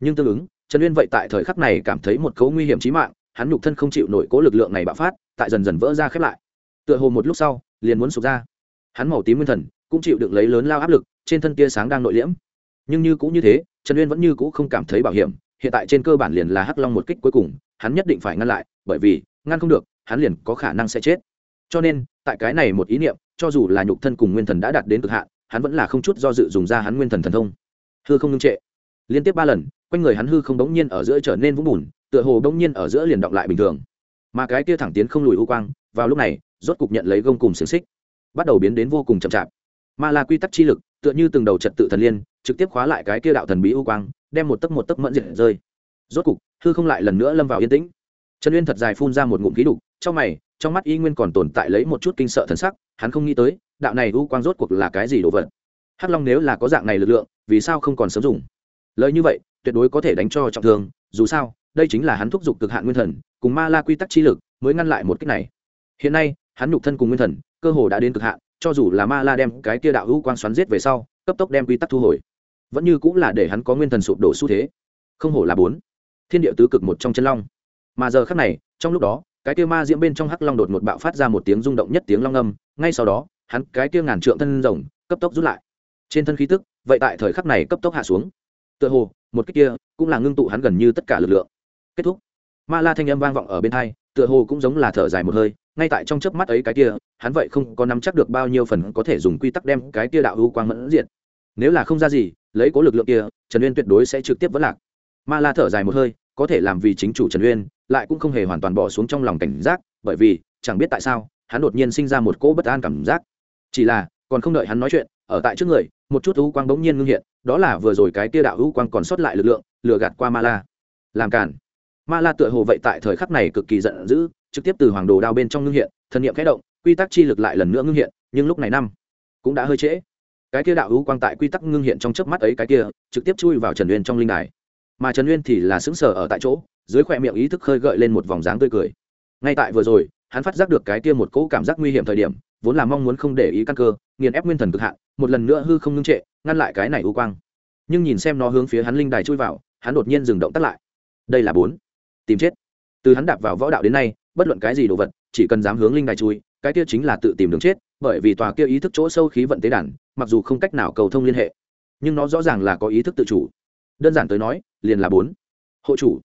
nhưng tương ứng, trần uyên vậy tại thời khắc này cảm thấy một cấu nguy hiểm trí mạng, hắn nhục thân không chịu nổi cố lực lượng này bạo phát, tại dần dần vỡ ra khép lại. Tựa hồ một lúc sau, liền muốn sụp ra. Hắn màu tím nguyên thần, cũng chịu được lấy lớn lao áp lực, trên thân tia sáng đang nội liễm. Nhưng như cũng như thế, trần uyên vẫn như cũ không cảm thấy bảo hiểm, hiện tại trên cơ bản liền là hắc long một kích cuối cùng, hắn nhất định phải ngăn lại, bởi vì, ngăn không được, hắn liền có khả năng sẽ chết. Cho nên, tại cái này một ý niệm, cho dù là nhục thân cùng nguyên thần đã đạt đến cực hạn, hắn vẫn là không chút do dự dùng ra hắn nguyên thần thần thông. Hư không ngưng trệ liên tiếp ba lần, quanh người hắn hư không đống nhiên ở giữa trở nên vũng bùn, tựa hồ đống nhiên ở giữa liền động lại bình thường. Mà cái kia thẳng tiến không lùi u quang, vào lúc này, rốt cục nhận lấy gông cùng xiềng xích, bắt đầu biến đến vô cùng chậm chạp. Mà là quy tắc chi lực, tựa như từng đầu trật tự thần liên, trực tiếp khóa lại cái kia đạo thần bí u quang, đem một tấc một tấc mẫn diệt rơi. Rốt cục, hư không lại lần nữa lâm vào yên tĩnh. Trần uyên thật dài phun ra một ngụm khí đục, trong mày, trong mắt y nguyên còn tồn tại lấy một chút kinh sợ thần sắc, hắn không nghĩ tới, đạo này u quang rốt cuộc là cái gì đồ vật? Hắc long nếu là có dạng này lực lượng, vì sao không còn sớm dùng? Lời như vậy, tuyệt đối có thể đánh cho trọng thương, dù sao, đây chính là hắn thúc giục cực hạn nguyên thần, cùng ma la quy tắc chi lực, mới ngăn lại một cách này. Hiện nay, hắn nhục thân cùng nguyên thần, cơ hồ đã đến cực hạn, cho dù là ma la đem cái kia đạo hữu quang xoắn giết về sau, cấp tốc đem quy tắc thu hồi. Vẫn như cũng là để hắn có nguyên thần sụp đổ xu thế. Không hổ là bốn. Thiên địa tứ cực một trong chân long. Mà giờ khắc này, trong lúc đó, cái kia ma diễm bên trong hắc long đột ngột bạo phát ra một tiếng rung động nhất tiếng long âm, ngay sau đó, hắn cái kia ngàn trượng thân rồng, cấp tốc rút lại. Trên thân khí tức, vậy tại thời khắc này cấp tốc hạ xuống tựa hồ, một cách kia cũng là ngưng tụ hắn gần như tất cả lực lượng. Kết thúc. Ma la thanh âm vang vọng ở bên hai, tựa hồ cũng giống là thở dài một hơi, ngay tại trong chớp mắt ấy cái kia, hắn vậy không có nắm chắc được bao nhiêu phần có thể dùng quy tắc đem cái kia đạo hữu quang mẫn diện nếu là không ra gì, lấy cố lực lượng kia, trần uyên tuyệt đối sẽ trực tiếp vẫn lạc. Ma la thở dài một hơi, có thể làm vì chính chủ trần uyên, lại cũng không hề hoàn toàn bỏ xuống trong lòng cảnh giác, bởi vì, chẳng biết tại sao, hắn đột nhiên sinh ra một cỗ bất an cảm giác. Chỉ là, còn không đợi hắn nói chuyện, ở tại trước người một chút u quang bỗng nhiên ngưng hiện, đó là vừa rồi cái tia đạo u quang còn sót lại lực lượng, lừa gạt qua ma la. Làm cản ma la tựa hồ vậy tại thời khắc này cực kỳ giận dữ, trực tiếp từ hoàng đồ đao bên trong ngưng hiện thần niệm khẽ động, quy tắc chi lực lại lần nữa ngưng hiện, nhưng lúc này năm cũng đã hơi trễ. Cái kia đạo u quang tại quy tắc ngưng hiện trong chớp mắt ấy cái kia, trực tiếp chui vào trần uyên trong linh đài. Mà trần uyên thì là sững sờ ở tại chỗ, dưới khoe miệng ý thức khơi gợi lên một vòng dáng tươi cười. Ngay tại vừa rồi, hắn phát giác được cái kia một cỗ cảm giác nguy hiểm thời điểm vốn là mong muốn không để ý căn cơ, nghiền ép nguyên thần cực hạn, một lần nữa hư không ngưng trệ, ngăn lại cái này u quang. Nhưng nhìn xem nó hướng phía hắn linh đài chui vào, hắn đột nhiên dừng động tắt lại. Đây là bốn. Tìm chết. Từ hắn đạp vào võ đạo đến nay, bất luận cái gì đồ vật, chỉ cần dám hướng linh đài chui, cái kia chính là tự tìm đường chết, bởi vì tòa kia ý thức chỗ sâu khí vận tế đàn, mặc dù không cách nào cầu thông liên hệ, nhưng nó rõ ràng là có ý thức tự chủ. Đơn giản tới nói, liền là bốn. Hộ chủ.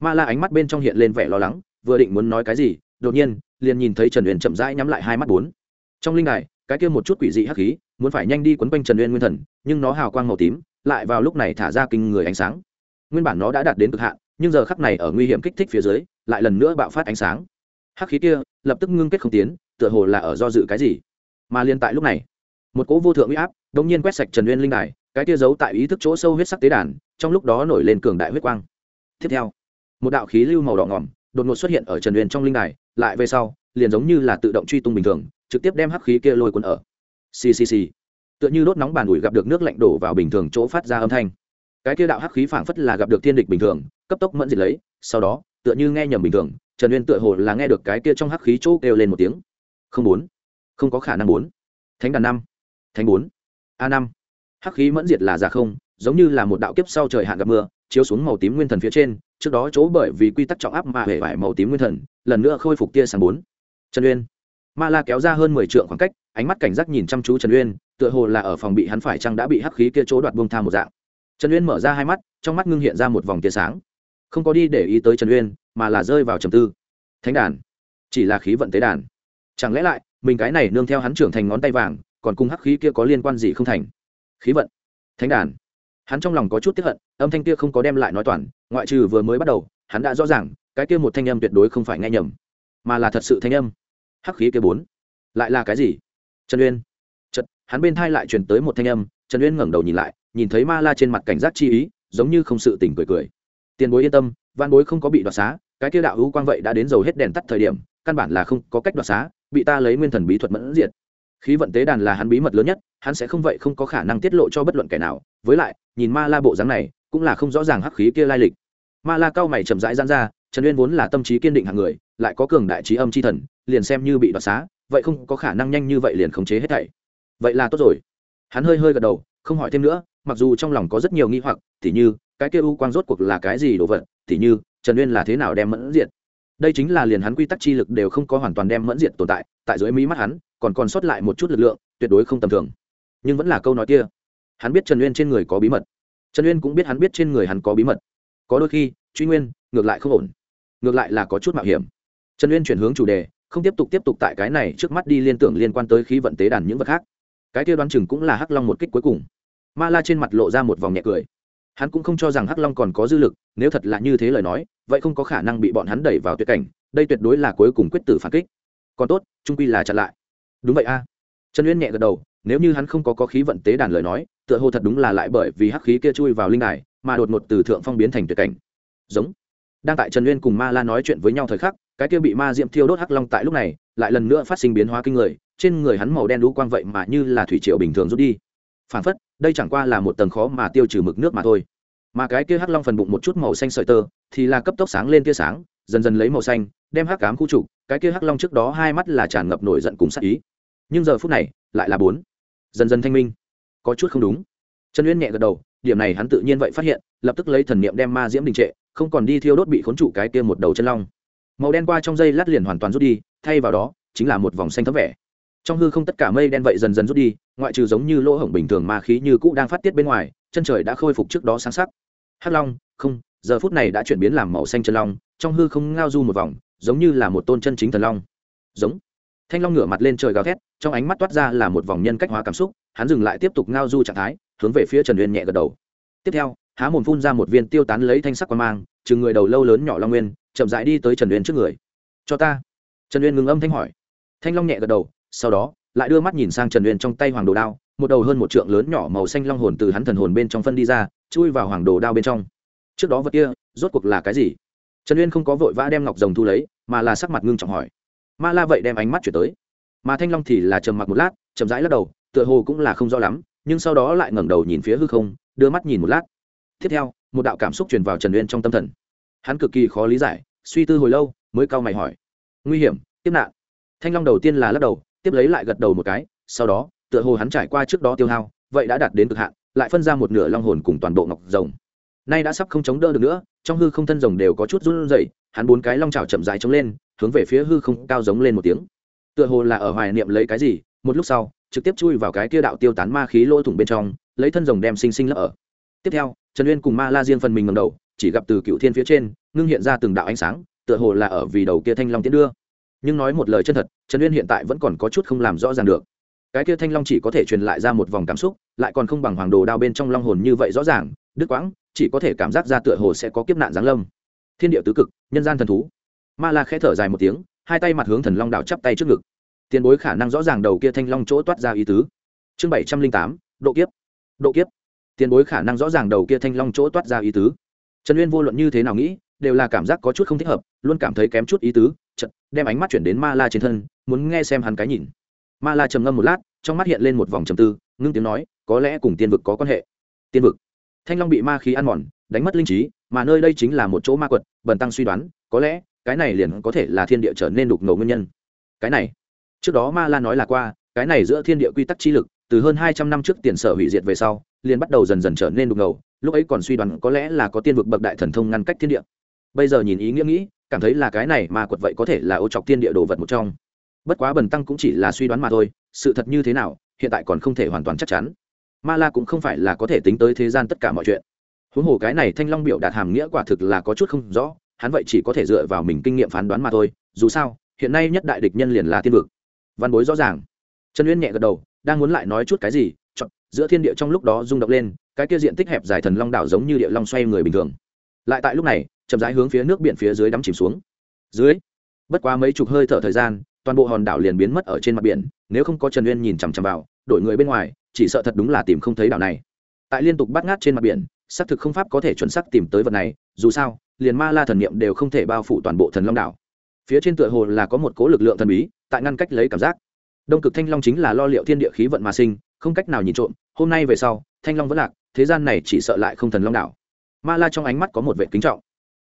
Ma la ánh mắt bên trong hiện lên vẻ lo lắng, vừa định muốn nói cái gì, đột nhiên, liền nhìn thấy trần huyền chậm rãi nhắm lại hai mắt bốn trong linh đài, cái kia một chút quỷ dị hắc khí, muốn phải nhanh đi quấn quanh trần uyên nguyên thần, nhưng nó hào quang màu tím, lại vào lúc này thả ra kinh người ánh sáng. Nguyên bản nó đã đạt đến cực hạn, nhưng giờ khắc này ở nguy hiểm kích thích phía dưới, lại lần nữa bạo phát ánh sáng. Hắc khí kia, lập tức ngưng kết không tiến, tựa hồ là ở do dự cái gì. Mà liên tại lúc này, một cỗ vô thượng uy áp đột nhiên quét sạch trần uyên linh đài, cái kia giấu tại ý thức chỗ sâu huyết sắc tế đàn, trong lúc đó nổi lên cường đại huyết quang. Tiếp theo, một đạo khí lưu màu đỏ ngỏm đột ngột xuất hiện ở trần uyên trong linh đài lại về sau, liền giống như là tự động truy tung bình thường, trực tiếp đem hắc khí kia lôi cuốn ở. Ccc tựa như đốt nóng bàn ủi gặp được nước lạnh đổ vào bình thường chỗ phát ra âm thanh. Cái kia đạo hắc khí phảng phất là gặp được thiên địch bình thường, cấp tốc mẫn diệt lấy, sau đó, tựa như nghe nhầm bình thường, trần uyên tựa hồ là nghe được cái kia trong hắc khí chỗ kêu lên một tiếng. Không bốn không có khả năng bốn thánh đàn năm. Thánh bốn. A năm. Hắc khí mẫn diệt là giả không, giống như là một đạo kiếp sau trời hạn gặp mưa chiếu xuống màu tím nguyên thần phía trên, trước đó chỗ bởi vì quy tắc trọng áp mà hề vải màu tím nguyên thần, lần nữa khôi phục tia sáng bốn. Trần uyên. Ma la kéo ra hơn mười t khoảng cách, ánh mắt cảnh giác nhìn chăm chú trần uyên, tựa hồ là ở phòng bị hắn phải chăng đã bị hắc khí kia chỗ đoạt buông tha một dạng. Trần uyên mở ra hai mắt, trong mắt ngưng hiện ra một vòng tia sáng. Không có đi để ý tới trần uyên, mà là rơi vào trầm tư. Thánh đàn. Chỉ là khí vận tế đàn. Chẳng lẽ lại, mình cái này nương theo hắn trưởng thành ngón tay vàng, còn cùng hắc khí kia có liên quan gì không thành? Khí vận. Thánh đàn hắn trong lòng có chút tiếp hận, âm thanh kia không có đem lại nói toàn, ngoại trừ vừa mới bắt đầu, hắn đã rõ ràng, cái kia một thanh âm tuyệt đối không phải nghe nhầm, mà là thật sự thanh âm. Hắc khí kia bốn, lại là cái gì? Trần uyên. Chật hắn bên thai lại truyền tới một thanh âm, trần uyên ngẩng đầu nhìn lại, nhìn thấy ma la trên mặt cảnh giác chi ý, giống như không sự tỉnh cười cười. Tiền bối yên tâm, văn bối không có bị đoạt xá, cái kia đạo hữu quang vậy đã đến dầu hết đèn tắt thời điểm, căn bản là không có cách đoạt xá, bị ta lấy nguyên thần bí thuật mẫn diệt. Khí vận tế đàn là hắn bí mật lớn nhất, hắn sẽ không vậy không có khả năng tiết lộ cho bất luận kẻ nào. Với lại nhìn ma la bộ dáng này, cũng là không rõ ràng hắc khí kia lai lịch. Ma la cao mày chậm rãi gian ra, trần uyên vốn là tâm trí kiên định hàng người, lại có cường đại trí âm c h i thần, liền xem như bị đoạt xá, vậy không có khả năng nhanh như vậy liền khống chế hết thảy. Vậy là tốt rồi. Hắn hơi hơi gật đầu, không hỏi thêm nữa, mặc dù trong lòng có rất nhiều nghi hoặc t h như, cái kia u quang rốt cuộc là cái gì đồ vật, tỉ như, trần uyên là thế nào đem mẫn diện đây chính là liền hắn quy tắc chi lực đều không có hoàn toàn đem mẫn diện tồn tại tại dưới mí mắt hắn, còn còn sót lại một chút lực lượng, tuyệt đối không tầm thường. Nhưng vẫn là câu nói kia hắn biết trần uyên trên người có bí mật. Trần uyên cũng biết hắn biết trên người hắn có bí mật. Có đôi khi, truy nguyên, ngược lại không ổn. Ngược lại là có chút mạo hiểm. Trần uyên chuyển hướng chủ đề, không tiếp tục tiếp tục tại cái này trước mắt đi liên tưởng liên quan tới khí vận tế đàn những vật khác. Cái kia đoán chừng cũng là hắc long một kích cuối cùng. Ma la trên mặt lộ ra một vòng nhẹ cười. Hắn cũng không cho rằng hắc long còn có dư lực, nếu thật là như thế lời nói, vậy không có khả năng bị bọn hắn đẩy vào tuyệt cảnh, đây tuyệt đối là cuối cùng quyết tử phản kích. Còn tốt, trung quy là chặn lại. Đúng vậy a. Trần uyên nhẹ gật đầu, nếu như hắn không có có khí vận tế đàn lời nói tựa hồ thật đúng là lại bởi vì hắc khí kia chui vào linh đài, mà đột ngột từ thượng phong biến thành tuyệt cảnh. Giống. Đang tại trần uyên cùng ma la nói chuyện với nhau thời khắc, cái kia bị ma diệm thiêu đốt hắc long tại lúc này, lại lần nữa phát sinh biến hóa kinh người, trên người hắn màu đen đũ quang vậy mà như là thủy triệu bình thường rút đi. Phản phất, đây chẳng qua là một tầng khó mà tiêu trừ mực nước mà thôi. Mà cái kia hắc long phần bụng một chút màu xanh sợi tơ, thì là cấp tốc sáng lên tia sáng, dần dần lấy màu xanh, đem hắc cám khu trục, cái kia hắc long trước đó hai mắt là tràn ngập nổi giận cùng sắc ý. Nhưng giờ phút này, lại là bốn. Dần dần thanh minh có chút không đúng. Trần uyên nhẹ gật đầu, điểm này hắn tự nhiên vậy phát hiện, lập tức lấy thần niệm đem ma diễm đình trệ, không còn đi thiêu đốt bị khốn trụ cái kia một đầu chân long. Màu đen qua trong dây lát liền hoàn toàn rút đi, thay vào đó, chính là một vòng xanh thấm vẻ. Trong hư không tất cả mây đen vậy dần dần rút đi, ngoại trừ giống như lỗ hổng bình thường ma khí như cũ đang phát tiết bên ngoài, chân trời đã khôi phục trước đó sáng sắc. Hắc long, không, giờ phút này đã chuyển biến làm màu xanh chân long, trong hư không ngao du một vòng, giống như là một tôn chân chính thần long. Giống. Thanh long ngửa mặt lên trời gào thét, trong ánh mắt toát ra là một vòng nhân cách hóa cảm xúc hắn dừng lại tiếp tục ngao du trạng thái, hướng về phía trần uyên nhẹ gật đầu. Tiếp theo, há mồm phun ra một viên tiêu tán lấy thanh sắc quan mang chừng người đầu lâu lớn nhỏ long nguyên, chậm rãi đi tới trần uyên trước người. Cho ta. Trần uyên ngừng âm thanh hỏi. Thanh long nhẹ gật đầu, sau đó, lại đưa mắt nhìn sang trần uyên trong tay hoàng đồ đao, một đầu hơn một trượng lớn nhỏ màu xanh long hồn từ hắn thần hồn bên trong phân đi ra, chui vào hoàng đồ đao bên trong. Trước đó vật kia, rốt cuộc là cái gì? Trần uyên không có vội vã đem ngọc rồng thu lấy, mà là sắc mặt ngưng trọng hỏi. Ma la vậy đem ánh mắt chuyển tới. Mà thanh long thì là trầm mặc một lát, chậm rãi lắc đầu tựa hồ cũng là không rõ lắm, nhưng sau đó lại ngẩng đầu nhìn phía hư không, đưa mắt nhìn một lát. Tiếp theo, một đạo cảm xúc truyền vào trần uyên trong tâm thần. Hắn cực kỳ khó lý giải, suy tư hồi lâu, mới cau mày hỏi. Nguy hiểm tiếp nạn. Thanh long đầu tiên là lắc đầu, tiếp lấy lại gật đầu một cái, sau đó, tựa hồ hắn trải qua trước đó tiêu hao, vậy đã đạt đến cực hạn, lại phân ra một nửa long hồn cùng toàn bộ ngọc rồng. Nay đã sắp không chống đỡ được nữa, trong hư không thân rồng đều có chút run rẩy, hắn bốn cái long trào chậm dài chống lên, hướng về phía hư không cao giống lên một tiếng. Tựa hồ là ở hoài niệm lấy cái gì, một lúc sau trực tiếp chui vào cái kia đạo tiêu tán ma khí lỗ thủng bên trong, lấy thân rồng đem sinh sinh lấp ở. Tiếp theo, trần uyên cùng ma la riêng phần mình ngầm đầu, chỉ gặp từ cựu thiên phía trên, ngưng hiện ra từng đạo ánh sáng, tựa hồ là ở vì đầu kia thanh long tiến đưa. Nhưng nói một lời chân thật, trần uyên hiện tại vẫn còn có chút không làm rõ ràng được. Cái kia thanh long chỉ có thể truyền lại ra một vòng cảm xúc, lại còn không bằng hoàng đồ đao bên trong long hồn như vậy rõ ràng, đứt quãng, chỉ có thể cảm giác ra tựa hồ sẽ có kiếp nạn giáng lâm. Thiên địa tứ cực, nhân gian thần thú. Ma la khẽ thở dài một tiếng, hai tay mặt hướng thần long đạo chắp tay trước ngực tiền bối khả năng rõ ràng đầu kia thanh long chỗ toát ra ý tứ. Chương bảy trăm linh tám, độ kiếp. Độ kiếp. Tiền bối khả năng rõ ràng đầu kia thanh long chỗ toát ra ý tứ. Trần uyên vô luận như thế nào nghĩ, đều là cảm giác có chút không thích hợp, luôn cảm thấy kém chút ý tứ chật đem ánh mắt chuyển đến ma la trên thân, muốn nghe xem hắn cái nhìn. Ma la trầm ngâm một lát, trong mắt hiện lên một vòng trầm tư, ngưng tiếng nói, có lẽ cùng tiên vực có quan hệ. Tiên vực. Thanh long bị ma khí ăn mòn, đánh mất linh trí, mà nơi đây chính là một chỗ ma quật, bần tăng suy đoán, có lẽ cái này liền có thể là thiên địa trở nên đục ngầu nguyên nhân. Cái này trước đó ma la nói là qua, cái này giữa thiên địa quy tắc chi lực, từ hơn hai trăm năm trước tiền sở hủy diệt về sau, liền bắt đầu dần dần trở nên đục ngầu, lúc ấy còn suy đoán có lẽ là có tiên vực bậc đại thần thông ngăn cách thiên địa. Bây giờ nhìn ý nghĩa nghĩ, cảm thấy là cái này mà quật vậy có thể là ô chọc thiên địa đồ vật một trong. Bất quá bần tăng cũng chỉ là suy đoán mà thôi, sự thật như thế nào, hiện tại còn không thể hoàn toàn chắc chắn. Ma la cũng không phải là có thể tính tới thế gian tất cả mọi chuyện. Huống hồ cái này thanh long biểu đạt hàm nghĩa quả thực là có chút không rõ, hắn vậy chỉ có thể dựa vào mình kinh nghiệm phán đoán mà thôi, dù sao, hiện nay nhất đại địch nhân liền là tiên vực văn bối rõ ràng. Trần uyên nhẹ gật đầu, đang muốn lại nói chút cái gì chọn giữa thiên địa trong lúc đó rung động lên, cái kia diện tích hẹp dài thần long đảo giống như địa long xoay người bình thường. Lại tại lúc này, chậm rãi hướng phía nước biển phía dưới đắm chìm xuống. Dưới, bất quá mấy chục hơi thở thời gian, toàn bộ hòn đảo liền biến mất ở trên mặt biển, nếu không có trần uyên nhìn chằm chằm vào, đổi người bên ngoài, chỉ sợ thật đúng là tìm không thấy đảo này. Tại liên tục bắt ngát trên mặt biển, xác thực không pháp có thể chuẩn xác tìm tới vật này, dù sao, liền ma la thần niệm đều không thể bao phủ toàn bộ thần long đảo. Phía trên tựa hồ là có một cố lực lượng thần bí tại ngăn cách lấy cảm giác. Đông cực thanh long chính là lo liệu thiên địa khí vận mà sinh, không cách nào nhìn trộm, hôm nay về sau, thanh long vẫn lạc, thế gian này chỉ sợ lại không thần long đảo. Ma la trong ánh mắt có một vệ kính trọng.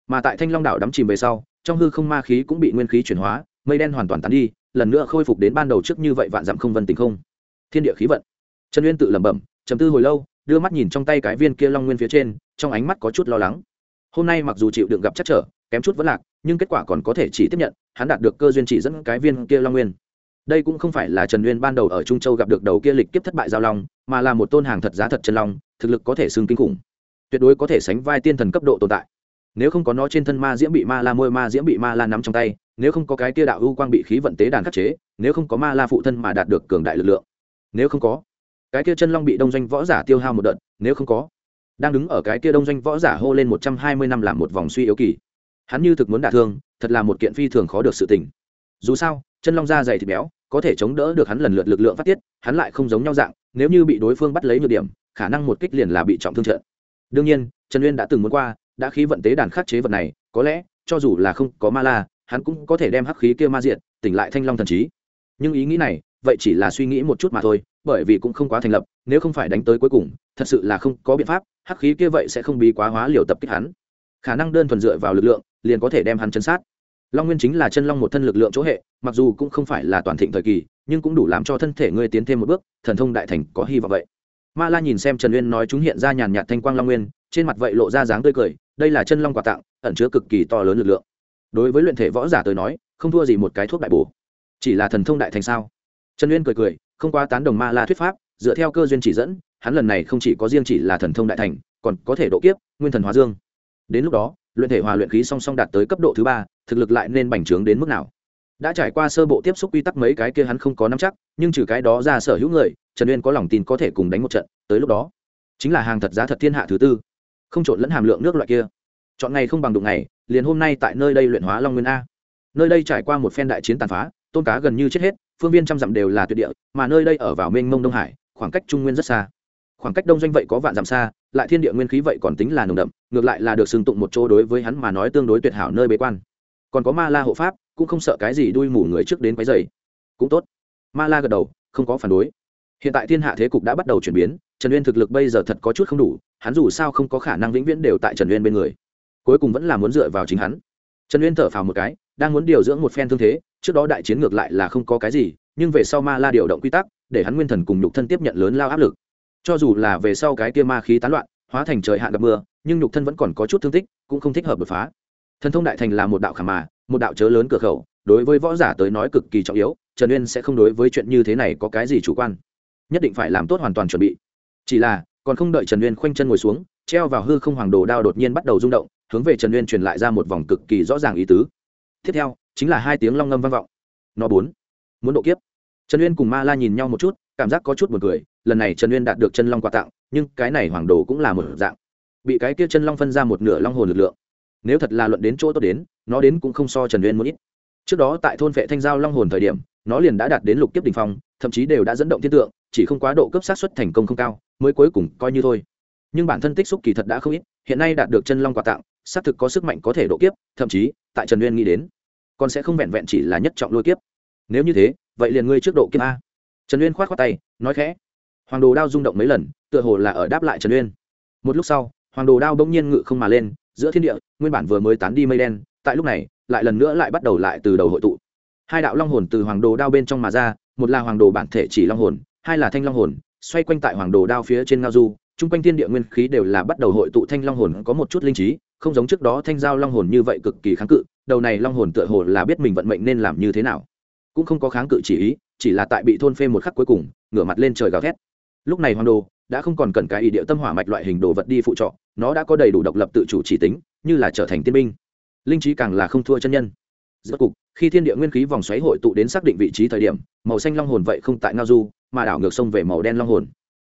Mà tại thanh long đảo đắm chìm về sau, trong hư không ma khí cũng bị nguyên khí chuyển hóa, mây đen hoàn toàn tán đi, lần nữa khôi phục đến ban đầu trước như vậy vạn dặm không vân tình không. Thiên địa khí vận. Trần uyên tự lẩm bẩm chấm tư hồi lâu, đưa mắt nhìn trong tay cái viên kia long nguyên phía trên, trong ánh mắt có chút lo lắng. Hôm nay mặc dù chịu đựng gặp chắc trở, kém chút vẫn lạc nhưng kết quả còn có thể chỉ tiếp nhận, hắn đạt được cơ duyên chỉ dẫn cái viên kia long nguyên. Đây cũng không phải là trần nguyên ban đầu ở trung châu gặp được đầu kia lịch kiếp thất bại giao long, mà là một tôn hàng thật giá thật chân long, thực lực có thể xưng kinh khủng. Tuyệt đối có thể sánh vai tiên thần cấp độ tồn tại. Nếu không có nó trên thân ma diễm bị ma la môi, ma diễm bị ma la nắm trong tay, nếu không có cái kia đạo ưu quang bị khí vận tế đàn khắc chế, nếu không có ma la phụ thân mà đạt được cường đại lực lượng. Nếu không có, cái kia chân long bị đông doanh võ giả tiêu hao một đợt, nếu không có, đang đứng ở cái kia đông doanh võ giả hô lên một trăm hai mươi năm làm một vòng suy yếu kỳ hắn như thực muốn đả thương, thật là một kiện phi thường khó được sự tình. Dù sao, chân long da dày thịt béo, có thể chống đỡ được hắn lần lượt lực lượng phát tiết, hắn lại không giống nhau dạng, nếu như bị đối phương bắt lấy nhược điểm, khả năng một kích liền là bị trọng thương trận đương nhiên, trần uyên đã từng muốn qua, đã khí vận tế đàn khắc chế vật này, có lẽ, cho dù là không có ma la, hắn cũng có thể đem hắc khí kia ma diện tỉnh lại thanh long thần trí. Nhưng ý nghĩ này, vậy chỉ là suy nghĩ một chút mà thôi, bởi vì cũng không quá thành lập, nếu không phải đánh tới cuối cùng, thật sự là không có biện pháp, hắc khí kia vậy sẽ không bị quá hóa liều tập kích hắn. Khả năng đơn thuần dựa vào lực lượng liền có thể đem hắn chân sát. Long nguyên chính là chân long một thân lực lượng chỗ hệ, mặc dù cũng không phải là toàn thịnh thời kỳ, nhưng cũng đủ làm cho thân thể ngươi tiến thêm một bước, thần thông đại thành có hy vọng vậy. Ma la nhìn xem trần uyên nói chúng hiện ra nhàn nhạt thanh quang long nguyên, trên mặt vậy lộ ra dáng tươi cười, đây là chân long quà tặng, ẩn chứa cực kỳ to lớn lực lượng. Đối với luyện thể võ giả tới nói, không thua gì một cái thuốc đại bổ. Chỉ là thần thông đại thành sao? Trần uyên cười cười, không quá tán đồng ma la thuyết pháp, dựa theo cơ duyên chỉ dẫn, hắn lần này không chỉ có riêng chỉ là thần thông đại thành, còn có thể độ kiếp, nguyên thần hóa dương. Đến lúc đó luyện thể hòa luyện khí song song đạt tới cấp độ thứ ba, thực lực lại nên bành trướng đến mức nào? Đã trải qua sơ bộ tiếp xúc quy tắc mấy cái kia hắn không có nắm chắc, nhưng trừ cái đó ra sở hữu người, trần uyên có lòng tin có thể cùng đánh một trận, tới lúc đó, chính là hàng thật giá thật thiên hạ thứ tư. Không trộn lẫn hàm lượng nước loại kia. Chọn ngày không bằng đụng ngày, liền hôm nay tại nơi đây luyện hóa long nguyên a. Nơi đây trải qua một phen đại chiến tàn phá tôn cá gần như chết hết, phương viên trăm dặm đều là tuyệt địa, mà nơi đây ở vào mênh mông đông hải, khoảng cách trung nguyên rất xa khoảng cách đông doanh vậy có vạn dặm xa, lại thiên địa nguyên khí vậy còn tính là nồng đậm, ngược lại là được xưng tụng một chỗ đối với hắn mà nói tương đối tuyệt hảo nơi bế quan. Còn có ma la hộ pháp, cũng không sợ cái gì đuôi mù người trước đến quấy dày cũng tốt. Ma la gật đầu, không có phản đối. Hiện tại thiên hạ thế cục đã bắt đầu chuyển biến, trần uyên thực lực bây giờ thật có chút không đủ, hắn dù sao không có khả năng vĩnh viễn đều tại trần uyên bên người. Cuối cùng vẫn là muốn dựa vào chính hắn. Trần uyên thở phào một cái, đang muốn điều dưỡng một phen thương thế, trước đó đại chiến ngược lại là không có cái gì, nhưng về sau ma la điều động quy tắc, để hắn nguyên thần cùng nhục thân tiếp nhận lớn lao áp lực cho dù là về sau cái kia ma khí tán loạn, hóa thành trời hạn gặp mưa, nhưng nhục thân vẫn còn có chút thương tích, cũng không thích hợp đột phá. Thần thông đại thành là một đạo khảm mà, một đạo chớ lớn cửa khẩu, đối với võ giả tới nói cực kỳ trọng yếu, trần uyên sẽ không đối với chuyện như thế này có cái gì chủ quan. Nhất định phải làm tốt hoàn toàn chuẩn bị. Chỉ là, còn không đợi trần uyên khoanh chân ngồi xuống, treo vào hư không hoàng đồ đao đột nhiên bắt đầu rung động, hướng về trần uyên truyền lại ra một vòng cực kỳ rõ ràng ý tứ. Tiếp theo, chính là hai tiếng long ngâm vang vọng. Nó bốn. Muốn độ kiếp. Trần uyên cùng ma la nhìn nhau một chút cảm giác có chút buồn cười, lần này trần uyên đạt được chân long quà tặng, nhưng cái này hoàng đồ cũng là một dạng. Bị cái kia chân long phân ra một nửa long hồn lực lượng. Nếu thật là luận đến chỗ tốt đến, nó đến cũng không so trần uyên một ít. Trước đó tại thôn vệ thanh giao long hồn thời điểm, nó liền đã đạt đến lục kiếp đ ỉ n h phong, thậm chí đều đã dẫn động thiên tượng, chỉ không quá độ cấp sát xuất thành công không cao, mới cuối cùng coi như thôi. Nhưng bản thân tích xúc kỳ thật đã không ít, hiện nay đạt được chân long quà tặng, xác thực có sức mạnh có thể độ kiếp, thậm chí, tại trần uyên nghĩ đến, còn sẽ không vẹn vẹn chỉ là nhất trọng lôi kiếp. Nếu như thế, vậy liền ngươi trước độ kiếp a trần uyên k h o á t khoác tay, nói khẽ. Hoàng đồ đao rung động mấy lần, tựa hồ là ở đáp lại trần uyên. Một lúc sau, hoàng đồ đao bỗng nhiên ngự không mà lên, giữa thiên địa, nguyên bản vừa mới tán đi mây đen, tại lúc này, lại lần nữa lại bắt đầu lại từ đầu hội tụ. Hai đạo long hồn từ hoàng đồ đao bên trong mà ra, một là hoàng đồ bản thể chỉ long hồn, hai là thanh long hồn, xoay quanh tại hoàng đồ đao phía trên ngao du, chung quanh thiên địa nguyên khí đều là bắt đầu hội tụ thanh long hồn có một chút linh trí, không giống trước đó thanh giao long hồn như vậy cực kỳ kháng cự, đầu này long hồn tựa hồ là biết mình vận mệnh nên làm như thế nào. Cũng không có kháng cự chỉ ý chỉ là tại bị thôn phê một khắc cuối cùng, ngửa mặt lên trời gào thét. Lúc này hoàng đô đã không còn cần cái ý địa tâm hỏa mạch loại hình đồ vật đi phụ trọ, nó đã có đầy đủ độc lập tự chủ chỉ tính, như là trở thành tiên binh. Linh trí càng là không thua chân nhân. Rốt cục, khi thiên địa nguyên khí vòng xoáy hội tụ đến xác định vị trí thời điểm, màu xanh long hồn vậy không tại ngao du, mà đảo ngược sông về màu đen long hồn.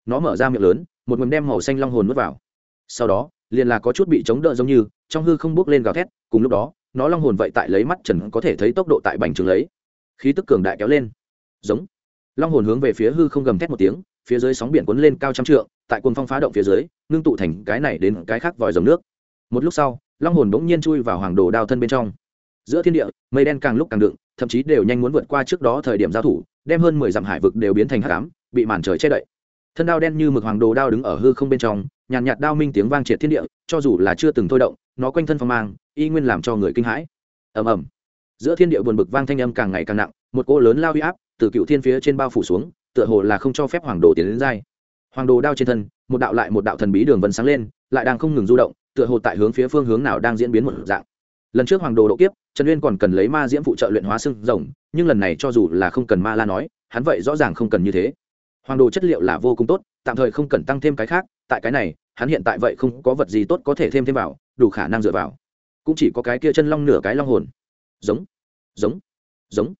Nó mở ra miệng lớn, một mầm đem màu xanh long hồn nuốt vào. Sau đó, liền là có chút bị chống đỡ giống như, trong hư không bước lên gào thét, cùng lúc đó, nó long hồn vậy tại lấy mắt trần có thể thấy tốc độ tại bành trường lấy. Khí tức cường đại kéo lên giống. Long hồn hướng về phía hư không gầm thét một tiếng, phía dưới sóng biển cuốn lên cao trăm trượng, tại quân phong phá động phía dưới, ngưng tụ thành cái này đến cái khác vòi dòng nước. Một lúc sau, long hồn bỗng nhiên chui vào hoàng đồ đao thân bên trong. Giữa thiên địa, mây đen càng lúc càng đựng, thậm chí đều nhanh muốn vượt qua trước đó thời điểm giao thủ, đem hơn mười dặm hải vực đều biến thành hát cám bị màn trời che đậy. Thân đao đen như mực hoàng đồ đao đứng ở hư không bên trong, nhàn nhạt đao minh tiếng vang triệt thiên địa, cho dù là chưa từng thôi động, nó quanh thân phong mang, y nguyên làm cho người kinh hãi. Ầm ầm. Giữa thiên địa buồn bực vang thanh âm càng ngày càng nặng, một cỗ lớn lao huy áp từ cựu thiên phía trên bao phủ xuống, tựa hồ là không cho phép hoàng đồ tiến đến dai hoàng đồ đao trên thân, một đạo lại một đạo thần bí đường vân sáng lên, lại đang không ngừng du động, tựa hồ tại hướng phía phương hướng nào đang diễn biến một dạng. Lần trước hoàng đồ độ kiếp, trần uyên còn cần lấy ma diễm phụ trợ luyện hóa xương rồng, nhưng lần này cho dù là không cần ma la nói, hắn vậy rõ ràng không cần như thế. Hoàng đồ chất liệu là vô cùng tốt, tạm thời không cần tăng thêm cái khác, tại cái này, hắn hiện tại vậy không có vật gì tốt có thể thêm thêm vào, đủ khả năng dựa vào. Cũng chỉ có cái kia chân long nửa cái long hồn. Giống giống giống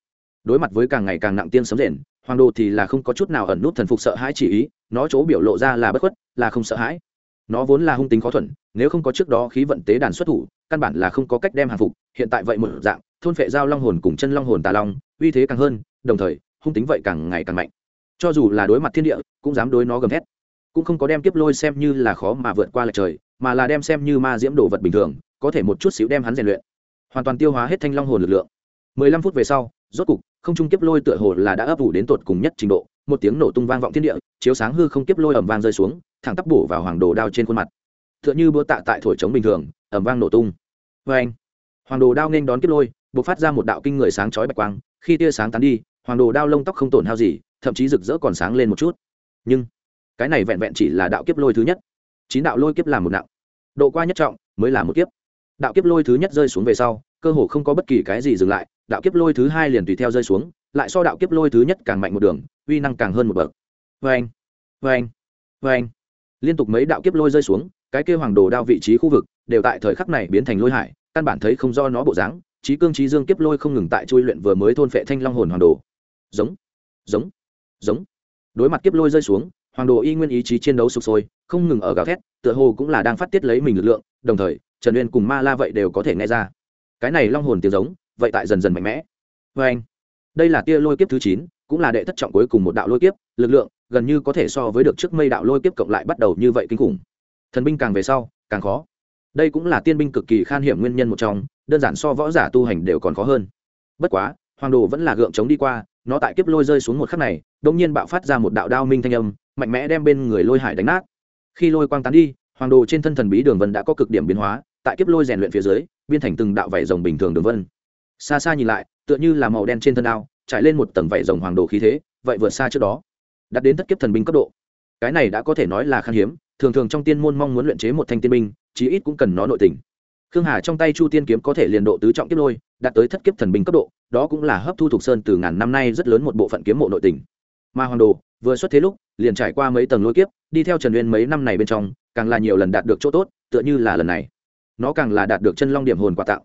đối mặt với càng ngày càng nặng tiên sấm rền, hoàng đồ thì là không có chút nào ẩn nút thần phục sợ hãi chỉ ý, nó chỗ biểu lộ ra là bất khuất, là không sợ hãi. Nó vốn là hung tính khó thuận nếu không có trước đó khí vận tế đàn xuất thủ, căn bản là không có cách đem hàng phục, hiện tại vậy một dạng, thôn phệ giao long hồn cùng chân long hồn tà long, uy thế càng hơn, đồng thời, hung tính vậy càng ngày càng mạnh. Cho dù là đối mặt thiên địa, cũng dám đối nó gầm thét. Cũng không có đem kiếp lôi xem như là khó mà vượt qua lệch trời, mà là đem xem như ma diễm đồ vật bình thường, có thể một chút xíu đem hắn rèn luyện. Hoàn toàn tiêu hóa hết thanh long hồn lực lượng. Mười lăm phút về sau, rốt cục không trung kiếp lôi tựa hồ là đã ấp ủ đến tột cùng nhất trình độ, một tiếng nổ tung vang vọng thiên địa, chiếu sáng hư không kiếp lôi ẩm vang rơi xuống, thẳng tắp bổ vào hoàng đồ đao trên khuôn mặt. Tựa như búa tạ tại thổi trống bình thường ẩm vang nổ tung. Vê anh hoàng đồ đao nên đón kiếp lôi buộc phát ra một đạo kinh người sáng chói bạch quang, khi tia sáng tán đi, hoàng đồ đao lông tóc không tổn hao gì, thậm chí rực rỡ còn sáng lên một chút. Nhưng, cái này vẹn vẹn chỉ là đạo kiếp lôi thứ nhất. Chín đạo lôi kiếp làm một nặng. Độ qua nhất trọng mới là một kiếp. Đạo kiếp lôi thứ nhất rơi xuống về sau, cơ hồ không có bất kỳ cái gì dừng lại đạo kiếp lôi thứ hai liền tùy theo rơi xuống, lại so đạo kiếp lôi thứ nhất càng mạnh một đường, uy năng càng hơn một bậc. Vê anh vê anh vê anh liên tục mấy đạo kiếp lôi rơi xuống, cái kêu hoàng đồ đao vị trí khu vực đều tại thời khắc này biến thành lôi hải, căn bản thấy không do nó bộ dáng trí cương trí dương kiếp lôi không ngừng tại chui luyện vừa mới thôn phệ thanh long hồn hoàng đồ. Giống giống giống. Đối mặt kiếp lôi rơi xuống, hoàng đồ y nguyên ý chí chiến đấu sụp sôi, không ngừng ở gào thét, tựa hồ cũng là đang phát tiết lấy mình lực lượng, đồng thời, trần uyên cùng ma la vậy đều có thể nghe ra. Cái này long hồn tiếng giống vậy tại dần dần mạnh mẽ. Vê anh. Đây là tia lôi kiếp thứ chín, cũng là đệ thất trọng cuối cùng một đạo lôi kiếp, lực lượng gần như có thể so với được trước mây đạo lôi kiếp cộng lại bắt đầu như vậy kinh khủng. Thần binh càng về sau, càng khó. Đây cũng là tiên binh cực kỳ khan hiểm nguyên nhân một trong, đơn giản so võ giả tu hành đều còn khó hơn. Bất quá, hoàng đồ vẫn là gượng chống đi qua, nó tại kiếp lôi rơi xuống một khắc này đông nhiên bạo phát ra một đạo đao minh thanh âm, mạnh mẽ đem bên người lôi hải đánh nát. Khi lôi quang tán đi, hoàng đồ trên thân thần bí đường vân đã có cực điểm biến hóa, tại kiếp lôi rèn luyện phía dưới biên thành từng đạo vảy rồng bình thường đường vân xa xa nhìn lại, tựa như là màu đen trên thân ao, trải lên một tầng vảy rồng hoàng đồ khí thế, vậy vượt xa trước đó, đạt đến thất kiếp thần binh cấp độ. Cái này đã có thể nói là khan hiếm, thường thường trong tiên môn mong muốn luyện chế một thanh tiên binh, chí ít cũng cần nó nội tình. Khương hà trong tay chu tiên kiếm có thể liền độ tứ trọng kiếp lôi, đạt tới thất kiếp thần binh cấp độ, đó cũng là hấp thu thục sơn từ ngàn năm nay rất lớn một bộ phận kiếm mộ nội tình. Mà hoàng đồ, vừa xuất thế lúc, liền trải qua mấy tầng lôi kiếp, đi theo trần uyên mấy năm này bên trong, càng là nhiều lần đạt được chỗ tốt, tựa như là lần này. Nó càng là đạt được chân long điểm hồn quà tặng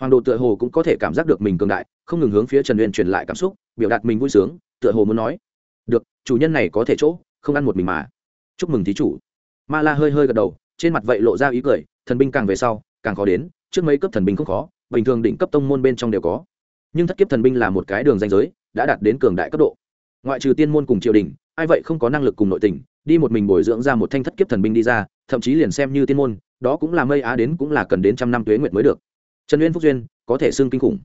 hoàng đồ tựa hồ cũng có thể cảm giác được mình cường đại, không ngừng hướng phía trần uyên truyền lại cảm xúc, biểu đạt mình vui sướng, tựa hồ muốn nói, được, chủ nhân này có thể chỗ, không ăn một mình mà. Chúc mừng thí chủ. Ma la hơi hơi gật đầu, trên mặt vậy lộ ra ý cười, thần binh càng về sau, càng khó đến, trước mấy cấp thần binh không khó, bình thường đỉnh cấp tông môn bên trong đều có. Nhưng thất kiếp thần binh là một cái đường danh giới, đã đạt đến cường đại cấp độ. Ngoại trừ tiên môn cùng triều đình, ai vậy không có năng lực cùng nội tình, đi một mình bồi dưỡng ra một thanh thất kiếp thần binh đi ra, thậm chí liền xem như tiên môn, đó cũng là mây á đến cũng là cần đến trăm năm tuế nguyệt mới được trần uyên phúc duyên, có thể xưng kinh khủng.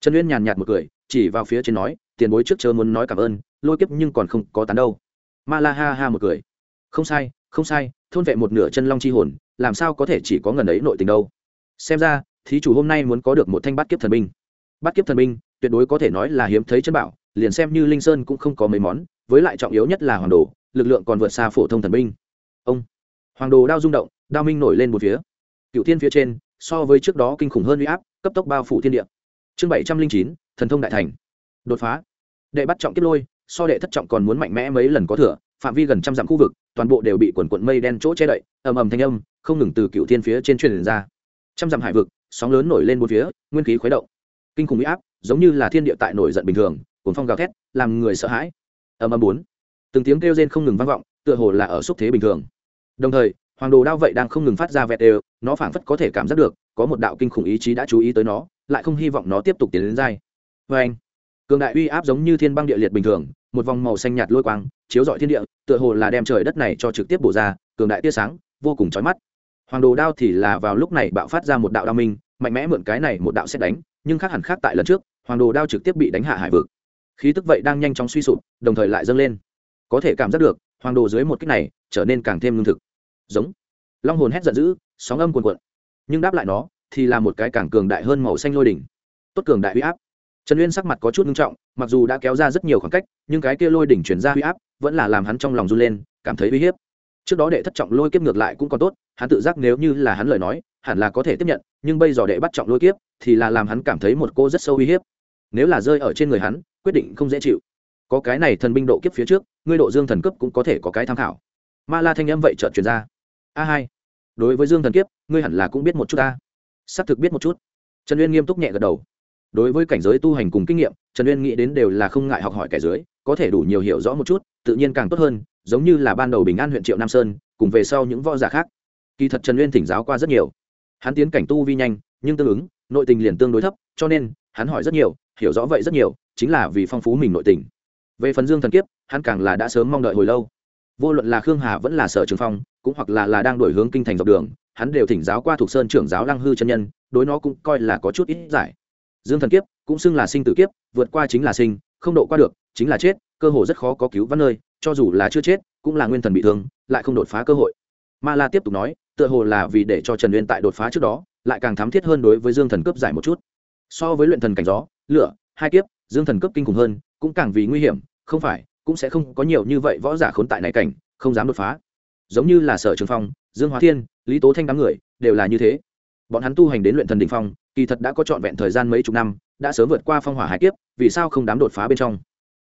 Trần uyên nhàn nhạt một cười, chỉ vào phía trên nói, tiền bối trước chớ muốn nói cảm ơn, lôi kiếp nhưng còn không có tán đâu. Ma la ha ha một cười. Không sai không sai, thôn vệ một nửa chân long chi hồn, làm sao có thể chỉ có ngần ấy nội tình đâu? Xem ra, thí chủ hôm nay muốn có được một thanh bát kiếp thần binh. Bát kiếp thần binh, tuyệt đối có thể nói là hiếm thấy chân bảo, liền xem như linh sơn cũng không có mấy món, với lại trọng yếu nhất là hoàng đồ, lực lượng còn vượt xa phổ thông thần binh. Ông. Hoàng đồ đao rung động, đao minh nổi lên một phía. Cựu thiên phía trên so với trước đó kinh khủng hơn uy áp, cấp tốc bao phủ thiên địa. Chương bảy trăm linh chín, thần thông đại thành. Đột phá. Đệ bắt trọng kiếp lôi, so đệ thất trọng còn muốn mạnh mẽ mấy lần có thừa, phạm vi gần trăm dặm khu vực, toàn bộ đều bị quần quận mây đen chỗ che đậy, ầm ầm thanh âm, không ngừng từ cựu thiên phía trên truyền ra. Trăm dặm hải vực, sóng lớn nổi lên một phía, nguyên khí khuấy động. Kinh khủng uy áp, giống như là thiên địa tại nổi giận bình thường cuốn phong gào thét, làm người sợ hãi. Ầm ầm bốn. Từng tiếng kêu rên không ngừng vang vọng, tựa hồ là ở xúc thế bình thường. Đồng thời hoàng đồ đao vậy đang không ngừng phát ra vẹt đều, nó phảng phất có thể cảm giác được, có một đạo kinh khủng ý chí đã chú ý tới nó, lại không hy vọng nó tiếp tục tiến đến dai. Vê anh, cường đại uy áp giống như thiên băng địa liệt bình thường, một vòng màu xanh nhạt lôi quang, chiếu rọi thiên địa, tựa hồ là đem trời đất này cho trực tiếp bổ ra, cường đại tia sáng, vô cùng chói mắt. Hoàng đồ đao thì là vào lúc này bạo phát ra một đạo đao minh, mạnh mẽ mượn cái này một đạo xét đánh, nhưng khác hẳn khác tại lần trước, hoàng đồ đao trực tiếp bị đánh hạ hải vực. Khí tức vậy đang nhanh chóng suy sụp, đồng thời lại dâng lên. Có thể cảm giác được, hoàng đồ dưới một kích này, trở nên càng thêm lương thực giống. Long hồn hét giận dữ, sóng âm cuồn cuộn. Nhưng đáp lại nó, thì là một cái càng cường đại hơn màu xanh lôi đỉnh. Tốt cường đại huy áp. Trần uyên sắc mặt có chút nghiêm trọng, mặc dù đã kéo ra rất nhiều khoảng cách, nhưng cái kia lôi đỉnh chuyển ra huy áp vẫn là làm hắn trong lòng run lên, cảm thấy uy hiếp. Trước đó đệ thất trọng lôi kiếp ngược lại cũng còn tốt, hắn tự giác nếu như là hắn lời nói, hẳn là có thể tiếp nhận, nhưng bây giờ đệ bắt trọng lôi kiếp thì là làm hắn cảm thấy một cô rất sâu uy hiếp. Nếu là rơi ở trên người hắn, quyết định không dễ chịu. Có cái này thần binh độ kiếp phía trước, ngươi độ dương thần cấp cũng có thể có cái tham khảo. Ma la thanh âm vậy chợt truyền ra a hai. Đối với dương thần kiếp, ngươi hẳn là cũng biết một chút ta. Xác thực biết một chút. Trần uyên nghiêm túc nhẹ gật đầu. Đối với cảnh giới tu hành cùng kinh nghiệm, trần uyên nghĩ đến đều là không ngại học hỏi kẻ dưới, có thể đủ nhiều hiểu rõ một chút, tự nhiên càng tốt hơn, giống như là ban đầu bình an huyện triệu nam sơn, cùng về sau những võ giả khác. Kỳ thật trần uyên thỉnh giáo qua rất nhiều. Hắn tiến cảnh tu vi nhanh, nhưng tương ứng, nội tình liền tương đối thấp, cho nên, hắn hỏi rất nhiều, hiểu rõ vậy rất nhiều, chính là vì phong phú mình nội tình. Về phần dương thần kiếp, hắn càng là đã sớm mong đợi hồi lâu. Vô luận là khương hà vẫn là sở trường phong cũng hoặc là là đang đổi hướng kinh thành dọc đường, hắn đều thỉnh giáo qua thuộc sơn trưởng giáo lăng hư chân nhân, đối nó cũng coi là có chút ít giải. Dương thần kiếp cũng xưng là sinh tử kiếp, vượt qua chính là sinh, không độ qua được, chính là chết, cơ hội rất khó có cứu vãn nơi, cho dù là chưa chết, cũng là nguyên thần bị thương, lại không đột phá cơ hội. Ma la tiếp tục nói, tựa hồ là vì để cho trần uyên tại đột phá trước đó, lại càng thám thiết hơn đối với dương thần cướp giải một chút. So với luyện thần cảnh gió, lửa, hai kiếp, dương thần cấp kinh khủng hơn, cũng càng vì nguy hiểm, không phải, cũng sẽ không có nhiều như vậy võ giả khốn tại này cảnh, không dám đột phá giống như là sở trường phong, dương hóa thiên, lý tố thanh đám người, đều là như thế. Bọn hắn tu hành đến luyện thần đình phong, kỳ thật đã có trọn vẹn thời gian mấy chục năm, đã sớm vượt qua phong hỏa hai kiếp, vì sao không đám đột phá bên trong?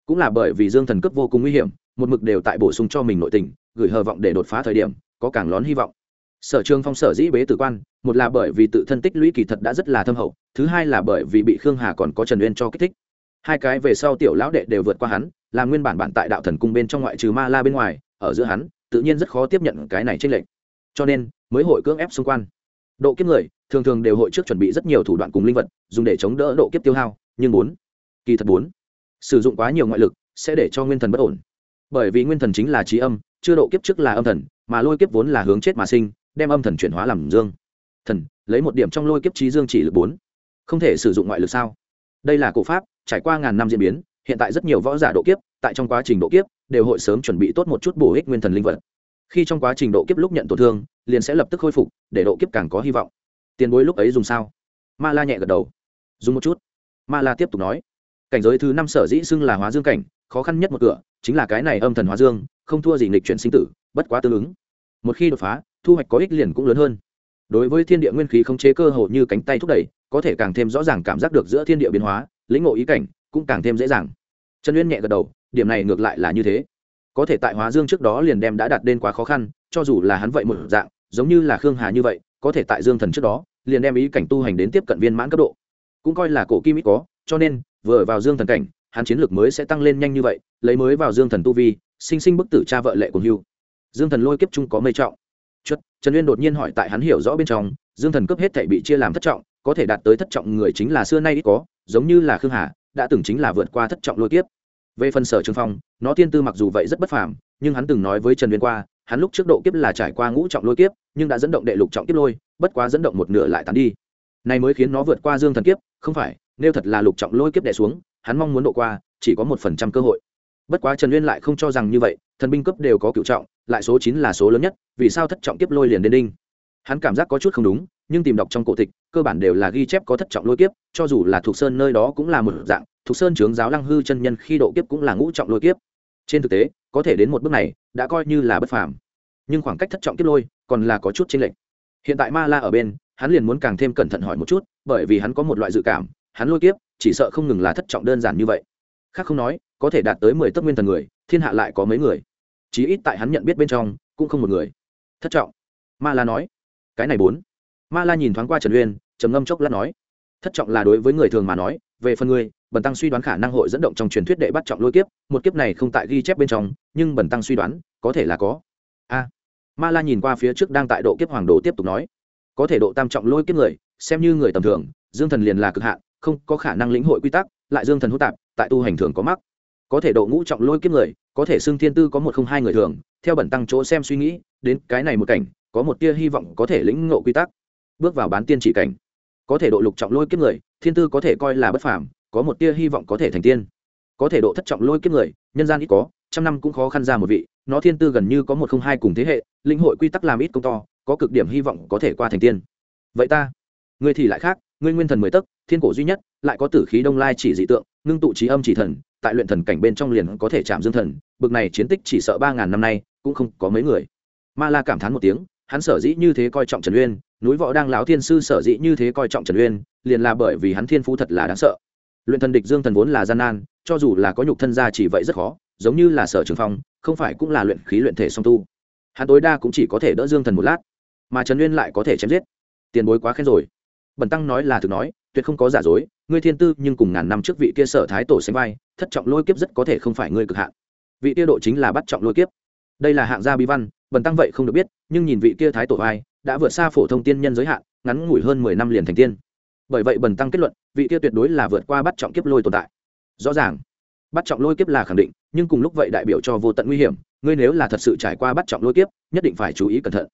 Cũng là bởi vì dương thần cấp vô cùng nguy hiểm, một mực đều tại bổ sung cho mình nội tình, gửi hờ vọng để đột phá thời điểm, có càng lón hy vọng. Sở trường phong sở dĩ bế tử quan, một là bởi vì tự thân tích lũy kỳ thật đã rất là thâm hậu, thứ hai là bởi vì bị khương hà còn có trần uyên cho kích thích. Hai cái về sau tiểu lão đệ đều vượt qua hắn, là nguyên bản bản tại đạo thần cung bên trong ngoại trừ ma la bên ngoài, ở giữa hắn tự nhiên rất khó tiếp nhận cái này trên lệnh cho nên, mới hội cưỡng ép xung quan. Độ kiếp người, thường thường đều hội trước chuẩn bị rất nhiều thủ đoạn cùng linh vật, dùng để chống đỡ độ kiếp tiêu hao, nhưng bốn, kỳ thật bốn, sử dụng quá nhiều ngoại lực, sẽ để cho nguyên thần bất ổn. Bởi vì nguyên thần chính là trí âm, chưa độ kiếp trước là âm thần, mà lôi kiếp vốn là hướng chết mà sinh, đem âm thần chuyển hóa làm dương. Thần, lấy một điểm trong lôi kiếp trí dương chỉ lực bốn, không thể sử dụng ngoại lực sao? Đây là cổ pháp, trải qua ngàn năm diễn biến, hiện tại rất nhiều võ giả độ kiếp, tại trong quá trình độ kiếp đều hội sớm chuẩn bị tốt một chút bổ ích nguyên thần linh vật. Khi trong quá trình độ kiếp lúc nhận tổn thương, liền sẽ lập tức khôi phục, để độ kiếp càng có hy vọng. Tiền bối lúc ấy dùng sao? Ma la nhẹ gật đầu. Dùng một chút. Ma la tiếp tục nói. Cảnh giới thứ năm sở dĩ xưng là hóa dương cảnh, khó khăn nhất một cửa, chính là cái này âm thần hóa dương, không thua gì nghịch chuyển sinh tử, bất quá tương ứng. Một khi đột phá, thu hoạch có ích liền cũng lớn hơn. Đối với thiên địa nguyên khí không chế cơ hồ như cánh tay thúc đẩy, có thể càng thêm rõ ràng cảm giác được giữa thiên địa biến hóa, lĩnh ngộ ý cảnh cũng càng thêm dễ dàng. Trần uyên nhẹ gật đầu điểm này ngược lại là như thế. Có thể tại hóa dương trước đó liền đem đã đạt đến quá khó khăn, cho dù là hắn vậy một dạng, giống như là khương hà như vậy, có thể tại dương thần trước đó, liền đem ý cảnh tu hành đến tiếp cận viên mãn cấp độ. Cũng coi là cổ kim ít có, cho nên, vừa vào dương thần cảnh, hắn chiến lược mới sẽ tăng lên nhanh như vậy, lấy mới vào dương thần tu vi, sinh sinh bức tử cha vợ lệ của hưu. Dương thần lôi kiếp chung có mây trọng. Chất trần uyên đột nhiên hỏi tại hắn hiểu rõ bên trong, dương thần cấp hết thể bị chia làm thất trọng, có thể đạt tới thất trọng người chính là xưa nay ít có, giống như là khương hà, đã từng chính là vượt qua thất trọng lôi kiếp về phần sở trường phong, nó tiên tư mặc dù vậy rất bất phàm, nhưng hắn từng nói với trần liên qua, hắn lúc trước độ kiếp là trải qua ngũ trọng lôi kiếp, nhưng đã dẫn động đệ lục trọng kiếp lôi, bất quá dẫn động một nửa lại tán đi. Này mới khiến nó vượt qua dương thần kiếp, không phải, nếu thật là lục trọng lôi kiếp đẻ xuống, hắn mong muốn độ qua, chỉ có một phần trăm cơ hội. Bất quá trần uyên lại không cho rằng như vậy, thần binh cấp đều có cựu trọng, lại số chín là số lớn nhất, vì sao thất trọng kiếp lôi liền đến đinh? Hắn cảm giác có chút không đúng, nhưng tìm đọc trong cổ tịch, cơ bản đều là ghi chép có thất trọng lôi kiếp, cho dù là thuộc sơn nơi đó cũng là một dạng thuộc sơn trướng giáo lăng hư chân nhân khi độ kiếp cũng là ngũ trọng lôi kiếp. Trên thực tế, có thể đến một bước này, đã coi như là bất phàm. Nhưng khoảng cách thất trọng kiếp lôi còn là có chút chênh lệch. Hiện tại ma la ở bên, hắn liền muốn càng thêm cẩn thận hỏi một chút, bởi vì hắn có một loại dự cảm, hắn lôi kiếp, chỉ sợ không ngừng là thất trọng đơn giản như vậy. Khác không nói, có thể đạt tới mười tấc nguyên thần người, thiên hạ lại có mấy người. Chí ít tại hắn nhận biết bên trong, cũng không một người. Thất trọng. Ma la nói. Cái này bốn. Ma la nhìn thoáng qua trần uyên, trầm ngâm chốc lát nói. Thất trọng là đối với người thường mà nói về phần ngươi, bần tăng suy đoán khả năng hội dẫn động trong truyền thuyết đệ bắt trọng lôi kiếp, một kiếp này không tại ghi chép bên trong, nhưng bần tăng suy đoán, có thể là có. A. Ma la nhìn qua phía trước đang tại độ kiếp hoàng đồ tiếp tục nói, có thể độ tam trọng lôi kiếp người, xem như người tầm thường, dương thần liền là cực hạn, không có khả năng lĩnh hội quy tắc, lại dương thần hô tạp, tại tu hành thường có mắc. Có thể độ ngũ trọng lôi kiếp người, có thể xưng thiên tư có một không hai người thường, theo bẩn tăng chỗ xem suy nghĩ, đến cái này một cảnh, có một tia hy vọng có thể lĩnh ngộ quy tắc. Bước vào bán tiên chỉ cảnh có thể độ lục trọng lôi kiếp người, thiên tư có thể coi là bất phàm, có một tia hy vọng có thể thành tiên. Có thể độ thất trọng lôi kiếp người, nhân gian ít có, trăm năm cũng khó khăn ra một vị, nó thiên tư gần như có một không hai cùng thế hệ, linh hội quy tắc làm ít công to, có cực điểm hy vọng có thể qua thành tiên. Vậy ta người thì lại khác, ngươi nguyên thần mười tấc, thiên cổ duy nhất, lại có tử khí đông lai chỉ dị tượng, ngưng tụ trí âm chỉ thần, tại luyện thần cảnh bên trong liền có thể chạm dương thần, bực này chiến tích chỉ sợ ba ngàn năm nay, cũng không có mấy người. Ma la cảm thán một tiếng hắn sở dĩ như thế coi trọng trần uyên, núi võ đang láo thiên sư sở dĩ như thế coi trọng trần uyên, liền là bởi vì hắn thiên phú thật là đáng sợ. Luyện thần địch dương thần vốn là gian nan, cho dù là có nhục thân gia chỉ vậy rất khó, giống như là sở trường phong, không phải cũng là luyện khí luyện thể song tu. Hắn tối đa cũng chỉ có thể đỡ dương thần một lát, mà trần uyên lại có thể chém giết. Tiền bối quá khen rồi. Bần tăng nói là thực nói, tuyệt không có giả dối, ngươi thiên tư nhưng cùng ngàn năm trước vị kia sở thái tổ sánh vai, thất trọng lôi kiếp rất có thể không phải ngươi cực hạn. Vị kia độ chính là bắt trọng lôi kiếp. Đây là hạng gia bí văn bần tăng vậy không được biết, nhưng nhìn vị kia thái tổ vai đã vượt xa phổ thông tiên nhân giới hạn, ngắn ngủi hơn mười năm liền thành tiên. Bởi vậy bần tăng kết luận, vị kia tuyệt đối là vượt qua bắt trọng kiếp lôi tồn tại. Rõ ràng, bắt trọng lôi kiếp là khẳng định, nhưng cùng lúc vậy đại biểu cho vô tận nguy hiểm, ngươi nếu là thật sự trải qua bắt trọng lôi kiếp, nhất định phải chú ý cẩn thận.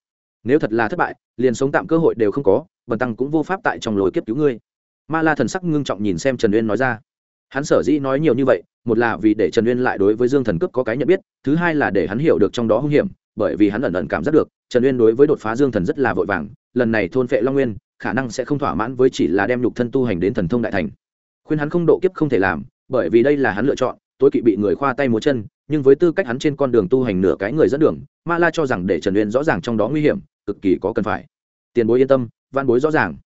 Nếu thật là thất bại, liền sống tạm cơ hội đều không có, bần tăng cũng vô pháp tại trong lôi kiếp cứu ngươi. Ma la thần sắc ngưng trọng nhìn xem trần uyên nói ra. Hắn sở dĩ nói nhiều như vậy, một là vì để trần uyên lại đối với dương thần cướp có cái nhận biết, thứ hai là để hắn hiểu được trong đó hung hiểm bởi vì hắn ẩn ẩn cảm giác được, trần uyên đối với đột phá dương thần rất là vội vàng, lần này thôn phệ long nguyên, khả năng sẽ không thỏa mãn với chỉ là đem nhục thân tu hành đến thần thông đại thành. Khuyên hắn không độ kiếp không thể làm, bởi vì đây là hắn lựa chọn, tối kỵ bị người khoa tay múa chân, nhưng với tư cách hắn trên con đường tu hành nửa cái người dẫn đường, ma la cho rằng để trần uyên rõ ràng trong đó nguy hiểm, cực kỳ có cần phải. Tiền bối yên tâm, văn bối rõ ràng.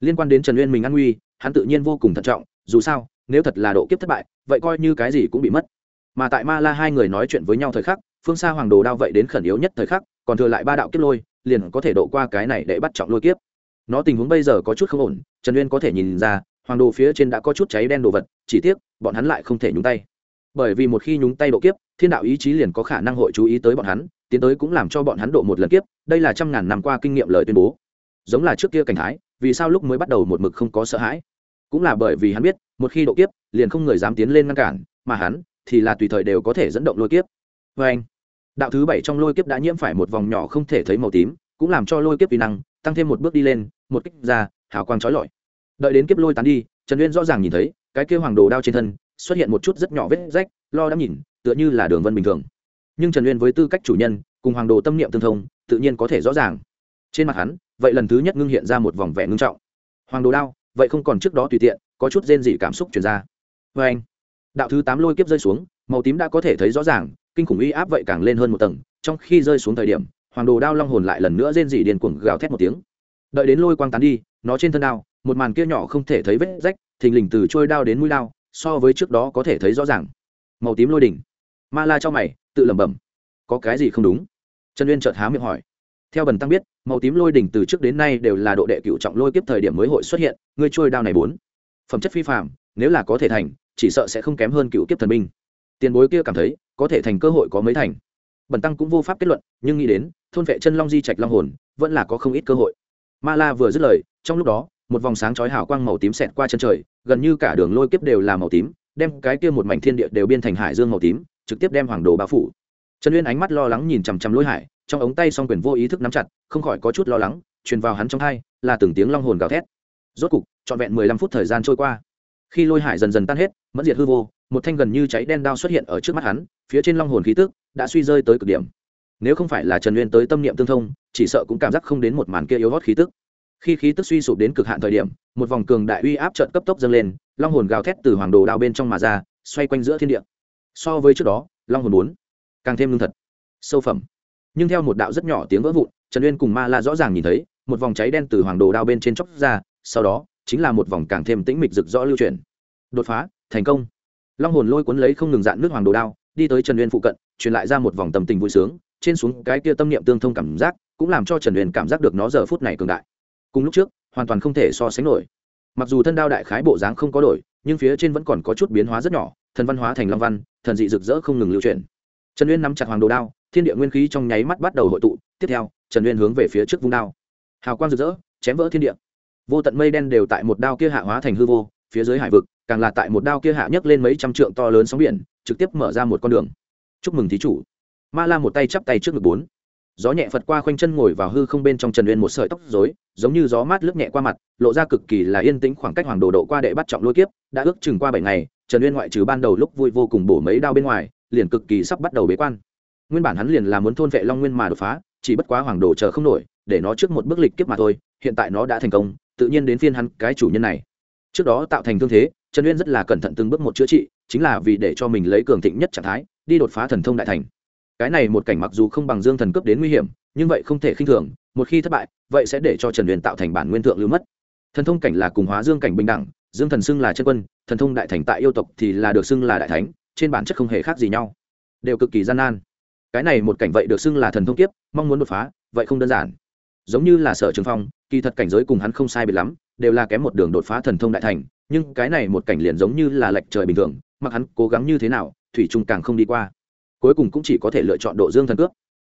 Liên quan đến trần uyên mình an nguy, hắn tự nhiên vô cùng thận trọng, dù sao, nếu thật là độ kiếp thất bại, vậy coi như cái gì cũng bị mất. Mà tại ma la hai người nói chuyện với nhau thời khắc phương xa hoàng đồ đao vậy đến khẩn yếu nhất thời khắc, còn thừa lại ba đạo kiếp lôi, liền có thể độ qua cái này để bắt trọng lôi kiếp. Nó tình huống bây giờ có chút không ổn, trần uyên có thể nhìn ra, hoàng đồ phía trên đã có chút cháy đen đồ vật, chỉ tiếc, bọn hắn lại không thể nhúng tay. Bởi vì một khi nhúng tay độ kiếp, thiên đạo ý chí liền có khả năng hội chú ý tới bọn hắn, tiến tới cũng làm cho bọn hắn độ một lần kiếp, đây là trăm ngàn năm qua kinh nghiệm lời tuyên bố. Giống là trước kia cảnh thái, vì sao lúc mới bắt đầu một mực không có sợ hãi? Cũng là bởi vì hắn biết, một khi độ kiếp, liền không người dám tiến lên ngăn cản, mà hắn thì là tùy thời đều có thể dẫn động lôi kiếp. Vê anh đạo thứ bảy trong lôi kiếp đã nhiễm phải một vòng nhỏ không thể thấy màu tím, cũng làm cho lôi kiếp vi năng tăng thêm một bước đi lên, một kích ra, hào quang trói lọi. Đợi đến kiếp lôi tán đi, trần uyên rõ ràng nhìn thấy, cái kêu hoàng đồ đao trên thân xuất hiện một chút rất nhỏ vết rách, lo đã nhìn, tựa như là đường vân bình thường. Nhưng trần uyên với tư cách chủ nhân, cùng hoàng đồ tâm niệm tương thông, tự nhiên có thể rõ ràng. Trên mặt hắn, vậy lần thứ nhất ngưng hiện ra một vòng vẻ ngưng trọng. Hoàng đồ đao, vậy không còn trước đó tùy tiện, có chút rên dị cảm xúc chuyển ra. Vê anh, đạo thứ tám lôi kiếp rơi xuống, màu tím đã có thể thấy rõ ràng kinh khủng uy áp vậy càng lên hơn một tầng, trong khi rơi xuống thời điểm, hoàng đồ đao long hồn lại lần nữa rên dị điền cuồng gào thét một tiếng. Đợi đến lôi quang tán đi, nó trên thân đao, một màn kia nhỏ không thể thấy vết rách, thình lình từ trôi đao đến mũi đao, so với trước đó có thể thấy rõ ràng. Màu tím lôi đỉnh. Ma la cho mày, tự lẩm bẩm. Có cái gì không đúng? Trần uyên chợt há miệng hỏi. Theo bần tăng biết, màu tím lôi đỉnh từ trước đến nay đều là độ đệ cựu trọng lôi kiếp thời điểm mới hội xuất hiện, ngươi trôi đao này bốn. Phẩm chất phi phạm nếu là có thể thành, chỉ sợ sẽ không kém hơn cựu kiếp thần binh tiền bối kia cảm thấy, có thể thành cơ hội có mấy thành. Bần tăng cũng vô pháp kết luận, nhưng nghĩ đến, thôn vệ chân long di trạch long hồn, vẫn là có không ít cơ hội. Ma la vừa dứt lời, trong lúc đó, một vòng sáng chói hào quang màu tím xẹt qua chân trời, gần như cả đường lôi kiếp đều là màu tím, đem cái kia một mảnh thiên địa đều biên thành hải dương màu tím, trực tiếp đem hoàng đồ bao phủ. Trần uyên ánh mắt lo lắng nhìn chằm chằm lôi hải, trong ống tay song quyền vô ý thức nắm chặt, không khỏi có chút lo lắng, truyền vào hắn trong hai, là từng tiếng long hồn gào thét. Rốt cục, trọn vẹn mười lăm phút thời gian trôi qua. Khi lôi hải dần dần tan hết, mẫn diệt hư vô một thanh gần như cháy đen đao xuất hiện ở trước mắt hắn, phía trên long hồn khí tức đã suy rơi tới cực điểm. Nếu không phải là trần uyên tới tâm niệm tương thông, chỉ sợ cũng cảm giác không đến một màn kia yếu hót khí tức. Khi khí tức suy sụp đến cực hạn thời điểm, một vòng cường đại uy áp trận cấp tốc dâng lên, long hồn gào thét từ hoàng đồ đao bên trong mà ra, xoay quanh giữa thiên địa. So với trước đó, long hồn bốn, càng thêm lương thật, sâu phẩm. Nhưng theo một đạo rất nhỏ tiếng vỡ vụn, trần uyên cùng ma la rõ ràng nhìn thấy, một vòng cháy đen từ hoàng đồ đao bên trên chóc ra, sau đó, chính là một vòng càng thêm tĩnh mịch rực rõ lưu truyền đột phá, thành công long hồn lôi cuốn lấy không ngừng dạn nước hoàng đồ đao, đi tới trần uyên phụ cận, truyền lại ra một vòng tâm tình vui sướng, trên xuống cái kia tâm niệm tương thông cảm giác, cũng làm cho trần uyên cảm giác được nó giờ phút này cường đại. Cùng lúc trước, hoàn toàn không thể so sánh nổi. Mặc dù thân đao đại khái bộ dáng không có đổi, nhưng phía trên vẫn còn có chút biến hóa rất nhỏ, thần văn hóa thành long văn, thần dị rực rỡ không ngừng lưu truyền trần uyên nắm chặt hoàng đồ đao, thiên địa nguyên khí trong nháy mắt bắt đầu hội tụ, tiếp theo, trần uyên hướng về phía trước vung đao. Hào quang rực rỡ, chém vỡ thiên địa. Vô tận mây đen đều tại một đao kia hạ hóa thành hư vô, phía dưới hải vực càng là tại một đao kia hạ nhấc lên mấy trăm trượng to lớn sóng biển, trực tiếp mở ra một con đường. Chúc mừng thí chủ. Ma la một tay chắp tay trước ngực bốn. Gió nhẹ phật qua khoanh chân ngồi vào hư không bên trong trần uyên một sợi tóc dối giống như gió mát lướt nhẹ qua mặt, lộ ra cực kỳ là yên tĩnh khoảng cách hoàng đồ độ qua đệ bắt trọng lôi kiếp, đã ước chừng qua bảy ngày, trần uyên ngoại trừ ban đầu lúc vui vô cùng bổ mấy đao bên ngoài, liền cực kỳ sắp bắt đầu bế quan. Nguyên bản hắn liền là muốn thôn vệ long nguyên mà đột phá, chỉ bất quá hoàng đồ chờ không nổi, để nó trước một bước lịch kiếp mà thôi, hiện tại nó đã thành công, tự nhiên đến phiên hắn cái chủ nhân này. Trước đó tạo thành thương thế trần uyên rất là cẩn thận từng bước một chữa trị, chính là vì để cho mình lấy cường thịnh nhất trạng thái, đi đột phá thần thông đại thành. Cái này một cảnh mặc dù không bằng dương thần cấp đến nguy hiểm, nhưng vậy không thể khinh thường, một khi thất bại, vậy sẽ để cho trần uyên tạo thành bản nguyên thượng lưu mất. Thần thông cảnh là cùng hóa dương cảnh bình đẳng, dương thần xưng là chân quân, thần thông đại thành tại yêu tộc thì là được xưng là đại thánh, trên bản chất không hề khác gì nhau. Đều cực kỳ gian nan. Cái này một cảnh vậy được xưng là thần thông kiếp, mong muốn đột phá, vậy không đơn giản. Giống như là sở trường phong, kỳ thật cảnh giới cùng hắn không sai biệt lắm, đều là kém một đường đột phá thần thông đại thành nhưng cái này một cảnh liền giống như là lệch trời bình thường mặc hắn cố gắng như thế nào thủy trung càng không đi qua. Cuối cùng cũng chỉ có thể lựa chọn độ dương thần cướp.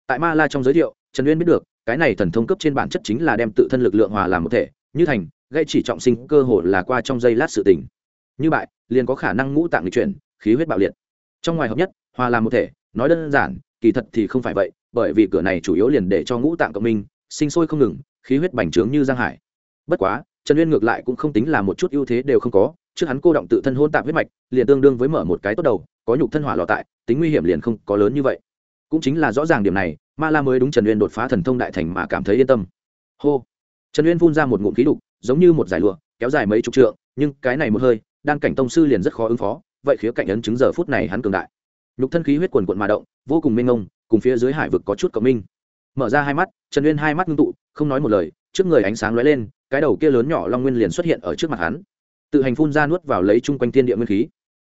Tại ma la trong giới thiệu trần uyên biết được cái này thần thông cấp trên bản chất chính là đem tự thân lực lượng hòa làm một thể như thành gây chỉ trọng sinh cơ hội là qua trong giây lát sự tình. Như bại, liền có khả năng ngũ tạng lịch chuyển khí huyết bạo liệt. Trong ngoài hợp nhất hòa làm một thể nói đơn giản kỳ thật thì không phải vậy bởi vì cửa này chủ yếu liền để cho ngũ tạng cộng minh sinh sôi không ngừng khí huyết bành trướng như giang hải. Bất quá trần uyên ngược lại cũng không tính là một chút ưu thế đều không có, trước hắn cô động tự thân hôn tạp huyết mạch, liền tương đương với mở một cái tốt đầu, có nhục thân hỏa lọ tại, tính nguy hiểm liền không có lớn như vậy. Cũng chính là rõ ràng điểm này, ma la mới đúng trần uyên đột phá thần thông đại thành mà cảm thấy yên tâm. Hô! Trần uyên phun ra một ngụm khí đục, giống như một giải lụa, kéo dài mấy chục trượng, nhưng cái này một hơi, đan cảnh tông sư liền rất khó ứng phó, vậy khía cạnh ấn chứng giờ phút này hắn cường đại. Nhục thân khí huyết quần quận mà động, vô cùng mênh ngông cùng phía dưới hải vực có chút cộng minh. Mở ra hai mắt, trần uyên hai mắt ngưng tụ, không nói một lời, trước người ánh sáng lóe lên cái đầu kia lớn nhỏ long nguyên liền xuất hiện ở trước mặt hắn. Tự hành phun ra nuốt vào lấy chung quanh thiên địa nguyên khí.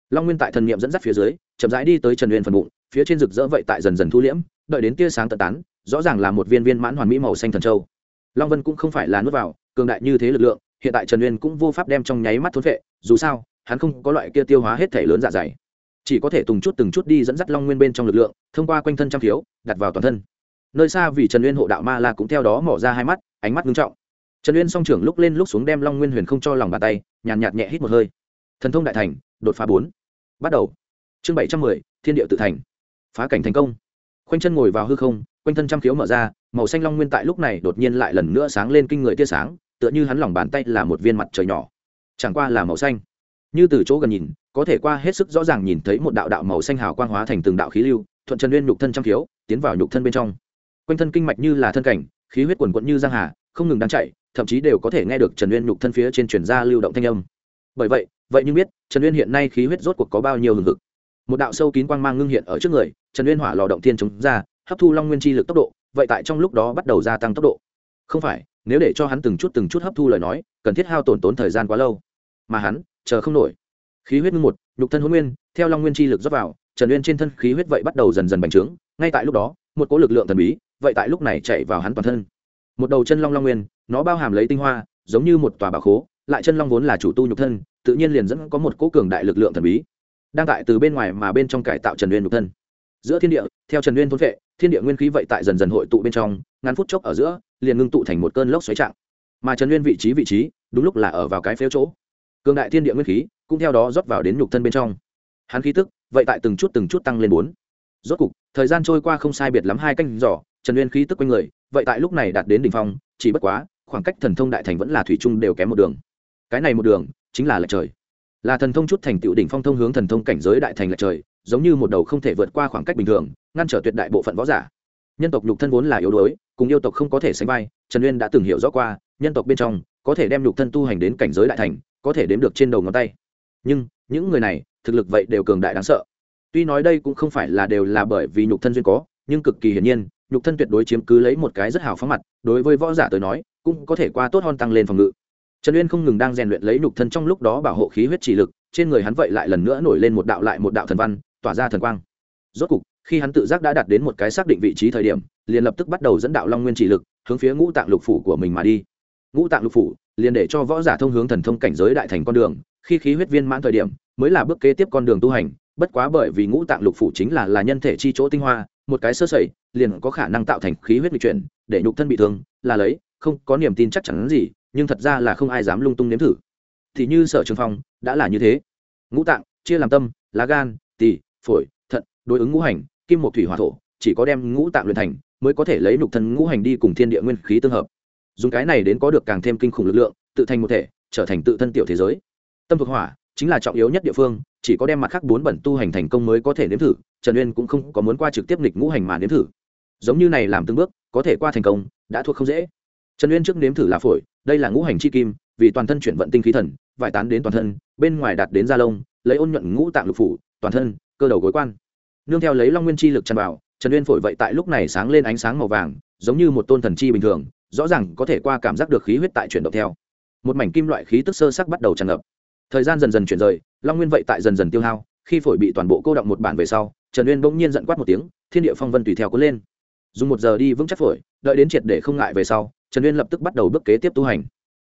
Long nguyên tại thần niệm dẫn dắt phía dưới, chậm rãi đi tới trần uyên phần bụng, phía trên rực rỡ vậy tại dần dần thu liễm, đợi đến tia sáng tận tán, rõ ràng là một viên viên mãn hoàn mỹ màu xanh thần châu. Long vân cũng không phải là nuốt vào, cường đại như thế lực lượng, hiện tại trần uyên cũng vô pháp đem trong nháy mắt thốn vệ dù sao, hắn không có loại kia tiêu hóa hết thể lớn dạ dày. Chỉ có thể từng chút từng chút đi dẫn dắt long nguyên bên trong lực lượng, thông qua quanh thân trăm khiếu đặt vào toàn thân. Nơi xa vì trần uyên hộ đạo ma la cũng theo đó mỏ ra hai mắt, ánh mắt ngưng trọng trần uyên song trưởng lúc lên lúc xuống đem long nguyên huyền không cho lòng bàn tay nhàn nhạt, nhạt nhẹ hít một hơi. Thần thông đại thành đột phá bốn. Bắt đầu. Chương bảy trăm mười thiên địa tự thành. Phá cảnh thành công. Khoanh chân ngồi vào hư không quanh thân trăm khiếu mở ra màu xanh long nguyên tại lúc này đột nhiên lại lần nữa sáng lên kinh người tia sáng tựa như hắn lòng bàn tay là một viên mặt trời nhỏ. Chẳng qua là màu xanh. Như từ chỗ gần nhìn có thể qua hết sức rõ ràng nhìn thấy một đạo đạo màu xanh hào quang hóa thành từng đạo khí lưu thuận trần Uyên nhục thân trăm khiếu tiến vào nhục thân bên trong. Quanh thân kinh mạch như là thân cảnh khí huyết quần quận như giang hà không ngừng đang chạy thậm chí đều có thể nghe được trần uyên nhục thân phía trên chuyển ra lưu động thanh âm. Bởi vậy vậy nhưng biết, trần uyên hiện nay khí huyết rốt cuộc có bao nhiêu hừng hực. Một đạo sâu kín quang mang ngưng hiện ở trước người, trần uyên hỏa lò động thiên chống ra, hấp thu long nguyên chi lực tốc độ, vậy tại trong lúc đó bắt đầu gia tăng tốc độ. Không phải, nếu để cho hắn từng chút từng chút hấp thu lời nói, cần thiết hao tổn tốn thời gian quá lâu. Mà hắn, chờ không nổi. Khí huyết ngưng một, nhục thân huấn nguyên, theo long nguyên chi lực dốc vào, trần uyên trên thân khí huyết vậy bắt đầu dần dần bành trướng, ngay tại lúc đó, một cỗ lực lượng thần bí, vậy tại lúc này chạy vào hắn toàn thân một đầu chân long long nguyên, nó bao hàm lấy tinh hoa, giống như một tòa bảo khố, lại chân long vốn là chủ tu nhục thân, tự nhiên liền dẫn có một cỗ cường đại lực lượng thần bí, đang tại từ bên ngoài mà bên trong cải tạo trần nguyên nhục thân. Giữa thiên địa, theo trần nguyên thôn vệ thiên địa nguyên khí vậy tại dần dần hội tụ bên trong ngắn phút chốc ở giữa, liền ngưng tụ thành một cơn lốc xoáy trạng. Mà trần nguyên vị trí vị trí, đúng lúc là ở vào cái phếu chỗ. Cường đại thiên địa nguyên khí cũng theo đó rót vào đến nhục thân bên trong. Hắn khí tức vậy tại từng chút từng chút tăng lên bốn. Rốt cục, thời gian trôi qua không sai biệt lắm hai canh giỏ trần nguyên khí tức quanh người vậy tại lúc này đạt đến đỉnh phong, chỉ bất quá, khoảng cách thần thông đại thành vẫn là thủy chung đều kém một đường. Cái này một đường, chính là lệch trời. Là thần thông chút thành tựu đỉnh phong thông hướng thần thông cảnh giới đại thành lệch trời, giống như một đầu không thể vượt qua khoảng cách bình thường, ngăn trở tuyệt đại bộ phận võ giả. Nhân tộc nhục thân vốn là yếu đuối, cùng yêu tộc không có thể sánh vai, trần uyên đã từng hiểu rõ qua, nhân tộc bên trong, có thể đem nhục thân tu hành đến cảnh giới đại thành, có thể đếm được trên đầu ngón tay. Nhưng, những người này, thực lực vậy đều cường đại đáng sợ. Tuy nói đây cũng không phải là đều là bởi vì nhục thân duyên có, nhưng cực kỳ hiển nhiên nhục thân tuyệt đối chiếm cứ lấy một cái rất hào phóng mặt, đối với võ giả tới nói, cũng có thể qua tốt hơn tăng lên phòng ngự. Trần uyên không ngừng đang rèn luyện lấy nhục thân trong lúc đó bảo hộ khí huyết chỉ lực, trên người hắn vậy lại lần nữa nổi lên một đạo lại một đạo thần văn, tỏa ra thần quang. Rốt cục, khi hắn tự giác đã đạt đến một cái xác định vị trí thời điểm, liền lập tức bắt đầu dẫn đạo long nguyên chỉ lực, hướng phía ngũ tạng lục phủ của mình mà đi. Ngũ tạng lục phủ, liền để cho võ giả thông hướng thần thông cảnh giới đại thành con đường, khi khí huyết viên mãn thời điểm, mới là bước kế tiếp con đường tu hành bất quá bởi vì ngũ tạng lục phủ chính là là nhân thể chi chỗ tinh hoa, một cái sơ sẩy, liền có khả năng tạo thành khí huyết bị chuyển, để nhục thân bị thương, là lấy, không có niềm tin chắc chắn gì, nhưng thật ra là không ai dám lung tung nếm thử. Thì như sở trường phong, đã là như thế. Ngũ tạng, chia làm tâm, lá gan, tỳ, phổi, thận, đối ứng ngũ hành, kim một thủy, hỏa, thổ, chỉ có đem ngũ tạng luyện thành, mới có thể lấy nhục thân ngũ hành đi cùng thiên địa nguyên khí tương hợp. Dùng cái này đến có được càng thêm kinh khủng lực lượng, tự thành một thể, trở thành tự thân tiểu thế giới. Tâm thuộc hỏa chính là trọng yếu nhất địa phương, chỉ có đem mặt khác bốn bẩn tu hành thành công mới có thể nếm thử, trần uyên cũng không có muốn qua trực tiếp nghịch ngũ hành mà nếm thử. Giống như này làm từng bước, có thể qua thành công, đã thuộc không dễ. Trần uyên trước nếm thử là phổi, đây là ngũ hành chi kim, vì toàn thân chuyển vận tinh khí thần, vải tán đến toàn thân, bên ngoài đạt đến da lông, lấy ôn nhuận ngũ tạng lục phủ, toàn thân, cơ đầu gối quan. Nương theo lấy long nguyên chi lực tràn vào, trần uyên phổi vậy tại lúc này sáng lên ánh sáng màu vàng, giống như một tôn thần chi bình thường, rõ ràng có thể qua cảm giác được khí huyết tại chuyển động theo. Một mảnh kim loại khí tức sơ sắc bắt đầu tràn ngập thời gian dần dần chuyển rời, long nguyên vậy tại dần dần tiêu hao, khi phổi bị toàn bộ cô động một bản về sau, trần uyên bỗng nhiên giận quát một tiếng, thiên địa phong vân tùy theo cuốn lên. Dùng một giờ đi vững chắc phổi, đợi đến triệt để không ngại về sau, trần uyên lập tức bắt đầu bước kế tiếp tu hành.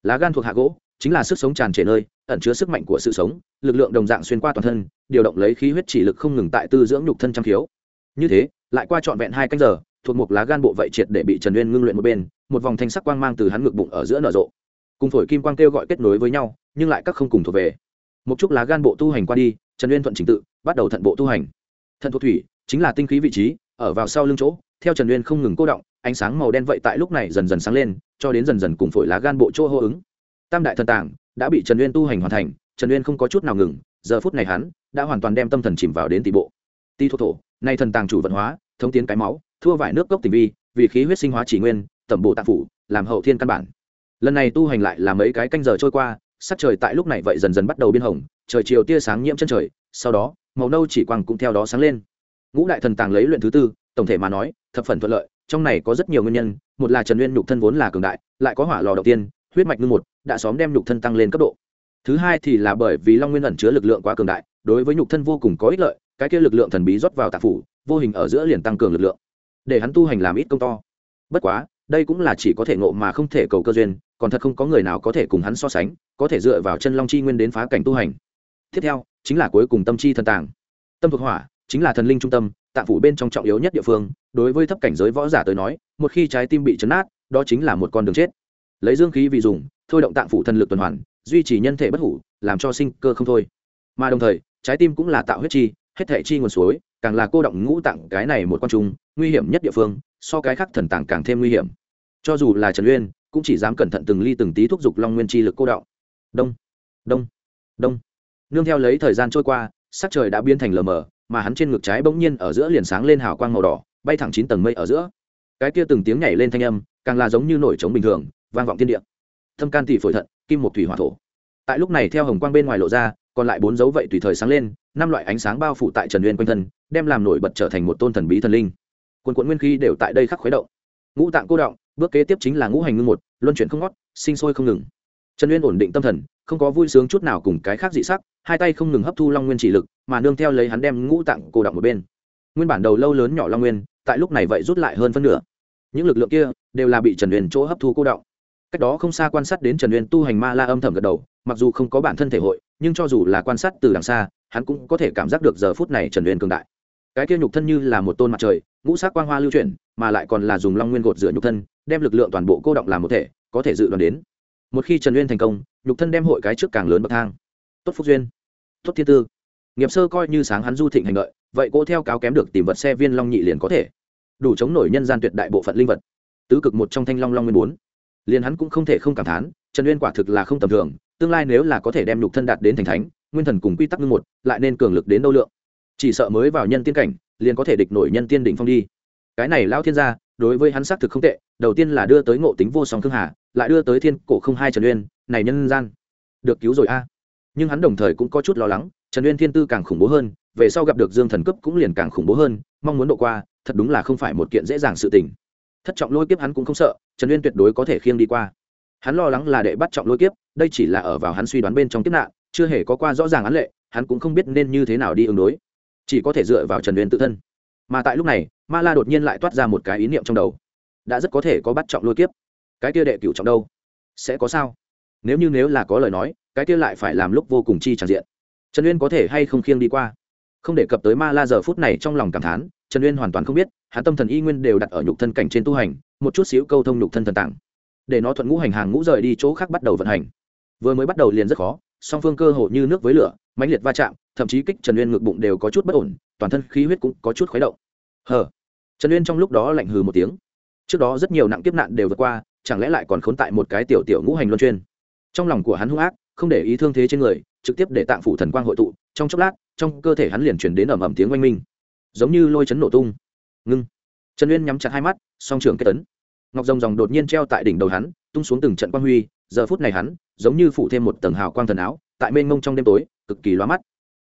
Lá gan thuộc hạ gỗ, chính là sức sống tràn trề nơi, ẩn chứa sức mạnh của sự sống, lực lượng đồng dạng xuyên qua toàn thân, điều động lấy khí huyết chỉ lực không ngừng tại tư dưỡng nhục thân trăm khiếu. Như thế, lại qua trọn vẹn hai canh giờ, thuộc một lá gan bộ vậy triệt để bị trần uyên ngưng luyện một bên, một vòng thanh sắc quang mang từ hắn ngực bụng ở giữa nở rộ. Cùng phổi kim quang kêu gọi kết nối với nhau nhưng lại các không cùng thuộc về. Một chút lá gan bộ tu hành qua đi, trần uyên thuận trình tự, bắt đầu thận bộ tu hành. Thận thuộc thủy chính là tinh khí vị trí, ở vào sau lưng chỗ, theo trần uyên không ngừng cô động, ánh sáng màu đen vậy tại lúc này dần dần sáng lên, cho đến dần dần cùng phổi lá gan bộ chỗ hô ứng. Tam đại thần tàng đã bị trần uyên tu hành hoàn thành, trần uyên không có chút nào ngừng, giờ phút này hắn đã hoàn toàn đem tâm thần chìm vào đến tỷ bộ. Ti thổ thổ, nay thần tàng chủ vận hóa thông tiến cái máu, thua vải nước gốc tình vi, vì khí huyết sinh hóa chỉ nguyên, tẩm bộ tạp phủ, làm hậu thiên căn bản. Lần này tu hành lại là mấy cái canh giờ trôi qua sắc trời tại lúc này vậy dần dần bắt đầu biên hồng, trời chiều tia sáng nhiễm chân trời, sau đó, màu nâu chỉ quang cũng theo đó sáng lên. Ngũ đại thần tàng lấy luyện thứ tư, tổng thể mà nói, thập phần thuận lợi, trong này có rất nhiều nguyên nhân, một là trần nguyên nhục thân vốn là cường đại, lại có hỏa lò đầu tiên, huyết mạch ngưng một, đã xóm đem nhục thân tăng lên cấp độ. Thứ hai thì là bởi vì long nguyên ẩn chứa lực lượng quá cường đại, đối với nhục thân vô cùng có ích lợi, cái kia lực lượng thần bí rót vào tạp phủ, vô hình ở giữa liền tăng cường lực lượng, để hắn tu hành làm ít công to. Bất quá, đây cũng là chỉ có thể ngộ mà không thể cầu cơ duyên còn thật không có người nào có thể cùng hắn so sánh, có thể dựa vào chân long chi nguyên đến phá cảnh tu hành. Tiếp theo, chính là cuối cùng tâm chi thần tàng. Tâm thuộc hỏa, chính là thần linh trung tâm, tạng phủ bên trong trọng yếu nhất địa phương, đối với thấp cảnh giới võ giả tới nói, một khi trái tim bị chấn nát đó chính là một con đường chết. Lấy dương khí vì dùng, thôi động tạng phủ thần lực tuần hoàn, duy trì nhân thể bất hủ, làm cho sinh cơ không thôi. Mà đồng thời, trái tim cũng là tạo huyết chi, hết thể chi nguồn suối, càng là cô động ngũ tạng cái này một con trung nguy hiểm nhất địa phương, so cái khác thần tàng càng thêm nguy hiểm. Cho dù là trần uyên cũng chỉ dám cẩn thận từng ly từng tí thúc giục long nguyên chi lực cô động đông đông đông. Nương theo lấy thời gian trôi qua, sắc trời đã biến thành lờ mờ, mà hắn trên ngực trái bỗng nhiên ở giữa liền sáng lên hào quang màu đỏ, bay thẳng chín tầng mây ở giữa. Cái kia từng tiếng nhảy lên thanh âm, càng là giống như nổi trống bình thường, vang vọng thiên địa. Thâm can tỷ phổi thận, kim một thủy hỏa thổ. Tại lúc này theo hồng quang bên ngoài lộ ra, còn lại bốn dấu vậy tùy thời sáng lên, năm loại ánh sáng bao phủ tại trần uyên quanh thân, đem làm nổi bật trở thành một tôn thần bí thần linh. Quần quận nguyên khí đều tại đây khắc khuấy động. Ngũ tạng cô động bước kế tiếp chính là ngũ hành ngưng một, luân chuyển không ngót, sinh sôi không ngừng. Trần uyên ổn định tâm thần, không có vui sướng chút nào cùng cái khác dị sắc, hai tay không ngừng hấp thu long nguyên chỉ lực, mà nương theo lấy hắn đem ngũ tặng cô động một bên. Nguyên bản đầu lâu lớn nhỏ long nguyên, tại lúc này vậy rút lại hơn phân nửa. Những lực lượng kia đều là bị trần uyên chỗ hấp thu cô động. Cách đó không xa quan sát đến trần uyên tu hành ma la âm thầm gật đầu, mặc dù không có bản thân thể hội, nhưng cho dù là quan sát từ đằng xa, hắn cũng có thể cảm giác được giờ phút này trần uyên cường đại. Cái kia nhục thân như là một tôn mặt trời, ngũ sắc quang hoa lưu chuyển, mà lại còn là dùng long nguyên gột rửa nhục thân đem lực lượng toàn bộ cô động làm một thể, có thể dự đoán đến. Một khi trần uyên thành công, nhục thân đem hội cái trước càng lớn bậc thang. Tốt phúc duyên. Tốt thiên tư. Nghiệp sơ coi như sáng hắn du thịnh hành lợi, vậy cô theo cáo kém được tìm vật xe viên long nhị liền có thể. Đủ chống nổi nhân gian tuyệt đại bộ phận linh vật. Tứ cực một trong thanh long long nguyên bốn. Liền hắn cũng không thể không cảm thán, trần uyên quả thực là không tầm thường, tương lai nếu là có thể đem nhục thân đạt đến thành thánh, nguyên thần cùng quy tắc ngưng một, lại nên cường lực đến đâu lượng. Chỉ sợ mới vào nhân tiên cảnh, liền có thể địch nổi nhân tiên đỉnh phong đi. Cái này lao thiên gia đối với hắn xác thực không tệ, đầu tiên là đưa tới ngộ tính vô song thương hà, lại đưa tới thiên cổ không hai trần uyên, này nhân gian. Được cứu rồi a. Nhưng hắn đồng thời cũng có chút lo lắng, trần uyên thiên tư càng khủng bố hơn, về sau gặp được dương thần cấp cũng liền càng khủng bố hơn, mong muốn độ qua, thật đúng là không phải một kiện dễ dàng sự tình. Thất trọng lôi kiếp hắn cũng không sợ, trần uyên tuyệt đối có thể khiêng đi qua. Hắn lo lắng là đệ bắt trọng lôi kiếp, đây chỉ là ở vào hắn suy đoán bên trong kiếp nạn, chưa hề có qua rõ ràng án lệ, hắn cũng không biết nên như thế nào đi ứng đối. Chỉ có thể dựa vào trần uyên tự thân mà tại lúc này, ma la đột nhiên lại toát ra một cái ý niệm trong đầu. Đã rất có thể có bắt trọng lôi kiếp. Cái kia đệ cửu trọng đâu? Sẽ có sao? Nếu như nếu là có lời nói, cái kia lại phải làm lúc vô cùng chi tràn diện. Trần uyên có thể hay không khiêng đi qua? Không đề cập tới ma la giờ phút này trong lòng cảm thán, trần uyên hoàn toàn không biết, hắn tâm thần y nguyên đều đặt ở nhục thân cảnh trên tu hành, một chút xíu câu thông nhục thân thần tạng. Để nó thuận ngũ hành hàng ngũ rời đi chỗ khác bắt đầu vận hành. Vừa mới bắt đầu liền rất khó, song phương cơ hồ như nước với lửa, mãnh liệt va chạm, thậm chí kích trần uyên ngực bụng đều có chút bất ổn toàn thân khí huyết cũng có chút khuấy động. Hờ. Trần uyên trong lúc đó lạnh hừ một tiếng. Trước đó rất nhiều nặng kiếp nạn đều vượt qua, chẳng lẽ lại còn khốn tại một cái tiểu tiểu ngũ hành luân chuyên? Trong lòng của hắn hung ác, không để ý thương thế trên người, trực tiếp để tạng phủ thần quang hội tụ, trong chốc lát, trong cơ thể hắn liền chuyển đến ẩm ẩm tiếng oanh minh. Giống như lôi chấn nổ tung. Ngưng. Trần uyên nhắm chặt hai mắt, song trường kết tấn. Ngọc rồng rồng đột nhiên treo tại đỉnh đầu hắn, tung xuống từng trận quang huy, giờ phút này hắn, giống như phủ thêm một tầng hào quang thần áo, tại mênh mông trong đêm tối, cực kỳ loa mắt.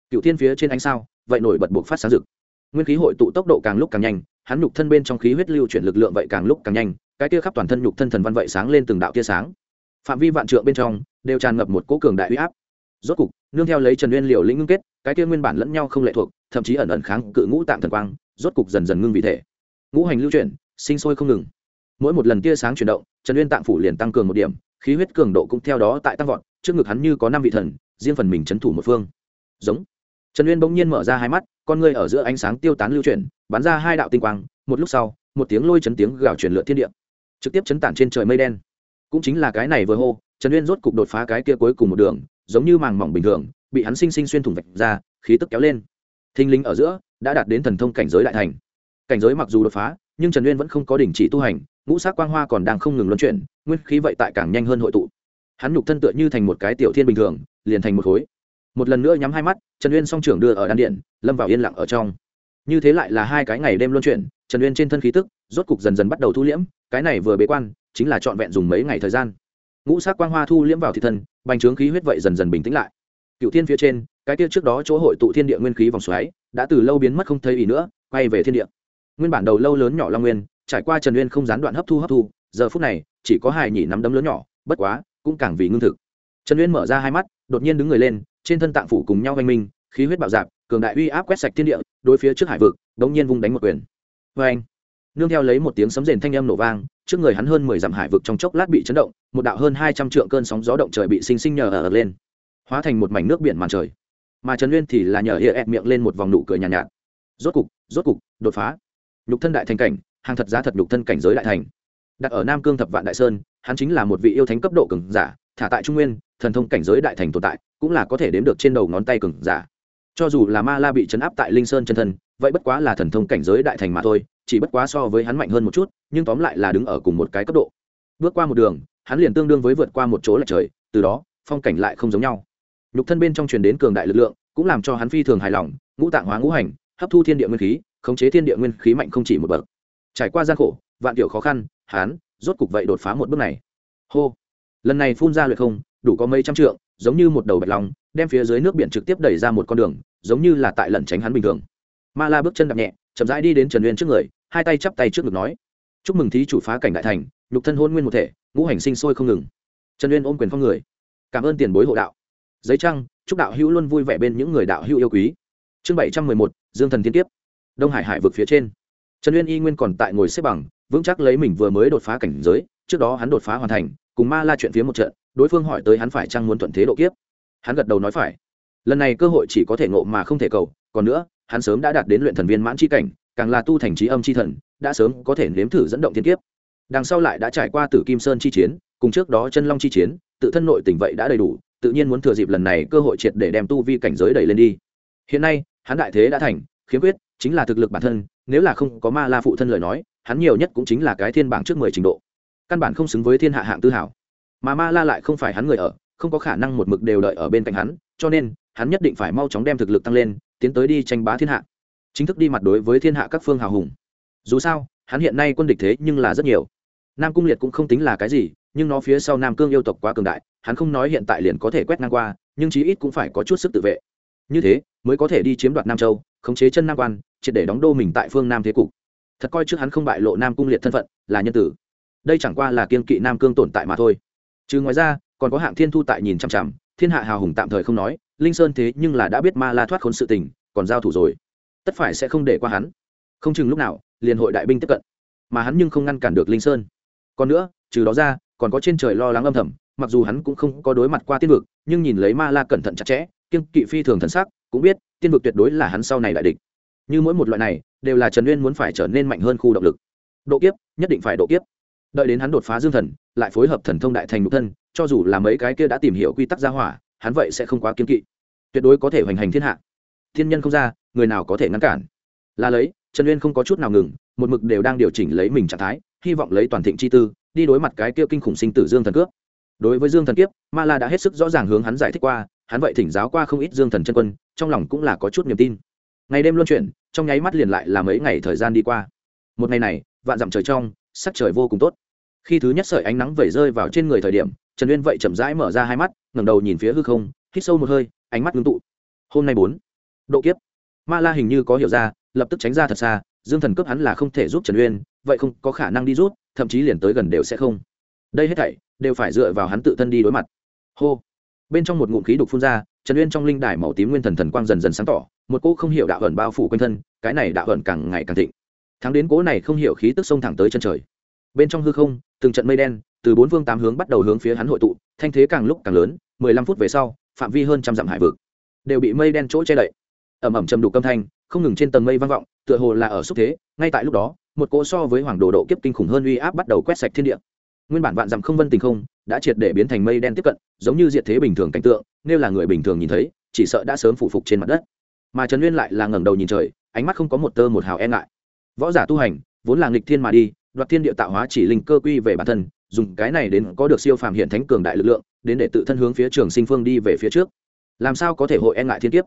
Cựu thiên phía trên ánh sao vậy nổi bật buộc phát sáng rực. Nguyên khí hội tụ tốc độ càng lúc càng nhanh, hắn nhục thân bên trong khí huyết lưu chuyển lực lượng vậy càng lúc càng nhanh, cái tia khắp toàn thân nhục thân thần văn vậy sáng lên từng đạo tia sáng. Phạm vi vạn trượng bên trong, đều tràn ngập một cố cường đại uy áp. Rốt cục, nương theo lấy trần nguyên liều lĩnh ngưng kết, cái tia nguyên bản lẫn nhau không lệ thuộc, thậm chí ẩn ẩn kháng cự ngũ tạng thần quang, rốt cục dần dần ngưng vị thể. Ngũ hành lưu chuyển, sinh sôi không ngừng. Mỗi một lần tia sáng chuyển động, trần nguyên tạng phủ liền tăng cường một điểm, khí huyết cường độ cũng theo đó tại tăng vọt, trước ngực hắn như có năm vị thần, riêng phần mình trấn thủ một phương. Giống trần uyên bỗng nhiên mở ra hai mắt, con người ở giữa ánh sáng tiêu tán lưu chuyển, bắn ra hai đạo tinh quang, một lúc sau, một tiếng lôi chấn tiếng gào chuyển lượn thiên địa, trực tiếp chấn tản trên trời mây đen. Cũng chính là cái này vừa hô, trần uyên rốt cục đột phá cái kia cuối cùng một đường, giống như màng mỏng bình thường, bị hắn sinh sinh xuyên thủng vạch ra, khí tức kéo lên. Thinh linh ở giữa đã đạt đến thần thông cảnh giới đại thành. Cảnh giới mặc dù đột phá, nhưng trần uyên vẫn không có đình chỉ tu hành, ngũ sắc quang hoa còn đang không ngừng luân chuyển, nguyên khí vậy tại càng nhanh hơn hội tụ. Hắn nhục thân tựa như thành một cái tiểu thiên bình thường, liền thành một khối một lần nữa nhắm hai mắt, trần uyên song trưởng đưa ở đan điện, lâm vào yên lặng ở trong. Như thế lại là hai cái ngày đêm luân chuyển, trần uyên trên thân khí tức, rốt cục dần dần bắt đầu thu liễm, cái này vừa bế quan, chính là trọn vẹn dùng mấy ngày thời gian. Ngũ sắc quang hoa thu liễm vào thị thân, bành trướng khí huyết vậy dần dần bình tĩnh lại. Cựu thiên phía trên, cái kia trước đó chỗ hội tụ thiên địa nguyên khí vòng xoáy, đã từ lâu biến mất không thấy ý nữa, quay về thiên địa. Nguyên bản đầu lâu lớn nhỏ long nguyên, trải qua trần uyên không gián đoạn hấp thu hấp thu, giờ phút này, chỉ có hài nhỉ nắm đấm lớn nhỏ, bất quá, cũng càng vì ngưng thực. Trần uyên mở ra hai mắt, đột nhiên đứng người lên trên thân tạng phủ cùng nhau oanh minh khí huyết bạo dạp cường đại uy áp quét sạch thiên địa đối phía trước hải vực đống nhiên vung đánh một quyền. Vê anh nương theo lấy một tiếng sấm rền thanh âm nổ vang trước người hắn hơn mười dặm hải vực trong chốc lát bị chấn động một đạo hơn hai trăm trượng cơn sóng gió động trời bị sinh sinh nhờ ở lên hóa thành một mảnh nước biển màn trời. Mà trần uyên thì là nhờ hiệu ép miệng lên một vòng nụ cười nhàn nhạt, nhạt. Rốt cục rốt cục đột phá. Nhục thân đại thành cảnh hàng thật giá thật nhục thân cảnh giới đại thành. Đặt ở nam cương thập vạn đại sơn hắn chính là một vị yêu thánh cấp độ cường giả thả tại trung nguyên thần thông cảnh giới đại thành tồn tại cũng là có thể đếm được trên đầu ngón tay cường giả. Cho dù là ma la bị chấn áp tại linh sơn chân thân, vậy bất quá là thần thông cảnh giới đại thành mà thôi, chỉ bất quá so với hắn mạnh hơn một chút, nhưng tóm lại là đứng ở cùng một cái cấp độ. Bước qua một đường, hắn liền tương đương với vượt qua một chỗ lệch trời, từ đó, phong cảnh lại không giống nhau. Nhục thân bên trong truyền đến cường đại lực lượng, cũng làm cho hắn phi thường hài lòng, ngũ tạng hóa ngũ hành, hấp thu thiên địa nguyên khí, khống chế thiên địa nguyên khí mạnh không chỉ một bậc. Trải qua gian khổ, vạn tiểu khó khăn, hắn rốt cục vậy đột phá một bước này. Hô. Lần này phun ra luyện không, đủ có mấy trăm trượng giống như một đầu bạch long, đem phía dưới nước biển trực tiếp đẩy ra một con đường, giống như là tại lẩn tránh hắn bình thường. Ma la bước chân đạp nhẹ, chậm rãi đi đến trần uyên trước người, hai tay chắp tay trước ngực nói, chúc mừng thí chủ phá cảnh đại thành, nhục thân hôn nguyên một thể, ngũ hành sinh sôi không ngừng. Trần uyên ôm quyền phong người, cảm ơn tiền bối hộ đạo. Giấy trăng, chúc đạo hữu luôn vui vẻ bên những người đạo hữu yêu quý. Chương bảy trăm mười một, dương thần tiên tiếp đông hải hải vực phía trên. Trần uyên y nguyên còn tại ngồi xếp bằng, vững chắc lấy mình vừa mới đột phá cảnh giới, trước đó hắn đột phá hoàn thành, cùng ma la chuyện phía một trận đối phương hỏi tới hắn phải chăng muốn thuận thế độ kiếp. Hắn gật đầu nói phải. Lần này cơ hội chỉ có thể ngộ mà không thể cầu, còn nữa, hắn sớm đã đạt đến luyện thần viên mãn c h i cảnh, càng là tu thành trí âm c h i thần, đã sớm có thể nếm thử dẫn động thiên kiếp. Đằng sau lại đã trải qua tử kim sơn chi chiến, cùng trước đó chân long chi chiến, tự thân nội tình vậy đã đầy đủ, tự nhiên muốn thừa dịp lần này cơ hội triệt để đem tu vi cảnh giới đẩy lên đi. Hiện nay, hắn đại thế đã thành, khiếm quyết chính là thực lực bản thân, nếu là không có ma la phụ thân lời nói, hắn nhiều nhất cũng chính là cái thiên bảng trước mười trình độ. Căn bản không xứng với thiên hạ hạng tư hảo mà ma la lại không phải hắn người ở, không có khả năng một mực đều đợi ở bên cạnh hắn, cho nên, hắn nhất định phải mau chóng đem thực lực tăng lên, tiến tới đi tranh bá thiên hạ. Chính thức đi mặt đối với thiên hạ các phương hào hùng. Dù sao, hắn hiện nay quân địch thế nhưng là rất nhiều. Nam cung liệt cũng không tính là cái gì, nhưng nó phía sau nam cương yêu tộc quá cường đại, hắn không nói hiện tại liền có thể quét ngang qua, nhưng chí ít cũng phải có chút sức tự vệ. Như thế, mới có thể đi chiếm đoạt nam châu, khống chế chân nam quan, triệt để đóng đô mình tại phương nam thế cục. Thật coi trước hắn không bại lộ nam cung liệt thân phận, là nhân tử. Đây chẳng qua là kiên kỵ nam cương tồn tại mà thôi chứ ngoài ra, còn có hạng thiên thu tại nhìn chằm chằm, thiên hạ hào hùng tạm thời không nói, linh sơn thế nhưng là đã biết ma la thoát khốn sự tình, còn giao thủ rồi. Tất phải sẽ không để qua hắn. Không chừng lúc nào, liền hội đại binh tiếp cận. Mà hắn nhưng không ngăn cản được linh sơn. Còn nữa, trừ đó ra, còn có trên trời lo lắng âm thầm, mặc dù hắn cũng không có đối mặt qua tiên vực, nhưng nhìn lấy ma la cẩn thận chặt chẽ, kiêng kỵ phi thường thần sắc, cũng biết, tiên vực tuyệt đối là hắn sau này đại địch. Như mỗi một loại này, đều là trần uyên muốn phải trở nên mạnh hơn khu động lực. Độ kiếp, nhất định phải độ kiếp đợi đến hắn đột phá dương thần, lại phối hợp thần thông đại thành nhục thân, cho dù là mấy cái kia đã tìm hiểu quy tắc gia hỏa, hắn vậy sẽ không quá kiên kỵ. Tuyệt đối có thể hoành hành thiên hạ. Thiên nhân không ra, người nào có thể ngăn cản? Là lấy, trần uyên không có chút nào ngừng, một mực đều đang điều chỉnh lấy mình trạng thái, hy vọng lấy toàn thịnh chi tư, đi đối mặt cái kia kinh khủng sinh tử dương thần cướp. Đối với dương thần kiếp, ma la đã hết sức rõ ràng hướng hắn giải thích qua, hắn vậy thỉnh giáo qua không ít dương thần chân quân, trong lòng cũng là có chút niềm tin. Ngày đêm luân chuyển, trong nháy mắt liền lại là mấy ngày thời gian đi qua. Một ngày này, vạn dặm trời trong sắc trời vô cùng tốt. Khi thứ nhất sợi ánh nắng vẩy rơi vào trên người thời điểm, trần uyên vậy chậm rãi mở ra hai mắt, ngẩng đầu nhìn phía hư không, hít sâu một hơi, ánh mắt ngưng tụ. Hôm nay bốn, độ kiếp. Ma la hình như có hiểu ra, lập tức tránh ra thật xa, dương thần cướp hắn là không thể giúp trần uyên, vậy không có khả năng đi rút, thậm chí liền tới gần đều sẽ không. Đây hết thảy, đều phải dựa vào hắn tự thân đi đối mặt. Hô. Bên trong một ngụm khí đục phun ra, trần uyên trong linh đài màu tím nguyên thần thần quang dần dần sáng tỏ, một cô không hiểu đạo ẩn bao phủ quanh thân, cái này đạo ẩn càng ngày càng thịnh thắng đến cỗ này không hiểu khí tức sông thẳng tới chân trời. Bên trong hư không, từng trận mây đen, từ bốn phương tám hướng bắt đầu hướng phía hắn hội tụ, thanh thế càng lúc càng lớn, mười lăm phút về sau, phạm vi hơn trăm dặm hải vực đều bị mây đen chỗ che đậy. Ẩm ẩm chầm đục âm thanh, không ngừng trên tầng mây vang vọng, tựa hồ là ở xúc thế, ngay tại lúc đó, một cỗ so với hoàng đồ độ kiếp kinh khủng hơn uy áp bắt đầu quét sạch thiên địa. Nguyên bản vạn dặm không vân tình không, đã triệt để biến thành mây đen tiếp cận, giống như diệt thế bình thường cảnh tượng, nếu là người bình thường nhìn thấy, chỉ sợ đã sớm phụ phục trên mặt đất. Mà trần nguyên lại là ngẩng đầu nhìn trời, ánh mắt không có một tơ một hào e ngại võ giả tu hành, vốn là nghịch thiên mà đi, đoạt thiên địa tạo hóa chỉ linh cơ quy về bản thân, dùng cái này đến có được siêu phàm hiện thánh cường đại lực lượng, đến để tự thân hướng phía trường sinh phương đi về phía trước. Làm sao có thể hội e ngại thiên kiếp?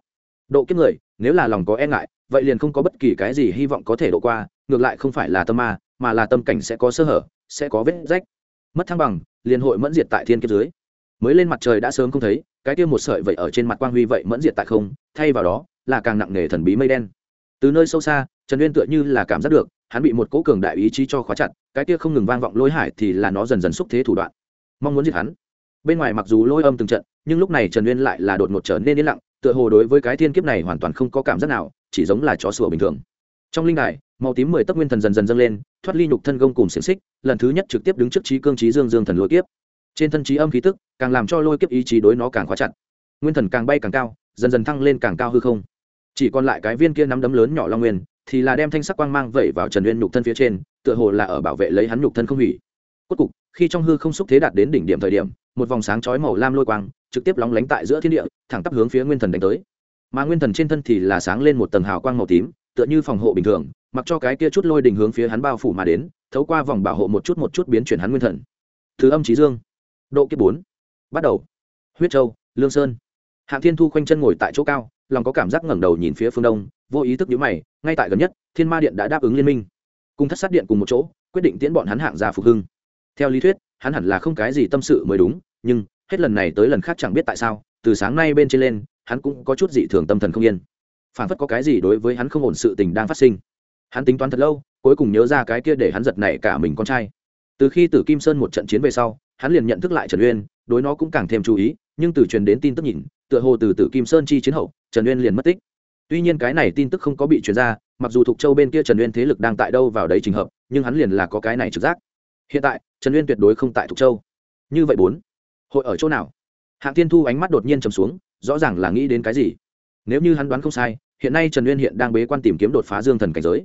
Độ kiếp người, nếu là lòng có e ngại, vậy liền không có bất kỳ cái gì hy vọng có thể độ qua, ngược lại không phải là tâm ma, mà là tâm cảnh sẽ có sơ hở, sẽ có vết rách. Mất thăng bằng, liền hội mẫn diệt tại thiên kiếp dưới. Mới lên mặt trời đã sớm không thấy, cái kia một sợi vậy ở trên mặt quang huy vậy mẫn diệt tại không, thay vào đó là càng nặng nề thần bí mây đen. Từ nơi sâu xa trần uyên tựa như là cảm giác được, hắn bị một cố cường đại ý chí cho khóa chặt, cái kia không ngừng vang vọng lôi hải thì là nó dần dần xúc thế thủ đoạn. Mong muốn giết hắn. Bên ngoài mặc dù lôi âm từng trận, nhưng lúc này trần uyên lại là đột ngột trở nên yên lặng, tựa hồ đối với cái thiên kiếp này hoàn toàn không có cảm giác nào, chỉ giống là chó sủa bình thường. Trong linh đài, màu tím mười tấc nguyên thần dần dần dâng lên, thoát ly nhục thân gông cùng xiềng xích, lần thứ nhất trực tiếp đứng trước trí cương trí dương dương thần lôi kiếp. Trên thân trí âm khí tức, càng làm cho lôi kiếp ý chí đối nó càng khóa chặt. Nguyên thần càng bay càng cao, dần dần thăng lên càng cao hư không. Chỉ còn lại cái viên kia nắm đấm lớn nhỏ long nguyên thì là đem thanh sắc quang mang vẩy vào trần uyên nhục thân phía trên tựa hồ là ở bảo vệ lấy hắn nhục thân không hủy. Cuối cùng, khi trong hư không xúc thế đạt đến đỉnh điểm thời điểm một vòng sáng chói màu lam lôi quang trực tiếp lóng lánh tại giữa thiên địa thẳng tắp hướng phía nguyên thần đánh tới. Mà nguyên thần trên thân thì là sáng lên một tầng hào quang màu tím tựa như phòng hộ bình thường mặc cho cái kia chút lôi đỉnh hướng phía hắn bao phủ mà đến thấu qua vòng bảo hộ một chút một chút biến chuyển hắn nguyên thần. Thứ âm trí dương. Độ kiếp bốn. Bắt đầu. Huyết châu lương sơn. Hạng thiên thu khoanh chân ngồi tại chỗ cao lòng có cảm giác ngẩng đầu nhìn phía phương đông vô ý thức nhíu mày ngay tại gần nhất, thiên ma điện đã đáp ứng liên minh. Cùng thất sát điện cùng một chỗ, quyết định tiễn bọn hắn hạng ra phục hưng. Theo lý thuyết, hắn hẳn là không cái gì tâm sự mới đúng, nhưng hết lần này tới lần khác chẳng biết tại sao, từ sáng nay bên trên lên, hắn cũng có chút dị thường tâm thần không yên. Phản phất có cái gì đối với hắn không ổn sự tình đang phát sinh. Hắn tính toán thật lâu, cuối cùng nhớ ra cái kia để hắn giật nảy cả mình con trai. Từ khi tử kim sơn một trận chiến về sau, hắn liền nhận thức lại trần uyên, đối nó cũng càng thêm chú ý, nhưng từ truyền đến tin tức nhìn, tựa hồ từ tử kim sơn chi chiến hậu, trần uyên liền mất tích tuy nhiên cái này tin tức không có bị truyền ra, mặc dù thuộc châu bên kia trần uyên thế lực đang tại đâu vào đấy trình hợp, nhưng hắn liền là có cái này trực giác. Hiện tại, trần uyên tuyệt đối không tại thuộc châu. Như vậy bốn, hội ở chỗ nào? Hạng tiên thu ánh mắt đột nhiên trầm xuống, rõ ràng là nghĩ đến cái gì? Nếu như hắn đoán không sai, hiện nay trần uyên hiện đang bế quan tìm kiếm đột phá dương thần cảnh giới.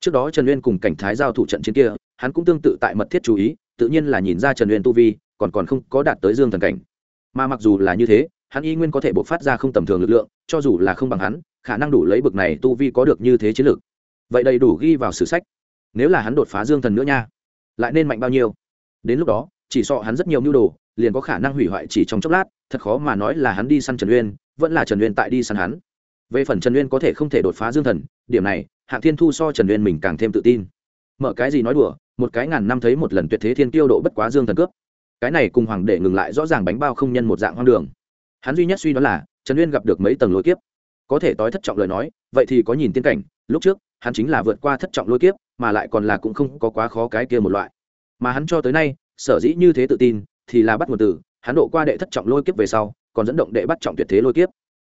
Trước đó trần uyên cùng cảnh thái giao thủ trận chiến kia, hắn cũng tương tự tại mật thiết chú ý, tự nhiên là nhìn ra trần uyên tu vi, còn còn không có đạt tới dương thần cảnh. Mà mặc dù là như thế, hắn y nguyên có thể bộc phát ra không tầm thường lực lượng, cho dù là không bằng hắn khả năng đủ lấy bực này tu vi có được như thế chiến lược. Vậy đầy đủ ghi vào sử sách. Nếu là hắn đột phá dương thần nữa nha, lại nên mạnh bao nhiêu? Đến lúc đó, chỉ sọ hắn rất nhiều mưu đồ, liền có khả năng hủy hoại chỉ trong chốc lát, thật khó mà nói là hắn đi săn trần uyên, vẫn là trần uyên tại đi săn hắn. Về phần trần uyên có thể không thể đột phá dương thần, điểm này, hạng thiên thu so trần uyên mình càng thêm tự tin. Mở cái gì nói đùa, một cái ngàn năm thấy một lần tuyệt thế thiên tiêu độ bất quá dương thần cướp. Cái này cùng hoàng đệ ngừng lại rõ ràng bánh bao không nhân một dạng hoang đường. Hắn duy nhất suy đoán là, trần uyên gặp được mấy tầng lối kiếp có thể tối thất trọng lời nói, vậy thì có nhìn tiên cảnh, lúc trước, hắn chính là vượt qua thất trọng lôi kiếp, mà lại còn là cũng không có quá khó cái kia một loại. Mà hắn cho tới nay, sở dĩ như thế tự tin, thì là bắt nguồn từ, hắn độ qua đệ thất trọng lôi kiếp về sau, còn dẫn động đệ bắt trọng tuyệt thế lôi kiếp.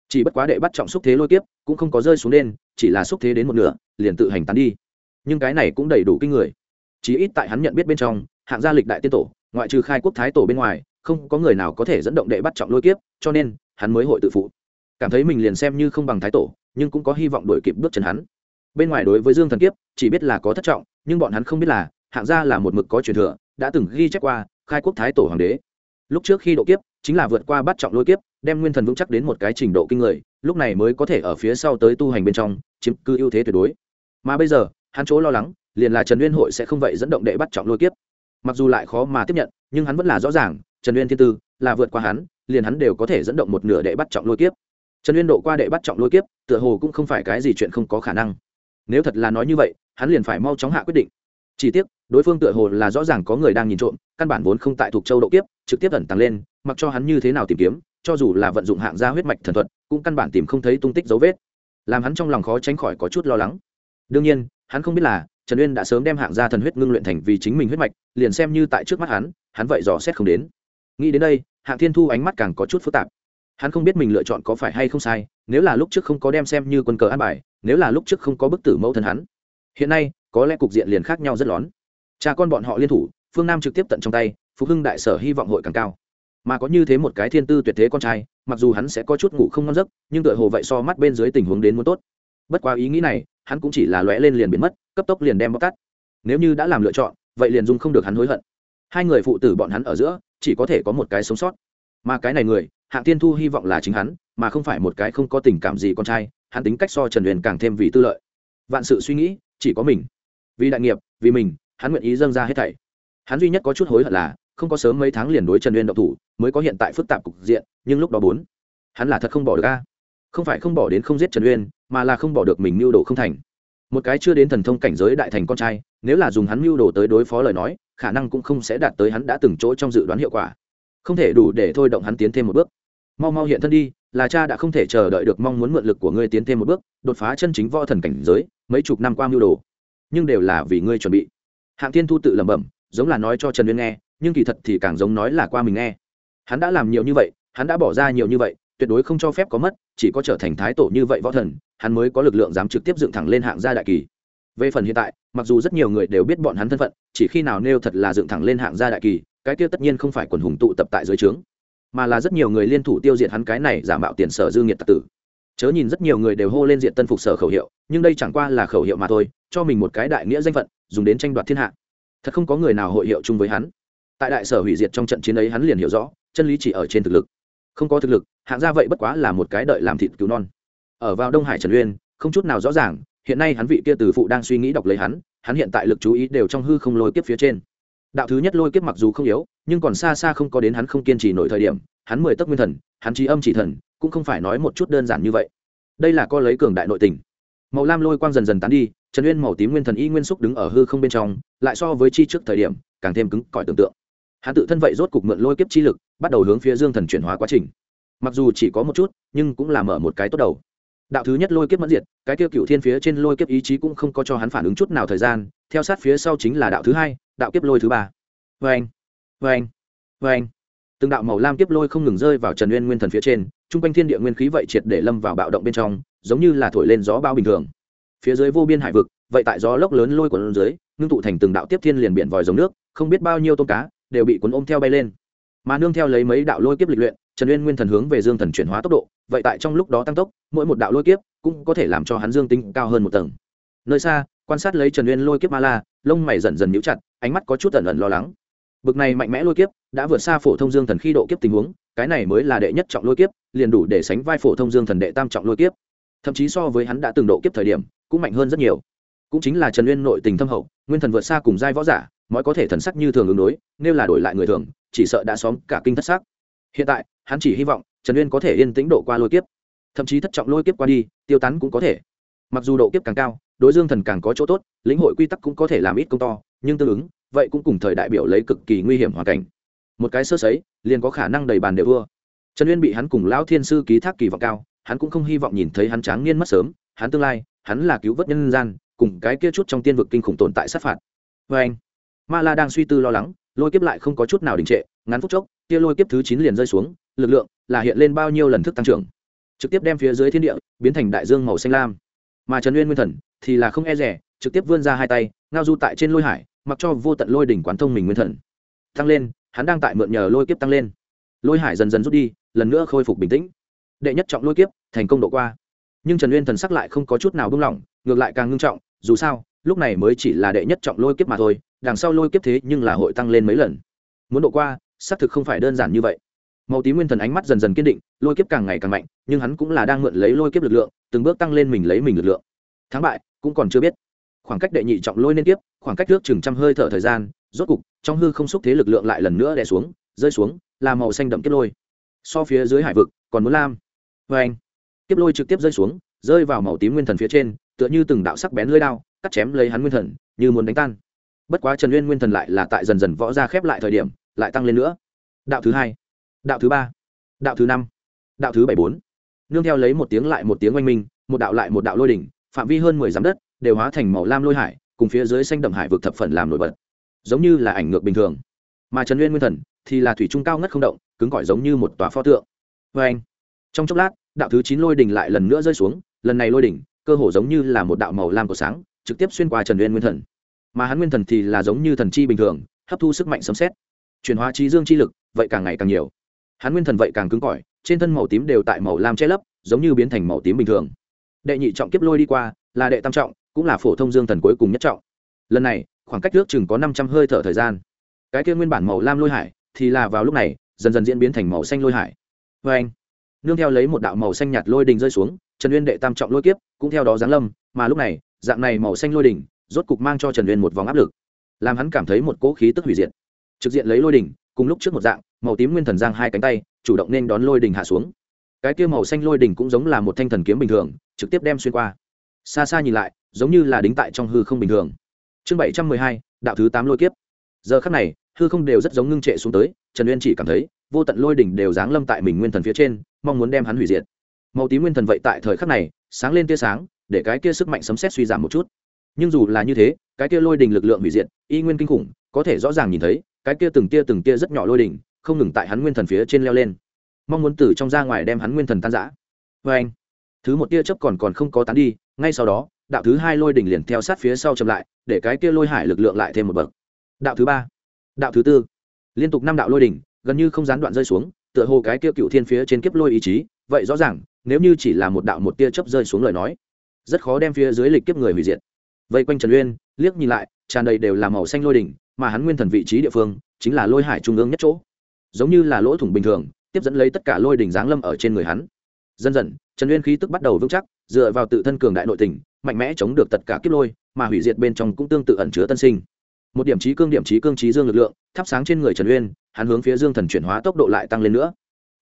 Chỉ bất quá đệ bắt trọng xúc thế lôi kiếp, cũng không có rơi xuống đen chỉ là xúc thế đến một nửa, liền tự hành tán đi. Nhưng cái này cũng đầy đủ kinh người. Chí ít tại hắn nhận biết bên trong, hạng gia lịch đại tiên tổ, ngoại trừ khai quốc thái tổ bên ngoài, không có người nào có thể dẫn động đệ bắt trọng lôi kiếp, cho nên, hắn mới hội tự phụ cảm thấy mình liền xem như không bằng thái tổ, nhưng cũng có hy vọng đổi kịp bước chân hắn. Bên ngoài đối với dương thần kiếp, chỉ biết là có thất trọng, nhưng bọn hắn không biết là, hạng gia là một mực có truyền thừa, đã từng ghi chép qua, khai quốc thái tổ hoàng đế. Lúc trước khi độ kiếp, chính là vượt qua bắt trọng lôi kiếp, đem nguyên thần vững chắc đến một cái trình độ kinh người, lúc này mới có thể ở phía sau tới tu hành bên trong, chiếm cứ ưu thế tuyệt đối. Mà bây giờ, hắn chỗ lo lắng, liền là trần uyên hội sẽ không vậy dẫn động đệ bắt trọng lôi kiếp. Mặc dù lại khó mà tiếp nhận, nhưng hắn vẫn là rõ ràng, trần uyên thiên tư là vượt qua hắn, liền hắn đều có thể dẫn động một nửa đệ bắt trọng lôi kiếp trần uyên độ qua đệ bắt trọng lôi kiếp, tựa hồ cũng không phải cái gì chuyện không có khả năng. Nếu thật là nói như vậy, hắn liền phải mau chóng hạ quyết định. Chỉ tiếc, đối phương tựa hồ là rõ ràng có người đang nhìn trộm, căn bản vốn không tại thuộc châu độ kiếp, trực tiếp ẩn tăng lên, mặc cho hắn như thế nào tìm kiếm, cho dù là vận dụng hạng gia huyết mạch thần thuật, cũng căn bản tìm không thấy tung tích dấu vết. Làm hắn trong lòng khó tránh khỏi có chút lo lắng. Đương nhiên, hắn không biết là, trần uyên đã sớm đem hạng gia thần huyết ngưng luyện thành vì chính mình huyết mạch, liền xem như tại trước mắt hắn hắn vậy dò xét không đến. Nghĩ đến đây, hạng thiên thu ánh mắt càng có chút phức tạp hắn không biết mình lựa chọn có phải hay không sai, nếu là lúc trước không có đem xem như quân cờ an bài, nếu là lúc trước không có bức tử mẫu thân hắn, hiện nay, có lẽ cục diện liền khác nhau rất lón. Cha con bọn họ liên thủ, phương nam trực tiếp tận trong tay, phục hưng đại sở hy vọng hội càng cao. Mà có như thế một cái thiên tư tuyệt thế con trai, mặc dù hắn sẽ có chút ngủ không ngon giấc, nhưng tựa hồ vậy so mắt bên dưới tình huống đến muốn tốt. Bất quá ý nghĩ này, hắn cũng chỉ là lóe lên liền biến mất, cấp tốc liền đem bóc tắt nếu như đã làm lựa chọn, vậy liền dung không được hắn hối hận. Hai người phụ tử bọn hắn ở giữa, chỉ có thể có một cái sống sót. Mà cái này người hạng tiên thu hy vọng là chính hắn, mà không phải một cái không có tình cảm gì con trai, hắn tính cách so trần huyền càng thêm vì tư lợi. Vạn sự suy nghĩ, chỉ có mình. Vì đại nghiệp, vì mình, hắn nguyện ý dâng ra hết thảy. Hắn duy nhất có chút hối hận là, không có sớm mấy tháng liền đối trần uyên động thủ, mới có hiện tại phức tạp cục diện, nhưng lúc đó bốn, hắn là thật không bỏ được a. Không phải không bỏ đến không giết trần uyên, mà là không bỏ được mình mưu đồ không thành. Một cái chưa đến thần thông cảnh giới đại thành con trai, nếu là dùng hắn mưu đồ tới đối phó lời nói, khả năng cũng không sẽ đạt tới hắn đã từng chỗ trong dự đoán hiệu quả. Không thể đủ để thôi động hắn tiến thêm một bước mau mau hiện thân đi, là cha đã không thể chờ đợi được mong muốn mượn lực của ngươi tiến thêm một bước, đột phá chân chính võ thần cảnh giới, mấy chục năm qua mưu đồ. Nhưng đều là vì ngươi chuẩn bị. Hạng thiên thu tự lẩm bẩm, giống là nói cho trần uyên nghe, nhưng kỳ thật thì càng giống nói là qua mình nghe. Hắn đã làm nhiều như vậy, hắn đã bỏ ra nhiều như vậy, tuyệt đối không cho phép có mất, chỉ có trở thành thái tổ như vậy võ thần, hắn mới có lực lượng dám trực tiếp dựng thẳng lên hạng gia đại kỳ. Về phần hiện tại, mặc dù rất nhiều người đều biết bọn hắn thân phận, chỉ khi nào nêu thật là dựng thẳng lên hạng gia đại kỳ, cái kia tất nhiên không phải quần hùng tụ tập tại dưới trướng mà là rất nhiều người liên thủ tiêu diệt hắn cái này giả mạo tiền sở dư nghiệt tặc tử. Chớ nhìn rất nhiều người đều hô lên diện tân phục sở khẩu hiệu, nhưng đây chẳng qua là khẩu hiệu mà thôi, cho mình một cái đại nghĩa danh phận, dùng đến tranh đoạt thiên hạ. Thật không có người nào hội hiệu chung với hắn. Tại đại sở hủy diệt trong trận chiến ấy hắn liền hiểu rõ, chân lý chỉ ở trên thực lực. Không có thực lực, hạng gia vậy bất quá là một cái đợi làm thịt cứu non. Ở vào đông hải trần uyên, không chút nào rõ ràng, hiện nay hắn vị kia từ phụ đang suy nghĩ đọc lấy hắn hắn hiện tại lực chú ý đều trong hư không lôi kiếp phía trên đạo thứ nhất lôi kiếp mặc dù không yếu, nhưng còn xa xa không có đến hắn không kiên trì nổi thời điểm, hắn mười tấc nguyên thần, hắn trí âm chỉ thần, cũng không phải nói một chút đơn giản như vậy. Đây là co lấy cường đại nội tình. Màu lam lôi quang dần dần tán đi, trần uyên màu tím nguyên thần y nguyên xúc đứng ở hư không bên trong, lại so với chi trước thời điểm, càng thêm cứng cỏi tưởng tượng. Hắn tự thân vậy rốt cục mượn lôi kiếp chi lực, bắt đầu hướng phía dương thần chuyển hóa quá trình. Mặc dù chỉ có một chút, nhưng cũng là mở một cái tốt đầu. Đạo thứ nhất lôi kiếp mẫn diệt, cái tiêu cựu thiên phía trên lôi kiếp ý chí cũng không có cho hắn phản ứng chút nào thời gian, theo sát phía sau chính là đạo thứ hai đạo kiếp lôi thứ ba. Vê anh vê anh vê anh. Từng đạo màu lam kiếp lôi không ngừng rơi vào trần nguyên nguyên thần phía trên t r u n g quanh thiên địa nguyên khí vậy triệt để lâm vào bạo động bên trong, giống như là thổi lên gió bao bình thường. Phía dưới vô biên hải vực, vậy tại gió lốc lớn lôi của dưới, ngưng tụ thành từng đạo tiếp thiên liền biển vòi dòng nước, không biết bao nhiêu tôm cá, đều bị cuốn ôm theo bay lên. Mà nương theo lấy mấy đạo lôi kiếp lịch luyện, trần uyên nguyên thần hướng về dương thần chuyển hóa tốc độ, vậy tại trong lúc đó tăng tốc, mỗi một đạo lôi kiếp cũng có thể làm cho hắn dương tính cao hơn một tầng. Nơi xa quan sát lấy trần uyên lôi kiếp ma la, lông mày dần dần nhíu chặt, ánh mắt có chút ẩn ẩn lo lắng. Bực này mạnh mẽ lôi kiếp, đã vượt xa phổ thông dương thần khi độ kiếp tình huống, cái này mới là đệ nhất trọng lôi kiếp, liền đủ để sánh vai phổ thông dương thần đệ tam trọng lôi kiếp. Thậm chí so với hắn đã từng độ kiếp thời điểm, cũng mạnh hơn rất nhiều. Cũng chính là trần uyên nội tình thâm hậu, nguyên thần vượt xa cùng giai võ giả, mọi có thể thần sắc như thường ứng đối, nếu là đổi lại người thường, chỉ sợ đã xóm cả kinh thất sắc hiện tại, hắn chỉ hy vọng trần uyên có thể yên tĩnh độ qua lôi kiếp. Thậm chí thất trọng lôi kiếp qua đi, tiêu tán cũng có thể. Mặc dù độ kiếp càng cao đối dương thần càng có chỗ tốt, lĩnh hội quy tắc cũng có thể làm ít công to, nhưng tương ứng, vậy cũng cùng thời đại biểu lấy cực kỳ nguy hiểm hoàn cảnh. Một cái sơ sấy, liền có khả năng đầy bàn đều vua trần uyên bị hắn cùng lão thiên sư ký thác kỳ vọng cao, hắn cũng không hy vọng nhìn thấy hắn tráng niên mất sớm, hắn tương lai, hắn là cứu vớt nhân gian, cùng cái kia chút trong tiên vực kinh khủng tồn tại sát phạt. Vê anh, ma la đang suy tư lo lắng, lôi kiếp lại không có chút nào đình trệ, ngắn phút chốc kia lôi kiếp thứ chín liền rơi xuống, lực lượng là hiện lên bao nhiêu lần thức tăng trưởng. Trực tiếp đem phía dưới thiên địa biến thành đại dương màu xanh lam mà trần uyên nguyên thần thì là không e rẻ, trực tiếp vươn ra hai tay, ngao du tại trên lôi hải, mặc cho vô tận lôi đỉnh quán thông mình nguyên thần. Tăng lên, hắn đang tại mượn nhờ lôi kiếp tăng lên. Lôi hải dần dần rút đi, lần nữa khôi phục bình tĩnh. Đệ nhất trọng lôi kiếp, thành công độ qua. Nhưng trần uyên thần sắc lại không có chút nào buông lỏng, ngược lại càng ngưng trọng, dù sao, lúc này mới chỉ là đệ nhất trọng lôi kiếp mà thôi, đằng sau lôi kiếp thế nhưng là hội tăng lên mấy lần. Muốn độ qua, xác thực không phải đơn giản như vậy màu tím nguyên thần ánh mắt dần dần kiên định, lôi kiếp càng ngày càng mạnh, nhưng hắn cũng là đang mượn lấy lôi kiếp lực lượng, từng bước tăng lên mình lấy mình lực lượng. Thắng bại, cũng còn chưa biết. Khoảng cách đệ nhị trọng lôi nên tiếp, khoảng cách trước chừng trăm hơi thở thời gian, rốt cục, trong hư không xúc thế lực lượng lại lần nữa đè xuống, rơi xuống, là màu xanh đậm kiếp lôi. So phía dưới hải vực, còn muốn lam. Vê anh, kiếp lôi trực tiếp rơi xuống, rơi vào màu tím nguyên thần phía trên, tựa như từng đạo sắc bén lưỡi đao, cắt chém lấy hắn nguyên thần, như muốn đánh tan. Bất quá trần uyên nguyên thần lại là tại dần dần võ ra khép lại thời điểm, lại tăng lên nữa. Đạo thứ hai đạo thứ ba. Đạo thứ năm. Đạo thứ bảy bốn. Nương theo lấy một tiếng lại một tiếng oanh minh, một đạo lại một đạo lôi đỉnh, phạm vi hơn mười dặm đất, đều hóa thành màu lam lôi hải, cùng phía dưới xanh đậm hải vực thập phần làm nổi bật. Giống như là ảnh ngược bình thường. Mà trần uyên nguyên thần thì là thủy trung cao ngất không động, cứng cỏi giống như một tòa pho tượng. Vê anh, trong chốc lát, đạo thứ chín lôi đỉnh lại lần nữa rơi xuống, lần này lôi đỉnh, cơ hồ giống như là một đạo màu lam của sáng, trực tiếp xuyên qua trần uyên nguyên thần. Mà hắn nguyên thần thì là giống như thần chi bình thường, hấp thu sức mạnh sấm xét chuyển hóa trí dương chi lực, vậy càng ngày càng nhiều hắn nguyên thần vậy càng cứng cỏi, trên thân màu tím đều tại màu lam che lấp, giống như biến thành màu tím bình thường. Đệ nhị trọng kiếp lôi đi qua, là đệ tam trọng, cũng là phổ thông dương thần cuối cùng nhất trọng. Lần này, khoảng cách nước chừng có năm trăm hơi thở thời gian. Cái kia nguyên bản màu lam lôi hải, thì là vào lúc này, dần dần diễn biến thành màu xanh lôi hải. Vê anh, nương theo lấy một đạo màu xanh nhạt lôi đình rơi xuống, trần uyên đệ tam trọng lôi kiếp, cũng theo đó giáng lâm, mà lúc này, dạng này màu xanh lôi đình, rốt cục mang cho trần uyên một vòng áp lực, làm hắn cảm thấy một cỗ khí tức hủy diệt. Trực diện lấy lôi đình, cùng lúc trước một dạng màu tím nguyên thần giang hai cánh tay, chủ động nên đón lôi đình hạ xuống. Cái kia màu xanh lôi đình cũng giống là một thanh thần kiếm bình thường, trực tiếp đem xuyên qua. Xa xa nhìn lại, giống như là đính tại trong hư không bình thường. Chương bảy trăm mười hai, đạo thứ tám lôi kiếp. Giờ khắc này, hư không đều rất giống ngưng trệ xuống tới, trần uyên chỉ cảm thấy, vô tận lôi đỉnh đều giáng lâm tại mình nguyên thần phía trên, mong muốn đem hắn hủy diệt. Màu tím nguyên thần vậy tại thời khắc này, sáng lên tia sáng, để cái kia sức mạnh sấm xét suy giảm một chút. Nhưng dù là như thế, cái kia lôi đỉnh lực lượng hủy diệt, y nguyên kinh khủng, có thể rõ ràng nhìn thấy, cái kia từng tia từng tia rất nhỏ lôi đỉnh không ngừng tại hắn nguyên thần phía trên leo lên. Mong muốn từ trong ra ngoài đem hắn nguyên thần tan giã vê anh, thứ một tia chớp còn còn không có tán đi, ngay sau đó, đạo thứ hai lôi đỉnh liền theo sát phía sau chậm lại, để cái kia lôi hải lực lượng lại thêm một bậc. Đạo thứ ba, đạo thứ tư. Liên tục năm đạo lôi đỉnh, gần như không gián đoạn rơi xuống, tựa hồ cái kia cựu thiên phía trên kiếp lôi ý chí, vậy rõ ràng, nếu như chỉ là một đạo một tia chớp rơi xuống lời nói, rất khó đem phía dưới lịch kiếp người hủy diệt. Vây quanh trần uyên, liếc nhìn lại, tràn đầy đều là màu xanh lôi đỉnh, mà hắn nguyên thần vị trí địa phương, chính là lôi hải trung ương nhất chỗ giống như là lỗ thủng bình thường, tiếp dẫn lấy tất cả lôi đỉnh giáng lâm ở trên người hắn. Dần dần, trần uyên khí tức bắt đầu vững chắc, dựa vào tự thân cường đại nội tình, mạnh mẽ chống được tất cả kiếp lôi, mà hủy diệt bên trong cũng tương tự ẩn chứa tân sinh. Một điểm trí cương điểm trí cương trí dương lực lượng, thắp sáng trên người trần uyên, hắn hướng phía dương thần chuyển hóa tốc độ lại tăng lên nữa.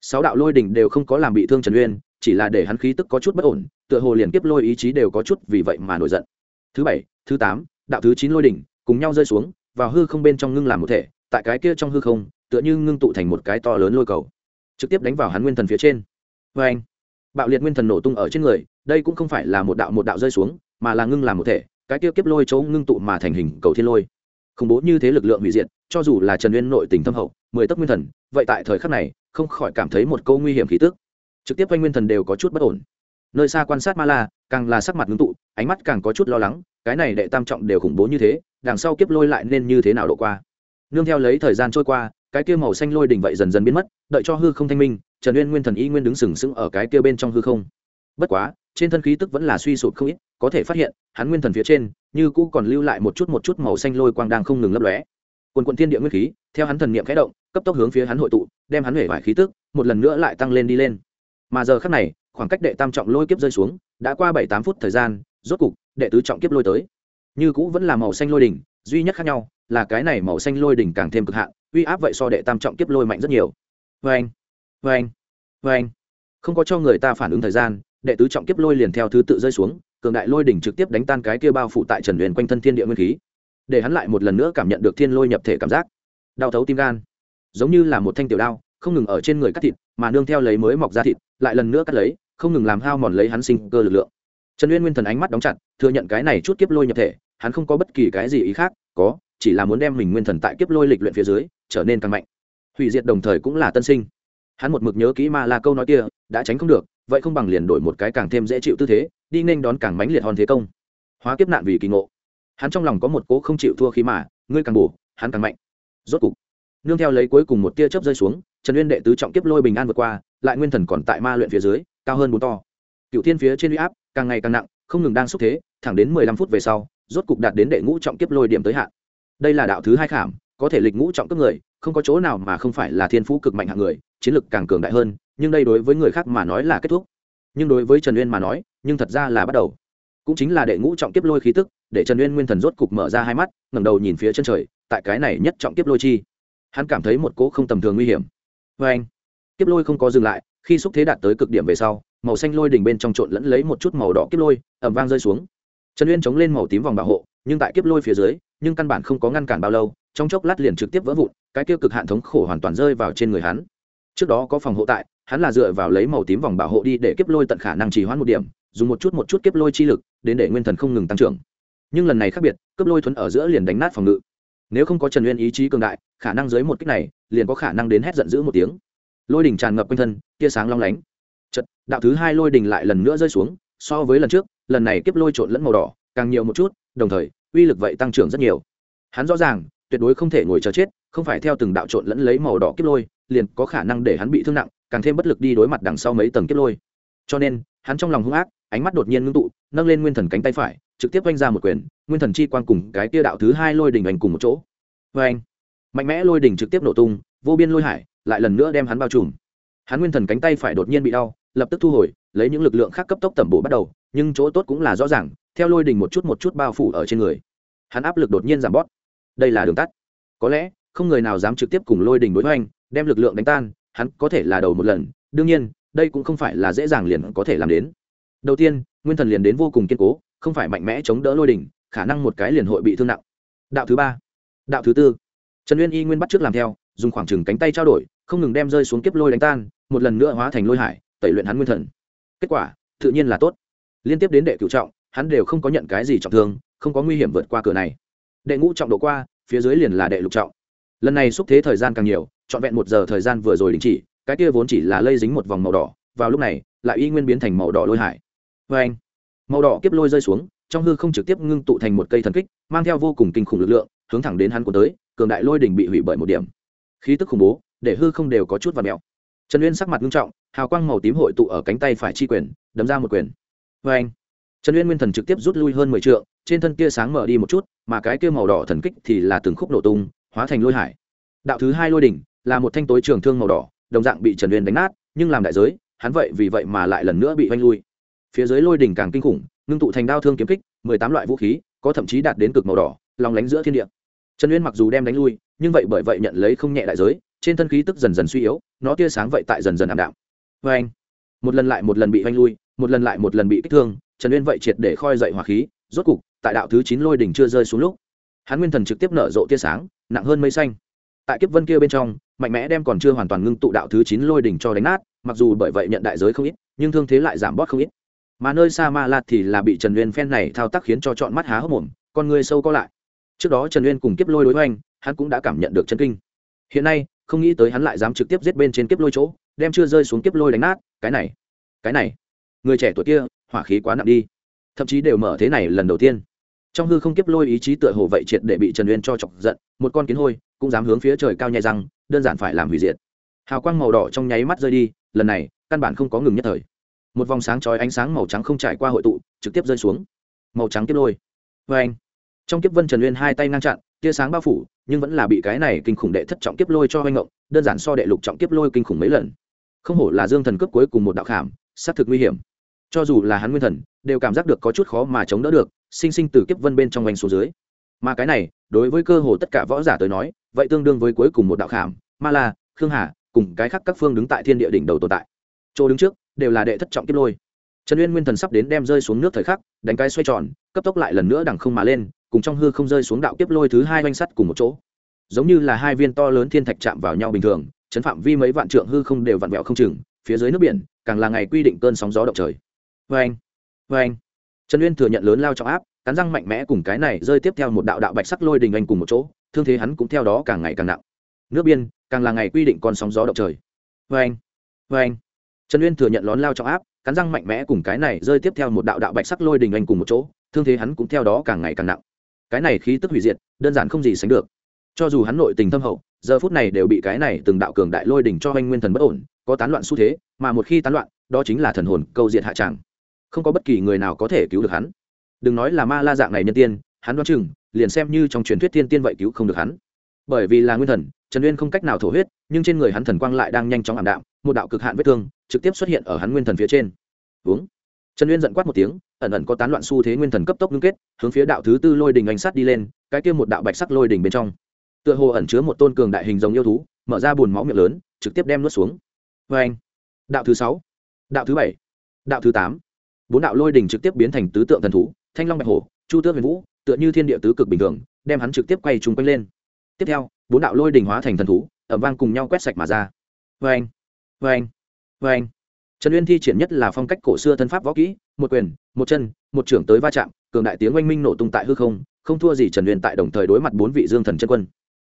Sáu đạo lôi đỉnh đều không có làm bị thương trần uyên, chỉ là để hắn khí tức có chút bất ổn, tựa hồ liền kiếp lôi ý chí đều có chút vì vậy mà nổi giận. Thứ bảy, thứ tám, đạo thứ chín lôi đỉnh cùng nhau rơi xuống, vào hư không bên trong ngưng làm một thể, tại cái kia trong hư không tựa như ngưng tụ thành một cái to lớn lôi cầu, trực tiếp đánh vào hắn nguyên thần phía trên. Vê anh, bạo liệt nguyên thần nổ tung ở trên người, đây cũng không phải là một đạo một đạo rơi xuống, mà là ngưng làm một thể, cái kia kiếp lôi chỗ ngưng tụ mà thành hình cầu thiên lôi. Khủng bố như thế lực lượng hủy diệt, cho dù là trần nguyên nội tình thâm hậu, mười tấc nguyên thần, vậy tại thời khắc này, không khỏi cảm thấy một câu nguy hiểm khí tức. Trực tiếp quanh nguyên thần đều có chút bất ổn. Nơi xa quan sát ma la, càng là sắc mặt ngưng tụ, ánh mắt càng có chút lo lắng, cái này đệ tam trọng đều khủng bố như thế, đằng sau kiếp lôi lại nên như thế nào độ qua? Nương theo lấy thời gian trôi qua cái kia màu xanh lôi đỉnh vậy dần dần biến mất, đợi cho hư không thanh minh, trần uyên nguyên thần y nguyên đứng sừng sững ở cái kia bên trong hư không. Bất quá, trên thân khí tức vẫn là suy sụp không ít, có thể phát hiện, hắn nguyên thần phía trên, như cũ còn lưu lại một chút một chút màu xanh lôi quang đang không ngừng lấp lóe. Quần quận thiên địa nguyên khí, theo hắn thần niệm khẽ động, cấp tốc hướng phía hắn hội tụ, đem hắn hể vải khí tức, một lần nữa lại tăng lên đi lên. Mà giờ khắc này, khoảng cách đệ tam trọng lôi kiếp rơi xuống, đã qua bảy tám phút thời gian, rốt cục, đệ tứ trọng kiếp lôi tới. Như cũ vẫn là màu xanh lôi đỉnh, duy nhất khác nhau là cái này màu xanh lôi đỉnh càng thêm cực hạn uy áp vậy so đệ tam trọng kiếp lôi mạnh rất nhiều. Vê anh vê anh vê anh. Không có cho người ta phản ứng thời gian, đệ tứ trọng kiếp lôi liền theo thứ tự rơi xuống, cường đại lôi đỉnh trực tiếp đánh tan cái kia bao phủ tại trần huyền quanh thân thiên địa nguyên khí. Để hắn lại một lần nữa cảm nhận được thiên lôi nhập thể cảm giác. Đau thấu tim gan. Giống như là một thanh tiểu đao, không ngừng ở trên người cắt thịt, mà nương theo lấy mới mọc ra thịt, lại lần nữa cắt lấy, không ngừng làm hao mòn lấy hắn sinh cơ lực lượng. Trần uyên nguyên thần ánh mắt đóng chặt, thừa nhận cái này chút kiếp lôi nhập thể, hắn không có bất kỳ cái gì ý khác, có chỉ là muốn đem mình nguyên thần tại kiếp lôi lịch luyện phía dưới, trở nên càng mạnh. Hủy diệt đồng thời cũng là tân sinh. Hắn một mực nhớ kỹ ma là câu nói kia, đã tránh không được, vậy không bằng liền đổi một cái càng thêm dễ chịu tư thế, đi nên đón càng mãnh liệt hòn thế công. Hóa kiếp nạn vì kỳ ngộ. Hắn trong lòng có một cố không chịu thua khí mà, ngươi càng bổ, hắn càng mạnh. Rốt cục, nương theo lấy cuối cùng một tia chớp rơi xuống, trần uyên đệ tứ trọng kiếp lôi bình an vượt qua, lại nguyên thần còn tại ma luyện phía dưới, cao hơn bốn to. Cựu thiên phía trên uy áp càng ngày càng nặng, không ngừng đang xúc thế, thẳng đến mười lăm phút về sau, rốt cục đạt đến đệ ngũ trọng kiếp lôi điểm tới hạn đây là đạo thứ hai khảm, có thể lịch ngũ trọng cấp người, không có chỗ nào mà không phải là thiên phú cực mạnh hạng người, chiến lực càng cường đại hơn, nhưng đây đối với người khác mà nói là kết thúc. Nhưng đối với trần uyên mà nói, nhưng thật ra là bắt đầu. Cũng chính là đệ ngũ trọng kiếp lôi khí tức, để trần uyên nguyên thần rốt cục mở ra hai mắt, ngẩng đầu nhìn phía chân trời, tại cái này nhất trọng kiếp lôi chi, hắn cảm thấy một cỗ không tầm thường nguy hiểm. Vê anh, kiếp lôi không có dừng lại, khi xúc thế đạt tới cực điểm về sau, màu xanh lôi đỉnh bên trong trộn lẫn lấy một chút màu đỏ kiếp lôi ẩm vang rơi xuống. Trần uyên chống lên màu tím vòng bảo hộ, nhưng tại kiếp lôi phía dưới nhưng căn bản không có ngăn cản bao lâu, trong chốc lát liền trực tiếp vỡ vụn, cái kia cực hạn thống khổ hoàn toàn rơi vào trên người hắn. Trước đó có phòng hộ tại, hắn là dựa vào lấy màu tím vòng bảo hộ đi để kiếp lôi tận khả năng trì hoãn một điểm, dùng một chút một chút kiếp lôi chi lực, đến để nguyên thần không ngừng tăng trưởng. Nhưng lần này khác biệt cấp lôi thuấn ở giữa liền đánh nát phòng ngự. Nếu không có trần uyên ý chí cường đại, khả năng dưới một kích này, liền có khả năng đến hét giận dữ một tiếng. Lôi đỉnh tràn ngập quanh thân, tia sáng long lánh. Chật đạo thứ hai lôi đỉnh lại lần nữa rơi xuống, so với lần trước, lần này kiếp lôi trộn lẫn màu đỏ, càng nhiều một chút, đồng thời uy lực vậy tăng trưởng rất nhiều. Hắn rõ ràng, tuyệt đối không thể ngồi chờ chết, không phải theo từng đạo trộn lẫn lấy màu đỏ kiếp lôi, liền có khả năng để hắn bị thương nặng, càng thêm bất lực đi đối mặt đằng sau mấy tầng kiếp lôi. Cho nên, hắn trong lòng hung ác, ánh mắt đột nhiên ngưng tụ, nâng lên nguyên thần cánh tay phải, trực tiếp oanh ra một quyền, nguyên thần chi quan cùng cái tia đạo thứ hai lôi đỉnh ảnh cùng một chỗ. Vê anh mạnh mẽ lôi đỉnh trực tiếp nổ tung, vô biên lôi hải lại lần nữa đem hắn bao trùm. Hắn nguyên thần cánh tay phải đột nhiên bị đau, lập tức thu hồi, lấy những lực lượng khác cấp tốc tẩm bổ bắt đầu, nhưng chỗ tốt cũng là rõ ràng theo lôi đỉnh một chút một chút bao phủ ở trên người. Hắn áp lực đột nhiên giảm bót đây là đường tắt. Có lẽ, không người nào dám trực tiếp cùng lôi đỉnh đối hoành, đem lực lượng đánh tan, hắn có thể là đầu một lần. Đương nhiên, đây cũng không phải là dễ dàng liền có thể làm đến. Đầu tiên, nguyên thần liền đến vô cùng kiên cố, không phải mạnh mẽ chống đỡ lôi đỉnh khả năng một cái liền hội bị thương nặng. Đạo thứ ba. Đạo thứ tư. Trần uyên y nguyên bắt trước làm theo, dùng khoảng trừng cánh tay trao đổi, không ngừng đem rơi xuống kiếp lôi đánh tan, một lần nữa hóa thành lôi hải, tẩy luyện hắn nguyên thần. Kết quả, tự nhiên là tốt. Liên tiếp đến đệ cựu trọng hắn đều không có nhận cái gì trọng thương, không có nguy hiểm vượt qua cửa này. Đệ ngũ trọng độ qua, phía dưới liền là đệ lục trọng. Lần này xúc thế thời gian càng nhiều, trọn vẹn một giờ thời gian vừa rồi đình chỉ, cái kia vốn chỉ là lây dính một vòng màu đỏ, vào lúc này, lại y nguyên biến thành màu đỏ lôi hải. Vê anh, màu đỏ kiếp lôi rơi xuống, trong hư không trực tiếp ngưng tụ thành một cây thần kích, mang theo vô cùng kinh khủng lực lượng, hướng thẳng đến hắn của tới, cường đại lôi đỉnh bị hủy bởi một điểm. Khí tức khủng bố, để hư không đều có chút và mẹo trần uyên sắc mặt nghiêm trọng, hào quang màu tím hội tụ ở cánh tay phải chi quyền, đấm ra một quyền. Vê anh trần uyên nguyên thần trực tiếp rút lui hơn mười t trên thân kia sáng mở đi một chút, mà cái kia màu đỏ thần kích thì là từng khúc nổ tung, hóa thành lôi hải. Đạo thứ hai lôi đỉnh, là một thanh tối trường thương màu đỏ, đồng dạng bị trần uyên đánh nát, nhưng làm đại giới, hắn vậy vì vậy mà lại lần nữa bị oanh lui. Phía dưới lôi đỉnh càng kinh khủng, ngưng tụ thành đao thương kiếm kích, mười tám loại vũ khí, có thậm chí đạt đến cực màu đỏ, lòng lánh giữa thiên địa. Trần uyên mặc dù đem đánh lui, nhưng vậy bởi vậy nhận lấy không nhẹ đại giới, trên thân khí tức dần dần suy yếu, nó tia sáng vậy tại dần dần ảm đạm. Vê anh một lần lại một lần bị oanh lui, một lần lại một lần bị kích thương trần uyên vậy triệt để khoi dậy hỏa khí, rốt cục, tại đạo thứ chín lôi đỉnh chưa rơi xuống lúc, hắn nguyên thần trực tiếp nở rộ tia sáng, nặng hơn mây xanh. Tại kiếp vân kia bên trong, mạnh mẽ đem còn chưa hoàn toàn ngưng tụ đạo thứ chín lôi đỉnh cho đánh nát, mặc dù bởi vậy nhận đại giới không ít, nhưng thương thế lại giảm bót không ít. Mà nơi sa ma lạt thì là bị trần uyên phen này thao tác khiến cho trọn mắt há hốc mồm, con người sâu có lại. Trước đó trần uyên cùng kiếp lôi đối hoành, hắn cũng đã cảm nhận được chân kinh. Hiện nay, không nghĩ tới hắn lại dám trực tiếp giết bên trên kiếp lôi chỗ, đem chưa rơi xuống kiếp lôi đánh nát, cái này cái này. Người trẻ tuổi kia hỏa khí quá nặng đi. Thậm chí đều mở thế này lần đầu tiên. Trong hư không kiếp lôi ý chí tựa hồ vậy triệt để bị trần uyên cho chọc giận, một con kiến hôi cũng dám hướng phía trời cao nhai răng, đơn giản phải làm hủy diệt. Hào quang màu đỏ trong nháy mắt rơi đi, lần này, căn bản không có ngừng nhất thời. Một vòng sáng chói ánh sáng màu trắng không trải qua hội tụ, trực tiếp rơi xuống. Màu trắng kiếp lôi. Vê anh, trong kiếp vân trần uyên hai tay ngăn chặn, tia sáng bao phủ, nhưng vẫn là bị cái này kinh khủng đệ thất trọng kiếp lôi cho hoành ngộng, đơn giản so đệ lục trọng kiếp lôi kinh khủng mấy lần. Không hổ là dương thần cướp cuối cùng một đạo khảm, xác thực nguy hiểm cho dù là hắn nguyên thần, đều cảm giác được có chút khó mà chống đỡ được, sinh sinh từ kiếp vân bên trong oanh xuống dưới. Mà cái này, đối với cơ hồ tất cả võ giả tới nói, vậy tương đương với cuối cùng một đạo khảm, ma la, khương hà, cùng cái khác các phương đứng tại thiên địa đỉnh đầu tồn tại. Chỗ đứng trước, đều là đệ thất trọng kiếp lôi. Trần uyên nguyên thần sắp đến đem rơi xuống nước thời khắc, đánh cái xoay tròn, cấp tốc lại lần nữa đằng không mà lên, cùng trong hư không rơi xuống đạo kiếp lôi thứ hai oanh sắt cùng một chỗ. Giống như là hai viên to lớn thiên thạch chạm vào nhau bình thường, chấn phạm vi mấy vạn trượng hư không đều vặn vẹo không chừng, phía dưới nước biển, càng là ngày quy định cơn sóng gió động trời vê anh vê anh. Trần uyên thừa nhận lớn lao trọng áp, cắn răng mạnh mẽ cùng cái này rơi tiếp theo một đạo đạo bạch sắc lôi đình anh cùng một chỗ, thương thế hắn cũng theo đó càng ngày càng nặng. Nước biên, càng là ngày quy định con sóng gió động trời. Vê anh vê anh. Trần uyên thừa nhận lón lao trọng áp, cắn răng mạnh mẽ cùng cái này rơi tiếp theo một đạo đạo bạch sắc lôi đình anh cùng một chỗ, thương thế hắn cũng theo đó càng ngày càng nặng. Cái này khí tức hủy diệt, đơn giản không gì sánh được. Cho dù hắn nội tình thâm hậu, giờ phút này đều bị cái này từng đạo cường đại lôi đỉnh cho anh nguyên thần bất ổn, có tán loạn xu thế, mà một khi tán loạn, đó chính là thần hồn câu diệt hạ tràng không có bất kỳ người nào có thể cứu được hắn. Đừng nói là ma la dạng này nhân tiên, hắn đoán chừng, liền xem như trong truyền thuyết tiên tiên vậy cứu không được hắn. Bởi vì là nguyên thần, trần uyên không cách nào thổ huyết, nhưng trên người hắn thần quang lại đang nhanh chóng ảm đạm, một đạo cực hạn vết thương trực tiếp xuất hiện ở hắn nguyên thần phía trên. Uống trần uyên giận quát một tiếng, ẩn ẩn có tán loạn xu thế nguyên thần cấp tốc ngưng kết, hướng phía đạo thứ tư lôi đình anh sát đi lên, cái kia một đạo bạch sắc lôi đình bên trong. Tựa hồ ẩn chứa một tôn cường đại hình giống yêu thú, mở ra bùn máu miệng lớn, trực tiếp đem nuốt xuống. Vê anh đạo thứ sáu. Đạo thứ bảy. Đạo thứ tám bốn đạo lôi đình trực tiếp biến thành tứ tượng thần thú, thanh long bạch hổ, chu tước huyền vũ, tựa như thiên địa tứ cực bình thường, đem hắn trực tiếp quay trúng quanh lên. Tiếp theo, bốn đạo lôi đình hóa thành thần thú ẩm vang cùng nhau quét sạch mà ra. Vê anh vê anh vê anh trần uyên thi triển nhất là phong cách cổ xưa thân pháp võ kỹ, một quyền, một chân, một trưởng tới va chạm, cường đại tiếng oanh minh nổ tung tại hư không không thua gì trần uyên tại đồng thời đối mặt bốn vị dương thần chân quân.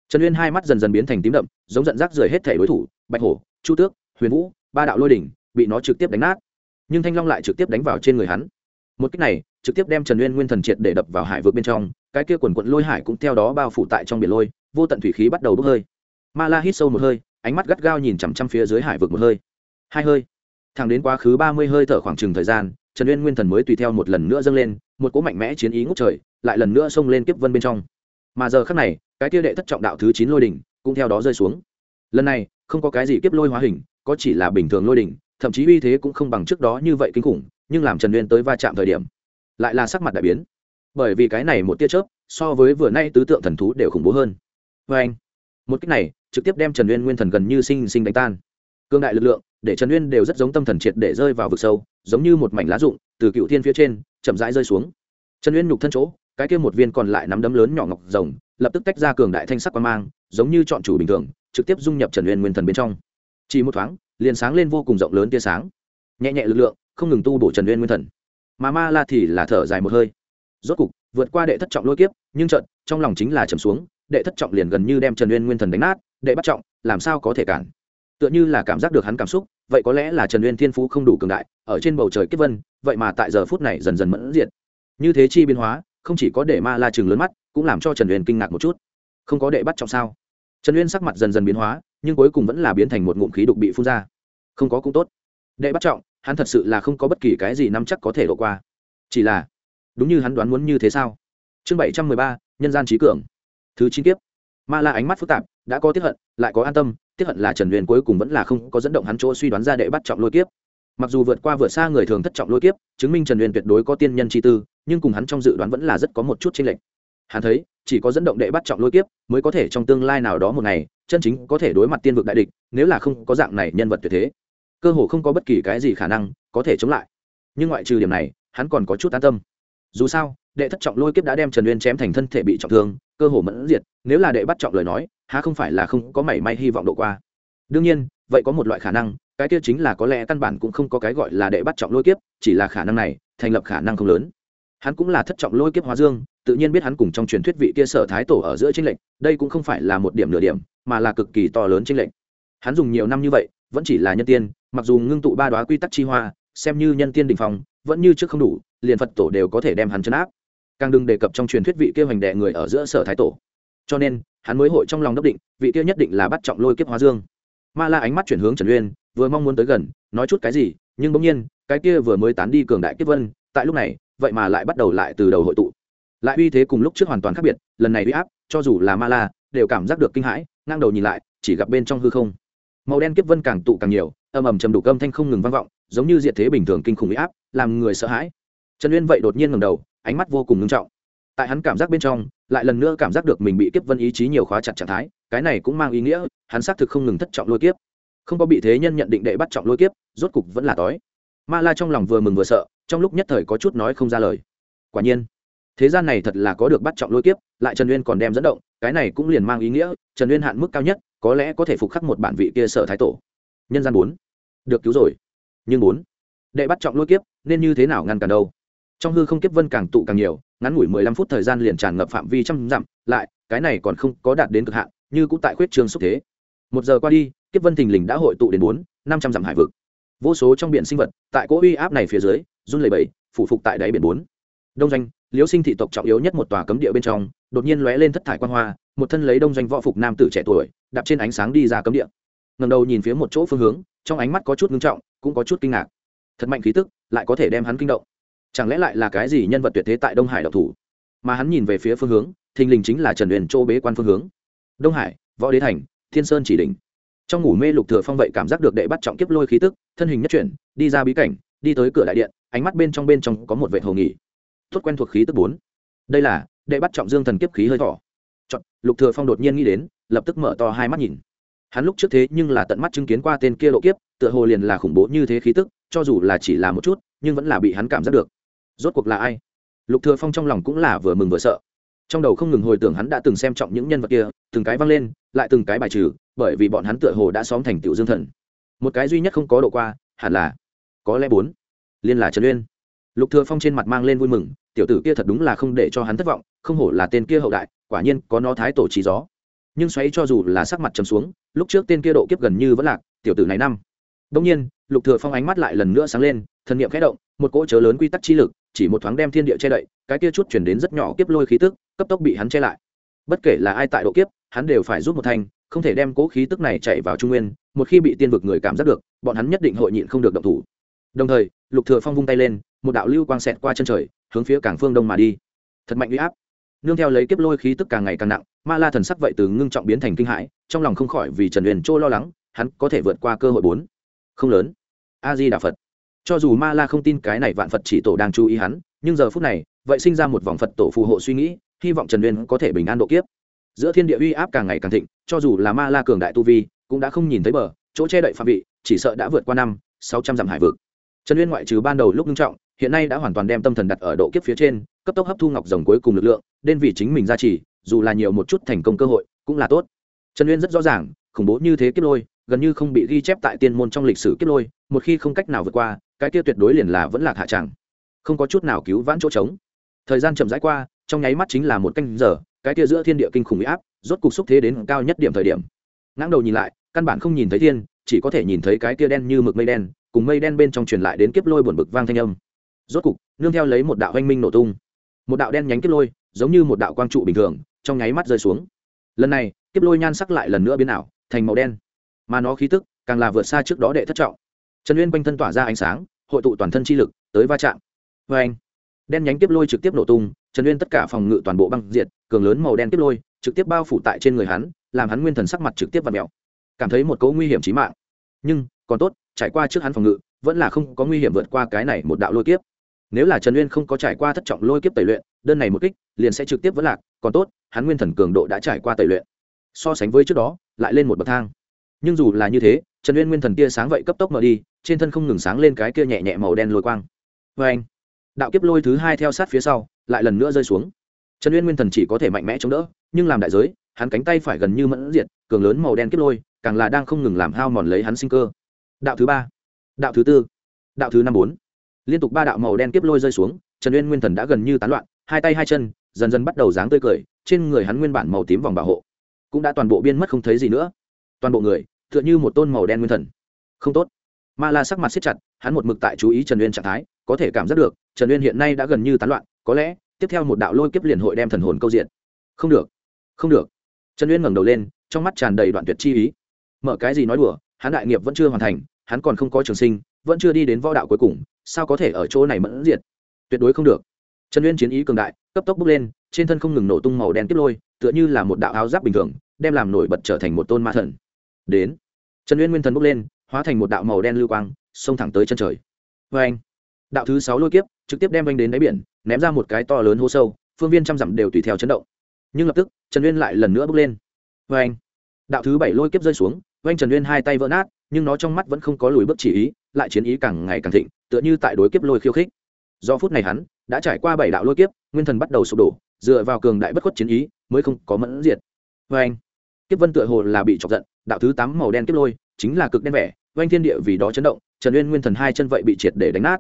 Trần uyên hai mắt dần dần biến thành tím đậm, giống giận rác rời hết thể đối thủ, bạch hổ, chu tước, huyền vũ, ba đạo lôi đỉnh bị nó trực tiếp đánh nát nhưng thanh long lại trực tiếp đánh vào trên người hắn. Một cách này, trực tiếp đem trần uyên nguyên thần triệt để đập vào hải vượt bên trong, cái kia quần quận lôi hải cũng theo đó bao phủ tại trong biển lôi, vô tận thủy khí bắt đầu bốc hơi. Ma la hít sâu một hơi, ánh mắt gắt gao nhìn chằm chằm phía dưới hải vực một hơi. Hai hơi. Thẳng đến quá khứ ba mươi hơi thở khoảng chừng thời gian, trần uyên nguyên thần mới tùy theo một lần nữa dâng lên, một cỗ mạnh mẽ chiến ý ngút trời, lại lần nữa xông lên kiếp vân bên trong. Mà giờ khắc này, cái kia đệ thất trọng đạo thứ chín lôi đỉnh cũng theo đó rơi xuống. Lần này, không có cái gì kiếp lôi hóa hình, có chỉ là bình thường lôi đỉnh thậm chí uy thế cũng không bằng trước đó như vậy kinh khủng, nhưng làm trần uyên tới va chạm thời điểm, lại là sắc mặt đại biến. Bởi vì cái này một tia chớp, so với vừa nay tứ tượng thần thú đều khủng bố hơn. Vê anh, một cách này trực tiếp đem trần uyên nguyên thần gần như sinh sinh đánh tan. Cương đại lực lượng để trần uyên đều rất giống tâm thần triệt để rơi vào vực sâu, giống như một mảnh lá rụng từ cựu thiên phía trên chậm rãi rơi xuống. Trần uyên nhục thân chỗ, cái kia một viên còn lại nắm đấm lớn nhỏ ngọc rồng, lập tức tách ra cường đại thanh sắc quan mang, giống như chọn chủ bình thường, trực tiếp dung nhập trần uyên nguyên thần bên trong. Chỉ một thoáng liền sáng lên vô cùng rộng lớn tia sáng. Nhẹ nhẹ lực lượng, không ngừng tu bổ trần uyên nguyên thần. Mà ma la thì là thở dài một hơi. Rốt cục, vượt qua đệ thất trọng lôi kiếp, nhưng trận trong lòng chính là trầm xuống, đệ thất trọng liền gần như đem trần uyên nguyên thần đánh nát, đệ bắt trọng, làm sao có thể cản? Tựa như là cảm giác được hắn cảm xúc, vậy có lẽ là trần uyên thiên phú không đủ cường đại, ở trên bầu trời kiếp vân, vậy mà tại giờ phút này dần dần mẫn diện như thế chi biến hóa, không chỉ có để ma la chừng lớn mắt, cũng làm cho trần uyên kinh ngạc một chút. Không có đệ bắt trọng sao? Trần uyên sắc mặt dần dần biến hóa nhưng cuối cùng vẫn là biến thành một ngụm khí đục bị phun ra. Không có cũng tốt. Đệ bắt trọng, hắn thật sự là không có bất kỳ cái gì nắm chắc có thể đổ qua. Chỉ là, đúng như hắn đoán muốn như thế sao? Chương bảy trăm mười ba, nhân gian trí cường. Thứ chín tiếp ma la ánh mắt phức tạp, đã có tiếp hận, lại có an tâm tiếp hận là trần huyền cuối cùng vẫn là không có dẫn động hắn chỗ suy đoán ra đệ bắt trọng lôi kiếp. Mặc dù vượt qua vượt xa người thường thất trọng lôi kiếp, chứng minh trần huyền tuyệt đối có tiên nhân chi tư, nhưng cùng hắn trong dự đoán vẫn là rất có một chút tranh lệch hắn thấy, chỉ có dẫn động đệ bắt trọng lôi kiếp mới có thể trong tương lai nào đó một ngày, chân chính có thể đối mặt tiên vực đại địch, nếu là không có dạng này nhân vật tuyệt thế. Cơ hồ không có bất kỳ cái gì khả năng có thể chống lại. Nhưng ngoại trừ điểm này, hắn còn có chút an tâm. Dù sao, đệ thất trọng lôi kiếp đã đem trần uyên chém thành thân thể bị trọng thương, cơ hồ mẫn diệt, nếu là đệ bắt trọng lời nói, há không phải là không có mảy may hy vọng độ qua. Đương nhiên, vậy có một loại khả năng, cái kia chính là có lẽ căn bản cũng không có cái gọi là đệ bắt trọng lôi kiếp, chỉ là khả năng này, thành lập khả năng không lớn. Hắn cũng là thất trọng lôi kiếp hóa dương tự nhiên biết hắn cùng trong truyền thuyết vị kia sở thái tổ ở giữa tranh lệnh đây cũng không phải là một điểm nửa điểm, mà là cực kỳ to lớn tranh lệnh hắn dùng nhiều năm như vậy, vẫn chỉ là nhân tiên, mặc dù ngưng tụ ba đoá quy tắc chi hoa, xem như nhân tiên đình phong, vẫn như trước không đủ, liền phật tổ đều có thể đem hắn chấn áp. Càng đừng đề cập trong truyền thuyết vị kia hoành đệ người ở giữa sở thái tổ. Cho nên, hắn mới hội trong lòng đốc định, vị kia nhất định là bắt trọng lôi kiếp hóa dương. Ma la ánh mắt chuyển hướng trần uyên, vừa mong muốn tới gần, nói chút cái gì, nhưng bỗng nhiên, cái kia vừa mới tán đi cường đại kiếp vân, tại lúc này, vậy mà lại bắt đầu lại từ đầu hội tụ lại uy thế cùng lúc trước hoàn toàn khác biệt, lần này uy áp, cho dù là ma la, đều cảm giác được kinh hãi, ngang đầu nhìn lại, chỉ gặp bên trong hư không. Màu đen kiếp vân càng tụ càng nhiều, âm ầm trầm đủ cơm thanh không ngừng vang vọng, giống như diệt thế bình thường kinh khủng uy áp, làm người sợ hãi. Trần uyên vậy đột nhiên ngầm đầu, ánh mắt vô cùng ngưng trọng. Tại hắn cảm giác bên trong, lại lần nữa cảm giác được mình bị kiếp vân ý chí nhiều khóa chặt trạng thái, cái này cũng mang ý nghĩa, hắn xác thực không ngừng thất trọng lôi kiếp. Không có bị thế nhân nhận định đệ bắt trọng lôi kiếp, rốt cục vẫn là đói ma la trong lòng vừa mừng vừa sợ, trong lúc nhất thời có chút nói không ra lời. Quả nhiên thế gian này thật là có được bắt trọng lôi kiếp, lại trần uyên còn đem dẫn động, cái này cũng liền mang ý nghĩa, trần uyên hạn mức cao nhất, có lẽ có thể phục khắc một bản vị kia sở thái tổ. Nhân gian bốn. Được cứu rồi. Nhưng bốn. Đệ bắt trọng lôi kiếp, nên như thế nào ngăn cản đâu? Trong hư không kiếp vân càng tụ càng nhiều, ngắn ngủi mười lăm phút thời gian liền tràn ngập phạm vi trăm dặm, lại, cái này còn không có đạt đến cực hạn, như cũng tại khuyết trường xúc thế. Một giờ qua đi, kiếp vân thình lình đã hội tụ đến bốn, năm trăm dặm hải vực. Vô số trong biển sinh vật, tại cỗ uy áp này phía dưới, run lầy bẫy phủ phục tại đáy biển bốn. Đông doanh liễu sinh thị tộc trọng yếu nhất một tòa cấm địa bên trong, đột nhiên lóe lên thất thải quan hoa, một thân lấy đông doanh võ phục nam tử trẻ tuổi, đạp trên ánh sáng đi ra cấm địa. Ngầm đầu nhìn phía một chỗ phương hướng, trong ánh mắt có chút ngưng trọng, cũng có chút kinh ngạc. Thật mạnh khí tức, lại có thể đem hắn kinh động. Chẳng lẽ lại là cái gì nhân vật tuyệt thế tại đông hải độc thủ? Mà hắn nhìn về phía phương hướng, thình lình chính là trần huyền châu bế quan phương hướng. Đông hải, võ đế thành, thiên sơn chỉ đỉnh. Trong ngủ mê lục thừa phong vậy cảm giác được đệ bắt trọng kiếp lôi khí tức, thân hình nhất chuyển, đi ra bí cảnh, đi tới cửa đại điện, ánh mắt bên trong bên trong có một vệ hồ nghỉ tốt quen thuộc khí tức bốn. Đây là, đệ bắt trọng dương thần kiếp khí hơi thỏ chọn, lục thừa phong đột nhiên nghĩ đến, lập tức mở to hai mắt nhìn. Hắn lúc trước thế nhưng là tận mắt chứng kiến qua tên kia lộ kiếp, tựa hồ liền là khủng bố như thế khí tức, cho dù là chỉ là một chút, nhưng vẫn là bị hắn cảm giác được. Rốt cuộc là ai? Lục thừa phong trong lòng cũng là vừa mừng vừa sợ. Trong đầu không ngừng hồi tưởng hắn đã từng xem trọng những nhân vật kia, từng cái văng lên, lại từng cái bài trừ, bởi vì bọn hắn tựa hồ đã xóm thành tiểu dương thần. Một cái duy nhất không có độ qua, hẳn là, có lẽ bốn. Liên là trần uyên lục thừa phong trên mặt mang lên vui mừng, tiểu tử kia thật đúng là không để cho hắn thất vọng, không hổ là tên kia hậu đại, quả nhiên có nó thái tổ trí gió. Nhưng xoáy cho dù là sắc mặt trầm xuống, lúc trước tên kia độ kiếp gần như vẫn lạc, tiểu tử này năm. Đông nhiên, lục thừa phong ánh mắt lại lần nữa sáng lên, thần niệm khẽ động, một cỗ chớ lớn quy tắc chi lực, chỉ một thoáng đem thiên địa che đậy, cái kia chút chuyển đến rất nhỏ kiếp lôi khí tức, cấp tốc bị hắn che lại. Bất kể là ai tại độ kiếp, hắn đều phải giúp một thành không thể đem cỗ khí tức này chạy vào trung nguyên, một khi bị tiên vực người cảm giác được, bọn hắn nhất định hội nhịn không được động thủ. Đồng thời, lục thừa phong vung tay lên một đạo lưu quang xẹt qua chân trời, hướng phía cảng phương đông mà đi. Thật mạnh uy áp. Nương theo lấy kiếp lôi khí tức càng ngày càng nặng, ma la thần sắc vậy từ ngưng trọng biến thành kinh hãi, trong lòng không khỏi vì trần huyền trô lo lắng, hắn có thể vượt qua cơ hội bốn. Không lớn. A di đà phật. Cho dù ma la không tin cái này vạn phật chỉ tổ đang chú ý hắn, nhưng giờ phút này, vậy sinh ra một vòng phật tổ phù hộ suy nghĩ, hy vọng trần uyên có thể bình an độ kiếp. Giữa thiên địa uy áp càng ngày càng thịnh, cho dù là ma la cường đại tu vi, cũng đã không nhìn thấy bờ, chỗ che đậy phạm vị, chỉ sợ đã vượt qua năm, sáu trăm dặm hải vực. Trần uyên ngoại trừ ban đầu lúc nghiêm trọng hiện nay đã hoàn toàn đem tâm thần đặt ở độ kiếp phía trên, cấp tốc hấp thu ngọc rồng cuối cùng lực lượng, nên vì chính mình ra chỉ dù là nhiều một chút thành công cơ hội, cũng là tốt. Trần uyên rất rõ ràng, khủng bố như thế kiếp lôi, gần như không bị ghi chép tại tiên môn trong lịch sử kiếp lôi, một khi không cách nào vượt qua, cái kia tuyệt đối liền là vẫn lạc hạ tràng không có chút nào cứu vãn chỗ trống. Thời gian chậm rãi qua, trong nháy mắt chính là một canh giờ, cái kia giữa thiên địa kinh khủng bị áp, rốt cục xúc thế đến cao nhất điểm thời điểm. Ngãng đầu nhìn lại, căn bản không nhìn thấy thiên, chỉ có thể nhìn thấy cái kia đen như mực mây đen, cùng mây đen bên trong truyền lại đến kiếp lôi buồn bực vang thanh âm rốt cục, nương theo lấy một đạo oanh minh nổ tung. Một đạo đen nhánh kiếp lôi, giống như một đạo quang trụ bình thường, trong nháy mắt rơi xuống. Lần này, kiếp lôi nhan sắc lại lần nữa biến ảo, thành màu đen. Mà nó khí tức, càng là vượt xa trước đó đệ thất trọng. Trần uyên quanh thân tỏa ra ánh sáng, hội tụ toàn thân chi lực, tới va chạm. Vê anh đen nhánh kiếp lôi trực tiếp nổ tung, trần uyên tất cả phòng ngự toàn bộ băng diệt, cường lớn màu đen kiếp lôi, trực tiếp bao phủ tại trên người hắn, làm hắn nguyên thần sắc mặt trực tiếp và mèo. Cảm thấy một cấu nguy hiểm trí mạng. Nhưng, còn tốt, trải qua trước hắn phòng ngự, vẫn là không có nguy hiểm vượt qua cái này một đạo lôi kiếp nếu là trần uyên không có trải qua thất trọng lôi kiếp tẩy luyện, đơn này một kích, liền sẽ trực tiếp vẫn lạc, còn tốt, hắn nguyên thần cường độ đã trải qua tẩy luyện. So sánh với trước đó, lại lên một bậc thang. Nhưng dù là như thế, trần uyên nguyên thần tia sáng vậy cấp tốc mở đi, trên thân không ngừng sáng lên cái kia nhẹ nhẹ màu đen lôi quang. Vê anh, đạo kiếp lôi thứ hai theo sát phía sau, lại lần nữa rơi xuống. Trần uyên nguyên thần chỉ có thể mạnh mẽ chống đỡ, nhưng làm đại giới, hắn cánh tay phải gần như mẫn diệt, cường lớn màu đen kiếp lôi, càng là đang không ngừng làm hao mòn lấy hắn sinh cơ. Đạo thứ ba, đạo thứ tư, đạo thứ năm bốn liên tục ba đạo màu đen kiếp lôi rơi xuống, trần uyên nguyên thần đã gần như tán loạn, hai tay hai chân, dần dần bắt đầu dáng tươi cười, trên người hắn nguyên bản màu tím vòng bảo hộ, cũng đã toàn bộ biên mất không thấy gì nữa. Toàn bộ người, tựa như một tôn màu đen nguyên thần. Không tốt. Ma la sắc mặt siết chặt, hắn một mực tại chú ý trần uyên trạng thái, có thể cảm giác được, trần uyên hiện nay đã gần như tán loạn, có lẽ, tiếp theo một đạo lôi kiếp liền hội đem thần hồn câu diện. Không được. Không được. Trần uyên ngẩng đầu lên, trong mắt tràn đầy đoạn tuyệt chi ý. Mở cái gì nói đùa, hắn đại nghiệp vẫn chưa hoàn thành, hắn còn không có trường sinh, vẫn chưa đi đến võ đạo cuối cùng sao có thể ở chỗ này mẫn diệt? Tuyệt đối không được. Trần uyên chiến ý cường đại, cấp tốc bước lên, trên thân không ngừng nổ tung màu đen tiếp lôi, tựa như là một đạo áo giáp bình thường, đem làm nổi bật trở thành một tôn ma thần. Đến, trần uyên nguyên thần bước lên, hóa thành một đạo màu đen lưu quang, xông thẳng tới chân trời. Vê anh, đạo thứ sáu lôi kiếp, trực tiếp đem anh đến đáy biển, ném ra một cái to lớn hô sâu, phương viên trăm dặm đều tùy theo chấn động. Nhưng lập tức, trần uyên lại lần nữa bước lên. Vê anh, đạo thứ bảy lôi kiếp rơi xuống, oanh trần uyên hai tay vỡ nát nhưng nó trong mắt vẫn không có lùi bước chỉ ý, lại chiến ý càng ngày càng thịnh, tựa như tại đối kiếp lôi khiêu khích. Do phút này hắn đã trải qua bảy đạo lôi kiếp, nguyên thần bắt đầu sụp đổ, dựa vào cường đại bất khuất chiến ý mới không có mẫn diệt. Vê anh, kiếp vân tựa hồ là bị chọc giận, đạo thứ tám màu đen kiếp lôi chính là cực đen vẻ, oanh thiên địa vì đó chấn động, trần uyên nguyên thần hai chân vậy bị triệt để đánh nát.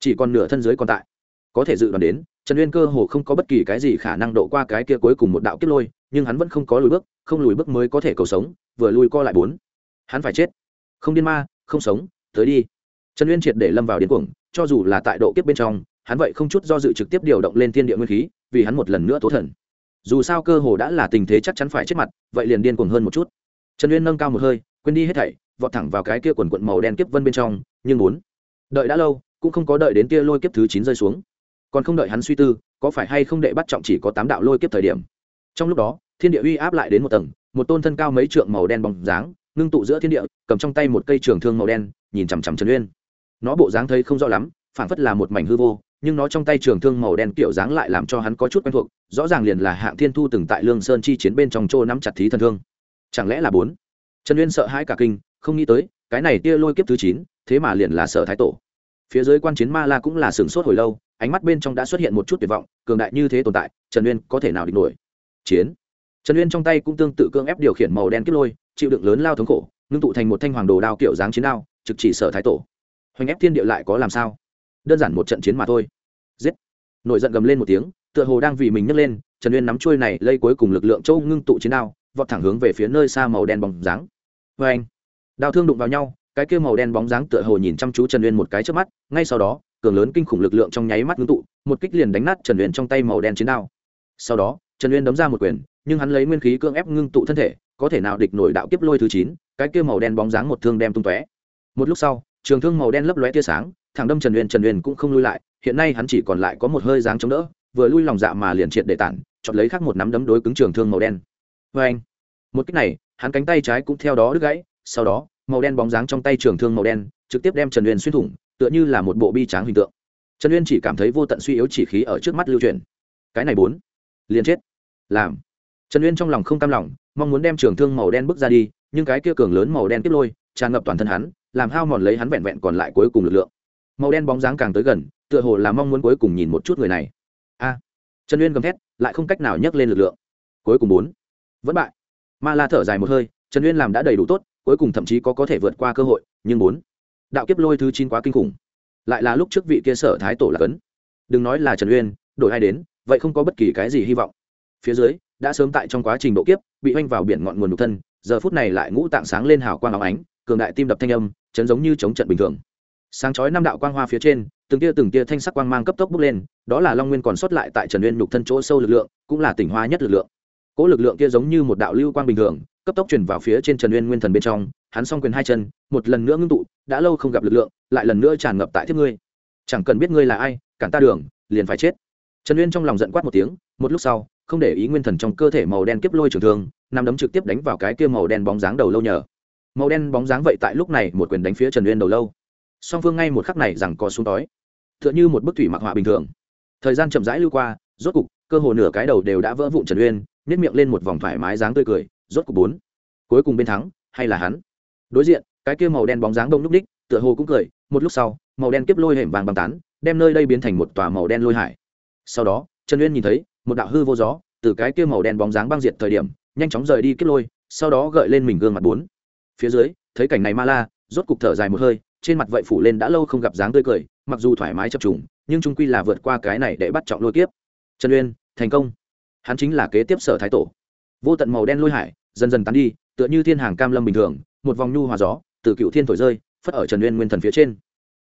Chỉ còn nửa thân dưới còn tại. Có thể dự đoán đến, trần uyên cơ hồ không có bất kỳ cái gì khả năng độ qua cái kia cuối cùng một đạo kiếp lôi, nhưng hắn vẫn không có lùi bước, không lùi bước mới có thể cầu sống, vừa lùi co lại bốn. Hắn phải chết không điên ma, không sống, tới đi. Trần uyên triệt để lâm vào điên cuồng, cho dù là tại độ kiếp bên trong, hắn vậy không chút do dự trực tiếp điều động lên thiên địa nguyên khí, vì hắn một lần nữa tố thần. Dù sao cơ hồ đã là tình thế chắc chắn phải chết mặt, vậy liền điên cuồng hơn một chút. Trần uyên nâng cao một hơi, quên đi hết thảy, vọt thẳng vào cái kia quần quận màu đen kiếp vân bên trong, nhưng muốn. Đợi đã lâu, cũng không có đợi đến kia lôi kiếp thứ chín rơi xuống. Còn không đợi hắn suy tư, có phải hay không đệ bắt trọng chỉ có tám đạo lôi kiếp thời điểm. Trong lúc đó, thiên địa uy áp lại đến một tầng, một tôn thân cao mấy trượng màu đen bóng dáng ngưng tụ giữa thiên địa, cầm trong tay một cây trường thương màu đen, nhìn chằm chằm trần uyên. Nó bộ dáng thấy không rõ lắm phản phất là một mảnh hư vô, nhưng nó trong tay trường thương màu đen kiểu dáng lại làm cho hắn có chút quen thuộc, rõ ràng liền là hạng thiên thu từng tại lương sơn chi chiến bên trong chỗ nắm chặt thí thần thương. Chẳng lẽ là bốn? Trần uyên sợ hãi cả kinh, không nghĩ tới, cái này tia lôi kiếp thứ chín, thế mà liền là sở thái tổ. Phía dưới quan chiến ma la cũng là sửng sốt hồi lâu, ánh mắt bên trong đã xuất hiện một chút tuyệt vọng, cường đại như thế tồn tại, trần uyên có thể nào địch nổi? Chiến. Trần uyên trong tay cũng tương tự cương ép điều khiển màu đen kiếp lôi chịu đựng lớn lao thống khổ, ngưng tụ thành một thanh hoàng đồ đao kiểu dáng chiến đao, trực chỉ sở thái tổ. Hoành ép thiên địa lại có làm sao? Đơn giản một trận chiến mà thôi. Giết! Nổi giận gầm lên một tiếng, tựa hồ đang vì mình nhấc lên, trần uyên nắm chuôi này lây cuối cùng lực lượng châu ngưng tụ chiến đao, vọt thẳng hướng về phía nơi xa màu đen bóng dáng. Vê anh đao thương đụng vào nhau, cái kia màu đen bóng dáng tựa hồ nhìn chăm chú trần uyên một cái trước mắt, ngay sau đó, cường lớn kinh khủng lực lượng trong nháy mắt ngưng tụ, một kích liền đánh nát trần uyên trong tay màu đen chiến đao. Sau đó, trần uyên đấm ra một quyền, nhưng hắn lấy nguyên khí cưỡng ép ngưng tụ thân thể có thể nào địch nổi đạo kiếp lôi thứ chín, cái kia màu đen bóng dáng một thương đem tung tóe. Một lúc sau, trường thương màu đen lấp lóe tia sáng, thẳng đâm trần uyên trần uyên cũng không lui lại, hiện nay hắn chỉ còn lại có một hơi dáng chống đỡ, vừa lui lòng dạ mà liền triệt để tản chọn lấy khác một nắm đấm đối cứng trường thương màu đen. Vê anh, một cách này, hắn cánh tay trái cũng theo đó đứt gãy, sau đó, màu đen bóng dáng trong tay trường thương màu đen trực tiếp đem trần uyên xuyên thủng, tựa như là một bộ bi tráng hình tượng. Trần uyên chỉ cảm thấy vô tận suy yếu chỉ khí ở trước mắt lưu truyền. Cái này bốn, liền chết. Làm. Trần uyên trong lòng không cam lòng mong muốn đem trường thương màu đen bước ra đi, nhưng cái kia cường lớn màu đen tiếp lôi, tràn ngập toàn thân hắn, làm hao mòn lấy hắn vẹn vẹn còn lại cuối cùng lực lượng. Màu đen bóng dáng càng tới gần, tựa hồ là mong muốn cuối cùng nhìn một chút người này. A! Trần uyên gầm thét, lại không cách nào nhấc lên lực lượng. Cuối cùng bốn. Vẫn bại. Ma la thở dài một hơi, trần uyên làm đã đầy đủ tốt, cuối cùng thậm chí có có thể vượt qua cơ hội, nhưng bốn. Đạo kiếp lôi thứ chín quá kinh khủng. Lại là lúc trước vị kia sở thái tổ là cấn. Đừng nói là trần uyên, đổi ai đến, vậy không có bất kỳ cái gì hy vọng. Phía dưới, đã sớm tại trong quá trình độ kiếp bị oanh vào biển ngọn nguồn nhục thân, giờ phút này lại ngũ tạng sáng lên hào quang áo ánh, cường đại tim đập thanh âm, chấn giống như chống trận bình thường. Sáng chói năm đạo quang hoa phía trên, từng tia từng tia thanh sắc quang mang cấp tốc bốc lên, đó là long nguyên còn sót lại tại trần uyên nhục thân chỗ sâu lực lượng, cũng là tỉnh hoa nhất lực lượng. Cỗ lực lượng kia giống như một đạo lưu quang bình thường, cấp tốc truyền vào phía trên trần uyên nguyên thần bên trong, hắn s quyền hai chân, một lần nữa ngưng tụ, đã lâu không gặp lực lượng, lại lần nữa tràn ngập tại thiết ngươi. Chẳng cần biết ngươi là ai, cản ta đường, liền phải chết. Trần uyên trong lòng giận quát một tiếng, một lúc sau không để ý nguyên thần trong cơ thể màu đen kiếp lôi trường thương nằm đấm trực tiếp đánh vào cái kia màu đen bóng dáng đầu lâu nhờ. Màu đen bóng dáng vậy tại lúc này một quyền đánh phía trần uyên đầu lâu. Song phương ngay một khắc này rằng có xuống đói t h ư ợ n h ư một bức thủy mặc họa bình thường. Thời gian chậm rãi lưu qua, rốt cục, cơ hồ nửa cái đầu đều đã vỡ vụn trần uyên nếp miệng lên một vòng thoải mái dáng tươi cười, rốt cục bốn. Cuối cùng bên thắng, hay là hắn? Đối diện, cái kia màu đen bóng dáng đông lúc đích, tựa hồ cũng cười, một lúc sau, màu đen kiếp lôi hẻm vàng băng tán, đem nơi đây biến thành một tòa màu đen lôi hải. Sau đó, trần uyên nhìn thấy một đạo hư vô gió, từ cái kia màu đen bóng dáng băng diệt thời điểm, nhanh chóng rời đi kết lôi, sau đó gợi lên mình gương mặt bốn. Phía dưới, thấy cảnh này ma la, rốt cục thở dài một hơi, trên mặt vậy phủ lên đã lâu không gặp dáng tươi cười, mặc dù thoải mái chập trùng, nhưng trung quy là vượt qua cái này để bắt trọng lôi kiếp. Trần uyên, thành công. Hắn chính là kế tiếp sở thái tổ. Vô tận màu đen lôi hải, dần dần tán đi, tựa như thiên hàng cam lâm bình thường, một vòng nhu hòa gió, từ cựu thiên thổi rơi, phất ở trần uyên nguyên thần phía trên.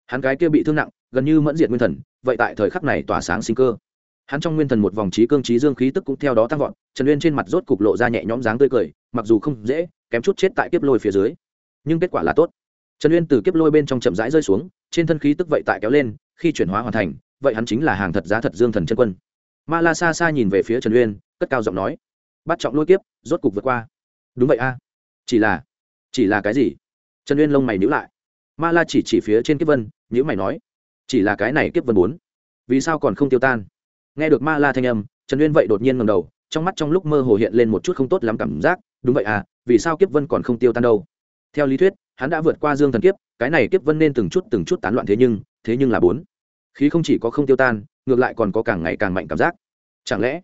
Hắn cái kia bị thương nặng, gần như mẫn diệt nguyên thần, vậy tại thời khắc này tỏa sáng sinh cơ hắn trong nguyên thần một vòng trí cương trí dương khí tức cũng theo đó tăng vọt, trần uyên trên mặt rốt cục lộ ra nhẹ nhõm dáng tươi cười, mặc dù không dễ, kém chút chết tại kiếp lôi phía dưới. Nhưng kết quả là tốt. Trần uyên từ kiếp lôi bên trong chậm rãi rơi xuống, trên thân khí tức vậy tại kéo lên, khi chuyển hóa hoàn thành, vậy hắn chính là hàng thật giá thật dương thần chân quân. Ma la xa xa nhìn về phía trần uyên, cất cao giọng nói, bắt trọng lôi kiếp, rốt cục vượt qua. Đúng vậy a. Chỉ là chỉ là cái gì? Trần uyên lông mày nhữ lại. Ma la chỉ chỉ phía trên kiếp vân nhữ mày nói, chỉ là cái này kiếp vân bốn. Vì sao còn không tiêu tan? Nghe được ma la thanh âm, trần uyên vậy đột nhiên ngầm đầu, trong mắt trong lúc mơ hồ hiện lên một chút không tốt lắm cảm giác, đúng vậy à vì sao kiếp vân còn không tiêu tan đâu? Theo lý thuyết, hắn đã vượt qua dương thần kiếp, cái này kiếp vân nên từng chút từng chút tán loạn thế nhưng thế nhưng là bốn. Khí không chỉ có không tiêu tan, ngược lại còn có càng ngày càng mạnh cảm giác. Chẳng lẽ,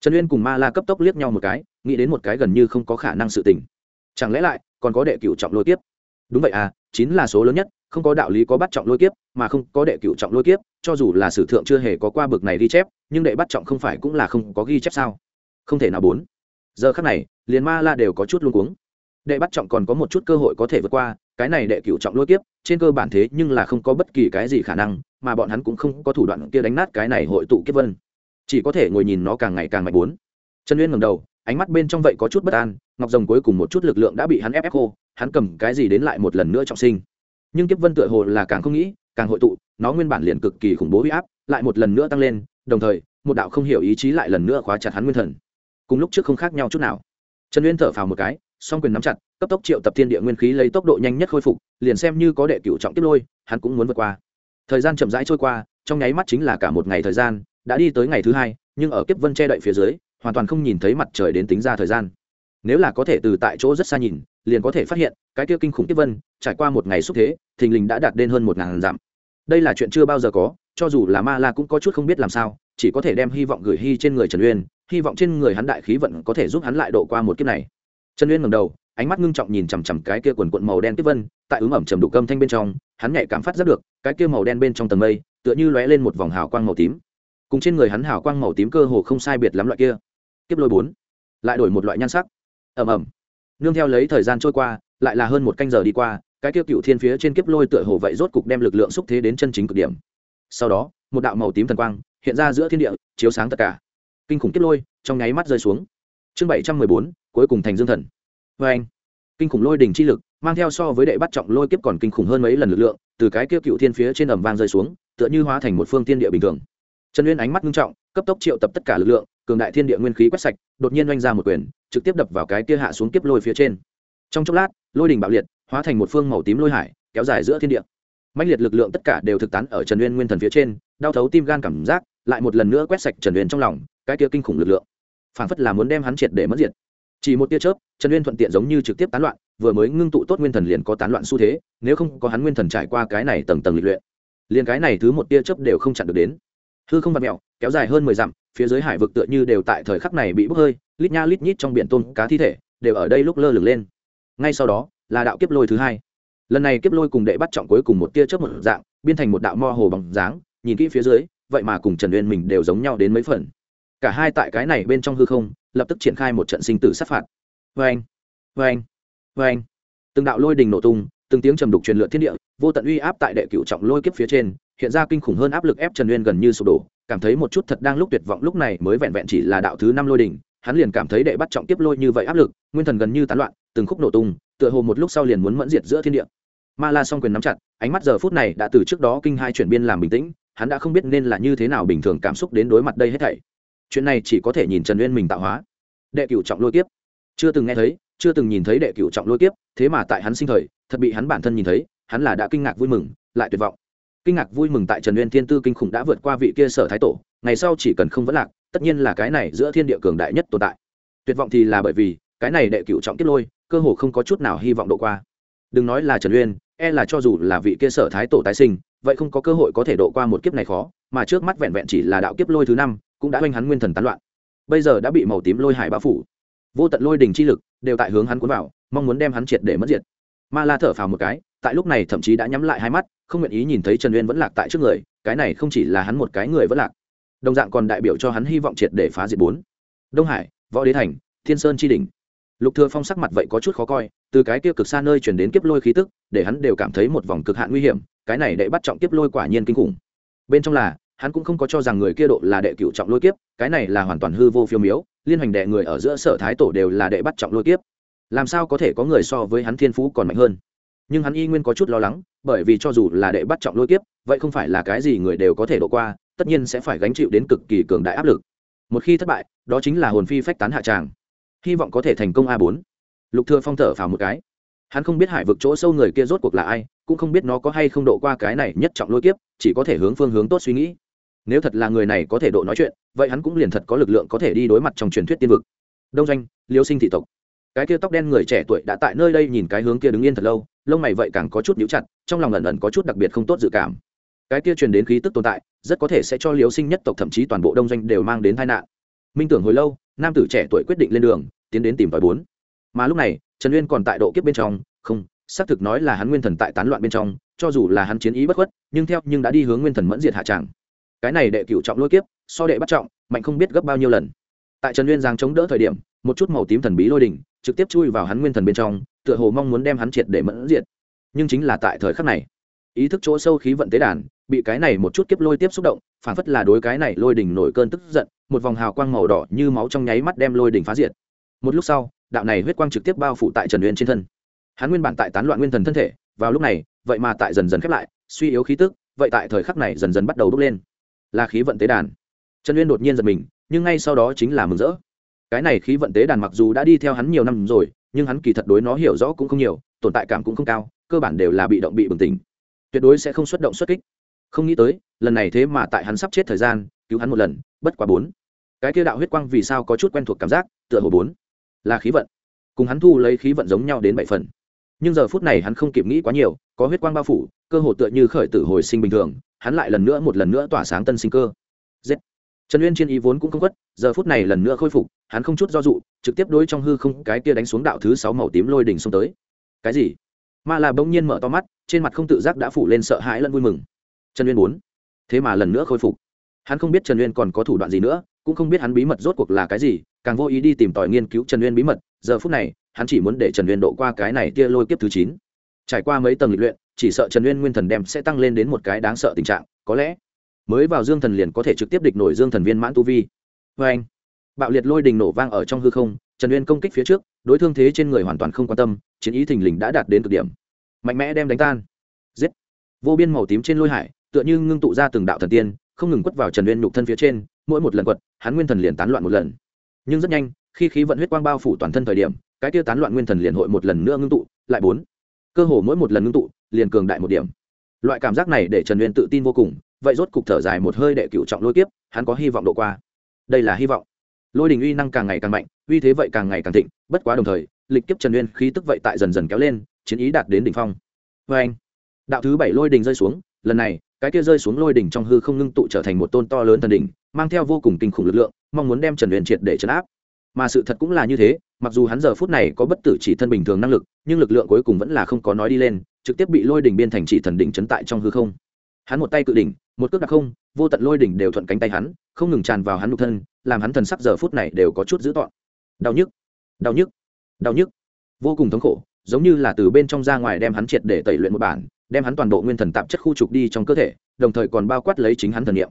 trần uyên cùng ma la cấp tốc liếc nhau một cái, nghĩ đến một cái gần như không có khả năng sự tình. Chẳng lẽ lại, còn có đệ cựu trọng lôi tiếp? đúng vậy à chín là số lớn nhất không có đạo lý có bắt trọng lôi kiếp, mà không có đệ cựu trọng lôi kiếp, cho dù là sử thượng chưa hề có qua bực này ghi chép, nhưng đệ bắt trọng không phải cũng là không có ghi chép sao? Không thể nào bốn. Giờ khắc này, liền ma la đều có chút luôn cuống. Đệ bắt trọng còn có một chút cơ hội có thể vượt qua, cái này đệ cửu trọng lôi kiếp, trên cơ bản thế nhưng là không có bất kỳ cái gì khả năng, mà bọn hắn cũng không có thủ đoạn kia đánh nát cái này hội tụ kiếp vân. Chỉ có thể ngồi nhìn nó càng ngày càng mạnh bốn. Trần uyên ngẩng đầu, ánh mắt bên trong vậy có chút bất an, ngọc rồng cuối cùng một chút lực lượng đã bị hắn ép ép khô hắn cầm cái gì đến lại một lần nữa trọng sinh nhưng kiếp vân tựa hồ là càng không nghĩ, càng hội tụ, nó nguyên bản liền cực kỳ khủng bố huy áp, lại một lần nữa tăng lên, đồng thời, một đạo không hiểu ý chí lại lần nữa khóa chặt hắn nguyên thần. Cùng lúc trước không khác nhau chút nào. Trần uyên thở phào một cái, song quyền nắm chặt, cấp tốc triệu tập thiên địa nguyên khí lấy tốc độ nhanh nhất khôi phục, liền xem như có đệ cửu trọng tiếp lôi, hắn cũng muốn vượt qua. Thời gian chậm rãi trôi qua, trong nháy mắt chính là cả một ngày thời gian, đã đi tới ngày thứ hai, nhưng ở kiếp vân che đậy phía dưới, hoàn toàn không nhìn thấy mặt trời đến tính ra thời gian nếu là có thể từ tại chỗ rất xa nhìn, liền có thể phát hiện, cái kia kinh khủng tiếp vân, trải qua một ngày xúc thế, thình lình đã đạt đến hơn một ngàn dặm. Đây là chuyện chưa bao giờ có, cho dù là ma la cũng có chút không biết làm sao, chỉ có thể đem hy vọng gửi hy trên người trần uyên, hy vọng trên người hắn đại khí vận có thể giúp hắn lại độ qua một kiếp này. Trần uyên ngầm đầu, ánh mắt ngưng trọng nhìn chằm chằm cái kia quần quận màu đen tiếp vân, tại ứng ẩm trầm đục cơm thanh bên trong, hắn nhạy cảm phát rất được, cái kia màu đen bên trong tầng mây, tựa như lóe lên một vòng hào quang màu tím. Cùng trên người hắn hào quang màu tím cơ hồ không sai biệt lắm loại kia. Kiếp lôi bốn, lại đổi một loại nhan sắc ầm ầm, nương theo lấy thời gian trôi qua lại là hơn một canh giờ đi qua cái kia cựu thiên phía trên kiếp lôi tựa hồ vậy rốt cục đem lực lượng xúc thế đến chân chính cực điểm. Sau đó một đạo màu tím thần quang hiện ra giữa thiên địa chiếu sáng tất cả. Kinh khủng kiếp lôi trong nháy mắt rơi xuống. Chương bảy trăm mười bốn cuối cùng thành dương thần. Vê anh kinh khủng lôi đỉnh chi lực mang theo so với đệ bắt trọng lôi kiếp còn kinh khủng hơn mấy lần lực lượng từ cái kia cựu thiên phía trên ẩm vang rơi xuống tựa như hóa thành một phương tiên địa bình thường trần uyên ánh mắt nghiêm trọng, cấp tốc triệu tập tất cả lực lượng, cường đại thiên địa nguyên khí quét sạch, đột nhiên oanh ra một quyền, trực tiếp đập vào cái kia hạ xuống kiếp lôi phía trên. Trong chốc lát, lôi đình bạo liệt, hóa thành một phương màu tím lôi hải, kéo dài giữa thiên địa. Mạnh liệt lực lượng tất cả đều thực tán ở trần uyên nguyên thần phía trên, đau thấu tim gan cảm giác, lại một lần nữa quét sạch trần uyên trong lòng, cái kia kinh khủng lực lượng. Phản phất là muốn đem hắn triệt để mất diệt. Chỉ một tia chớp, trần uyên thuận tiện giống như trực tiếp tán loạn, vừa mới ngưng tụ tốt nguyên thần liền có tán loạn xu thế, nếu không có hắn nguyên thần trải qua cái này tầng tầng lịch luyện, liền cái này thứ một tia chớp đều không chặn được đến hư không vặt mẹo, kéo dài hơn mười dặm, phía dưới hải vực tựa như đều tại thời khắc này bị bốc hơi, lít nha lít nhít trong biển tôm cá thi thể đều ở đây lúc lơ lửng lên. Ngay sau đó, là đạo kiếp lôi thứ hai. Lần này kiếp lôi cùng đệ bắt trọng cuối cùng một tia chớp một dạng, biên thành một đạo mo hồ bằng dáng, nhìn kỹ phía dưới, vậy mà cùng trần uyên mình đều giống nhau đến mấy phần. Cả hai tại cái này bên trong hư không, lập tức triển khai một trận sinh tử sát phạt. Vê anh vê anh vê anh từng đạo lôi đình nổ tung, từng tiếng trầm đục truyền lượn thiên địa, vô tận uy áp tại đệ cựu trọng lôi kiếp phía trên hiện ra kinh khủng hơn áp lực ép trần uyên gần như sụp đổ. Cảm thấy một chút thật đang lúc tuyệt vọng lúc này mới vẹn vẹn chỉ là đạo thứ năm lôi đỉnh, hắn liền cảm thấy đệ bắt trọng tiếp lôi như vậy áp lực nguyên thần gần như tán loạn từng khúc nổ tung tựa hồ một lúc sau liền muốn mẫn diệt giữa thiên địa. Ma la song quyền nắm chặt ánh mắt giờ phút này đã từ trước đó kinh hai chuyển biên làm bình tĩnh hắn đã không biết nên là như thế nào bình thường cảm xúc đến đối mặt đây hết thảy. Chuyện này chỉ có thể nhìn trần uyên mình tạo hóa. Đệ cửu trọng lôi kiếp. Chưa từng nghe thấy chưa từng nhìn thấy đệ cửu trọng lôi kiếp thế mà tại hắn sinh thời thật bị hắn bản thân nhìn thấy hắn là đã kinh ngạc vui mừng lại tuyệt vọng kinh ngạc vui mừng tại trần uyên thiên tư kinh khủng đã vượt qua vị kia sở thái tổ, ngày sau chỉ cần không vẫn lạc, tất nhiên là cái này giữa thiên địa cường đại nhất tồn tại. Tuyệt vọng thì là bởi vì, cái này đệ cửu trọng tiết lôi, cơ hồ không có chút nào hy vọng độ qua. Đừng nói là trần uyên e là cho dù là vị kia sở thái tổ tái sinh, vậy không có cơ hội có thể độ qua một kiếp này khó, mà trước mắt vẹn vẹn chỉ là đạo kiếp lôi thứ năm, cũng đã oanh hắn nguyên thần tán loạn. Bây giờ đã bị màu tím lôi hải bao phủ. Vô tận lôi đình chi lực đều tại hướng hắn cuốn vào, mong muốn đem hắn triệt để mất diệt. Ma la thở phào một cái tại lúc này thậm chí đã nhắm lại hai mắt, không nguyện ý nhìn thấy trần uyên vẫn lạc tại trước người, cái này không chỉ là hắn một cái người vẫn lạc, đồng dạng còn đại biểu cho hắn hy vọng triệt để phá diệt bốn. Đông hải, võ đế thành, thiên sơn tri đình lục thừa phong sắc mặt vậy có chút khó coi, từ cái kia cực xa nơi chuyển đến kiếp lôi khí tức, để hắn đều cảm thấy một vòng cực hạn nguy hiểm, cái này đệ bắt trọng kiếp lôi quả nhiên kinh khủng. Bên trong là, hắn cũng không có cho rằng người kia độ là đệ cửu trọng lôi kiếp, cái này là hoàn toàn hư vô phiêu miếu, liên hoành đệ người ở giữa sở thái tổ đều là đệ bắt trọng lôi kiếp. Làm sao có thể có người so với hắn thiên phú còn mạnh hơn? Nhưng hắn y nguyên có chút lo lắng, bởi vì cho dù là đệ bắt trọng lôi kiếp, vậy không phải là cái gì người đều có thể độ qua, tất nhiên sẽ phải gánh chịu đến cực kỳ cường đại áp lực. Một khi thất bại, đó chính là hồn phi phách tán hạ tràng. Hy vọng có thể thành công a bốn. Lục thừa phong thở phào một cái. Hắn không biết hải vực chỗ sâu người kia rốt cuộc là ai, cũng không biết nó có hay không độ qua cái này nhất trọng lôi kiếp, chỉ có thể hướng phương hướng tốt suy nghĩ. Nếu thật là người này có thể độ nói chuyện, vậy hắn cũng liền thật có lực lượng có thể đi đối mặt trong truyền thuyết tiên vực. Đông doanh, liêu sinh thị tộc cái kia tóc đen người trẻ tuổi đã tại nơi đây nhìn cái hướng kia đứng yên thật lâu, lông mày vậy càng có chút nhíu chặt, trong lòng ẩn ẩn có chút đặc biệt không tốt dự cảm. Cái kia truyền đến khí tức tồn tại, rất có thể sẽ cho liều sinh nhất tộc thậm chí toàn bộ đông doanh đều mang đến tai nạn. Minh tưởng hồi lâu, nam tử trẻ tuổi quyết định lên đường, tiến đến tìm tòi bốn. Mà lúc này, trần uyên còn tại độ kiếp bên trong, không, xác thực nói là hắn nguyên thần tại tán loạn bên trong, cho dù là hắn chiến ý bất khuất, nhưng theo, nhưng đã đi hướng nguyên thần mẫn diệt hạ tràng. Cái này đệ cựu trọng lôi kiếp, so đệ bắt trọng, mạnh không biết gấp bao nhiêu lần. Tại trần uyên giang chống đỡ thời điểm, một chút màu tím thần bí lôi đỉnh trực tiếp chui vào hắn nguyên thần bên trong, tựa hồ mong muốn đem hắn triệt để mẫn diệt. Nhưng chính là tại thời khắc này, ý thức chỗ sâu khí vận tế đàn bị cái này một chút kiếp lôi tiếp xúc động, phản phất là đối cái này lôi đỉnh nổi cơn tức giận, một vòng hào quang màu đỏ như máu trong nháy mắt đem lôi đỉnh phá diệt. Một lúc sau, đạo này huyết quang trực tiếp bao phủ tại trần uyên trên thân. Hắn nguyên bản tại tán loạn nguyên thần thân thể, vào lúc này, vậy mà tại dần dần khép lại, suy yếu khí tức, vậy tại thời khắc này dần dần bắt đầu bốc lên. Là khí vận tế đàn. Trần uyên đột nhiên giật mình, nhưng ngay sau đó chính là mừng rỡ cái này khí vận tế đàn mặc dù đã đi theo hắn nhiều năm rồi, nhưng hắn kỳ thật đối nó hiểu rõ cũng không nhiều, tồn tại cảm cũng không cao, cơ bản đều là bị động bị bừng tỉnh. Tuyệt đối sẽ không xuất động xuất kích. Không nghĩ tới, lần này thế mà tại hắn sắp chết thời gian, cứu hắn một lần, bất quá bốn. Cái kia đạo huyết quang vì sao có chút quen thuộc cảm giác, tựa hồ bốn. Là khí vận. Cùng hắn thu lấy khí vận giống nhau đến bảy phần. Nhưng giờ phút này hắn không kịp nghĩ quá nhiều, có huyết quang bao phủ, cơ hồ tựa như khởi tử hồi sinh bình thường, hắn lại lần nữa một lần nữa tỏa sáng tân sinh cơ. Giết trần uyên trên ý vốn cũng không quất giờ phút này lần nữa khôi phục, hắn không chút do dụ trực tiếp đối trong hư không cái kia đánh xuống đạo thứ sáu màu tím lôi đỉnh xông tới. Cái gì? Ma là bỗng nhiên mở to mắt, trên mặt không tự giác đã phủ lên sợ hãi lẫn vui mừng. Trần uyên bốn thế mà lần nữa khôi phục. Hắn không biết trần uyên còn có thủ đoạn gì nữa, cũng không biết hắn bí mật rốt cuộc là cái gì, càng vô ý đi tìm tòi nghiên cứu trần uyên bí mật, giờ phút này, hắn chỉ muốn để trần uyên độ qua cái này tia lôi kiếp thứ chín. Trải qua mấy tầng lịch luyện, chỉ sợ trần uyên nguyên thần đem sẽ tăng lên đến một cái đáng sợ tình trạng, có lẽ mới vào dương thần liền có thể trực tiếp địch nổi dương thần viên mãn tu vi. Vê anh, bạo liệt lôi đình nổ vang ở trong hư không, trần uyên công kích phía trước, đối thương thế trên người hoàn toàn không quan tâm, chiến ý thình lình đã đạt đến cực điểm. Mạnh mẽ đem đánh tan. Giết. Vô biên màu tím trên lôi hải, tựa như ngưng tụ ra từng đạo thần tiên, không ngừng quất vào trần uyên nhục thân phía trên, mỗi một lần quật, hắn nguyên thần liền tán loạn một lần. Nhưng rất nhanh, khi khí vận huyết quang bao phủ toàn thân thời điểm, cái tiêu tán loạn nguyên thần liền hội một lần nữa ngưng tụ, lại bốn. Cơ hồ mỗi một lần ngưng tụ, liền cường đại một điểm. Loại cảm giác này để trần uyên tự tin vô cùng vậy rốt cục thở dài một hơi để cựu trọng lôi kiếp, hắn có hy vọng độ qua. Đây là hy vọng. Lôi đình uy năng càng ngày càng mạnh, uy thế vậy càng ngày càng thịnh, bất quá đồng thời, lịch kiếp trần uyên khí tức vậy tại dần dần kéo lên, chiến ý đạt đến đỉnh phong. Vê anh, đạo thứ bảy lôi đình rơi xuống, lần này, cái kia rơi xuống lôi đỉnh trong hư không ngưng tụ trở thành một tôn to lớn thần đỉnh, mang theo vô cùng kinh khủng lực lượng, mong muốn đem trần huyền triệt để chấn áp. Mà sự thật cũng là như thế, mặc dù hắn giờ phút này có bất tử chỉ thân bình thường năng lực, nhưng lực lượng cuối cùng vẫn là không có nói đi lên, trực tiếp bị lôi đỉnh biên thành chỉ thần đỉnh chấn tại trong hư không hắn một tay cự đỉnh, một cước đặc không, vô tận lôi đỉnh đều thuận cánh tay hắn, không ngừng tràn vào hắn nụ thân, làm hắn thần sắc giờ phút này đều có chút dữ tọn đau nhức đau nhức đau nhức. Vô cùng thống khổ, giống như là từ bên trong ra ngoài đem hắn triệt để tẩy luyện một bản, đem hắn toàn bộ nguyên thần tạp chất khu trục đi trong cơ thể, đồng thời còn bao quát lấy chính hắn thần niệm.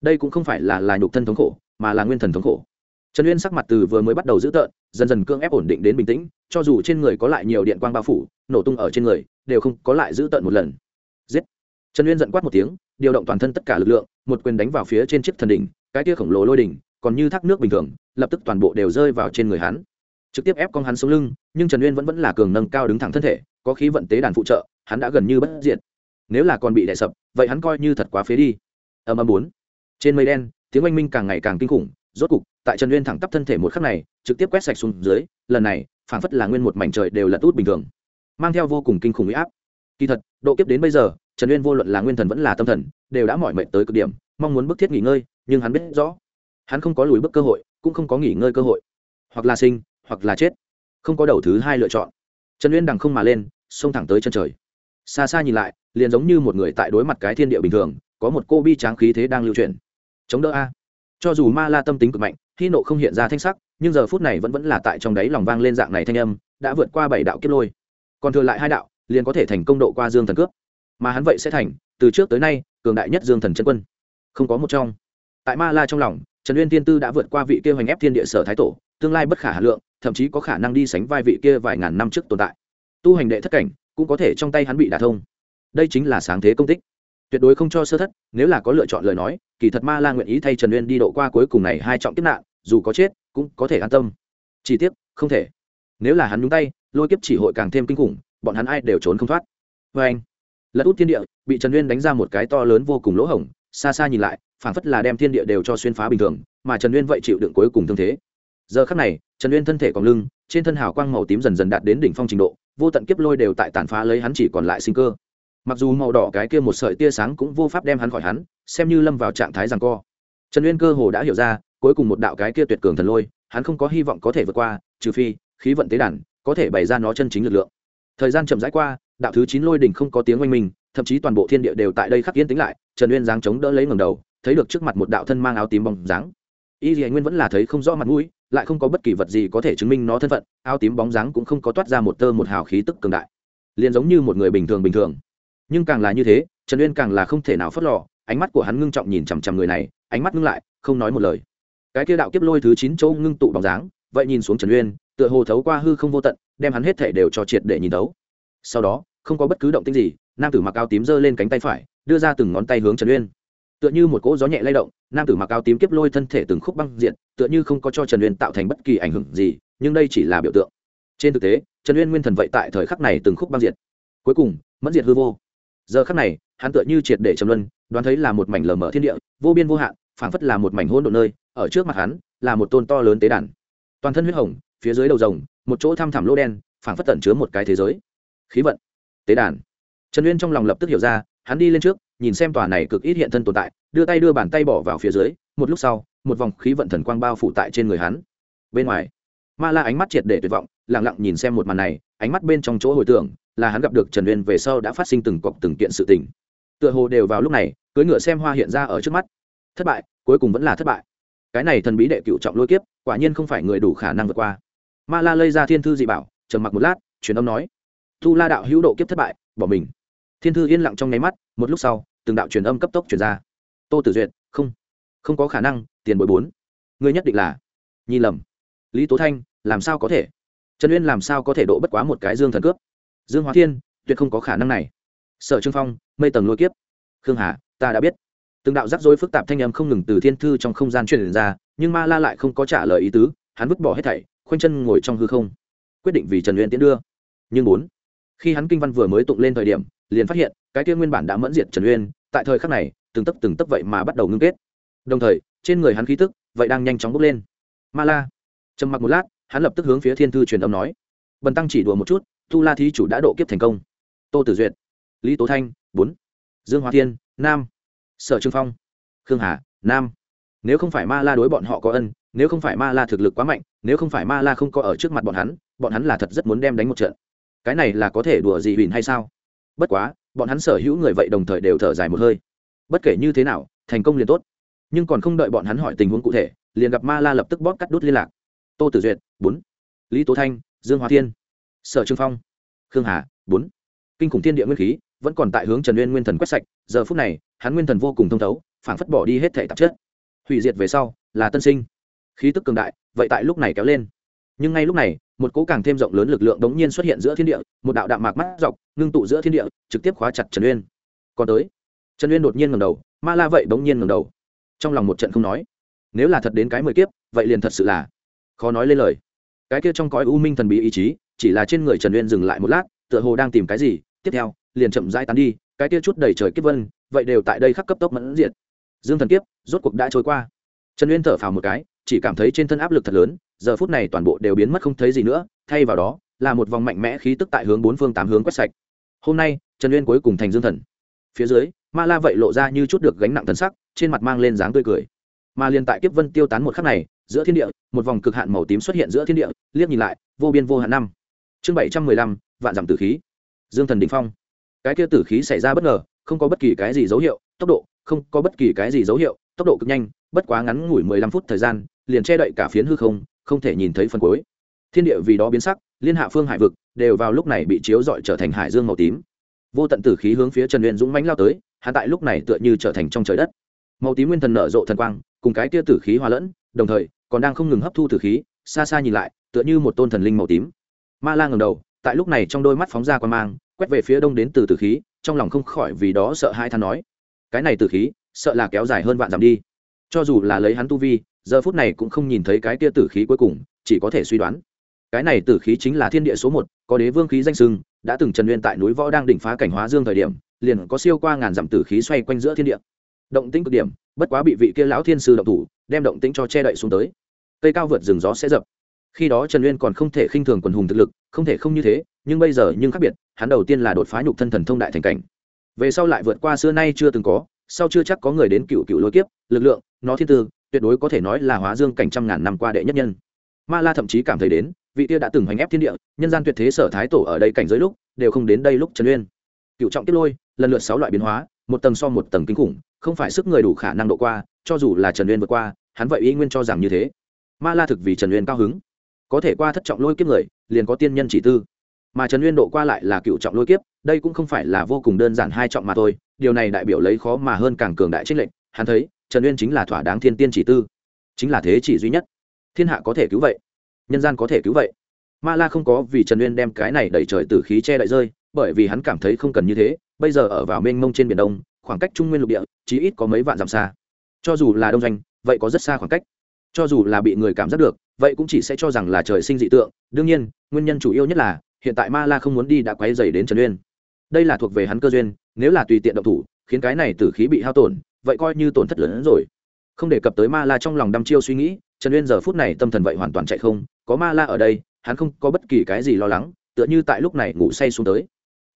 Đây cũng không phải là là nhục thân thống khổ, mà là nguyên thần thống khổ. Trần uyên sắc mặt từ vừa mới bắt đầu giữ tợn, dần dần cưỡng ép ổn định đến bình tĩnh, cho dù trên người có lại nhiều điện quang bao phủ, nổ tung ở trên người, đều không có lại giữ tợn một lần trần uyên giận quát một tiếng, điều động toàn thân tất cả lực lượng, một quyền đánh vào phía trên chiếc thần đỉnh, cái kia khổng lồ lôi đỉnh, còn như thác nước bình thường, lập tức toàn bộ đều rơi vào trên người hắn. Trực tiếp ép con hắn xuống lưng, nhưng trần uyên vẫn vẫn là cường nâng cao đứng thẳng thân thể, có khí vận tế đàn phụ trợ, hắn đã gần như bất diệt. Nếu là còn bị đè sập, vậy hắn coi như thật quá phế đi. Âm âm bốn. Trên mây đen, tiếng oanh minh càng ngày càng kinh khủng, rốt cục, tại trần uyên thẳng tắp thân thể một khắc này, trực tiếp quét sạch xuống dưới, lần này, phảng phất là nguyên một mảnh trời đều là út bình thường, mang theo vô cùng kinh khủng huy áp. Kỳ thật, độ kiếp đến bây giờ trần uyên vô luận là nguyên thần vẫn là tâm thần, đều đã mỏi mệt tới cực điểm, mong muốn bức thiết nghỉ ngơi, nhưng hắn biết rõ, hắn không có lùi bước cơ hội, cũng không có nghỉ ngơi cơ hội. Hoặc là sinh, hoặc là chết, không có đầu thứ hai lựa chọn. Trần uyên đằng không mà lên, xông thẳng tới chân trời. Xa xa nhìn lại, liền giống như một người tại đối mặt cái thiên địa bình thường, có một cô bi tráng khí thế đang lưu truyền chống đỡ a. Cho dù ma la tâm tính cực mạnh, khi nộ không hiện ra thanh sắc, nhưng giờ phút này vẫn vẫn là tại trong đáy lòng vang lên dạng này thanh âm, đã vượt qua bảy đạo kiếp lôi. Còn thừa lại hai đạo, liền có thể thành công độ qua dương thần cướp mà hắn vậy sẽ thành, từ trước tới nay, cường đại nhất dương thần chân quân. Không có một trong. Tại ma la trong lòng, trần uyên tiên tư đã vượt qua vị kia hoành ép thiên địa sở thái tổ, tương lai bất khả hà lượng, thậm chí có khả năng đi sánh vai vị kia vài ngàn năm trước tồn tại. Tu hành đệ thất cảnh, cũng có thể trong tay hắn bị đả thông. Đây chính là sáng thế công tích. Tuyệt đối không cho sơ thất, nếu là có lựa chọn lời nói, kỳ thật ma la nguyện ý thay trần uyên đi độ qua cuối cùng này hai trọng kiếp nạn, dù có chết, cũng có thể an tâm. Chỉ tiếc, không thể. Nếu là hắn nhúng tay, lôi kiếp chỉ hội càng thêm kinh khủng, bọn hắn ai đều trốn không thoát. Vê anh lật út thiên địa, bị trần uyên đánh ra một cái to lớn vô cùng lỗ hổng, xa xa nhìn lại, phảng phất là đem thiên địa đều cho xuyên phá bình thường, mà trần uyên vậy chịu đựng cuối cùng thương thế. Giờ khắc này, trần uyên thân thể còn lưng, trên thân hào quang màu tím dần dần đạt đến đỉnh phong trình độ, vô tận kiếp lôi đều tại tàn phá lấy hắn chỉ còn lại sinh cơ. Mặc dù màu đỏ cái kia một sợi tia sáng cũng vô pháp đem hắn khỏi hắn, xem như lâm vào trạng thái rằng co. Trần uyên cơ hồ đã hiểu ra, cuối cùng một đạo cái kia tuyệt cường thần lôi, hắn không có hy vọng có thể vượt qua, trừ phi khí vận tế đàn, có thể bày ra nó chân chính lực lượng. Thời gian chậm rãi qua đạo thứ chín lôi đỉnh không có tiếng oanh minh, thậm chí toàn bộ thiên địa đều tại đây khắc yên tĩnh lại, trần uyên giáng chống đỡ lấy ngầm đầu, thấy được trước mặt một đạo thân mang áo tím bóng dáng. Y dì nguyên vẫn là thấy không rõ mặt mũi, lại không có bất kỳ vật gì có thể chứng minh nó thân phận, áo tím bóng dáng cũng không có toát ra một tơ một hào khí tức cường đại. Liền giống như một người bình thường bình thường. Nhưng càng là như thế, trần uyên càng là không thể nào phớt lò ánh mắt của hắn ngưng trọng nhìn chằm chằm người này, ánh mắt ngưng lại, không nói một lời. Cái kia đạo kiếp lôi thứ chín chỗ ngưng tụ bóng dáng, vậy nhìn xuống trần uyên, tựa hồ thấu qua hư không vô tận, đem hắn hết thể đều cho triệt để nhìn thấu sau đó, không có bất cứ động tĩnh gì, nam tử mặc áo tím giơ lên cánh tay phải, đưa ra từng ngón tay hướng trần uyên. Tựa như một cỗ gió nhẹ lay động, nam tử mặc áo tím kiếp lôi thân thể từng khúc băng diện tựa như không có cho trần uyên tạo thành bất kỳ ảnh hưởng gì, nhưng đây chỉ là biểu tượng. Trên thực tế, trần uyên nguyên thần vậy tại thời khắc này từng khúc băng diện cuối cùng, mẫn diệt hư vô. Giờ khắc này, hắn tựa như triệt để trầm luân, đoán thấy là một mảnh lờ mở thiên địa, vô biên vô hạn, phảng phất là một mảnh hôn đ nơi, ở trước mặt hắn, là một tôn to lớn tế đàn. Toàn thân huyết hồng, phía dưới đầu rồng, một chỗ thăm thẳm lô đen, phảng phất tẩn chứa một cái thế giới khí vận. Tế đàn. Trần uyên trong lòng lập tức hiểu ra, hắn đi lên trước, nhìn xem tòa này cực ít hiện thân tồn tại, đưa tay đưa bàn tay bỏ vào phía dưới, một lúc sau, một vòng khí vận thần quang bao phủ tại trên người hắn. Bên ngoài, ma la ánh mắt triệt để tuyệt vọng lẳng lặng nhìn xem một màn này, ánh mắt bên trong chỗ hồi tưởng, là hắn gặp được trần uyên về sau đã phát sinh từng cọc từng kiện sự tình. Tựa hồ đều vào lúc này cưới ngựa xem hoa hiện ra ở trước mắt. Thất bại, cuối cùng vẫn là thất bại. Cái này thần bí đệ cựu trọng lôi kiếp, quả nhiên không phải người đủ khả năng vượt qua. Ma la lây ra thiên thư dị bảo, trầm mặc một lát, truyền âm nói. Tu la đạo hữu độ kiếp thất bại, bỏ mình. Thiên thư yên lặng trong nháy mắt, một lúc sau, từng đạo truyền âm cấp tốc truyền ra. Tô tử duyệt, không. Không có khả năng, tiền bồi bốn. Ngươi nhất định là. Nhi lầm. Lý tố thanh, làm sao có thể? Trần uyên làm sao có thể độ bất quá một cái dương thần cướp? Dương hóa thiên, tuyệt không có khả năng này. Sở trương phong, mây tầng lôi kiếp. Khương hà, ta đã biết. Từng đạo rắc rối phức tạp thanh âm không ngừng từ thiên thư trong không gian truyền ra, nhưng ma la lại không có trả lời ý tứ, hắn vứt bỏ hết thảy, khoanh chân ngồi trong hư không. Quyết định vì trần uyên tiến đưa. Nhưng bốn khi hắn kinh văn vừa mới tụng lên thời điểm, liền phát hiện, cái kia nguyên bản đã mẫn diệt trần uyên, tại thời khắc này, từng tấp từng tấp vậy mà bắt đầu ngưng kết. Đồng thời, trên người hắn khí tức vậy đang nhanh chóng bốc lên. Ma la. Trầm mặc một lát, hắn lập tức hướng phía thiên thư truyền âm nói. Bần tăng chỉ đùa một chút tu la thí chủ đã độ kiếp thành công. Tô tử duyệt. Lý tố thanh, bốn. Dương hoa thiên, nam. Sở trương phong. Khương hà, nam. Nếu không phải ma la đối bọn họ có ân, nếu không phải ma la thực lực quá mạnh, nếu không phải ma la không có ở trước mặt bọn hắn bọn hắn là thật rất muốn đem đánh một trận cái này là có thể đùa gì huỳnh hay sao? Bất quá, bọn hắn sở hữu người vậy đồng thời đều thở dài một hơi. Bất kể như thế nào, thành công liền tốt. Nhưng còn không đợi bọn hắn hỏi tình huống cụ thể, liền gặp ma la lập tức bóp cắt đút liên lạc. Tô tử duyệt, bốn. Lý tố thanh, dương hoa thiên. Sở trương phong. Khương hà, bốn. Kinh khủng thiên địa nguyên khí, vẫn còn tại hướng trần nguyên nguyên thần quét sạch, giờ phút này, hắn nguyên thần vô cùng thông thấu, phảng phất bỏ đi hết thể tạp chất. Hủy diệt về sau, là tân sinh. Khí tức cường đại, vậy tại lúc này kéo lên nhưng ngay lúc này, một cố càng thêm rộng lớn lực lượng đống nhiên xuất hiện giữa thiên địa, một đạo đạo mạc mắt dọc, ngưng tụ giữa thiên địa, trực tiếp khóa chặt trần uyên. Còn tới, trần uyên đột nhiên ngầm đầu, ma la vậy đống nhiên ngầm đầu. Trong lòng một trận không nói, nếu là thật đến cái mười kiếp, vậy liền thật sự là khó nói lên lời. Cái kia trong cõi u minh thần bí ý chí, chỉ là trên người trần uyên dừng lại một lát, tựa hồ đang tìm cái gì, tiếp theo, liền chậm rãi tán đi, cái kia chút đầy trời kiếp vân, vậy đều tại đây khắc cấp tốc mẫn diện dương thần kiếp, rốt cuộc đã trôi qua. Trần uyên thở phào một cái, chỉ cảm thấy trên thân áp lực thật lớn giờ phút này toàn bộ đều biến mất không thấy gì nữa, thay vào đó, là một vòng mạnh mẽ khí tức tại hướng bốn phương tám hướng quét sạch. Hôm nay, trần uyên cuối cùng thành dương thần. Phía dưới, ma la vậy lộ ra như chút được gánh nặng thần sắc, trên mặt mang lên dáng tươi cười. Mà liền tại kiếp vân tiêu tán một khắc này, giữa thiên địa, một vòng cực hạn màu tím xuất hiện giữa thiên địa, liếc nhìn lại, vô biên vô hạn năm. Chương bảy trăm mười lăm, vạn dặm tử khí. Dương thần đình phong. Cái kia tử khí xảy ra bất ngờ, không có bất kỳ cái gì dấu hiệu, tốc độ, không có bất kỳ cái gì dấu hiệu, tốc độ cực nhanh, bất quá ngắn ngủi mười lăm phút thời gian, liền che đậy cả phiến hư không không thể nhìn thấy phần cuối. Thiên địa vì đó biến sắc, liên hạ phương hải vực, đều vào lúc này bị chiếu rọi trở thành hải dương màu tím. Vô tận tử khí hướng phía trần uyên dũng mãnh lao tới, hắn tại lúc này tựa như trở thành trong trời đất. Màu tím nguyên thần nở rộ thần quang, cùng cái kia tử khí hòa lẫn, đồng thời, còn đang không ngừng hấp thu tử khí, xa xa nhìn lại, tựa như một tôn thần linh màu tím. Ma la ngầm đầu, tại lúc này trong đôi mắt phóng ra quan mang, quét về phía đông đến từ tử khí, trong lòng không khỏi vì đó sợ hai than nói, cái này tử khí, sợ là kéo dài hơn vạn dặm đi. Cho dù là lấy hắn tu vi giờ phút này cũng không nhìn thấy cái kia tử khí cuối cùng, chỉ có thể suy đoán. Cái này tử khí chính là thiên địa số một, có đế vương khí danh sưng, đã từng trần nguyên tại núi võ đang đỉnh phá cảnh hóa dương thời điểm, liền có siêu qua ngàn dặm tử khí xoay quanh giữa thiên địa. Động tĩnh cực điểm, bất quá bị vị kia lão thiên sư động thủ, đem động tĩnh cho che đậy xuống tới. Cây cao vượt rừng gió sẽ dập. Khi đó trần nguyên còn không thể khinh thường quần hùng thực lực, không thể không như thế, nhưng bây giờ nhưng khác biệt, hắn đầu tiên là đột phá nhục thân thần thông đại thành cảnh. Về sau lại vượt qua xưa nay chưa từng có, sau chưa chắc có người đến cựu cựu lôi kiếp, lực lượng, nó thiên tư tuyệt đối có thể nói là hóa dương cảnh trăm ngàn năm qua đệ nhất nhân. Ma la thậm chí cảm thấy đến, vị tia đã từng hành ép thiên địa, nhân gian tuyệt thế sở thái tổ ở đây cảnh giới lúc, đều không đến đây lúc trần uyên. Cựu trọng tiết lôi, lần lượt sáu loại biến hóa, một tầng so một tầng kinh khủng, không phải sức người đủ khả năng độ qua, cho dù là trần uyên vượt qua, hắn vậy ý nguyên cho rằng như thế. Ma la thực vì trần uyên cao hứng. Có thể qua thất trọng lôi kiếp người, liền có tiên nhân chỉ tư. Mà trần uyên độ qua lại là cựu trọng lôi kiếp, đây cũng không phải là vô cùng đơn giản hai trọng mà thôi, điều này đại biểu lấy khó mà hơn càng cường đại trích lệnh hắn thấy trần uyên chính là thỏa đáng thiên tiên chỉ tư. Chính là thế chỉ duy nhất. Thiên hạ có thể cứu vậy. Nhân gian có thể cứu vậy. Ma la không có vì trần uyên đem cái này đẩy trời từ khí che đậy rơi, bởi vì hắn cảm thấy không cần như thế, bây giờ ở vào mênh mông trên biển đông, khoảng cách trung nguyên lục địa, chí ít có mấy vạn dặm xa. Cho dù là đông doanh, vậy có rất xa khoảng cách. Cho dù là bị người cảm giác được, vậy cũng chỉ sẽ cho rằng là trời sinh dị tượng. Đương nhiên, nguyên nhân chủ yếu nhất là, hiện tại ma la không muốn đi đã quay dày đến trần uyên. Đây là thuộc về hắn cơ duyên, nếu là tùy tiện động thủ, khiến cái này tử khí bị hao tổn vậy coi như tổn thất lớn hơn rồi. Không đề cập tới ma la trong lòng đăm chiêu suy nghĩ, trần uyên giờ phút này tâm thần vậy hoàn toàn chạy không, có ma la ở đây, hắn không có bất kỳ cái gì lo lắng, tựa như tại lúc này ngủ say xuống tới.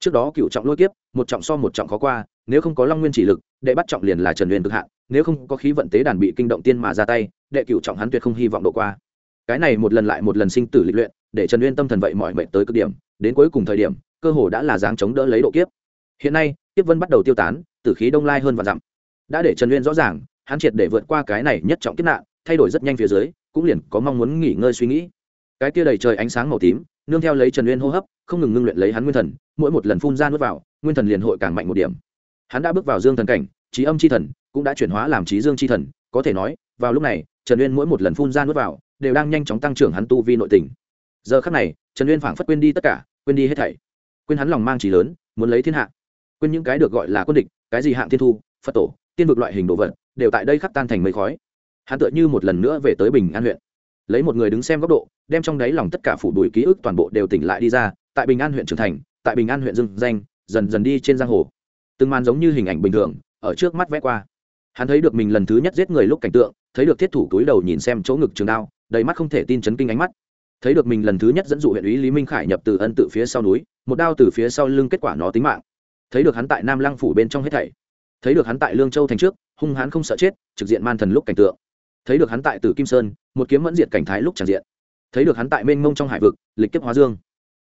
Trước đó cựu trọng lôi kiếp, một trọng so một trọng khó qua, nếu không có long nguyên chỉ lực, đệ bắt trọng liền là trần uyên cực hạn, nếu không có khí vận tế đàn bị kinh động tiên mà ra tay, đệ cựu trọng hắn tuyệt không hy vọng độ qua. Cái này một lần lại một lần sinh tử lịch luyện, để trần uyên tâm thần vậy mọi mệnh tới cực điểm, đến cuối cùng thời điểm, cơ hồ đã là dáng chống đỡ lấy độ kiếp. Hiện nay, kiếp vân bắt đầu tiêu tán, tử khí đông lai hơn và dặm đã để trần uyên rõ ràng, hắn triệt để vượt qua cái này nhất trọng kiếp nạn, thay đổi rất nhanh phía dưới, cũng liền có mong muốn nghỉ ngơi suy nghĩ. Cái kia đầy trời ánh sáng màu tím, nương theo lấy trần uyên hô hấp, không ngừng ngưng luyện lấy hắn nguyên thần, mỗi một lần phun ra nuốt vào, nguyên thần liền hội càng mạnh một điểm. Hắn đã bước vào dương thần cảnh, trí âm c h i thần cũng đã chuyển hóa làm trí dương c h i thần, có thể nói, vào lúc này, trần uyên mỗi một lần phun ra nuốt vào, đều đang nhanh chóng tăng trưởng hắn tu vi nội tình. Giờ khắc này, trần uyên phảng phất quên đi tất cả, quên đi hết thảy. Quên hắn lòng mang trí lớn, muốn lấy thiên hạ. Quên những cái được gọi là quân địch, cái gì hạng thiên thu, phật tổ tiên vực loại hình đồ vật đều tại đây khắc tan thành mây khói. Hắn tựa như một lần nữa về tới bình an huyện. Lấy một người đứng xem góc độ, đem trong đáy lòng tất cả phủ đùi ký ức toàn bộ đều tỉnh lại đi ra, tại bình an huyện trưởng thành, tại bình an huyện dưng danh, dần dần đi trên giang hồ. Từng màn giống như hình ảnh bình thường, ở trước mắt vẽ qua. Hắn thấy được mình lần thứ nhất giết người lúc cảnh tượng, thấy được thiết thủ túi đầu nhìn xem chỗ ngực trường đao, đầy mắt không thể tin chấn kinh ánh mắt. Thấy được mình lần thứ nhất dẫn dụ huyện ý lý minh khải nhập từ ân tự phía sau núi, một đao từ phía sau lưng kết quả nó tính mạng. Thấy được hắn tại nam lăng phủ bên trong hết thảy thấy được hắn tại lương châu thành trước, hung hãn không sợ chết, trực diện man thần lúc cảnh tượng. Thấy được hắn tại tử kim sơn, một kiếm mẫn diệt cảnh thái lúc tràn diện. Thấy được hắn tại mênh mông trong hải vực, lịch kiếp hóa dương.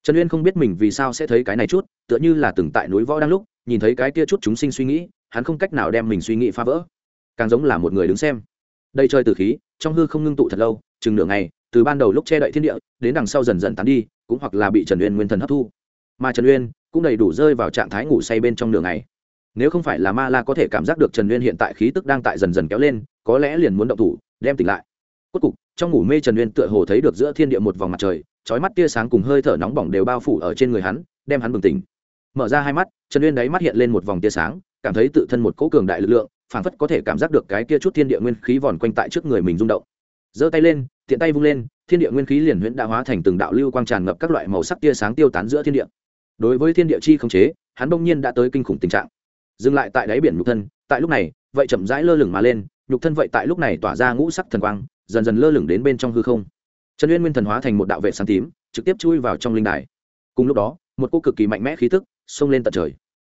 Trần uyên không biết mình vì sao sẽ thấy cái này chút, tựa như là từng tại núi võ đang lúc, nhìn thấy cái kia chút chúng sinh suy nghĩ, hắn không cách nào đem mình suy nghĩ phá vỡ. Càng giống là một người đứng xem. Đây chơi từ khí, trong hư không ngưng tụ thật lâu, chừng nửa ngày, từ ban đầu lúc che đậy thiên địa, đến đằng sau dần dần tán đi, cũng hoặc là bị trần uyên nguyên thần hấp thu. Mà trần uyên cũng đầy đủ rơi vào trạng thái ngủ say bên trong nửa ngày nếu không phải là ma la có thể cảm giác được trần uyên hiện tại khí tức đang tại dần dần kéo lên, có lẽ liền muốn động thủ, đem tỉnh lại. Cốt cục trong ngủ mê trần uyên tựa hồ thấy được giữa thiên địa một vòng mặt trời trói mắt tia sáng cùng hơi thở nóng bỏng đều bao phủ ở trên người hắn, đem hắn bừng tỉnh. Mở ra hai mắt, trần uyên đáy mắt hiện lên một vòng tia sáng, cảm thấy tự thân một cỗ cường đại lực lượng, phảng phất có thể cảm giác được cái kia chút thiên địa nguyên khí vòn quanh tại trước người mình rung động. Giơ tay lên, tiện tay vung lên, thiên địa nguyên khí liền huyễn đã hóa thành từng đạo lưu quang tràn ngập các loại màu sắc tia sáng tiêu tán giữa thiên địa. Đối với thiên địa chi không chế, hắn bỗng nhiên đã tới kinh khủng tình trạng dừng lại tại đáy biển nhục thân tại lúc này vậy chậm rãi lơ lửng mà lên nhục thân vậy tại lúc này tỏa ra ngũ sắc thần quang dần dần lơ lửng đến bên trong hư không. Trần uyên nguyên thần hóa thành một đạo vệ sáng tím trực tiếp chui vào trong linh đài. Cùng lúc đó một cô cực kỳ mạnh mẽ khí tức xông lên tận trời.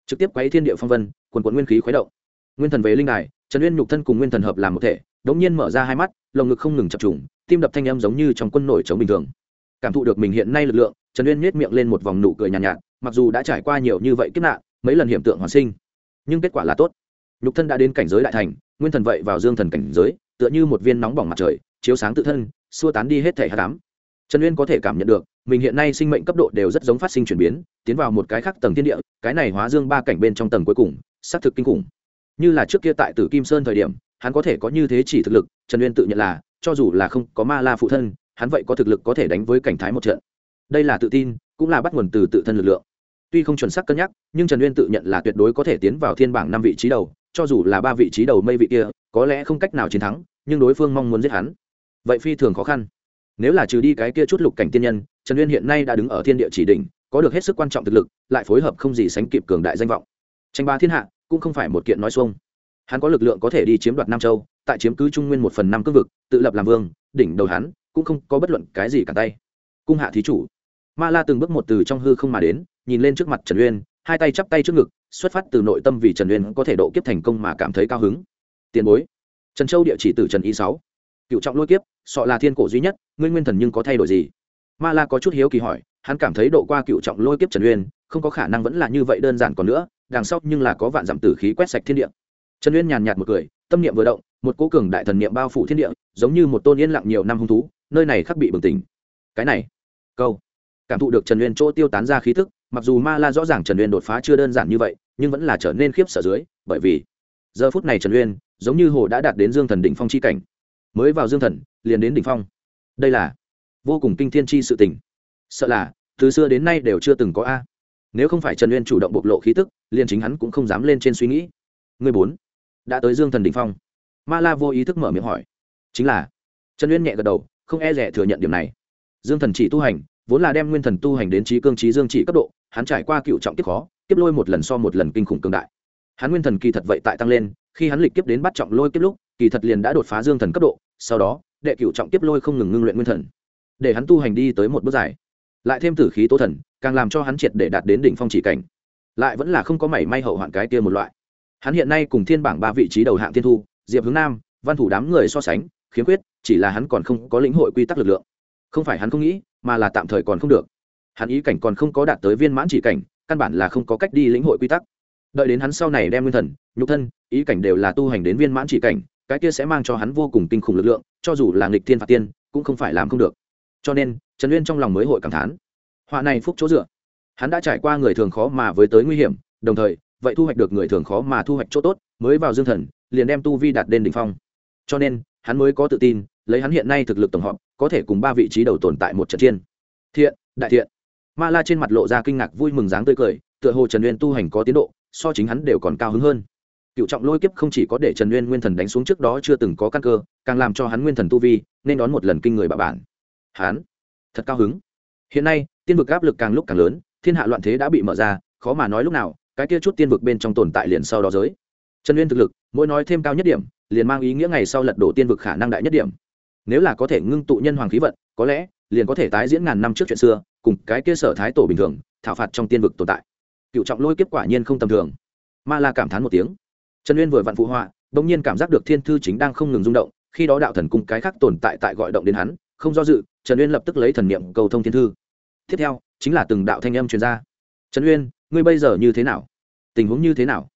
Trực tiếp quấy thiên địa phong vân quần quần nguyên khí khuấy động. Nguyên thần về linh đài trần uyên nhục thân cùng nguyên thần hợp làm một thể đống nhiên mở ra hai mắt lồng ngực không ngừng chập trùng tim đập thanh âm giống như trong quân nổi chống bình thường. Cảm thụ được mình hiện nay lực lượng trần uyên nhếch miệng lên một vòng nụ cười nhàn nhạt, nhạt mặc dù đã trải qua nhiều như vậy kiếp nạn mấy lần hiểm tượng hoàn sinh nhưng kết quả là tốt. Nhục thân đã đến cảnh giới đại thành, nguyên thần vậy vào dương thần cảnh giới, tựa như một viên nóng bỏng mặt trời, chiếu sáng tự thân, xua tán đi hết thể hạ cám trần uyên có thể cảm nhận được, mình hiện nay sinh mệnh cấp độ đều rất giống phát sinh chuyển biến, tiến vào một cái khác tầng thiên địa, cái này hóa dương ba cảnh bên trong tầng cuối cùng, xác thực kinh khủng. Như là trước kia tại tử kim sơn thời điểm, hắn có thể có như thế chỉ thực lực, trần uyên tự nhận là, cho dù là không có ma la phụ thân, hắn vậy có thực lực có thể đánh với cảnh thái một trận. Đây là tự tin, cũng là bắt nguồn từ tự thân lực lượng tuy không chuẩn xác cân nhắc, nhưng trần uyên tự nhận là tuyệt đối có thể tiến vào thiên bảng năm vị trí đầu, cho dù là ba vị trí đầu mây vị kia, có lẽ không cách nào chiến thắng, nhưng đối phương mong muốn giết hắn. Vậy phi thường khó khăn. Nếu là trừ đi cái kia chút lục cảnh tiên nhân, trần uyên hiện nay đã đứng ở thiên địa chỉ đỉnh, có được hết sức quan trọng thực lực, lại phối hợp không gì sánh kịp cường đại danh vọng. Tranh ba thiên hạ, cũng không phải một kiện nói xuông. Hắn có lực lượng có thể đi chiếm đoạt nam châu, tại chiếm cứ trung nguyên một phần năm cương vực, tự lập làm vương, đỉnh đầu hắn, cũng không có bất luận cái gì cả tay. Cung hạ thí chủ. Ma la từng bước một từ trong hư không mà đến nhìn lên trước mặt trần uyên, hai tay chắp tay trước ngực, xuất phát từ nội tâm vì trần uyên có thể độ kiếp thành công mà cảm thấy cao hứng. Tiền bối, trần châu địa chỉ từ trần y sáu. Cựu trọng lôi kiếp, sọ là thiên cổ duy nhất, ngươi nguyên thần nhưng có thay đổi gì? Ma la có chút hiếu kỳ hỏi, hắn cảm thấy độ qua cựu trọng lôi kiếp trần uyên, không có khả năng vẫn là như vậy đơn giản còn nữa, đằng sau nhưng là có vạn dặm tử khí quét sạch thiên địa. Trần uyên nhàn nhạt một cười, tâm niệm vừa động, một cố cường đại thần niệm bao phủ thiên địa, giống như một tôn yên lặng nhiều năm hung thú, nơi này khắc bị bừng tỉnh. Cái này, câu. Cảm thụ được trần uyên chỗ tiêu tán ra khí thức mặc dù ma la rõ ràng trần uyên đột phá chưa đơn giản như vậy, nhưng vẫn là trở nên khiếp sợ dưới, bởi vì giờ phút này trần uyên giống như hồ đã đạt đến dương thần đỉnh phong chi cảnh. Mới vào dương thần, liền đến đỉnh phong. Đây là vô cùng kinh thiên chi sự tình. Sợ là, từ xưa đến nay đều chưa từng có a. Nếu không phải trần uyên chủ động bộc lộ khí tức, liền chính hắn cũng không dám lên trên suy nghĩ. Người bốn, đã tới dương thần đỉnh phong. Ma la vô ý thức mở miệng hỏi. Chính là, trần uyên nhẹ gật đầu, không e rẻ thừa nhận điểm này. Dương thần chỉ tu hành vốn là đem nguyên thần tu hành đến trí cương trí dương chỉ cấp độ, hắn trải qua cựu trọng kiếp khó, kiếp lôi một lần so một lần kinh khủng cường đại. Hắn nguyên thần kỳ thật vậy tại tăng lên, khi hắn lịch kiếp đến bắt trọng lôi kiếp lúc, kỳ thật liền đã đột phá dương thần cấp độ, sau đó, đệ cựu trọng kiếp lôi không ngừng ngưng luyện nguyên thần, để hắn tu hành đi tới một bước dài. Lại thêm tử khí tố thần, càng làm cho hắn triệt để đạt đến đỉnh phong chỉ cảnh. Lại vẫn là không có mảy may hậu hoạn cái kia một loại. Hắn hiện nay cùng thiên bảng ba vị trí đầu hạng thiên thu, diệp hướng nam, văn thủ đám người so sánh, khiếm khuyết, chỉ là hắn còn không có lĩnh hội quy tắc lực lượng không phải hắn không nghĩ, mà là tạm thời còn không được. Hắn ý cảnh còn không có đạt tới viên mãn chỉ cảnh, căn bản là không có cách đi lĩnh hội quy tắc. Đợi đến hắn sau này đem nguyên thần, nhục thân, ý cảnh đều là tu hành đến viên mãn chỉ cảnh, cái kia sẽ mang cho hắn vô cùng kinh khủng lực lượng, cho dù là nghịch thiên phạt tiên, cũng không phải làm không được. Cho nên, trần uyên trong lòng mới hội cảm thán. Họa này phúc chỗ dựa. Hắn đã trải qua người thường khó mà với tới nguy hiểm, đồng thời, vậy thu hoạch được người thường khó mà thu hoạch chỗ tốt, mới vào dương thần, liền đem tu vi đạt đến đỉnh phong. Cho nên, hắn mới có tự tin lấy hắn hiện nay thực lực tổng hợp, có thể cùng ba vị trí đầu tồn tại một trận chiến. Thiện, đại thiện. Ma la trên mặt lộ ra kinh ngạc vui mừng dáng tươi cười, tựa hồ trần uyên tu hành có tiến độ, so chính hắn đều còn cao hứng hơn. Cựu trọng lôi kiếp không chỉ có để trần uyên nguyên thần đánh xuống trước đó chưa từng có căn cơ, càng làm cho hắn nguyên thần tu vi nên đón một lần kinh người bạo bản. Hắn, thật cao hứng. Hiện nay, tiên vực áp lực càng lúc càng lớn, thiên hạ loạn thế đã bị mở ra, khó mà nói lúc nào, cái kia chút tiên vực bên trong tồn tại liền sau đó giới. Trần uyên thực lực, mỗi nói thêm cao nhất điểm, liền mang ý nghĩa ngày sau lật đổ tiên vực khả năng đại nhất điểm nếu là có thể ngưng tụ nhân hoàng khí vận, có lẽ liền có thể tái diễn ngàn năm trước chuyện xưa, cùng cái kia sở thái tổ bình thường, thảo phạt trong tiên vực tồn tại. Cựu trọng lôi kiếp quả nhiên không tầm thường. Ma la cảm thán một tiếng. Trần uyên vừa vặn phụ họa, bỗng nhiên cảm giác được thiên thư chính đang không ngừng rung động, khi đó đạo thần cung cái khác tồn tại tại gọi động đến hắn, không do dự, trần uyên lập tức lấy thần niệm cầu thông thiên thư. Tiếp theo, chính là từng đạo thanh âm truyền ra. Trần uyên, ngươi bây giờ như thế nào? Tình huống như thế nào?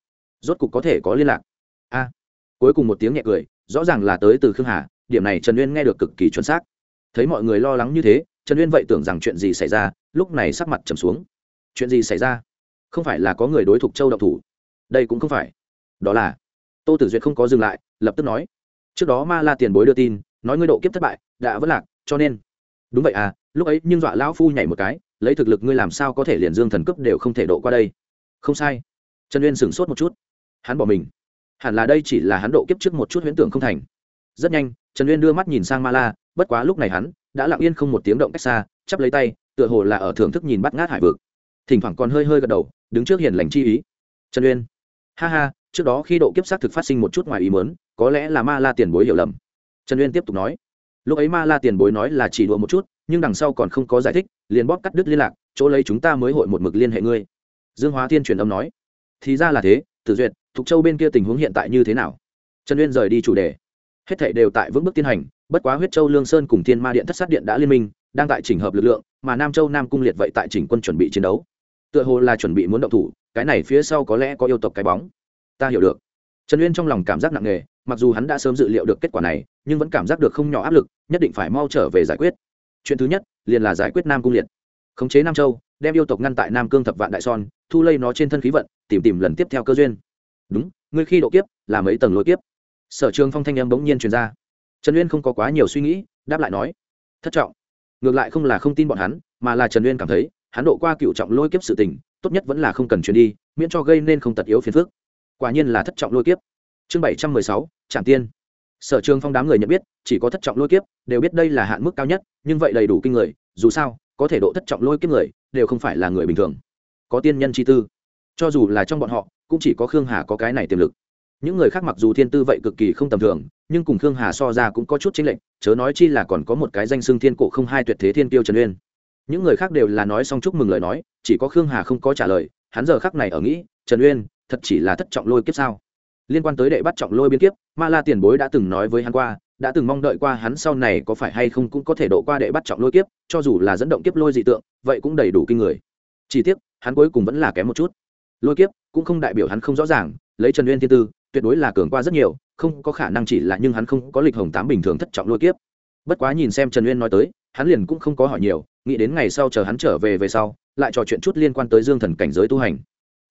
Rốt cục có thể có liên lạc. A. Cuối cùng một tiếng nhẹ cười, rõ ràng là tới từ khương hà điểm này trần uyên nghe được cực kỳ chuẩn xác. Thấy mọi người lo lắng như thế, trần uyên vậy tưởng rằng chuyện gì xảy ra, lúc này sắc mặt trầm xuống. Chuyện gì xảy ra? Không phải là có người đối thủ châu độc thủ. Đây cũng không phải. Đó là, tô tử duyệt không có dừng lại, lập tức nói. Trước đó ma la tiền bối đưa tin, nói ngươi độ kiếp thất bại, đã vất lạc, cho nên. Đúng vậy à lúc ấy nhưng dọa lão phu nhảy một cái, lấy thực lực ngươi làm sao có thể liền dương thần cấp đều không thể độ qua đây. Không sai. Trần uyên sửng sốt một chút. Hắn bỏ mình. Hẳn là đây chỉ là hắn độ kiếp trước một chút huyễn tưởng không thành. Rất nhanh trần uyên đưa mắt nhìn sang ma la, bất quá lúc này hắn đã lặng yên không một tiếng động cách xa, chắp lấy tay, tựa hồ là ở thưởng thức nhìn bắt ngát hải vực. Thỉnh thoảng còn hơi hơi gật đầu, đứng trước hiền lành chi ý. Trần uyên, ha ha, trước đó khi độ kiếp sát thực phát sinh một chút ngoài ý mớn có lẽ là ma la tiền bối hiểu lầm. Trần uyên tiếp tục nói, lúc ấy ma la tiền bối nói là chỉ đùa một chút, nhưng đằng sau còn không có giải thích, liền bóp cắt đứt liên lạc, chỗ lấy chúng ta mới hội một mực liên hệ ngươi. Dương hóa thiên truyền âm nói, thì ra là thế, tử duyệt, thục châu bên kia tình huống hiện tại như thế nào? Trần uyên rời đi chủ đề hết thảy đều tại vững bước tiến hành, bất quá huyết châu lương sơn cùng thiên ma điện thất sát điện đã liên minh, đang tại chỉnh hợp lực lượng, mà nam châu nam cung liệt vậy tại chỉnh quân chuẩn bị chiến đấu. Tựa hồ là chuẩn bị muốn động thủ, cái này phía sau có lẽ có yêu tộc cái bóng. Ta hiểu được. Trần uyên trong lòng cảm giác nặng nề, mặc dù hắn đã sớm dự liệu được kết quả này, nhưng vẫn cảm giác được không nhỏ áp lực, nhất định phải mau trở về giải quyết. Chuyện thứ nhất, liền là giải quyết nam cung liệt. Khống chế nam châu, đem yêu tộc ngăn tại nam cương thập vạn đại son, thu lây nó trên thân khí vận, tìm tìm lần tiếp theo cơ duyên. Đúng, ngươi khi độ kiếp, là mấy tầng lối kiếp? Sở trường phong thanh em bỗng nhiên truyền ra. Trần uyên không có quá nhiều suy nghĩ, đáp lại nói, thất trọng, ngược lại không là không tin bọn hắn, mà là trần uyên cảm thấy, hắn độ qua cựu trọng lôi kiếp sự tình, tốt nhất vẫn là không cần chuyển đi, miễn cho gây nên không tật yếu phiền phức. Quả nhiên là thất trọng lôi kiếp. Chương bảy trăm mười sáu trạm tiên. Sở trường phong đám người nhận biết, chỉ có thất trọng lôi kiếp, đều biết đây là hạn mức cao nhất, nhưng vậy đầy đủ kinh người, dù sao, có thể độ thất trọng lôi kiếp người, đều không phải là người bình thường. Có tiên nhân chi tư. Cho dù là trong bọn họ, cũng chỉ có khương hà có cái này tiềm lực những người khác mặc dù thiên tư vậy cực kỳ không tầm thường, nhưng cùng khương hà so ra cũng có chút chính lệnh chớ nói chi là còn có một cái danh xưng thiên cổ không hai tuyệt thế thiên tiêu trần uyên. Những người khác đều là nói xong chúc mừng lời nói, chỉ có khương hà không có trả lời, hắn giờ khác này ở nghĩ, trần uyên, thật chỉ là thất trọng lôi kiếp sao? Liên quan tới đệ bắt trọng lôi biến kiếp, ma la tiền bối đã từng nói với hắn qua, đã từng mong đợi qua hắn sau này có phải hay không cũng có thể độ qua đệ bắt trọng lôi kiếp, cho dù là dẫn động kiếp lôi dị tượng, vậy cũng đầy đủ kinh người. Chỉ tiếc, hắn cuối cùng vẫn là kém một chút. Lôi kiếp cũng không đại biểu hắn không rõ ràng, lấy trần uyên thiên tư tuyệt đối là cường qua rất nhiều, không có khả năng chỉ là nhưng hắn không có lịch hồng tám bình thường thất trọng lôi kiếp. Bất quá nhìn xem trần uyên nói tới, hắn liền cũng không có hỏi nhiều, nghĩ đến ngày sau chờ hắn trở về về sau, lại trò chuyện chút liên quan tới dương thần cảnh giới tu hành.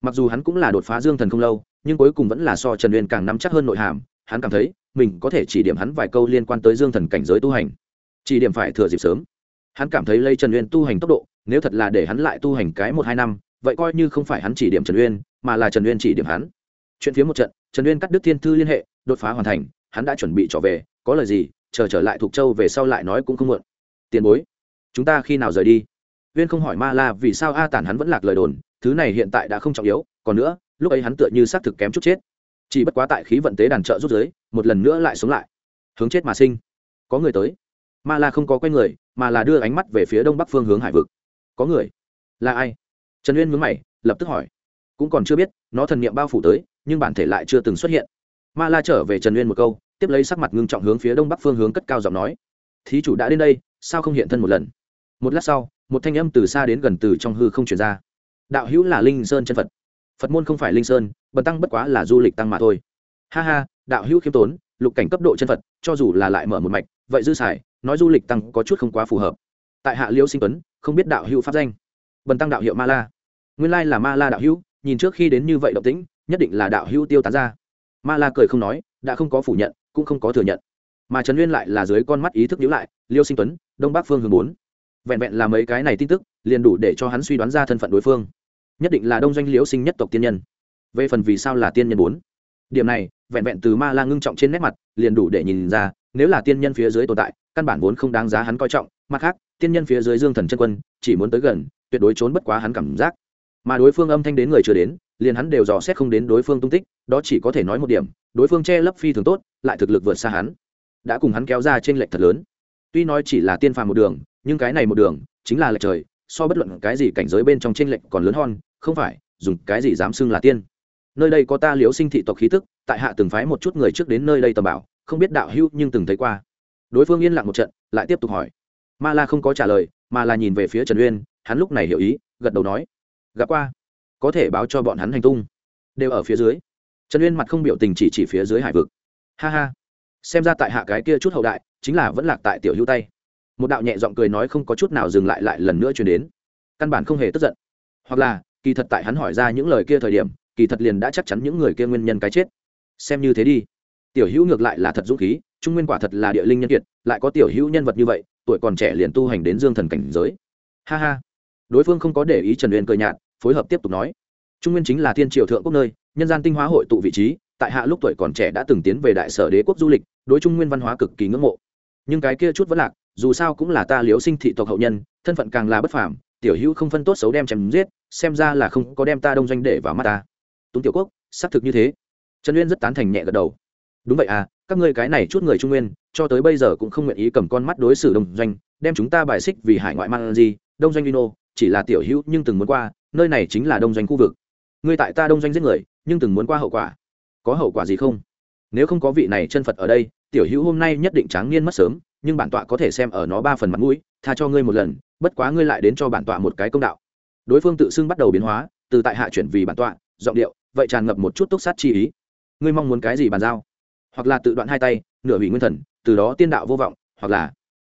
Mặc dù hắn cũng là đột phá dương thần không lâu, nhưng cuối cùng vẫn là so trần uyên càng nắm chắc hơn nội hàm, hắn cảm thấy, mình có thể chỉ điểm hắn vài câu liên quan tới dương thần cảnh giới tu hành. Chỉ điểm phải thừa dịp sớm. Hắn cảm thấy lây trần uyên tu hành tốc độ, nếu thật là để hắn lại tu hành cái một hai năm, vậy coi như không phải hắn chỉ điểm trần uyên, mà là trần uyên chỉ điểm hắn. Chuyện phía một trận trần uyên cắt đứt thiên thư liên hệ, đột phá hoàn thành, hắn đã chuẩn bị trở về, có lời gì, chờ trở lại thuộc châu về sau lại nói cũng không muộn. Tiền bối, chúng ta khi nào rời đi? Uyên không hỏi ma la, vì sao a tản hắn vẫn lạc lời đồn, thứ này hiện tại đã không trọng yếu, còn nữa, lúc ấy hắn tựa như xác thực kém chút chết. Chỉ bất quá tại khí vận tế đàn trợ rút giới, một lần nữa lại sống lại. Hướng chết mà sinh. Có người tới. Ma la không có quay người, mà là đưa ánh mắt về phía đông bắc phương hướng hải vực. Có người. Là ai? Trần uyên mướn mày, lập tức hỏi. Cũng còn chưa biết, nó thần niệm bao phủ tới nhưng bản thể lại chưa từng xuất hiện. Ma la trở về trần uyên một câu, tiếp lấy sắc mặt ngưng trọng hướng phía đông bắc phương hướng cất cao giọng nói, thí chủ đã đến đây, sao không hiện thân một lần? Một lát sau, một thanh âm từ xa đến gần từ trong hư không chuyển ra. Đạo hữu là linh sơn chân phật. Phật môn không phải linh sơn, bần tăng bất quá là du lịch tăng mà thôi. Ha ha, đạo hữu khiêm tốn, lục cảnh cấp độ chân phật, cho dù là lại mở một mạch, vậy dư xài, nói du lịch tăng có chút không quá phù hợp. Tại hạ liễu sinh tuấn, không biết đạo hữu pháp danh. Bần tăng đạo hiệu ma la. Nguyên lai là ma la đạo hữu, nhìn trước khi đến như vậy động tĩnh nhất định là đạo hữu tiêu tán ra. Ma la cười không nói, đã không có phủ nhận, cũng không có thừa nhận. Mà trần nguyên lại là dưới con mắt ý thức nhữ lại, liêu sinh tuấn, đông bắc phương hướng bốn. Vẹn vẹn là mấy cái này tin tức, liền đủ để cho hắn suy đoán ra thân phận đối phương. Nhất định là đông doanh liễu sinh nhất tộc tiên nhân. Về phần vì sao là tiên nhân bốn? Điểm này, vẹn vẹn từ ma la ngưng trọng trên nét mặt, liền đủ để nhìn ra, nếu là tiên nhân phía dưới tồn tại, căn bản vốn không đáng giá hắn coi trọng. Mặt khác, tiên nhân phía dưới dương thần chân quân, chỉ muốn tới gần, tuyệt đối trốn bất quá hắn cảm giác mà đối phương âm thanh đến người chưa đến, liền hắn đều dò xét không đến đối phương tung tích, đó chỉ có thể nói một điểm, đối phương che lấp phi thường tốt, lại thực lực vượt xa hắn. Đã cùng hắn kéo ra trên lệch thật lớn. Tuy nói chỉ là tiên phàm một đường, nhưng cái này một đường, chính là lệch trời, so bất luận cái gì cảnh giới bên trong trên lệch còn lớn hơn, không phải, dùng cái gì dám xưng là tiên. Nơi đây có ta liễu sinh thị tộc khí tức, tại hạ từng phái một chút người trước đến nơi đây tầm bảo, không biết đạo hữu nhưng từng thấy qua. Đối phương yên lặng một trận, lại tiếp tục hỏi. Ma la không có trả lời, mà là nhìn về phía trần uyên, hắn lúc này hiểu ý, gật đầu nói gặp qua. Có thể báo cho bọn hắn hành tung. Đều ở phía dưới. Trần uyên mặt không biểu tình chỉ chỉ phía dưới hải vực. Ha ha. Xem ra tại hạ cái kia chút hậu đại, chính là vẫn lạc tại tiểu hữu tay. Một đạo nhẹ giọng cười nói không có chút nào dừng lại lại lần nữa chuyển đến. Căn bản không hề tức giận. Hoặc là, kỳ thật tại hắn hỏi ra những lời kia thời điểm, kỳ thật liền đã chắc chắn những người kia nguyên nhân cái chết. Xem như thế đi. Tiểu hữu ngược lại là thật dũng khí, trung nguyên quả thật là địa linh nhân kiệt, lại có tiểu hữu nhân vật như vậy, tuổi còn trẻ liền tu hành đến dương thần cảnh giới. Ha ha. Đối phương không có để ý trần uyên cười nhạt phối hợp tiếp tục nói. Trung nguyên chính là thiên triều thượng quốc nơi, nhân gian tinh hóa hội tụ vị trí, tại hạ lúc tuổi còn trẻ đã từng tiến về đại sở đế quốc du lịch, đối trung nguyên văn hóa cực kỳ ngưỡng mộ. Nhưng cái kia chút vẫn lạc, dù sao cũng là ta liếu sinh thị tộc hậu nhân, thân phận càng là bất phàm, tiểu hữu không phân tốt xấu đem chém giết, xem ra là không có đem ta đông doanh để vào mắt ta. Túng tiểu quốc, xác thực như thế. Trần uyên rất tán thành nhẹ gật đầu. Đúng vậy à các ngươi cái này chút người trung nguyên, cho tới bây giờ cũng không nguyện ý cầm con mắt đối xử đông doanh, đem chúng ta bài xích vì hải ngoại mang gì đông doanh vino chỉ là tiểu hữu nhưng từng muốn qua, nơi này chính là đông doanh khu vực. Ngươi tại ta đông doanh giết người, nhưng từng muốn qua hậu quả. Có hậu quả gì không? Nếu không có vị này chân phật ở đây, tiểu hữu hôm nay nhất định tráng niên mất sớm, nhưng bản tọa có thể xem ở nó ba phần mặt mũi, tha cho ngươi một lần, bất quá ngươi lại đến cho bản tọa một cái công đạo. Đối phương tự xưng bắt đầu biến hóa, từ tại hạ chuyển vì bản tọa, giọng điệu, vậy tràn ngập một chút túc sát chi ý. Ngươi mong muốn cái gì bàn giao? Hoặc là tự đoạn hai tay, nửa hủy nguyên thần, từ đó tiên đạo vô vọng, hoặc là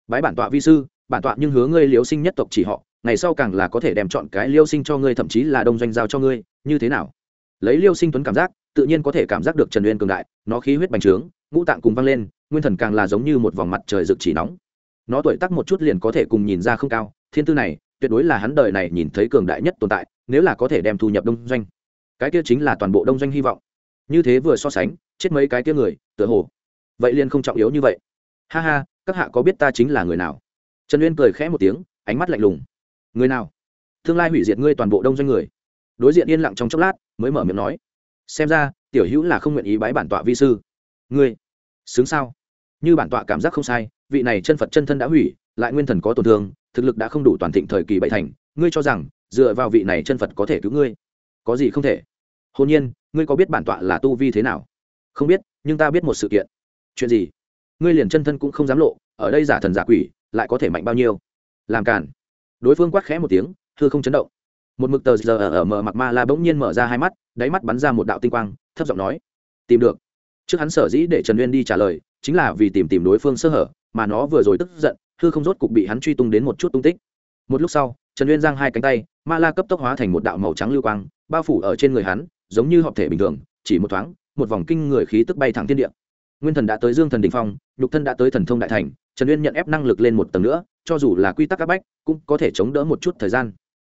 bái bản tọa vi sư, bản tọa nhưng hứa ngươi liếu sinh nhất tộc chỉ họ ngày sau càng là có thể đem chọn cái liêu sinh cho ngươi, thậm chí là đông doanh giao cho ngươi, như thế nào? Lấy liêu sinh tuấn cảm giác, tự nhiên có thể cảm giác được trần uyên cường đại, nó khí huyết bành trướng, ngũ tạng cùng văng lên, nguyên thần càng là giống như một vòng mặt trời rực chỉ nóng. Nó tuổi tắc một chút liền có thể cùng nhìn ra không cao, thiên tư này, tuyệt đối là hắn đời này nhìn thấy cường đại nhất tồn tại, nếu là có thể đem thu nhập đông doanh. Cái kia chính là toàn bộ đông doanh hy vọng. Như thế vừa so sánh, chết mấy cái kia người, tựa hồ. Vậy liền không trọng yếu như vậy. Ha ha, các hạ có biết ta chính là người nào? Trần uyên cười khẽ một tiếng, ánh mắt lạnh lùng người nào? Tương lai hủy diệt ngươi toàn bộ đông doanh người. Đối diện yên lặng trong chốc lát, mới mở miệng nói. Xem ra, tiểu hữu là không nguyện ý bái bản tọa vi sư. Ngươi, xứng sao? Như bản tọa cảm giác không sai, vị này chân phật chân thân đã hủy, lại nguyên thần có tổn thương, thực lực đã không đủ toàn thịnh thời kỳ bảy thành, ngươi cho rằng, dựa vào vị này chân phật có thể cứu ngươi? Có gì không thể? Hồn nhiên, ngươi có biết bản tọa là tu vi thế nào? Không biết, nhưng ta biết một sự kiện. Chuyện gì? Ngươi liền chân thân cũng không dám lộ, ở đây giả thần giả quỷ, lại có thể mạnh bao nhiêu? Làm cản đối phương quát khẽ một tiếng thưa không chấn động. Một mực tờ giờ ở mờ mặc ma la bỗng nhiên mở ra hai mắt, đáy mắt bắn ra một đạo tinh quang, thấp giọng nói, tìm được. Trước hắn sở dĩ để trần uyên đi trả lời, chính là vì tìm tìm đối phương sơ hở, mà nó vừa rồi tức giận, hư không rốt cục bị hắn truy tung đến một chút tung tích. Một lúc sau, trần uyên giang hai cánh tay, ma la cấp tốc hóa thành một đạo màu trắng lưu quang, bao phủ ở trên người hắn, giống như họp thể bình thường, chỉ một thoáng, một vòng kinh người khí tức bay thẳng thiên địa. Nguyên thần đã tới dương thần đình phong, nhục thân đã tới thần thông đại thành, trần uyên nhận ép năng lực lên một tầng nữa cho dù là quy tắc các bách, cũng có thể chống đỡ một chút thời gian.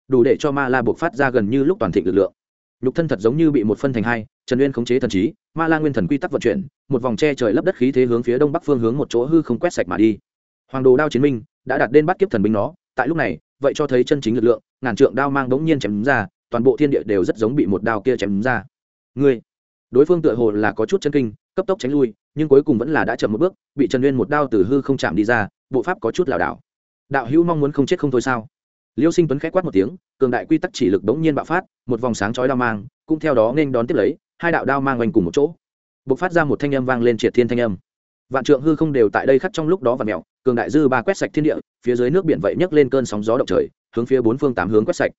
Đủ để cho ma la buộc phát ra gần như lúc toàn thịnh lực lượng. Nhục thân thật giống như bị một phân thành hai, trần uyên khống chế thần trí, ma la nguyên thần quy tắc vận chuyển, một vòng tre trời lấp đất khí thế hướng phía đông bắc phương hướng một chỗ hư không quét sạch mà đi. Hoàng đồ đao chiến minh đã đặt đến bắt kiếp thần binh nó, tại lúc này, vậy cho thấy chân chính lực lượng, ngàn trượng đao mang đống nhiên chém ra, toàn bộ thiên địa đều rất giống bị một đao kia chém ra. Người đối phương tựa hồ là có chút chân kinh, cấp tốc tránh lui, nhưng cuối cùng vẫn là đã chậm một bước, bị trần uyên một đao từ hư không chạm đi ra, bộ pháp có chút lảo đảo đạo hữu mong muốn không chết không thôi sao? Liêu sinh tuấn k h á c quát một tiếng, cường đại quy tắc chỉ lực bỗng nhiên bạo phát, một vòng sáng chói đao mang, cũng theo đó nên đón tiếp lấy, hai đạo đao mang oanh cùng một chỗ. B ộ c phát ra một thanh âm vang lên triệt thiên thanh âm. Vạn trượng hư không đều tại đây khắc trong lúc đó và mẹo cường đại dư ba quét sạch thiên địa, phía dưới nước biển vậy nhấc lên cơn sóng gió động trời, hướng phía bốn phương tám hướng quét sạch.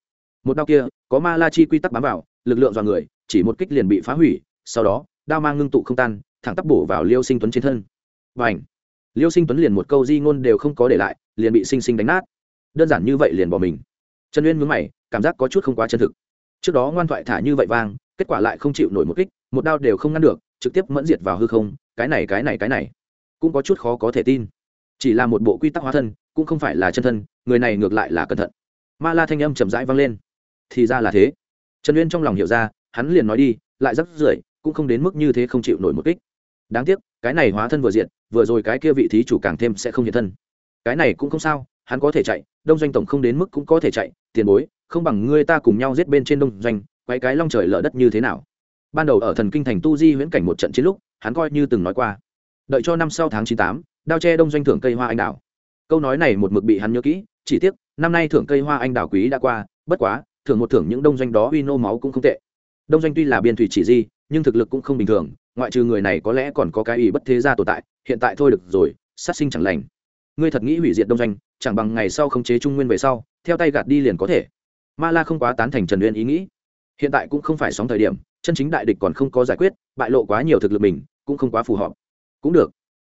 Một đao kia, có ma la chi quy tắc bám vào, lực lượng dọa người, chỉ một kích liền bị phá hủy, sau đó, đao mang ngưng tụ không tan, thẳng tắp bổ vào liêu sinh tuấn trên thân. Và ảnh liêu sinh tuấn liền một câu di ngôn đều không có để lại, liền bị sinh sinh đánh nát. Đơn giản như vậy liền bỏ mình. Trần uyên mướn mày, cảm giác có chút không quá chân thực. Trước đó ngoan thoại thả như vậy vang, kết quả lại không chịu nổi một kích, một đao đều không ngăn được, trực tiếp mẫn diệt vào hư không, cái này cái này cái này. Cũng có chút khó có thể tin. Chỉ là một bộ quy tắc hóa thân, cũng không phải là chân thân, người này ngược lại là cẩn thận. Ma la thanh âm chậm rãi vang lên. Thì ra là thế. Trần uyên trong lòng hiểu ra, hắn liền nói đi, lại rắc rưởi, cũng không đến mức như thế không chịu nổi một kích. Đáng tiếc, cái này hóa thân vừa diện vừa rồi cái kia vị thí chủ càng thêm sẽ không hiện thân. Cái này cũng không sao, hắn có thể chạy, đông doanh tổng không đến mức cũng có thể chạy, tiền bối, không bằng ngươi ta cùng nhau giết bên trên đông doanh, quay cái long trời lở đất như thế nào? Ban đầu ở thần kinh thành tu di huyễn cảnh một trận chiến lúc, hắn coi như từng nói qua. Đợi cho năm sau tháng chín tám, đao tre đông doanh thưởng cây hoa anh đào. Câu nói này một mực bị hắn nhớ kỹ, chỉ tiếc, năm nay thưởng cây hoa anh đào quý đã qua, bất quá, thưởng một thưởng những đông doanh đó uy nô máu cũng không tệ. Đông doanh tuy là biên thủy chỉ di, nhưng thực lực cũng không bình thường ngoại trừ người này có lẽ còn có cái ý bất thế gia tồn tại, hiện tại thôi được rồi, sát sinh chẳng lành. Ngươi thật nghĩ hủy diệt đông doanh, chẳng bằng ngày sau khống chế trung nguyên về sau, theo tay gạt đi liền có thể. Ma la không quá tán thành trần uyên ý nghĩ. Hiện tại cũng không phải sóng thời điểm, chân chính đại địch còn không có giải quyết, bại lộ quá nhiều thực lực mình, cũng không quá phù hợp. Cũng được.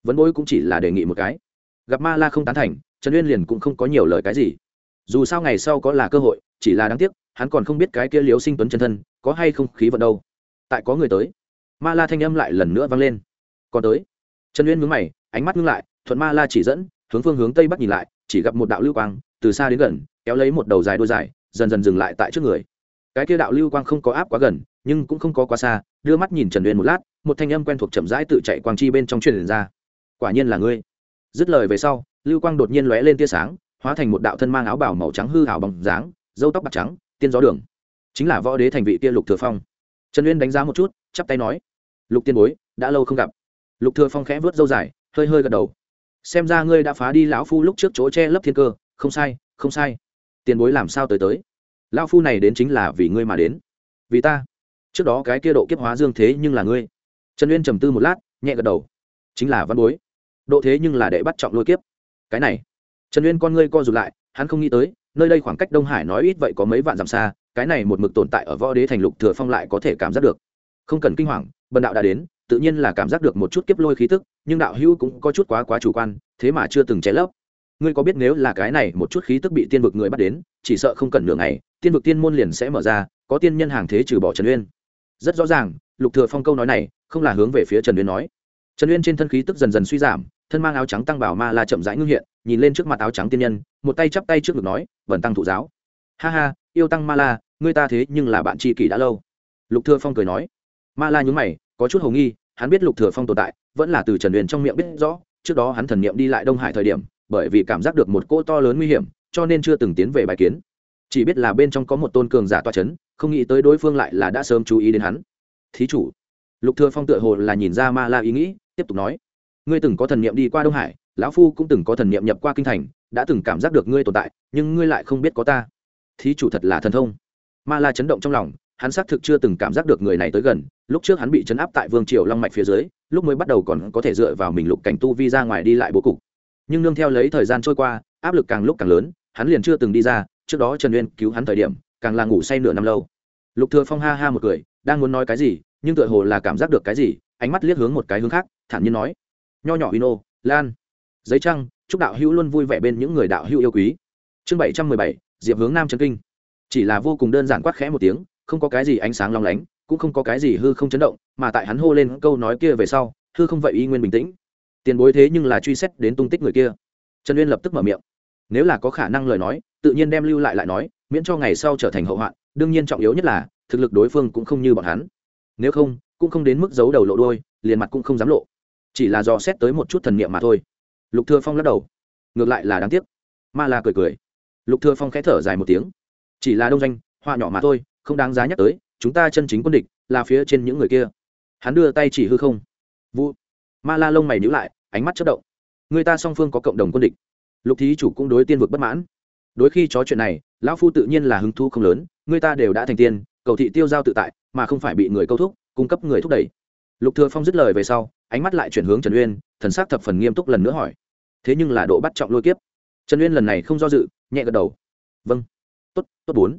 Vấn bối cũng chỉ là đề nghị một cái. Gặp ma la không tán thành, trần uyên liền cũng không có nhiều lời cái gì. Dù sao ngày sau có là cơ hội, chỉ là đáng tiếc, hắn còn không biết cái kia liếu sinh tuấn chân thân, có hay không khí vận đâu. Tại có người tới ma la thanh âm lại lần nữa vang lên. Còn tới. Trần uyên mướn mày, ánh mắt ngưng lại, thuận ma la chỉ dẫn, hướng phương hướng tây bắc nhìn lại, chỉ gặp một đạo lưu quang, từ xa đến gần, kéo lấy một đầu dài đôi dài, dần dần dừng lại tại trước người. Cái kia đạo lưu quang không có áp quá gần, nhưng cũng không có quá xa, đưa mắt nhìn trần uyên một lát, một thanh âm quen thuộc chậm rãi tự chạy quang chi bên trong truyền ra. Quả nhiên là ngươi. Dứt lời về sau, lưu quang đột nhiên lóe lên tia sáng, hóa thành một đạo thân mang áo bảo màu trắng hư hào bằng dáng dâu tóc bạc trắng, tiên gió đường. Chính là võ đế thành vị kia lục thừa phong. Trần uyên đánh giá một chút, chắp tay nói lục tiên bối, đã lâu không gặp. Lục thừa phong khẽ vớt râu dài, hơi hơi gật đầu. Xem ra ngươi đã phá đi lão phu lúc trước chỗ che lấp thiên cơ. Không sai không sai. Tiền bối làm sao tới tới? Lão phu này đến chính là vì ngươi mà đến. Vì ta. Trước đó cái kia độ kiếp hóa dương thế nhưng là ngươi. Trần uyên trầm tư một lát, nhẹ gật đầu. Chính là văn bối. Độ thế nhưng là đệ bắt trọng lôi kiếp. Cái này. Trần uyên con ngươi co rụt lại, hắn không nghĩ tới, nơi đây khoảng cách đông hải nói ít vậy có mấy vạn dặm xa, cái này một mực tồn tại ở võ đế thành lục thừa phong lại có thể cảm giác được không cần kinh hoàng, bần đạo đã đến, tự nhiên là cảm giác được một chút kiếp lôi khí tức, nhưng đạo hữu cũng có chút quá quá chủ quan, thế mà chưa từng che lấp. Ngươi có biết nếu là cái này một chút khí tức bị tiên vực người bắt đến, chỉ sợ không cần nửa ngày, tiên vực tiên môn liền sẽ mở ra, có tiên nhân hàng thế trừ bỏ trần uyên. Rất rõ ràng, lục thừa phong câu nói này, không là hướng về phía trần uyên nói. Trần uyên trên thân khí tức dần dần suy giảm, thân mang áo trắng tăng bảo ma la chậm rãi ngưng hiện, nhìn lên trước mặt áo trắng tiên nhân, một tay chắp tay trước ngực nói, vần tăng thụ giáo. Ha ha, yêu tăng ma la, ngươi ta thế nhưng là bạn tri kỷ đã lâu. Lục thừa phong cười nói ma la nhún mày, có chút hồ nghi, hắn biết lục thừa phong tồn tại, vẫn là từ trần uyên trong miệng biết rõ, trước đó hắn thần niệm đi lại đông hải thời điểm, bởi vì cảm giác được một cỗ to lớn nguy hiểm, cho nên chưa từng tiến về bài kiến. Chỉ biết là bên trong có một tôn cường giả toa chấn, không nghĩ tới đối phương lại là đã sớm chú ý đến hắn. Thí chủ, lục thừa phong tựa hồ là nhìn ra ma la ý nghĩ, tiếp tục nói, ngươi từng có thần niệm đi qua đông hải, lão phu cũng từng có thần niệm nhập qua kinh thành, đã từng cảm giác được ngươi tồn tại, nhưng ngươi lại không biết có ta. Thí chủ thật là thần thông. Ma la chấn động trong lòng hắn xác thực chưa từng cảm giác được người này tới gần, lúc trước hắn bị chấn áp tại vương triều long mạch phía dưới, lúc mới bắt đầu còn có thể dựa vào mình lục cảnh tu vi ra ngoài đi lại bố cục. Nhưng nương theo lấy thời gian trôi qua, áp lực càng lúc càng lớn, hắn liền chưa từng đi ra, trước đó trần uyên cứu hắn thời điểm, càng là ngủ say nửa năm lâu. Lục thừa phong ha ha một cười, đang muốn nói cái gì, nhưng tựa hồ là cảm giác được cái gì, ánh mắt liếc hướng một cái hướng khác, thản nhiên nói, nho nhỏ hino, lan, giấy trăng, chúc đạo hữu luôn vui vẻ bên những người đạo hữu yêu quý. Chương bảy trăm mười bảy, diệp hướng nam trấn kinh. Chỉ là vô cùng đơn giản quát khẽ một tiếng không có cái gì ánh sáng long lánh, cũng không có cái gì hư không chấn động, mà tại hắn hô lên câu nói kia về sau, hư không vậy y nguyên bình tĩnh. Tiền bối thế nhưng là truy xét đến tung tích người kia. Trần uyên lập tức mở miệng. Nếu là có khả năng lời nói, tự nhiên đem lưu lại lại nói, miễn cho ngày sau trở thành hậu hoạn, đương nhiên trọng yếu nhất là, thực lực đối phương cũng không như bọn hắn. Nếu không, cũng không đến mức giấu đầu lộ đôi liền mặt cũng không dám lộ. Chỉ là do xét tới một chút thần niệm mà thôi. Lục thừa phong lắc đầu. Ngược lại là đáng tiếc. Ma la cười cười. Lục thừa phong khẽ thở dài một tiếng. Chỉ là đông danh hoa nhỏ mà thôi không đáng giá nhắc tới, chúng ta chân chính quân địch là phía trên những người kia. Hắn đưa tay chỉ hư không. Vu ma la lông mày nhữ lại, ánh mắt chớp động. Người ta song phương có cộng đồng quân địch. Lục thí chủ cũng đối tiên vực bất mãn. Đôi khi chó chuyện này, lão phu tự nhiên là hứng thu không lớn, người ta đều đã thành tiên, cầu thị tiêu giao tự tại, mà không phải bị người câu thúc, cung cấp người thúc đẩy. Lục thừa phong dứt lời về sau, ánh mắt lại chuyển hướng trần uyên, thần sắc thập phần nghiêm túc lần nữa hỏi. Thế nhưng là độ bắt trọng lôi kiếp. Trần uyên lần này không do dự, nhẹ gật đầu. Vâng. Tốt tốt bốn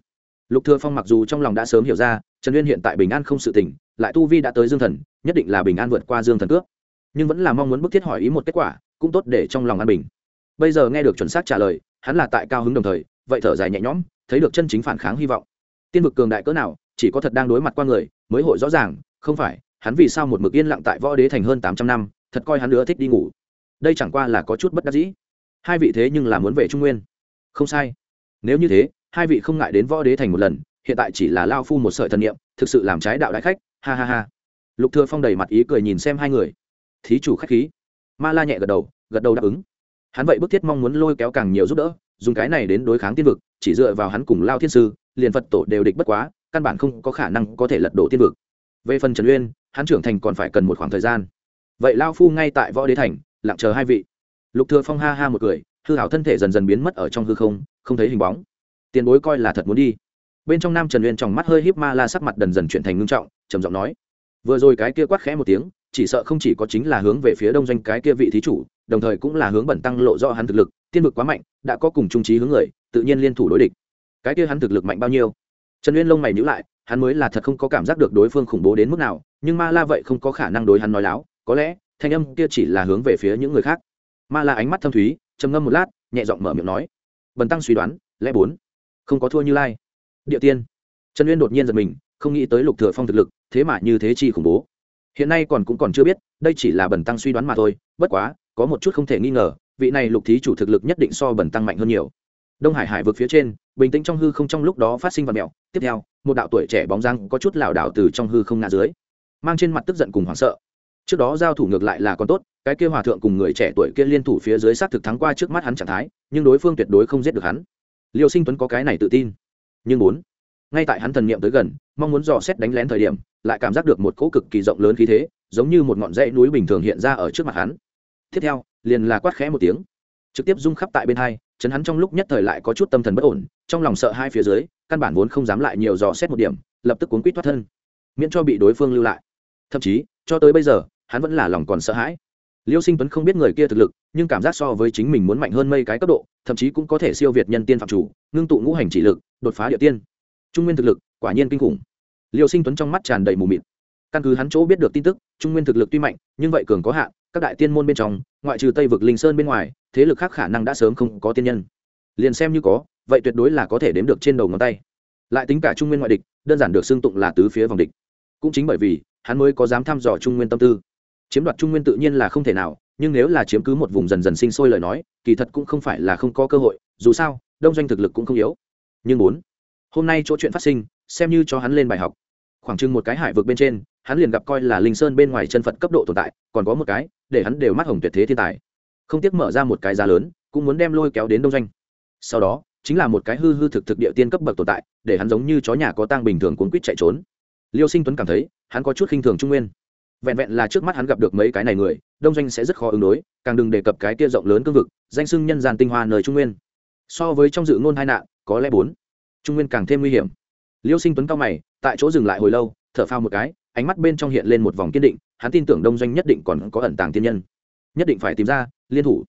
lục thừa phong mặc dù trong lòng đã sớm hiểu ra, trần uyên hiện tại bình an không sự tỉnh lại tu vi đã tới dương thần, nhất định là bình an vượt qua dương thần cướp. Nhưng vẫn là mong muốn bức thiết hỏi ý một kết quả, cũng tốt để trong lòng an bình. Bây giờ nghe được chuẩn xác trả lời, hắn là tại cao hứng đồng thời, vậy thở dài nhẹ nhõm, thấy được chân chính phản kháng hy vọng. Tiên vực cường đại cỡ nào, chỉ có thật đang đối mặt qua người, mới hội rõ ràng, không phải, hắn vì sao một mực yên lặng tại võ đế thành hơn tám trăm năm, thật coi hắn nữa thích đi ngủ. Đây chẳng qua là có chút bất đắc dĩ. Hai vị thế nhưng là muốn về trung nguyên. Không sai. Nếu như thế hai vị không ngại đến võ đế thành một lần, hiện tại chỉ là lao phu một sợi thần niệm, thực sự làm trái đạo đại khách, ha ha ha. Lục thừa phong đầy mặt ý cười nhìn xem hai người. Thí chủ khách khí. Ma la nhẹ gật đầu gật đầu đáp ứng. Hắn vậy bức thiết mong muốn lôi kéo càng nhiều giúp đỡ, dùng cái này đến đối kháng tiên vực, chỉ dựa vào hắn cùng lao thiên sư, liền phật tổ đều địch bất quá, căn bản không có khả năng có thể lật đổ tiên vực. Về phần trần uyên, hắn trưởng thành còn phải cần một khoảng thời gian. Vậy lao phu ngay tại võ đế thành, lặng chờ hai vị. Lục thừa phong ha ha một cười, hư hảo thân thể dần dần biến mất ở trong hư không không thấy hình bóng tiền bối coi là thật muốn đi. Bên trong nam trần uyên trong mắt hơi híp ma la sắc mặt dần dần chuyển thành ngưng trọng, trầm giọng nói. Vừa rồi cái kia quát khẽ một tiếng, chỉ sợ không chỉ có chính là hướng về phía đông doanh cái kia vị thí chủ, đồng thời cũng là hướng bẩn tăng lộ do hắn thực lực, tiên vực quá mạnh, đã có cùng trung trí hướng người, tự nhiên liên thủ đối địch. Cái kia hắn thực lực mạnh bao nhiêu? Trần uyên lông mày nhữ lại, hắn mới là thật không có cảm giác được đối phương khủng bố đến mức nào, nhưng ma la vậy không có khả năng đối hắn nói láo, có lẽ, thanh âm kia chỉ là hướng về phía những người khác. Ma la ánh mắt thâm thúy, trầm ngâm một lát, nhẹ giọng mở miệng nói. Bần tăng suy đoán, lẽ bốn không có thua như lai. Địa tiên. Trần uyên đột nhiên giật mình, không nghĩ tới lục thừa phong thực lực, thế mà như thế chi khủng bố. Hiện nay còn cũng còn chưa biết, đây chỉ là bần tăng suy đoán mà thôi, bất quá, có một chút không thể nghi ngờ, vị này lục thí chủ thực lực nhất định so bần tăng mạnh hơn nhiều. Đông hải hải vực phía trên, bình tĩnh trong hư không trong lúc đó phát sinh vật mèo tiếp theo, một đạo tuổi trẻ bóng răng có chút lảo đảo từ trong hư không ngã dưới, mang trên mặt tức giận cùng hoảng sợ. Trước đó giao thủ ngược lại là còn tốt, cái kia hòa thượng cùng người trẻ tuổi kia liên thủ phía dưới sát thực thắng qua trước mắt hắn trạng thái, nhưng đối phương tuyệt đối không giết được hắn liêu sinh tuấn có cái này tự tin. Nhưng bốn ngay tại hắn thần niệm tới gần, mong muốn dò xét đánh lén thời điểm, lại cảm giác được một cỗ cực kỳ rộng lớn khí thế, giống như một ngọn dãy núi bình thường hiện ra ở trước mặt hắn. Tiếp theo, liền là quát khẽ một tiếng. Trực tiếp rung khắp tại bên hai, chấn hắn trong lúc nhất thời lại có chút tâm thần bất ổn, trong lòng sợ hai phía dưới, căn bản vốn không dám lại nhiều dò xét một điểm, lập tức cuốn quýt thoát thân, miễn cho bị đối phương lưu lại. Thậm chí, cho tới bây giờ, hắn vẫn là lòng còn sợ hãi liêu sinh tuấn không biết người kia thực lực, nhưng cảm giác so với chính mình muốn mạnh hơn mây cái cấp độ, thậm chí cũng có thể siêu việt nhân tiên phạm chủ, ngưng tụ ngũ hành chỉ lực, đột phá địa tiên. Trung nguyên thực lực, quả nhiên kinh khủng. Liêu sinh tuấn trong mắt tràn đầy mù mịt. Căn cứ hắn chỗ biết được tin tức, trung nguyên thực lực tuy mạnh, nhưng vậy cường có hạn, các đại tiên môn bên trong, ngoại trừ tây vực linh sơn bên ngoài, thế lực khác khả năng đã sớm không có tiên nhân. Liền xem như có, vậy tuyệt đối là có thể đếm được trên đầu ngón tay. Lại tính cả trung nguyên ngoại địch, đơn giản được xưng tụng là tứ phía vòng địch. Cũng chính bởi vì, hắn mới có dám thăm dò trung nguyên tâm tư chiếm đoạt trung nguyên tự nhiên là không thể nào, nhưng nếu là chiếm cứ một vùng dần dần sinh sôi lời nói, kỳ thật cũng không phải là không có cơ hội, dù sao, đông doanh thực lực cũng không yếu. Nhưng bốn, hôm nay chỗ chuyện phát sinh, xem như cho hắn lên bài học. Khoảng chừng một cái hải vực bên trên, hắn liền gặp coi là linh sơn bên ngoài chân phật cấp độ tồn tại, còn có một cái, để hắn đều mắt hồng tuyệt thế thiên tài. Không tiếc mở ra một cái giá lớn, cũng muốn đem lôi kéo đến đông doanh. Sau đó, chính là một cái hư hư thực thực địa tiên cấp bậc tồn tại, để hắn giống như chó nhà có tang bình thường cuốn quýt chạy trốn. Liêu sinh tuấn cảm thấy, hắn có chút khinh thường trung nguyên vẹn vẹn là trước mắt hắn gặp được mấy cái này người, đông doanh sẽ rất khó ứng đối, càng đừng đề cập cái kia rộng lớn cương vực, danh sưng nhân gian tinh hoa nơi trung nguyên. So với trong dự ngôn hai nạn, có lẽ bốn. Trung nguyên càng thêm nguy hiểm. Liêu sinh tuấn cao mày, tại chỗ dừng lại hồi lâu, thở phao một cái, ánh mắt bên trong hiện lên một vòng kiên định, hắn tin tưởng đông doanh nhất định còn có ẩn tàng tiên nhân. Nhất định phải tìm ra, liên thủ.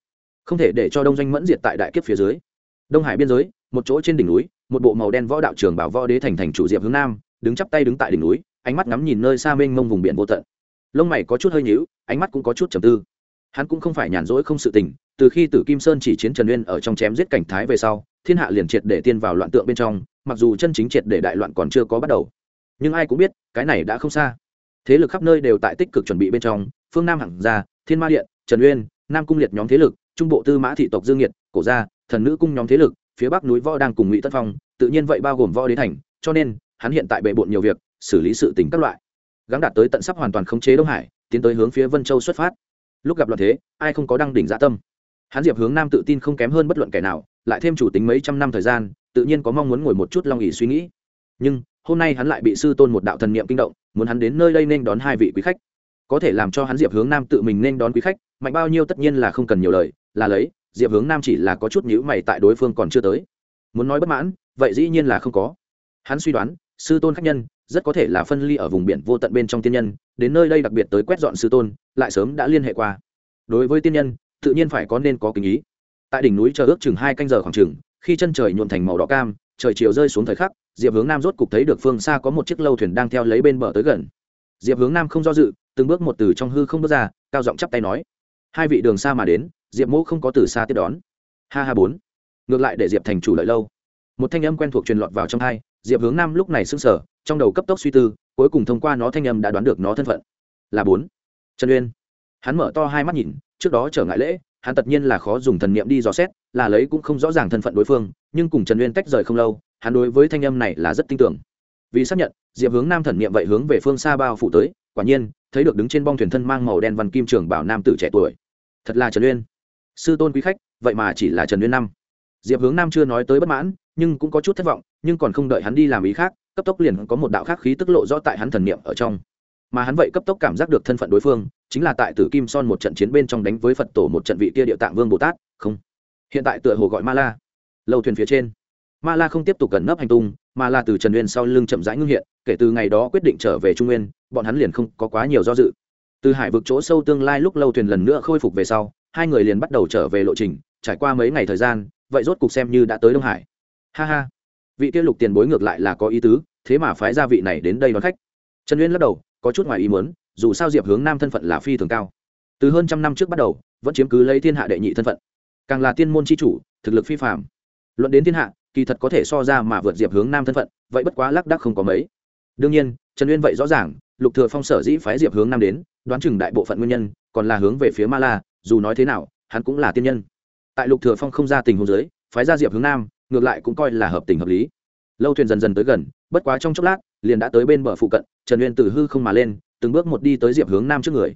Không thể để cho đông doanh mẫn diệt tại đại kiếp phía dưới. Đông hải biên giới, một chỗ trên đỉnh núi, một bộ màu đen võ đạo trường bảo võ đế thành thành chủ diệp hướng nam, đứng chắp tay đứng tại đỉnh núi, ánh mắt ngắm nhìn nơi xa mênh mông vùng biển vô tận lông mày có chút hơi nhíu, ánh mắt cũng có chút trầm tư. Hắn cũng không phải nhàn rỗi không sự tình, từ khi tử kim sơn chỉ chiến trần uyên ở trong chém giết cảnh thái về sau, thiên hạ liền triệt để tiên vào loạn tượng bên trong, mặc dù chân chính triệt để đại loạn còn chưa có bắt đầu. Nhưng ai cũng biết, cái này đã không xa. Thế lực khắp nơi đều tại tích cực chuẩn bị bên trong, phương nam hẳn ra, thiên ma điện, trần uyên, nam cung liệt nhóm thế lực, trung bộ tư mã thị tộc dương nhiệt cổ gia, thần nữ cung nhóm thế lực, phía bắc núi võ đang cùng ngụy tất phong, tự nhiên vậy bao gồm võ đế thành, cho nên, hắn hiện tại bệ bộn nhiều việc, xử lý sự tình các loại gắng đạt tới tận sắp hoàn toàn khống chế đông hải, tiến tới hướng phía vân châu xuất phát. Lúc gặp loạn thế, ai không có đăng đỉnh dạ tâm? Hắn diệp hướng nam tự tin không kém hơn bất luận kẻ nào, lại thêm chủ tính mấy trăm năm thời gian, tự nhiên có mong muốn ngồi một chút long ỉ suy nghĩ. Nhưng, hôm nay hắn lại bị sư tôn một đạo thần niệm kinh động, muốn hắn đến nơi đây nên đón hai vị quý khách. Có thể làm cho hắn diệp hướng nam tự mình nên đón quý khách, mạnh bao nhiêu tất nhiên là không cần nhiều lời, là lấy, diệp hướng nam chỉ là có chút nhữ mày tại đối phương còn chưa tới. Muốn nói bất mãn, vậy dĩ nhiên là không có. Hắn suy đoán, sư tôn khách nhân rất có thể là phân ly ở vùng biển vô tận bên trong tiên nhân, đến nơi đây đặc biệt tới quét dọn sư tôn, lại sớm đã liên hệ qua. Đối với tiên nhân, tự nhiên phải có nên có kính ý. Tại đỉnh núi chờ ước chừng hai canh giờ khoảng chừng, khi chân trời nhuộn thành màu đỏ cam, trời chiều rơi xuống thời khắc, diệp hướng nam rốt cục thấy được phương xa có một chiếc lâu thuyền đang theo lấy bên bờ tới gần. Diệp hướng nam không do dự, từng bước một từ trong hư không bước ra, cao giọng chắp tay nói. Hai vị đường xa mà đến, diệp mẫu không có từ xa tiếp đón. Ha ha bốn. Ngược lại để diệp thành chủ lợi lâu. Một thanh âm quen thuộc truyền lọt vào trong hai, diệp hướng nam lúc này sững sờ trong đầu cấp tốc suy tư, cuối cùng thông qua nó thanh âm đã đoán được nó thân phận. Là bốn. Trần uyên. Hắn mở to hai mắt nhìn, trước đó trở ngại lễ, hắn tất nhiên là khó dùng thần niệm đi dò xét, là lấy cũng không rõ ràng thân phận đối phương, nhưng cùng trần uyên tách rời không lâu, hắn đối với thanh âm này là rất tin tưởng. Vì xác nhận, diệp hướng nam thần niệm vậy hướng về phương xa bao phủ tới, quả nhiên, thấy được đứng trên bong thuyền thân mang màu đen văn kim trường bảo nam tử trẻ tuổi. Thật là trần uyên. Sư tôn quý khách, vậy mà chỉ là trần uyên năm. Diệp hướng nam chưa nói tới bất mãn, nhưng cũng có chút thất vọng, nhưng còn không đợi hắn đi làm ý khác cấp tốc liền có một đạo khác khí tức lộ rõ tại hắn thần niệm ở trong. Mà hắn vậy cấp tốc cảm giác được thân phận đối phương, chính là tại tử kim son một trận chiến bên trong đánh với phật tổ một trận vị kia địa tạng vương bồ tát, không. Hiện tại tựa hồ gọi ma la. Lâu thuyền phía trên, ma la không tiếp tục gần nấp hành tung, mà là từ trần Nguyên sau lưng chậm rãi ngưng hiện, kể từ ngày đó quyết định trở về trung nguyên, bọn hắn liền không có quá nhiều do dự. Từ hải vực chỗ sâu tương lai lúc lâu thuyền lần nữa khôi phục về sau, hai người liền bắt đầu trở về lộ trình, trải qua mấy ngày thời gian, vậy rốt cục xem như đã tới đông hải. Ha ha vị kia lục tiền bối ngược lại là có ý tứ, thế mà phái gia vị này đến đây đón khách. Trần uyên lắc đầu, có chút ngoài ý muốn, dù sao diệp hướng nam thân phận là phi thường cao. Từ hơn trăm năm trước bắt đầu, vẫn chiếm cứ lấy thiên hạ đệ nhị thân phận. Càng là tiên môn c h i chủ, thực lực phi phạm luận đến thiên hạ, kỳ thật có thể so ra mà vượt diệp hướng nam thân phận, vậy bất quá lác đắc không có mấy. Đương nhiên, trần uyên vậy rõ ràng, lục thừa phong sở dĩ phái diệp hướng nam đến, đoán chừng đại bộ phận nguyên nhân, còn là hướng về phía ma la, dù nói thế nào, hắn cũng là tiên nhân. Tại lục thừa phong không ra tình huống dưới, phái ra diệp hướng nam ngược lại cũng coi là hợp tình hợp lý. Lâu thuyền dần dần tới gần, bất quá trong chốc lát, liền đã tới bên bờ phụ cận, trần uyên từ hư không mà lên, từng bước một đi tới diệp hướng nam trước người.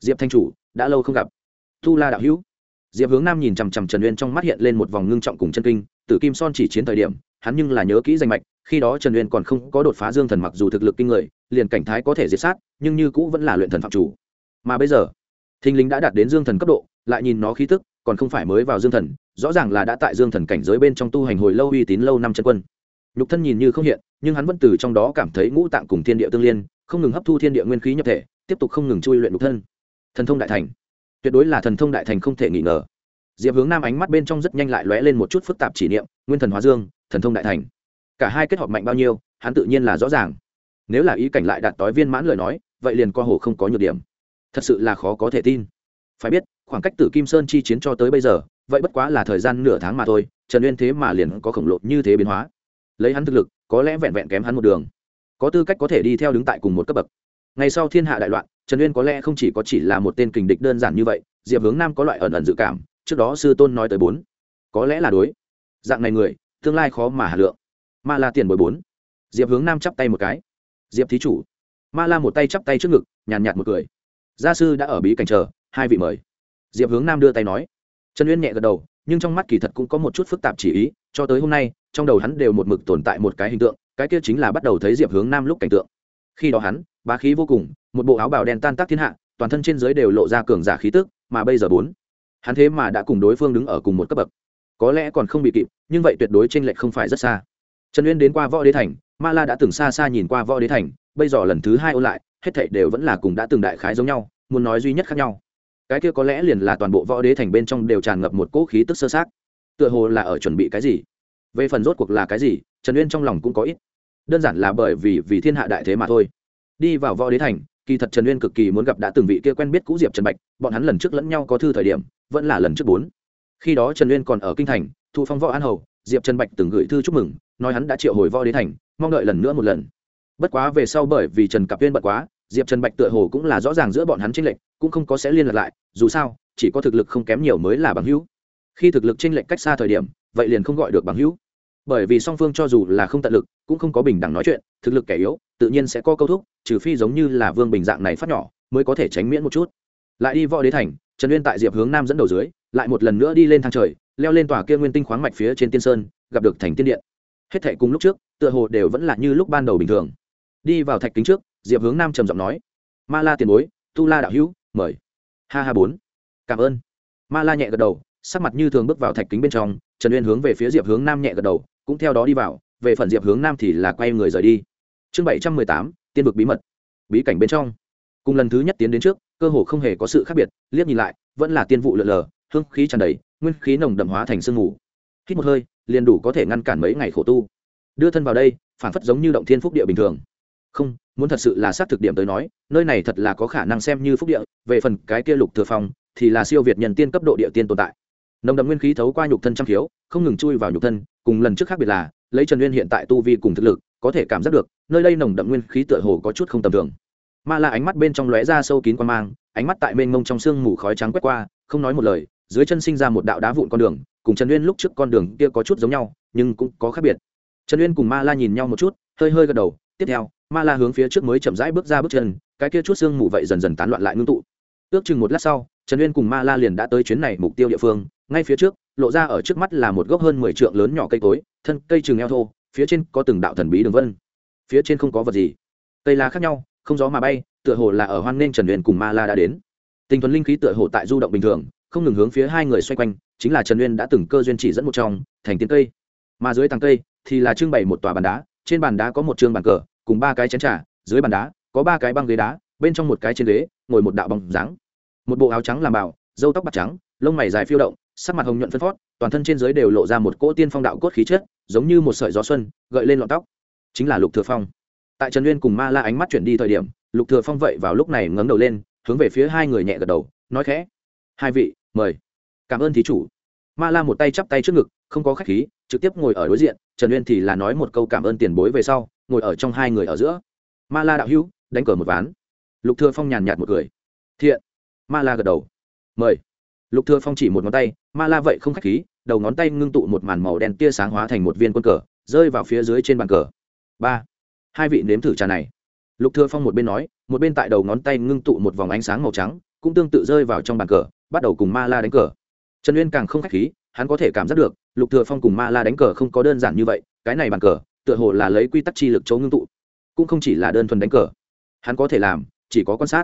Diệp thanh chủ, đã lâu không gặp. Tu la đạo hữu. Diệp hướng nam nhìn chằm chằm trần uyên trong mắt hiện lên một vòng ngưng trọng cùng chân kinh tử kim son chỉ chiến thời điểm, hắn nhưng là nhớ kỹ danh mạch, khi đó trần uyên còn không có đột phá dương thần mặc dù thực lực kinh người, liền cảnh thái có thể diệt sát, nhưng như cũ vẫn là luyện thần phạm chủ. Mà bây giờ thinh lính đã đạt đến dương thần cấp độ, lại nhìn nó khí tức, còn không phải mới vào dương thần, rõ ràng là đã tại dương thần cảnh giới bên trong tu hành hồi lâu uy tín lâu năm chân quân. Nhục thân nhìn như không hiện, nhưng hắn vẫn từ trong đó cảm thấy ngũ tạng cùng thiên địa tương liên, không ngừng hấp thu thiên địa nguyên khí nhập thể, tiếp tục không ngừng chui luyện nhục thân. Thần thông đại thành. Tuyệt đối là thần thông đại thành không thể nghi ngờ. Diệp hướng nam ánh mắt bên trong rất nhanh lại lóe lên một chút phức tạp chỉ niệm, nguyên thần hóa dương, thần thông đại thành. Cả hai kết hợp mạnh bao nhiêu, hắn tự nhiên là rõ ràng. Nếu là ý cảnh lại đạt tối viên mãn lời nói, vậy liền co hồ không có nhược điểm thật sự là khó có thể tin. Phải biết, khoảng cách tử kim sơn chi chiến cho tới bây giờ, vậy bất quá là thời gian nửa tháng mà thôi, trần uyên thế mà liền có khổng lồ như thế biến hóa. Lấy hắn thực lực, có lẽ vẹn vẹn kém hắn một đường. Có tư cách có thể đi theo đứng tại cùng một cấp bậc. Ngày sau thiên hạ đại loạn, trần uyên có lẽ không chỉ có chỉ là một tên kình địch đơn giản như vậy, diệp hướng nam có loại ẩn ẩn dự cảm, trước đó sư tôn nói tới bốn. Có lẽ là đối. Dạng này người, tương lai khó mà hà lượng. Ma la tiền bồi bốn. Diệp hướng nam chắp tay một cái. Diệp thí chủ. Ma la một tay chắp tay trước ngực, nhàn nhạt một cười gia sư đã ở bí cảnh chờ, hai vị mời. Diệp hướng nam đưa tay nói. Trần uyên nhẹ gật đầu, nhưng trong mắt kỳ thật cũng có một chút phức tạp chỉ ý, cho tới hôm nay, trong đầu hắn đều một mực tồn tại một cái hình tượng, cái kia chính là bắt đầu thấy diệp hướng nam lúc cảnh tượng. Khi đó hắn, bá khí vô cùng, một bộ áo bào đen tan tác thiên hạ, toàn thân trên giới đều lộ ra cường giả khí tức, mà bây giờ bốn, hắn thế mà đã cùng đối phương đứng ở cùng một cấp bậc. Có lẽ còn không bị kịp, nhưng vậy tuyệt đối t r ê n lệch không phải rất xa. Trần uyên đến qua võ đế thành, ma la đã từng xa xa nhìn qua võ đế thành, bây giờ lần thứ hai ôn lại hết thảy đều vẫn là cùng đã từng đại khái giống nhau, muốn nói duy nhất khác nhau. Cái kia có lẽ liền là toàn bộ võ đế thành bên trong đều tràn ngập một cỗ khí tức sơ sát tựa hồ là ở chuẩn bị cái gì? Về phần rốt cuộc là cái gì, trần uyên trong lòng cũng có ít. Đơn giản là bởi vì vì thiên hạ đại thế mà thôi. Đi vào võ đế thành, kỳ thật trần uyên cực kỳ muốn gặp đã từng vị kia quen biết cũ diệp trần bạch, bọn hắn lần trước lẫn nhau có thư thời điểm, vẫn là lần trước bốn. Khi đó trần uyên còn ở kinh thành thụ phong võ an hầu, diệp trần bạch từng gửi thư chúc mừng, nói hắn đã triệu hồi võ đế thành, mong đợi lần nữa một lần. Bất quá về sau bởi vì trần cặp Uyên bật quá diệp trần bạch tựa hồ cũng là rõ ràng giữa bọn hắn tranh lệch, cũng không có sẽ liên lạc lại, dù sao, chỉ có thực lực không kém nhiều mới là bằng hữu. Khi thực lực tranh lệch cách xa thời điểm, vậy liền không gọi được bằng hữu. Bởi vì song phương cho dù là không tận lực, cũng không có bình đẳng nói chuyện, thực lực kẻ yếu, tự nhiên sẽ có câu thúc, trừ phi giống như là vương bình dạng này phát nhỏ, mới có thể tránh miễn một chút. Lại đi võ đế thành, trần uyên tại diệp hướng nam dẫn đầu dưới, lại một lần nữa đi lên thang trời, leo lên tòa kia nguyên tinh khoáng mạch phía trên tiên sơn, gặp được thành tiên điện. Hết thệ cùng lúc trước, tựa hồ đều vẫn là như lúc ban đầu bình thường. Đi vào thạch kính trước diệp hướng nam trầm giọng nói, ma la tiền bối, tu la đạo hữu, mời. Ha ha bốn, cảm ơn. Ma la nhẹ gật đầu, sắc mặt như thường bước vào thạch kính bên trong, trần uyên hướng về phía diệp hướng nam nhẹ gật đầu, cũng theo đó đi vào, về phần diệp hướng nam thì là quay người rời đi. Chương bảy trăm mười tám, tiên vực bí mật. Bí cảnh bên trong. Cùng lần thứ nhất tiến đến trước, cơ hồ không hề có sự khác biệt, liếc nhìn lại, vẫn là tiên vụ lượn lờ, hương khí tràn đầy, nguyên khí nồng đậm hóa thành sương mù. Hít một hơi, liền đủ có thể ngăn cản mấy ngày khổ tu. Đưa thân vào đây, phản phất giống như động thiên phúc địa bình thường không, muốn thật sự là xác thực điểm tới nói, nơi này thật là có khả năng xem như phúc địa, về phần cái kia lục thừa phong, thì là siêu việt nhân tiên cấp độ địa tiên tồn tại. Nồng đậm nguyên khí thấu qua nhục thân trăm khiếu, không ngừng chui vào nhục thân, cùng lần trước khác biệt là, lấy trần nguyên hiện tại tu vi cùng thực lực, có thể cảm giác được, nơi đây nồng đậm nguyên khí tựa hồ có chút không tầm thường. Ma la ánh mắt bên trong lóe ra sâu kín quan mang, ánh mắt tại mênh mông trong sương mù khói trắng quét qua, không nói một lời, dưới chân sinh ra một đạo đá vụn con đường, cùng trần uyên lúc trước con đường kia có chút giống nhau, nhưng cũng có khác biệt. Trần uyên cùng ma la nhìn nhau một chút, hơi hơi gật đầu, tiếp theo ma la hướng phía trước mới chậm rãi bước ra bước chân, cái kia chút xương mù vậy dần dần tán loạn lại ngưng tụ. Ước chừng một lát sau, trần uyên cùng ma la liền đã tới chuyến này mục tiêu địa phương, ngay phía trước, lộ ra ở trước mắt là một gốc hơn mười trượng lớn nhỏ cây cối, thân cây chừng eo thô, phía trên có từng đạo thần bí đường vân. Phía trên không có vật gì. Cây lá khác nhau, không gió mà bay, tựa hồ là ở hoan nên trần uyên cùng ma la đã đến. Tinh thuần linh khí tựa hồ tại du động bình thường, không ngừng hướng phía hai người xoay quanh, chính là trần uyên đã từng cơ duyên chỉ dẫn một trong, thành tiến cây. Mà dưới tàng cây thì là trưng bày một tòa bàn đá, trên bàn đá có một trường bàn cờ cùng ba cái chén trà, dưới bàn đá, có ba cái băng ghế đá, bên trong một cái trên ghế, ngồi một đạo bóng dáng. Một bộ áo trắng làm bảo dâu tóc bạc trắng, lông mày dài phiêu động, sắc mặt hồng nhuận phân phót toàn thân trên dưới đều lộ ra một cỗ tiên phong đạo cốt khí chất, giống như một sợi gió xuân, gợi lên lọn tóc. Chính là lục thừa phong. Tại trần uyên cùng ma la ánh mắt chuyển đi thời điểm, lục thừa phong vậy vào lúc này ngẩng đầu lên, hướng về phía hai người nhẹ gật đầu, nói khẽ. Hai vị, mời. Cảm ơn thí chủ. Ma la một tay chắp tay trước ngực, không có khách khí, trực tiếp ngồi ở đối diện, trần uyên thì là nói một câu cảm ơn tiền bối về sau ngồi ở trong hai người ở giữa. Ma la đạo hữu, đánh cờ một ván. Lục thừa phong nhàn nhạt một cười. Thiện. Ma la gật đầu. Mời. Lục thừa phong chỉ một ngón tay, ma la vậy không khách khí, đầu ngón tay ngưng tụ một màn màu đen tia sáng hóa thành một viên quân cờ, rơi vào phía dưới trên bàn cờ. Ba. Hai vị nếm thử trà này. Lục thừa phong một bên nói, một bên tại đầu ngón tay ngưng tụ một vòng ánh sáng màu trắng, cũng tương tự rơi vào trong bàn cờ, bắt đầu cùng ma la đánh cờ. Trần uyên càng không khách khí, hắn có thể cảm giác được, lục thừa phong cùng ma la đánh cờ không có đơn giản như vậy, cái này bàn cờ tựa hồ là lấy quy tắc chi lực chấu ngưng tụ, cũng không chỉ là đơn thuần đánh cờ. Hắn có thể làm, chỉ có quan sát.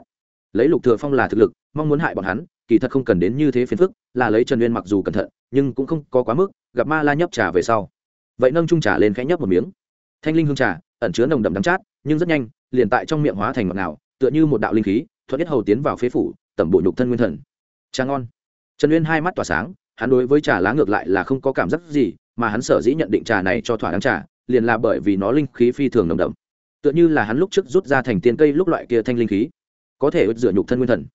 Lấy lục thừa phong là thực lực, mong muốn hại bọn hắn, kỳ thật không cần đến như thế phiền phức, là lấy trần uyên mặc dù cẩn thận, nhưng cũng không có quá mức, gặp ma la nhấp trà về sau. Vậy nâng trung trà lên khẽ nhấp một miếng. Thanh linh hương trà, ẩn chứa nồng đậm đắng chát, nhưng rất nhanh, liền tại trong miệng hóa thành ngọt ngào, tựa như một đạo linh khí, thuận nhất hầu tiến vào phế phủ, tẩm bổ nhục thân nguyên thần. Trà ngon. Trần uyên hai mắt tỏa sáng, hắn đối với trà lá ngược lại là không có cảm giác gì, mà hắn sở dĩ nhận định trà này cho thỏa đáng trà liền là bởi vì nó linh khí phi thường nồng đậm. Tựa như là hắn lúc trước rút ra thành tiên cây lúc loại kia thanh linh khí. Có thể ướt rửa nhục thân nguyên thần.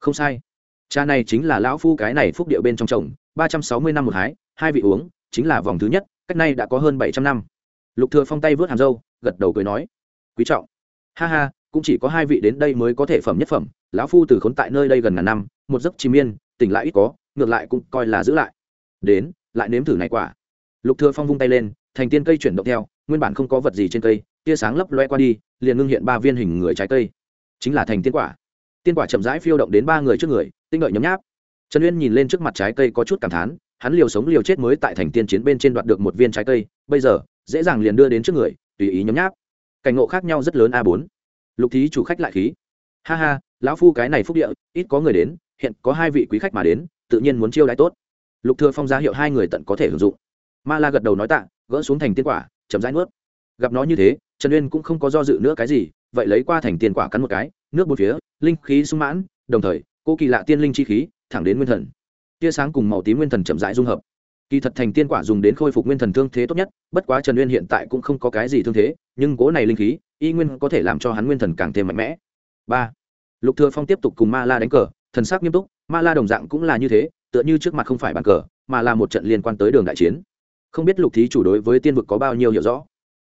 Không sai. Cha này chính là lão phu cái này phúc điệu bên trong trồng, ba trăm sáu mươi năm một hái hai vị uống chính là vòng thứ nhất cách nay đã có hơn bảy trăm năm. Lục thừa phong tay vớt hàm dâu, gật đầu cười nói quý trọng. Ha ha cũng chỉ có hai vị đến đây mới có thể phẩm nhất phẩm lão phu từ khốn tại nơi đây gần ngàn năm một giấc chìm yên tỉnh lại ít có ngược lại cũng coi là giữ lại. Đến lại nếm thử này quả. Lục thừa phong vung tay lên thành tiên cây chuyển động theo, nguyên bản không có vật gì trên cây, tia sáng lấp loe qua đi, liền ngưng hiện ba viên hình người trái cây. Chính là thành tiên quả. Tiên quả chậm rãi phiêu động đến ba người trước người, tinh đợi nhấm nháp. Trần uyên nhìn lên trước mặt trái cây có chút cảm thán, hắn liều sống liều chết mới tại thành tiên chiến bên trên đoạt được một viên trái cây, bây giờ, dễ dàng liền đưa đến trước người, tùy ý nhấm nháp. Cảnh ngộ khác nhau rất lớn a bốn. Lục thí chủ khách lại khí. Ha ha, lão phu cái này phúc địa, ít có người đến, hiện có hai vị quý khách mà đến, tự nhiên muốn chiêu đãi tốt. Lục thừa phong ra hiệu hai người tận có thể hưởng dụng. Ma la gật đầu nói tạ gỡ xuống thành tiên quả, chậm rãi nuốt. Gặp nó như thế, trần uyên cũng không có do dự nữa cái gì, vậy lấy qua thành tiên quả cắn một cái, nước bốn phía, linh khí sung mãn, đồng thời, cô kỳ lạ tiên linh chi khí, thẳng đến nguyên thần. Tia sáng cùng màu tím nguyên thần chậm rãi dung hợp. Kỳ thật thành tiên quả dùng đến khôi phục nguyên thần thương thế tốt nhất, bất quá trần uyên hiện tại cũng không có cái gì thương thế, nhưng cố này linh khí, y nguyên có thể làm cho hắn nguyên thần càng thêm mạnh mẽ. Ba. Lục thừa phong tiếp tục cùng ma la đánh cờ, thần sắc nghiêm túc, ma la đồng dạng cũng là như thế, tựa như trước mặt không phải bàn cờ, mà là một trận liên quan tới đường đại chiến không biết lục thí chủ đối với tiên vực có bao nhiêu hiểu rõ.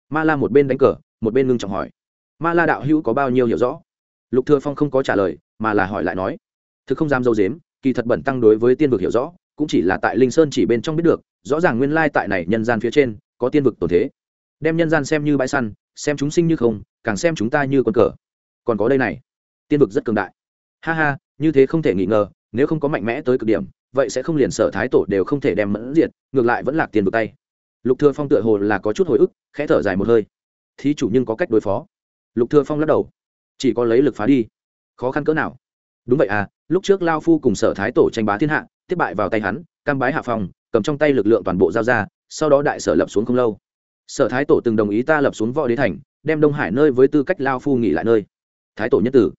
Ma la một bên đánh cờ, một bên ngưng trọng hỏi. Ma la đạo hữu có bao nhiêu hiểu rõ? Lục thừa phong không có trả lời, mà là hỏi lại nói. Thực không dám dâu dếm, kỳ thật bẩn tăng đối với tiên vực hiểu rõ, cũng chỉ là tại linh sơn chỉ bên trong biết được, rõ ràng nguyên lai tại này nhân gian phía trên, có tiên vực tồn thế. Đem nhân gian xem như bãi săn, xem chúng sinh như không, càng xem chúng ta như con cờ. Còn có đây này, tiên vực rất cường đại. Ha ha, như thế không thể nghi ngờ, nếu không có mạnh mẽ tới cực điểm vậy sẽ không liền sở thái tổ đều không thể đem mẫn diệt, ngược lại vẫn lạc tiền vực tay. Lục thừa phong tựa hồ là có chút hồi ức, khẽ thở dài một hơi. Thí chủ nhưng có cách đối phó. Lục thừa phong lắc đầu. Chỉ có lấy lực phá đi. Khó khăn cỡ nào? Đúng vậy à lúc trước lao phu cùng sở thái tổ tranh bá thiên hạ, tiếp bại vào tay hắn, cam bái hạ phòng, cầm trong tay lực lượng toàn bộ giao ra, sau đó đại sở lập xuống không lâu. Sở thái tổ từng đồng ý ta lập xuống võ đế thành, đem đông hải nơi với tư cách lao phu nghỉ lại nơi. Thái tổ nhất tử.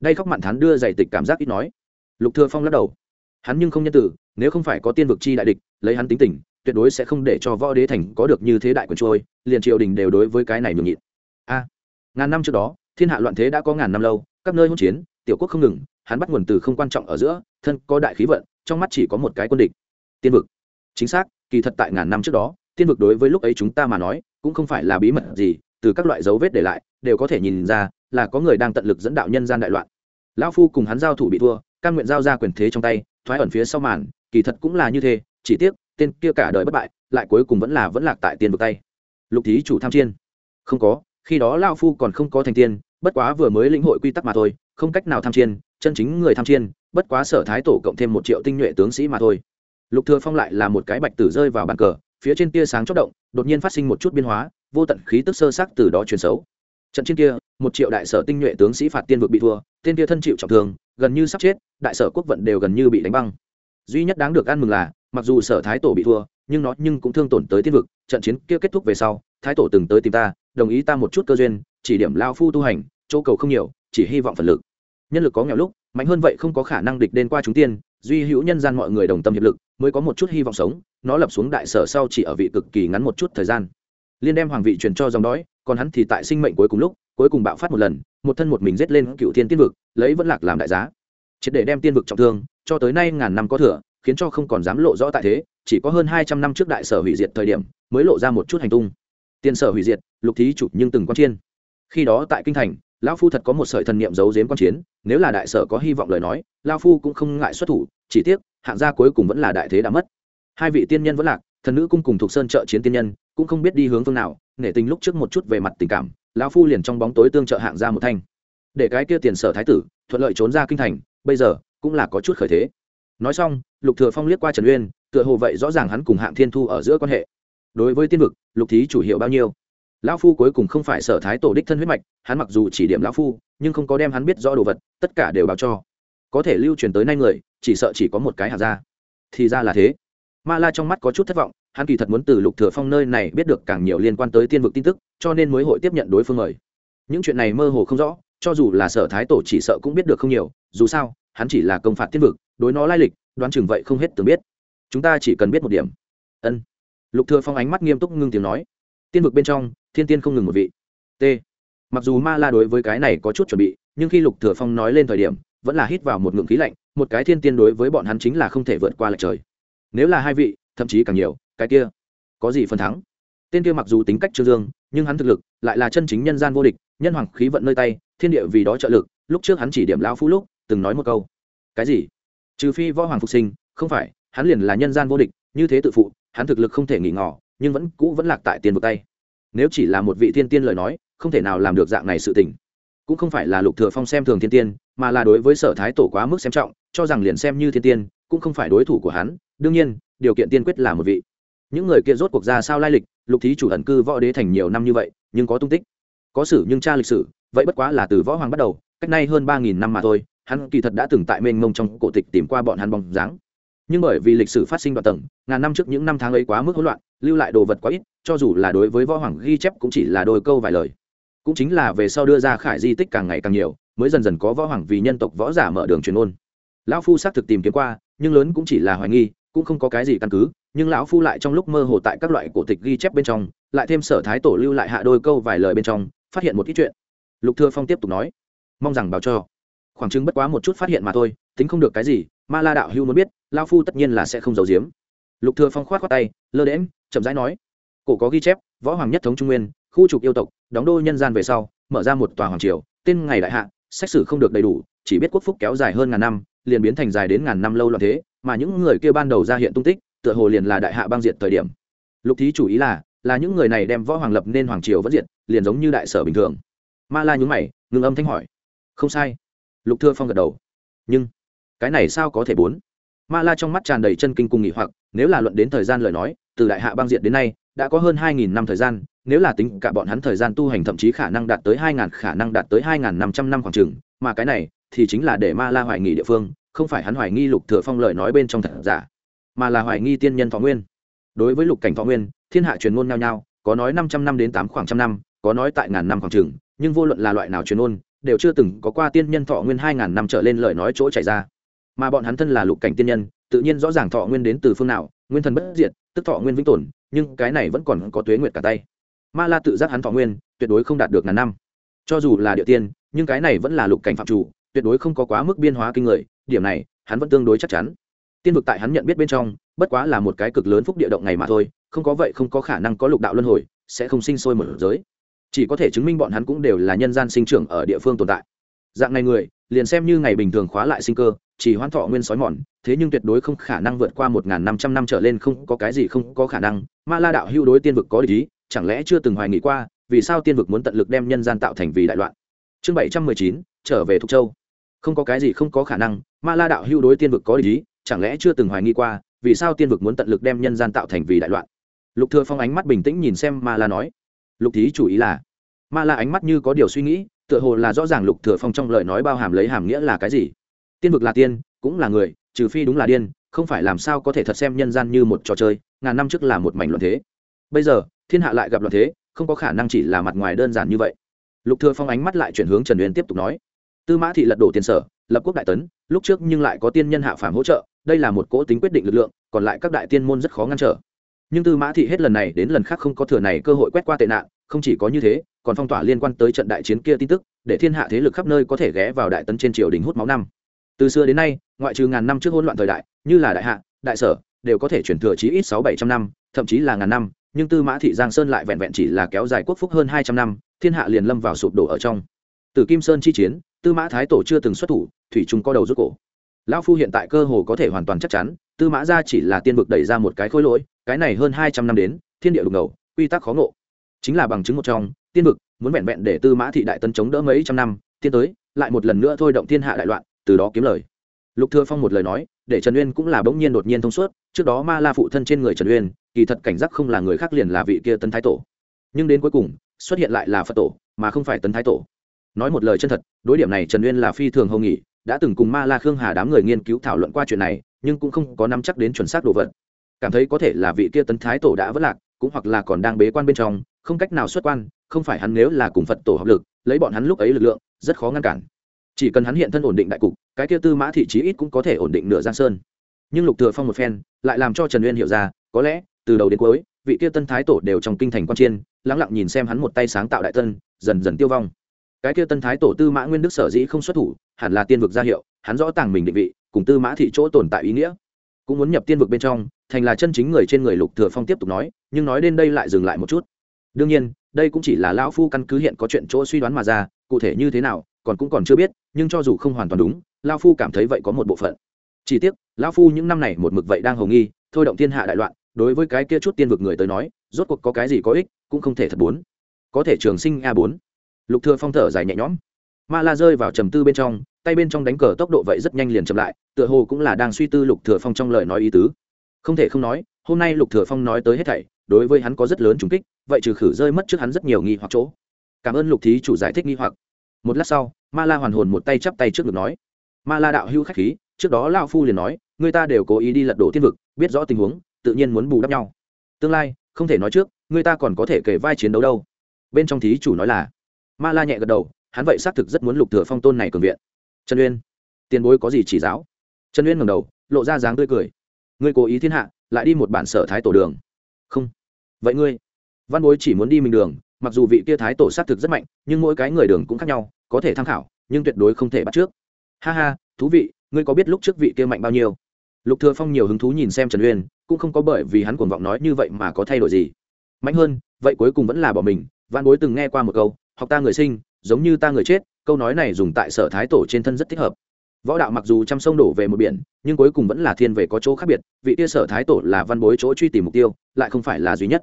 Đây khóc mặn thán đưa giày tịch cảm giác ít nói. Lục thừa phong lắc đầu hắn nhưng không nhân tử, nếu không phải có tiên vực chi đại địch, lấy hắn tính tình, tuyệt đối sẽ không để cho võ đế thành có được như thế đại quyền trôi, liền triều đình đều đối với cái này nhường nhịn. A, ngàn năm trước đó, thiên hạ loạn thế đã có ngàn năm lâu, các nơi hỗn chiến, tiểu quốc không ngừng, hắn bắt nguồn từ không quan trọng ở giữa, thân có đại khí vận, trong mắt chỉ có một cái quân địch, tiên vực. Chính xác, kỳ thật tại ngàn năm trước đó, tiên vực đối với lúc ấy chúng ta mà nói, cũng không phải là bí mật gì, từ các loại dấu vết để lại, đều có thể nhìn ra là có người đang tận lực dẫn đạo nhân gian đại loạn. Lão phu cùng hắn giao thủ bị thua căn nguyện giao ra quyền thế trong tay thoái ẩn phía sau màn, kỳ thật cũng là như thế, chỉ tiếc, tên kia cả đời bất bại, lại cuối cùng vẫn là vẫn lạc tại tiền vực tay. Lục thí chủ tham chiên. Không có, khi đó lao phu còn không có thành tiên, bất quá vừa mới lĩnh hội quy tắc mà thôi, không cách nào tham chiên, chân chính người tham chiên, bất quá sở thái tổ cộng thêm một triệu tinh nhuệ tướng sĩ mà thôi. Lục thừa phong lại là một cái bạch tử rơi vào bàn cờ, phía trên tia sáng chốc động, đột nhiên phát sinh một chút biến hóa, vô tận khí tức sơ sắc từ đó truyền xấu. Trận chiến kia, một triệu đại sở tinh nhuệ tướng sĩ phạt tiên vực bị thua, tên kia thân chịu trọng thương gần như sắp chết, đại sở quốc vận đều gần như bị đánh băng. Duy nhất đáng được ăn mừng là, mặc dù sở thái tổ bị thua, nhưng nó nhưng cũng thương tổn tới tiên vực, trận chiến kia kết thúc về sau, thái tổ từng tới tìm ta, đồng ý ta một chút cơ duyên, chỉ điểm lao phu tu hành, chỗ cầu không nhiều, chỉ hy vọng phần lực. Nhân lực có nghèo lúc, mạnh hơn vậy không có khả năng địch đến qua chúng tiên, duy hữu nhân gian mọi người đồng tâm hiệp lực, mới có một chút hy vọng sống, nó lập xuống đại sở sau chỉ ở vị cực kỳ ngắn một chút thời gian. Liên đem hoàng vị truyền cho dòng đói, còn hắn thì tại sinh mệnh cuối cùng lúc cuối cùng bạo phát một lần, một thân một mình giết lên cựu thiên tiên vực, lấy vẫn lạc làm đại giá. Triệt để đem tiên vực trọng thương, cho tới nay ngàn năm có thừa, khiến cho không còn dám lộ rõ tại thế, chỉ có hơn hai trăm năm trước đại sở hủy diệt thời điểm, mới lộ ra một chút hành tung. Tiên sở hủy diệt, lục thí chủ nhưng từng quan chiên. Khi đó tại kinh thành, lão phu thật có một sợi thần niệm giấu giếm quan chiến, nếu là đại sở có hy vọng lời nói lao phu cũng không ngại xuất thủ, chỉ tiếc, hạng gia cuối cùng vẫn là đại thế đã mất. Hai vị tiên nhân vẫn lạc, thần nữ cung cùng thuộc sơn trợ chiến tiên nhân, cũng không biết đi hướng phương nào, nể tình lúc trước một chút về mặt tình cảm lão phu liền trong bóng tối tương trợ hạng ra một thanh. Để cái kia tiền sở thái tử, thuận lợi trốn ra kinh thành, bây giờ, cũng là có chút khởi thế. Nói xong, lục thừa phong liếc qua trần uyên, tựa hồ vậy rõ ràng hắn cùng hạng thiên thu ở giữa quan hệ. Đối với tiên vực, lục thí chủ hiệu bao nhiêu. Lão phu cuối cùng không phải sở thái tổ đích thân huyết mạch, hắn mặc dù chỉ điểm lão phu, nhưng không có đem hắn biết rõ đồ vật, tất cả đều báo cho. Có thể lưu truyền tới nay người, chỉ sợ chỉ có một cái hạng ra. Thì ra là thế. Ma la trong mắt có chút thất vọng hắn kỳ thật muốn từ lục thừa phong nơi này biết được càng nhiều liên quan tới tiên vực tin tức, cho nên mới hội tiếp nhận đối phương mời. Những chuyện này mơ hồ không rõ, cho dù là sở thái tổ chỉ sợ cũng biết được không nhiều, dù sao, hắn chỉ là công phạt tiên vực, đối nó lai lịch, đoán chừng vậy không hết từng biết. Chúng ta chỉ cần biết một điểm. Ân. Lục thừa phong ánh mắt nghiêm túc ngưng tiếng nói. Tiên vực bên trong, thiên tiên không ngừng một vị. T. Mặc dù ma la đối với cái này có chút chuẩn bị, nhưng khi lục thừa phong nói lên thời điểm, vẫn là hít vào một ngụm khí lạnh, một cái thiên tiên đối với bọn hắn chính là không thể vượt qua lại trời. Nếu là hai vị thậm chí càng nhiều, cái kia, có gì phần thắng? Tên kia mặc dù tính cách trương dương, nhưng hắn thực lực lại là chân chính nhân gian vô địch, nhân hoàng khí vận nơi tay, thiên địa vì đó trợ lực, lúc trước hắn chỉ điểm lão phu lúc, từng nói một câu. Cái gì? Trừ phi võ hoàng phục sinh, không phải, hắn liền là nhân gian vô địch, như thế tự phụ, hắn thực lực không thể nghỉ ngỏ nhưng vẫn cũ vẫn lạc tại tiền vực tay. Nếu chỉ là một vị thiên tiên lời nói, không thể nào làm được dạng này sự tình. Cũng không phải là lục thừa phong xem thường thiên tiên, mà là đối với sở thái tổ quá mức xem trọng, cho rằng liền xem như thiên tiên, cũng không phải đối thủ của hắn. Đương nhiên điều kiện tiên quyết là một vị. Những người kia rốt cuộc ra sao lai lịch, lục thí chủ ẩn cư võ đế thành nhiều năm như vậy, nhưng có tung tích. Có sử nhưng tra lịch sử, vậy bất quá là từ võ hoàng bắt đầu, cách nay hơn ba nghìn năm mà thôi, hắn kỳ thật đã từng tại mênh mông trong cổ tịch tìm qua bọn hắn bóng dáng. Nhưng bởi vì lịch sử phát sinh đoạn tầng, ngàn năm trước những năm tháng ấy quá mức hỗn loạn, lưu lại đồ vật quá ít, cho dù là đối với võ hoàng ghi chép cũng chỉ là đôi câu vài lời. Cũng chính là về sau đưa ra khải di tích càng ngày càng nhiều, mới dần dần có võ hoàng vì nhân tộc võ giả mở đường truyền ôn. Lão phu xác thực tìm kiếm qua, nhưng lớn cũng chỉ là hoài nghi cũng không có cái gì căn cứ, nhưng lão phu lại trong lúc mơ hồ tại các loại cổ tịch ghi chép bên trong, lại thêm sở thái tổ lưu lại hạ đôi câu vài lời bên trong, phát hiện một ít chuyện. Lục thừa phong tiếp tục nói, mong rằng báo cho. Khoảng chứng bất quá một chút phát hiện mà thôi, tính không được cái gì, ma la đạo hưu muốn biết, lão phu tất nhiên là sẽ không giấu giếm. Lục thừa phong khoát khoát tay, lơ đễm chậm rãi nói, cổ có ghi chép, võ hoàng nhất thống trung nguyên, khu trục yêu tộc, đóng đô nhân gian về sau, mở ra một tòa hoàng triều, tên ngày đại hạ, xét xử không được đầy đủ, chỉ biết quốc phúc kéo dài hơn ngàn năm, liền biến thành dài đến ngàn năm lâu loạn thế mà những người kia ban đầu ra hiện tung tích, tựa hồ liền là đại hạ băng diệt thời điểm. Lục thí chủ ý là là những người này đem võ hoàng lập nên hoàng triều vẫn diệt, liền giống như đại sở bình thường. Ma la nhún mày ngừng âm thanh hỏi. Không sai. Lục thừa phong gật đầu. Nhưng, cái này sao có thể bốn? Ma la trong mắt tràn đầy chân kinh cùng nghỉ hoặc, nếu là luận đến thời gian lời nói, từ đại hạ băng diệt đến nay, đã có hơn hai nghìn năm thời gian, nếu là tính cả bọn hắn thời gian tu hành thậm chí khả năng đạt tới hai ngàn, khả năng đạt tới hai ngàn năm trăm năm khoảng chừng, mà cái này thì chính là để ma la hoài nghi địa phương không phải hắn hoài nghi lục thừa phong lời nói bên trong thật giả mà là hoài nghi tiên nhân thọ nguyên. Đối với lục cảnh thọ nguyên thiên hạ truyền ngôn nhau nhau có nói năm trăm năm đến tám khoảng trăm năm có nói tại ngàn năm khoảng trường nhưng vô luận là loại nào truyền ngôn, đều chưa từng có qua tiên nhân thọ nguyên hai ngàn năm trở lên lời nói chỗ chảy ra. Mà bọn hắn thân là lục cảnh tiên nhân tự nhiên rõ ràng thọ nguyên đến từ phương nào nguyên thần bất diệt tức thọ nguyên vĩnh tồn nhưng cái này vẫn còn có tuế nguyệt cả tay. Ma la tự giác hắn thọ nguyên tuyệt đối không đạt được ngàn năm. Cho dù là địa tiên nhưng cái này vẫn là lục cảnh phạm chủ tuyệt đối không có quá mức biên hóa kinh người, điểm này, hắn vẫn tương đối chắc chắn. Tiên vực tại hắn nhận biết bên trong, bất quá là một cái cực lớn phúc địa động ngày mà thôi, không có vậy không có khả năng có lục đạo luân hồi, sẽ không sinh sôi một giới chỉ có thể chứng minh bọn hắn cũng đều là nhân gian sinh trưởng ở địa phương tồn tại. Dạng này người, liền xem như ngày bình thường khóa lại sinh cơ, chỉ hoãn thọ nguyên sói mòn, thế nhưng tuyệt đối không khả năng vượt qua một n g h n năm trăm năm trở lên không có cái gì không có khả năng. Ma la đạo hưu đối tiên vực có lý chẳng lẽ chưa từng hoài nghị qua, vì sao tiên vực muốn tận lực đem nhân gian tạo thành vì đại loạn? Chương bảy trăm mười chín, trở về thục châu không có cái gì không có khả năng, ma la đạo hưu đối tiên vực có lý chẳng lẽ chưa từng hoài nghi qua, vì sao tiên vực muốn tận lực đem nhân gian tạo thành vì đại loạn? Lục thừa phong ánh mắt bình tĩnh nhìn xem ma la nói. Lục thí chủ ý là, ma la ánh mắt như có điều suy nghĩ, tựa hồ là rõ ràng lục thừa phong trong lời nói bao hàm lấy hàm nghĩa là cái gì. Tiên vực là tiên, cũng là người, trừ phi đúng là điên, không phải làm sao có thể thật xem nhân gian như một trò chơi, ngàn năm trước là một mảnh loạn thế. Bây giờ, thiên hạ lại gặp loạn thế, không có khả năng chỉ là mặt ngoài đơn giản như vậy. Lục thừa phong ánh mắt lại chuyển hướng trần uyên tiếp tục nói tư mã thị lật đổ tiền sở, lập quốc đại tấn, lúc trước nhưng lại có tiên nhân hạ phàm hỗ trợ, đây là một cỗ tính quyết định lực lượng, còn lại các đại tiên môn rất khó ngăn trở. Nhưng tư mã thị hết lần này đến lần khác không có thừa này cơ hội quét qua tệ nạn, không chỉ có như thế, còn phong tỏa liên quan tới trận đại chiến kia tin tức, để thiên hạ thế lực khắp nơi có thể ghé vào đại tấn trên triều đình hút máu năm. Từ xưa đến nay, ngoại trừ ngàn năm trước hỗn loạn thời đại, như là đại hạ, đại sở, đều có thể chuyển thừa chí ít sáu bảy trăm năm, thậm chí là ngàn năm, nhưng tư mã thị giang sơn lại vẹn vẹn chỉ là kéo dài quốc phúc hơn hai trăm năm, thiên hạ liền lâm vào sụp đổ ở trong. Từ kim sơn chi chiến tư mã thái tổ chưa từng xuất thủ, thủy trung co đầu rút cổ. Lão phu hiện tại cơ hồ có thể hoàn toàn chắc chắn, tư mã gia chỉ là tiên vực đẩy ra một cái khối lỗi, cái này hơn hai trăm năm đến, thiên địa đục ngầu, quy tắc khó ngộ. Chính là bằng chứng một trong, tiên vực muốn vẹn vẹn để tư mã thị đại tân chống đỡ mấy trăm năm tiên tới, lại một lần nữa thôi động thiên hạ đại loạn, từ đó kiếm lời. Lục thừa phong một lời nói, để trần uyên cũng là bỗng nhiên đột nhiên thông suốt, trước đó ma la phụ thân trên người trần uyên, kỳ thật cảnh giác không là người khác liền là vị kia tân thái tổ. Nhưng đến cuối cùng, xuất hiện lại là phật tổ, mà không phải tân thái tổ nói một lời chân thật, đối điểm này trần uyên là phi thường hầu nghỉ, đã từng cùng ma la khương hà đám người nghiên cứu thảo luận qua chuyện này, nhưng cũng không có nắm chắc đến chuẩn xác đồ vật cảm thấy có thể là vị kia tấn thái tổ đã vất lạc, cũng hoặc là còn đang bế quan bên trong, không cách nào xuất quan, không phải hắn nếu là cùng phật tổ hợp lực, lấy bọn hắn lúc ấy lực lượng, rất khó ngăn cản. Chỉ cần hắn hiện thân ổn định đại cục, cái kia tư mã thị trí ít cũng có thể ổn định nửa giang sơn. Nhưng lục thừa phong một phen, lại làm cho trần uyên hiểu ra, có lẽ, từ đầu đến cuối, vị kia tân thái tổ đều trong kinh thành quan chiên, lắng lặng nhìn xem hắn một tay sáng tạo đại tân, dần dần tiêu vong cái kia tân thái tổ tư mã nguyên đức sở dĩ không xuất thủ, hẳn là tiên vực gia hiệu, hắn rõ tàng mình định vị, cùng tư mã thị chỗ tồn tại ý nghĩa. Cũng muốn nhập tiên vực bên trong, thành là chân chính người trên người lục thừa phong tiếp tục nói, nhưng nói đến đây lại dừng lại một chút. Đương nhiên, đây cũng chỉ là lão phu căn cứ hiện có chuyện chỗ suy đoán mà ra, cụ thể như thế nào, còn cũng còn chưa biết, nhưng cho dù không hoàn toàn đúng, lão phu cảm thấy vậy có một bộ phận. Chỉ tiếc, lão phu những năm này một mực vậy đang hồng nghi, thôi động thiên hạ đại loạn, đối với cái kia chút tiên vực người tới nói, rốt cuộc có cái gì có ích, cũng không thể thật bốn có thể trường sinh a bốn lục thừa phong thở dài nhẹ nhõm. Ma la rơi vào trầm tư bên trong, tay bên trong đánh cờ tốc độ vậy rất nhanh liền chậm lại, tựa hồ cũng là đang suy tư lục thừa phong trong lời nói ý tứ. Không thể không nói, hôm nay lục thừa phong nói tới hết thảy, đối với hắn có rất lớn trùng kích, vậy trừ khử rơi mất trước hắn rất nhiều nghi hoặc chỗ. Cảm ơn lục thí chủ giải thích nghi hoặc. Một lát sau, ma la hoàn hồn một tay chắp tay trước ngực nói, ma la đạo hưu khách khí, trước đó lão phu liền nói, người ta đều cố ý đi lật đổ thiên vực, biết rõ tình huống, tự nhiên muốn bù đắp nhau. Tương lai, không thể nói trước, người ta còn có thể kể vai chiến đấu đâu. Bên trong thí chủ nói là ma la nhẹ gật đầu, hắn vậy xác thực rất muốn lục thừa phong tôn này cường viện. Trần uyên, tiền bối có gì chỉ giáo? Trần uyên ngẩng đầu, lộ ra dáng tươi cười. Ngươi cố ý thiên hạ, lại đi một bản sở thái tổ đường. Không. Vậy ngươi, văn bối chỉ muốn đi mình đường, mặc dù vị kia thái tổ xác thực rất mạnh, nhưng mỗi cái người đường cũng khác nhau, có thể tham khảo, nhưng tuyệt đối không thể bắt trước. Ha ha, thú vị, ngươi có biết lúc trước vị kia mạnh bao nhiêu? Lục thừa phong nhiều hứng thú nhìn xem trần uyên, cũng không có bởi vì hắn cuồng vọng nói như vậy mà có thay đổi gì. Mạnh hơn, vậy cuối cùng vẫn là bỏ mình, văn bối từng nghe qua một câu học ta người sinh, giống như ta người chết, câu nói này dùng tại sở thái tổ trên thân rất thích hợp. Võ đạo mặc dù trăm sông đổ về một biển, nhưng cuối cùng vẫn là thiên về có chỗ khác biệt, vị tia sở thái tổ là văn bối chỗ truy tìm mục tiêu, lại không phải là duy nhất.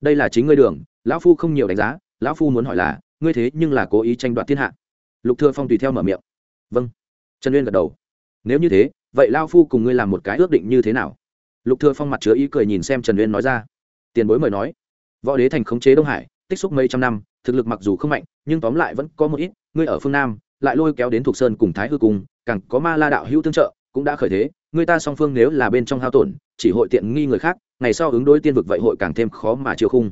Đây là chính ngươi đường, lão phu không nhiều đánh giá, lão phu muốn hỏi là, ngươi thế nhưng là cố ý tranh đoạt thiên hạ. Lục thừa phong tùy theo mở miệng. Vâng. Trần uyên gật đầu. Nếu như thế, vậy lão phu cùng ngươi làm một cái ước định như thế nào? Lục thừa phong mặt chứa ý cười nhìn xem trần uyên nói ra. Tiền bối mời nói. Võ đế thành khống chế đông hải tích xúc mấy trăm năm, thực lực mặc dù không mạnh, nhưng tóm lại vẫn có một ít, ngươi ở phương nam, lại lôi kéo đến thuộc sơn cùng thái hư cung, càng có ma la đạo hữu tương trợ, cũng đã khởi thế người ta song phương nếu là bên trong hao tổn, chỉ hội tiện nghi người khác, ngày sau ứng đối tiên vực vậy hội càng thêm khó mà chiều khung.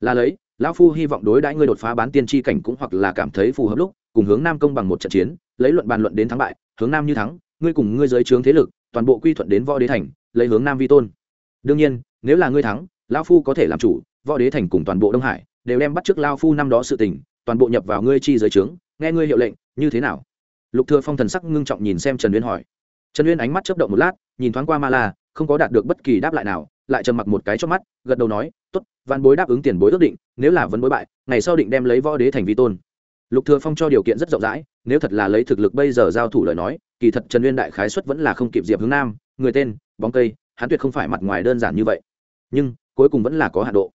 Là lấy, lão phu hy vọng đối đãi ngươi đột phá bán tiên tri cảnh cũng hoặc là cảm thấy phù hợp lúc, cùng hướng nam công bằng một trận chiến, lấy luận bàn luận đến thắng bại, hướng nam như thắng, ngươi cùng ngươi giới trướng thế lực, toàn bộ quy thuận đến võ đế thành, lấy hướng nam vi tôn. Đương nhiên, nếu là ngươi thắng, lão phu có thể làm chủ, võ đế thành cùng toàn bộ đông hải đều đem bắt trước lao phu năm đó sự tình, toàn bộ nhập vào ngươi chi giới trướng, nghe ngươi hiệu lệnh, như thế nào? Lục thừa phong thần sắc ngưng trọng nhìn xem trần uyên hỏi. Trần uyên ánh mắt chớp động một lát, nhìn thoáng qua ma la, không có đạt được bất kỳ đáp lại nào, lại trầm mặc một cái trong mắt, gật đầu nói, tốt văn bối đáp ứng tiền bối ước định, nếu là vấn bối bại, ngày sau định đem lấy võ đế thành vi tôn. Lục thừa phong cho điều kiện rất rộng rãi, nếu thật là lấy thực lực bây giờ giao thủ lời nói, kỳ thật trần uyên đại khái suất vẫn là không kịp diệp hướng nam, người tên, bóng cây, hắn tuyệt không phải mặt ngoài đơn giản như vậy. Nhưng, cuối cùng vẫn là có hạ độ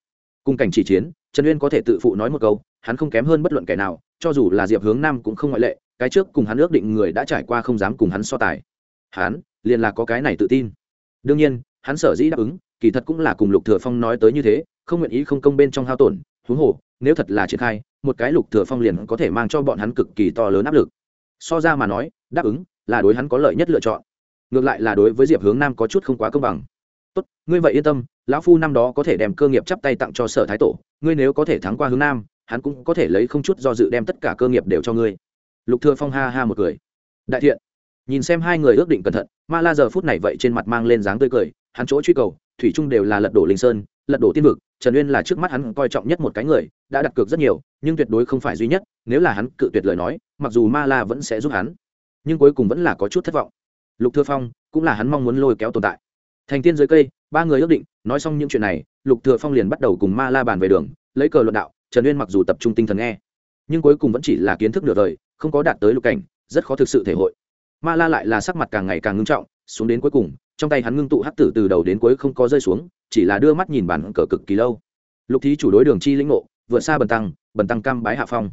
cùng cảnh chỉ chiến, trần uyên có thể tự phụ nói một câu, hắn không kém hơn bất luận kẻ nào, cho dù là diệp hướng nam cũng không ngoại lệ, cái trước cùng hắn ước định người đã trải qua không dám cùng hắn so tài. Hắn, liền là có cái này tự tin. Đương nhiên, hắn sở dĩ đáp ứng, kỳ thật cũng là cùng lục thừa phong nói tới như thế, không nguyện ý không công bên trong hao tổn, huống hồ, nếu thật là triển khai, một cái lục thừa phong liền có thể mang cho bọn hắn cực kỳ to lớn áp lực. So ra mà nói, đáp ứng là đối hắn có lợi nhất lựa chọn. Ngược lại là đối với diệp hướng nam có chút không quá công bằng tốt, ngươi vậy yên tâm, lão phu năm đó có thể đem cơ nghiệp chắp tay tặng cho sở thái tổ, ngươi nếu có thể thắng qua hướng nam, hắn cũng có thể lấy không chút do dự đem tất cả cơ nghiệp đều cho ngươi. Lục thừa phong ha ha một cười. Đại thiện, nhìn xem hai người ước định cẩn thận, ma la giờ phút này vậy trên mặt mang lên dáng tươi cười, hắn chỗ truy cầu, thủy trung đều là lật đổ linh sơn, lật đổ tiên vực, trần uyên là trước mắt hắn coi trọng nhất một cái người, đã đặt cược rất nhiều, nhưng tuyệt đối không phải duy nhất, nếu là hắn cự tuyệt lời nói, mặc dù ma la vẫn sẽ giúp hắn, nhưng cuối cùng vẫn là có chút thất vọng. Lục thừa phong, cũng là hắn mong muốn lôi kéo tồn tại thành tiên dưới cây, ba người ước định, nói xong những chuyện này, lục thừa phong liền bắt đầu cùng ma la bàn về đường, lấy cờ luận đạo, trần uyên mặc dù tập trung tinh thần nghe, nhưng cuối cùng vẫn chỉ là kiến thức nửa đời, không có đạt tới lục cảnh, rất khó thực sự thể hội. Ma la lại là sắc mặt càng ngày càng ngưng trọng, xuống đến cuối cùng, trong tay hắn ngưng tụ hắc tử từ đầu đến cuối không có rơi xuống, chỉ là đưa mắt nhìn bản cờ cực kỳ lâu. Lục thí chủ đối đường chi lĩnh ngộ, vượt xa bần tăng bần tăng cam bái hạ phong.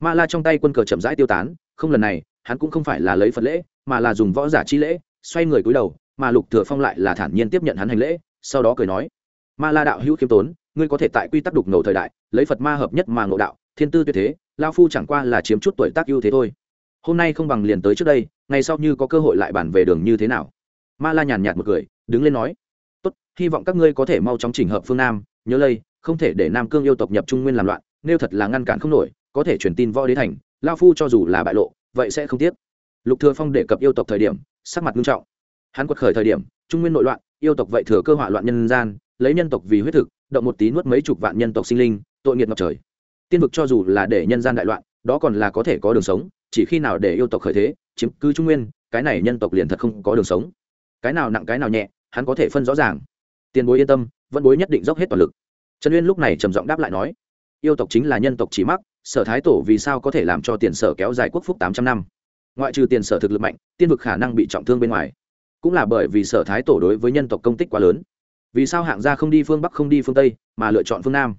Ma la trong tay quân cờ chậm rãi tiêu tán, không lần này, hắn cũng không phải là lấy phật lễ, mà là dùng võ giả chi lễ, xoay người cúi đầu mà lục thừa phong lại là thản nhiên tiếp nhận hắn hành lễ, sau đó cười nói, ma la đạo hữu khiêm tốn, ngươi có thể tại quy tắc đục ngầu thời đại, lấy phật ma hợp nhất mà ngộ đạo, thiên tư tuyệt thế lao phu chẳng qua là chiếm chút tuổi tác ưu thế thôi. Hôm nay không bằng liền tới trước đây, ngày sau như có cơ hội lại bàn về đường như thế nào? Ma la nhàn nhạt một cười, đứng lên nói, tốt, hy vọng các ngươi có thể mau chóng chỉnh hợp phương nam, nhớ lây, không thể để nam cương yêu tộc nhập trung nguyên làm loạn, nếu thật là ngăn cản không nổi, có thể truyền tin võ đế thành lao phu cho dù là bại lộ, vậy sẽ không tiếc. Lục thừa phong đề cập yêu tộc thời điểm, sắc mặt nghiêm trọng hắn quật khởi thời điểm, trung nguyên nội loạn, yêu tộc vậy thừa cơ hỏa loạn nhân gian, lấy nhân tộc vì huyết thực, động một tí nuốt mấy chục vạn nhân tộc sinh linh, tội nghiệt ngập trời. Tiên vực cho dù là để nhân gian đại loạn, đó còn là có thể có đường sống, chỉ khi nào để yêu tộc khởi thế, chiếm cứ trung nguyên, cái này nhân tộc liền thật không có đường sống. Cái nào nặng cái nào nhẹ, hắn có thể phân rõ ràng. Tiền bối yên tâm, vẫn bối nhất định dốc hết toàn lực. Trần uyên lúc này trầm giọng đáp lại nói, yêu tộc chính là nhân tộc chỉ mắc, sở thái tổ vì sao có thể làm cho tiền sở kéo dài quốc phúc tám trăm năm? Ngoại trừ tiền sở thực lực mạnh, tiên vực khả năng bị trọng thương bên ngoài cũng là bởi vì sở thái tổ đối với nhân tộc công tích quá lớn. Vì sao hạng gia không đi phương bắc không đi phương tây, mà lựa chọn phương nam?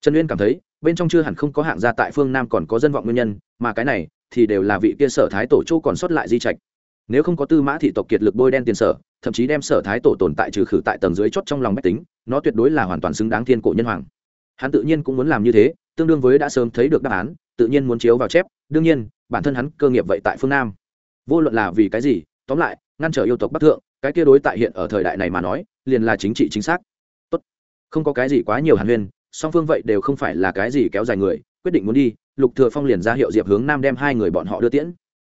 Trần uyên cảm thấy, bên trong chưa hẳn không có hạng gia tại phương nam còn có dân vọng nguyên nhân, mà cái này thì đều là vị kia sở thái tổ châu còn sót lại di trạch. Nếu không có tư mã thị tộc kiệt lực bôi đen tiền sở, thậm chí đem sở thái tổ tồn tại trừ khử tại tầng dưới chót trong lòng mách tính, nó tuyệt đối là hoàn toàn xứng đáng thiên cổ nhân hoàng. Hắn tự nhiên cũng muốn làm như thế, tương đương với đã sớm thấy được đáp án, tự nhiên muốn chiếu vào chép, đương nhiên, bản thân hắn cơ nghiệp vậy tại phương nam. Vô luận là vì cái gì, tóm lại ngăn trở yêu tộc bắc thượng, cái kia đối tại hiện ở thời đại này mà nói, liền là chính trị chính xác. Tốt. Không có cái gì quá nhiều hàn huyên, song phương vậy đều không phải là cái gì kéo dài người, quyết định muốn đi, lục thừa phong liền ra hiệu diệp hướng nam đem hai người bọn họ đưa tiễn.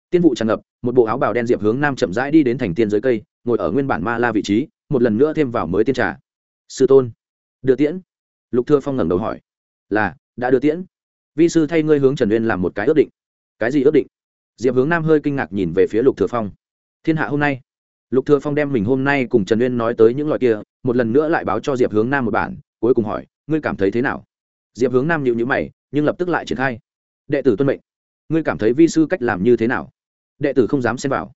Tiên vụ tràn ngập, một bộ áo bào đen diệp hướng nam chậm rãi đi đến thành tiên dưới cây, ngồi ở nguyên bản ma la vị trí, một lần nữa thêm vào mới tiên trà. Sư tôn, đưa tiễn. Lục thừa phong ngẩng đầu hỏi, là, đã đưa tiễn. Vi sư thay ngươi hướng trần uyên làm một cái ước định. Cái gì ước định? Diệp hướng nam hơi kinh ngạc nhìn về phía lục thừa phong thiên hạ hôm nay. Lục thừa phong đem mình hôm nay cùng trần uyên nói tới những loại kia, một lần nữa lại báo cho diệp hướng nam một bản, cuối cùng hỏi, ngươi cảm thấy thế nào? Diệp hướng nam nhịu nhữ mày, nhưng lập tức lại triển khai. Đệ tử tuân mệnh. Ngươi cảm thấy vi sư cách làm như thế nào? Đệ tử không dám xem vào.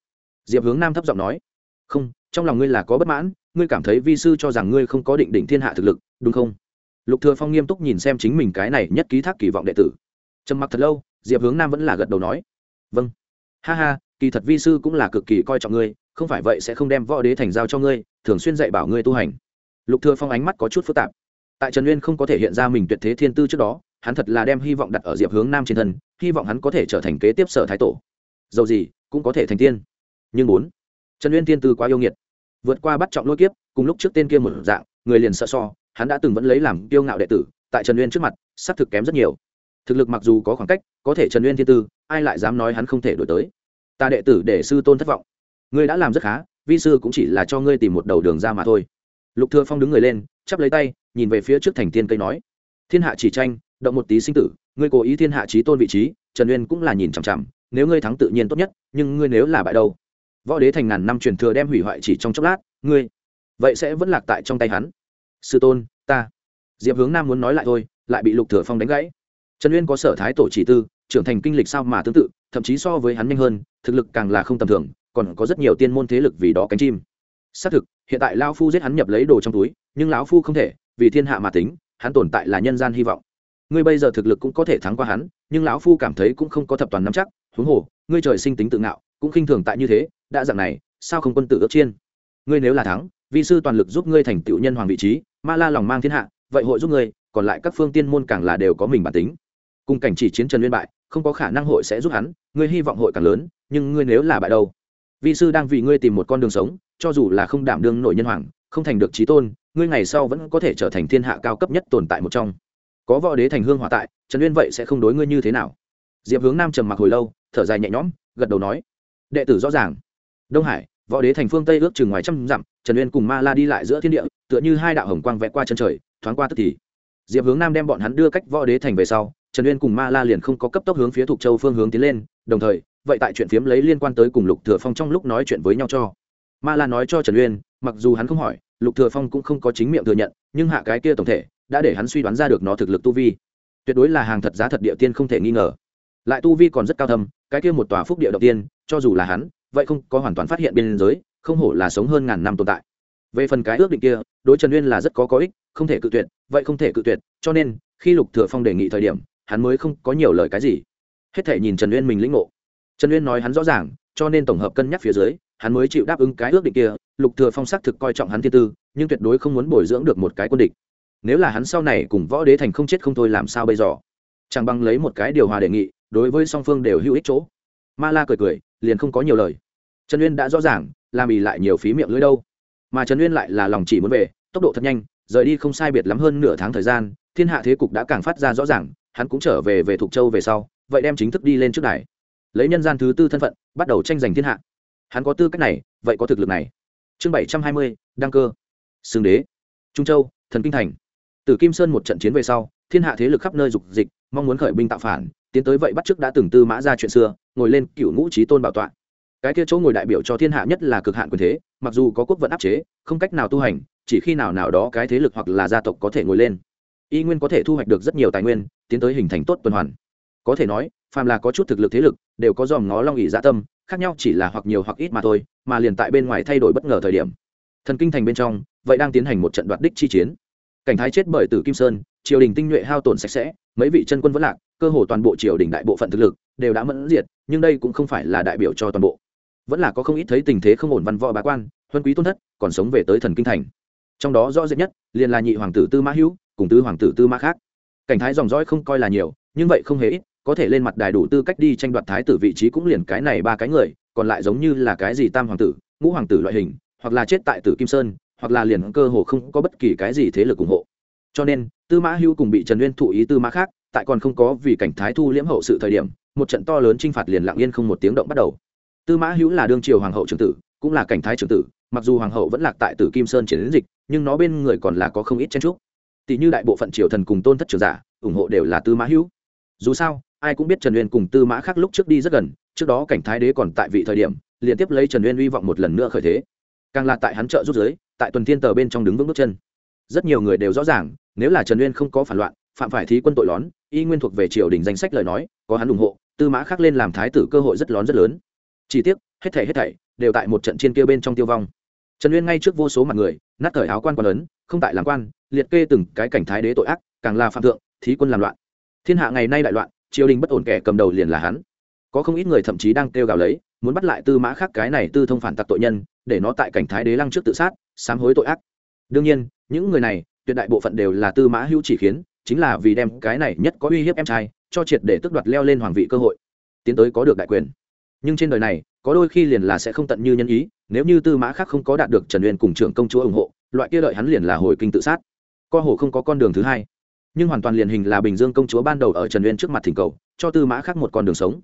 Diệp hướng nam thấp giọng nói. Không, trong lòng ngươi là có bất mãn, ngươi cảm thấy vi sư cho rằng ngươi không có định đỉnh thiên hạ thực lực, đúng không? Lục thừa phong nghiêm túc nhìn xem chính mình cái này nhất ký thác kỳ vọng đệ tử. Trầm mặc thật lâu, diệp hướng nam vẫn là gật đầu nói. Vâng. Ha ha kỳ thật vi sư cũng là cực kỳ coi trọng ngươi, không phải vậy sẽ không đem võ đế thành giao cho ngươi, thường xuyên dạy bảo ngươi tu hành. Lục thừa phong ánh mắt có chút phức tạp. Tại trần uyên không có thể hiện ra mình tuyệt thế thiên tư trước đó, hắn thật là đem hy vọng đặt ở diệp hướng nam trên thân, hy vọng hắn có thể trở thành kế tiếp sở thái tổ. Dầu gì, cũng có thể thành tiên. Nhưng bốn, trần uyên tiên tư quá yêu nghiệt. Vượt qua bắt trọng lôi kiếp, cùng lúc trước tên kia một dạng, người liền sợ so, hắn đã từng vẫn lấy làm kiêu ngạo đệ tử, tại trần uyên trước mặt xác thực kém rất nhiều. Thực lực mặc dù có khoảng cách, có thể trần uyên thiên tư, ai lại dám nói hắn không thể đổi tới? Ta đệ tử để sư tôn thất vọng. Ngươi đã làm rất khá, vi sư cũng chỉ là cho ngươi tìm một đầu đường ra mà thôi. Lục thừa phong đứng người lên, chắp lấy tay, nhìn về phía trước thành tiên cây nói. Thiên hạ chỉ tranh, động một tí sinh tử, ngươi cố ý thiên hạ trí tôn vị trí, trần uyên cũng là nhìn chằm chằm, nếu ngươi thắng tự nhiên tốt nhất, nhưng ngươi nếu là bại đâu? Võ đế thành ngàn năm truyền thừa đem hủy hoại chỉ trong chốc lát, ngươi, vậy sẽ vẫn lạc tại trong tay hắn. Sư tôn, ta. Diệp hướng nam muốn nói lại thôi, lại bị lục thừa phong đánh gãy. Trần uyên có sở thái tổ chỉ tư, trưởng thành kinh lịch sao mà tương tự thậm chí so với hắn nhanh hơn, thực lực càng là không tầm thường, còn có rất nhiều tiên môn thế lực vì đó cánh chim. Xác thực, hiện tại lão phu giết hắn nhập lấy đồ trong túi, nhưng lão phu không thể, vì thiên hạ mà tính, hắn tồn tại là nhân gian hy vọng. Ngươi bây giờ thực lực cũng có thể thắng qua hắn, nhưng lão phu cảm thấy cũng không có thập toàn nắm chắc, huống hồ, ngươi trời sinh tính tự ngạo, cũng khinh thường tại như thế, đã dạng này, sao không quân tử ước chiên? Ngươi nếu là thắng, vi sư toàn lực giúp ngươi thành tựu nhân hoàng vị trí, ma la lòng mang thiên hạ, vậy hội giúp ngươi, còn lại các phương tiên môn càng là đều có mình bản tính. Cùng cảnh chỉ chiến trần liên bại không có khả năng hội sẽ giúp hắn, ngươi hy vọng hội càng lớn, nhưng ngươi nếu là bại đâu? Vi sư đang vì ngươi tìm một con đường sống, cho dù là không đảm đương nội nhân hoàng, không thành được trí tôn, ngươi ngày sau vẫn có thể trở thành thiên hạ cao cấp nhất tồn tại một trong. Có võ đế thành hương hòa tại, trần uyên vậy sẽ không đối ngươi như thế nào. Diệp hướng nam trầm mặc hồi lâu, thở dài nhẹ nhõm, gật đầu nói, đệ tử rõ ràng. Đông hải, võ đế thành phương tây ước chừng ngoài trăm dặm, trần uyên cùng ma la đi lại giữa thiên địa, tựa như hai đạo hồng quang vẽ qua chân trời, thoáng qua tức thì. Diệp hướng nam đem bọn hắn đưa cách võ đế thành về sau trần uyên cùng ma la liền không có cấp tốc hướng phía thục châu phương hướng tiến lên, đồng thời, vậy tại chuyện phiếm lấy liên quan tới cùng lục thừa phong trong lúc nói chuyện với nhau cho. Ma la nói cho trần uyên, mặc dù hắn không hỏi, lục thừa phong cũng không có chính miệng thừa nhận, nhưng hạ cái kia tổng thể, đã để hắn suy đoán ra được nó thực lực tu vi. Tuyệt đối là hàng thật giá thật địa tiên không thể nghi ngờ. Lại tu vi còn rất cao thâm, cái kia một tòa phúc địa đầu tiên, cho dù là hắn, vậy không có hoàn toàn phát hiện biên giới, không hổ là sống hơn ngàn năm tồn tại. Về phần cái ước định kia, đối trần uyên là rất có có ích, không thể cự tuyệt, vậy không thể cự tuyệt, cho nên, khi lục thừa phong đề nghị thời điểm hắn mới không có nhiều lời cái gì. Hết thể nhìn trần uyên mình lĩnh ngộ. Trần uyên nói hắn rõ ràng, cho nên tổng hợp cân nhắc phía dưới, hắn mới chịu đáp ứng cái ước định kia, lục thừa phong xác thực coi trọng hắn thiên tư, nhưng tuyệt đối không muốn bồi dưỡng được một cái quân địch. Nếu là hắn sau này cùng võ đế thành không chết không thôi làm sao bây giờ? Chẳng bằng lấy một cái điều hòa đề nghị, đối với song phương đều hữu ích chỗ. Ma la cười cười, liền không có nhiều lời. Trần uyên đã rõ ràng, làm ì lại nhiều phí miệng lưỡi đâu. Mà trần uyên lại là lòng chỉ muốn về, tốc độ thật nhanh, rời đi không sai biệt lắm hơn nửa tháng thời gian, thiên hạ thế cục đã càng phát ra rõ ràng hắn cũng trở về về thuộc châu về sau, vậy đem chính thức đi lên trước đài. Lấy nhân gian thứ tư thân phận, bắt đầu tranh giành thiên hạ. Hắn có tư cách này, vậy có thực lực này. Chương bảy trăm hai mươi, đăng cơ. Xương đế. Trung châu, thần kinh thành. Từ kim sơn một trận chiến về sau, thiên hạ thế lực khắp nơi dục dịch, mong muốn khởi binh tạo phản, tiến tới vậy bắt trước đã từng tư mã ra chuyện xưa, ngồi lên cựu ngũ trí tôn bảo tọa. Cái kia chỗ ngồi đại biểu cho thiên hạ nhất là cực hạn quyền thế, mặc dù có quốc vận áp chế, không cách nào tu hành, chỉ khi nào nào đó cái thế lực hoặc là gia tộc có thể ngồi lên y nguyên có thể thu hoạch được rất nhiều tài nguyên, tiến tới hình thành tốt tuần hoàn. Có thể nói, phàm là có chút thực lực thế lực, đều có dòm ngó long ỉ dạ tâm, khác nhau chỉ là hoặc nhiều hoặc ít mà thôi, mà liền tại bên ngoài thay đổi bất ngờ thời điểm. Thần kinh thành bên trong, vậy đang tiến hành một trận đoạt đích chi chiến. Cảnh thái chết bởi tử kim sơn, triều đình tinh nhuệ hao tổn sạch sẽ, mấy vị chân quân vẫn lạc, cơ hồ toàn bộ triều đình đại bộ phận thực lực đều đã mẫn diệt, nhưng đây cũng không phải là đại biểu cho toàn bộ. Vẫn là có không ít thấy tình thế không ổn văn võ bá quan, huân quý tôn thất, còn sống về tới thần kinh thành. Trong đó rõ rệt nhất, liền là nhị hoàng tử tư mã hữu cùng tứ hoàng tử tư mã khác. Cảnh thái dòng dõi không coi là nhiều, nhưng vậy không hề ít, có thể lên mặt đài đủ tư cách đi tranh đoạt thái tử vị trí cũng liền cái này ba cái người, còn lại giống như là cái gì tam hoàng tử, ngũ hoàng tử loại hình, hoặc là chết tại tử kim sơn, hoặc là liền cơ hồ không có bất kỳ cái gì thế lực ủng hộ. Cho nên, tư mã hưu cùng bị trần uyên thụ ý tư mã khác, tại còn không có vì cảnh thái thu liễm hậu sự thời điểm, một trận to lớn t r i n h phạt liền lặng yên không một tiếng động bắt đầu. Tư mã hữu là đương triều hoàng hậu trưởng tử, cũng là cảnh thái trưởng tử, mặc dù hoàng hậu vẫn lạc tại tử kim sơn chiến dịch, nhưng nó bên người còn là có không ít chen trúc tỷ như đại bộ phận triều thần cùng tôn thất trưởng giả, ủng hộ đều là tư mã hữu. Dù sao, ai cũng biết trần uyên cùng tư mã khác lúc trước đi rất gần, trước đó cảnh thái đế còn tại vị thời điểm, liên tiếp lấy trần uyên hy vọng một lần nữa khởi thế. Càng là tại hắn trợ rút giới tại tuần thiên tờ bên trong đứng vững bước chân. Rất nhiều người đều rõ ràng, nếu là trần uyên không có phản loạn, phạm phải thí quân tội lón, y nguyên thuộc về triều đình danh sách lời nói, có hắn ủng hộ, tư mã khác lên làm thái tử cơ hội rất lón rất lớn. Chỉ tiếc, hết thảy hết thảy đều tại một trận chiên kia bên trong tiêu vong. Trần uyên ngay trước vô số mặt người, nát thời áo quan quan lớn, không tại làm quan liệt kê từng cái cảnh thái đế tội ác, càng là phạm thượng, thí quân làm loạn. Thiên hạ ngày nay đại loạn, triều đình bất ổn kẻ cầm đầu liền là hắn. Có không ít người thậm chí đang kêu gào lấy, muốn bắt lại tư mã khác cái này tư thông phản tặc tội nhân, để nó tại cảnh thái đế lăng trước tự sát, sám hối tội ác. Đương nhiên, những người này, tuyệt đại bộ phận đều là tư mã hữu chỉ khiến, chính là vì đem cái này nhất có uy hiếp em trai, cho triệt để tước đoạt leo lên hoàng vị cơ hội, tiến tới có được đại quyền. Nhưng trên đời này, có đôi khi liền là sẽ không tận như nhân ý, nếu như tư mã khác không có đạt được trần uyên cùng trưởng công chúa ủng hộ, loại kia đợi hắn liền là hồi kinh tự sát co hồ không có con đường thứ hai. Nhưng hoàn toàn liền hình là bình dương công chúa ban đầu ở trần uyên trước mặt thỉnh cầu, cho tư mã khác một con đường sống.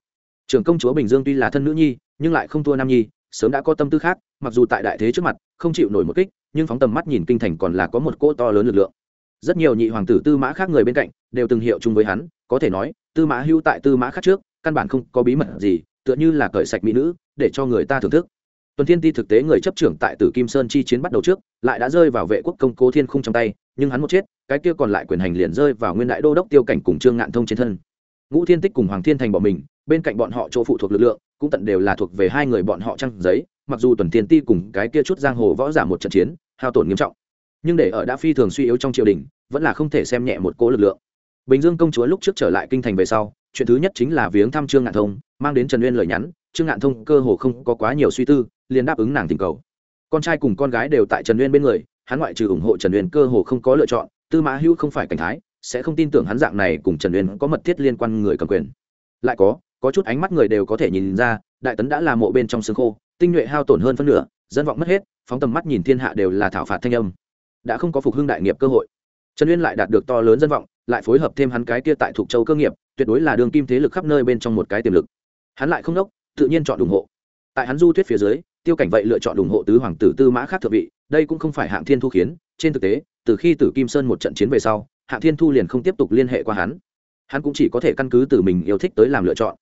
Trưởng công chúa bình dương tuy là thân nữ nhi, nhưng lại không thua nam nhi, sớm đã có tâm tư khác, mặc dù tại đại thế trước mặt, không chịu nổi một kích, nhưng phóng tầm mắt nhìn kinh thành còn là có một cỗ to lớn lực lượng. Rất nhiều nhị hoàng tử tư mã khác người bên cạnh, đều từng hiệu chung với hắn, có thể nói, tư mã hưu tại tư mã khác trước, căn bản không có bí mật gì, tựa như là cởi sạch mỹ nữ, để cho người ta thưởng thức. Tuần thiên ti thực tế người chấp trưởng tại tử kim sơn chi chiến bắt đầu trước, lại đã rơi vào vệ quốc công cố thiên khung trong tay nhưng hắn một chết, cái kia còn lại quyền hành liền rơi vào nguyên đại đô đốc tiêu cảnh cùng trương ngạn thông trên thân. Ngũ thiên tích cùng hoàng thiên thành bỏ mình, bên cạnh bọn họ chỗ phụ thuộc lực lượng, cũng tận đều là thuộc về hai người bọn họ trăng giấy, mặc dù tuần thiên ti cùng cái kia chút giang hồ võ giả một trận chiến, hao tổn nghiêm trọng. Nhưng để ở đã phi thường suy yếu trong triều đình, vẫn là không thể xem nhẹ một cố lực lượng. Bình dương công chúa lúc trước trở lại kinh thành về sau, chuyện thứ nhất chính là viếng thăm trương ngạn thông, mang đến trần uyên lời nhắn, trương ngạn thông cơ hồ không có quá nhiều suy tư, liền đáp ứng nàng tình cầu. Con trai cùng con gái đều tại trần uyên bên người hắn ngoại trừ ủng hộ trần uyên cơ hồ không có lựa chọn, tư mã hữu không phải cảnh thái, sẽ không tin tưởng hắn dạng này cùng trần uyên có mật thiết liên quan người cầm quyền. Lại có có chút ánh mắt người đều có thể nhìn ra, đại tấn đã là mộ bên trong xương khô, tinh nhuệ hao tổn hơn phân nửa, dân vọng mất hết, phóng tầm mắt nhìn thiên hạ đều là thảo phạt thanh âm. Đã không có phục hưng đại nghiệp cơ hội. Trần uyên lại đạt được to lớn dân vọng, lại phối hợp thêm hắn cái kia tại thuộc châu cơ nghiệp, tuyệt đối là đường kim thế lực khắp nơi bên trong một cái tiềm lực. Hắn lại không đốc, tự nhiên chọn ủng hộ. Tại hắn du thuyết phía dưới, tiêu cảnh vậy lựa chọn ủng hộ tứ hoàng tử tư mã khác thượng vị đây cũng không phải hạng thiên thu khiến, trên thực tế, từ khi tử kim sơn một trận chiến về sau, hạng thiên thu liền không tiếp tục liên hệ qua hắn. Hắn cũng chỉ có thể căn cứ từ mình yêu thích tới làm lựa chọn.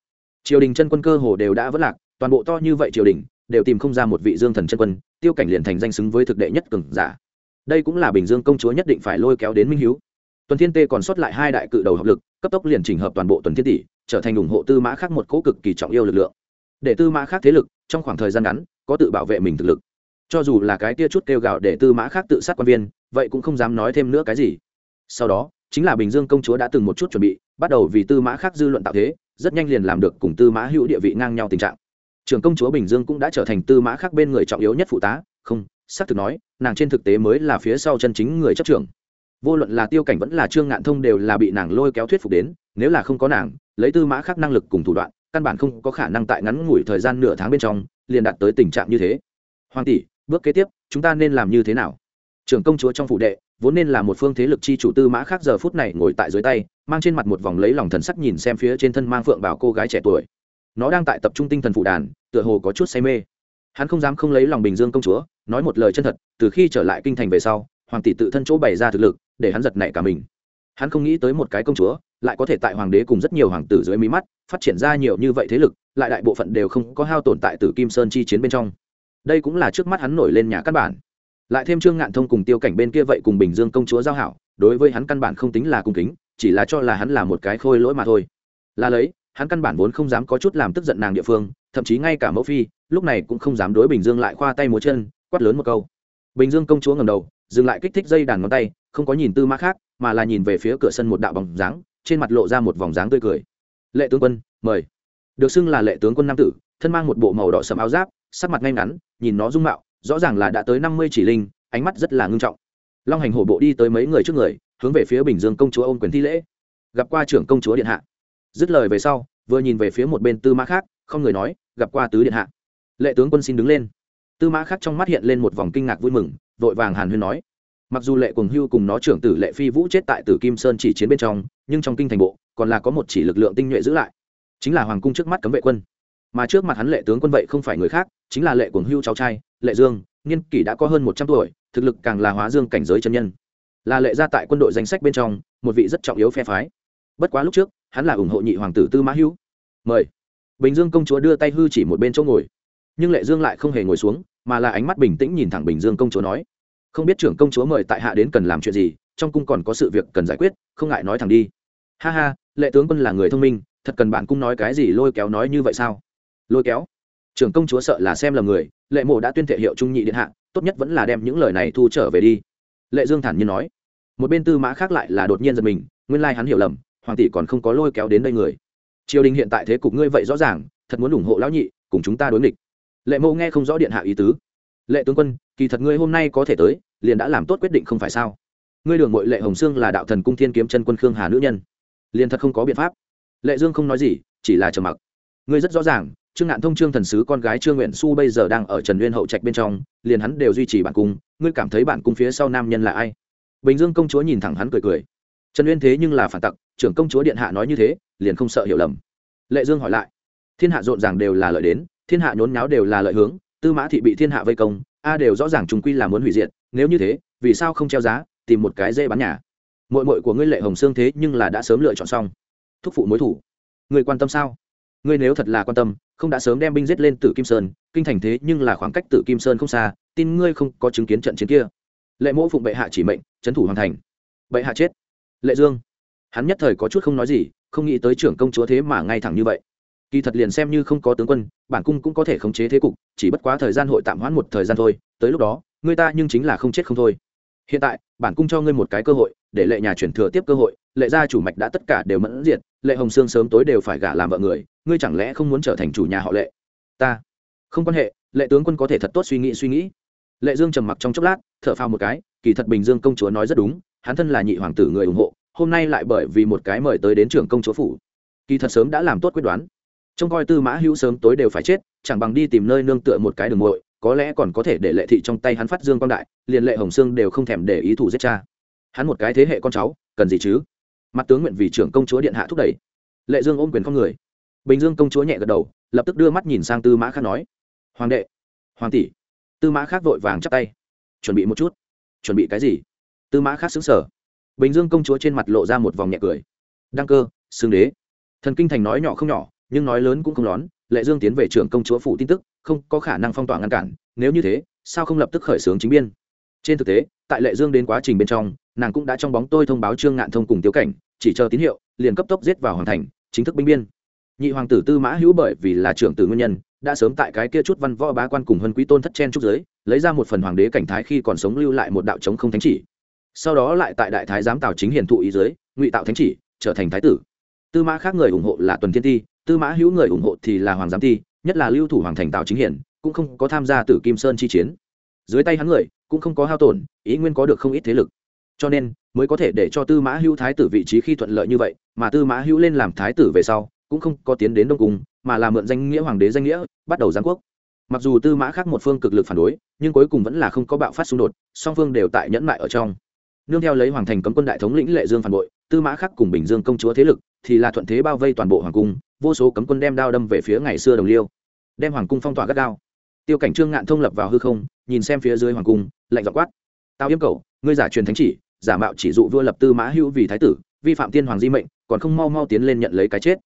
Triều đình chân quân cơ hồ đều đã vất lạc, toàn bộ to như vậy triều đình, đều tìm không ra một vị dương thần chân quân, tiêu cảnh liền thành danh xứng với thực đệ nhất cường giả. Đây cũng là bình dương công chúa nhất định phải lôi kéo đến minh hiếu. Tuần thiên tê còn sót lại hai đại cự đầu học lực, cấp tốc liền chỉnh hợp toàn bộ tuần thiên tỷ, trở thành ủng hộ tư mã khác một cố cực kỳ trọng yêu lực lượng. Để tư mã khác thế lực, trong khoảng thời gian ngắn, có tự bảo vệ mình thực lực cho dù là cái tia chút kêu gạo để tư mã khác tự sát quan viên, vậy cũng không dám nói thêm nữa cái gì. Sau đó, chính là bình dương công chúa đã từng một chút chuẩn bị, bắt đầu vì tư mã khác dư luận tạo thế, rất nhanh liền làm được cùng tư mã hữu địa vị ngang nhau tình trạng. Trường công chúa bình dương cũng đã trở thành tư mã khác bên người trọng yếu nhất phụ tá, không, xác thực nói, nàng trên thực tế mới là phía sau chân chính người chấp trưởng. Vô luận là tiêu cảnh vẫn là trương ngạn thông đều là bị nàng lôi kéo thuyết phục đến, nếu là không có nàng, lấy tư mã khác năng lực cùng thủ đoạn, căn bản không có khả năng tại ngắn ngủi thời gian nửa tháng bên trong, liền đạt tới tình trạng như thế. Hoàng tỷ bước kế tiếp, chúng ta nên làm như thế nào? Trưởng công chúa trong phủ đệ, vốn nên là một phương thế lực chi chủ tư mã khác giờ phút này ngồi tại dưới tay, mang trên mặt một vòng lấy lòng thần sắc nhìn xem phía trên thân mang phượng bảo cô gái trẻ tuổi. Nó đang tại tập trung tinh thần phụ đàn, tựa hồ có chút say mê. Hắn không dám không lấy lòng bình dương công chúa, nói một lời chân thật, từ khi trở lại kinh thành về sau, hoàng tỷ tự thân chỗ bày ra thực lực, để hắn giật nảy cả mình. Hắn không nghĩ tới một cái công chúa, lại có thể tại hoàng đế cùng rất nhiều hoàng tử dưới mí mắt, phát triển ra nhiều như vậy thế lực, lại đại bộ phận đều không có hao tồn tại từ kim sơn chi chiến bên trong đây cũng là trước mắt hắn nổi lên nhà căn bản. Lại thêm trương ngạn thông cùng tiêu cảnh bên kia vậy cùng bình dương công chúa giao hảo, đối với hắn căn bản không tính là cung kính, chỉ là cho là hắn là một cái khôi lỗi mà thôi. Là lấy, hắn căn bản vốn không dám có chút làm tức giận nàng địa phương, thậm chí ngay cả mẫu phi, lúc này cũng không dám đối bình dương lại khoa tay múa chân, quát lớn một câu. Bình dương công chúa ngầm đầu, dừng lại kích thích dây đàn ngón tay, không có nhìn tư mã khác, mà là nhìn về phía cửa sân một đạo bóng dáng, trên mặt lộ ra một vòng dáng tươi cười. Lệ tướng quân, mời. Được xưng là lệ tướng quân nam tử, thân mang một bộ màu đỏ sầm áo giáp sắc mặt ngay ngắn, nhìn nó dung mạo, rõ ràng là đã tới năm mươi chỉ linh, ánh mắt rất là ngưng trọng. Long hành hổ bộ đi tới mấy người trước người, hướng về phía bình dương công chúa ôm quyền thi lễ. Gặp qua trưởng công chúa điện hạ. Dứt lời về sau, vừa nhìn về phía một bên tư mã khác, không người nói, gặp qua tứ điện hạ. Lệ tướng quân xin đứng lên. Tư mã khác trong mắt hiện lên một vòng kinh ngạc vui mừng, vội vàng hàn huyên nói. Mặc dù lệ cuồng hưu cùng nó trưởng tử lệ phi vũ chết tại tử kim sơn chỉ chiến bên trong, nhưng trong kinh thành bộ, còn là có một chỉ lực lượng tinh nhuệ giữ lại. Chính là hoàng cung trước mắt cấm vệ quân mà trước mặt hắn lệ tướng quân vậy không phải người khác, chính là lệ cuồng hưu cháu trai, lệ dương, niên kỷ đã có hơn một trăm tuổi, thực lực càng là hóa dương cảnh giới chân nhân. Là lệ gia tại quân đội danh sách bên trong, một vị rất trọng yếu phe phái. Bất quá lúc trước, hắn là ủng hộ nhị hoàng tử tư mã hữu. Mời. Bình dương công chúa đưa tay hư chỉ một bên chỗ ngồi. Nhưng lệ dương lại không hề ngồi xuống, mà là ánh mắt bình tĩnh nhìn thẳng bình dương công chúa nói. Không biết trưởng công chúa mời tại hạ đến cần làm chuyện gì, trong cung còn có sự việc cần giải quyết, không ngại nói thẳng đi. Ha ha, lệ tướng quân là người thông minh, thật cần bạn cung nói cái gì lôi kéo nói như vậy sao? Lôi kéo. Trưởng công chúa sợ là xem lầm người, lệ mộ đã tuyên thể hiệu trung nhị điện hạ, tốt nhất vẫn là đem những lời này thu trở về đi. Lệ dương thản nhiên nói. Một bên tư mã khác lại là đột nhiên giật mình, nguyên lai hắn hiểu lầm, hoàng tỷ còn không có lôi kéo đến đây người. Triều đình hiện tại thế cục ngươi vậy rõ ràng, thật muốn ủng hộ lão nhị, cùng chúng ta đối nghịch. Lệ mộ nghe không rõ điện hạ ý tứ. Lệ tướng quân, kỳ thật ngươi hôm nay có thể tới, liền đã làm tốt quyết định không phải sao? Ngươi đường mội lệ hồng sương là đạo thần cung thiên kiếm chân quân khương hà nữ nhân. Liền thật không có biện pháp. Lệ dương không nói gì, chỉ là trầm mặc. Ngươi rất rõ ràng trương ngạn thông, trương thần sứ, con gái trương nguyện su bây giờ đang ở trần nguyên hậu trạch bên trong, liền hắn đều duy trì bản cung. Ngươi cảm thấy bản cung phía sau nam nhân là ai? Bình dương công chúa nhìn thẳng hắn cười cười. Trần Nguyên thế nhưng là phản tặc, trưởng công chúa điện hạ nói như thế, liền không sợ hiểu lầm. Lệ dương hỏi lại. Thiên hạ rộn ràng đều là lợi đến, thiên hạ nhốn nháo đều là lợi hướng, tư mã thị bị thiên hạ vây công, a đều rõ ràng chúng quy là muốn hủy diệt, nếu như thế, vì sao không treo giá, tìm một cái dê bán nhà? Mội mội của ngươi lệ hồng sương thế nhưng là đã sớm lựa chọn xong. Thúc phụ mối thủ. Ngươi quan tâm sao? Ngươi nếu thật là quan tâm không đã sớm đem binh giết lên tử kim sơn, kinh thành thế nhưng là khoảng cách tử kim sơn không xa, tin ngươi không có chứng kiến trận chiến kia. Lệ mỗ phụng bệ hạ chỉ mệnh, trấn thủ hoàn thành. Bệ hạ chết. Lệ dương. Hắn nhất thời có chút không nói gì, không nghĩ tới trưởng công chúa thế mà ngay thẳng như vậy. Kỳ thật liền xem như không có tướng quân, bản cung cũng có thể khống chế thế cục, chỉ bất quá thời gian hội tạm hoãn một thời gian thôi, tới lúc đó người ta nhưng chính là không chết không thôi. Hiện tại bản cung cho ngươi một cái cơ hội, để lệ nhà chuyển thừa tiếp cơ hội, lệ gia chủ mạch đã tất cả đều mẫn diệt, lệ hồng sương sớm tối đều phải gả làm vợ người, ngươi chẳng lẽ không muốn trở thành chủ nhà họ lệ? Ta. Không quan hệ, lệ tướng quân có thể thật tốt suy nghĩ suy nghĩ. Lệ dương trầm mặc trong chốc lát, thở phao một cái, kỳ thật bình dương công chúa nói rất đúng, hắn thân là nhị hoàng tử người ủng hộ, hôm nay lại bởi vì một cái mời tới đến trưởng công chúa phủ. Kỳ thật sớm đã làm tốt quyết đoán. Trông coi tư mã hữu sớm tối đều phải chết, chẳng bằng đi tìm nơi nương tựa một cái đường muội có lẽ còn có thể để lệ thị trong tay hắn phát dương quang đại, liền lệ hồng sương đều không thèm để ý thủ giết cha. Hắn một cái thế hệ con cháu, cần gì chứ? Mặt tướng nguyện vì trưởng công chúa điện hạ thúc đẩy. Lệ dương ôm quyền con người. Bình dương công chúa nhẹ gật đầu, lập tức đưa mắt nhìn sang tư mã khác nói, hoàng đệ, hoàng tỷ. Tư mã khác vội vàng chắp tay, chuẩn bị một chút. Chuẩn bị cái gì? Tư mã khác xứng sở bình dương công chúa trên mặt lộ ra một vòng nhẹ cười. Đăng cơ, xương đế. Thần kinh thành nói nhỏ không nhỏ, nhưng nói lớn cũng không lón lệ dương tiến về trưởng công chúa phủ tin tức, không có khả năng phong tỏa ngăn cản, nếu như thế, sao không lập tức khởi xướng chính biên? Trên thực tế, tại lệ dương đến quá trình bên trong, nàng cũng đã trong bóng tôi thông báo trương ngạn thông cùng tiêu cảnh, chỉ chờ tín hiệu, liền cấp tốc giết vào hoàn thành, chính thức binh biên. Nhị hoàng tử tư mã hữu bởi vì là trưởng tử nguyên nhân, đã sớm tại cái kia chút văn võ bá quan cùng hân quý tôn thất chen trúc giới, lấy ra một phần hoàng đế cảnh thái khi còn sống lưu lại một đạo chống không thánh chỉ. Sau đó lại tại đại thái giám tào chính hiền thụ ý giới, ngụy tạo thánh chỉ, trở thành thái tử. Tư mã khác người ủng hộ là tuần thiên ti tư mã hữu người ủng hộ thì là hoàng giám ti, nhất là lưu thủ hoàng thành tào chính hiển, cũng không có tham gia tử kim sơn chi chiến. Dưới tay hắn người, cũng không có hao tổn, ý nguyên có được không ít thế lực. Cho nên, mới có thể để cho tư mã hữu thái tử vị trí khi thuận lợi như vậy, mà tư mã hữu lên làm thái tử về sau, cũng không có tiến đến đông cung, mà là mượn danh nghĩa hoàng đế danh nghĩa, bắt đầu giáng quốc. Mặc dù tư mã khác một phương cực lực phản đối, nhưng cuối cùng vẫn là không có bạo phát xung đột, song phương đều tại nhẫn mại ở trong. Nương theo lấy hoàng thành cấm quân đại thống lĩnh lệ dương phản bội, tư mã khắc cùng bình dương công chúa thế lực, thì là thuận thế bao vây toàn bộ hoàng cung vô số cấm quân đem đao đâm về phía ngày xưa đồng liêu, đem hoàng cung phong tỏa gắt đao tiêu cảnh trương ngạn thông lập vào hư không, nhìn xem phía dưới hoàng cung, lạnh dọ quát tao yêu cầu ngươi giả truyền thánh chỉ, giả mạo chỉ dụ vua lập tư mã hữu vì thái tử, vi phạm tiên hoàng di mệnh, còn không mau mau tiến lên nhận lấy cái chết.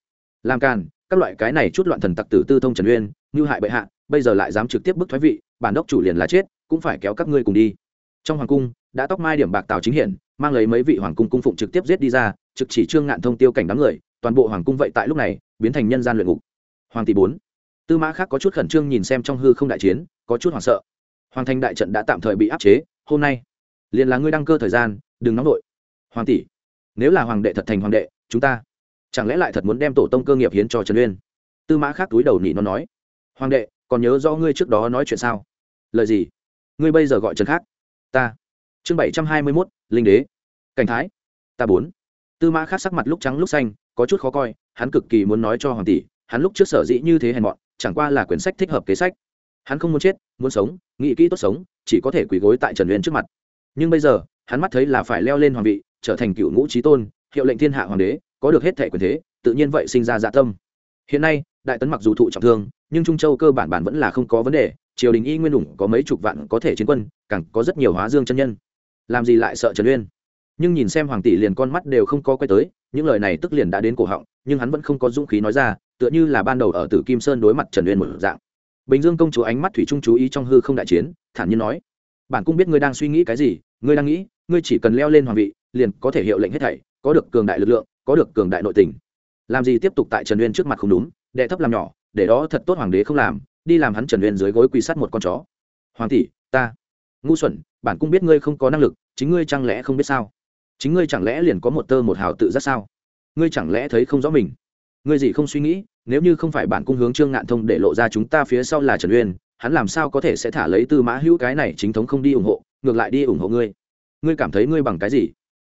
Làm càn, các loại cái này chút loạn thần tặc tử tư thông trần uyên, như hại bệ hạ, bây giờ lại dám trực tiếp bức thoái vị, bản đốc chủ liền là chết, cũng phải kéo các ngươi cùng đi. Trong hoàng cung, đã tóc mai điểm bạc tào chính hiển, mang lấy mấy vị hoàng cung cung phụng trực tiếp giết đi ra, trực chỉ trương ngạn thông tiêu cảnh đám người, toàn bộ hoàng cung vậy tại lúc này biến thành nhân gian luyện ngục. Hoàng tỷ bốn. Tư mã khác có chút khẩn trương nhìn xem trong hư không đại chiến, có chút hoảng sợ. Hoàng thành đại trận đã tạm thời bị áp chế, hôm nay liền là ngươi đăng cơ thời gian, đừng nóng đội hoàng tỷ, nếu là hoàng đệ thật thành hoàng đệ, chúng ta chẳng lẽ lại thật muốn đem tổ tông cơ nghiệp hiến cho trần uyên? Tư mã khác túi đầu nỉ nó nói. Hoàng đệ, còn nhớ do ngươi trước đó nói chuyện sao? Lời gì? Ngươi bây giờ gọi trần khác. Ta. Chương bảy trăm hai mươi mốt, linh đế. Cảnh thái. Ta bốn. Tư mã khác sắc mặt lúc trắng lúc xanh, có chút khó coi hắn cực kỳ muốn nói cho hoàng tỷ, hắn lúc trước sở dĩ như thế hèn mọn, chẳng qua là quyển sách thích hợp kế sách. Hắn không muốn chết, muốn sống, nghĩ kỹ tốt sống, chỉ có thể quỳ gối tại trần uyên trước mặt. Nhưng bây giờ, hắn mắt thấy là phải leo lên hoàng vị, trở thành cựu ngũ trí tôn, hiệu lệnh thiên hạ hoàng đế, có được hết thể quyền thế, tự nhiên vậy sinh ra dạ tâm. Hiện nay, đại tấn mặc dù thụ trọng thương, nhưng trung châu cơ bản bản vẫn là không có vấn đề, triều đình y nguyên đủng có mấy chục vạn có thể chiến quân, càng có rất nhiều hóa dương chân nhân. Làm gì lại sợ trần uyên? Nhưng nhìn xem hoàng tỷ liền con mắt đều không có quay tới, những lời này tức liền đã đến cổ họng nhưng hắn vẫn không có dũng khí nói ra, tựa như là ban đầu ở tử kim sơn đối mặt trần uyên một dạng. Bình dương công chúa ánh mắt thủy trung chú ý trong hư không đại chiến, thản nhiên nói, bản cung biết ngươi đang suy nghĩ cái gì, ngươi đang nghĩ, ngươi chỉ cần leo lên hoàng vị, liền có thể hiệu lệnh hết thảy, có được cường đại lực lượng, có được cường đại nội tình. Làm gì tiếp tục tại trần uyên trước mặt không đúng, đệ thấp làm nhỏ, để đó thật tốt hoàng đế không làm, đi làm hắn trần uyên dưới gối quỳ sắt một con chó. Hoàng tỷ, ta. Ngu xuẩn, bản cung biết ngươi không có năng lực, chính ngươi chẳng lẽ không biết sao? Chính ngươi chẳng lẽ liền có một tơ một hào tự giác sao? Ngươi chẳng lẽ thấy không rõ mình? Ngươi gì không suy nghĩ, nếu như không phải bản cung hướng trương ngạn thông để lộ ra chúng ta phía sau là trần uyên, hắn làm sao có thể sẽ thả lấy tư mã hữu cái này chính thống không đi ủng hộ, ngược lại đi ủng hộ ngươi? Ngươi cảm thấy ngươi bằng cái gì?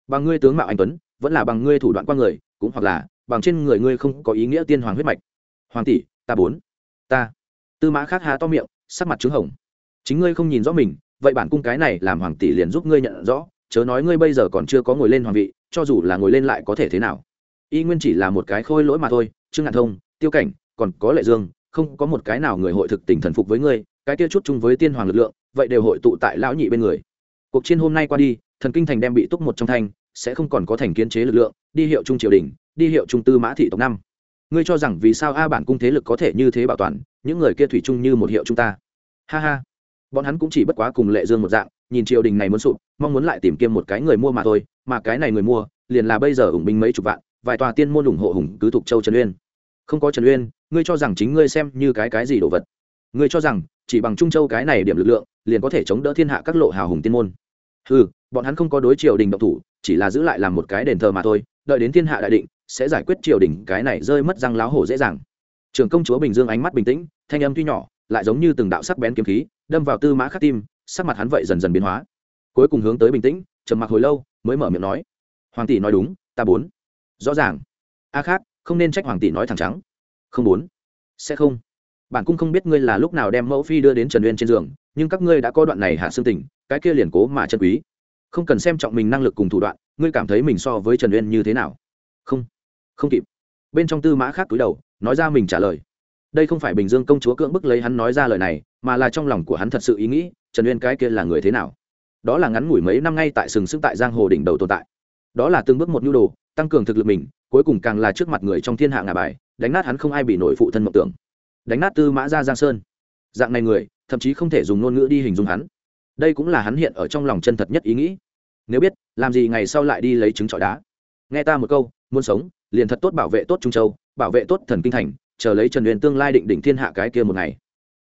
Bằng ngươi tướng mạo anh tuấn, vẫn là bằng ngươi thủ đoạn qua người, cũng hoặc là bằng trên người ngươi không có ý nghĩa tiên hoàng huyết mạch. Hoàng tỷ, ta bốn. Ta. Tư mã khác há to miệng, sắc mặt trứng hồng. Chính ngươi không nhìn rõ mình, vậy bản cung cái này làm hoàng tỷ liền giúp ngươi nhận rõ, chớ nói ngươi bây giờ còn chưa có ngồi lên hoàng vị, cho dù là ngồi lên lại có thể thế nào? Y nguyên chỉ là một cái khôi lỗi mà thôi, trương ngạn thông, tiêu cảnh, còn có lệ dương, không có một cái nào người hội thực tình thần phục với ngươi, cái kia chút chung với tiên hoàng lực lượng, vậy đều hội tụ tại lão nhị bên người. Cuộc chiến hôm nay qua đi, thần kinh thành đem bị túc một trong thanh sẽ không còn có thành kiến chế lực lượng, đi hiệu trung triều đình, đi hiệu trung tư mã thị tộc năm. Ngươi cho rằng vì sao a bản cung thế lực có thể như thế bảo toàn, những người kia thủy chung như một hiệu chúng ta? Ha ha. Bọn hắn cũng chỉ bất quá cùng lệ dương một dạng, nhìn triều đình này muốn sụp, mong muốn lại tìm kiếm một cái người mua mà thôi, mà cái này người mua, liền là bây giờ ủng binh mấy chục vạn vài tòa tiên môn ủng hộ hùng cứ thuộc châu trần uyên. Không có trần uyên, ngươi cho rằng chính ngươi xem như cái cái gì đồ vật? Ngươi cho rằng, chỉ bằng trung châu cái này điểm lực lượng, liền có thể chống đỡ thiên hạ các lộ hào hùng tiên môn? Ừ bọn hắn không có đối triều đình động thủ, chỉ là giữ lại làm một cái đền thờ mà thôi, đợi đến thiên hạ đại định, sẽ giải quyết triều đình cái này rơi mất răng láo hổ dễ dàng. Trưởng công chúa bình dương ánh mắt bình tĩnh, thanh âm tuy nhỏ, lại giống như từng đạo sắc bén kiếm khí, đâm vào tư mã khắc tim, sắc mặt hắn vậy dần dần biến hóa. Cuối cùng hướng tới bình tĩnh, trầm mặc hồi lâu, mới mở miệng nói, hoàng tỷ nói đúng, ta bốn rõ ràng. A khác, không nên trách hoàng tỷ nói thẳng trắng. Không muốn. sẽ không. Bản cung không biết ngươi là lúc nào đem mẫu phi đưa đến trần uyên trên giường, nhưng các ngươi đã có đoạn này hạ xương tình, cái kia liền cố mà chân quý. Không cần xem trọng mình năng lực cùng thủ đoạn, ngươi cảm thấy mình so với trần uyên như thế nào? Không. Không kịp. Bên trong tư mã khác túi đầu, nói ra mình trả lời. Đây không phải bình dương công chúa cưỡng bức lấy hắn nói ra lời này, mà là trong lòng của hắn thật sự ý nghĩ, trần uyên cái kia là người thế nào? Đó là ngắn ngủi mấy năm ngay tại sừng sững tại giang hồ đỉnh đầu tồn tại. Đó là từng bước một nhu đồ tăng cường thực lực mình, cuối cùng càng là trước mặt người trong thiên hạ ngà bài, đánh nát hắn không ai bị nổi phụ thân mộng tưởng. Đánh nát tư mã ra giang sơn. Dạng này người, thậm chí không thể dùng ngôn ngữ đi hình dung hắn. Đây cũng là hắn hiện ở trong lòng chân thật nhất ý nghĩ. Nếu biết, làm gì ngày sau lại đi lấy trứng trọi đá. Nghe ta một câu, muốn sống, liền thật tốt bảo vệ tốt trung châu, bảo vệ tốt thần kinh thành, chờ lấy trần huyền tương lai định đỉnh thiên hạ cái kia một ngày.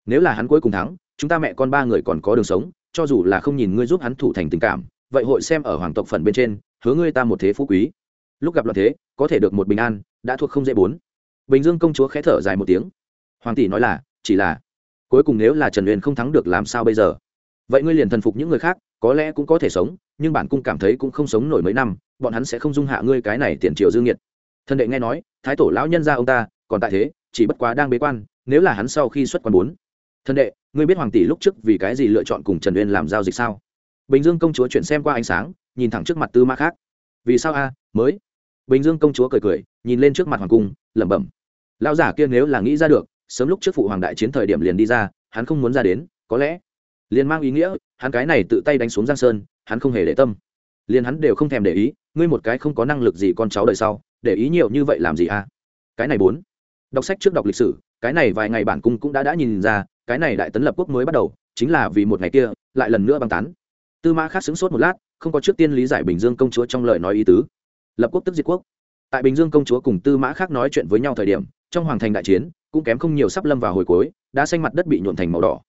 Nếu là hắn cuối cùng thắng, chúng ta mẹ con ba người còn có đường sống, cho dù là không nhìn ngươi giúp hắn thủ thành tình cảm, vậy hội xem ở hoàng tộc phần bên trên, hứa ngươi ta một thế phú quý lúc gặp loạn thế, có thể được một bình an, đã thuộc không dễ bốn. Bình dương công chúa khẽ thở dài một tiếng. Hoàng tỷ nói là, chỉ là, cuối cùng nếu là trần uyên không thắng được làm sao bây giờ? Vậy ngươi liền thần phục những người khác, có lẽ cũng có thể sống, nhưng bản cung cảm thấy cũng không sống nổi mấy năm, bọn hắn sẽ không dung hạ ngươi cái này tiền triệu dương nhiệt thần đệ nghe nói, thái tổ lão nhân ra ông ta, còn tại thế, chỉ bất quá đang bế quan, nếu là hắn sau khi xuất quan bốn. Thần đệ, ngươi biết hoàng tỷ lúc trước vì cái gì lựa chọn cùng trần uyên làm giao dịch sao? Bình dương công chúa chuyển xem qua ánh sáng, nhìn thẳng trước mặt tư ma khác. Vì sao a? Mới bình dương công chúa cười cười, nhìn lên trước mặt hoàng cung, lẩm bẩm. Lão giả kia nếu là nghĩ ra được, sớm lúc trước phụ hoàng đại chiến thời điểm liền đi ra, hắn không muốn ra đến, có lẽ liền mang ý nghĩa, hắn cái này tự tay đánh xuống giang sơn, hắn không hề để tâm. Liền hắn đều không thèm để ý, ngươi một cái không có năng lực gì con cháu đời sau, để ý nhiều như vậy làm gì à? Cái này bốn. Đọc sách trước đọc lịch sử, cái này vài ngày bản cung cũng đã đã nhìn ra, cái này đại tấn lập quốc mới bắt đầu, chính là vì một ngày kia, lại lần nữa băng tán. Tư mã khác xứng sốt một lát, không có trước tiên lý giải bình dương công chúa trong lời nói ý tứ lập quốc tức diệt quốc. Tại bình dương công chúa cùng tư mã khác nói chuyện với nhau thời điểm, trong hoàng thành đại chiến, cũng kém không nhiều sắp lâm vào hồi cuối, đã xanh mặt đất bị nhuộn thành màu đỏ.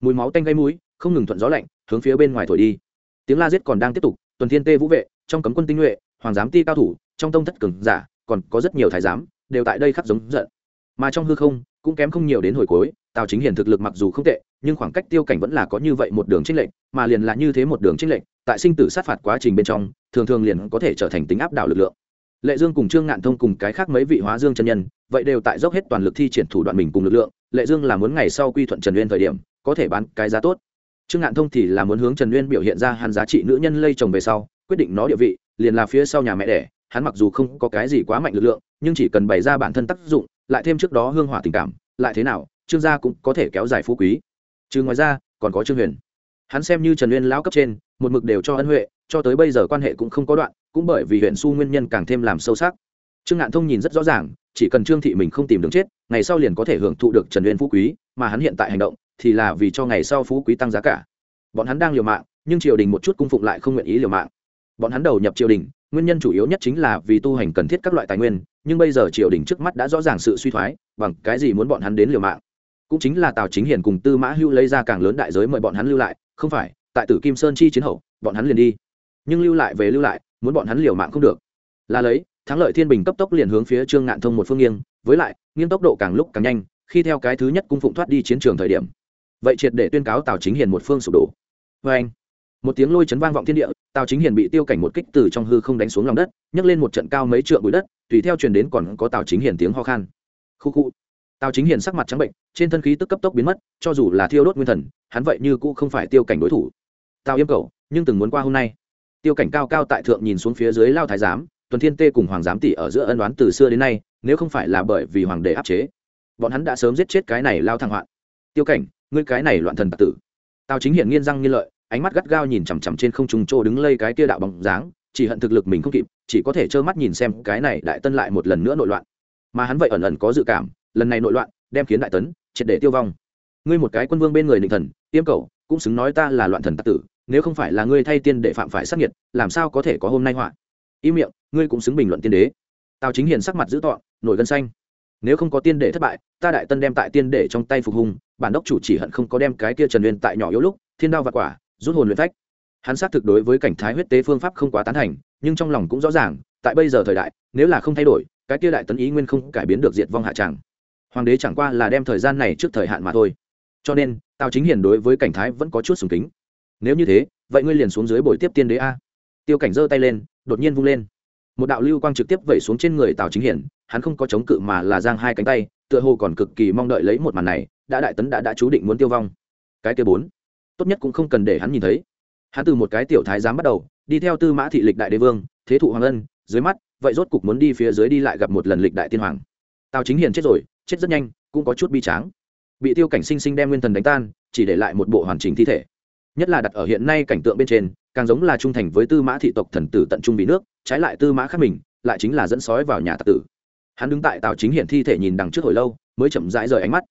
Mùi máu tanh gây mũi, không ngừng thuận gió lạnh, hướng phía bên ngoài thổi đi. Tiếng la giết còn đang tiếp tục, tuần thiên tê vũ vệ, trong cấm quân tinh nhuệ, hoàng giám ti cao thủ, trong tông thất cường giả, còn có rất nhiều thái giám, đều tại đây khắc giống giận. Mà trong hư không, cũng kém không nhiều đến hồi cuối, tào chính hiển thực lực mặc dù không tệ, nhưng khoảng cách tiêu cảnh vẫn là có như vậy một đường trích lệnh mà liền là như thế một đường trích lệnh tại sinh tử sát phạt quá trình bên trong thường thường liền có thể trở thành tính áp đảo lực lượng. Lệ dương cùng trương ngạn thông cùng cái khác mấy vị hóa dương chân nhân, vậy đều tại dốc hết toàn lực thi triển thủ đoạn mình cùng lực lượng, lệ dương là muốn ngày sau quy thuận trần uyên thời điểm, có thể bán cái giá tốt. Trương ngạn thông thì là muốn hướng trần uyên biểu hiện ra hắn giá trị nữ nhân lây chồng về sau, quyết định nó địa vị, liền là phía sau nhà mẹ đẻ, hắn mặc dù không có cái gì quá mạnh lực lượng, nhưng chỉ cần bày ra bản thân tác dụng, lại thêm trước đó hương hỏa tình cảm, lại thế nào, trương gia cũng có thể kéo dài phú quý. Trừ ngoài ra, còn có trương huyền. Hắn xem như trần uyên lão cấp trên, một mực đều cho ân huệ cho tới bây giờ quan hệ cũng không có đoạn, cũng bởi vì huyện su nguyên nhân càng thêm làm sâu sắc. Trương ngạn thông nhìn rất rõ ràng, chỉ cần trương thị mình không tìm đường chết, ngày sau liền có thể hưởng thụ được trần uyên phú quý, mà hắn hiện tại hành động, thì là vì cho ngày sau phú quý tăng giá cả. Bọn hắn đang liều mạng, nhưng triều đình một chút cung phụng lại không nguyện ý liều mạng. Bọn hắn đầu nhập triều đình, nguyên nhân chủ yếu nhất chính là vì tu hành cần thiết các loại tài nguyên, nhưng bây giờ triều đình trước mắt đã rõ ràng sự suy thoái, bằng cái gì muốn bọn hắn đến liều mạng? Cũng chính là tào chính hiền cùng tư mã hưu lấy ra càng lớn đại giới mời bọn hắn lưu lại, không phải, tại tử kim sơn chi chiến hậu, bọn hắn liền đi nhưng lưu lại về lưu lại, muốn bọn hắn liều mạng không được. Là lấy, thắng lợi thiên bình cấp tốc liền hướng phía trương ngạn thông một phương nghiêng, với lại, nghiêng tốc độ càng lúc càng nhanh, khi theo cái thứ nhất cung phụng thoát đi chiến trường thời điểm. Vậy triệt để tuyên cáo tào chính hiền một phương sụp đổ. Vê anh, một tiếng lôi chấn vang vọng thiên địa, tào chính hiền bị tiêu cảnh một kích từ trong hư không đánh xuống lòng đất, nhấc lên một trận cao mấy trượng bụi đất, tùy theo truyền đến còn có tào chính hiền tiếng ho khan. Khu khu. Tào chính hiền sắc mặt trắng bệnh, trên thân khí tức cấp tốc biến mất, cho dù là thiêu đốt nguyên thần, hắn vậy như cũ không phải tiêu cảnh đối thủ. Tào yêm cầu nhưng từng muốn qua hôm nay tiêu cảnh cao cao tại thượng nhìn xuống phía dưới lao thái giám, tuần thiên tê cùng hoàng giám tỷ ở giữa ân đoán từ xưa đến nay, nếu không phải là bởi vì hoàng đế áp chế, bọn hắn đã sớm giết chết cái này lao thăng hoạn. Tiêu cảnh, ngươi cái này loạn thần tạc tử. Tào chính hiện nghiên răng nghiên lợi, ánh mắt gắt gao nhìn chằm chằm trên không trung chỗ đứng lây cái kia đạo bóng dáng, chỉ hận thực lực mình không kịp, chỉ có thể trơ mắt nhìn xem cái này đại tân lại một lần nữa nội loạn. Mà hắn vậy ẩn ẩn có dự cảm, lần này nội loạn, đem khiến đại tấn, triệt để tiêu vong. Ngươi một cái quân vương bên người định thần, tiêm cầu, cũng xứng nói ta là loạn thần tạc tử nếu không phải là ngươi thay tiên để phạm phải sát nhiệt làm sao có thể có hôm nay họa? Im miệng, ngươi cũng xứng bình luận tiên đế. Tào chính hiền sắc mặt dữ tọn nổi gân xanh. Nếu không có tiên để thất bại, ta đại tân đem tại tiên để trong tay phục hùng, bản đốc chủ chỉ hận không có đem cái kia trần nguyên tại nhỏ yếu lúc, thiên đao và quả, rút hồn luyện phách. Hắn xác thực đối với cảnh thái huyết tế phương pháp không quá tán thành, nhưng trong lòng cũng rõ ràng, tại bây giờ thời đại, nếu là không thay đổi, cái kia đại tấn ý nguyên không cải biến được diệt vong hạ tràng. Hoàng đế chẳng qua là đem thời gian này trước thời hạn mà thôi. Cho nên, tào chính hiền đối với cảnh thái vẫn có chút sùng kính nếu như thế, vậy ngươi liền xuống dưới bồi tiếp tiên đế a. Tiêu cảnh giơ tay lên, đột nhiên vung lên. Một đạo lưu quang trực tiếp vẩy xuống trên người tào chính hiển, hắn không có chống cự mà là giang hai cánh tay, tựa hồ còn cực kỳ mong đợi lấy một màn này, đã đại tấn đã đã chú định muốn tiêu vong. Cái kia bốn, tốt nhất cũng không cần để hắn nhìn thấy. Hắn từ một cái tiểu thái giám bắt đầu, đi theo tư mã thị lịch đại đế vương, thế thụ hoàng ân, dưới mắt, vậy rốt cục muốn đi phía dưới đi lại gặp một lần lịch đại tiên hoàng. Tào chính hiền chết rồi, chết rất nhanh, cũng có chút bi tráng. Bị tiêu cảnh sinh sinh đem nguyên thần đánh tan, chỉ để lại một bộ hoàn chỉnh thi thể nhất là đặt ở hiện nay cảnh tượng bên trên, càng giống là trung thành với tư mã thị tộc thần tử tận trung vì nước, trái lại tư mã khác mình, lại chính là dẫn sói vào nhà tạc tử. Hắn đứng tại tào chính hiển thi thể nhìn đằng trước hồi lâu, mới chậm rãi rời ánh mắt.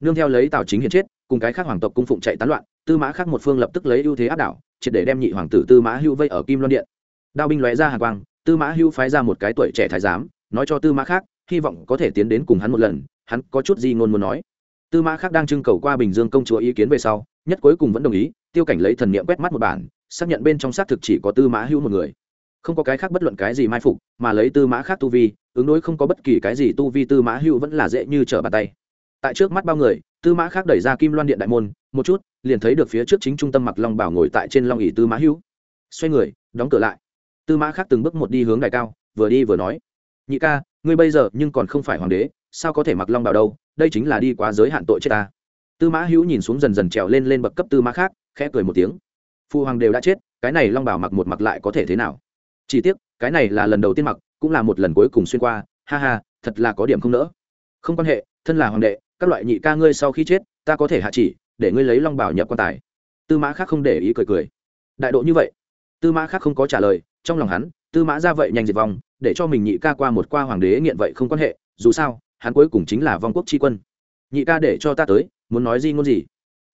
Nương theo lấy tào chính hiển chết, cùng cái khác hoàng tộc cung phụng chạy tán loạn, tư mã khác một phương lập tức lấy ưu thế áp đảo, triệt để đem nhị hoàng tử tư mã hưu vây ở kim loan điện. Đao binh lóe ra hàng quang, tư mã hưu phái ra một cái tuổi trẻ thái giám, nói cho tư mã khác, hy vọng có thể tiến đến cùng hắn một lần, hắn có chút gì ngôn muốn nói. Tư mã khác đang trưng cầu qua bình dương công chúa ý kiến về sau nhất cuối cùng vẫn đồng ý, tiêu cảnh lấy thần niệm quét mắt một bản, xác nhận bên trong xác thực chỉ có tư mã hữu một người. Không có cái khác bất luận cái gì mai phục, mà lấy tư mã khác tu vi, ứng đối không có bất kỳ cái gì tu vi tư mã hữu vẫn là dễ như trở bàn tay. Tại trước mắt bao người, tư mã khác đẩy ra kim loan điện đại môn, một chút, liền thấy được phía trước chính trung tâm mặc long bảo ngồi tại trên long ỉ tư mã hữu. Xoay người, đóng cửa lại. Tư mã khác từng bước một đi hướng đài cao, vừa đi vừa nói, nhị ca, ngươi bây giờ nhưng còn không phải hoàng đế, sao có thể mặc long bảo đâu? Đây chính là đi quá giới hạn tội chết ta tư mã hữu nhìn xuống dần dần trèo lên lên bậc cấp tư mã khác, khẽ cười một tiếng. Phu hoàng đều đã chết, cái này long bảo mặc một mặc lại có thể thế nào? Chỉ tiếc, cái này là lần đầu tiên mặc, cũng là một lần cuối cùng xuyên qua, ha ha, thật là có điểm không nỡ. Không quan hệ, thân là hoàng đệ, các loại nhị ca ngươi sau khi chết, ta có thể hạ chỉ, để ngươi lấy long bảo nhập quan tài. Tư mã khác không để ý cười cười. Đại độ như vậy. Tư mã khác không có trả lời, trong lòng hắn, tư mã ra vậy nhanh diệt vong, để cho mình nhị ca qua một qua hoàng đế nghiện vậy không quan hệ, dù sao, hắn cuối cùng chính là vong quốc tri quân. Nhị ca để cho ta tới muốn nói gì ngôn gì?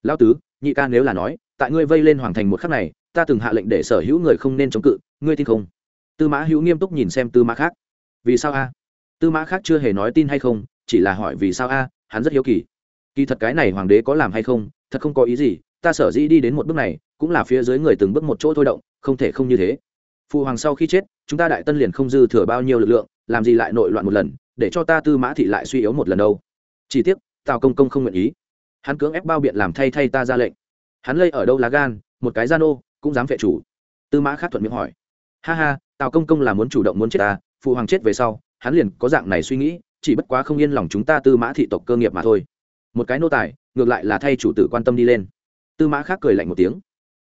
Lao tứ, nhị ca nếu là nói, tại ngươi vây lên hoàng thành một khắc này, ta từng hạ lệnh để sở hữu người không nên chống cự, ngươi tin không? Tư mã hữu nghiêm túc nhìn xem tư mã khác. Vì sao a? Tư mã khác chưa hề nói tin hay không, chỉ là hỏi vì sao a, hắn rất hiếu kỳ. Kỳ thật cái này hoàng đế có làm hay không, thật không có ý gì, ta sở dĩ đi đến một bước này, cũng là phía dưới người từng bước một chỗ thôi động, không thể không như thế. Phụ hoàng sau khi chết, chúng ta đại tân liền không dư thừa bao nhiêu lực lượng, làm gì lại nội loạn một lần, để cho ta tư mã thị lại suy yếu một lần đâu. Chỉ tiếc, tào công công không nguyện ý hắn cưỡng ép bao biện làm thay thay ta ra lệnh. Hắn lây ở đâu lá gan, một cái gian ô cũng dám vệ chủ. Tư mã khác thuận miệng hỏi. Ha ha, tào công công là muốn chủ động muốn chết ta, phụ hoàng chết về sau, hắn liền có dạng này suy nghĩ, chỉ bất quá không yên lòng chúng ta tư mã thị tộc cơ nghiệp mà thôi. Một cái nô tài, ngược lại là thay chủ tử quan tâm đi lên. Tư mã khác cười lạnh một tiếng.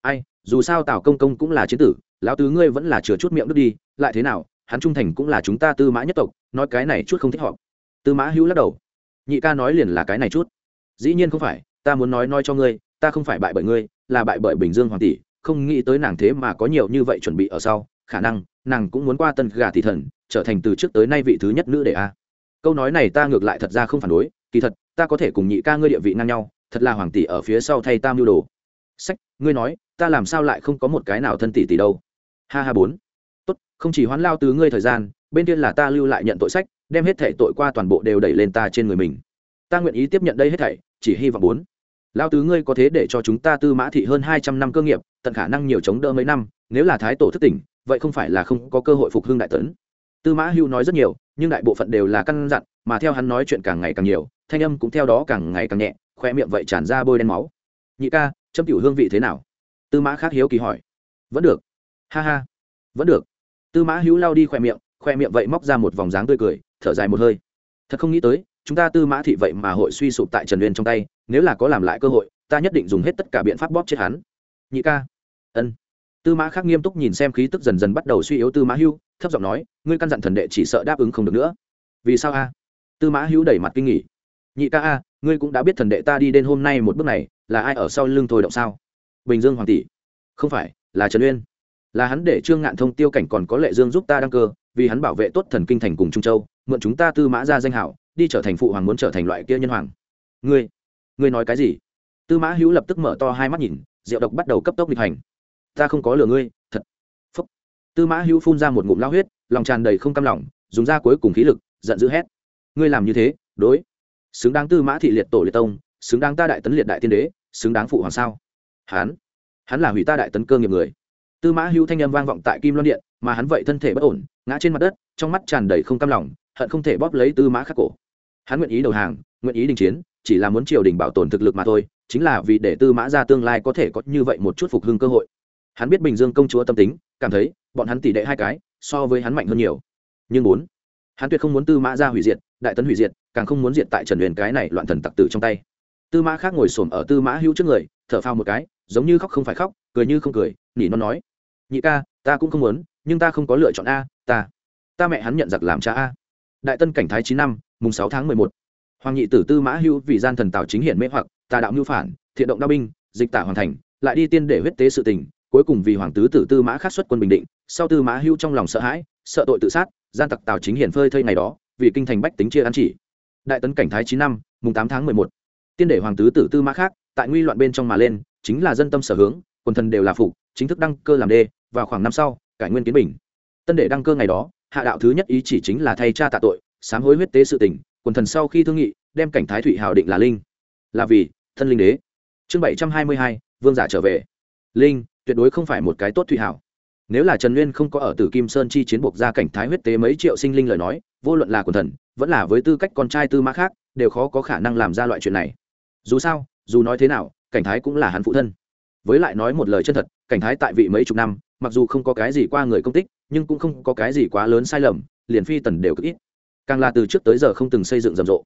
Ai, dù sao tào công công cũng là chiến tử, lão tứ ngươi vẫn là chừa chút miệng đứt đi, lại thế nào, hắn trung thành cũng là chúng ta tư mã nhất tộc, nói cái này chút không thích họ tư mã hữu lắc đầu. Nhị ca nói liền là cái này chút dĩ nhiên không phải, ta muốn nói nói cho ngươi, ta không phải bại bởi ngươi, là bại bởi bình dương hoàng tỷ, không nghĩ tới nàng thế mà có nhiều như vậy chuẩn bị ở sau, khả năng, nàng cũng muốn qua tân gà tỷ thần, trở thành từ trước tới nay vị thứ nhất nữ để a. Câu nói này ta ngược lại thật ra không phản đối, kỳ thật, ta có thể cùng nhị ca ngươi địa vị ngang nhau, thật là hoàng tỷ ở phía sau thay ta mưu đồ. Sách, ngươi nói, ta làm sao lại không có một cái nào thân tỷ tỷ đâu? Ha ha bốn. Tốt, không chỉ hoán lao từ ngươi thời gian, bên kia là ta lưu lại nhận tội sách, đem hết thảy tội qua toàn bộ đều đẩy lên ta trên người mình. Ta nguyện ý tiếp nhận đây hết thảy chỉ hy vọng bốn. Lao tứ ngươi có thế để cho chúng ta tư mã thị hơn hai trăm năm cơ nghiệp, tận khả năng nhiều chống đỡ mấy năm, nếu là thái tổ thất tỉnh, vậy không phải là không có cơ hội phục hưng đại tấn. Tư mã hưu nói rất nhiều, nhưng đại bộ phận đều là căn dặn, mà theo hắn nói chuyện càng ngày càng nhiều, thanh âm cũng theo đó càng ngày càng nhẹ, khoe miệng vậy tràn ra bôi đen máu. Nhị ca châm cửu hương vị thế nào? Tư mã khác hiếu kỳ hỏi. Vẫn được. Ha ha. Vẫn được. Tư mã hữu lao đi khoe miệng khoe miệng vậy móc ra một vòng dáng tươi cười, thở dài một hơi. Thật không nghĩ tới chúng ta tư mã thị vậy mà hội suy sụp tại trần uyên trong tay, nếu là có làm lại cơ hội, ta nhất định dùng hết tất cả biện pháp bóp chết hắn. Nhị ca. Ân. Tư mã khác nghiêm túc nhìn xem khí tức dần dần bắt đầu suy yếu tư mã hưu, thấp giọng nói, ngươi căn dặn thần đệ chỉ sợ đáp ứng không được nữa. Vì sao a? Tư mã hữu đẩy mặt kinh nghỉ nhị ca a, ngươi cũng đã biết thần đệ ta đi đến hôm nay một bước này, là ai ở sau lưng thôi động sao? Bình dương hoàng tỷ. Không phải, là trần uyên. Là hắn để trương ngạn thông tiêu cảnh còn có lệ dương giúp ta đăng cơ, vì hắn bảo vệ tốt thần kinh thành cùng trung châu, mượn chúng ta tư mã ra danh hảo đi trở thành phụ hoàng muốn trở thành loại kia nhân hoàng. Ngươi ngươi nói cái gì? Tư mã hữu lập tức mở to hai mắt nhìn diệu độc bắt đầu cấp tốc lịch hành. Ta không có lừa ngươi, thật. Phúc. Tư mã hữu phun ra một ngụm lao huyết, lòng tràn đầy không cam lòng, dùng ra cuối cùng khí lực, giận dữ hét. Ngươi làm như thế, đối. Xứng đáng tư mã thị liệt tổ liệt tông, xứng đáng ta đại tấn liệt đại tiên đế, xứng đáng phụ hoàng sao? Hắn hắn là hủy ta đại tấn cơ nghiệp người. Tư mã hữu thanh âm vang vọng tại kim loan điện, mà hắn vậy thân thể bất ổn, ngã trên mặt đất, trong mắt tràn đầy không cam lòng, hận không thể bóp lấy tư mã khắc cổ hắn nguyện ý đầu hàng, nguyện ý đình chiến, chỉ là muốn triều đình bảo tồn thực lực mà thôi, chính là vì để tư mã ra tương lai có thể có như vậy một chút phục hưng cơ hội. Hắn biết bình dương công chúa tâm tính, cảm thấy, bọn hắn tỷ đệ hai cái, so với hắn mạnh hơn nhiều. Nhưng bốn, hắn tuyệt không muốn tư mã ra hủy diệt, đại tấn hủy diệt, càng không muốn diệt tại trần huyền cái này loạn thần tặc tử trong tay. Tư mã khác ngồi xổm ở tư mã hữu trước người, thở phao một cái, giống như khóc không phải khóc, cười như không cười, nỉ non nói, nhị ca, ta cũng không muốn, nhưng ta không có lựa chọn a, ta ta mẹ hắn nhận giặc làm cha a. Đại tân cảnh thái chín năm mùng sáu tháng mười một. Hoàng nhị tử tư mã hưu vì gian thần tào chính hiển mê hoặc, tà đạo mưu phản, thiện động đao binh, dịch tả hoàn thành, lại đi tiên để huyết tế sự tình, cuối cùng vì hoàng tứ tử tư mã khắc xuất quân bình định, sau tư mã hưu trong lòng sợ hãi, sợ tội tự sát, gian tặc tào chính hiển phơi thây ngày đó, vì kinh thành bách tính chia ăn chỉ. Đại tấn cảnh thái chín năm, mùng tám tháng mười một. Tiên để hoàng tứ tử tư mã khác, tại nguy loạn bên trong mà lên, chính là dân tâm sở hướng, quần thần đều là phục chính thức đăng cơ làm đê, vào khoảng năm sau, cải nguyên kiến bình. Tân để đăng cơ ngày đó, hạ đạo thứ nhất ý chỉ chính là thay cha tạ tội sám hối huyết tế sự tình, quần thần sau khi thương nghị, đem cảnh thái thụy hào định là linh. Là vì, thân linh đế. Chương bảy trăm hai mươi hai, vương giả trở về. Linh, tuyệt đối không phải một cái tốt thụy hảo nếu là trần nguyên không có ở tử kim sơn chi chiến buộc ra cảnh thái huyết tế mấy triệu sinh linh lời nói, vô luận là quần thần, vẫn là với tư cách con trai tư mã khác, đều khó có khả năng làm ra loại chuyện này. Dù sao, dù nói thế nào, cảnh thái cũng là hắn phụ thân. Với lại nói một lời chân thật, cảnh thái tại vị mấy chục năm, mặc dù không có cái gì qua người công tích, nhưng cũng không có cái gì quá lớn sai lầm, liền phi tần đều cực ít càng là từ trước tới giờ không từng xây dựng rầm rộ.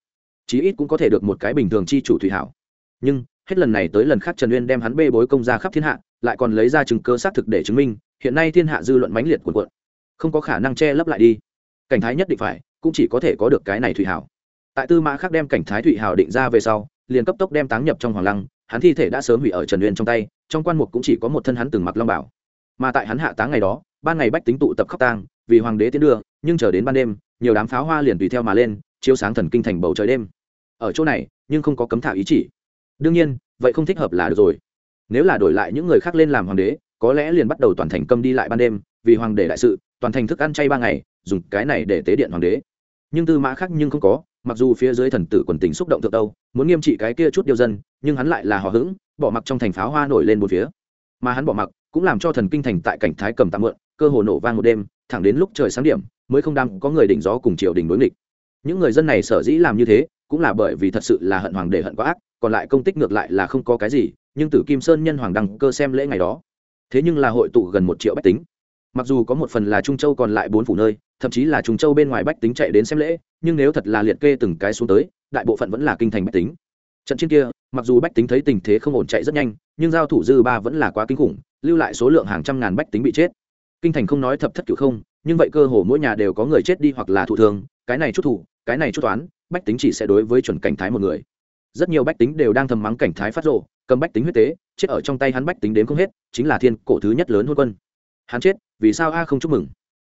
Chí ít cũng có thể được một cái bình thường chi chủ thủy hảo. Nhưng, hết lần này tới lần khác trần uyên đem hắn bê bối công ra khắp thiên hạ, lại còn lấy ra chứng cơ xác thực để chứng minh, hiện nay thiên hạ dư luận mãnh liệt cuồn cuộn, không có khả năng che lấp lại đi. Cảnh thái nhất định phải, cũng chỉ có thể có được cái này thủy hảo. Tại tư mã khác đem cảnh thái thủy hảo định ra về sau, liền cấp tốc đem táng nhập trong hoàng lăng, hắn thi thể đã sớm hủy ở trần uyên trong tay, trong quan mục cũng chỉ có một thân hắn từng mặc long bảo. Mà tại hắn hạ táng ngày đó, ban ngày bách tính tụ tập khóc tang, vì hoàng đế tiến đưa, nhưng chờ đến ban đêm nhiều đám pháo hoa liền tùy theo mà lên, chiếu sáng thần kinh thành bầu trời đêm. Ở chỗ này, nhưng không có cấm thả ý chỉ. Đương nhiên, vậy không thích hợp là được rồi. Nếu là đổi lại những người khác lên làm hoàng đế, có lẽ liền bắt đầu toàn thành câm đi lại ban đêm, vì hoàng đế đại sự, toàn thành thức ăn chay ba ngày, dùng cái này để tế điện hoàng đế. Nhưng tư mã khác nhưng không có, mặc dù phía dưới thần tử quần tình xúc động thượng đâu muốn nghiêm trị cái kia chút điều dân, nhưng hắn lại là hò hững, bỏ mặc trong thành pháo hoa nổi lên một phía. Mà hắn bỏ mặc, cũng làm cho thần kinh thành tại cảnh thái cầm tạm mượn, cơ hồ nổ vang một đêm thẳng đến lúc trời sáng điểm, mới không đam có người đỉnh gió cùng triều đình đối nghịch. Những người dân này sở dĩ làm như thế, cũng là bởi vì thật sự là hận hoàng để hận quá ác, còn lại công tích ngược lại là không có cái gì, nhưng tử kim sơn nhân hoàng đăng cơ xem lễ ngày đó. Thế nhưng là hội tụ gần một triệu bách tính. Mặc dù có một phần là trung châu còn lại bốn phủ nơi, thậm chí là trung châu bên ngoài bách tính chạy đến xem lễ, nhưng nếu thật là liệt kê từng cái xuống tới, đại bộ phận vẫn là kinh thành bách tính. Trận chiến kia, mặc dù bách tính thấy tình thế không ổn chạy rất nhanh, nhưng giao thủ dư ba vẫn là quá kinh khủng, lưu lại số lượng hàng trăm ngàn bách tính bị chết kinh thành không nói thập thất cửu không, nhưng vậy cơ hồ mỗi nhà đều có người chết đi hoặc là thụ thương, cái này chút thủ, cái này chút toán, bách tính chỉ sẽ đối với chuẩn cảnh thái một người. Rất nhiều bách tính đều đang thầm mắng cảnh thái phát rộ cầm bách tính huyết tế, chết ở trong tay hắn bách tính đến không hết, chính là thiên cổ thứ nhất lớn hôn quân. Hắn chết, vì sao a không chúc mừng?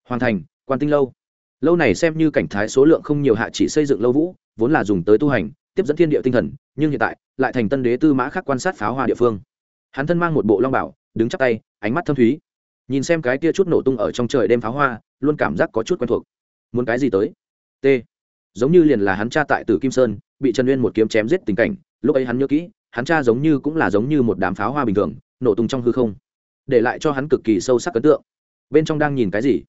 Hoàn thành, quan tinh lâu. Lâu này xem như cảnh thái số lượng không nhiều hạ chỉ xây dựng lâu vũ, vốn là dùng tới tu hành, tiếp dẫn thiên địa tinh thần, nhưng hiện tại, lại thành tân đế tư mã khác quan sát pháo hoa địa phương. Hắn thân mang một bộ long bảo, đứng chắp tay, ánh mắt thâm thúy nhìn xem cái kia chút nổ tung ở trong trời đêm pháo hoa, luôn cảm giác có chút quen thuộc. Muốn cái gì tới? T. Giống như liền là hắn cha tại tử kim sơn, bị trần uyên một kiếm chém giết tình cảnh, lúc ấy hắn nhớ kỹ, hắn cha giống như cũng là giống như một đám pháo hoa bình thường, nổ tung trong hư không. Để lại cho hắn cực kỳ sâu sắc ấn tượng. Bên trong đang nhìn cái gì?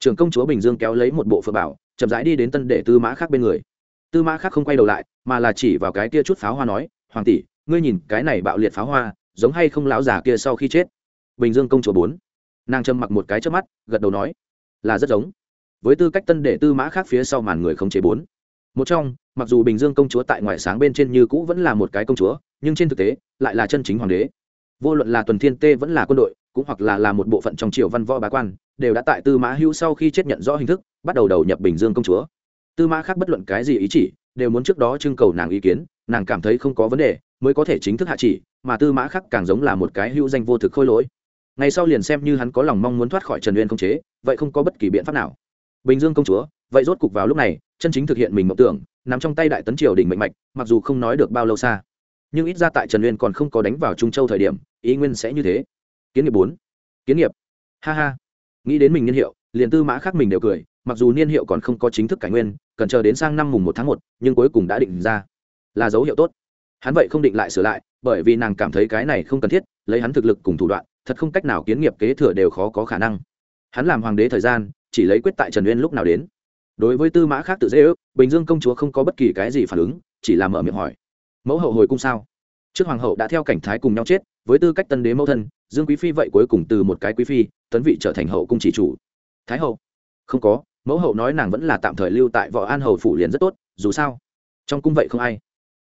Trưởng công chúa bình dương kéo lấy một bộ phượng bảo, chậm rãi đi đến tân để tư mã khác bên người. Tư mã khác không quay đầu lại, mà là chỉ vào cái kia chút pháo hoa nói, hoàng tỷ, ngươi nhìn cái này bạo liệt pháo hoa, giống hay không lão già kia sau khi chết? Bình dương công chúa bốn nàng trầm mặc một cái trước mắt, gật đầu nói, là rất giống. Với tư cách tân để tư mã khác phía sau màn người không chế bốn. Một trong, mặc dù bình dương công chúa tại ngoại sáng bên trên như cũ vẫn là một cái công chúa, nhưng trên thực tế, lại là chân chính hoàng đế. Vô luận là tuần thiên tê vẫn là quân đội, cũng hoặc là là một bộ phận trong triều văn võ bá quan, đều đã tại tư mã hữu sau khi chết nhận rõ hình thức, bắt đầu đầu nhập bình dương công chúa. Tư mã khác bất luận cái gì ý chỉ, đều muốn trước đó trưng cầu nàng ý kiến, nàng cảm thấy không có vấn đề, mới có thể chính thức hạ chỉ, mà tư mã khác càng giống là một cái hữu danh vô thực khôi lỗi ngày sau liền xem như hắn có lòng mong muốn thoát khỏi trần uyên không chế, vậy không có bất kỳ biện pháp nào. Bình dương công chúa, vậy rốt cục vào lúc này, chân chính thực hiện mình mộng tưởng, nằm trong tay đại tấn triều đình mạnh mạch, mặc dù không nói được bao lâu xa. Nhưng ít ra tại trần uyên còn không có đánh vào trung châu thời điểm, ý nguyên sẽ như thế. Kiến nghiệp bốn. Kiến nghiệp. Ha ha. Nghĩ đến mình niên hiệu, liền tư mã khác mình đều cười, mặc dù niên hiệu còn không có chính thức cải nguyên, cần chờ đến sang năm mùng một tháng một, nhưng cuối cùng đã định ra. Là dấu hiệu tốt. Hắn vậy không định lại sửa lại, bởi vì nàng cảm thấy cái này không cần thiết, lấy hắn thực lực cùng thủ đoạn thật không cách nào kiến nghiệp kế thừa đều khó có khả năng. Hắn làm hoàng đế thời gian, chỉ lấy quyết tại trần uyên lúc nào đến. Đối với tư mã khác tự dễ ước, bình dương công chúa không có bất kỳ cái gì phản ứng, chỉ là mở miệng hỏi. Mẫu hậu hồi cung sao? Trước hoàng hậu đã theo cảnh thái cùng nhau chết, với tư cách tân đế mẫu thân, dương quý phi vậy cuối cùng từ một cái quý phi, tấn vị trở thành hậu cung chỉ chủ. Thái hậu? Không có, mẫu hậu nói nàng vẫn là tạm thời lưu tại võ an hầu phủ liền rất tốt, dù sao. Trong cung vậy không ai.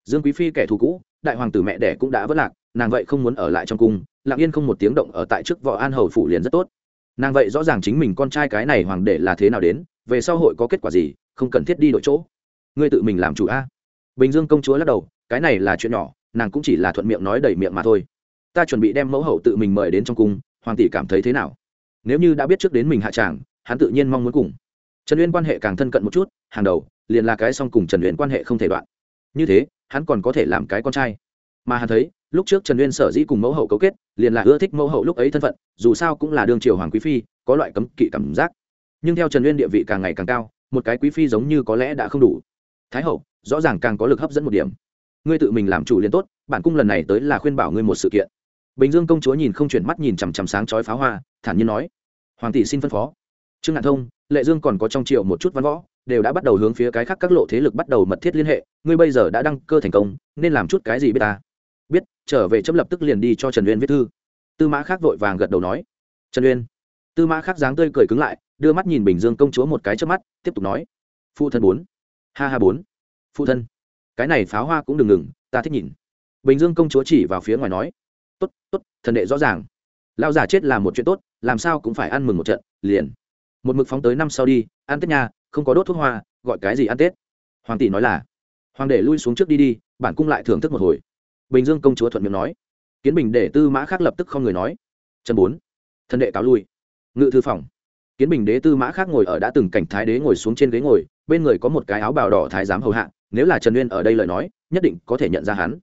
Dương quý phi kẻ thù cũ đại hoàng tử mẹ đẻ cũng đã vất lạc, nàng vậy không muốn ở lại trong cung, lặng yên không một tiếng động ở tại trước võ an hầu phủ liền rất tốt. Nàng vậy rõ ràng chính mình con trai cái này hoàng đệ là thế nào đến, về sau hội có kết quả gì, không cần thiết đi đội chỗ. Ngươi tự mình làm chủ a. Bình dương công chúa lắc đầu, cái này là chuyện nhỏ, nàng cũng chỉ là thuận miệng nói đầy miệng mà thôi. Ta chuẩn bị đem mẫu hậu tự mình mời đến trong cung, hoàng tỷ cảm thấy thế nào? Nếu như đã biết trước đến mình hạ tràng, hắn tự nhiên mong muốn cùng. Trần uyên quan hệ càng thân cận một chút, hàng đầu, liền là cái song cùng trần uyên quan hệ không thể đoạn. Như thế hắn còn có thể làm cái con trai. Mà hắn thấy, lúc trước trần uyên sở dĩ cùng mẫu hậu cấu kết, liền là ưa thích mẫu hậu lúc ấy thân phận, dù sao cũng là đương triều hoàng quý phi, có loại cấm kỵ cảm giác. Nhưng theo trần uyên địa vị càng ngày càng cao, một cái quý phi giống như có lẽ đã không đủ. Thái hậu, rõ ràng càng có lực hấp dẫn một điểm. Ngươi tự mình làm chủ liền tốt, bản cung lần này tới là khuyên bảo ngươi một sự kiện. Bình dương công chúa nhìn không chuyển mắt nhìn chằm chằm sáng chói pháo hoa, thản nhiên nói. Hoàng tỷ xin phân phó. Trương ngạn thông, lệ dương còn có trong triệu một chút văn võ đều đã bắt đầu hướng phía cái khác các lộ thế lực bắt đầu mật thiết liên hệ, ngươi bây giờ đã đăng cơ thành công, nên làm chút cái gì biết ta? Biết, trở về chấm lập tức liền đi cho trần uyên viết thư. Tư mã khác vội vàng gật đầu nói. Trần uyên. Tư mã khác dáng tươi cười cứng lại, đưa mắt nhìn bình dương công chúa một cái trước mắt, tiếp tục nói. Phụ thân bốn. Ha ha bốn. Phụ thân. Cái này pháo hoa cũng đừng ngừng, ta thích nhìn. Bình dương công chúa chỉ vào phía ngoài nói. Tốt tốt, thần đệ rõ ràng. Lao giả chết là một chuyện tốt, làm sao cũng phải ăn mừng một trận, liền. Một mực phóng tới năm sau đi, ăn tết nhà không có đốt thuốc hoa, gọi cái gì ăn tết. Hoàng tỷ nói là, hoàng để lui xuống trước đi đi, bản cung lại thưởng thức một hồi. Bình dương công chúa thuận miệng nói. Kiến bình để tư mã khác lập tức không người nói. Chân bốn thần đệ cáo lui. Ngự thư phòng. Kiến bình đế tư mã khác ngồi ở đã từng cảnh thái đế ngồi xuống trên ghế ngồi, bên người có một cái áo bào đỏ thái giám hầu hạ, nếu là trần nguyên ở đây lời nói, nhất định có thể nhận ra hắn.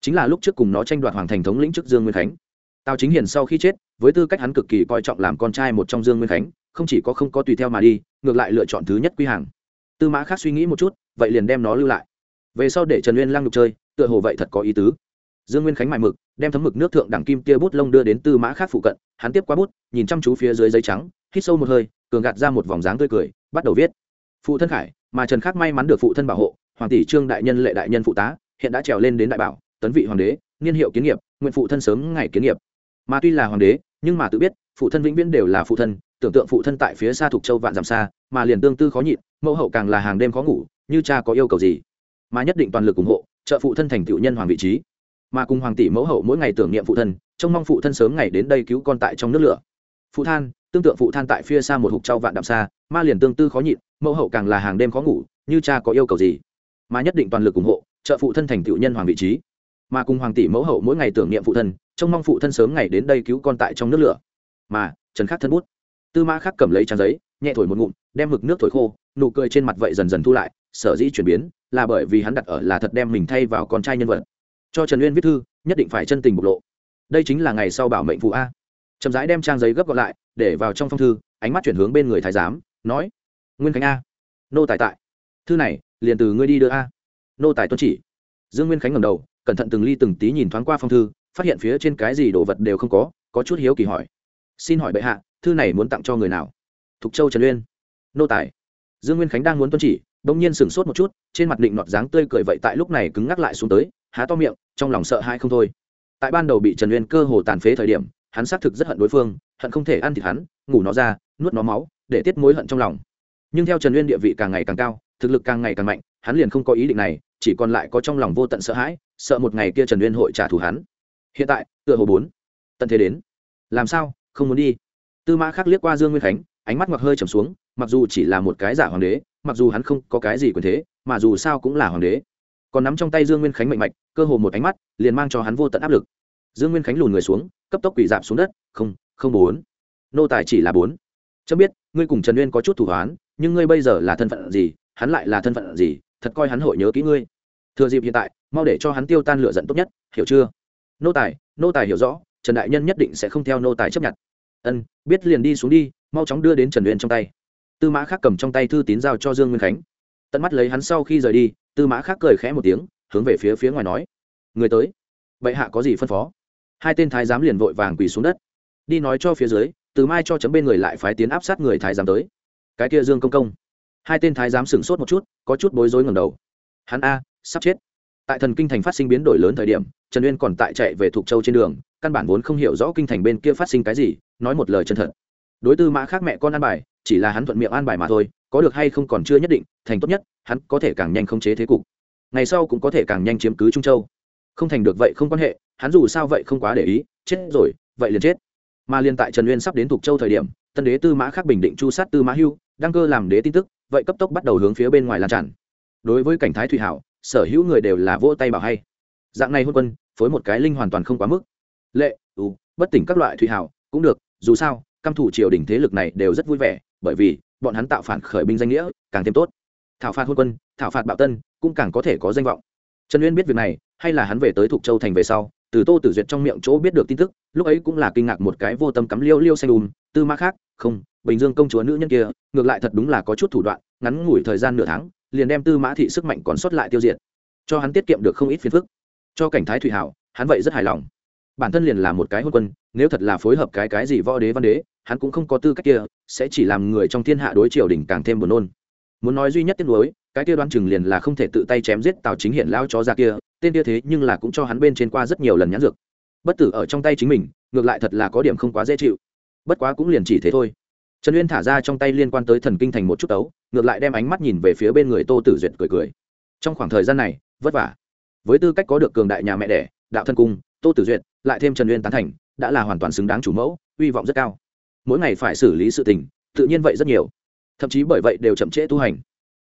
Chính là lúc trước cùng nó tranh đoạt hoàng thành thống lĩnh trước dương nguyên khánh. Tào chính hiền sau khi chết, với tư cách hắn cực kỳ coi trọng làm con trai một trong dương nguyên khánh không chỉ có không có tùy theo mà đi, ngược lại lựa chọn thứ nhất quy hàng. Tư mã khác suy nghĩ một chút, vậy liền đem nó lưu lại. Về sau để trần nguyên lăng nhục chơi, tựa hồ vậy thật có ý tứ. Dương nguyên khánh mài mực, đem thấm mực nước thượng đẳng kim tia bút lông đưa đến tư mã khác phụ cận, hắn tiếp qua bút, nhìn chăm chú phía dưới giấy trắng, hít sâu một hơi, cường gạt ra một vòng dáng tươi cười, bắt đầu viết. Phụ thân khải, mà trần khắc may mắn được phụ thân bảo hộ, hoàng tỷ trương đại nhân lệ đại nhân phụ tá, hiện đã trèo lên đến đại bảo, tấn vị hoàng đế, niên hiệu kiến nghiệp, nguyện phụ thân sớm ngày kiến nghiệp. Mà tuy là hoàng đế, nhưng mà tự biết, phụ thân vĩnh viễn đều là phụ thân tưởng tượng phụ thân tại phía xa thuộc châu vạn dặm xa, mà liền tương tư khó nhịn, mẫu hậu càng là hàng đêm khó ngủ, như cha có yêu cầu gì. Mà nhất định toàn lực ủng hộ, trợ phụ thân thành tựu nhân hoàng vị trí. Mà cùng hoàng tỷ mẫu hậu mỗi ngày tưởng niệm phụ thân, trông mong phụ thân sớm ngày đến đây cứu con tại trong nước lửa. Phụ than, tương tượng phụ than tại phía xa một hục châu vạn đạm xa, ma liền tương tư khó nhịn, mẫu hậu càng là hàng đêm khó ngủ, như cha có yêu cầu gì. Mà nhất định toàn lực ủng hộ, trợ phụ thân thành tựu nhân hoàng vị trí. Mà cùng hoàng tỷ mẫu hậu mỗi ngày tưởng niệm phụ thân, trông mong phụ thân sớm ngày đến đây cứu con tại trong nước lửa. Mà, trần khắc thân bút tư mã khắc cầm lấy trang giấy, nhẹ thổi một ngụm, đem mực nước thổi khô, nụ cười trên mặt vậy dần dần thu lại, sở dĩ chuyển biến là bởi vì hắn đặt ở là thật đem mình thay vào con trai nhân vật. Cho trần uyên viết thư, nhất định phải chân tình bộc lộ. Đây chính là ngày sau bảo mệnh phụ a. Chậm rãi đem trang giấy gấp gọn lại, để vào trong phong thư, ánh mắt chuyển hướng bên người thái giám, nói, nguyên khánh a, nô tài tại. Thư này, liền từ ngươi đi đưa a. Nô tài tuân chỉ. Dương nguyên khánh ngầm đầu, cẩn thận từng ly từng tí nhìn thoáng qua phong thư, phát hiện phía trên cái gì đồ vật đều không có có chút hiếu kỳ hỏi, xin hỏi bệ hạ thư này muốn tặng cho người nào? Thục châu trần uyên. Nô tài. Dương nguyên khánh đang muốn tuân chỉ, bỗng nhiên sửng sốt một chút, trên mặt định nọt dáng tươi cười vậy tại lúc này cứng ngắc lại xuống tới, há to miệng, trong lòng sợ hãi không thôi. Tại ban đầu bị trần uyên cơ hồ tàn phế thời điểm, hắn xác thực rất hận đối phương, hận không thể ăn thịt hắn, ngủ nó ra, nuốt nó máu, để tiết mối hận trong lòng. Nhưng theo trần uyên địa vị càng ngày càng cao, thực lực càng ngày càng mạnh, hắn liền không có ý định này, chỉ còn lại có trong lòng vô tận sợ hãi, sợ một ngày kia trần uyên hội trả thù hắn. Hiện tại, tựa hồ bốn. Tận thế đến. Làm sao? Không muốn đi tư mã khắc liếc qua dương nguyên khánh, ánh mắt ngoặc hơi trầm xuống, mặc dù chỉ là một cái giả hoàng đế, mặc dù hắn không có cái gì quyền thế, mà dù sao cũng là hoàng đế. Còn nắm trong tay dương nguyên khánh mạnh mạch, cơ hồ một ánh mắt, liền mang cho hắn vô tận áp lực. Dương nguyên khánh lùn người xuống, cấp tốc quỷ dạp xuống đất, không không bốn. Nô tài chỉ là bốn. Chấm biết, ngươi cùng trần Nguyên có chút thủ hoán, nhưng ngươi bây giờ là thân phận gì, hắn lại là thân phận gì, thật coi hắn hội nhớ kỹ ngươi. Thừa dịp hiện tại, mau để cho hắn tiêu tan lửa giận tốt nhất, hiểu chưa? Nô tài nô tài hiểu rõ, trần đại nhân nhất định sẽ không theo nô tài chấp nhận ân, biết liền đi xuống đi, mau chóng đưa đến trần uyên trong tay. Tư mã khác cầm trong tay thư tín giao cho dương nguyên khánh. Tận mắt lấy hắn sau khi rời đi, tư mã khác cười khẽ một tiếng, hướng về phía phía ngoài nói, người tới, bệ hạ có gì phân phó? Hai tên thái giám liền vội vàng quỳ xuống đất. Đi nói cho phía dưới, từ mai cho chấm bên người lại phái tiến áp sát người thái giám tới. Cái kia dương công công. Hai tên thái giám sửng sốt một chút, có chút bối rối ngầm đầu. Hắn a, sắp chết tại thần kinh thành phát sinh biến đổi lớn thời điểm, trần uyên còn tại chạy về thục châu trên đường, căn bản vốn không hiểu rõ kinh thành bên kia phát sinh cái gì, nói một lời chân thật. Đối tư mã khác mẹ con an bài, chỉ là hắn thuận miệng an bài mà thôi, có được hay không còn chưa nhất định, thành tốt nhất, hắn có thể càng nhanh khống chế thế cục. Ngày sau cũng có thể càng nhanh chiếm cứ trung châu. Không thành được vậy không quan hệ, hắn dù sao vậy không quá để ý, chết rồi, vậy liền chết. Mà liên tại trần uyên sắp đến thục châu thời điểm, tân đế tư mã khắc bình định chu sát tư mã hưu, đăng cơ làm đế tin tức, vậy cấp tốc bắt đầu hướng phía bên ngoài lan tràn. Đối với cảnh thái thủy hảo sở hữu người đều là vỗ tay bảo hay. Dạng này hôn quân phối một cái linh hoàn toàn không quá mức. Lệ ừ, bất tỉnh các loại thủy hảo cũng được dù sao căm thủ triều đình thế lực này đều rất vui vẻ bởi vì bọn hắn tạo phản khởi binh danh nghĩa càng thêm tốt. Thảo phạt hôn quân thảo phạt bạo tân cũng càng có thể có danh vọng. Trần uyên biết việc này hay là hắn về tới thục châu thành về sau từ tô tử duyệt trong miệng chỗ biết được tin tức lúc ấy cũng là kinh ngạc một cái vô tâm cắm liêu liêu xanh đùm tư mã khác không bình dương công chúa nữ nhân kia ngược lại thật đúng là có chút thủ đoạn ngắn ngủi thời gian nửa tháng liền đem tư mã thị sức mạnh còn sót lại tiêu diệt. Cho hắn tiết kiệm được không ít phiền phức. Cho cảnh thái thủy hảo, hắn vậy rất hài lòng. Bản thân liền là một cái hôn quân, nếu thật là phối hợp cái cái gì võ đế văn đế, hắn cũng không có tư cách kia, sẽ chỉ làm người trong thiên hạ đối triều đình càng thêm buồn nôn. Muốn nói duy nhất tiếc nuối, cái kia đoán chừng liền là không thể tự tay chém giết tào chính hiện lao chó ra kia, tên kia thế nhưng là cũng cho hắn bên trên qua rất nhiều lần nhãn dược. Bất tử ở trong tay chính mình, ngược lại thật là có điểm không quá dễ chịu. Bất quá cũng liền chỉ thế thôi trần uyên thả ra trong tay liên quan tới thần kinh thành một chút tấu, ngược lại đem ánh mắt nhìn về phía bên người tô tử duyệt cười cười. Trong khoảng thời gian này, vất vả. Với tư cách có được cường đại nhà mẹ đẻ, đạo thân cung, tô tử duyệt, lại thêm trần uyên tán thành, đã là hoàn toàn xứng đáng chủ mẫu, hy vọng rất cao. Mỗi ngày phải xử lý sự tình, tự nhiên vậy rất nhiều. Thậm chí bởi vậy đều chậm trễ tu hành.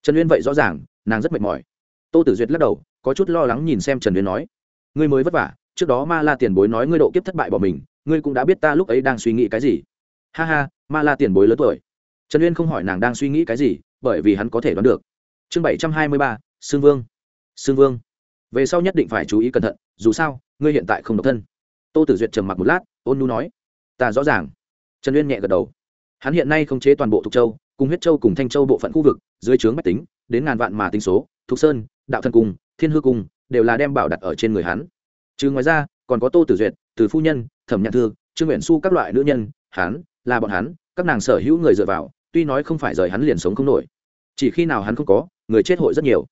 Trần uyên vậy rõ ràng, nàng rất mệt mỏi. Tô tử duyệt lắc đầu, có chút lo lắng nhìn xem trần uyên nói, ngươi mới vất vả, trước đó ma la tiền bối nói ngươi độ kiếp thất bại bỏ mình, ngươi cũng đã biết ta lúc ấy đang suy nghĩ cái gì ha ha, ma la tiền bối lớn tuổi. Trần uyên không hỏi nàng đang suy nghĩ cái gì, bởi vì hắn có thể đoán được. Chương bảy trăm hai mươi ba, sương vương. Sương vương. Về sau nhất định phải chú ý cẩn thận, dù sao, ngươi hiện tại không độc thân. Tô tử duyệt trầm mặc một lát, ôn nu nói, ta rõ ràng. Trần uyên nhẹ gật đầu. Hắn hiện nay không chế toàn bộ thục châu, cùng huyết châu cùng thanh châu bộ phận khu vực, dưới trướng mách tính, đến ngàn vạn mà tính số, thục sơn, đạo thần cung, thiên hư cung, đều là đem bảo đặt ở trên người hắn. Trừ ngoài ra, còn có tô tử duyệt, từ phu nhân, thẩm nhạc thư, trương nguyện su các loại nữ nhân, hắn là bọn hắn, các nàng sở hữu người dựa vào, tuy nói không phải rời hắn liền sống không nổi. Chỉ khi nào hắn không có, người chết hội rất nhiều.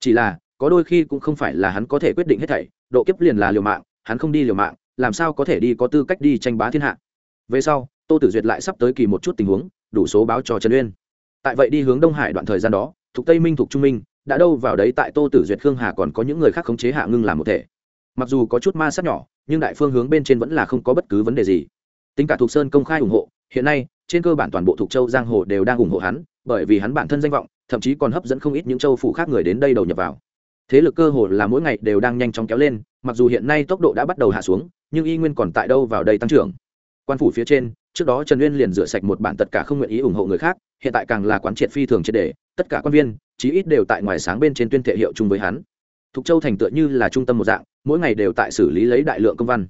Chỉ là, có đôi khi cũng không phải là hắn có thể quyết định hết thảy, độ kiếp liền là liều mạng, hắn không đi liều mạng, làm sao có thể đi có tư cách đi tranh bá thiên hạ. Về sau, tô tử duyệt lại sắp tới kỳ một chút tình huống, đủ số báo cho trần uyên. Tại vậy đi hướng đông hải đoạn thời gian đó, thuộc tây minh thuộc trung minh, đã đâu vào đấy tại tô tử duyệt, khương hà còn có những người khác khống chế hạ ngưng làm một thể. Mặc dù có chút ma sát nhỏ, nhưng đại phương hướng bên trên vẫn là không có bất cứ vấn đề gì. Tính cả thuộc sơn công khai ủng hộ hiện nay, trên cơ bản toàn bộ thuộc châu giang hồ đều đang ủng hộ hắn, bởi vì hắn bản thân danh vọng, thậm chí còn hấp dẫn không ít những châu phủ khác người đến đây đầu nhập vào. Thế lực cơ hồ là mỗi ngày đều đang nhanh chóng kéo lên, mặc dù hiện nay tốc độ đã bắt đầu hạ xuống, nhưng y nguyên còn tại đâu vào đây tăng trưởng. Quan phủ phía trên, trước đó trần uyên liền rửa sạch một bản tất cả không nguyện ý ủng hộ người khác, hiện tại càng là quán triệt phi thường triệt đề tất cả quan viên, chí ít đều tại ngoài sáng bên trên tuyên thệ hiệu chung với hắn. Thục châu thành tựa như là trung tâm một dạng, mỗi ngày đều tại xử lý lấy đại lượng công văn.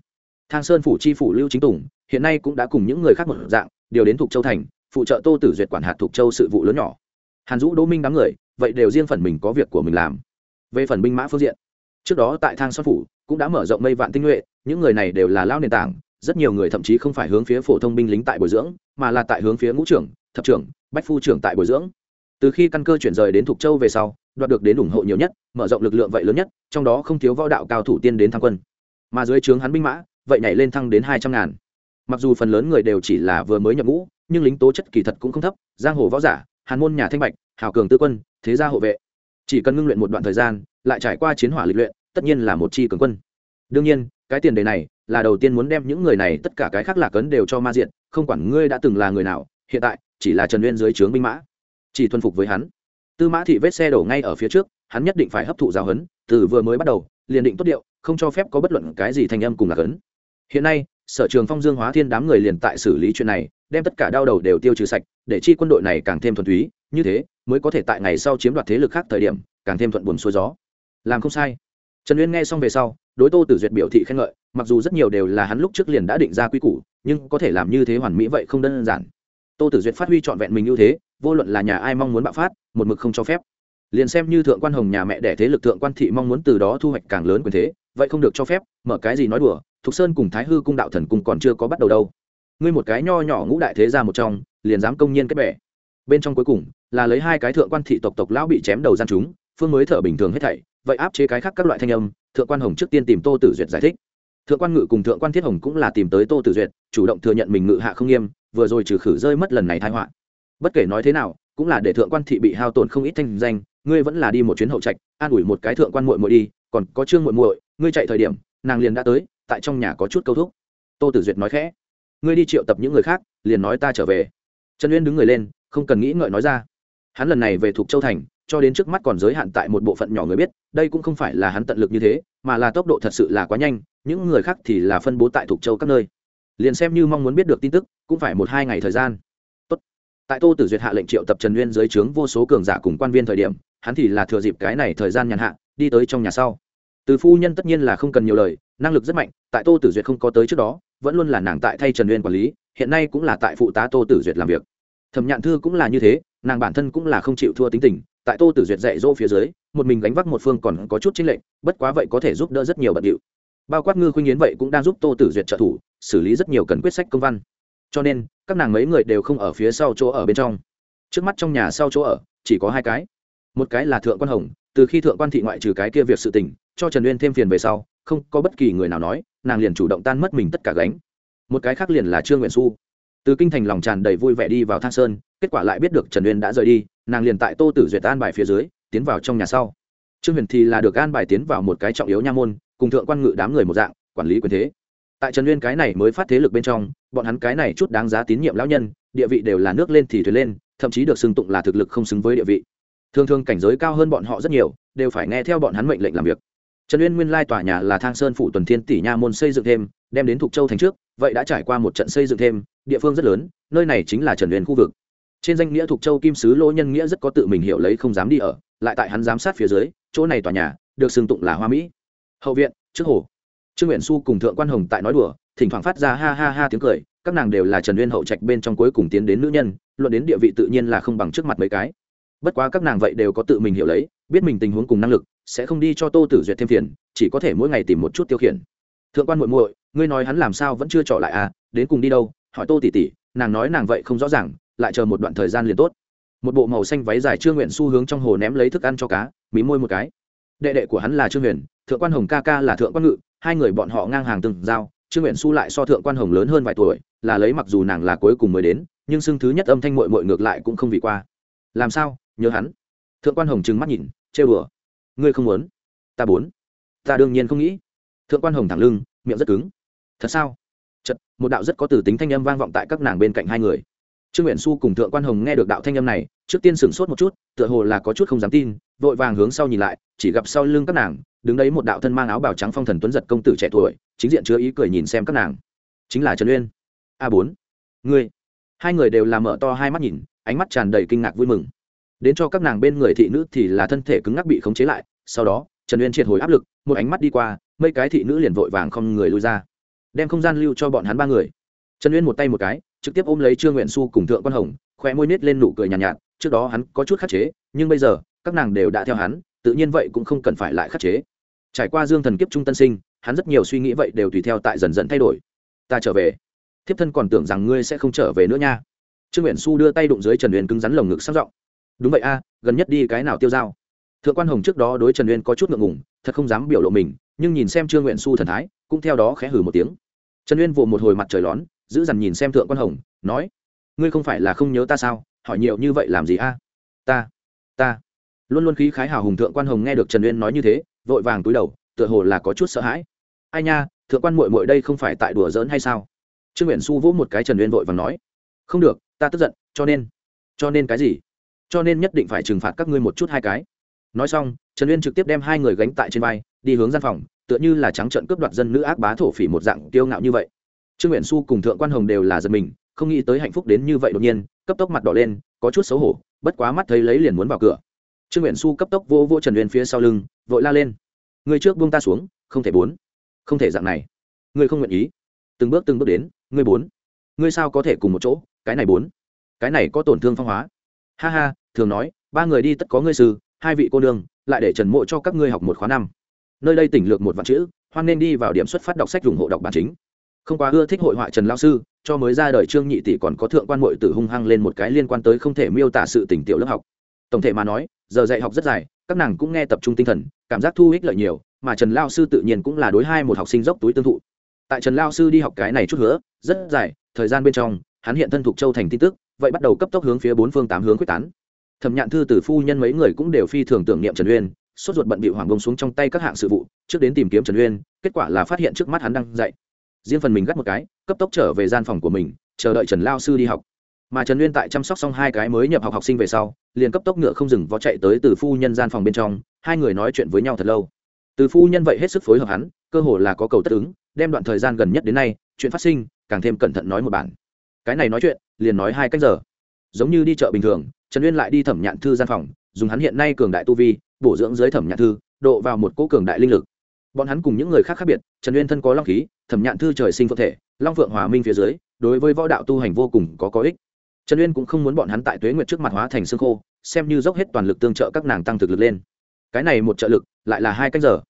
Thang sơn phủ chi phủ lưu chính tùng hiện nay cũng đã cùng những người khác một dạng, điều đến thuộc châu thành, phụ trợ tô tử duyệt quản hạt thuộc châu sự vụ lớn nhỏ. Hàn dũ, đỗ minh đám người, vậy đều riêng phần mình có việc của mình làm. Về phần binh mã phương diện, trước đó tại thang sơn phủ cũng đã mở rộng mây vạn tinh nhuệ, những người này đều là lao nền tảng, rất nhiều người thậm chí không phải hướng phía phổ thông binh lính tại bồi dưỡng, mà là tại hướng phía ngũ trưởng, thập trưởng, bách phu trưởng tại bồi dưỡng. Từ khi căn cơ chuyển rời đến thục châu về sau, đoạt được đến ủng hộ nhiều nhất, mở rộng lực lượng vậy lớn nhất, trong đó không thiếu võ đạo cao thủ tiên đến thăng quân. Mà dưới trướng hắn binh mã, vậy nhảy lên thăng đến hai trăm ngàn mặc dù phần lớn người đều chỉ là vừa mới nhập ngũ, nhưng lính tố chất kỳ thật cũng không thấp, giang hồ võ giả, hàn môn nhà thanh bạch, hào cường tư quân, thế gia hộ vệ. Chỉ cần ngưng luyện một đoạn thời gian, lại trải qua chiến hỏa lịch luyện, tất nhiên là một chi cường quân. Đương nhiên, cái tiền đề này là đầu tiên muốn đem những người này, tất cả cái khác lạc ấn đều cho ma diện, không quản ngươi đã từng là người nào, hiện tại, chỉ là trần nguyên dưới trướng binh mã. Chỉ thuần phục với hắn. Tư mã thị vết xe đổ ngay ở phía trước, hắn nhất định phải hấp thụ giáo hấn từ vừa mới bắt đầu, liền định tốt điệu, không cho phép có bất luận cái gì thành âm cùng lạc ấn. Hiện nay sở trường phong dương hóa thiên đám người liền tại xử lý chuyện này, đem tất cả đau đầu đều tiêu trừ sạch, để chi quân đội này càng thêm thuần túy. Như thế, mới có thể tại ngày sau chiếm đoạt thế lực khác thời điểm, càng thêm thuận buồn xuôi gió. Làm không sai. Trần uyên nghe xong về sau, đối tô tử duyệt biểu thị khen ngợi, mặc dù rất nhiều đều là hắn lúc trước liền đã định ra quy củ, nhưng có thể làm như thế hoàn mỹ vậy không đơn giản. Tô tử duyệt phát huy trọn vẹn mình ưu thế, vô luận là nhà ai mong muốn bạo phát, một mực không cho phép. Liền xem như thượng quan hồng nhà mẹ đẻ thế lực thượng quan thị mong muốn từ đó thu hoạch càng lớn quyền thế, vậy không được cho phép, mở cái gì nói đùa thục sơn cùng thái hư cung đạo thần cung còn chưa có bắt đầu đâu. Ngươi một cái nho nhỏ ngũ đại thế ra một trong, liền dám công nhiên kết bẻ bên trong cuối cùng, là lấy hai cái thượng quan thị tộc tộc lão bị chém đầu gian chúng, phương mới thở bình thường hết thảy, vậy áp chế cái khác các loại thanh âm, thượng quan hồng trước tiên tìm tô tử duyệt giải thích. Thượng quan ngự cùng thượng quan thiết hồng cũng là tìm tới tô tử duyệt, chủ động thừa nhận mình ngự hạ không nghiêm, vừa rồi trừ khử rơi mất lần này thái họa. Bất kể nói thế nào, cũng là để thượng quan thị bị hao tổn không ít thanh danh, ngươi vẫn là đi một chuyến hậu trạch, an ủi một cái thượng quan muội muội đi, còn có trương muội muội, ngươi chạy thời điểm, nàng liền đã tới tại trong nhà có chút câu thúc. Tô tử duyệt nói khẽ, ngươi đi triệu tập những người khác, liền nói ta trở về. Trần uyên đứng người lên, không cần nghĩ ngợi nói ra. Hắn lần này về thuộc châu thành, cho đến trước mắt còn giới hạn tại một bộ phận nhỏ người biết, đây cũng không phải là hắn tận lực như thế, mà là tốc độ thật sự là quá nhanh, những người khác thì là phân bố tại thuộc châu các nơi. Liền xem như mong muốn biết được tin tức, cũng phải một hai ngày thời gian. Tốt. tại tô tử duyệt hạ lệnh triệu tập trần nguyên dưới trướng vô số cường giả cùng quan viên thời điểm, hắn thì là thừa dịp cái này thời gian nhàn hạ, đi tới trong nhà sau. Từ phu nhân tất nhiên là không cần nhiều lời năng lực rất mạnh, tại tô tử duyệt không có tới trước đó, vẫn luôn là nàng tại thay trần nguyên quản lý, hiện nay cũng là tại phụ tá tô tử duyệt làm việc. Thẩm nhạn thư cũng là như thế, nàng bản thân cũng là không chịu thua tính tình, tại tô tử duyệt dạy dỗ phía dưới, một mình gánh vác một phương còn có chút chính lệnh bất quá vậy có thể giúp đỡ rất nhiều bận điệu. Bao quát ngư khuynh yến vậy cũng đang giúp tô tử duyệt trợ thủ, xử lý rất nhiều cần quyết sách công văn. Cho nên, các nàng mấy người đều không ở phía sau chỗ ở bên trong. Trước mắt trong nhà sau chỗ ở, chỉ có hai cái. Một cái là thượng quan hồng, từ khi thượng quan thị ngoại trừ cái kia việc sự tình, cho trần uyên thêm phiền về sau không có bất kỳ người nào nói, nàng liền chủ động tan mất mình tất cả gánh. Một cái khác liền là trương nguyện xu. Từ kinh thành lòng tràn đầy vui vẻ đi vào thang sơn, kết quả lại biết được trần uyên đã rời đi, nàng liền tại tô tử duyệt an bài phía dưới, tiến vào trong nhà sau. Trương huyền thì là được an bài tiến vào một cái trọng yếu nha môn, cùng thượng quan ngự đám người một dạng, quản lý quyền thế. Tại trần uyên cái này mới phát thế lực bên trong, bọn hắn cái này chút đáng giá tín nhiệm lão nhân, địa vị đều là nước lên thì thuyền lên, thậm chí được xưng tụng là thực lực không xứng với địa vị. Thường thường cảnh giới cao hơn bọn họ rất nhiều, đều phải nghe theo bọn hắn mệnh lệnh làm việc trần uyên nguyên lai tòa nhà là thang sơn phủ tuần thiên tỷ nha môn xây dựng thêm, đem đến thục châu thành trước, vậy đã trải qua một trận xây dựng thêm, địa phương rất lớn, nơi này chính là trần uyên khu vực. Trên danh nghĩa thục châu kim sứ lỗ nhân nghĩa rất có tự mình hiểu lấy không dám đi ở, lại tại hắn giám sát phía dưới, chỗ này tòa nhà, được xưng tụng là hoa mỹ. Hậu viện, trước hồ. Trương nguyện xu cùng thượng quan hồng tại nói đùa, thỉnh thoảng phát ra ha ha ha tiếng cười, các nàng đều là trần uyên hậu trạch bên trong cuối cùng tiến đến nữ nhân, luận đến địa vị tự nhiên là không bằng trước mặt mấy cái. Bất quá các nàng vậy đều có tự mình hiểu lấy, biết mình tình huống cùng năng lực sẽ không đi cho tô tử duyệt thêm phiền, chỉ có thể mỗi ngày tìm một chút tiêu khiển. Thượng quan muội muội, ngươi nói hắn làm sao vẫn chưa trở lại à đến cùng đi đâu? Hỏi tô tỷ tỷ, nàng nói nàng vậy không rõ ràng, lại chờ một đoạn thời gian liền tốt. Một bộ màu xanh váy dài trương nguyện xu hướng trong hồ ném lấy thức ăn cho cá, mí môi một cái. Đệ đệ của hắn là trương huyền, thượng quan hồng ca ca là thượng quan ngự, hai người bọn họ ngang hàng từng giao, trương nguyện xu lại so thượng quan hồng lớn hơn vài tuổi, là lấy mặc dù nàng là cuối cùng mới đến, nhưng xưng thứ nhất âm thanh mội mội ngược lại cũng không vì qua. Làm sao? Nhớ hắn. Thượng quan hồng trừng mắt nhìn chê bừa ngươi không muốn? Ta bốn ta đương nhiên không nghĩ. Thượng quan hồng thẳng lưng, miệng rất cứng. Thật sao? Chật một đạo rất có từ tính thanh âm vang vọng tại các nàng bên cạnh hai người. Trương nguyện xu cùng thượng quan hồng nghe được đạo thanh âm này, trước tiên sửng sốt một chút, tựa hồ là có chút không dám tin, vội vàng hướng sau nhìn lại, chỉ gặp sau lưng các nàng, đứng đấy một đạo thân mang áo bào trắng phong thần tuấn giật công tử trẻ tuổi, chính diện chứa ý cười nhìn xem các nàng. Chính là trần uyên. A bốn. Ngươi. Hai người đều làm mở to hai mắt nhìn, ánh mắt tràn đầy kinh ngạc vui mừng đến cho các nàng bên người thị nữ thì là thân thể cứng ngắc bị khống chế lại sau đó trần uyên triệt hồi áp lực một ánh mắt đi qua mấy cái thị nữ liền vội vàng không người lui ra đem không gian lưu cho bọn hắn ba người. Trần uyên một tay một cái trực tiếp ôm lấy trương nguyện xu cùng thượng quan hồng khoe môi nết lên nụ cười nhàn nhạt, nhạt trước đó hắn có chút khắc chế nhưng bây giờ các nàng đều đã theo hắn tự nhiên vậy cũng không cần phải lại khắc chế. Trải qua dương thần kiếp trung tân sinh hắn rất nhiều suy nghĩ vậy đều tùy theo tại dần dần thay đổi. Ta trở về. Thiếp thân còn tưởng rằng ngươi sẽ không trở về nữa nha. Trương nguyện xu đưa tay đụng dưới trần uyên cứng rắn lồng ngực sang giọng đúng vậy a, gần nhất đi cái nào tiêu dao? Thượng quan hồng trước đó đối trần uyên có chút ngượng ngùng, thật không dám biểu lộ mình, nhưng nhìn xem trương nguyện xu thần thái, cũng theo đó khẽ hử một tiếng. Trần uyên vụ một hồi mặt trời lón, giữ dằn nhìn xem thượng quan hồng, nói, ngươi không phải là không nhớ ta sao? Hỏi nhiều như vậy làm gì a? Ta ta. Luôn luôn khí khái hào hùng thượng quan hồng nghe được trần uyên nói như thế, vội vàng túi đầu, tựa hồ là có chút sợ hãi. Ai nha, thượng quan mội mội đây không phải tại đùa giỡn hay sao? Trương nguyện su vỗ một cái trần uyên vội vàng nói, không được, ta tức giận, cho nên cho nên cái gì? Cho nên nhất định phải trừng phạt các ngươi một chút hai cái. Nói xong, trần uyên trực tiếp đem hai người gánh tại trên vai, đi hướng gian phòng, tựa như là trắng trợn cướp đoạt dân nữ ác bá thổ phỉ một dạng kiêu ngạo như vậy. Trương nguyện su cùng thượng quan hồng đều là giật mình, không nghĩ tới hạnh phúc đến như vậy đột nhiên, cấp tốc mặt đỏ lên, có chút xấu hổ, bất quá mắt thấy lấy liền muốn vào cửa. Trương nguyện su cấp tốc vô vô trần uyên phía sau lưng, vội la lên. Người trước buông ta xuống, không thể bốn. Không thể dạng này. Người không nguyện ý. Từng bước từng bước đến ngươi bốn. Ngươi sao có thể cùng một chỗ, cái này bốn. Cái này có tổn thương phong hóa. Ha ha thường nói, ba người đi tất có ngươi sư, hai vị cô nương, lại để trần mộ cho các ngươi học một khóa năm. Nơi đây tỉnh lược một vạn chữ, hoan nên đi vào điểm xuất phát đọc sách ủng hộ đọc bản chính. Không quá ưa thích hội họa trần lao sư, cho mới ra đời trương nhị tỷ còn có thượng quan mội tử hung hăng lên một cái liên quan tới không thể miêu tả sự tỉnh tiểu lớp học. Tổng thể mà nói, giờ dạy học rất dài, các nàng cũng nghe tập trung tinh thần, cảm giác thu ích lợi nhiều, mà trần lao sư tự nhiên cũng là đối hai một học sinh dốc túi tương thụ. Tại trần lao sư đi học cái này chút hứa, rất dài, thời gian bên trong, hắn hiện thân thuộc châu thành tin tức, vậy bắt đầu cấp tốc hướng phía bốn phương tám hướng quyết tán thẩm nhạn thư từ phu nhân mấy người cũng đều phi thường tưởng niệm trần uyên, sốt ruột bận bị hoàng bông xuống trong tay các hạng sự vụ, trước đến tìm kiếm trần uyên, kết quả là phát hiện trước mắt hắn đang dạy riêng phần mình gắt một cái, cấp tốc trở về gian phòng của mình, chờ đợi trần lao sư đi học. Mà trần uyên tại chăm sóc xong hai cái mới nhập học học sinh về sau, liền cấp tốc ngựa không dừng vó chạy tới từ phu nhân gian phòng bên trong, hai người nói chuyện với nhau thật lâu. Từ phu nhân vậy hết sức phối hợp hắn, cơ hồ là có cầu tất ứng, đem đoạn thời gian gần nhất đến nay, chuyện phát sinh, càng thêm cẩn thận nói một bản. Cái này nói chuyện, liền nói hai cách giờ. Giống như đi chợ bình thường trần uyên lại đi thẩm nhạn thư gian phòng, dùng hắn hiện nay cường đại tu vi, bổ dưỡng dưới thẩm nhạn thư, độ vào một cỗ cường đại linh lực. Bọn hắn cùng những người khác khác biệt, trần uyên thân có long khí, thẩm nhạn thư trời sinh phượng thể, long phượng hòa minh phía dưới, đối với võ đạo tu hành vô cùng có có ích. Trần uyên cũng không muốn bọn hắn tại tuế nguyệt trước mặt hóa thành xương khô, xem như dốc hết toàn lực tương trợ các nàng tăng thực lực lên. Cái này một trợ lực, lại là hai cách giờ.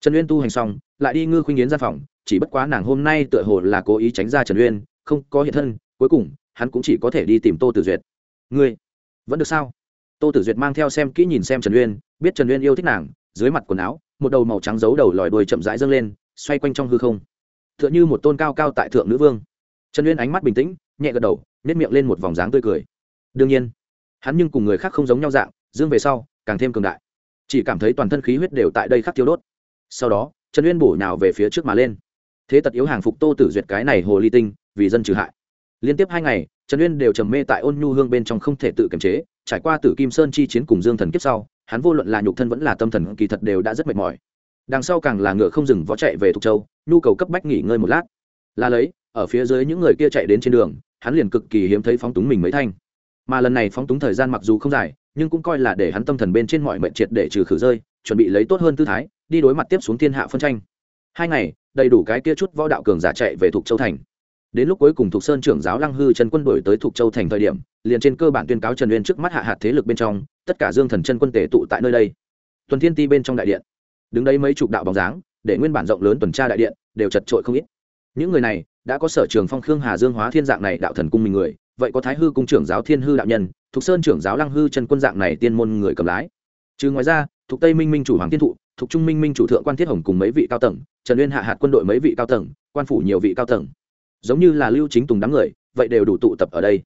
Trần uyên tu hành xong, lại đi ngư khuynh yến ra phòng, chỉ bất quá nàng hôm nay tựa hồ là cố ý tránh ra trần uyên, không có hiện thân, cuối cùng, hắn cũng chỉ có thể đi tìm tô tử duyệt. Ngươi! Vẫn được sao? Tô tử duyệt mang theo xem kỹ nhìn xem trần uyên, biết trần uyên yêu thích nàng, dưới mặt quần áo, một đầu màu trắng giấu đầu lòi đuôi chậm rãi dâng lên, xoay quanh trong hư không. T h ư ợ n h ư một tôn cao cao tại thượng nữ vương. Trần uyên ánh mắt bình tĩnh, nhẹ gật đầu nếp miệng lên một vòng dáng tươi cười. Đương nhiên, hắn nhưng cùng người khác không giống nhau dạng, dương về sau, càng thêm cường đại. Chỉ cảm thấy toàn thân khí huyết đều tại đây khắc thiếu đốt. Sau đó, trần uyên bổ nào về phía trước mà lên. Thế tật yếu hàng phục tô tử duyệt cái này hồ ly tinh, vì dân trừ hại liên tiếp hai ngày, trần uyên đều trầm mê tại ôn nhu hương bên trong không thể tự kiềm chế. Trải qua tử kim sơn chi chiến cùng dương thần kiếp sau, hắn vô luận là nhục thân vẫn là tâm thần kỳ thật đều đã rất mệt mỏi. Đằng sau càng là ngựa không dừng vó chạy về thục châu, nhu cầu cấp bách nghỉ ngơi một lát. Là lấy, ở phía dưới những người kia chạy đến trên đường, hắn liền cực kỳ hiếm thấy phóng túng mình mấy thanh. Mà lần này phóng túng thời gian mặc dù không dài, nhưng cũng coi là để hắn tâm thần bên trên mọi mệnh triệt để trừ khử rơi, chuẩn bị lấy tốt hơn tư thái, đi đối mặt tiếp xuống thiên hạ phân tranh. Hai ngày, đầy đủ cái kia chút võ đạo cường giả chạy về thục châu thành đến lúc cuối cùng thuộc sơn trưởng giáo lăng hư trần quân đổi tới thục châu thành thời điểm, liền trên cơ bản tuyên cáo trần uyên trước mắt hạ hạt thế lực bên trong, tất cả dương thần chân quân tể tụ tại nơi đây. Tuần thiên ti bên trong đại điện. Đứng đây mấy chục đạo bóng dáng, để nguyên bản rộng lớn tuần tra đại điện, đều chật trội không ít. Những người này, đã có sở trường phong khương hà dương hóa thiên dạng này đạo thần cung mình người, vậy có thái hư cung trưởng giáo thiên hư đạo nhân thuộc sơn trưởng giáo lăng hư trần quân dạng này tiên môn người cầm lái. Trừ ngoài ra thuộc tây minh minh chủ hoàng tiên thụ thuộc trung minh minh chủ thượng quan thiết hồng cùng mấy vị cao tầng, trần uyên hạ hạt quân đội mấy vị cao tầng, quan phủ nhiều vị cao tầng giống như là lưu chính tùng đám người, vậy đều đủ tụ tập ở đây.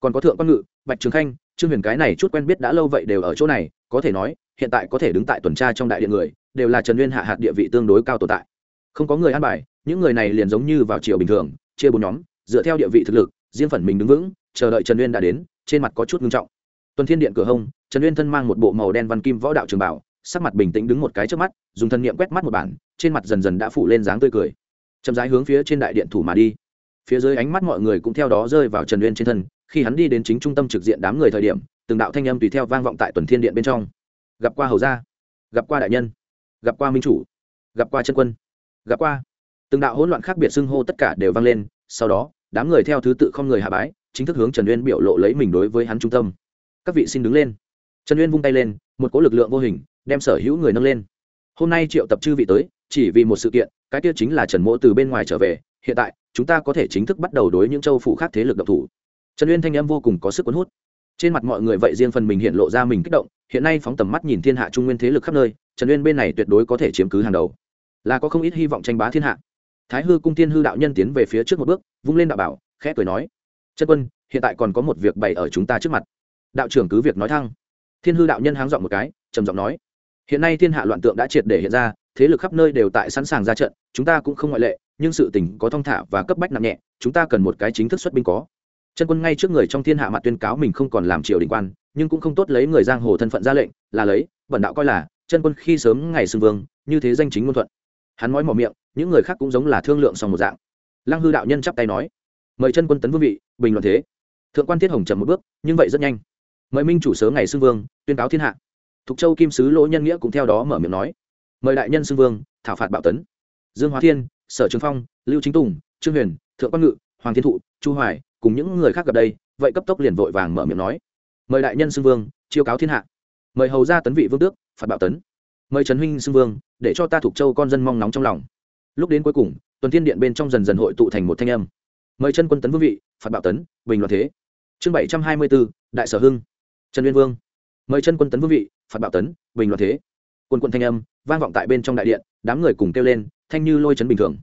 Còn có thượng quan ngự, bạch trường khanh, trương huyền cái này chút quen biết đã lâu vậy đều ở chỗ này, có thể nói, hiện tại có thể đứng tại tuần tra trong đại điện người, đều là trần nguyên hạ hạt địa vị tương đối cao tồn tại. Không có người ăn bài, những người này liền giống như vào chiều bình thường, chia bốn nhóm, dựa theo địa vị thực lực, riêng phần mình đứng vững, chờ đợi trần nguyên đã đến, trên mặt có chút ngưng trọng. Tuần thiên điện cửa hông, trần nguyên thân mang một bộ màu đen văn kim võ đạo trường bảo, sắc mặt bình tĩnh đứng một cái trước mắt, dùng thân nghiệm quét mắt một bản, trên mặt dần dần đã phủ lên dáng tươi cười. Chậm rãi hướng phía trên đại điện thủ mà đi phía dưới ánh mắt mọi người cũng theo đó rơi vào trần uyên trên thân, khi hắn đi đến chính trung tâm trực diện đám người thời điểm, từng đạo thanh âm tùy theo vang vọng tại tuần thiên điện bên trong. Gặp qua hầu gia, gặp qua đại nhân, gặp qua minh chủ, gặp qua chân quân, gặp qua. Từng đạo hỗn loạn khác biệt xưng hô tất cả đều vang lên, sau đó, đám người theo thứ tự không người hạ bái, chính thức hướng trần uyên biểu lộ lấy mình đối với hắn trung tâm. Các vị xin đứng lên. Trần uyên vung tay lên, một cỗ lực lượng vô hình, đem sở hữu người nâng lên. Hôm nay triệu tập chư vị tới, chỉ vì một sự kiện, cái kia chính là trần mỗ từ bên ngoài trở về, hiện tại chúng ta có thể chính thức bắt đầu đối những châu phủ khác thế lực độc thủ. Trần uyên thanh âm vô cùng có sức cuốn hút. Trên mặt mọi người vậy riêng phần mình hiện lộ ra mình kích động, hiện nay phóng tầm mắt nhìn thiên hạ trung nguyên thế lực khắp nơi, trần uyên bên này tuyệt đối có thể chiếm cứ hàng đầu. Là có không ít hy vọng tranh bá thiên hạ. Thái hư cung tiên hư đạo nhân tiến về phía trước một bước, vung lên đạo bảo, khẽ cười nói, chân quân, hiện tại còn có một việc bày ở chúng ta trước mặt. Đạo trưởng cứ việc nói thăng. Thiên hư đạo nhân háng giọng một cái, trầm giọng nói, hiện nay thiên hạ loạn tượng đã triệt để hiện ra, thế lực khắp nơi đều tại sẵn sàng ra trận, chúng ta cũng không ngoại lệ nhưng sự tình có thong thả và cấp bách nặng nhẹ, chúng ta cần một cái chính thức xuất binh có. Chân quân ngay trước người trong thiên hạ mặt tuyên cáo mình không còn làm triều đình quan, nhưng cũng không tốt lấy người giang hồ thân phận ra lệnh, là lấy, bẩn đạo coi là, chân quân khi sớm ngày xưng vương, như thế danh chính ngôn thuận. Hắn nói mỏ miệng, những người khác cũng giống là thương lượng xong một dạng. Lăng hư đạo nhân chắp tay nói, mời chân quân tấn vương vị, bình luận thế. Thượng quan thiết hồng chậm một bước, nhưng vậy rất nhanh. Mời minh chủ sớm ngày xưng vương, tuyên cáo thiên hạ. Thục châu kim sứ lỗ nhân nghĩa cũng theo đó mở miệng nói, mời đại nhân xưng vương, thảo phạt bạo tấn. Dương hóa thiên sở trường phong, lưu chính tùng, trương huyền, thượng quan ngự, hoàng thiên thụ, chu hoài cùng những người khác gặp đây, vậy cấp tốc liền vội vàng mở miệng nói. Mời đại nhân xưng vương, chiêu cáo thiên hạ. Mời hầu ra tấn vị vương tước, phạt bạo tấn. Mời trần huynh xưng vương, để cho ta thuộc châu con dân mong nóng trong lòng. Lúc đến cuối cùng, tuần thiên điện bên trong dần dần hội tụ thành một thanh âm. Mời chân quân tấn vương vị, phạt bạo tấn, bình loạn thế. Chương bảy trăm hai mươi bốn đại sở hưng. Trần uyên vương. Mời chân quân tấn vương vị, phạt bạo tấn, bình loạn thế. Quân quân thanh âm, vang vọng tại bên trong đại điện, đám người cùng kêu lên thanh như lôi chấn bình thường.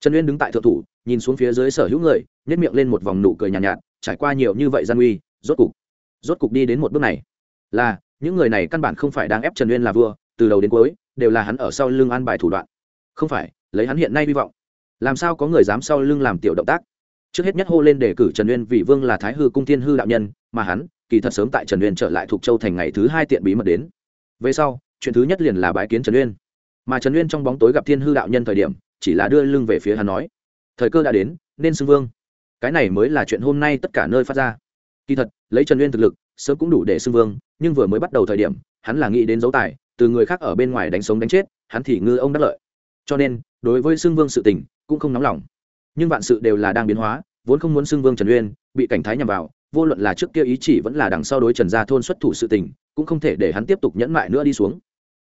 Trần uyên đứng tại thượng thủ nhìn xuống phía dưới sở hữu người nhét miệng lên một vòng nụ cười nhàn nhạt, nhạt trải qua nhiều như vậy gian uy rốt cục rốt cục đi đến một bước này. Là những người này căn bản không phải đang ép trần uyên là vua từ đầu đến cuối đều là hắn ở sau lưng an bài thủ đoạn. Không phải lấy hắn hiện nay hy vọng làm sao có người dám sau lưng làm tiểu động tác? Trước hết nhất hô lên đề cử trần uyên vì vương là thái hư cung thiên hư đạo nhân mà hắn kỳ thật sớm tại trần uyên trở lại thuộc châu thành ngày thứ hai tiện bí mật đến. Về sau chuyện thứ nhất liền là bái kiến trần uyên mà trần uyên trong bóng tối gặp thiên hư đạo nhân thời điểm, chỉ là đưa lưng về phía hắn nói, thời cơ đã đến, nên xưng vương. Cái này mới là chuyện hôm nay tất cả nơi phát ra. Kỳ thật, lấy trần uyên thực lực, sớm cũng đủ để xưng vương, nhưng vừa mới bắt đầu thời điểm, hắn là nghĩ đến dấu tài, từ người khác ở bên ngoài đánh sống đánh chết, hắn thì ngư ông đắc lợi. Cho nên, đối với xưng vương sự tình, cũng không nóng lòng. Nhưng vạn sự đều là đang biến hóa, vốn không muốn xưng vương trần uyên, bị cảnh thái nhằm vào, vô luận là trước kia ý chỉ vẫn là đằng sau đối trần gia thôn xuất thủ sự tình, cũng không thể để hắn tiếp tục nhẫn mại nữa đi xuống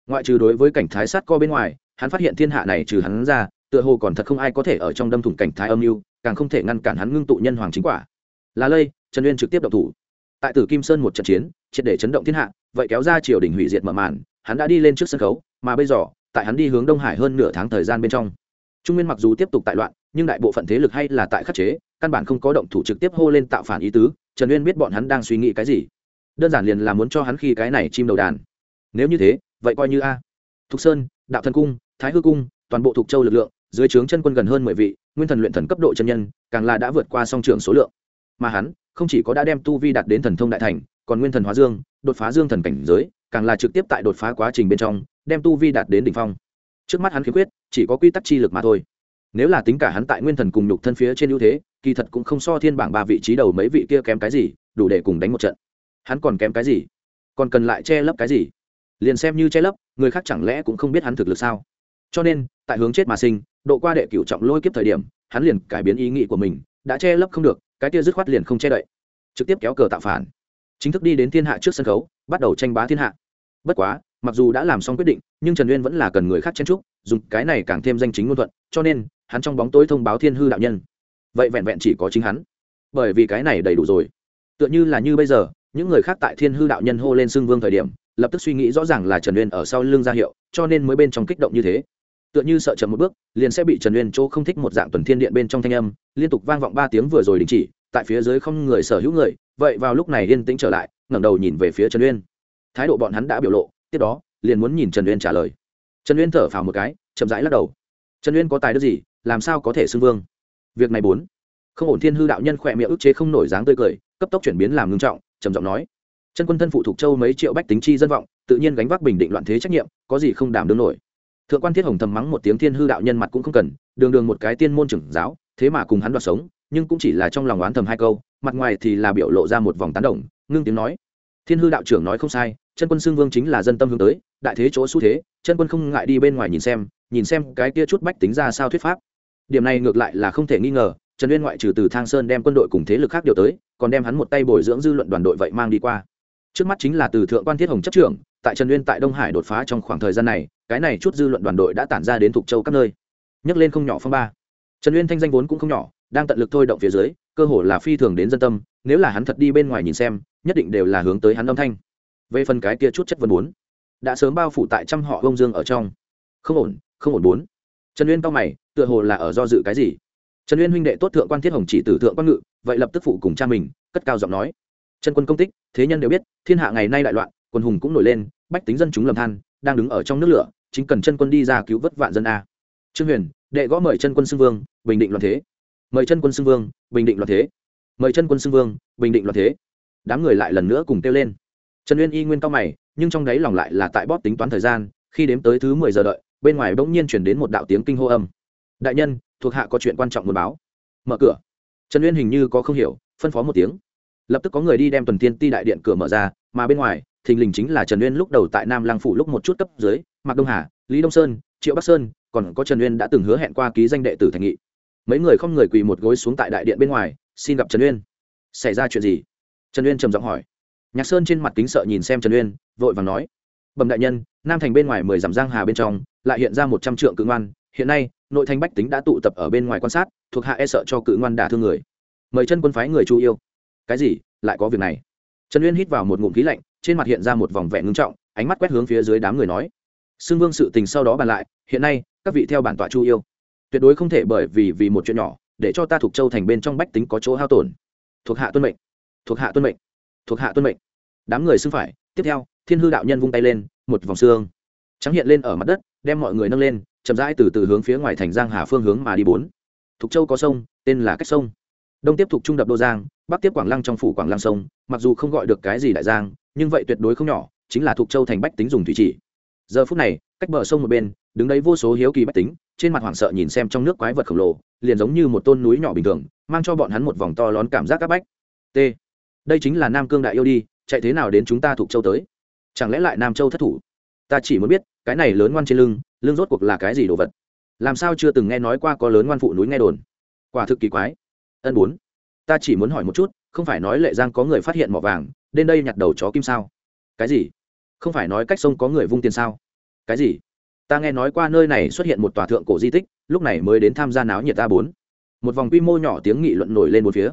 ngoại trừ đối với cảnh thái sát co bên ngoài, hắn phát hiện thiên hạ này trừ hắn ra, tựa hồ còn thật không ai có thể ở trong đâm thủng cảnh thái âm mưu, càng không thể ngăn cản hắn ngưng tụ nhân hoàng chính quả. Là lây, trần uyên trực tiếp động thủ. Tại tử kim sơn một trận chiến, triệt để chấn động thiên hạ, vậy kéo ra triều đình hủy diệt mở màn, hắn đã đi lên trước sân khấu, mà bây giờ, tại hắn đi hướng đông hải hơn nửa tháng thời gian bên trong. Trung nguyên mặc dù tiếp tục tại loạn, nhưng đại bộ phận thế lực hay là tại khắc chế, căn bản không có động thủ trực tiếp hô lên tạo phản ý tứ, trần uyên biết bọn hắn đang suy nghĩ cái gì. Đơn giản liền là muốn cho hắn khi cái này chim đầu đàn. Nếu như thế vậy coi như a. Thục sơn, đạo thần cung, thái hư cung, toàn bộ thục châu lực lượng, dưới trướng chân quân gần hơn mười vị, nguyên thần luyện thần cấp độ chân nhân, càng là đã vượt qua song trường số lượng. Mà hắn, không chỉ có đã đem tu vi đạt đến thần thông đại thành, còn nguyên thần hóa dương, đột phá dương thần cảnh giới, càng là trực tiếp tại đột phá quá trình bên trong, đem tu vi đạt đến đỉnh phong. Trước mắt hắn khiếm khuyết, chỉ có quy tắc chi lực mà thôi. Nếu là tính cả hắn tại nguyên thần cùng nhục thân phía trên ưu thế, kỳ thật cũng không so thiên bảng ba vị trí đầu mấy vị kia kém cái gì, đủ để cùng đánh một trận. Hắn còn kém cái gì? Còn cần lại che lấp cái gì? Liền xem như che lấp, người khác chẳng lẽ cũng không biết hắn thực lực sao? Cho nên, tại hướng chết mà sinh, độ qua đệ cửu trọng lôi kiếp thời điểm, hắn liền cải biến ý nghĩ của mình, đã che lấp không được, cái kia dứt khoát liền không che đậy. Trực tiếp kéo cờ tạo phản. Chính thức đi đến thiên hạ trước sân khấu, bắt đầu tranh bá thiên hạ. Bất quá, mặc dù đã làm xong quyết định, nhưng trần uyên vẫn là cần người khác chen trúc dùng cái này càng thêm danh chính ngôn thuận, cho nên, hắn trong bóng tối thông báo thiên hư đạo nhân. Vậy vẹn vẹn chỉ có chính hắn. Bởi vì cái này đầy đủ rồi. Tựa như là như bây giờ, những người khác tại thiên hư đạo nhân hô lên xưng vương thời điểm lập tức suy nghĩ rõ ràng là trần uyên ở sau lưng ra hiệu, cho nên mới bên trong kích động như thế. Tựa như sợ chậm một bước, liền sẽ bị trần uyên chỗ không thích một dạng tuần thiên điện bên trong thanh âm, liên tục vang vọng ba tiếng vừa rồi đình chỉ, tại phía dưới không người sở hữu người, vậy vào lúc này yên tĩnh trở lại, ngẩng đầu nhìn về phía trần uyên. Thái độ bọn hắn đã biểu lộ, tiếp đó, liền muốn nhìn trần uyên trả lời. Trần uyên thở phào một cái, chậm rãi lắc đầu. Trần uyên có tài đức gì, làm sao có thể xưng vương? Việc này bốn. Không ổn thiên hư đạo nhân khỏe miệng ức chế không nổi dáng tươi cười, cấp tốc chuyển biến làm ngưng trọng, trầm giọng nói chân quân thân phụ thuộc châu mấy triệu bách tính chi dân vọng, tự nhiên gánh vác bình định loạn thế trách nhiệm, có gì không đảm đương nổi. Thượng quan thiết hồng thầm mắng một tiếng thiên hư đạo nhân mặt cũng không cần, đường đường một cái tiên môn trưởng giáo, thế mà cùng hắn đoạt sống, nhưng cũng chỉ là trong lòng oán thầm hai câu, mặt ngoài thì là biểu lộ ra một vòng tán đồng, ngưng tiếng nói. Thiên hư đạo trưởng nói không sai, chân quân xương vương chính là dân tâm hướng tới, đại thế chỗ xu thế, chân quân không ngại đi bên ngoài nhìn xem nhìn xem cái kia chút bách tính ra sao thuyết pháp. Điểm này ngược lại là không thể nghi ngờ, trần uyên ngoại trừ từ thang sơn đem quân đội cùng thế lực khác điều tới, còn đem hắn một tay bồi dưỡng dư luận đoàn đội vậy mang đi qua trước mắt chính là từ thượng quan thiết hồng chấp trưởng, tại trần uyên tại đông hải đột phá trong khoảng thời gian này, cái này chút dư luận đoàn đội đã tản ra đến thục châu các nơi. Nhấc lên không nhỏ phong ba. Trần uyên thanh danh vốn cũng không nhỏ, đang tận lực thôi động phía dưới, cơ hồ là phi thường đến dân tâm, nếu là hắn thật đi bên ngoài nhìn xem, nhất định đều là hướng tới hắn âm thanh. Về phần cái kia chút chất vấn bốn, đã sớm bao phủ tại trăm họ bông dương ở trong. Không ổn không ổn bốn. Trần uyên cao mày, tựa hồ là ở do dự cái gì? Trần uyên huynh đệ tốt thượng quan thiết hồng chỉ tử thượng quan ngự, vậy lập tức phụ cùng cha mình, cất cao giọng nói chân quân công tích, thế nhân đều biết, thiên hạ ngày nay đại loạn, quân hùng cũng nổi lên, bách tính dân chúng lầm than, đang đứng ở trong nước lửa, chính cần chân quân đi ra cứu vớt vạn dân a. Trương huyền, đệ gõ mời chân quân xưng vương, bình định loạn thế. Mời chân quân xưng vương, bình định loạn thế. Mời chân quân xưng vương, bình định loạn thế. Đám người lại lần nữa cùng kêu lên. Trần uyên y nguyên cao mày, nhưng trong đáy lòng lại là tại bóp tính toán thời gian, khi đếm tới thứ mười giờ đợi, bên ngoài bỗng nhiên chuyển đến một đạo tiếng kinh hô âm. Đại nhân, thuộc hạ có chuyện quan trọng muốn báo. Mở cửa. Trần uyên hình như có không hiểu, phân phó một tiếng lập tức có người đi đem tuần tiên ti đại điện cửa mở ra, mà bên ngoài, thình lình chính là trần uyên lúc đầu tại nam lăng phủ lúc một chút cấp dưới, mạc đông hà, lý đông sơn, triệu bắc sơn, còn có trần uyên đã từng hứa hẹn qua ký danh đệ tử thành nghị. Mấy người không người quỳ một gối xuống tại đại điện bên ngoài, xin gặp trần uyên. Xảy ra chuyện gì? Trần uyên trầm giọng hỏi. Nhạc sơn trên mặt kính sợ nhìn xem trần uyên, vội vàng nói. Bẩm đại nhân, nam thành bên ngoài mười dặm giang hà bên trong, lại hiện ra một trăm trượng cự ngoan, hiện nay, nội thành bách tính đã tụ tập ở bên ngoài quan sát, thuộc hạ e sợ cho cự ngoan đả thương người. Mời chân quân phái người chu yêu cái gì, lại có việc này. Trần uyên hít vào một ngụm khí lạnh, trên mặt hiện ra một vòng vẻ ngưng trọng, ánh mắt quét hướng phía dưới đám người nói xưng vương sự tình sau đó bàn lại, hiện nay, các vị theo bản tọa chu yêu. Tuyệt đối không thể bởi vì vì một chuyện nhỏ, để cho ta thuộc châu thành bên trong bách tính có chỗ hao tổn. Thuộc hạ tuân mệnh, thuộc hạ tuân mệnh, thuộc hạ tuân mệnh. Đám người xưng phải, tiếp theo, thiên hư đạo nhân vung tay lên, một vòng xương trắng hiện lên ở mặt đất, đem mọi người nâng lên, chậm rãi từ từ hướng phía ngoài thành giang hà phương hướng mà đi bốn. Thục châu có sông, tên là cách sông đông tiếp thuộc trung đập đô giang bắc tiếp quảng lăng trong phủ quảng lăng sông mặc dù không gọi được cái gì đại giang nhưng vậy tuyệt đối không nhỏ chính là thuộc châu thành bách tính dùng thủy chỉ giờ phút này cách bờ sông một bên đứng đấy vô số hiếu kỳ bách tính trên mặt hoảng sợ nhìn xem trong nước quái vật khổng lồ liền giống như một tôn núi nhỏ bình thường mang cho bọn hắn một vòng to lón cảm giác áp bách t đây chính là nam cương đại yêu đi chạy thế nào đến chúng ta thuộc châu tới chẳng lẽ lại nam châu thất thủ ta chỉ muốn biết cái này lớn ngoan trên lưng lưng rốt cuộc là cái gì đồ vật làm sao chưa từng nghe nói qua có lớn ngoan phụ núi nghe đồn quả thực kỳ quái ân bốn. Ta chỉ muốn hỏi một chút, không phải nói lệ giang có người phát hiện mỏ vàng, đến đây nhặt đầu chó kim sao? Cái gì? Không phải nói cách sông có người vung tiền sao? Cái gì? Ta nghe nói qua nơi này xuất hiện một tòa thượng cổ di tích, lúc này mới đến tham gia náo nhiệt ta bốn. Một vòng quy mô nhỏ tiếng nghị luận nổi lên một phía.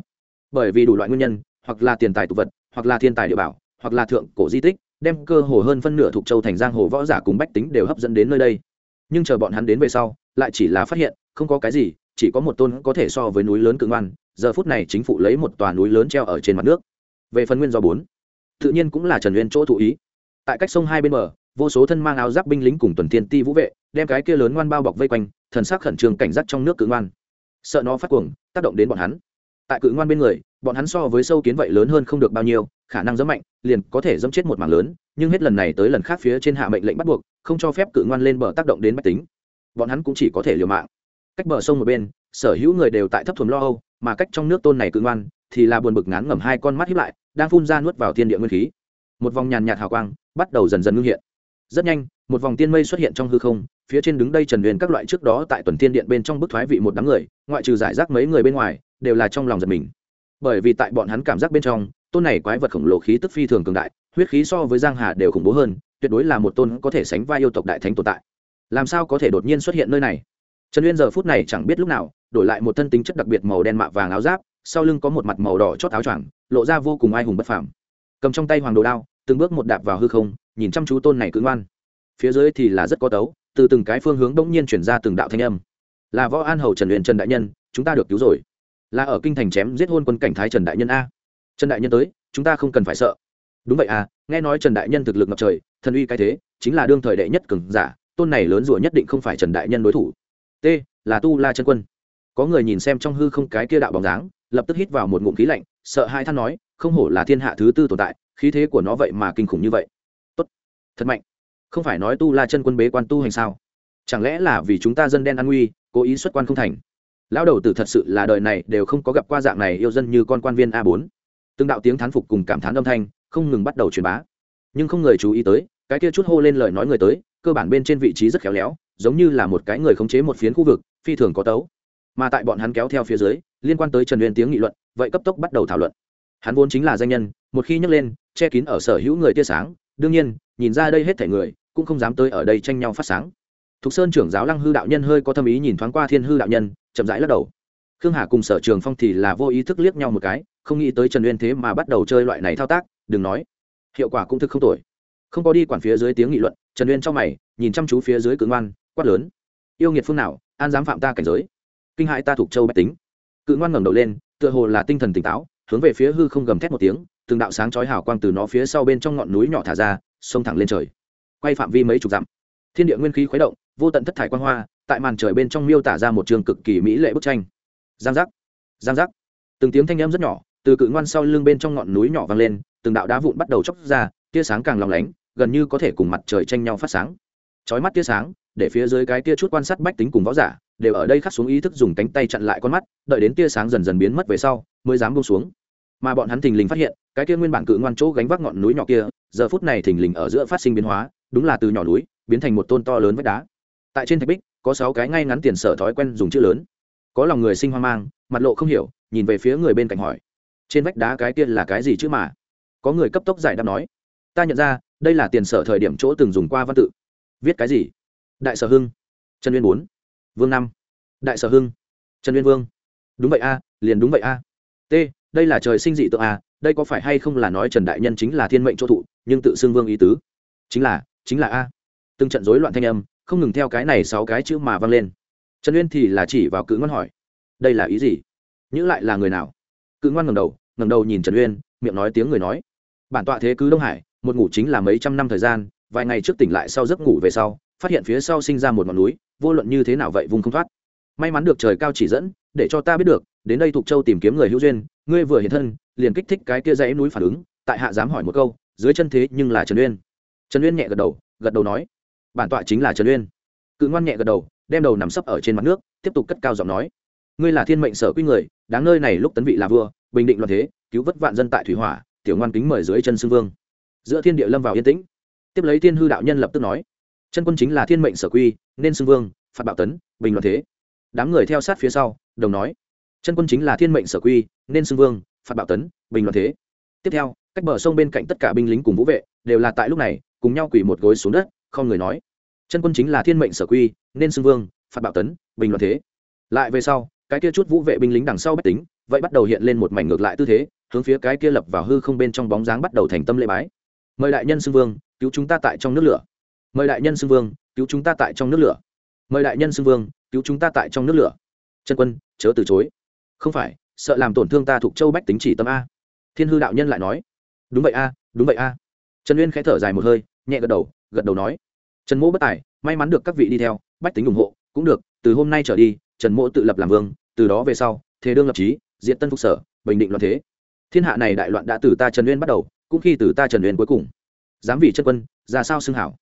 Bởi vì đủ loại nguyên nhân, hoặc là tiền tài tục vật, hoặc là thiên tài địa bảo, hoặc là thượng cổ di tích, đem cơ hồ hơn phân nửa thuộc châu thành giang hồ võ giả cùng bách tính đều hấp dẫn đến nơi đây. Nhưng chờ bọn hắn đến về sau, lại chỉ là phát hiện, không có cái gì, chỉ có một tôn có thể so với núi lớn cường ngoan giờ phút này chính phủ lấy một tòa núi lớn treo ở trên mặt nước. Về phần nguyên do bốn, tự nhiên cũng là trần nguyên chỗ thụ ý. Tại cách sông hai bên bờ, vô số thân mang áo giáp binh lính cùng tuần tiên ti vũ vệ, đem cái kia lớn ngoan bao bọc vây quanh, thần sắc khẩn trương cảnh giác trong nước cự ngoan. Sợ nó phát cuồng, tác động đến bọn hắn. Tại cự ngoan bên người, bọn hắn so với sâu kiến vậy lớn hơn không được bao nhiêu, khả năng dẫm mạnh, liền có thể dẫm chết một mảng lớn, nhưng hết lần này tới lần khác phía trên hạ mệnh lệnh bắt buộc, không cho phép cự ngoan lên bờ tác động đến máy tính. Bọn hắn cũng chỉ có thể liều mạng. Cách bờ sông một bên sở hữu người đều tại thấp thuần lo âu, mà cách trong nước tôn này cự ngoan thì là buồn bực ngán ngẩm hai con mắt hiếp lại, đang phun ra nuốt vào thiên địa nguyên khí. Một vòng nhàn nhạt hào quang bắt đầu dần dần ngưng hiện. Rất nhanh, một vòng tiên mây xuất hiện trong hư không, phía trên đứng đây trần huyền các loại trước đó tại tuần tiên điện bên trong bức thoái vị một đám người, ngoại trừ giải rác mấy người bên ngoài, đều là trong lòng giật mình. Bởi vì tại bọn hắn cảm giác bên trong, tôn này quái vật khổng lồ khí tức phi thường cường đại, huyết khí so với giang hà đều khủng bố hơn, tuyệt đối là một tôn có thể sánh vai yêu tộc đại thánh tồn tại. Làm sao có thể đột nhiên xuất hiện nơi này? Trần uyên giờ phút này chẳng biết lúc nào đổi lại một thân tính chất đặc biệt màu đen mạ vàng áo giáp, sau lưng có một mặt màu đỏ chót áo choàng, lộ ra vô cùng ai hùng bất phàm. Cầm trong tay hoàng đồ đao, từng bước một đạp vào hư không, nhìn chăm chú tôn này cứ ngoan phía dưới thì là rất có tấu, từ từng cái phương hướng đông nhiên chuyển ra từng đạo thanh âm. Là võ an hầu trần luyện trần đại nhân, chúng ta được cứu rồi. Là ở kinh thành chém giết hôn quân cảnh thái trần đại nhân a. Trần đại nhân tới, chúng ta không cần phải sợ. Đúng vậy à nghe nói trần đại nhân thực lực ngập trời, thần uy cái thế, chính là đương thời đệ nhất cường giả, tôn này lớn rủa nhất định không phải trần đại nhân đối thủ. T, là tu la chân quân có người nhìn xem trong hư không cái kia đạo bóng dáng, lập tức hít vào một ngụm khí lạnh, sợ hai than nói, không hổ là thiên hạ thứ tư tồn tại, khí thế của nó vậy mà kinh khủng như vậy. Tốt, thật mạnh. Không phải nói tu la chân quân bế quan tu hành sao? Chẳng lẽ là vì chúng ta dân đen an nguy, cố ý xuất quan không thành? Lão đầu tử thật sự là đời này đều không có gặp qua dạng này yêu dân như con quan viên a bốn. Từng đạo tiếng thán phục cùng cảm thán âm thanh, không ngừng bắt đầu truyền bá. Nhưng không người chú ý tới, cái kia chút hô lên lời nói người tới, cơ bản bên trên vị trí rất khéo léo, giống như là một cái người khống chế một phiến khu vực, phi thường có tấu mà tại bọn hắn kéo theo phía dưới, liên quan tới trần uyên tiếng nghị luận, vậy cấp tốc bắt đầu thảo luận. Hắn vốn chính là danh nhân, một khi nhắc lên, che kín ở sở hữu người tia sáng, đương nhiên, nhìn ra đây hết thể người, cũng không dám tới ở đây tranh nhau phát sáng. Thục sơn trưởng giáo lăng hư đạo nhân hơi có tâm ý nhìn thoáng qua thiên hư đạo nhân, chậm rãi lắc đầu. Khương hà cùng sở trường phong thì là vô ý thức liếc nhau một cái, không nghĩ tới trần uyên thế mà bắt đầu chơi loại này thao tác, đừng nói. Hiệu quả cũng thực không tồi. Không có đi quản phía dưới tiếng nghị luận, trần uyên trong mày, nhìn chăm chú phía dưới cứng ngoan, quát lớn. Yêu nghiệt phương nào, an dám phạm ta cảnh giới? Kinh hại ta thuộc châu bách tính. Cự ngoan ngẩng đầu lên, tựa hồ là tinh thần tỉnh táo, hướng về phía hư không gầm thét một tiếng, từng đạo sáng chói hào quang từ nó phía sau bên trong ngọn núi nhỏ thả ra, xông thẳng lên trời. Quay phạm vi mấy chục dặm, thiên địa nguyên khí khuấy động, vô tận thất thải quang hoa, tại màn trời bên trong miêu tả ra một trường cực kỳ mỹ lệ bức tranh. Giang giác giang giác. Từng tiếng thanh âm rất nhỏ, từ cự ngoan sau lưng bên trong ngọn núi nhỏ vang lên, từng đạo đá vụn bắt đầu chóc ra, tia sáng càng lòng lánh, gần như có thể cùng mặt trời tranh nhau phát sáng. Chói mắt tia sáng, để phía dưới cái tia chút quan sát bách tính cùng võ giả đều ở đây khắc xuống ý thức dùng cánh tay chặn lại con mắt, đợi đến tia sáng dần dần biến mất về sau, mới dám buông xuống. Mà bọn hắn thình lình phát hiện, cái kia nguyên bản cự ngoan chỗ gánh vác ngọn núi nhỏ kia, giờ phút này thình lình ở giữa phát sinh biến hóa, đúng là từ nhỏ núi, biến thành một tôn to lớn vách đá. Tại trên thạch bích, có sáu cái ngay ngắn tiền sở thói quen dùng chữ lớn. Có lòng người sinh hoang mang, mặt lộ không hiểu, nhìn về phía người bên cạnh hỏi, trên vách đá cái kia là cái gì chứ mà? Có người cấp tốc giải đáp nói, ta nhận ra, đây là tiền sở thời điểm chỗ từng dùng qua văn tự. Viết cái gì? Đại sở hưng. Trần uyên bốn vương năm đại sở hưng. Trần uyên vương. Đúng vậy a, liền đúng vậy a. T, đây là trời sinh dị tượng a, đây có phải hay không là nói trần đại nhân chính là thiên mệnh chỗ thụ, nhưng tự xưng vương ý tứ. Chính là chính là a. Từng trận rối loạn thanh âm, không ngừng theo cái này sáu cái chữ mà vang lên. Trần uyên thì là chỉ vào cự ngoan hỏi, đây là ý gì? Nhữ lại là người nào? Cự ngoan ngầm đầu ngầm đầu nhìn trần uyên, miệng nói tiếng người nói, bản tọa thế cứ đông hải, một ngủ chính là mấy trăm năm thời gian, vài ngày trước tỉnh lại sau giấc ngủ về sau, phát hiện phía sau sinh ra một ngọn núi vô luận như thế nào vậy vùng không thoát. May mắn được trời cao chỉ dẫn, để cho ta biết được, đến đây thuộc châu tìm kiếm người hữu duyên, ngươi vừa hiện thân, liền kích thích cái kia dãy núi phản ứng, tại hạ dám hỏi một câu, dưới chân thế nhưng là trần uyên. Trần uyên nhẹ gật đầu gật đầu nói, bản tọa chính là trần uyên. Cự ngoan nhẹ gật đầu, đem đầu nằm sấp ở trên mặt nước, tiếp tục cất cao giọng nói, ngươi là thiên mệnh sở quy người, đáng nơi này lúc tấn vị là vua, bình định loạn thế, cứu vất vạn dân tại thủy hỏa, tiểu ngoan kính mời dưới chân xương vương. Giữa thiên địa lâm vào yên tĩnh. Tiếp lấy thiên hư đạo nhân lập tức nói, chân quân chính là thiên mệnh sở quy nên xưng vương, phạt bạo tấn, bình loạn thế. Đám người theo sát phía sau, đồng nói, chân quân chính là thiên mệnh sở quy, nên xưng vương, phạt bạo tấn, bình loạn thế. Tiếp theo, cách bờ sông bên cạnh tất cả binh lính cùng vũ vệ đều là tại lúc này, cùng nhau quỳ một gối xuống đất, không người nói, chân quân chính là thiên mệnh sở quy, nên xưng vương, phạt bạo tấn, bình loạn thế. Lại về sau, cái kia chút vũ vệ binh lính đằng sau bách tính, vậy bắt đầu hiện lên một mảnh ngược lại tư thế, hướng phía cái kia lập vào hư không bên trong bóng dáng bắt đầu thành tâm lễ bái. Mời đại nhân xưng vương, cứu chúng ta tại trong nước lửa. Mời đại nhân xưng vương cứu chúng ta tại trong nước lửa. Mời đại nhân xưng vương, cứu chúng ta tại trong nước lửa. Chân quân, chớ từ chối. Không phải, sợ làm tổn thương ta thuộc châu bách tính chỉ tâm a. Thiên hư đạo nhân lại nói. Đúng vậy a, đúng vậy a. Trần uyên khẽ thở dài một hơi, nhẹ gật đầu gật đầu nói. Trần mỗ bất tài, may mắn được các vị đi theo, bách tính ủng hộ, cũng được, từ hôm nay trở đi, trần mỗ tự lập làm vương, từ đó về sau thế đương lập trí diện tân phục sở, bình định loạn thế. Thiên hạ này đại loạn đã từ ta trần uyên bắt đầu, cũng khi từ ta trần uyên cuối cùng. Dám vì chân quân, ra sao xưng hảo?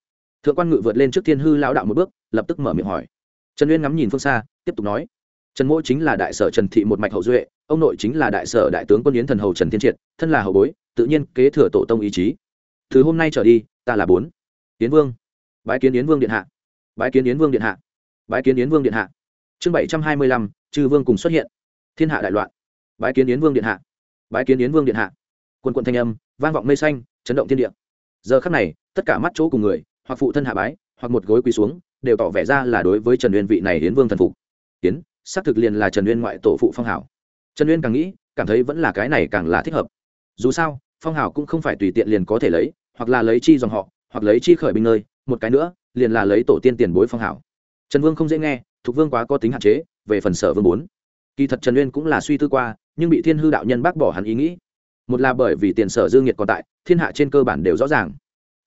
Thượng quan ngự vượt lên trước thiên hư lão đạo một bước, lập tức mở miệng hỏi. Trần uyên ngắm nhìn phương xa, tiếp tục nói. Trần mỗ chính là đại sở trần thị một mạch hậu duệ, ông nội chính là đại sở đại tướng quân yến thần hầu trần thiên triệt, thân là hậu bối, tự nhiên kế thừa tổ tông ý chí. Từ hôm nay trở đi, ta là bốn. Yến vương. Bái kiến yến vương điện hạ. Bái kiến yến vương điện hạ. Bái kiến yến vương điện hạ. Chương bảy trăm hai mươi lăm, chư vương cùng xuất hiện. Thiên hạ đại loạn. Bái kiến yến vương điện hạ. Bái kiến yến vương điện hạ. Quân quận thanh âm, vang vọng mây xanh, chấn động thiên địa. Giờ khắc này, tất cả mắt chỗ cùng người hoặc phụ thân hạ bái hoặc một gối quỳ xuống đều tỏ vẻ ra là đối với trần uyên vị này Hiến vương thần phục. Hiến, xác thực liền là trần uyên ngoại tổ phụ phong hảo. Trần uyên càng nghĩ cảm thấy vẫn là cái này càng là thích hợp. Dù sao phong hảo cũng không phải tùy tiện liền có thể lấy hoặc là lấy chi dòng họ hoặc lấy chi khởi binh nơi một cái nữa liền là lấy tổ tiên tiền bối phong hảo. Trần vương không dễ nghe thục vương quá có tính hạn chế về phần sở vương bốn. Kỳ thật trần uyên cũng là suy tư qua nhưng bị thiên hư đạo nhân bác bỏ hắn ý nghĩ. Một là bởi vì tiền sở dương nhiệt còn tại thiên hạ trên cơ bản đều rõ ràng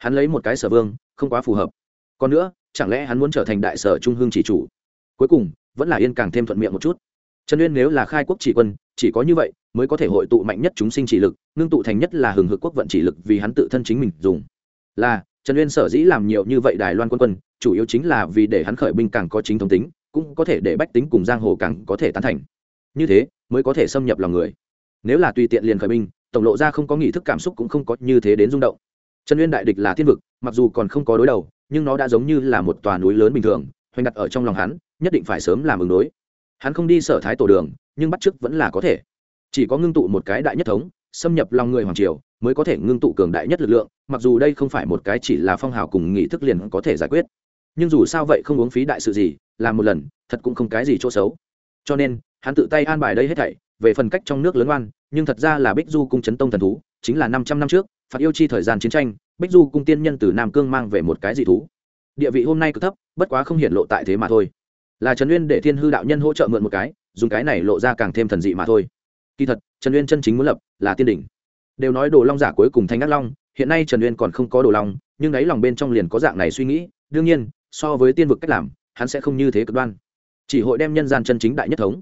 hắn lấy một cái sở vương, không quá phù hợp. Còn nữa, chẳng lẽ hắn muốn trở thành đại sở trung hương chỉ chủ? Cuối cùng, vẫn là yên càng thêm thuận miệng một chút. Trần uyên nếu là khai quốc chỉ quân, chỉ có như vậy mới có thể hội tụ mạnh nhất chúng sinh chỉ lực ngưng tụ thành nhất là hừng hực quốc vận chỉ lực vì hắn tự thân chính mình dùng. Là, trần uyên sở dĩ làm nhiều như vậy đài loan quân quân, chủ yếu chính là vì để hắn khởi binh càng có chính thống tính, cũng có thể để bách tính cùng giang hồ càng có thể tán thành. Như thế, mới có thể xâm nhập lòng người. Nếu là tùy tiện liền khởi binh, tổng lộ ra không có nghị thức cảm xúc cũng không có như thế đến rung động trần uyên đại địch là thiên vực, mặc dù còn không có đối đầu, nhưng nó đã giống như là một tòa núi lớn bình thường, hoành đặt ở trong lòng hắn, nhất định phải sớm làm ứng đối. Hắn không đi sở thái tổ đường, nhưng bắt chước vẫn là có thể. Chỉ có ngưng tụ một cái đại nhất thống, xâm nhập lòng người hoàng triều, mới có thể ngưng tụ cường đại nhất lực lượng, mặc dù đây không phải một cái chỉ là phong hào cùng nghị thức liền có thể giải quyết. Nhưng dù sao vậy không uống phí đại sự gì, làm một lần, thật cũng không cái gì chỗ xấu. Cho nên, hắn tự tay an bài đây hết thảy, về phần cách trong nước lớn oan, nhưng thật ra là bích du cung chấn tông thần thú, chính là năm trăm năm trước phạt yêu chi thời gian chiến tranh, bích du cung tiên nhân từ nam cương mang về một cái dị thú. Địa vị hôm nay cực thấp, bất quá không hiện lộ tại thế mà thôi. Là trần uyên để thiên hư đạo nhân hỗ trợ mượn một cái, dùng cái này lộ ra càng thêm thần dị mà thôi. Kỳ thật, trần uyên chân chính muốn lập là tiên đỉnh. Đều nói đồ long giả cuối cùng thành ác long, hiện nay trần uyên còn không có đồ long, nhưng đáy lòng bên trong liền có dạng này suy nghĩ, đương nhiên, so với tiên vực cách làm, hắn sẽ không như thế cực đoan. Chỉ hội đem nhân gian chân chính đại nhất thống.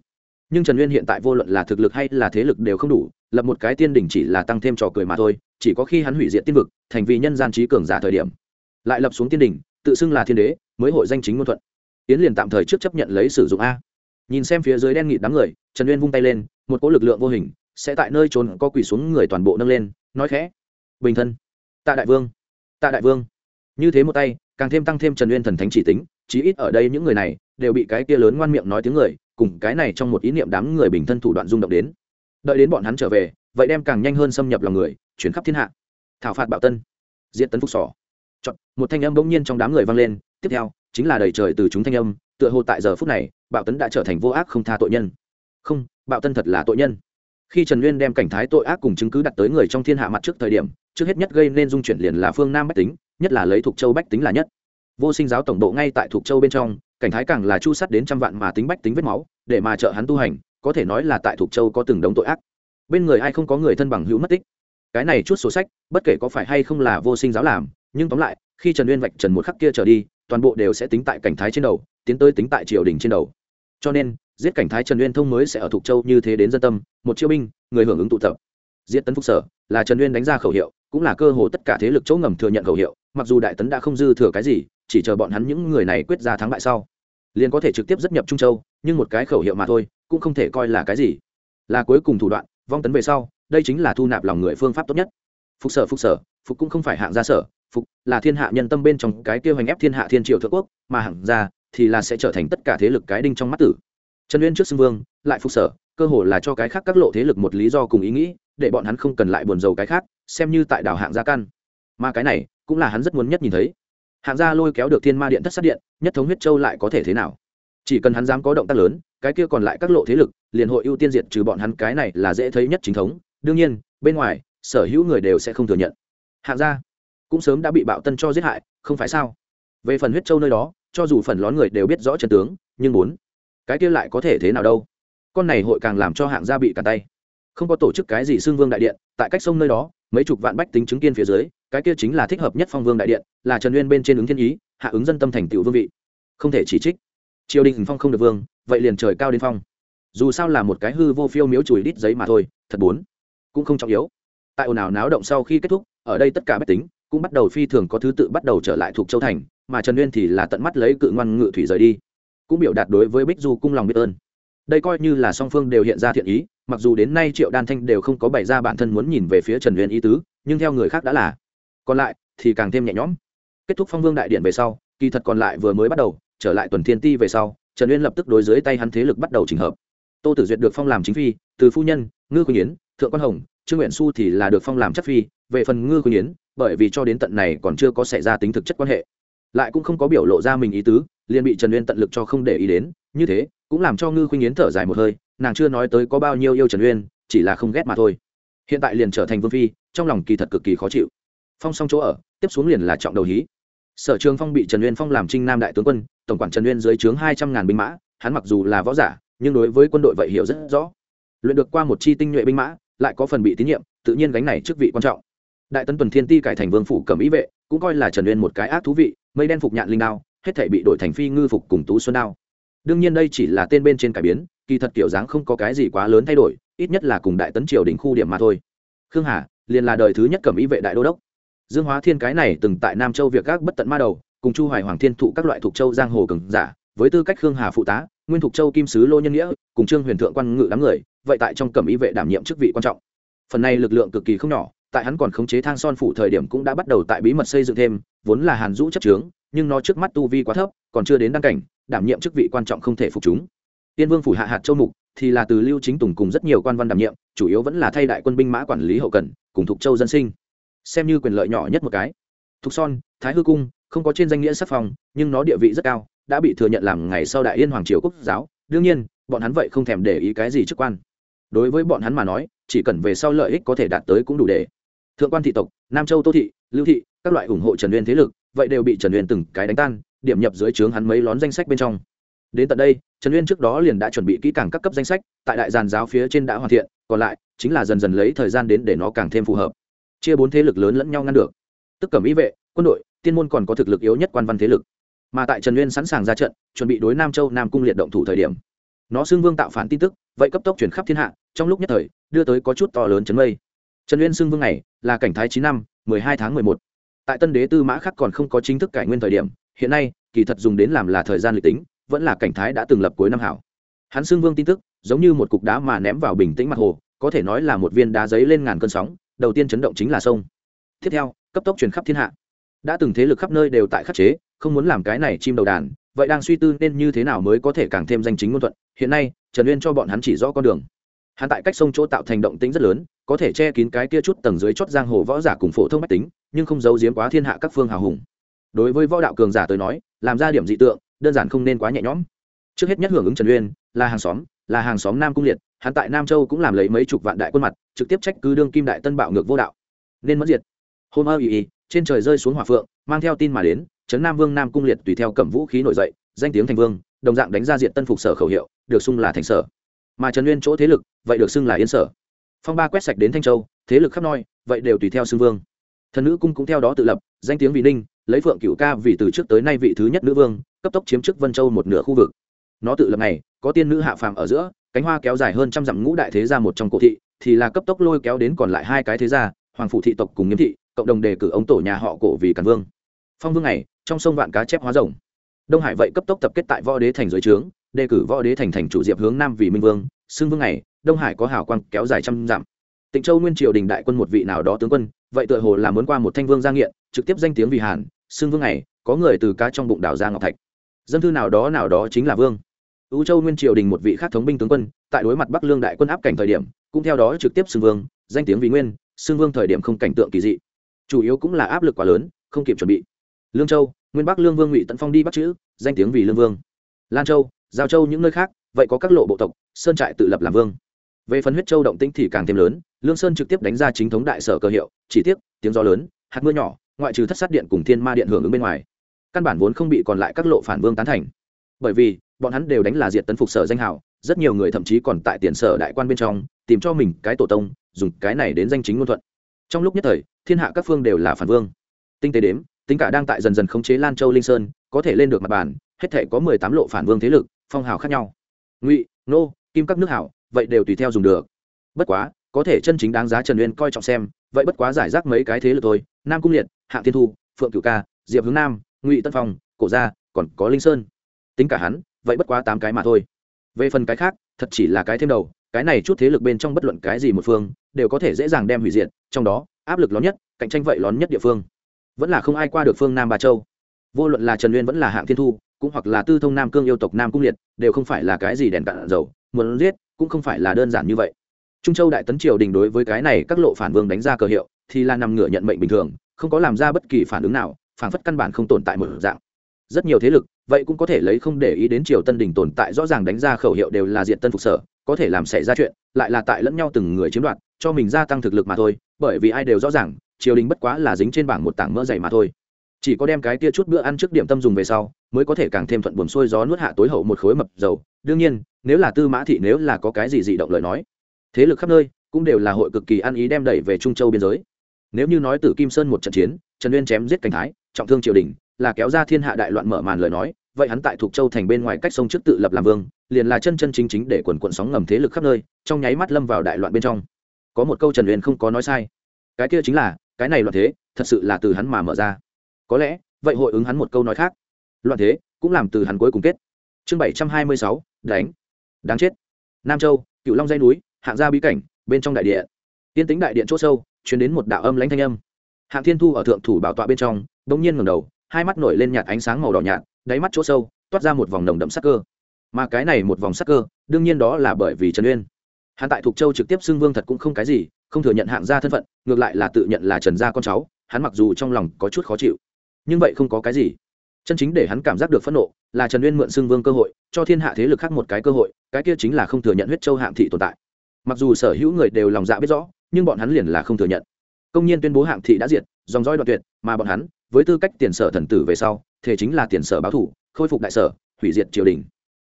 Nhưng trần uyên hiện tại vô luận là thực lực hay là thế lực đều không đủ lập một cái tiên đỉnh chỉ là tăng thêm trò cười mà thôi, chỉ có khi hắn hủy diệt tiên vực, thành vì nhân gian trí cường giả thời điểm. Lại lập xuống tiên đỉnh, tự xưng là thiên đế, mới hội danh chính ngôn thuận. Yến liền tạm thời trước chấp nhận lấy sử dụng a. Nhìn xem phía dưới đen nghịt đám người, trần uyên vung tay lên, một cỗ lực lượng vô hình, sẽ tại nơi trốn có quỷ xuống người toàn bộ nâng lên, nói khẽ. Bình thân. Tạ đại vương. Tạ đại vương. Như thế một tay, càng thêm tăng thêm trần uyên thần thánh chỉ tính, chí ít ở đây những người này, đều bị cái kia lớn ngoan miệng nói tiếng người, cùng cái này trong một ý niệm đám người bình thân thủ đoạn rung động đến đợi đến bọn hắn trở về vậy đem càng nhanh hơn xâm nhập lòng người chuyển khắp thiên hạ. Thảo phạt bạo tân. Diện tấn phục sỏ. Chọn, một thanh âm bỗng nhiên trong đám người vang lên tiếp theo chính là đầy trời từ chúng thanh âm tựa hồ tại giờ phút này bạo tấn đã trở thành vô ác không tha tội nhân. Không bạo tân thật là tội nhân. Khi trần nguyên đem cảnh thái tội ác cùng chứng cứ đặt tới người trong thiên hạ mặt trước thời điểm trước hết nhất gây nên dung chuyển liền là phương nam bách tính nhất là lấy thuộc châu bách tính là nhất. Vô sinh giáo tổng độ ngay tại thuộc châu bên trong cảnh thái càng là chu sắt đến trăm vạn mà tính bách tính vết máu để mà trợ hắn tu hành có thể nói là tại thuộc châu có từng đống tội ác. Bên người ai không có người thân bằng hữu mất tích. Cái này chút sổ sách, bất kể có phải hay không là vô sinh giáo làm, nhưng tóm lại, khi trần uyên vạch trần một khắc kia trở đi, toàn bộ đều sẽ tính tại cảnh thái trên đầu, tiến tới tính tại triều đình trên đầu. Cho nên, giết cảnh thái trần uyên thông mới sẽ ở thuộc châu như thế đến dân tâm, một chiêu binh, người hưởng ứng tụ tập. Giết tấn phúc sở, là trần uyên đánh ra khẩu hiệu, cũng là cơ hồ tất cả thế lực chỗ ngầm thừa nhận khẩu hiệu, mặc dù đại tấn đã không dư thừa cái gì, chỉ chờ bọn hắn những người này quyết ra thắng bại sau, liền có thể trực tiếp dứt nhập trung châu, nhưng một cái khẩu hiệu mà thôi cũng không thể coi là cái gì. Là cuối cùng thủ đoạn, vong tấn về sau, đây chính là thu nạp lòng người phương pháp tốt nhất. Phục sở phục sở, phục cũng không phải hạng gia sở, phục là thiên hạ nhân tâm bên trong cái kêu hành ép thiên hạ thiên triệu thượng quốc, mà hạng gia thì là sẽ trở thành tất cả thế lực cái đinh trong mắt tử. Trần uyên trước xưng vương, lại phục sở, cơ hồ là cho cái khác các lộ thế lực một lý do cùng ý nghĩ, để bọn hắn không cần lại buồn rầu cái khác, xem như tại đảo hạng gia căn. Mà cái này, cũng là hắn rất muốn nhất nhìn thấy. Hạng gia lôi kéo được thiên ma điện thất sát điện, nhất thống huyết châu lại có thể thế nào? Chỉ cần hắn dám có động tác lớn, cái kia còn lại các lộ thế lực, liền hội ưu tiên diệt trừ bọn hắn, cái này là dễ thấy nhất chính thống. Đương nhiên, bên ngoài, sở hữu người đều sẽ không thừa nhận. Hạng gia cũng sớm đã bị bạo tân cho giết hại, không phải sao? Về phần huyết châu nơi đó, cho dù phần lón người đều biết rõ trận tướng, nhưng muốn, cái kia lại có thể thế nào đâu? Con này hội càng làm cho hạng gia bị cản tay. Không có tổ chức cái gì xương vương đại điện, tại cách sông nơi đó, mấy chục vạn bách tính chứng kiên phía dưới, cái kia chính là thích hợp nhất phong vương đại điện, là trần nguyên bên trên ứng thiên ý, hạ ứng dân tâm thành tựu vương vị. Không thể chỉ trích triều đình phong không được vương, vậy liền trời cao đến phong. Dù sao là một cái hư vô phiêu miếu chùi đít giấy mà thôi, thật bốn. Cũng không trọng yếu. Tại ồn ào náo động sau khi kết thúc, ở đây tất cả bách tính cũng bắt đầu phi thường có thứ tự bắt đầu trở lại thuộc châu thành, mà trần nguyên thì là tận mắt lấy cự ngoan ngự thủy rời đi. Cũng biểu đạt đối với bích du cung lòng biết ơn. Đây coi như là song phương đều hiện ra thiện ý, mặc dù đến nay triệu đan thanh đều không có bày ra bản thân muốn nhìn về phía trần uyên ý tứ, nhưng theo người khác đã là. Còn lại thì càng thêm nhẹ nhõm. Kết thúc phong vương đại điện về sau, kỳ thật còn lại vừa mới bắt đầu trở lại tuần thiên ti về sau, trần uyên lập tức đối dưới tay hắn thế lực bắt đầu trình hợp. Tô tử duyệt được phong làm chính phi, từ phu nhân, ngư quỳnh yến, thượng quan hồng, trương nguyện su thì là được phong làm chất phi, về phần ngư quỳnh yến, bởi vì cho đến tận này còn chưa có xảy ra tính thực chất quan hệ. Lại cũng không có biểu lộ ra mình ý tứ, liền bị trần uyên tận lực cho không để ý đến, như thế, cũng làm cho ngư khuynh yến thở dài một hơi, nàng chưa nói tới có bao nhiêu yêu trần uyên, chỉ là không ghét mà thôi. Hiện tại liền trở thành vương phi, trong lòng kỳ thật cực kỳ khó chịu. Phong xong chỗ ở, tiếp xuống liền là trọng đầu hí sở trường phong bị trần uyên phong làm trinh nam đại tướng quân, tổng quản trần uyên dưới trướng hai trăm ngàn binh mã, hắn mặc dù là võ giả, nhưng đối với quân đội vậy hiểu rất rõ. Luyện được qua một chi tinh nhuệ binh mã, lại có phần bị tín nhiệm, tự nhiên gánh này chức vị quan trọng. Đại tấn tuần thiên ti cải thành vương phủ cầm ý vệ, cũng coi là trần uyên một cái ác thú vị, mây đen phục nhạn linh đao, hết thể bị đổi thành phi ngư phục cùng tú xuân đao. Đương nhiên đây chỉ là tên bên trên cải biến, kỳ thật kiểu dáng không có cái gì quá lớn thay đổi, ít nhất là cùng đại tấn triều đỉnh khu điểm mà thôi. Khương hà, liền là đời thứ nhất cầm ý vệ đại đô đốc dương hóa thiên cái này từng tại nam châu việc các bất tận ma đầu, cùng chu hoài hoàng thiên thụ các loại thuộc châu giang hồ cường giả, với tư cách khương hà phụ tá, nguyên thuộc châu kim sứ lô nhân nghĩa, cùng trương huyền thượng quan ngự đám người, vậy tại trong cẩm y vệ đảm nhiệm chức vị quan trọng. Phần này lực lượng cực kỳ không nhỏ, tại hắn còn khống chế thang son phủ thời điểm cũng đã bắt đầu tại bí mật xây dựng thêm, vốn là hàn Dũ chấp trướng nhưng nó trước mắt tu vi quá thấp, còn chưa đến đăng cảnh, đảm nhiệm chức vị quan trọng không thể phục chúng. Tiên vương phủ hạ hạt châu mục, thì là từ lưu chính tùng cùng rất nhiều quan văn đảm nhiệm, chủ yếu vẫn là thay đại quân binh mã quản lý hậu cần, cùng thuộc châu dân sinh xem như quyền lợi nhỏ nhất một cái. Thục son thái hư cung không có trên danh nghĩa sắc phong, nhưng nó địa vị rất cao đã bị thừa nhận làm ngày sau đại yên hoàng triều quốc giáo. Đương nhiên bọn hắn vậy không thèm để ý cái gì chức quan. Đối với bọn hắn mà nói chỉ cần về sau lợi ích có thể đạt tới cũng đủ để. Thượng quan thị tộc nam châu tô thị lưu thị các loại ủng hộ trần uyên thế lực vậy đều bị trần uyên từng cái đánh tan điểm nhập dưới trướng hắn mấy lón danh sách bên trong. Đến tận đây trần uyên trước đó liền đã chuẩn bị kỹ càng các cấp danh sách tại đại giàn giáo phía trên đã hoàn thiện còn lại chính là dần dần lấy thời gian đến để nó càng thêm phù hợp chia bốn thế lực lớn lẫn nhau ngăn được. Tức cẩm ý vệ, quân đội, tiên môn còn có thực lực yếu nhất quan văn thế lực. Mà tại trần nguyên sẵn sàng ra trận, chuẩn bị đối nam châu, nam cung liệt động thủ thời điểm. Nó xưng vương tạo phản tin tức, vậy cấp tốc chuyển khắp thiên hạ, trong lúc nhất thời, đưa tới có chút to lớn chấn mây. Trần nguyên xưng vương này, là cảnh thái chín năm, mười hai tháng mười một. Tại tân đế tư mã khắc còn không có chính thức cải nguyên thời điểm, hiện nay, kỳ thật dùng đến làm là thời gian lịch tính, vẫn là cảnh thái đã từng lập cuối năm hảo. Hắn xưng vương tin tức, giống như một cục đá mà ném vào bình tĩnh mặt hồ, có thể nói là một viên đá giấy lên ngàn cơn sóng đầu tiên chấn động chính là sông. Tiếp theo, cấp tốc truyền khắp thiên hạ. Đã từng thế lực khắp nơi đều tại khắc chế, không muốn làm cái này chim đầu đàn, vậy đang suy tư nên như thế nào mới có thể càng thêm danh chính ngôn thuận. Hiện nay, trần uyên cho bọn hắn chỉ rõ con đường. Hắn tại cách sông chỗ tạo thành động tính rất lớn, có thể che kín cái kia chút tầng dưới chót giang hồ võ giả cùng phổ thông mách tính, nhưng không giấu giếm quá thiên hạ các phương hào hùng. Đối với võ đạo cường giả tới nói, làm ra điểm dị tượng, đơn giản không nên quá nhẹ nhõm. Trước hết nhất hưởng ứng trần uyên, là hàng xóm là hàng xóm nam cung liệt, hắn tại nam châu cũng làm lấy mấy chục vạn đại quân mặt, trực tiếp trách cứ đương kim đại tân bạo ngược vô đạo. Nên mất diệt. Hôm ơ ý ý trên trời rơi xuống hỏa phượng, mang theo tin mà đến trấn nam vương nam cung liệt tùy theo cầm vũ khí nổi dậy, danh tiếng thành vương, đồng dạng đánh ra diện tân phục sở khẩu hiệu, được xưng là thành sở. Mà trần nguyên chỗ thế lực, vậy được xưng là yên sở. Phong ba quét sạch đến thanh châu, thế lực khắp noi, vậy đều tùy theo xưng vương. Thần nữ cung cũng theo đó tự lập, danh tiếng vị ninh, lấy phượng cựu ca vì từ trước tới nay vị thứ nhất nữ vương, cấp tốc chiếm chức vân châu một nửa khu vực nó tự lập này, có tiên nữ hạ phàm ở giữa, cánh hoa kéo dài hơn trăm dặm ngũ đại thế gia một trong cổ thị, thì là cấp tốc lôi kéo đến còn lại hai cái thế gia, hoàng phụ thị tộc cùng nghiêm thị, cộng đồng đề cử ông tổ nhà họ cổ vì càn vương. Phong vương này, trong sông vạn cá chép hóa rồng. Đông hải vậy cấp tốc tập kết tại võ đế thành dưới trướng, đề cử võ đế thành thành chủ diệp hướng nam vì minh vương, xưng vương này, đông hải có hào quang kéo dài trăm dặm. Tịnh châu nguyên triều đình đại quân một vị nào đó tướng quân, vậy tựa hồ là muốn qua một thanh vương gia nghiện, trực tiếp danh tiếng vì hàn, xưng vương này, có người từ cá trong bụng đảo ra ngọc thạch. Dân thư nào đó nào đó chính là vương. U châu nguyên triều đình một vị khác thống binh tướng quân, tại đối mặt bắc lương đại quân áp cảnh thời điểm, cũng theo đó trực tiếp xưng vương, danh tiếng vì nguyên, xưng vương thời điểm không cảnh tượng kỳ dị. Chủ yếu cũng là áp lực quá lớn, không kịp chuẩn bị. Lương châu, nguyên bắc lương vương ngụy tận phong đi bắt chữ, danh tiếng vì lương vương. Lan châu, giao châu những nơi khác, vậy có các lộ bộ tộc, sơn trại tự lập làm vương. Về phần huyết châu động tĩnh thì càng thêm lớn, lương sơn trực tiếp đánh ra chính thống đại sở cơ hiệu, chỉ tiếc, tiếng gió lớn, hạt mưa nhỏ, ngoại trừ thất sát điện cùng thiên ma điện hưởng ứng bên ngoài, căn bản vốn không bị còn lại các lộ phản vương tán thành. Bởi vì bọn hắn đều đánh là diệt tấn phục sở danh hào, rất nhiều người thậm chí còn tại tiền sở đại quan bên trong, tìm cho mình cái tổ tông, dùng cái này đến danh chính ngôn thuận. Trong lúc nhất thời, thiên hạ các phương đều là phản vương. Tinh tế đếm, tính cả đang tại dần dần khống chế lan châu linh sơn, có thể lên được mặt bàn, hết thể có mười tám lộ phản vương thế lực, phong hào khác nhau. Ngụy, nô, kim các nước hảo, vậy đều tùy theo dùng được. Bất quá, có thể chân chính đáng giá trần uyên coi trọng xem, vậy bất quá giải rác mấy cái thế lực thôi. Nam cung liệt hạ thiên thu, phượng cựu ca, diệp hướng nam, ngụy tân phong, cổ gia, còn có linh sơn. Tính cả hắn vậy bất quá tám cái mà thôi. Về phần cái khác, thật chỉ là cái thêm đầu, cái này chút thế lực bên trong bất luận cái gì một phương, đều có thể dễ dàng đem hủy diệt, trong đó, áp lực lớn nhất, cạnh tranh vậy lớn nhất địa phương. Vẫn là không ai qua được phương nam ba châu. Vô luận là trần uyên vẫn là hạng thiên thu, cũng hoặc là tư thông nam cương yêu tộc nam cung liệt, đều không phải là cái gì đèn cạn dầu, muốn giết, cũng không phải là đơn giản như vậy. Trung châu đại tấn triều đình đối với cái này các lộ phản vương đánh ra cờ hiệu, thì là nằm ngửa nhận mệnh bình thường, không có làm ra bất kỳ phản ứng nào, phản phất căn bản không tồn tại một dạng. Rất nhiều thế lực vậy cũng có thể lấy không để ý đến triều tân đình tồn tại rõ ràng đánh ra khẩu hiệu đều là diện tân phục sở, có thể làm xảy ra chuyện, lại là tại lẫn nhau từng người chiếm đoạt, cho mình gia tăng thực lực mà thôi, bởi vì ai đều rõ ràng, triều đình bất quá là dính trên bảng một tảng mỡ dày mà thôi. Chỉ có đem cái tia chút bữa ăn trước điểm tâm dùng về sau, mới có thể càng thêm thuận buồm xuôi gió nuốt hạ tối hậu một khối mập dầu. Đương nhiên, nếu là tư mã thị nếu là có cái gì dị động lời nói, thế lực khắp nơi cũng đều là hội cực kỳ ăn ý đem đẩy về trung châu biên giới. Nếu như nói từ kim sơn một trận chiến, trần uyên chém giết cảnh thái, trọng thương triều đình là kéo ra thiên hạ đại loạn mở màn lời nói, vậy hắn tại thuộc châu thành bên ngoài cách sông trước tự lập làm vương, liền là chân chân chính chính để quần quận sóng ngầm thế lực khắp nơi, trong nháy mắt lâm vào đại loạn bên trong. Có một câu trần uyên không có nói sai. Cái kia chính là, cái này loạn thế, thật sự là từ hắn mà mở ra. Có lẽ, vậy hội ứng hắn một câu nói khác. Loạn thế, cũng làm từ hắn cuối cùng kết. Chương bảy trăm hai mươi sáu, đánh. Đáng chết. Nam châu cựu long dây núi, hạng gia bí cảnh, bên trong đại địa. Tiên tính đại điện chỗ sâu chuyển đến một đạo âm lãnh thanh âm. Hạng thiên thu ở thượng thủ bảo tọa bên trong đ ỗ n g nhiên ngầm đầu hai mắt nổi lên nhạt ánh sáng màu đỏ nhạt, đáy mắt chỗ sâu, toát ra một vòng nồng đậm sắc cơ. Mà cái này một vòng sắc cơ, đương nhiên đó là bởi vì trần uyên. Hắn tại thục châu trực tiếp xưng vương thật cũng không cái gì, không thừa nhận hạng gia thân phận, ngược lại là tự nhận là trần gia con cháu, hắn mặc dù trong lòng có chút khó chịu, nhưng vậy không có cái gì. Chân chính để hắn cảm giác được phẫn nộ, là trần uyên mượn xưng vương cơ hội, cho thiên hạ thế lực khác một cái cơ hội, cái kia chính là không thừa nhận huyết châu hạng thị tồn tại. Mặc dù sở hữu người đều lòng dạ biết rõ, nhưng bọn hắn liền là không thừa nhận. Công nhiên tuyên bố hạng thị đã diệt, dòng dõi đoạn tuyệt, mà bọn hắn với tư cách tiền sở thần tử về sau thế chính là tiền sở báo thủ, khôi phục đại sở, hủy diệt triều đình.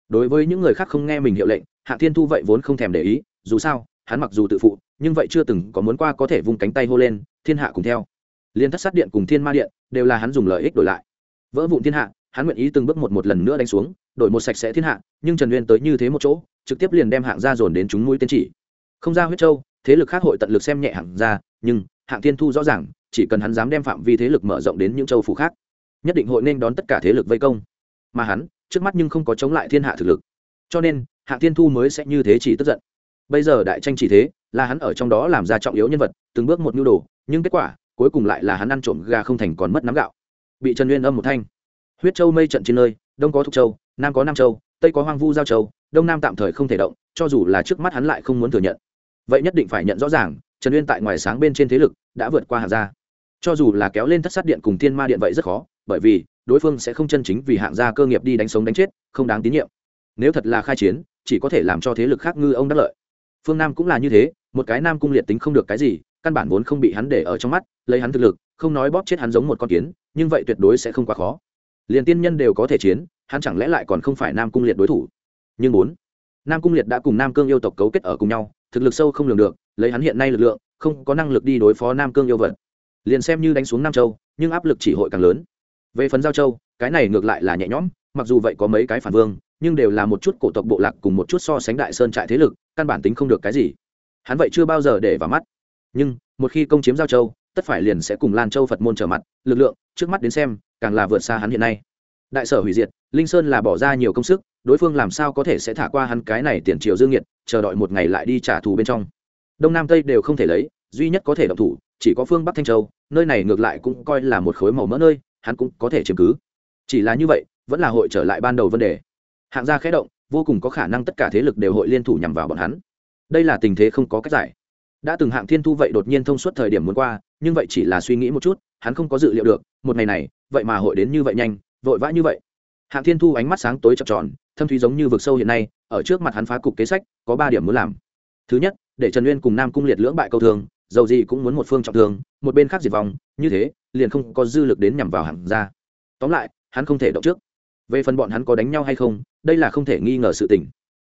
Đối với những người khác không nghe mình hiệu lệnh hạng thiên thu vậy vốn không thèm để ý, dù sao, hắn mặc dù tự phụ, nhưng vậy chưa từng có muốn qua có thể vung cánh tay hô lên, thiên hạ cùng theo. Liên thất sát điện cùng thiên ma điện đều là hắn dùng lợi ích đổi lại. Vỡ vụn thiên hạ, hắn nguyện ý từng bước một một lần nữa đánh xuống, đổi một sạch sẽ thiên hạ, nhưng trần uyên tới như thế một chỗ, trực tiếp liền đem hạng gia dồn đến chúng mũi tiên chỉ. Không ra huyết châu, thế lực khác hội tận lực xem nhẹ hạng gia, nhưng hạng thiên thu rõ ràng chỉ cần hắn dám đem phạm vi thế lực mở rộng đến những châu phủ khác, nhất định hội nên đón tất cả thế lực vây công. Mà hắn, trước mắt nhưng không có chống lại thiên hạ thực lực. Cho nên hạng thiên thu mới sẽ như thế chỉ tức giận. Bây giờ đại tranh chỉ thế, là hắn ở trong đó làm ra trọng yếu nhân vật, từng bước một nhu đồ, nhưng kết quả, cuối cùng lại là hắn ăn trộm gà không thành còn mất nắm gạo. Bị trần uyên âm một thanh. Huyết châu mây trận trên nơi, đông có thục châu, nam có nam châu, tây có hoang vu giao châu, đông nam tạm thời không thể động, cho dù là trước mắt hắn lại không muốn thừa nhận. Vậy nhất định phải nhận rõ ràng, trần uyên tại ngoài sáng bên trên thế lực đã vượt qua hạng gia cho dù là kéo lên thất sát điện cùng thiên ma điện vậy rất khó, bởi vì đối phương sẽ không chân chính vì hạng gia cơ nghiệp đi đánh sống đánh chết, không đáng tín nhiệm. Nếu thật là khai chiến, chỉ có thể làm cho thế lực khác ngư ông đắc lợi. Phương nam cũng là như thế, một cái nam cung liệt tính không được cái gì, căn bản vốn không bị hắn để ở trong mắt, lấy hắn thực lực, không nói bóp chết hắn giống một con kiến, nhưng vậy tuyệt đối sẽ không quá khó. Liền tiên nhân đều có thể chiến, hắn chẳng lẽ lại còn không phải nam cung liệt đối thủ? Nhưng bốn, nam cung liệt đã cùng nam cương yêu tộc cấu kết ở cùng nhau, thực lực sâu không lường được, lấy hắn hiện nay lực lượng, không có năng lực đi đối phó nam cương yêu vật liền xem như đánh xuống nam châu nhưng áp lực chỉ hội càng lớn về phần giao châu cái này ngược lại là nhẹ nhõm mặc dù vậy có mấy cái phản vương nhưng đều là một chút cổ tộc bộ lạc cùng một chút so sánh đại sơn trại thế lực căn bản tính không được cái gì hắn vậy chưa bao giờ để vào mắt nhưng một khi công chiếm giao châu tất phải liền sẽ cùng lan châu phật môn trở mặt lực lượng trước mắt đến xem càng là vượt xa hắn hiện nay đại sở hủy diệt linh sơn là bỏ ra nhiều công sức đối phương làm sao có thể sẽ thả qua hắn cái này tiền triều dương nhiệt chờ đợi một ngày lại đi trả thù bên trong đông nam tây đều không thể lấy duy nhất có thể động thủ, chỉ có phương bắc thanh châu, nơi này ngược lại cũng coi là một khối màu mỡ nơi, hắn cũng có thể chiếm cứ. Chỉ là như vậy, vẫn là hội trở lại ban đầu vấn đề. Hạng gia khẽ động, vô cùng có khả năng tất cả thế lực đều hội liên thủ nhằm vào bọn hắn. Đây là tình thế không có cách giải. Đã từng hạng thiên thu vậy đột nhiên thông suốt thời điểm muốn qua, nhưng vậy chỉ là suy nghĩ một chút, hắn không có dự liệu được, một ngày này, vậy mà hội đến như vậy nhanh, vội vã như vậy. Hạng thiên thu ánh mắt sáng tối chập tròn, thâm thúy giống như vực sâu hiện nay, ở trước mặt hắn phá cục kế sách, có ba điểm muốn làm. Thứ nhất, để trần uyên cùng nam cung liệt lưỡng bại câu thường dầu gì cũng muốn một phương trọng thương, một bên khác diệt vong, như thế, liền không có dư lực đến nhằm vào hạng ra tóm lại, hắn không thể động trước. Về phần bọn hắn có đánh nhau hay không, đây là không thể nghi ngờ sự tình.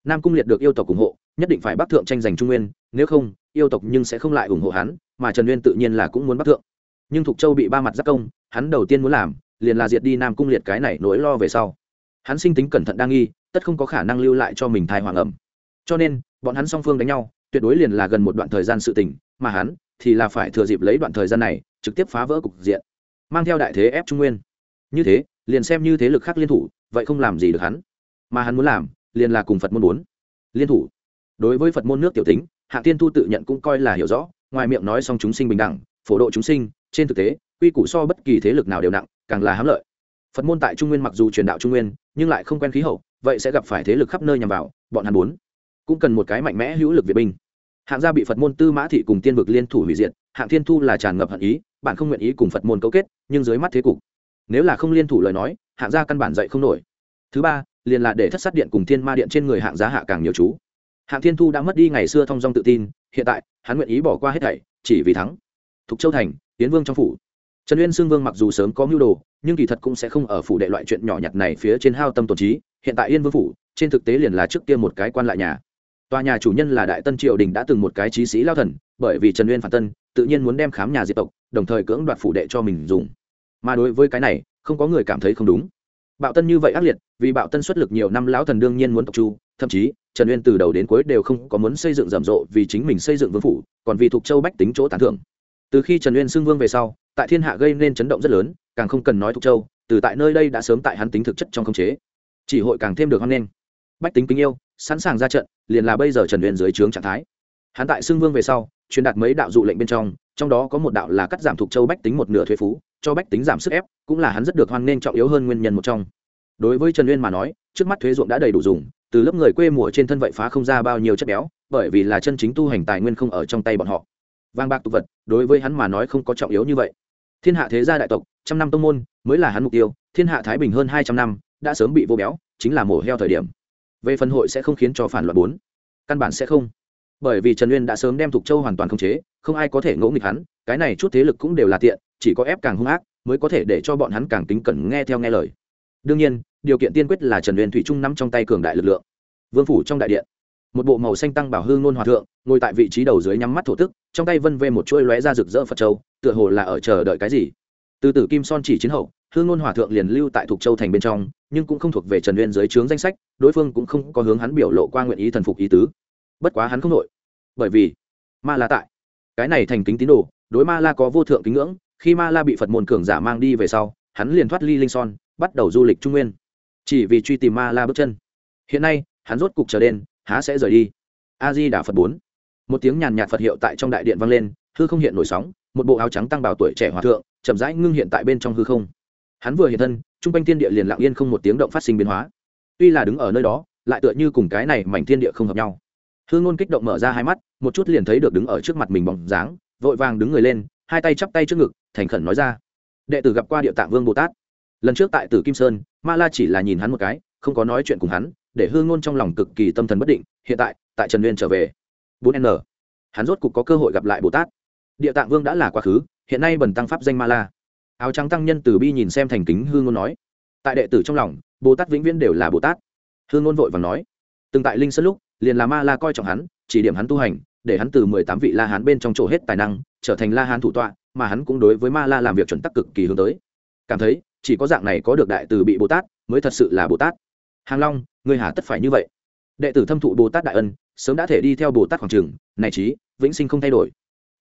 Nam cung liệt được yêu tộc ủng hộ, nhất định phải bắc thượng tranh giành trung nguyên, nếu không, yêu tộc nhưng sẽ không lại ủng hộ hắn, mà trần nguyên tự nhiên là cũng muốn bắc thượng. Nhưng thục châu bị ba mặt giác công, hắn đầu tiên muốn làm, liền là diệt đi nam cung liệt cái này nỗi lo về sau. Hắn sinh tính cẩn thận đang nghi, tất không có khả năng lưu lại cho mình thai hoàng ẩm. Cho nên, bọn hắn song phương đánh nhau, tuyệt đối liền là gần một đoạn thời gian sự tình mà hắn thì là phải thừa dịp lấy đoạn thời gian này trực tiếp phá vỡ cục diện, mang theo đại thế ép trung nguyên. Như thế, liền xem như thế lực khác liên thủ, vậy không làm gì được hắn. Mà hắn muốn làm, liền là cùng phật môn bốn liên thủ. Đối với phật môn nước tiểu tính, hạ tiên thu tự nhận cũng coi là hiểu rõ, ngoài miệng nói xong chúng sinh bình đẳng, phổ độ chúng sinh, trên thực tế, quy củ so bất kỳ thế lực nào đều nặng, càng là hám lợi. Phật môn tại trung nguyên mặc dù truyền đạo trung nguyên, nhưng lại không quen khí hậu, vậy sẽ gặp phải thế lực khắp nơi nhằm vào, bọn hắn bốn cũng cần một cái mạnh mẽ hữu lực việt binh hạng gia bị phật môn tư mã thị cùng tiên vực liên thủ hủy diệt, hạng thiên thu là tràn ngập hận ý, bạn không nguyện ý cùng phật môn cấu kết, nhưng dưới mắt thế cục. Nếu là không liên thủ lời nói, hạng gia căn bản dạy không nổi. Thứ ba, liền là để thất sát điện cùng thiên ma điện trên người hạng giá hạ càng nhiều chú. Hạng thiên thu đã mất đi ngày xưa thong dong tự tin, hiện tại, hắn nguyện ý bỏ qua hết thảy, chỉ vì thắng. Thục châu thành tiến vương trong phủ. Trần uyên xương vương mặc dù sớm có mưu đồ, nhưng kỳ thật cũng sẽ không ở phủ đệ loại chuyện nhỏ nhặt này phía trên hao tâm tổn trí. Hiện tại yên vương phủ, trên thực tế liền là trước kia một cái quan lại nhà tòa nhà chủ nhân là đại tân triều đình đã từng một cái trí sĩ lao thần, bởi vì trần uyên phản tân, tự nhiên muốn đem khám nhà diệt tộc, đồng thời cưỡng đoạt phủ đệ cho mình dùng. Mà đối với cái này, không có người cảm thấy không đúng. Bạo tân như vậy ác liệt, vì bạo tân xuất lực nhiều năm lão thần đương nhiên muốn tộc chu, thậm chí, trần uyên từ đầu đến cuối đều không có muốn xây dựng rầm rộ vì chính mình xây dựng vương phủ, còn vì thuộc châu bách tính chỗ tán thưởng. Từ khi trần uyên xưng vương về sau, tại thiên hạ gây nên chấn động rất lớn, càng không cần nói thuộc châu, từ tại nơi đây đã sớm tại hắn tính thực chất trong khống chế. Chỉ hội càng thêm được hoan nghênh. Bách tính kính yêu sẵn sàng ra trận, liền là bây giờ trần uyên dưới trướng trạng thái. Hắn tại xưng vương về sau, truyền đạt mấy đạo dụ lệnh bên trong trong đó có một đạo là cắt giảm thuộc châu bách tính một nửa thuế phú, cho bách tính giảm sức ép, cũng là hắn rất được hoan nghênh trọng yếu hơn nguyên nhân một trong. Đối với trần uyên mà nói, trước mắt thuế ruộng đã đầy đủ dùng, từ lớp người quê mùa trên thân vậy phá không ra bao nhiêu chất béo, bởi vì là chân chính tu hành tài nguyên không ở trong tay bọn họ. Vang bạc tục vật, đối với hắn mà nói không có trọng yếu như vậy. Thiên hạ thế gia đại tộc, trăm năm tông môn, mới là hắn mục tiêu, thiên hạ thái bình hơn hai trăm năm, đã sớm bị vô béo, chính là mổ heo thời điểm về phần hội sẽ không khiến cho phản loạn bốn. Căn bản sẽ không. Bởi vì trần uyên đã sớm đem thục châu hoàn toàn khống chế, không ai có thể ngỗ nghịch hắn, cái này chút thế lực cũng đều là tiện, chỉ có ép càng hung ác, mới có thể để cho bọn hắn càng tính cẩn nghe theo nghe lời. Đương nhiên, điều kiện tiên quyết là trần uyên thủy trung nắm trong tay cường đại lực lượng. Vương phủ trong đại điện, một bộ màu xanh tăng bảo hương nôn hòa thượng, ngồi tại vị trí đầu dưới nhắm mắt thổ tức, trong tay vân vê một chuỗi lóe ra rực rỡ phật châu, tựa hồ là ở chờ đợi cái gì từ tử kim son chỉ chiến hậu, hương ngôn hòa thượng liền lưu tại thục châu thành bên trong, nhưng cũng không thuộc về trần uyên dưới trướng danh sách, đối phương cũng không có hướng hắn biểu lộ qua nguyện ý thần phục ý tứ. Bất quá hắn không nội bởi vì, ma la tại. Cái này thành kính tín đồ, đối ma la có vô thượng kính ngưỡng, khi ma la bị phật môn cường giả mang đi về sau, hắn liền thoát ly linh son, bắt đầu du lịch trung nguyên. Chỉ vì truy tìm ma la bước chân. Hiện nay, hắn rốt cục trở đen há sẽ rời đi. A di đà phật bốn. Một tiếng nhàn nhạt phật hiệu tại trong đại điện vang lên hư không hiện nổi sóng, một bộ áo trắng tăng bảo tuổi trẻ hòa thượng, chậm rãi ngưng hiện tại bên trong hư không. Hắn vừa hiện thân, trung quanh thiên địa liền lặng yên không một tiếng động phát sinh biến hóa. Tuy là đứng ở nơi đó, lại tựa như cùng cái này mảnh thiên địa không hợp nhau. Hư ngôn kích động mở ra hai mắt, một chút liền thấy được đứng ở trước mặt mình bóng dáng, vội vàng đứng người lên, hai tay chắp tay trước ngực, thành khẩn nói ra. Đệ tử gặp qua địa tạng vương bồ tát. Lần trước tại tử kim sơn, ma la chỉ là nhìn hắn một cái, không có nói chuyện cùng hắn, để hư ngôn trong lòng cực kỳ tâm thần bất định, hiện tại tại trần nguyên trở về. Bốn n. Hắn rốt cục có cơ hội gặp lại bồ tát địa tạng vương đã là quá khứ, hiện nay bần tăng pháp danh ma la. Áo trắng tăng nhân từ bi nhìn xem thành kính hương ngôn nói, tại đệ tử trong lòng, bồ tát vĩnh viễn đều là bồ tát. Hương ngôn vội và nói, từng tại linh sơn lúc, liền là ma la coi trọng hắn, chỉ điểm hắn tu hành, để hắn từ mười tám vị la hán bên trong chỗ hết tài năng, trở thành la hán thủ tọa, mà hắn cũng đối với ma la làm việc chuẩn tắc cực kỳ hướng tới. Cảm thấy, chỉ có dạng này có được đại từ bị bồ tát, mới thật sự là bồ tát. Hàng long người hà tất phải như vậy. Đệ tử thâm thụ bồ tát đại ân, sớm đã thể đi theo bồ tát khoảng trường, này trí, vĩnh sinh không thay đổi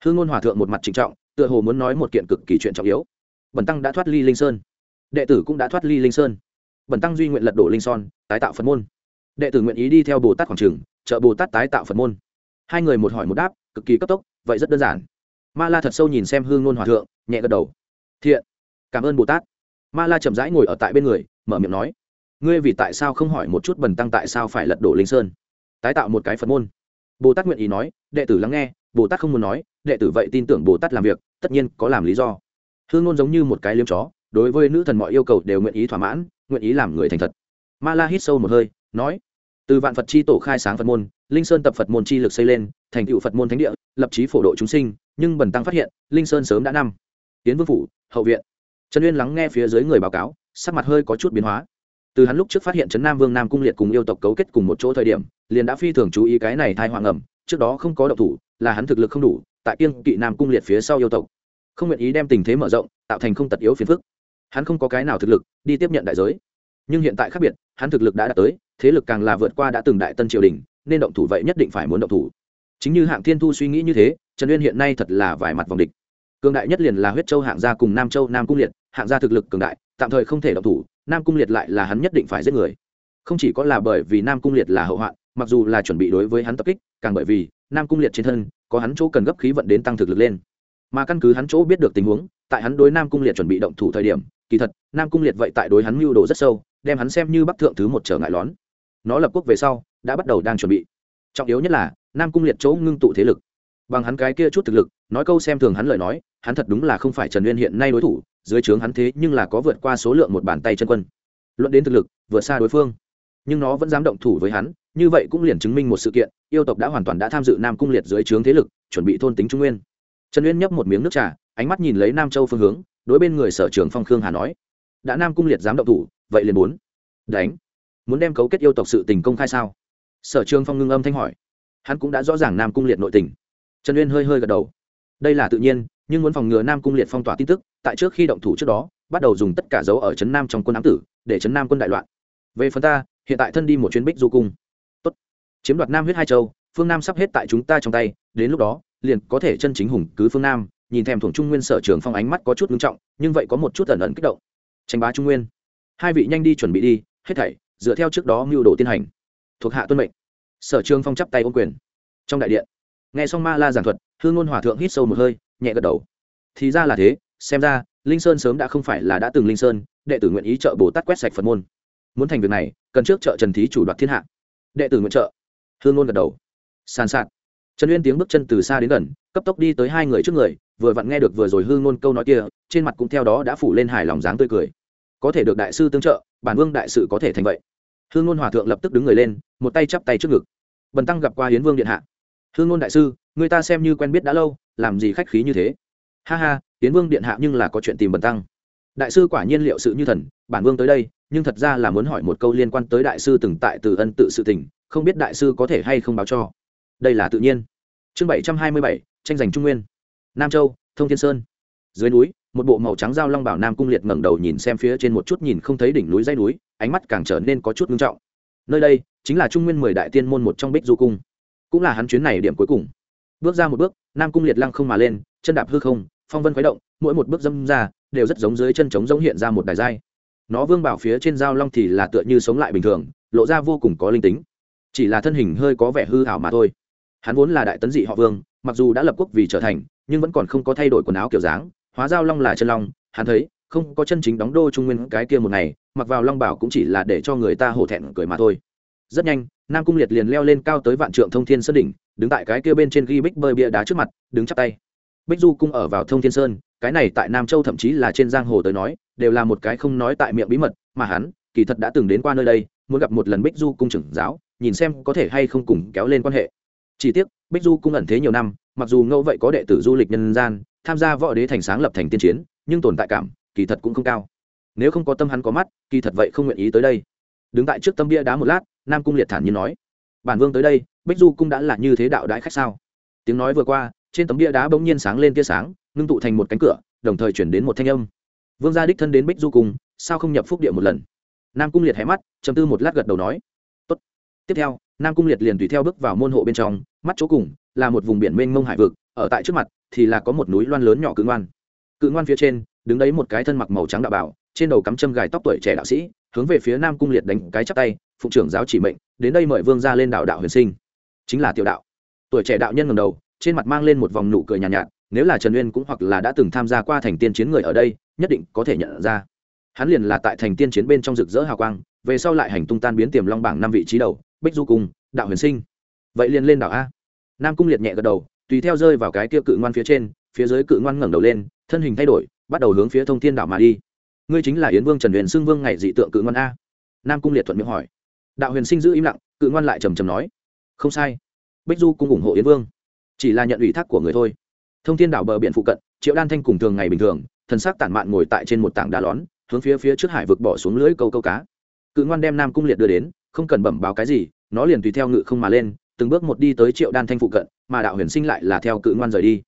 hương ngôn hòa thượng một mặt trịnh trọng, tựa hồ muốn nói một kiện cực kỳ chuyện trọng yếu. Bần tăng đã thoát ly linh sơn. Đệ tử cũng đã thoát ly linh sơn. Bần tăng duy nguyện lật đổ linh son tái tạo phật môn. Đệ tử nguyện ý đi theo bồ tát khoảng trường, trợ bồ tát tái tạo phật môn. Hai người một hỏi một đáp, cực kỳ cấp tốc, vậy rất đơn giản. Ma la thật sâu nhìn xem hương ngôn hòa thượng, nhẹ gật đầu. Thiện. Cảm ơn bồ tát. Ma la chậm rãi ngồi ở tại bên người, mở miệng nói, ngươi vì tại sao không hỏi một chút bần tăng tại sao phải lật đổ linh sơn? Tái tạo một cái phật môn. Bồ tát nguyện ý nói, đệ tử lắng nghe, bồ tát không muốn nói đệ tử vậy tin tưởng bồ tát làm việc, tất nhiên có làm lý do. Hương ngôn giống như một cái liếm chó, đối với nữ thần mọi yêu cầu đều nguyện ý thỏa mãn, nguyện ý làm người thành thật. Ma la hít sâu một hơi, nói, từ vạn phật chi tổ khai sáng phật môn, linh sơn tập phật môn chi lực xây lên, thành tựu phật môn thánh địa, lập trí phổ độ chúng sinh, nhưng bần tăng phát hiện, linh sơn sớm đã năm. Tiến vương phủ, hậu viện. Trần uyên lắng nghe phía dưới người báo cáo, sắc mặt hơi có chút biến hóa. Từ hắn lúc trước phát hiện trấn nam vương nam cung liệt cùng yêu tộc cấu kết cùng một chỗ thời điểm, liền đã phi thường chú ý cái này thai hoàng ẩm, trước đó không có độc thủ, là hắn thực lực không đủ tại kiêng kỵ nam cung liệt phía sau yêu tộc. Không nguyện ý đem tình thế mở rộng, tạo thành không tật yếu phiền phức. Hắn không có cái nào thực lực, đi tiếp nhận đại giới. Nhưng hiện tại khác biệt, hắn thực lực đã đạt tới, thế lực càng là vượt qua đã từng đại tân triều đình, nên động thủ vậy nhất định phải muốn động thủ. Chính như hạng thiên thu suy nghĩ như thế, trần uyên hiện nay thật là vài mặt vòng địch. Cường đại nhất liền là huyết châu hạng gia cùng nam châu, nam cung liệt, hạng gia thực lực cường đại, tạm thời không thể động thủ, nam cung liệt lại là hắn nhất định phải giết người. Không chỉ có là bởi vì nam cung liệt là hậu hoạn, mặc dù là chuẩn bị đối với hắn tập kích, càng bởi vì nam cung liệt trên thân có hắn chỗ cần gấp khí vận đến tăng thực lực lên. Mà căn cứ hắn chỗ biết được tình huống, tại hắn đối nam cung liệt chuẩn bị động thủ thời điểm, kỳ thật, nam cung liệt vậy tại đối hắn mưu đồ rất sâu, đem hắn xem như bắc thượng thứ một trở ngại lón. Nó lập quốc về sau, đã bắt đầu đang chuẩn bị. Trọng yếu nhất là, nam cung liệt chỗ ngưng tụ thế lực. Bằng hắn cái kia chút thực lực, nói câu xem thường hắn lời nói, hắn thật đúng là không phải trần uyên hiện nay đối thủ, dưới trướng hắn thế nhưng là có vượt qua số lượng một bàn tay chân quân. Luận đến thực lực, vượt xa đối phương. Nhưng nó vẫn dám động thủ với hắn như vậy cũng liền chứng minh một sự kiện, yêu tộc đã hoàn toàn đã tham dự nam cung liệt dưới trướng thế lực, chuẩn bị thôn tính trung nguyên. Trần uyên nhấp một miếng nước trà, ánh mắt nhìn lấy nam châu phương hướng, đối bên người sở trường phong khương hà nói, đã nam cung liệt dám động thủ, vậy liền bốn đánh. Muốn đem cấu kết yêu tộc sự tình công khai sao? Sở trường phong ngưng âm thanh hỏi. Hắn cũng đã rõ ràng nam cung liệt nội tình. Trần uyên hơi hơi gật đầu. Đây là tự nhiên, nhưng muốn phòng ngừa nam cung liệt phong tỏa tin tức, tại trước khi động thủ trước đó, bắt đầu dùng tất cả dấu ở trấn nam trong quân ám tử, để trấn nam quân đại loạn. Về phần ta, hiện tại thân đi một chuyến bích du cung chiếm đoạt nam huyết hai châu, phương nam sắp hết tại chúng ta trong tay, đến lúc đó, liền có thể chân chính hùng cứ phương nam, nhìn thèm thuồng trung nguyên sở trường phong ánh mắt có chút ngưng trọng, nhưng vậy có một chút ẩn ẩn kích động. Tranh bá trung nguyên. Hai vị nhanh đi chuẩn bị đi, hết thảy, dựa theo trước đó mưu đồ tiên hành. Thuộc hạ tuân mệnh. Sở trường phong chắp tay ôm quyền. Trong đại điện, nghe xong ma la giảng thuật, hương ngôn hòa thượng hít sâu một hơi, nhẹ gật đầu. Thì ra là thế, xem ra, linh sơn sớm đã không phải là đã từng linh sơn, đệ tử nguyện ý trợ bồ tát quét sạch phật môn. Muốn thành việc này, cần trước trợ trần thí chủ đoạt thiên hạ. Đệ tử nguyện trợ hương ngôn gật đầu. Sàn sạt. Trần uyên tiếng bước chân từ xa đến gần, cấp tốc đi tới hai người trước người, vừa vặn nghe được vừa rồi hương ngôn câu nói kia, trên mặt cũng theo đó đã phủ lên hài lòng dáng tươi cười. Có thể được đại sư tương trợ, bản vương đại sự có thể thành vậy. Hương ngôn hòa thượng lập tức đứng người lên, một tay chắp tay trước ngực. Bần tăng gặp qua hiến vương điện hạ. Hương ngôn đại sư, người ta xem như quen biết đã lâu, làm gì khách khí như thế? Ha ha, hiến vương điện hạ nhưng là có chuyện tìm bần tăng. Đại sư quả nhiên liệu sự như thần, bản vương tới đây nhưng thật ra là muốn hỏi một câu liên quan tới đại sư từng tại từ ân tự sự tình, không biết đại sư có thể hay không báo cho. Đây là tự nhiên. Chương bảy trăm hai mươi bảy, tranh giành trung nguyên. Nam châu, thông thiên sơn. Dưới núi, một bộ màu trắng dao long bảo nam cung liệt ngẩng đầu nhìn xem phía trên một chút nhìn không thấy đỉnh núi dây núi, ánh mắt càng trở nên có chút ngưng trọng. Nơi đây chính là trung nguyên mười đại tiên môn một trong bích du cung. Cũng là hắn chuyến này điểm cuối cùng. Bước ra một bước, nam cung liệt lăng không mà lên, chân đạp hư không, phong vân khuấy động, mỗi một bước dâm ra, đều rất giống dưới chân trống giống hiện ra một đài giai nó vương bảo phía trên dao long thì là tựa như sống lại bình thường, lộ ra vô cùng có linh tính. Chỉ là thân hình hơi có vẻ hư hảo mà thôi. Hắn vốn là đại tấn dị họ vương, mặc dù đã lập quốc vì trở thành, nhưng vẫn còn không có thay đổi quần áo kiểu dáng, hóa dao long là chân long, hắn thấy, không có chân chính đóng đô trung nguyên cái kia một ngày, mặc vào long bảo cũng chỉ là để cho người ta hổ thẹn cười mà thôi. Rất nhanh, nam cung liệt liền leo lên cao tới vạn trượng thông thiên sơn đỉnh, đứng tại cái kia bên trên ghi bích bơi bia đá trước mặt, đứng chắp tay. Bích du cung ở vào thông thiên sơn cái này tại nam châu thậm chí là trên giang hồ tới nói, đều là một cái không nói tại miệng bí mật, mà hắn, kỳ thật đã từng đến qua nơi đây, muốn gặp một lần bích du cung trưởng giáo, nhìn xem có thể hay không cùng kéo lên quan hệ. Chỉ tiếc, bích du cung ẩn thế nhiều năm, mặc dù ngẫu vậy có đệ tử du lịch nhân gian, tham gia võ đế thành sáng lập thành tiên chiến, nhưng tồn tại cảm, kỳ thật cũng không cao. Nếu không có tâm hắn có mắt, kỳ thật vậy không nguyện ý tới đây. Đứng tại trước tâm bia đá một lát, nam cung liệt thản nhiên nói, bản vương tới đây, bích du cung đã là như thế đạo đãi khách sao? Tiếng nói vừa qua, trên tấm bia đá bỗng nhiên sáng lên tia sáng ngưng tụ thành một cánh cửa đồng thời chuyển đến một thanh âm. Vương gia đích thân đến bích du cung sao không nhập phúc địa một lần? Nam cung liệt hé mắt chấm tư một lát gật đầu nói Tốt. tiếp theo nam cung liệt liền tùy theo bước vào môn hộ bên trong mắt chỗ cùng là một vùng biển mênh mông hải vực ở tại trước mặt thì là có một núi loan lớn nhỏ cự ngoan. Cự ngoan phía trên đứng đấy một cái thân mặc màu trắng đạo bảo trên đầu cắm châm gài tóc tuổi trẻ đạo sĩ hướng về phía nam cung liệt đánh cái chắp tay phụng trưởng giáo chỉ mệnh đến đây mời vương ra lên đạo đạo huyền sinh. Chính là tiểu đạo. Tuổi trẻ đạo nhân ngầm đầu trên mặt mang lên một vòng nụ cười nhàn nhạt, nhạt nếu là trần uyên cũng hoặc là đã từng tham gia qua thành tiên chiến người ở đây, nhất định có thể nhận ra. Hắn liền là tại thành tiên chiến bên trong rực rỡ hào quang, về sau lại hành tung tan biến tiềm long bảng năm vị trí đầu, bích du cung, đạo huyền sinh. Vậy liền lên đảo a. Nam cung liệt nhẹ gật đầu, tùy theo rơi vào cái kia cự ngoan phía trên, phía dưới cự ngoan ngẩng đầu lên, thân hình thay đổi, bắt đầu hướng phía thông thiên đảo mà đi. Ngươi chính là yến vương trần huyền xưng vương ngày dị tượng cự ngoan a. Nam cung liệt thuận miệng hỏi. Đạo huyền sinh giữ im lặng, cự ngoan lại trầm trầm nói. Không sai. Bích du cung ủng hộ yến vương. Chỉ là nhận ủy thác của người thôi thông thiên đảo bờ biển phụ cận, triệu đan thanh cùng thường ngày bình thường, thần sắc tản mạn ngồi tại trên một tảng đá lón, hướng phía phía trước hải vực bỏ xuống lưới câu câu cá. Cự ngoan đem nam cung liệt đưa đến, không cần bẩm báo cái gì, nó liền tùy theo ngự không mà lên, từng bước một đi tới triệu đan thanh phụ cận, mà đạo huyền sinh lại là theo cự ngoan rời đi.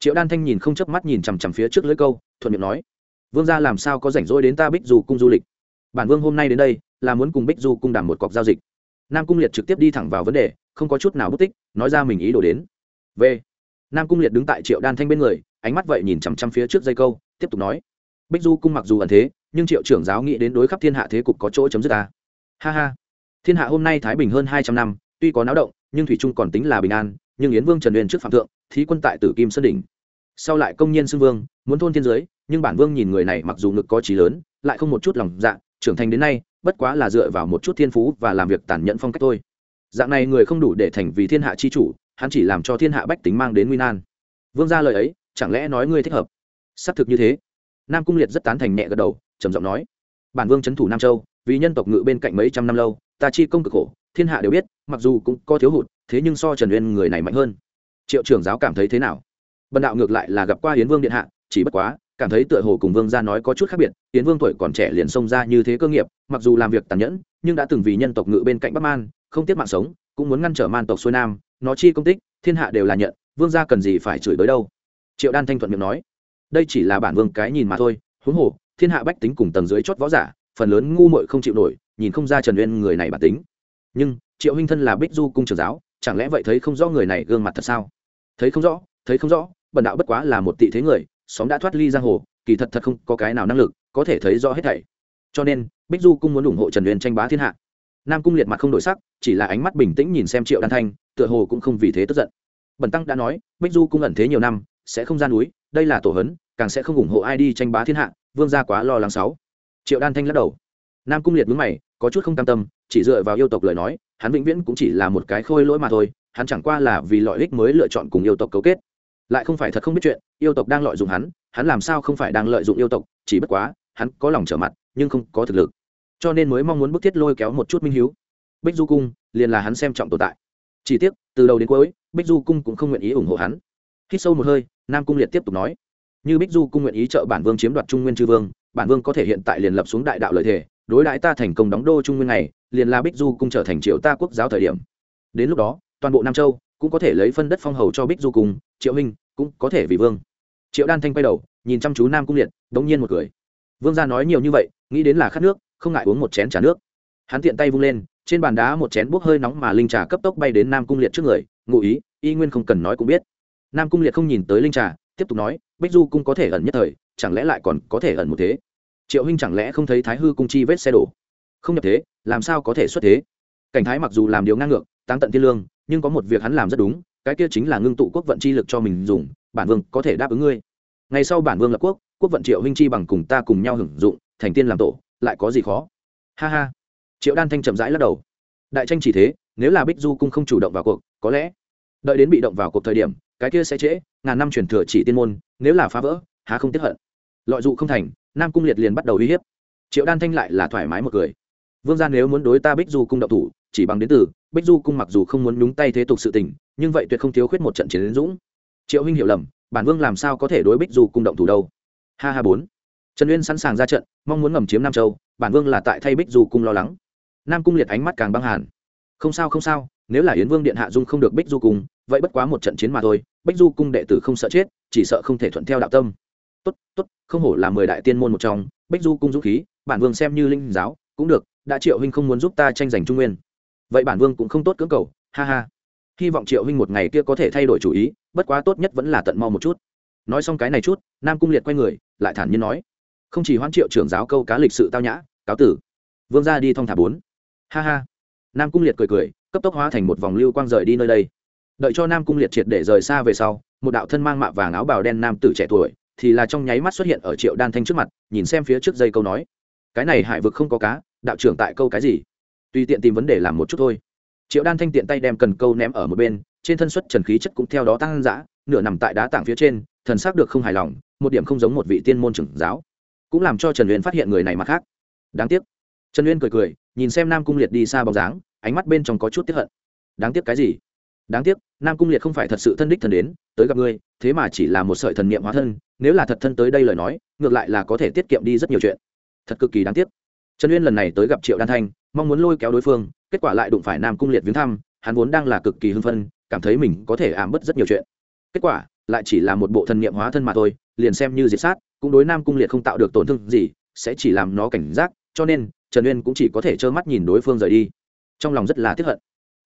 Triệu đan thanh nhìn không chớp mắt nhìn chằm chằm phía trước lưới câu, thuận miệng nói, vương gia làm sao có rảnh rỗi đến ta bích du cung du lịch? Bản vương hôm nay đến đây, là muốn cùng bích du cung đàm một cọc giao dịch. Nam cung liệt trực tiếp đi thẳng vào vấn đề, không có chút nào bất tích, nói ra mình ý đồ đến. V nam cung liệt đứng tại triệu đan thanh bên người, ánh mắt vậy nhìn chằm chằm phía trước dây câu, tiếp tục nói, bích du cung mặc dù ẩn thế, nhưng triệu trưởng giáo nghĩ đến đối khắp thiên hạ thế cục có chỗ chấm dứt ta ha ha, thiên hạ hôm nay thái bình hơn hai trăm năm, tuy có náo động, nhưng thủy trung còn tính là bình an, nhưng yến vương trần uyên trước phạm thượng, thí quân tại tử kim sơn đỉnh. Sau lại công nhiên xưng vương, muốn thôn thiên giới, nhưng bản vương nhìn người này mặc dù ngực có trí lớn, lại không một chút lòng dạ trưởng thành đến nay, bất quá là dựa vào một chút thiên phú và làm việc tàn nhẫn phong cách thôi. Dạng này người không đủ để thành vì thiên hạ chi chủ hắn chỉ làm cho thiên hạ bách tính mang đến nguy nan. Vương ra lời ấy, chẳng lẽ nói ngươi thích hợp? Xác thực như thế. Nam cung liệt rất tán thành nhẹ gật đầu, trầm giọng nói. Bản vương c h ấ n thủ nam châu, vì nhân tộc ngự bên cạnh mấy trăm năm lâu, ta chi công cực khổ, thiên hạ đều biết, mặc dù cũng có thiếu hụt, thế nhưng so trần uyên người này mạnh hơn. Triệu trưởng giáo cảm thấy thế nào? Bần đạo ngược lại là gặp qua hiến vương điện hạ, chỉ bất quá, cảm thấy tựa hồ cùng vương gia nói có chút khác biệt hiến vương tuổi còn trẻ liền xông ra như thế cơ nghiệp, mặc dù làm việc tàn nhẫn, nhưng đã từng vì nhân tộc ngự bên cạnh bắc man, không tiếp mạng sống, cũng muốn ngăn trở man tộc xuôi nam nó chi công tích, thiên hạ đều là nhận, vương gia cần gì phải chửi tới đâu. Triệu đan thanh thuận miệng nói, đây chỉ là bản vương cái nhìn mà thôi, huống hồ, thiên hạ bách tính cùng tầng dưới chót võ giả, phần lớn ngu muội không chịu nổi, nhìn không ra trần uyên người này bản tính. Nhưng, triệu huynh thân là bích du cung trưởng giáo, chẳng lẽ vậy thấy không rõ người này gương mặt thật sao? Thấy không rõ, thấy không rõ, bần đạo bất quá là một tị thế người, xóm đã thoát ly giang hồ, kỳ thật thật không có cái nào năng lực, có thể thấy rõ hết thảy. Cho nên, bích du cung muốn ủng hộ trần uyên tranh bá thiên hạ. Nam cung liệt mặt không đổi sắc, chỉ là ánh mắt bình tĩnh nhìn xem triệu đan thanh tựa hồ cũng không vì thế tức giận. Bần tăng đã nói, bích du cung ẩn thế nhiều năm, sẽ không ra núi, đây là tổ hấn, càng sẽ không ủng hộ ai đi tranh bá thiên hạ, vương gia quá lo lắng sáu. Triệu đan thanh lắc đầu. Nam cung liệt mướn mày, có chút không cam tâm, chỉ dựa vào yêu tộc lời nói, hắn vĩnh viễn cũng chỉ là một cái khôi lỗi mà thôi, hắn chẳng qua là vì lợi ích mới lựa chọn cùng yêu tộc cấu kết. Lại không phải thật không biết chuyện, yêu tộc đang lợi dụng hắn hắn làm sao không phải đang lợi dụng yêu tộc, chỉ bất quá, hắn có lòng trở mặt, nhưng không có thực lực. Cho nên mới mong muốn bức thiết lôi kéo một chút minh hiếu. Bích du cung, liền là hắn xem trọng tồn tại chỉ tiếc, từ đầu đến cuối, bích du cung cũng không nguyện ý ủng hộ hắn. Khi sâu một hơi, nam cung liệt tiếp tục nói, như bích du cung nguyện ý trợ bản vương chiếm đoạt trung nguyên chư vương, bản vương có thể hiện tại liền lập xuống đại đạo lợi thể đối đãi ta thành công đóng đô trung nguyên này, liền là bích du cung trở thành triệu ta quốc giáo thời điểm. Đến lúc đó, toàn bộ nam châu cũng có thể lấy phân đất phong hầu cho bích du cung, triệu Minh cũng có thể vì vương. Triệu đan thanh quay đầu, nhìn chăm chú nam cung liệt, đống nhiên một cười. Vương gia nói nhiều như vậy, nghĩ đến là khát nước, không ngại uống một chén t nước. Hắn tiện tay vung lên trên bàn đá một chén bốc hơi nóng mà linh trà cấp tốc bay đến nam cung liệt trước người, ngụ ý, y nguyên không cần nói cũng biết. Nam cung liệt không nhìn tới linh trà, tiếp tục nói, bích du cung có thể ẩn nhất thời, chẳng lẽ lại còn có thể ẩn một thế? Triệu huynh chẳng lẽ không thấy thái hư cung chi vết xe đổ? Không nhập thế, làm sao có thể xuất thế? Cảnh thái mặc dù làm điều ngang ngược tăng tận thiên lương, nhưng có một việc hắn làm rất đúng, cái kia chính là ngưng tụ quốc vận chi lực cho mình dùng, bản vương có thể đáp ứng ngươi. Ngày sau bản vương lập quốc quốc vận triệu huynh chi bằng cùng ta cùng nhau hưởng dụng, thành tiên làm tổ, lại có gì khó? Ha ha triệu đan thanh chậm rãi lắc đầu. Đại tranh chỉ thế, nếu là bích du cung không chủ động vào cuộc, có lẽ đợi đến bị động vào cuộc thời điểm, cái kia sẽ trễ, ngàn năm truyền thừa chỉ tiên môn, nếu là phá vỡ, há không tiếp hận. Lọi dụ không thành, nam cung liệt liền bắt đầu uy hiếp. Triệu đan thanh lại là thoải mái một cười vương gia nếu muốn đối ta bích du cung động thủ, chỉ bằng đến từ, bích du cung mặc dù không muốn nhúng tay thế tục sự tình, nhưng vậy tuyệt không thiếu khuyết một trận chiến đến dũng. Triệu huynh hiểu lầm, bản vương làm sao có thể đối bích du cung động thủ đâu? Ha ha bốn. Trần uyên sẵn sàng ra trận, mong muốn ngầm chiếm nam châu, bản vương là tại thay bích du cung lo lắng nam cung liệt ánh mắt càng băng hàn. Không sao không sao, nếu là yến vương điện hạ dung không được bích du cung, vậy bất quá một trận chiến mà thôi, bích du cung đệ tử không sợ chết, chỉ sợ không thể thuận theo đạo tâm. Tốt tốt, không hổ là mười đại tiên môn một trong, bích du cung dũng khí, bản vương xem như linh giáo, cũng được, đã triệu huynh không muốn giúp ta tranh giành trung nguyên. Vậy bản vương cũng không tốt cưỡng cầu, ha ha. Hy vọng triệu huynh một ngày kia có thể thay đổi chủ ý, bất quá tốt nhất vẫn là tận mau một chút. Nói xong cái này chút, nam cung liệt quay người, lại thản nhiên nói. Không chỉ hoãn triệu trưởng giáo câu cá lịch sự tao nhã, cáo tử. Vương ra đi thong thả bốn ha ha. Nam cung liệt cười cười, cấp tốc hóa thành một vòng lưu quang rời đi nơi đây. Đợi cho nam cung liệt triệt để rời xa về sau, một đạo thân mang mạ vàng áo bào đen nam tử trẻ tuổi thì là trong nháy mắt xuất hiện ở triệu đan thanh trước mặt, nhìn xem phía trước dây câu nói. Cái này hải vực không có cá, đạo trưởng tại câu cái gì? Tùy tiện tìm vấn đề làm một chút thôi. Triệu đan thanh tiện tay đem cần câu ném ở một bên, trên thân xuất trần khí chất cũng theo đó tăng dã, nửa nằm tại đá tảng phía trên, thần xác được không hài lòng, một điểm không giống một vị tiên môn trưởng giáo. Cũng làm cho trần uyên phát hiện người này mặt khác. Đáng tiếc trần uyên cười cười, nhìn xem nam cung liệt đi xa bóng dáng, ánh mắt bên trong có chút tiếp hận. Đáng tiếc cái gì? Đáng tiếc, nam cung liệt không phải thật sự thân đích thần đến, tới gặp ngươi, thế mà chỉ là một sợi thần niệm hóa thân, nếu là thật thân tới đây lời nói, ngược lại là có thể tiết kiệm đi rất nhiều chuyện. Thật cực kỳ đáng tiếc. Trần uyên lần này tới gặp triệu đan thanh, mong muốn lôi kéo đối phương, kết quả lại đụng phải nam cung liệt viếng thăm, hắn vốn đang là cực kỳ hưng phân cảm thấy mình có thể ảm bớt rất nhiều chuyện. Kết quả, lại chỉ là một bộ thần niệm hóa thân mà thôi, liền xem như diệt sát, cũng đối nam cung liệt không tạo được tổn thương gì, sẽ chỉ làm nó cảnh giác, cho nên trần uyên cũng chỉ có thể trơ mắt nhìn đối phương rời đi. Trong lòng rất là tiếc hận.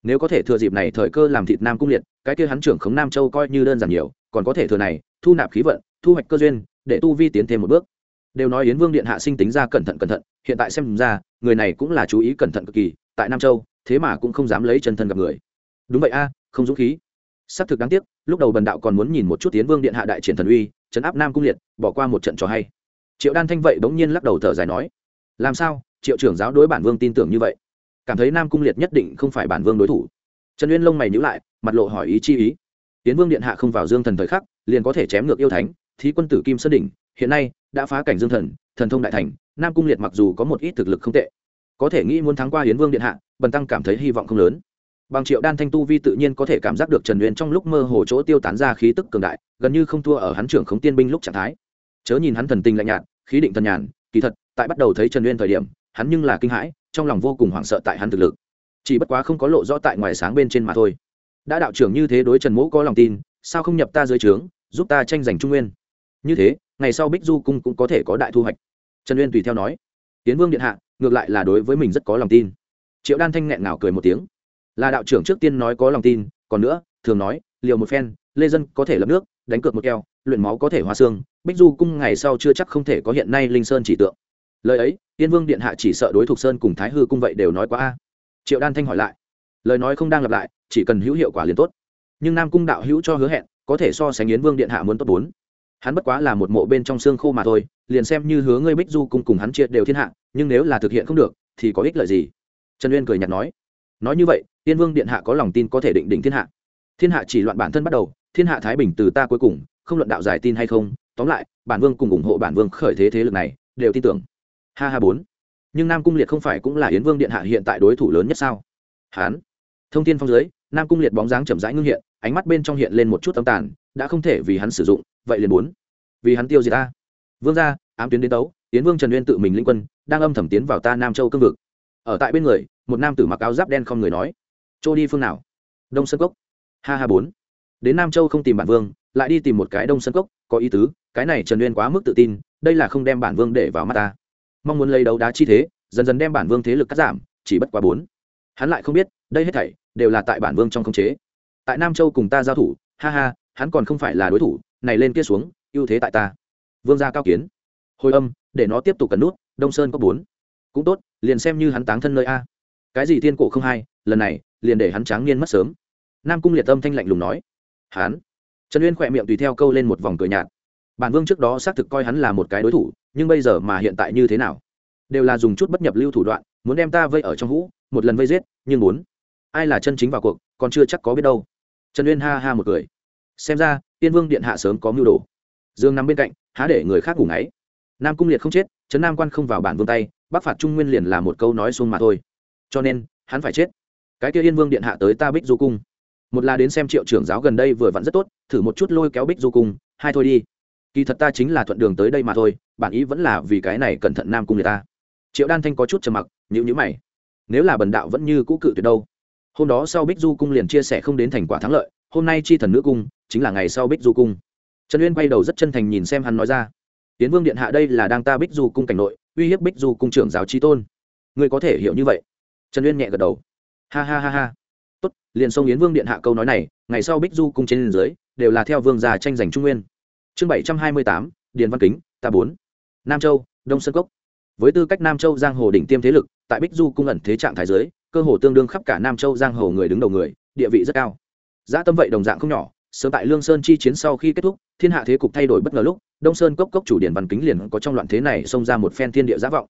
Nếu có thể thừa dịp này thời cơ làm thịt nam cung liệt, cái kia hắn trưởng khống nam châu coi như đơn giản nhiều, còn có thể thừa này, thu nạp khí vận, thu hoạch cơ duyên, để tu vi tiến thêm một bước. Đều nói yến vương điện hạ sinh tính ra cẩn thận cẩn thận, hiện tại xem ra, người này cũng là chú ý cẩn thận cực kỳ, tại nam châu, thế mà cũng không dám lấy chân thân gặp người. Đúng vậy a, không dũng khí. Xác thực đáng tiếc, lúc đầu bần đạo còn muốn nhìn một chút tiến vương điện hạ đại triển thần uy, chấn áp nam cung liệt, bỏ qua một trận trò hay. Triệu đan thanh vậy bỗng nhiên lắc đầu thở dài nói, làm sao? Triệu trưởng giáo đối bản vương tin tưởng như vậy. Cảm thấy nam cung liệt nhất định không phải bản vương đối thủ. Trần uyên lông mày nhữ lại, mặt lộ hỏi ý chi ý. Tiến vương điện hạ không vào dương thần thời khắc, liền có thể chém ngược yêu thánh, thí quân tử kim sơn đỉnh, hiện nay đã phá cảnh dương thần thần thông đại thành, nam cung liệt mặc dù có một ít thực lực không tệ, có thể nghĩ muốn thắng qua hiến vương điện hạ, bần tăng cảm thấy hy vọng không lớn. Bằng triệu đan thanh tu vi tự nhiên có thể cảm giác được trần uyên trong lúc mơ hồ chỗ tiêu tán ra khí tức cường đại, gần như không thua ở hắn trưởng khống tiên binh lúc trạng thái. Chớ nhìn hắn thần tình lạnh nhạt, khí định thần nhàn, kỳ thật, tại bắt đầu thấy trần uyên thời điểm hắn nhưng là kinh hãi, trong lòng vô cùng hoảng sợ tại hắn thực lực. Chỉ bất quá không có lộ rõ tại ngoài sáng bên trên mà thôi. Đã đạo trưởng như thế đối trần mỗ có lòng tin, sao không nhập ta dưới trướng, giúp ta tranh giành trung nguyên? Như thế, ngày sau bích du cung cũng có thể có đại thu hoạch. Trần uyên tùy theo nói, tiến vương điện hạ, ngược lại là đối với mình rất có lòng tin. Triệu đan thanh nghẹn ngào cười một tiếng. Là đạo trưởng trước tiên nói có lòng tin, còn nữa, thường nói, liều một phen, lê dân có thể lập nước, đánh cược một keo, luyện máu có thể hóa xương, bích du cung ngày sau chưa chắc không thể có hiện nay linh sơn chỉ tượng lời ấy, tiên vương điện hạ chỉ sợ đối thuộc sơn cùng thái hư cung vậy đều nói quá a. Triệu đan thanh hỏi lại. Lời nói không đang lặp lại, chỉ cần hữu hiệu quả liền tốt. Nhưng nam cung đạo hữu cho hứa hẹn, có thể so sánh yến vương điện hạ muốn tốt bốn. Hắn bất quá là một mộ bên trong xương khô mà thôi, liền xem như hứa ngươi bích du cung cùng hắn chia đều thiên hạ, nhưng nếu là thực hiện không được, thì có ích lợi gì? Trần uyên cười nhạt nói. Nói như vậy, tiên vương điện hạ có lòng tin có thể định định thiên hạ. Thiên hạ chỉ loạn bản thân bắt đầu, thiên hạ thái bình từ ta cuối cùng, không luận đạo giải tin hay không, tóm lại, bản vương cùng ủng hộ bản vương khởi thế thế lực này, đều tin tưởng ha ha bốn. Nhưng nam cung liệt không phải cũng là yến vương điện hạ hiện tại đối thủ lớn nhất sao? Hán. Thông tin phong dưới, nam cung liệt bóng dáng chậm rãi ngưng hiện, ánh mắt bên trong hiện lên một chút tâm tàn, đã không thể vì hắn sử dụng, vậy liền bốn. Vì hắn tiêu diệt ta. Vương gia, ám tuyến đến tấu tiến vương trần uyên tự mình linh quân, đang âm thầm tiến vào ta nam châu cương vực. Ở tại bên người, một nam tử mặc áo giáp đen không người nói. Trôi đi phương nào? Đông sơn cốc. Ha ha bốn. Đến nam châu không tìm bản vương, lại đi tìm một cái đông sơn cốc, có ý tứ, cái này trần uyên quá mức tự tin, đây là không đem bản vương để vào mắt ta mong muốn lấy đấu đá chi thế, dần dần đem bản vương thế lực cắt giảm, chỉ bất quá bốn. Hắn lại không biết, đây hết thảy đều là tại bản vương trong khống chế. Tại nam châu cùng ta giao thủ, ha ha, hắn còn không phải là đối thủ, này lên kia xuống, ưu thế tại ta. Vương gia cao kiến. Hồi âm, để nó tiếp tục cần nút, đông sơn có bốn. Cũng tốt, liền xem như hắn táng thân nơi a. Cái gì thiên cổ không hay, lần này, liền để hắn tráng niên mất sớm. Nam cung liệt tâm thanh lạnh lùng nói. Hắn. Trần uyên khỏe miệng tùy theo câu lên một vòng cười nhạt. Bản vương trước đó xác thực coi hắn là một cái đối thủ nhưng bây giờ mà hiện tại như thế nào? Đều là dùng chút bất nhập lưu thủ đoạn, muốn đem ta vây ở trong hũ, một lần vây giết, nhưng muốn. Ai là chân chính vào cuộc, còn chưa chắc có biết đâu. Trần uyên ha ha một cười. Xem ra, tiên vương điện hạ sớm có mưu đồ. Dương nằm bên cạnh, há để người khác ngủ ngáy. Nam cung liệt không chết, trấn nam quan không vào bản vương tay, bắc phạt trung nguyên liền là một câu nói xuông mà thôi. Cho nên, hắn phải chết. Cái kia yên vương điện hạ tới ta bích du cung. Một là đến xem triệu trưởng giáo gần đây vừa vặn rất tốt, thử một chút lôi kéo bích du cung, hai thôi đi kỳ thật ta chính là thuận đường tới đây mà thôi, bản ý vẫn là vì cái này cẩn thận nam cung người ta. Triệu đan thanh có chút trầm mặc nhữ nhữ mày. Nếu là bần đạo vẫn như cũ cự tuyệt đâu? Hôm đó sau bích du cung liền chia sẻ không đến thành quả thắng lợi, hôm nay chi thần nữ cung, chính là ngày sau bích du cung. Trần uyên quay đầu rất chân thành nhìn xem hắn nói ra. Tiến vương điện hạ đây là đang ta bích du cung cảnh nội, uy hiếp bích du cung trưởng giáo trí tôn. Ngươi có thể hiểu như vậy. Trần uyên nhẹ gật đầu. Ha ha ha ha. Tốt, liền sông yến vương điện hạ câu nói này, ngày sau bích du cung trên dưới, đều là theo vương già tranh giành trung nguyên chương bảy trăm hai mươi tám, điền văn kính ta bốn. Nam châu, đông sơn cốc. Với tư cách nam châu giang hồ đỉnh tiêm thế lực, tại bích du cung ẩn thế trạng thái giới cơ hồ tương đương khắp cả nam châu giang hồ người đứng đầu người, địa vị rất cao. Giá tâm vậy đồng dạng không nhỏ, sớm tại lương sơn chi chiến sau khi kết thúc, thiên hạ thế cục thay đổi bất ngờ lúc, đông sơn cốc cốc chủ điện văn kính liền có trong loạn thế này xông ra một phen thiên địa giả vọng.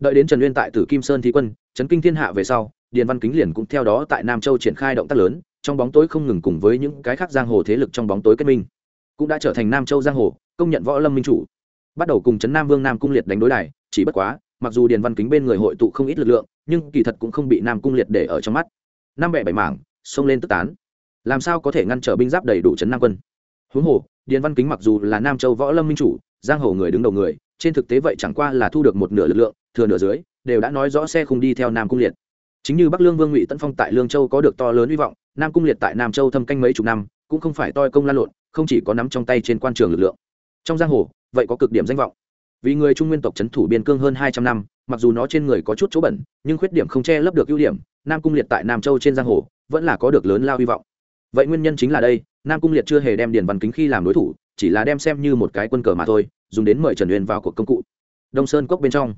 Đợi đến trần uyên tại tử kim sơn thí quân trấn kinh thiên hạ về sau, điền văn kính liền cũng theo đó tại nam châu triển khai động tác lớn, trong bóng tối không ngừng cùng với những cái khác giang hồ thế lực trong bóng tối kết minh cũng đã trở thành nam châu giang hồ, công nhận võ lâm minh chủ. Bắt đầu cùng trấn nam vương nam cung liệt đánh đối đài, chỉ bất quá, mặc dù điền văn kính bên người hội tụ không ít lực lượng, nhưng kỳ thật cũng không bị nam cung liệt để ở trong mắt. Năm bẻ bảy mảng, xông lên tức tán. Làm sao có thể ngăn trở binh giáp đầy đủ trấn nam quân? Huống hồ, điền văn kính mặc dù là nam châu võ lâm minh chủ, giang hồ người đứng đầu người, trên thực tế vậy chẳng qua là thu được một nửa lực lượng, thừa nửa dưới, đều đã nói rõ xe không đi theo nam cung liệt. Chính như bắc lương vương ngụy tân phong tại lương châu có được to lớn hy vọng, nam cung liệt tại nam châu thâm canh mấy chục năm, cũng không phải toi công lan lộn không chỉ có nắm trong tay trên quan trường lực lượng. Trong giang hồ, vậy có cực điểm danh vọng. Vì người trung nguyên tộc c h ấ n thủ biên cương hơn hai trăm năm, mặc dù nó trên người có chút chỗ bẩn, nhưng khuyết điểm không che lấp được ưu điểm, nam cung liệt tại nam châu trên giang hồ vẫn là có được lớn lao hy vọng. Vậy nguyên nhân chính là đây, nam cung liệt chưa hề đem điền văn kính khi làm đối thủ, chỉ là đem xem như một cái quân cờ mà thôi, dùng đến mời trần uyên vào cuộc công cụ. Đông sơn cốc bên trong,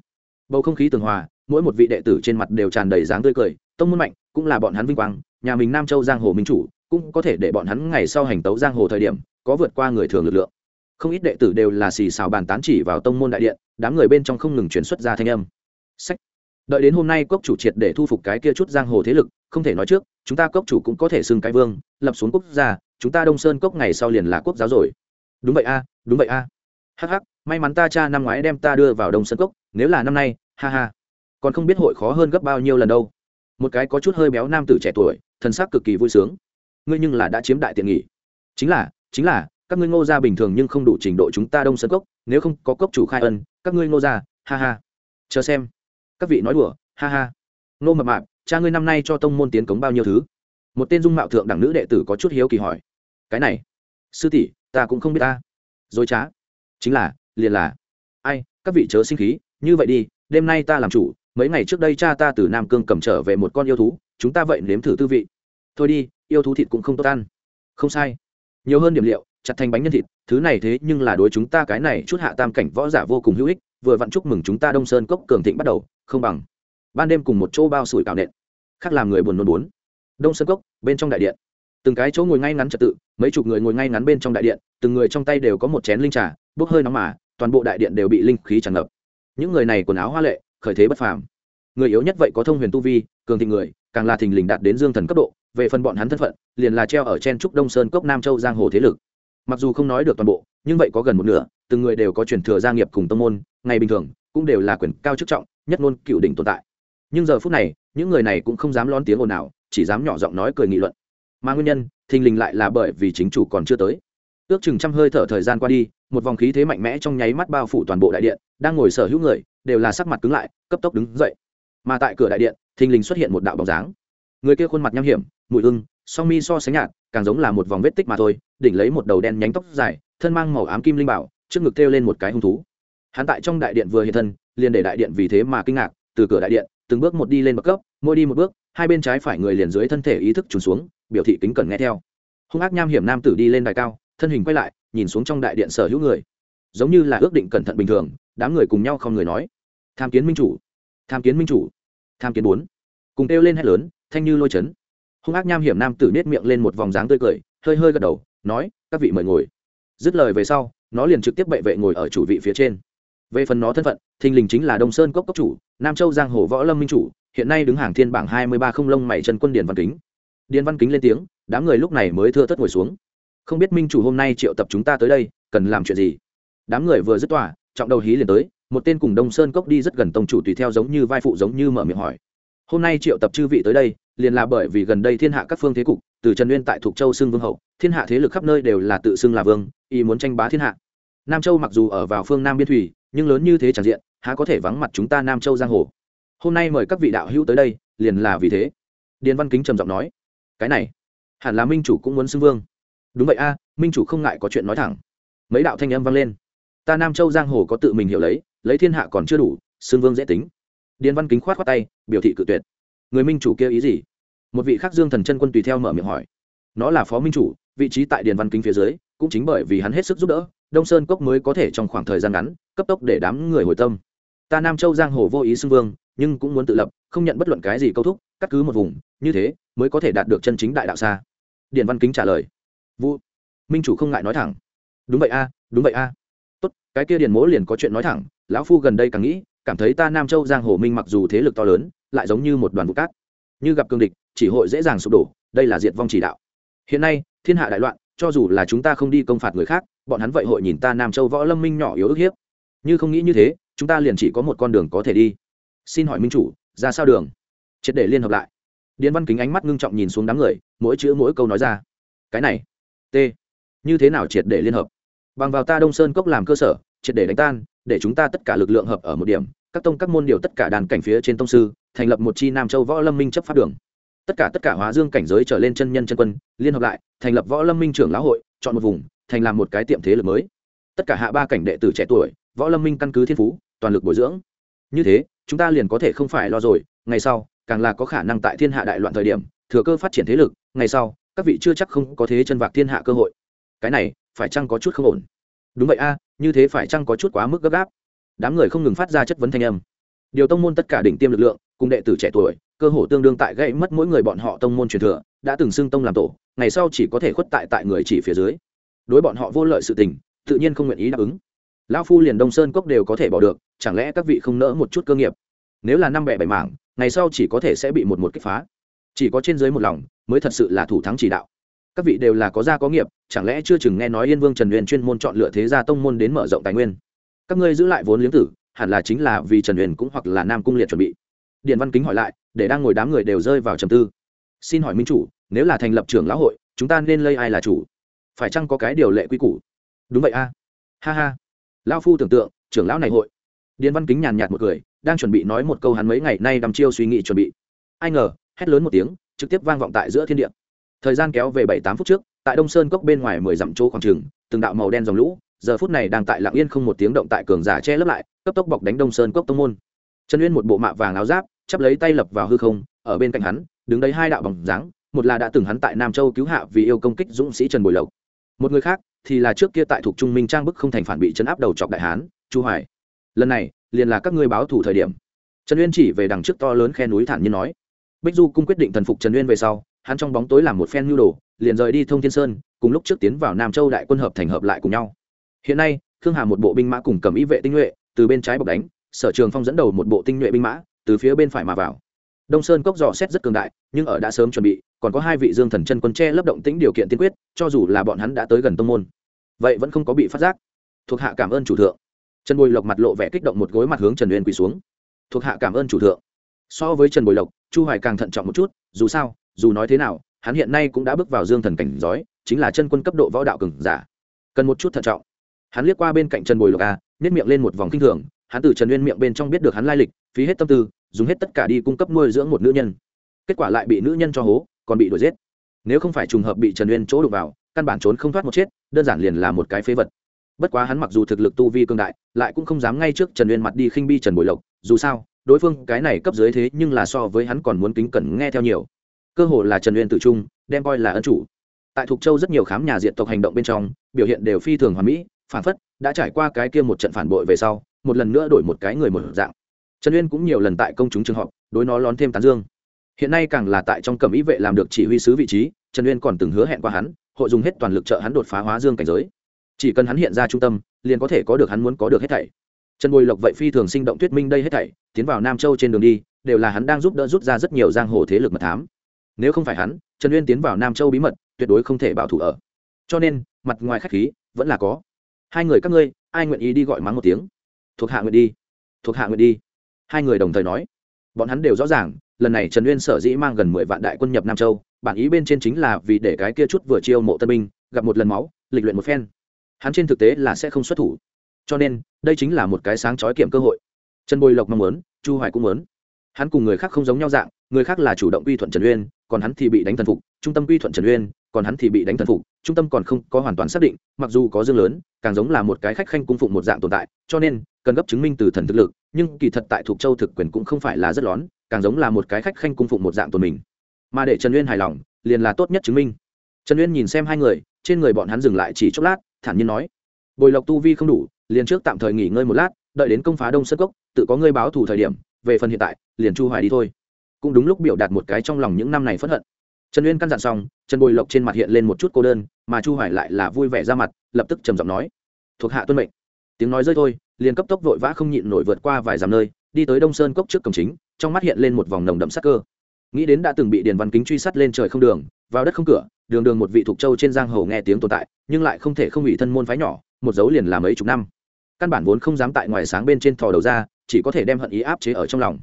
bầu không khí tường hòa, mỗi một vị đệ tử trên mặt đều tràn đầy dáng tươi cười, tông môn mạnh, cũng là bọn hắn vinh quang, nhà mình nam châu giang hồ minh chủ cũng có thể để bọn hắn ngày sau hành tấu giang hồ thời điểm, có vượt qua người thường lực lượng. Không ít đệ tử đều là xì xào bàn tán chỉ vào tông môn đại điện, đám người bên trong không ngừng chuyển xuất ra thanh âm. Sách. Đợi đến hôm nay cốc chủ triệt để thu phục cái kia chút giang hồ thế lực, không thể nói trước, chúng ta cốc chủ cũng có thể xưng cái vương, lập xuống quốc gia, chúng ta đông sơn cốc ngày sau liền là quốc giáo rồi. Đúng vậy a, đúng vậy a. À. hắc hắc, may mắn ta cha năm ngoái đem ta đưa vào đông sơn cốc, nếu là năm nay, ha ha. Còn không biết hội khó hơn gấp bao nhiêu lần đâu. Một cái có chút hơi béo nam tử trẻ tuổi thân xác cực kỳ vui sướng ngươi nhưng là đã chiếm đại tiện nghỉ. Chính là chính là, các ngươi ngô gia bình thường nhưng không đủ trình độ chúng ta đông sơn cốc, nếu không có cốc chủ khai ân, các ngươi ngô gia, ha ha. Chờ xem. Các vị nói đùa, ha ha. Ngô mập mạp, cha ngươi năm nay cho tông môn tiến cống bao nhiêu thứ? Một tên dung mạo thượng đẳng nữ đệ tử có chút hiếu kỳ hỏi. Cái này, sư tỷ, ta cũng không biết ta. Dối trá. Chính là, liền là. Ai, các vị chớ sinh khí, như vậy đi, đêm nay ta làm chủ, mấy ngày trước đây cha ta từ nam cương cầm trở về một con yêu thú, chúng ta vậy nếm thử tư vị. Thôi đi yêu thú thịt cũng không tốt ăn. Không sai. Nhiều hơn điểm liệu, chặt thành bánh nhân thịt, thứ này thế nhưng là đối chúng ta cái này chút hạ tam cảnh võ giả vô cùng hữu ích, vừa vặn chúc mừng chúng ta đông sơn cốc cường thịnh bắt đầu, không bằng. Ban đêm cùng một chỗ bao sủi cạo nện, khác làm người buồn nôn bốn. Đông sơn cốc, bên trong đại điện. Từng cái chỗ ngồi ngay ngắn trật tự, mấy chục người ngồi ngay ngắn bên trong đại điện, từng người trong tay đều có một chén linh trà, bốc hơi nóng mà, toàn bộ đại điện đều bị linh khí tràn ngập. Những người này quần áo hoa lệ, khởi thế bất phàm. Người yếu nhất vậy có thông huyền tu vi, cường thịnh người, càng là thình lình đạt đến dương thần cấp độ về phần bọn hắn thân phận, liền là treo ở trên trúc đông sơn cốc nam châu giang hồ thế lực. Mặc dù không nói được toàn bộ, nhưng vậy có gần một nửa, từng người đều có truyền thừa gia nghiệp cùng tông môn, ngày bình thường, cũng đều là quyền cao chức trọng, nhất ngôn cựu đỉnh tồn tại. Nhưng giờ phút này, những người này cũng không dám lón tiếng ồn nào chỉ dám nhỏ giọng nói cười nghị luận. Mà nguyên nhân, thình lình lại là bởi vì chính chủ còn chưa tới. Ước chừng trăm hơi thở thời gian qua đi, một vòng khí thế mạnh mẽ trong nháy mắt bao phủ toàn bộ đại điện, đang ngồi sở hữu người, đều là sắc mặt cứng lại, cấp tốc đứng dậy. Mà tại cửa đại điện, thình lình xuất hiện một đạo bóng dáng. Người kia khuôn mặt nham hiểm mùi ưng, song mi so sánh nhạt, càng giống là một vòng vết tích mà thôi, đỉnh lấy một đầu đen nhánh tóc dài, thân mang màu ám kim linh bảo, trước ngực kêu lên một cái hung thú. Hắn tại trong đại điện vừa hiện thân, liền để đại điện vì thế mà kinh ngạc, từ cửa đại điện, từng bước một đi lên bậc cấp, mỗi đi một bước, hai bên trái phải người liền dưới thân thể ý thức trùn xuống, biểu thị kính cẩn nghe theo. Hung ác nham hiểm nam tử đi lên đài cao, thân hình quay lại, nhìn xuống trong đại điện sở hữu người. Giống như là ước định cẩn thận bình thường, đám người cùng nhau không người nói. Tham kiến minh chủ. Tham kiến minh chủ. Tham kiến bốn. Cùng kêu lên hét lớn, thanh như lôi chấn hung ác nham hiểm nam tử nết miệng lên một vòng dáng tươi cười, hơi hơi gật đầu, nói, các vị mời ngồi. Dứt lời về sau, nó liền trực tiếp bệ vệ ngồi ở chủ vị phía trên. Về phần nó thân phận, thình lình chính là đông sơn cốc cốc chủ, nam châu giang hồ võ lâm minh chủ, hiện nay đứng hàng thiên bảng hai mươi ba không lông mày chân quân điền văn kính. Điền văn kính lên tiếng, đám người lúc này mới thưa thất ngồi xuống. Không biết minh chủ hôm nay triệu tập chúng ta tới đây, cần làm chuyện gì? Đám người vừa dứt tỏa trọng đầu hí liền tới, một tên cùng đông sơn cốc đi rất gần tông chủ tùy theo giống như vai phụ giống như mở miệng hỏi. Hôm nay triệu tập chư vị tới đây liền là bởi vì gần đây thiên hạ các phương thế cục, từ trần nguyên tại thuộc châu xưng vương hậu, thiên hạ thế lực khắp nơi đều là tự xưng là vương, ý muốn tranh bá thiên hạ. Nam châu mặc dù ở vào phương nam biên thủy, nhưng lớn như thế tràn diện, há có thể vắng mặt chúng ta nam châu giang hồ. Hôm nay mời các vị đạo hữu tới đây, liền là vì thế. Điền văn kính trầm giọng nói. Cái này, hẳn là minh chủ cũng muốn xưng vương. Đúng vậy a, minh chủ không ngại có chuyện nói thẳng. Mấy đạo thanh âm vang lên. Ta nam châu giang hồ có tự mình hiểu lấy lấy thiên hạ còn chưa đủ, xưng vương dễ tính. Điền văn kính khoát khoát tay, biểu thị cự tuyệt người minh chủ kia ý gì? Một vị khác dương thần chân quân tùy theo mở miệng hỏi. Nó là phó minh chủ, vị trí tại điền văn kính phía dưới, cũng chính bởi vì hắn hết sức giúp đỡ, đông sơn cốc mới có thể trong khoảng thời gian ngắn, cấp tốc để đám người hồi tâm. Ta nam châu giang hồ vô ý xưng vương, nhưng cũng muốn tự lập, không nhận bất luận cái gì câu thúc, cắt cứ một vùng, như thế mới có thể đạt được chân chính đại đạo xa. Điền văn kính trả lời. Vũ, minh chủ không ngại nói thẳng. Đúng vậy a, đúng vậy a. Tốt, cái kia điền mỗ liền có chuyện nói thẳng, lão phu gần đây càng nghĩ cảm thấy ta nam châu giang hồ minh mặc dù thế lực to lớn, lại giống như một đoàn vụ cát. Như gặp cương địch, chỉ hội dễ dàng sụp đổ, đây là diệt vong chỉ đạo. Hiện nay, thiên hạ đại loạn, cho dù là chúng ta không đi công phạt người khác, bọn hắn vậy hội nhìn ta nam châu võ lâm minh nhỏ yếu ức hiếp. Như không nghĩ như thế, chúng ta liền chỉ có một con đường có thể đi. Xin hỏi minh chủ, ra sao đường? Triệt để liên hợp lại. Điền văn kính ánh mắt ngưng trọng nhìn xuống đám người, mỗi chữ mỗi câu nói ra. Cái này, t. Như thế nào triệt để liên hợp? Bằng vào ta đông sơn cốc làm cơ sở, triệt để đánh tan để chúng ta tất cả lực lượng hợp ở một điểm, các tông các môn điều tất cả đàn cảnh phía trên tông sư, thành lập một chi nam châu võ lâm minh chấp pháp đường. Tất cả tất cả hóa dương cảnh giới trở lên chân nhân chân quân, liên hợp lại, thành lập võ lâm minh trưởng lão hội, chọn một vùng, thành làm một cái tiệm thế lực mới. Tất cả hạ ba cảnh đệ tử trẻ tuổi, võ lâm minh căn cứ thiên phú, toàn lực bồi dưỡng. Như thế, chúng ta liền có thể không phải lo rồi, ngày sau, càng là có khả năng tại thiên hạ đại loạn thời điểm, thừa cơ phát triển thế lực, ngày sau, các vị chưa chắc không có thế chân vạc thiên hạ cơ hội. Cái này, phải chăng có chút không ổn? Đúng vậy a, như thế phải chăng có chút quá mức gấp gáp? Đám người không ngừng phát ra chất vấn thanh âm. Điều tông môn tất cả đỉnh tiêm lực lượng, cùng đệ tử trẻ tuổi, cơ hồ tương đương tại gây mất mỗi người bọn họ tông môn truyền thừa, đã từng xưng tông làm tổ, ngày sau chỉ có thể khuất tại tại người chỉ phía dưới. Đối bọn họ vô lợi sự tình, tự nhiên không nguyện ý đáp ứng. Lão phu liền đông sơn cốc đều có thể bỏ được, chẳng lẽ các vị không nỡ một chút cơ nghiệp? Nếu là năm bẻ bảy mảng, ngày sau chỉ có thể sẽ bị một một kích phá. Chỉ có trên dưới một lòng, mới thật sự là thủ thắng chỉ đạo các vị đều là có gia có nghiệp, chẳng lẽ chưa chừng nghe nói yên vương trần huyền chuyên môn chọn lựa thế gia tông môn đến mở rộng tài nguyên? Các ngươi giữ lại vốn liếng tử, hẳn là chính là vì trần huyền cũng hoặc là nam cung liệt chuẩn bị. Điện văn kính hỏi lại, để đang ngồi đám người đều rơi vào trầm tư. Xin hỏi minh chủ, nếu là thành lập trưởng lão hội, chúng ta nên lây ai là chủ? Phải chăng có cái điều lệ quy củ? Đúng vậy a. Ha ha. Lão phu tưởng tượng, trưởng lão này hội. Điện văn kính nhàn nhạt một cười, đang chuẩn bị nói một câu hắn mấy ngày nay đăm chiêu suy nghĩ chuẩn bị. Ai ngờ, hét lớn một tiếng, trực tiếp vang vọng tại giữa thiên địa thời gian kéo về bảy tám phút trước, tại đông sơn cốc bên ngoài mười dặm chỗ khoảng trường, từng đạo màu đen dòng lũ, giờ phút này đang tại lạng yên không một tiếng động tại cường giả che lấp lại, cấp tốc bọc đánh đông sơn cốc tông môn. Trần uyên một bộ mạ vàng áo giáp, chắp lấy tay lập vào hư không, ở bên cạnh hắn, đứng đấy hai đạo bằng dáng, một là đã từng hắn tại nam châu cứu hạ vì yêu công kích dũng sĩ trần bồi lộc. Một người khác thì là trước kia tại thuộc trung minh trang bức không thành phản bị chấn áp đầu chọc đại hán, chu hoài. Lần này, liền là các ngươi báo thủ thời điểm. Trần uyên chỉ về đằng trước to lớn khe núi thản nhiên nói. Bích du cung quyết định thần phục trần uyên về sau hắn trong bóng tối làm một phen nhu đồ, liền rời đi thông thiên sơn, cùng lúc trước tiến vào nam châu đại quân hợp thành hợp lại cùng nhau. Hiện nay, khương hà một bộ binh mã cùng cầm ý vệ tinh nhuệ, từ bên trái bọc đánh, sở trường phong dẫn đầu một bộ tinh nhuệ binh mã, từ phía bên phải mà vào. Đông sơn cốc dò xét rất cường đại, nhưng ở đã sớm chuẩn bị, còn có hai vị dương thần chân quân tre lấp động tĩnh điều kiện tiên quyết, cho dù là bọn hắn đã tới gần tông môn, vậy vẫn không có bị phát giác. Thuộc hạ cảm ơn chủ thượng. Trần bồi lộc mặt lộ vẻ kích động một gối mặt hướng trần uyên quỳ xuống. Thuộc hạ cảm ơn chủ thượng. So với trần bồi lộc, chu hoài càng thận trọng một chút, dù sao dù nói thế nào, hắn hiện nay cũng đã bước vào dương thần cảnh giói, chính là chân quân cấp độ võ đạo cường giả. Cần một chút thận trọng. Hắn liếc qua bên cạnh trần bồi lộc a nhét miệng lên một vòng kinh thường, hắn từ trần uyên miệng bên trong biết được hắn lai lịch, phí hết tâm tư, dùng hết tất cả đi cung cấp nuôi dưỡng một nữ nhân. Kết quả lại bị nữ nhân cho hố, còn bị đuổi giết. Nếu không phải trùng hợp bị trần uyên chỗ đục vào, căn bản trốn không thoát một chết, đơn giản liền là một cái phế vật. Bất quá hắn mặc dù thực lực tu vi cương đại, lại cũng không dám ngay trước trần uyên mặt đi khinh bi trần Bồi lộc, dù sao, đối phương cái này cấp dưới thế nhưng là so với hắn còn muốn kính cẩn nghe theo nhiều cơ hồ là trần uyên tự trung, đem coi là ân chủ. Tại thục châu rất nhiều khám nhà diện tộc hành động bên trong, biểu hiện đều phi thường hoàn mỹ, phản phất đã trải qua cái kia một trận phản bội về sau, một lần nữa đổi một cái người một dạng. Trần uyên cũng nhiều lần tại công chúng trường học đối nó lón thêm tán dương. Hiện nay càng là tại trong cầm ý vệ làm được chỉ huy sứ vị trí, trần uyên còn từng hứa hẹn qua hắn, hội dùng hết toàn lực trợ hắn đột phá hóa dương cảnh giới. Chỉ cần hắn hiện ra trung tâm, liền có thể có được hắn muốn có được hết thảy. Trần bùi lộc vậy phi thường sinh động thuyết minh đây hết thảy, tiến vào nam châu trên đường đi, đều là hắn đang giúp đỡ rút ra rất nhiều giang hồ thế lực mật thám nếu không phải hắn, trần uyên tiến vào nam châu bí mật, tuyệt đối không thể bảo thủ ở. Cho nên, mặt ngoài khách khí, vẫn là có. Hai người các ngươi, ai nguyện ý đi gọi mắng một tiếng? Thuộc hạ nguyện đi. Thuộc hạ nguyện đi. Hai người đồng thời nói. Bọn hắn đều rõ ràng, lần này trần uyên sở dĩ mang gần mười vạn đại quân nhập nam châu, bản ý bên trên chính là vì để cái kia chút vừa chiêu mộ tân binh, gặp một lần máu, lịch luyện một phen. Hắn trên thực tế là sẽ không xuất thủ. Cho nên, đây chính là một cái sáng trói kiểm cơ hội. Trần bồi lộc mong muốn, chu hoài cũng muốn hắn cùng người khác không giống nhau dạng, người khác là chủ động quy thuận trần uyên, còn hắn thì bị đánh thần phục, trung tâm quy thuận trần uyên, còn hắn thì bị đánh thần phục, trung tâm còn không có hoàn toàn xác định, mặc dù có dương lớn, càng giống là một cái khách khanh cung phụng một dạng tồn tại, cho nên, cần gấp chứng minh từ thần thực lực, nhưng kỳ thật tại thuộc châu thực quyền cũng không phải là rất lón, càng giống là một cái khách khanh cung phụng một dạng tồn mình. Mà để trần uyên hài lòng, liền là tốt nhất chứng minh. Trần uyên nhìn xem hai người, trên người bọn hắn dừng lại chỉ chốc lát, thản nhiên nói, bồi lộc tu vi không đủ, liền trước tạm thời nghỉ ngơi một lát, đợi đến công phá đông sơ cốc, tự có ngươi báo thù thời điểm về phần hiện tại, liền chu hoài đi thôi. Cũng đúng lúc biểu đạt một cái trong lòng những năm này phẫn hận. Trần uyên căn dặn xong, trần bồi lộc trên mặt hiện lên một chút cô đơn, mà chu hoài lại là vui vẻ ra mặt, lập tức trầm giọng nói, thuộc hạ tuân mệnh. Tiếng nói rơi thôi, liền cấp tốc vội vã không nhịn nổi vượt qua vài dặm nơi, đi tới đông sơn cốc trước cổng chính, trong mắt hiện lên một vòng nồng đậm sắc cơ. Nghĩ đến đã từng bị điền văn kính truy sát lên trời không đường, vào đất không cửa, đường đường một vị thuộc châu trên giang hồ nghe tiếng tồn tại, nhưng lại không thể không bị thân môn phái nhỏ, một dấu liền làm mấy chục năm. Căn bản vốn không dám tại ngoài sáng bên trên thò đầu ra chỉ có thể đem hận ý áp chế ở trong lòng.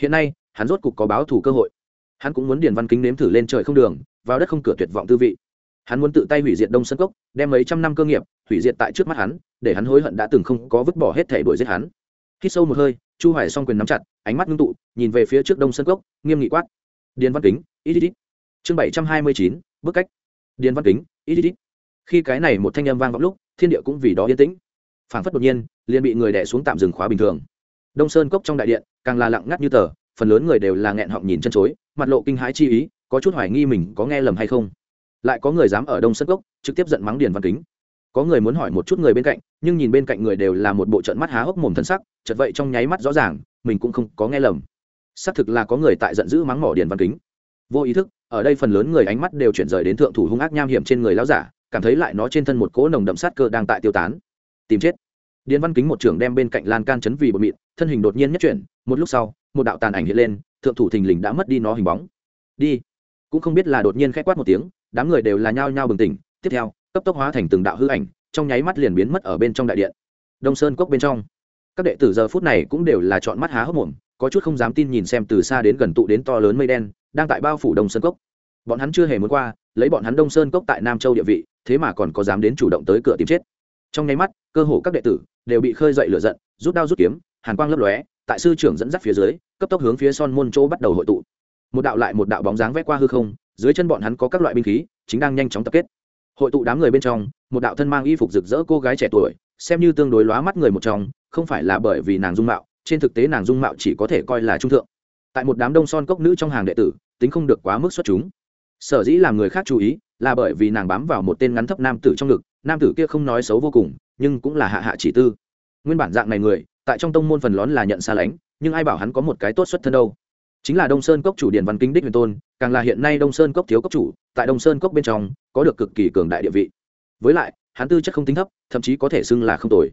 Hiện nay hắn rốt cục có báo thù cơ hội. Hắn cũng muốn điền văn kính nếm thử lên trời không đường vào đất không cửa tuyệt vọng tư vị. Hắn muốn tự tay hủy diệt đông sân cốc đem mấy trăm năm cơ nghiệp hủy diệt tại trước mắt hắn để hắn hối hận đã từng không có vứt bỏ hết thể đuổi giết hắn. Khi sâu một hơi chu hoài song quyền nắm chặt ánh mắt ngưng tụ nhìn về phía trước đông sân cốc nghiêm nghị quát. Điền văn kính ít ít ít chương 729, bước cách. Điền văn kính ít ít ít khi cái này một thanh âm vang vọng lúc thiên địa cũng vì đó yên tĩnh. Phảng phất đột nhiên liền bị người đè xuống tạm dừng khóa bình thường đông sơn cốc trong đại điện, càng là lặng ngắt như tờ, phần lớn người đều là nghẹn họng nhìn chân chối, mặt lộ kinh hãi chi ý, có chút hoài nghi mình có nghe lầm hay không. Lại có người dám ở đông sơn cốc, trực tiếp giận mắng điền văn kính. Có người muốn hỏi một chút người bên cạnh, nhưng nhìn bên cạnh người đều là một bộ trận mắt há hốc mồm thân sắc chật vậy trong nháy mắt rõ ràng, mình cũng không có nghe lầm. Xác thực là có người tại giận dữ mắng mỏ điền văn kính. Vô ý thức, ở đây phần lớn người ánh mắt đều chuyển rời đến thượng thủ hung ác nham hiểm trên người lão giả, cảm thấy lại nó trên thân một cỗ nồng đậm sát cơ đang tại tiêu tán. Tìm chết điền văn kính một trưởng đem bên cạnh lan can chấn vì bột mịn, thân hình đột nhiên nhất chuyển, một lúc sau, một đạo tàn ảnh hiện lên, thượng thủ thình lình đã mất đi nó hình bóng. Đi. Cũng không biết là đột nhiên k h quát một tiếng, đám người đều là nhao nhao bừng tỉnh. Tiếp theo, cấp tốc hóa thành từng đạo hư ảnh, trong nháy mắt liền biến mất ở bên trong đại điện. Đông sơn cốc bên trong. Các đệ tử giờ phút này cũng đều là chọn mắt há hốc mồm, có chút không dám tin nhìn xem từ xa đến gần tụ đến to lớn mây đen, đang tại bao phủ đông sơn cốc. Bọn hắn chưa hề muốn qua, lấy bọn hắn đông sơn cốc tại nam châu địa vị, thế mà còn có dám đến chủ động tới cửa tìm chết. Trong nháy mắt, cơ hồ các đệ tử đều bị khơi dậy lửa giận, rút đao rút kiếm, hàn quang lấp lóe, tại sư trưởng dẫn dắt phía dưới, cấp tốc hướng phía son môn chỗ bắt đầu hội tụ. Một đạo lại một đạo bóng dáng vét qua hư không, dưới chân bọn hắn có các loại binh khí, chính đang nhanh chóng tập kết. Hội tụ đám người bên trong, một đạo thân mang y phục rực rỡ cô gái trẻ tuổi, xem như tương đối lóa mắt người một trong, không phải là bởi vì nàng dung mạo, trên thực tế nàng dung mạo chỉ có thể coi là trung thượng. Tại một đám đông son cốc nữ trong hàng đệ tử, tính không được quá mức xuất chúng. Sở dĩ làm người khác chú ý, là bởi vì nàng bám vào một tên ngắn thấp nam tử trong ngực nam tử kia không nói xấu vô cùng, nhưng cũng là hạ hạ chỉ tư. Nguyên bản dạng này người, tại trong tông môn phần lón là nhận xa lánh, nhưng ai bảo hắn có một cái tốt xuất thân đâu. Chính là đông sơn cốc chủ điện văn Kinh đích huyền tôn, càng là hiện nay đông sơn cốc thiếu cốc chủ, tại đông sơn cốc bên trong, có được cực kỳ cường đại địa vị. Với lại, hắn tư chất không tính thấp, thậm chí có thể xưng là không tồi.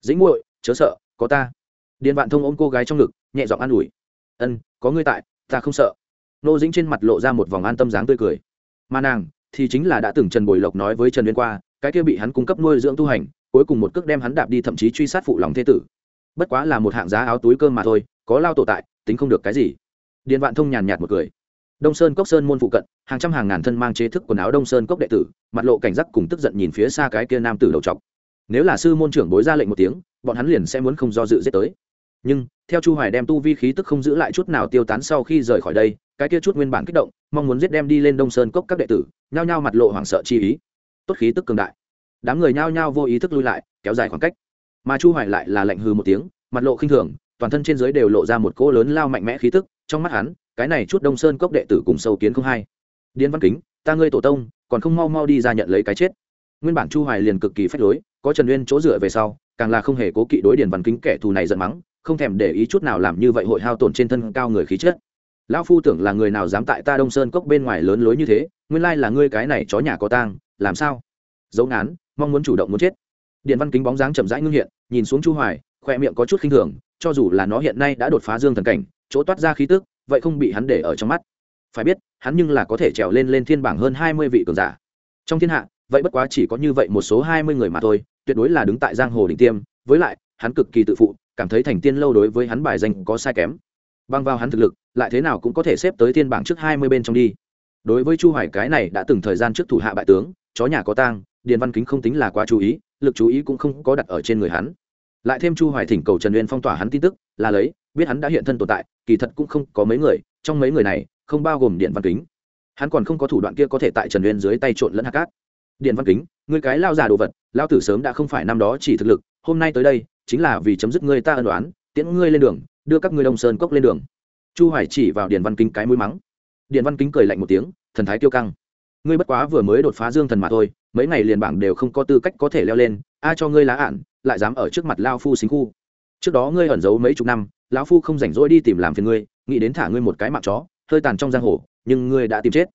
Dĩnh muội, chớ sợ, có ta. Điền vạn thông ôm cô gái trong ngực, nhẹ giọng an ủi. Ân, có ngươi tại, ta không sợ. Nô dĩnh trên mặt lộ ra một vòng an tâm dáng tươi cười. Mà nàng, thì chính là đã từng trần bồi lộc nói với trần liên qua cái kia bị hắn cung cấp nuôi dưỡng tu hành, cuối cùng một cước đem hắn đạp đi thậm chí truy sát phụ lòng thế tử. Bất quá là một hạng giá áo túi cơm mà thôi, có lao tổ tại, tính không được cái gì. Điền vạn thông nhàn nhạt một cười. Đông sơn cốc sơn môn phụ cận, hàng trăm hàng ngàn thân mang chế thức quần áo đông sơn cốc đệ tử, mặt lộ cảnh giác cùng tức giận nhìn phía xa cái kia nam tử đầu trọc. Nếu là sư môn trưởng bối ra lệnh một tiếng, bọn hắn liền sẽ muốn không do dự giết tới. Nhưng, theo chu hoài đem tu vi khí tức không giữ lại chút nào tiêu tán sau khi rời khỏi đây, cái kia chút nguyên bản kích động, mong muốn giết đem đi lên đông sơn cốc các đệ tử, nhao nhao mặt lộ hoảng sợ chi ý tốt khí tức cường đại. Đám người nhao nhao vô ý thức lui lại, kéo dài khoảng cách. Mà chu hoài lại là lạnh hư một tiếng, mặt lộ khinh thường, toàn thân trên dưới đều lộ ra một cỗ lớn lao mạnh mẽ khí tức, trong mắt hắn, cái này chút đông sơn cốc đệ tử cùng sâu kiến không hay điên văn kính, ta ngươi tổ tông, còn không mau mau đi ra nhận lấy cái chết. Nguyên bản chu hoài liền cực kỳ phách lối, có trần nguyên chỗ dựa về sau, càng là không hề cố kỵ đối điền văn kính kẻ thù này giận mắng, không thèm để ý chút nào làm như vậy hội hao tổn trên thân cao người khí chất. Lão phu tưởng là người nào dám tại ta đông sơn cốc bên ngoài lớn lối như thế, nguyên lai là ngươi cái này chó nhà có tang làm sao? Dấu ngán, mong muốn chủ động muốn chết. Điện văn kính bóng dáng chậm rãi ngưng hiện, nhìn xuống chu hoài, khoe miệng có chút khinh thường, cho dù là nó hiện nay đã đột phá dương thần cảnh, chỗ toát ra khí tức, vậy không bị hắn để ở trong mắt. Phải biết, hắn nhưng là có thể trèo lên lên thiên bảng hơn 20 vị cường giả. Trong thiên hạ, vậy bất quá chỉ có như vậy một số 20 người mà thôi, tuyệt đối là đứng tại giang hồ đỉnh tiêm, với lại, hắn cực kỳ tự phụ, cảm thấy thành tiên lâu đối với hắn bài danh có sai kém. Băng vào hắn thực lực, lại thế nào cũng có thể xếp tới thiên bảng trước 20 bên trong đi. Đối với chu hoài, cái này đã từng thời gian trước thủ hạ bại tướng chó nhà có tang, điền văn kính không tính là quá chú ý, lực chú ý cũng không có đặt ở trên người hắn. Lại thêm chu hoài thỉnh cầu trần uyên phong tỏa hắn tin tức, là lấy, biết hắn đã hiện thân tồn tại, kỳ thật cũng không có mấy người, trong mấy người này, không bao gồm điện văn kính. Hắn còn không có thủ đoạn kia có thể tại trần uyên dưới tay trộn lẫn hạt cát. Điện văn kính người cái lao già đồ vật, lao tử sớm đã không phải năm đó chỉ thực lực, hôm nay tới đây, chính là vì chấm dứt ngươi ta ân đoán tiễn ngươi lên đường, đưa các ngươi đông sơn cốc lên đường. Chu hoài chỉ vào điện văn kính cái mũi mắng. Điện văn kính cười lạnh một tiếng, thần thái tiêu căng ngươi bất quá vừa mới đột phá dương thần mà thôi, mấy ngày liền bảng đều không có tư cách có thể leo lên ai cho ngươi lá ạn, lại dám ở trước mặt lao phu xính khu. Trước đó ngươi ẩn giấu mấy chục năm, lão phu không rảnh rỗi đi tìm làm phiền ngươi, nghĩ đến thả ngươi một cái mạng chó, hơi tàn trong giang hồ, nhưng ngươi đã tìm chết.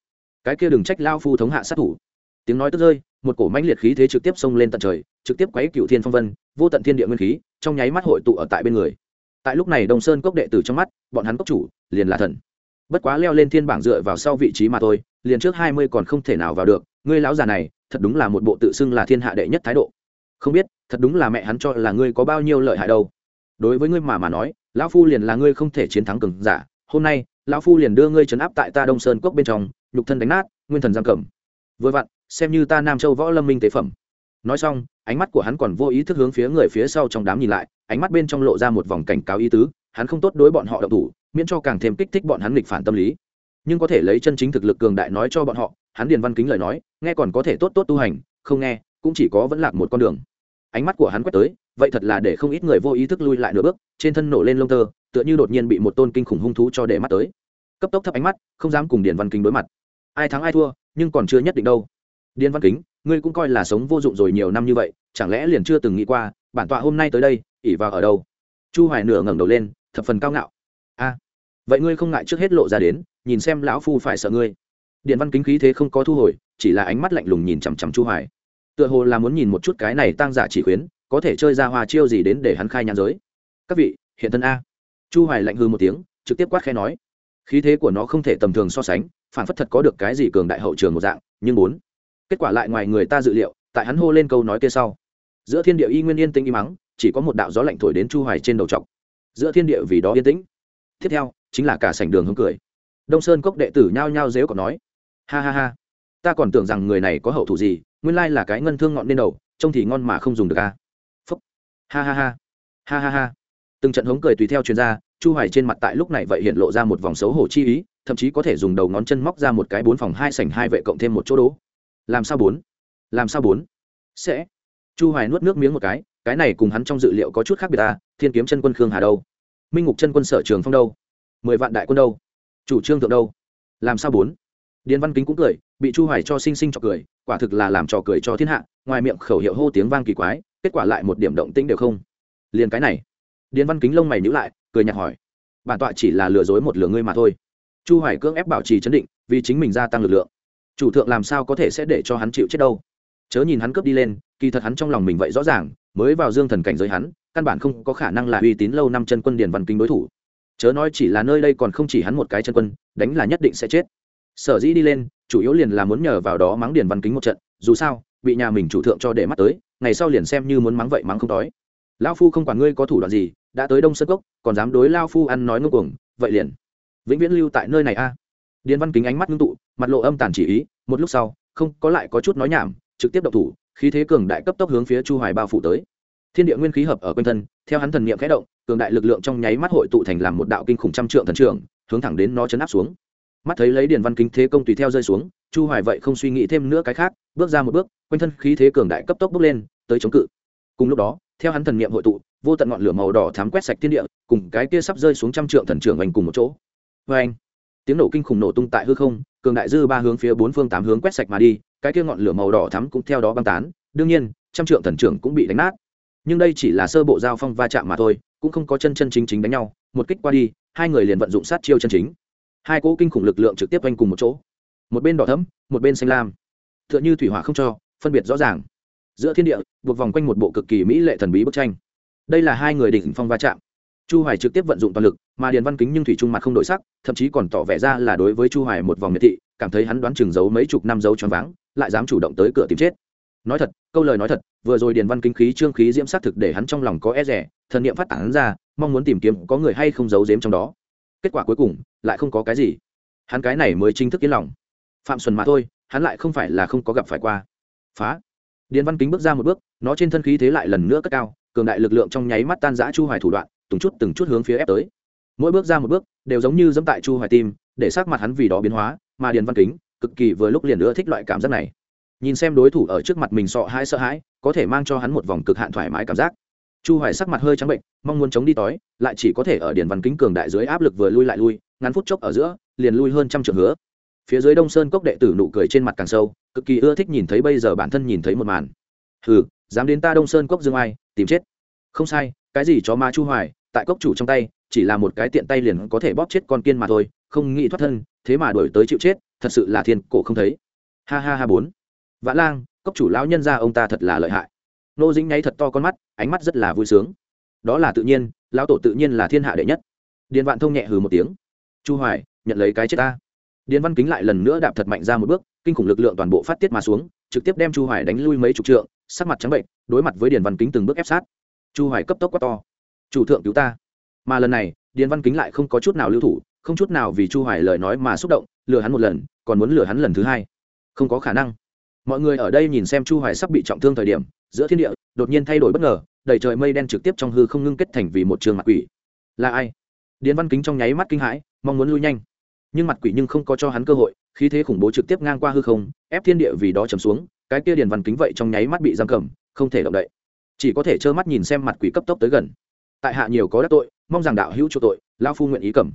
Cái kia đừng trách lao phu thống hạ sát thủ. Tiếng nói tức rơi, một cổ mãnh liệt khí thế trực tiếp xông lên tận trời, trực tiếp quấy cựu thiên phong vân, vô tận thiên địa nguyên khí, trong nháy mắt hội tụ ở tại bên người. Tại lúc này đồng sơn cốc đệ tử trong mắt, bọn hắn cốc chủ, liền là thần bất quá leo lên thiên bảng dựa vào sau vị trí mà thôi, liền trước hai mươi còn không thể nào vào được. Ngươi lão già này, thật đúng là một bộ tự xưng là thiên hạ đệ nhất thái độ. Không biết, thật đúng là mẹ hắn cho là ngươi có bao nhiêu lợi hại đâu. Đối với ngươi mà mà nói, lão phu liền là ngươi không thể chiến thắng cường giả. Hôm nay, lão phu liền đưa ngươi trấn áp tại ta đông sơn cốc bên trong, nhục thân đánh nát, nguyên thần giam cầm. Vừa vặn, xem như ta nam châu võ lâm minh tế phẩm. Nói xong, ánh mắt của hắn còn vô ý thức hướng phía người phía sau trong đám nhìn lại, ánh mắt bên trong lộ ra một vòng cảnh cáo ý tứ, hắn không tốt đối bọn họ đậu thủ miễn cho càng thêm kích thích bọn hắn nghịch phản tâm lý. Nhưng có thể lấy chân chính thực lực cường đại nói cho bọn họ, hắn điền văn kính lời nói, nghe còn có thể tốt tốt tu hành, không nghe, cũng chỉ có vẫn lạc một con đường. Ánh mắt của hắn quét tới, vậy thật là để không ít người vô ý thức lui lại nửa bước, trên thân nổ lên lông tơ, tựa như đột nhiên bị một tôn kinh khủng hung thú cho để mắt tới. Cấp tốc thấp ánh mắt, không dám cùng điền văn kính đối mặt. Ai thắng ai thua, nhưng còn chưa nhất định đâu. Điền văn kính, ngươi cũng coi là sống vô dụng rồi nhiều năm như vậy, chẳng lẽ liền chưa từng nghĩ qua, bản tọa hôm nay tới đây ỉ vào ở đâu? Chu hoài nửa ngẩng đầu lên, thập phần cao ngạo. A vậy ngươi không ngại trước hết lộ ra đến, nhìn xem lão phu phải sợ ngươi. Điện văn kính khí thế không có thu hồi, chỉ là ánh mắt lạnh lùng nhìn chằm chằm chu hoài. Tựa hồ là muốn nhìn một chút cái này tăng giả chỉ khuyến, có thể chơi ra hoa chiêu gì đến để hắn khai nhàn giới. Các vị, hiện thân a. Chu hoài lạnh hư một tiếng, trực tiếp quát khẽ nói. Khí thế của nó không thể tầm thường so sánh, phản phất thật có được cái gì cường đại hậu trường một dạng, nhưng muốn. Kết quả lại ngoài người ta dự liệu, tại hắn hô lên câu nói kia sau. Giữa thiên địa y nguyên yên tĩnh im mắng chỉ có một đạo gió lạnh thổi đến chu hoài trên đầu trọc. Giữa thiên địa vì đó yên tĩnh. Tiếp theo chính là cả sảnh đường hướng cười. Đông sơn cốc đệ tử nhao nhao dếu còn nói, ha ha ha, ta còn tưởng rằng người này có hậu thủ gì, nguyên lai là cái ngân thương ngọn lên đầu, trông thì ngon mà không dùng được a à. phúc. Ha ha ha. Ha ha ha. Từng trận hống cười tùy theo chuyên gia chu hoài trên mặt tại lúc này vậy hiện lộ ra một vòng xấu hổ chi ý, thậm chí có thể dùng đầu ngón chân móc ra một cái bốn phòng hai sảnh hai vệ cộng thêm một chỗ đố. Làm sao bốn? Làm sao bốn? Sẽ. Chu hoài nuốt nước miếng một cái cái này cùng hắn trong dự liệu có chút khác biệt ta thiên kiếm chân quân khương hà đâu? Minh ngục chân quân sở trường phong đâu? Mười vạn đại quân đâu? Chủ trương thượng đâu? Làm sao bốn? Điền văn kính cũng cười, bị chu hoài cho sinh sinh cho cười, quả thực là làm trò cười cho thiên hạ, ngoài miệng khẩu hiệu hô tiếng vang kỳ quái, kết quả lại một điểm động tĩnh đều không. Liền cái này. Điền văn kính lông mày nhíu lại, cười nhạt hỏi, bản tọa chỉ là lừa dối một lừa ngươi mà thôi. Chu hoài cưỡng ép bảo trì chấn định, vì chính mình gia tăng lực lượng. Chủ thượng làm sao có thể sẽ để cho hắn chịu chết đâu? Chớ nhìn hắn cướp đi lên, kỳ thật hắn trong lòng mình vậy rõ ràng, mới vào dương thần cảnh giới hắn, căn bản không có khả năng là uy tín lâu năm chân quân điền văn kính đối thủ chớ nói chỉ là nơi đây còn không chỉ hắn một cái chân quân, đánh là nhất định sẽ chết. Sở dĩ đi lên, chủ yếu liền là muốn nhờ vào đó mắng điền văn kính một trận, dù sao, bị nhà mình chủ thượng cho để mắt tới, ngày sau liền xem như muốn mắng vậy mắng không đói lao phu không quản ngươi có thủ đoạn gì, đã tới đông sơn cốc, còn dám đối lao phu ăn nói ngô cuồng, vậy liền vĩnh viễn lưu tại nơi này a. Điền văn kính ánh mắt ngưng tụ, mặt lộ âm tàn chỉ ý, một lúc sau, không có lại có chút nói nhảm, trực tiếp độc thủ, khí thế cường đại cấp tốc hướng phía chu hoài bao phủ tới. Thiên địa nguyên khí hợp ở quanh thân theo hắn thần niệm khẽ động, cường đại lực lượng trong nháy mắt hội tụ thành làm một đạo kinh khủng trăm trượng thần trưởng, hướng thẳng đến nó chấn áp xuống. Mắt thấy lấy điền văn kính thế công tùy theo rơi xuống, chu hoài vậy không suy nghĩ thêm nữa cái khác, bước ra một bước, quanh thân khí thế cường đại cấp tốc bốc lên, tới chống cự. Cùng lúc đó, theo hắn thần niệm hội tụ, vô tận ngọn lửa màu đỏ thám quét sạch thiên địa, cùng cái kia sắp rơi xuống trăm trượng thần trưởng anh cùng một chỗ. Với anh tiếng nổ kinh khủng nổ tung tại hư không, cường đại dư ba hướng phía bốn phương tám hướng quét sạch mà đi, cái kia ngọn lửa màu đỏ thắm cũng theo đó băng tán. Đương nhiên, trăm trượng thần trưởng cũng bị đánh nát nhưng đây chỉ là sơ bộ giao phong va chạm mà thôi, cũng không có chân chân chính chính đánh nhau, một kích qua đi, hai người liền vận dụng sát chiêu chân chính. Hai cỗ kinh khủng lực lượng trực tiếp quanh cùng một chỗ. Một bên đỏ thấm một bên xanh lam. T h ư ợ n h ư thủy hỏa không cho, phân biệt rõ ràng. Giữa thiên địa, buộc vòng quanh một bộ cực kỳ mỹ lệ thần bí bức tranh. Đây là hai người đỉnh phong va chạm. Chu hoài trực tiếp vận dụng toàn lực, mà điền văn kính nhưng thủy trung mặt không đổi sắc, thậm chí còn tỏ vẻ ra là đối với chu hoài một vòng miệt thị, cảm thấy hắn đoán chừng giấu mấy chục năm dấu choáng váng, lại dám chủ động tới cửa tìm chết nói thật, câu lời nói thật, vừa rồi điền văn kính khí trương khí diễm xác thực để hắn trong lòng có e rẻ thần niệm phát tán ra, mong muốn tìm kiếm có người hay không giấu giếm trong đó. Kết quả cuối cùng, lại không có cái gì. Hắn cái này mới chính thức yên lòng. Phạm xuân mà thôi, hắn lại không phải là không có gặp phải qua. Phá. Điền văn kính bước ra một bước, nó trên thân khí thế lại lần nữa cất cao, cường đại lực lượng trong nháy mắt tan giã chu hoài thủ đoạn, từng chút từng chút hướng phía ép tới. Mỗi bước ra một bước, đều giống như dẫm tại chu hoài tim, để sắc mặt hắn vì đó biến hóa, mà điền văn kính cực kỳ vừa lúc liền nữa thích loại cảm giác này nhìn xem đối thủ ở trước mặt mình sọ hãi sợ hãi, có thể mang cho hắn một vòng cực hạn thoải mái cảm giác. Chu hoài sắc mặt hơi trắng bệnh, mong muốn chống đi tối lại chỉ có thể ở điền văn kính cường đại dưới áp lực vừa lui lại lui, ngắn phút chốc ở giữa, liền lui hơn trăm trượng hứa. Phía dưới đông sơn cốc đệ tử nụ cười trên mặt càng sâu, cực kỳ ưa thích nhìn thấy bây giờ bản thân nhìn thấy một màn. Hừ, dám đến ta đông sơn cốc dương ai, tìm chết. Không sai, cái gì chó ma chu hoài, tại cốc chủ trong tay, chỉ là một cái tiện tay liền có thể bóp chết con kiên mà thôi, không nghĩ thoát thân, thế mà đuổi tới chịu chết, thật sự là thiên cổ không thấy. Ha ha ha bốn vã lang, cốc chủ lão nhân ra ông ta thật là lợi hại. Nô dính nháy thật to con mắt, ánh mắt rất là vui sướng. Đó là tự nhiên, lão tổ tự nhiên là thiên hạ đệ nhất. Điền vạn thông nhẹ hừ một tiếng. Chu hoài, nhận lấy cái chết ta. Điền văn kính lại lần nữa đạp thật mạnh ra một bước, kinh khủng lực lượng toàn bộ phát tiết mà xuống, trực tiếp đem chu hoài đánh lui mấy chục trượng, sắc mặt trắng bệnh, đối mặt với điền văn kính từng bước ép sát. Chu hoài cấp tốc quá to. Chủ thượng cứu ta. Mà lần này, điền văn kính lại không có chút nào lưu thủ, không chút nào vì chu hoài lời nói mà xúc động, lừa hắn một lần, còn muốn lừa hắn lần thứ hai. Không có khả năng mọi người ở đây nhìn xem chu hoài sắp bị trọng thương thời điểm, giữa thiên địa, đột nhiên thay đổi bất ngờ, đầy trời mây đen trực tiếp trong hư không ngưng kết thành vì một trường mặt quỷ. Là ai? Điền văn kính trong nháy mắt kinh hãi, mong muốn lui nhanh. Nhưng mặt quỷ nhưng không có cho hắn cơ hội, khí thế khủng bố trực tiếp ngang qua hư không, ép thiên địa vì đó chầm xuống, cái kia điền văn kính vậy trong nháy mắt bị giam cầm, không thể động đậy. Chỉ có thể trơ mắt nhìn xem mặt quỷ cấp tốc tới gần. Tại hạ nhiều có đắc tội, mong rằng đạo hữu chỗ tội lao phu nguyện ý cầm.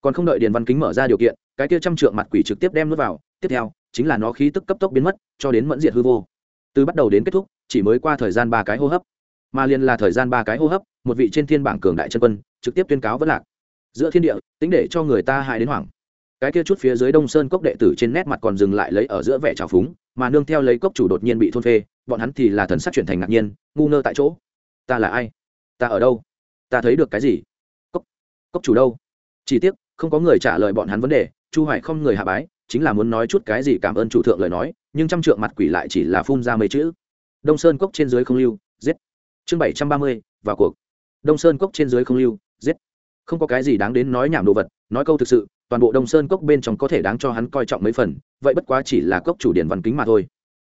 Còn không đợi điền văn kính mở ra điều kiện, cái kia trăm trượng mặt quỷ trực tiếp đem nuốt vào tiếp theo, chính là nó khí tức cấp tốc biến mất, cho đến mẫn diệt hư vô. Từ bắt đầu đến kết thúc, chỉ mới qua thời gian ba cái hô hấp. Mà liền là thời gian ba cái hô hấp, một vị trên thiên bảng cường đại chân quân, trực tiếp tuyên cáo vất lạc. Giữa thiên địa, tính để cho người ta hại đến hoảng. Cái kia chút phía dưới đông sơn cốc đệ tử trên nét mặt còn dừng lại lấy ở giữa vẻ trào phúng, mà nương theo lấy cốc chủ đột nhiên bị thôn phê, bọn hắn thì là thần sắc chuyển thành ngạc nhiên, ngu ngơ tại chỗ. Ta là ai? Ta ở đâu? Ta thấy được cái gì? Cốc cốc chủ đâu? Chỉ tiếc, không có người trả lời bọn hắn vấn đề, chu hoài không người hạ bái chính là muốn nói chút cái gì cảm ơn chủ thượng lời nói, nhưng trăm trượng mặt quỷ lại chỉ là phun ra mấy chữ. Đông sơn cốc trên dưới không lưu, giết. Chương bảy trăm ba mươi, vào cuộc. Đông sơn cốc trên dưới không lưu, giết. Không có cái gì đáng đến nói nhảm đồ vật, nói câu thực sự, toàn bộ đông sơn cốc bên trong có thể đáng cho hắn coi trọng mấy phần, vậy bất quá chỉ là cốc chủ điển văn kính mà thôi.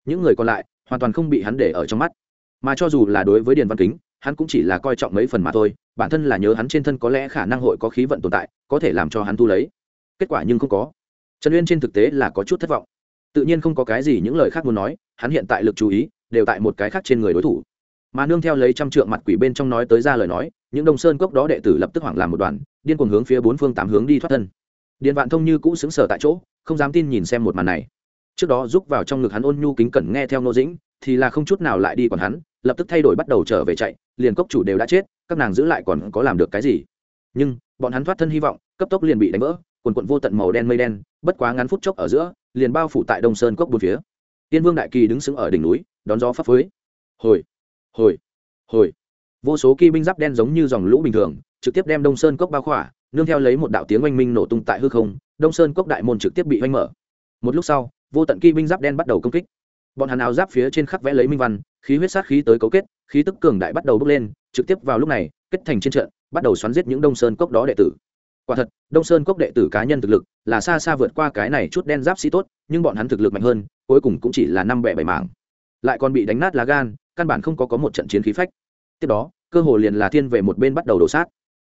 Những người còn lại, hoàn toàn không bị hắn để ở trong mắt. Mà cho dù là đối với điền văn kính, hắn cũng chỉ là coi trọng mấy phần mà thôi, bản thân là nhớ hắn trên thân có lẽ khả năng hội có khí vận tồn tại, có thể làm cho hắn thu lấy. Kết quả nhưng không có trần uyên trên thực tế là có chút thất vọng. Tự nhiên không có cái gì những lời khác muốn nói, hắn hiện tại lực chú ý đều tại một cái khác trên người đối thủ. Mà nương theo lấy trăm trượng mặt quỷ bên trong nói tới ra lời nói, những đồng sơn cốc đó đệ tử lập tức hoảng làm một đoàn, điên cuồng hướng phía bốn phương tám hướng đi thoát thân. Điện vạn thông như cũ xứng sở tại chỗ, không dám tin nhìn xem một màn này. Trước đó rúc vào trong ngực hắn ôn nhu kính cẩn nghe theo nô dĩnh, thì là không chút nào lại đi còn hắn, lập tức thay đổi bắt đầu trở về chạy, liền cốc chủ đều đã chết, các nàng giữ lại còn có làm được cái gì? Nhưng, bọn hắn thoát thân hy vọng, cấp tốc liền bị đánh vỡ quần quận vô tận màu đen mây đen, bất quá ngắn phút chốc ở giữa, liền bao phủ tại đông sơn cốc bốn phía. Tiên vương đại kỳ đứng sững ở đỉnh núi, đón gió phấp phới hồi hồi hồi. Vô số kỳ binh giáp đen giống như dòng lũ bình thường, trực tiếp đem đông sơn cốc bao khỏa, nương theo lấy một đạo tiếng oanh minh nổ tung tại hư không, đông sơn cốc đại môn trực tiếp bị oanh mở. Một lúc sau, vô tận kỳ binh giáp đen bắt đầu công kích. Bọn hắn áo giáp phía trên khắc vẽ lấy minh văn, khí huyết sát khí tới cấu kết, khí tức cường đại bắt đầu bốc lên, trực tiếp vào lúc này, kết thành trên trận, bắt đầu xoắn giết những đông sơn cốc đó đệ tử quả thật, đông sơn cốc đệ tử cá nhân thực lực là xa xa vượt qua cái này chút đen giáp sĩ tốt, nhưng bọn hắn thực lực mạnh hơn, cuối cùng cũng chỉ là năm bẻ bảy mảng. Lại còn bị đánh nát lá gan, căn bản không có có một trận chiến khí phách. Tiếp đó, cơ hồ liền là thiên về một bên bắt đầu đổ sát.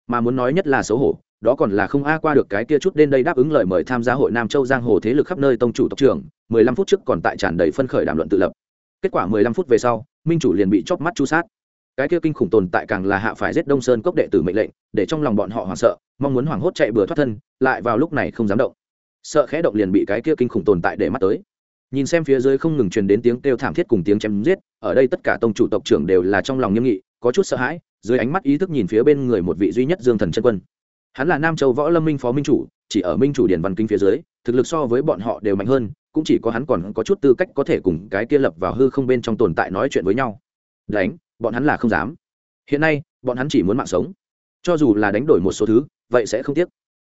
Mà muốn nói nhất là xấu hổ, đó còn là không a qua được cái kia chút đến đây đáp ứng lời mời tham gia hội nam châu giang hồ thế lực khắp nơi tông chủ tộc trưởng, mười lăm phút trước còn tại tràn đầy phân khởi đàm luận tự lập. Kết quả mười lăm phút về sau, minh chủ liền bị chóp mắt chu sát cái kia kinh khủng tồn tại càng là hạ phải giết đông sơn cốc đệ tử mệnh lệnh, để trong lòng bọn họ hoảng sợ, mong muốn hoảng hốt chạy bừa thoát thân, lại vào lúc này không dám động. Sợ khẽ động liền bị cái kia kinh khủng tồn tại để mắt tới. Nhìn xem phía dưới không ngừng truyền đến tiếng kêu thảm thiết cùng tiếng chém giết, ở đây tất cả tông chủ tộc trưởng đều là trong lòng nghiêm nghị, có chút sợ hãi, dưới ánh mắt ý thức nhìn phía bên người một vị duy nhất dương thần chân quân. Hắn là nam châu võ lâm minh phó minh chủ, chỉ ở minh chủ điển văn kinh phía dưới, thực lực so với bọn họ đều mạnh hơn, cũng chỉ có hắn còn có chút tư cách có thể cùng cái kia lập vào hư không bên trong tồn tại nói chuyện với nhau. Đánh bọn hắn là không dám. Hiện nay, bọn hắn chỉ muốn mạng sống. Cho dù là đánh đổi một số thứ, vậy sẽ không tiếc.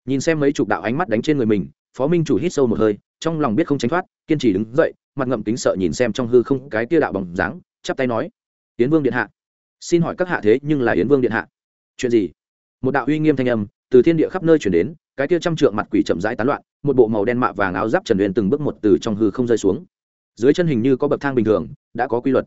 Nhìn xem mấy chục đạo ánh mắt đánh trên người mình, phó minh chủ hít sâu một hơi, trong lòng biết không tránh thoát, kiên trì đứng dậy, mặt ngậm kính sợ nhìn xem trong hư không cái tia đạo bằng dáng, chắp tay nói, yến vương điện hạ. Xin hỏi các hạ thế nhưng là yến vương điện hạ? Chuyện gì? Một đạo uy nghiêm thanh âm từ thiên địa khắp nơi chuyển đến, cái tia trăm trượng mặt quỷ chậm rãi tán loạn, một bộ màu đen mạ vàng áo giáp trần huyền từng bước một từ trong hư không rơi xuống. Dưới chân hình như có bậc thang bình thường, đã có quy luật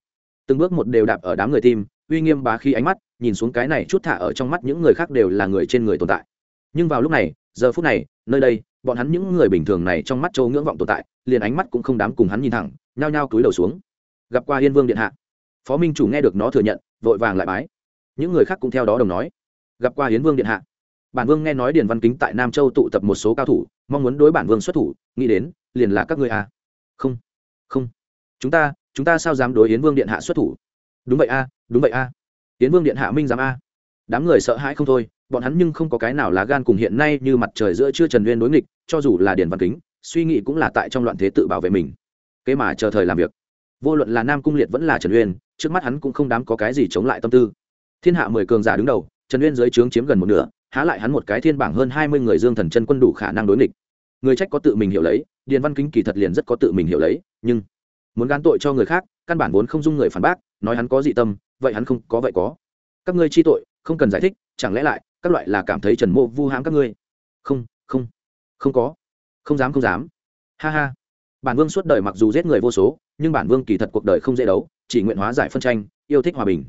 từng bước một đều đạp ở đám người tim, uy nghiêm bá khi ánh mắt, nhìn xuống cái này chút thả ở trong mắt những người khác đều là người trên người tồn tại. Nhưng vào lúc này, giờ phút này, nơi đây, bọn hắn những người bình thường này trong mắt châu ngưỡng vọng tồn tại, liền ánh mắt cũng không dám cùng hắn nhìn thẳng, nhao nhao cúi đầu xuống. Gặp qua yên vương điện hạ. Phó minh chủ nghe được nó thừa nhận, vội vàng lại bái. Những người khác cũng theo đó đồng nói. Gặp qua hiến vương điện hạ. Bản vương nghe nói điền văn kính tại nam châu tụ tập một số cao thủ, mong muốn đối bản vương xuất thủ, nghĩ đến, liền là các ngươi à. Không không. Chúng ta chúng ta sao dám đối yến vương điện hạ xuất thủ? Đúng vậy a, đúng vậy a. Yến vương điện hạ minh dám a. Đám người sợ hãi không thôi, bọn hắn nhưng không có cái nào lá gan cùng hiện nay như mặt trời giữa chưa trần uyên đối nghịch, cho dù là điền văn kính, suy nghĩ cũng là tại trong loạn thế tự bảo vệ mình. Kế mà chờ thời làm việc, vô luận là nam cung liệt vẫn là trần uyên, trước mắt hắn cũng không dám có cái gì chống lại tâm tư. Thiên hạ mười cường giả đứng đầu, trần uyên dưới trướng chiếm gần một nửa, há lại hắn một cái thiên bảng hơn hai mươi người dương thần chân quân đủ khả năng đối nghịch. Người trách có tự mình hiểu lấy, điền văn kính kỳ thật liền rất có tự mình hiểu lấy, nhưng muốn gán tội cho người khác, căn bản vốn không dung người phản bác, nói hắn có dị tâm, vậy hắn không có vậy có. Các ngươi chi tội, không cần giải thích, chẳng lẽ lại, các loại là cảm thấy trần mộ vu hãm các ngươi? Không không không có. Không dám không dám. Ha ha. Bản vương suốt đời mặc dù giết người vô số, nhưng bản vương kỳ thật cuộc đời không dễ đấu, chỉ nguyện hóa giải phân tranh, yêu thích hòa bình.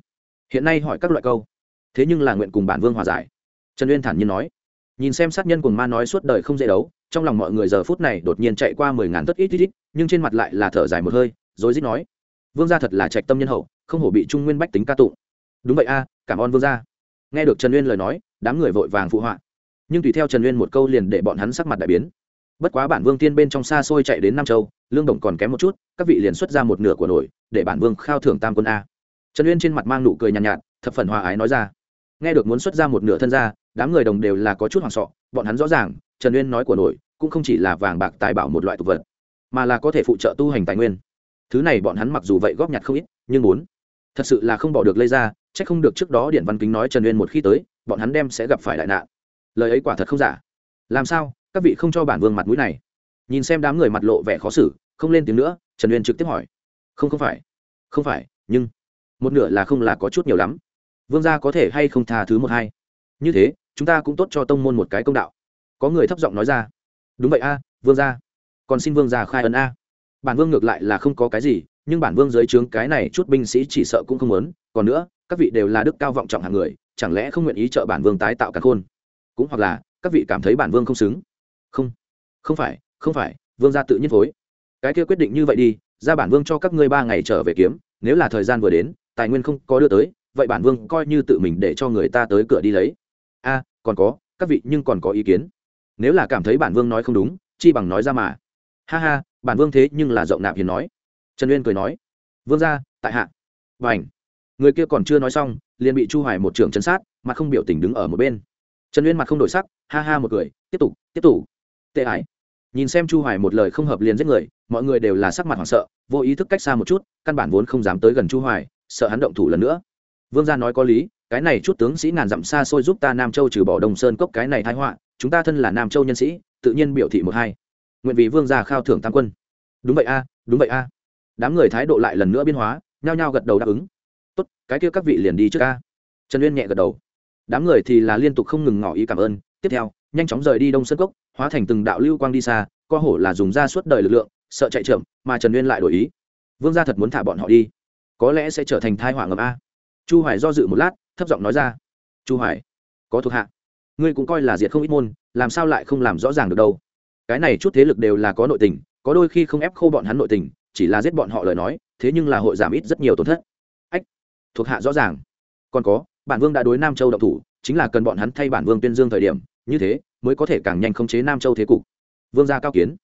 Hiện nay hỏi các loại câu. Thế nhưng là nguyện cùng bản vương hòa giải. Trần uyên thản nhiên nói. Nhìn xem sát nhân cùng ma nói suốt đời không dễ đấu, trong lòng mọi người giờ phút này đột nhiên chạy qua mười ngàn tất ít ít ít, nhưng trên mặt lại là thở dài một hơi rồi dít nói vương gia thật là trạch tâm nhân hậu không hổ bị trung nguyên bách tính ca tụng. Đúng vậy a cảm ơn vương gia. Nghe được trần uyên lời nói đám người vội vàng phụ họa. Nhưng tùy theo trần uyên một câu liền để bọn hắn sắc mặt đại biến. Bất quá bản vương tiên bên trong xa xôi chạy đến nam châu lương đồng còn kém một chút các vị liền xuất ra một nửa của nổi để bản vương khao thưởng tam quân a. Trần uyên trên mặt mang nụ cười nhàn nhạt, nhạt thập phần hòa ái nói ra. Nghe được muốn xuất ra một nửa thân ra đám người đồng đều là có chút hoảng sọ bọn hắn rõ ràng trần uyên nói của nổi cũng không chỉ là vàng bạc tài bảo một loại tục vật mà là có thể phụ trợ tu hành tài nguyên thứ này bọn hắn mặc dù vậy góp nhặt không ít, nhưng muốn. Thật sự là không bỏ được lây ra c h ắ c không được trước đó điện văn kính nói trần uyên một khi tới, bọn hắn đem sẽ gặp phải đại nạn. Lời ấy quả thật không giả. Làm sao, các vị không cho bản vương mặt mũi này? Nhìn xem đám người mặt lộ vẻ khó xử, không lên tiếng nữa, trần uyên trực tiếp hỏi. Không không phải. Không phải, nhưng một nửa là không là có chút nhiều lắm. Vương gia có thể hay không tha thứ một hai? Như thế, chúng ta cũng tốt cho tông môn một cái công đạo. Có người thấp giọng nói ra. Đúng vậy a, vương gia. Còn xin vương gia khai ấn a bản vương ngược lại là không có cái gì, nhưng bản vương dưới trướng cái này chút binh sĩ chỉ sợ cũng không muốn. Còn nữa, các vị đều là đức cao vọng trọng hạng người, chẳng lẽ không nguyện ý trợ bản vương tái tạo cả khôn? Cũng hoặc là, các vị cảm thấy bản vương không xứng? Không. Không phải không phải, vương gia tự nhiên phối. Cái kia quyết định như vậy đi, ra bản vương cho các ngươi ba ngày trở về kiếm, nếu là thời gian vừa đến, tài nguyên không có đưa tới, vậy bản vương coi như tự mình để cho người ta tới cửa đi lấy. A, còn có, các vị nhưng còn có ý kiến. Nếu là cảm thấy bản vương nói không đúng, chi bằng nói ra mà. Ha ha bản vương thế nhưng là rộng nạp hiền nói. Trần uyên cười nói, vương ra tại hạ. Và ảnh người kia còn chưa nói xong, liền bị chu hoài một trưởng chân sát mà không biểu tình đứng ở một bên. Trần uyên mặt không đổi sắc, ha ha một cười, tiếp tục tiếp tục. Tệ ải nhìn xem chu hoài một lời không hợp liền giết người, mọi người đều là sắc mặt hoảng sợ, vô ý thức cách xa một chút, căn bản vốn không dám tới gần chu hoài, sợ hắn động thủ lần nữa. Vương gia nói có lý, cái này chút tướng sĩ ngàn dặm xa xôi giúp ta nam châu trừ bỏ đồng sơn cốc cái này thái họa, chúng ta thân là nam châu nhân sĩ, tự nhiên biểu thị một hai nguyện vì vương gia khao thưởng tam quân. Đúng vậy a, đúng vậy a. Đám người thái độ lại lần nữa biến hóa, nhao nhao gật đầu đáp ứng. Tốt, cái kia các vị liền đi trước a. Trần uyên nhẹ gật đầu. Đám người thì là liên tục không ngừng ngỏ ý cảm ơn. Tiếp theo, nhanh chóng rời đi đông sơn cốc, hóa thành từng đạo lưu quang đi xa, co hổ là dùng ra suốt đời lực lượng, sợ chạy chậm mà trần uyên lại đổi ý. Vương gia thật muốn thả bọn họ đi. Có lẽ sẽ trở thành thai họa ngầm a. Chu hoài do dự một lát, thấp giọng nói ra. Chu hoài, có thuộc hạ. Ngươi cũng coi là diệt không ít môn, làm sao lại không làm rõ ràng được đâu? Cái này chút thế lực đều là có nội tình, có đôi khi không ép khô bọn hắn nội tình, chỉ là giết bọn họ lời nói, thế nhưng là hội giảm ít rất nhiều tổn thất. Ách, thuộc hạ rõ ràng. Còn có, bản vương đã đối nam châu động thủ, chính là cần bọn hắn thay bản vương tuyên dương thời điểm, như thế mới có thể càng nhanh khống chế nam châu thế cục. Vương gia cao kiến.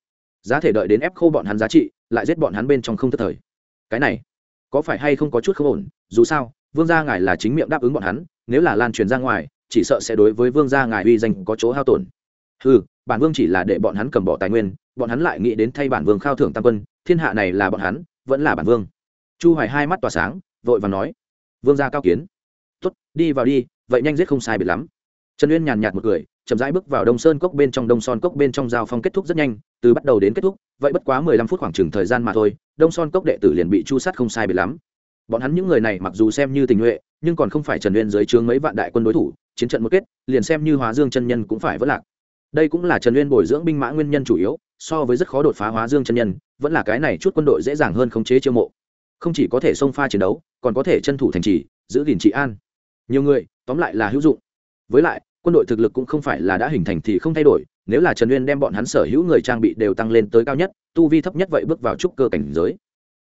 Giá thể đợi đến ép khô bọn hắn giá trị, lại giết bọn hắn bên trong không thất thời. Cái này, có phải hay không có chút không ổn? Dù sao, vương gia ngài là chính miệng đáp ứng bọn hắn, nếu là lan truyền ra ngoài, chỉ sợ sẽ đối với vương gia ngài uy danh có chỗ hao tổn. Ừ bản vương chỉ là để bọn hắn cầm bỏ tài nguyên bọn hắn lại nghĩ đến thay bản vương khao thưởng tam quân thiên hạ này là bọn hắn vẫn là bản vương. Chu hoài hai mắt tỏa sáng vội và nói vương gia cao kiến. Tốt đi vào đi vậy nhanh giết không sai biệt lắm. Trần uyên nhàn nhạt một cười chậm rãi bước vào đông sơn cốc bên trong đông son cốc bên trong giao phong kết thúc rất nhanh từ bắt đầu đến kết thúc vậy bất quá mười lăm phút khoảng chừng thời gian mà thôi đông son cốc đệ tử liền bị chu sát không sai biệt lắm. Bọn hắn những người này mặc dù xem như tình nguyện, nhưng còn không phải trần uyên dưới trướng mấy vạn đại quân đối thủ chiến trận một kết liền xem như hóa dương chân nhân cũng phải vỡ lạc đây cũng là trần uyên bồi dưỡng binh mã nguyên nhân chủ yếu, so với rất khó đột phá hóa dương chân nhân, vẫn là cái này chút quân đội dễ dàng hơn khống chế chiêu mộ. Không chỉ có thể xông pha chiến đấu, còn có thể chân thủ thành trì, giữ gìn trị an. Nhiều người, tóm lại là hữu dụng. Với lại, quân đội thực lực cũng không phải là đã hình thành thì không thay đổi, nếu là trần uyên đem bọn hắn sở hữu người trang bị đều tăng lên tới cao nhất, tu vi thấp nhất vậy bước vào trúc cơ cảnh giới.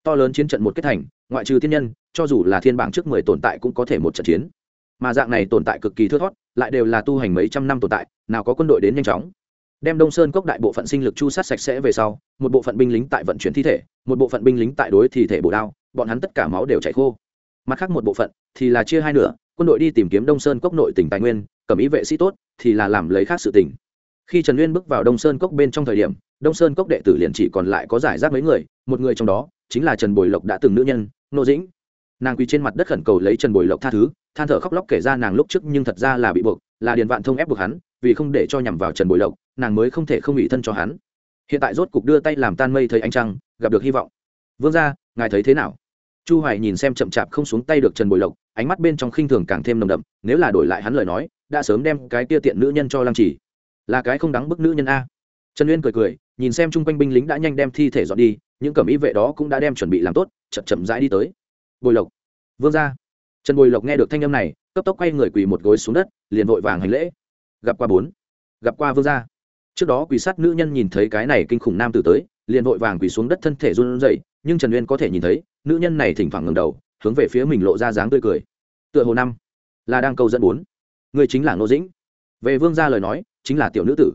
To lớn chiến trận một kết thành, ngoại trừ thiên nhân, cho dù là thiên bảng trước mười tồn tại cũng có thể một trận chiến. Mà dạng này tồn tại cực kỳ thưa thót lại đều là tu hành mấy trăm năm tồn tại, nào có quân đội đến nhanh chóng. Đem đông sơn cốc đại bộ phận sinh lực chu sát sạch sẽ về sau, một bộ phận binh lính tại vận chuyển thi thể, một bộ phận binh lính tại đối thi thể bổ đao, bọn hắn tất cả máu đều chảy khô. Mặt khác một bộ phận thì là chia hai nửa, quân đội đi tìm kiếm đông sơn cốc nội tỉnh tài nguyên, cầm ý vệ sĩ tốt thì là làm lấy khác sự tỉnh khi trần uyên bước vào đông sơn cốc bên trong thời điểm, đông sơn cốc đệ tử liền chỉ còn lại có giải rác mấy người, một người trong đó chính là trần bồi lộc đã từng nữ nhân, nô dĩnh nàng quỳ trên mặt đất khẩn cầu lấy trần bồi lộc tha thứ than thở khóc lóc kể ra nàng lúc trước nhưng thật ra là bị buộc là điền vạn thông ép buộc hắn vì không để cho nhằm vào trần bồi lộc nàng mới không thể không ủy thân cho hắn. Hiện tại rốt cục đưa tay làm tan mây thấy ánh trăng gặp được hy vọng. Vương ra ngài thấy thế nào? Chu hoài nhìn xem chậm chạp không xuống tay được trần bồi lộc ánh mắt bên trong khinh thường càng thêm nồng đậm nếu là đổi lại hắn lời nói đã sớm đem cái tia tiện nữ nhân cho lăng trì, là cái không đáng bức nữ nhân a. Trần uyên cười cười nhìn xem chung quanh binh lính đã nhanh đem thi thể dọn đi những cẩm y vệ đó cũng đã đem chuẩn bị làm tốt chậm chậm rãi đi tới bồi lộc. Vương ra trần bồi lộc nghe được thanh âm này, cấp tốc quay người quỳ một gối xuống đất, liền vội vàng hành lễ. Gặp qua bốn. Gặp qua vương gia. Trước đó quỳ sát nữ nhân nhìn thấy cái này kinh khủng nam tử tới, liền vội vàng quỳ xuống đất thân thể run rẩy, nhưng trần uyên có thể nhìn thấy, nữ nhân này thỉnh thoảng ngẩng đầu, hướng về phía mình lộ ra dáng tươi cười. Tựa hồ năm, là đang câu dẫn bốn. Người chính là nô dĩnh. Về vương gia lời nói, chính là tiểu nữ tử.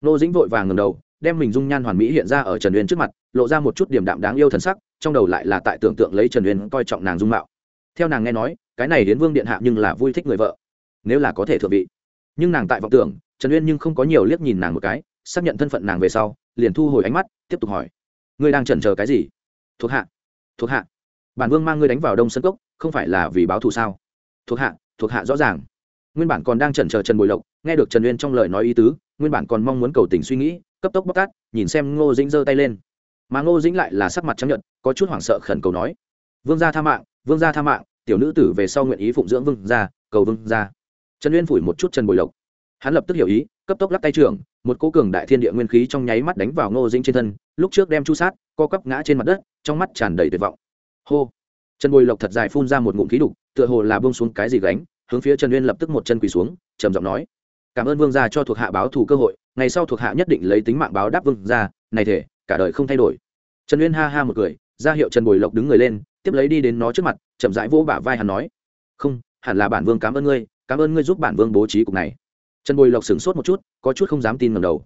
Nô dĩnh vội vàng ngẩng đầu, đem mình dung nhan hoàn mỹ hiện ra ở trần uyên trước mặt, lộ ra một chút điểm đạm đáng yêu thần sắc trong đầu lại là tại tưởng tượng lấy trần uyên coi trọng nàng dung mạo. Theo nàng nghe nói, cái này đến vương điện hạ nhưng là vui thích người vợ. Nếu là có thể thượng vị. Nhưng nàng tại vọng tưởng, trần uyên nhưng không có nhiều liếc nhìn nàng một cái, xác nhận thân phận nàng về sau, liền thu hồi ánh mắt, tiếp tục hỏi. Ngươi đang chần chờ cái gì? Thuộc hạ. Thuộc hạ. Bản vương mang ngươi đánh vào đông sân cốc, không phải là vì báo thù sao? Thuộc hạ thuộc hạ rõ ràng. Nguyên bản còn đang chần chờ trần bồi lộc, nghe được trần uyên trong lời nói ý tứ, nguyên bản còn mong muốn cầu tình suy nghĩ, cấp tốc bóc tát, nhìn xem ngô dĩnh giơ tay lên mà ngô dĩnh lại là sắc mặt trắng nhận có chút hoảng sợ khẩn cầu nói, vương gia tha mạng, vương gia tha mạng, tiểu nữ tử về sau nguyện ý phụng dưỡng vương gia, cầu vương gia. Trần uyên phủi một chút trần bồi lộc. Hắn lập tức hiểu ý, cấp tốc lắc tay trưởng, một cố cường đại thiên địa nguyên khí trong nháy mắt đánh vào ngô dĩnh trên thân, lúc trước đem chu sát, co cắp ngã trên mặt đất, trong mắt tràn đầy tuyệt vọng. Hô! Trần bồi lộc thật dài phun ra một ngụm khí đục, tựa hồ là bông xuống cái gì gánh, hướng phía trần uyên lập tức một chân quỳ xuống, trầm giọng nói, cảm ơn vương gia cho thuộc hạ báo thù cơ hội, ngày sau thuộc hạ nhất định lấy tính mạng báo đáp vương gia, này thể cả đời không thay đổi. Trần uyên ha ha một cười, ra hiệu trần bồi lộc đứng người lên, tiếp lấy đi đến nó trước mặt, chậm rãi vỗ bả vai hắn nói, không, hẳn là bản vương cảm ơn ngươi, cảm ơn ngươi giúp bản vương bố trí cục này. Trần bồi lộc sửng sốt một chút, có chút không dám tin ngầm đầu.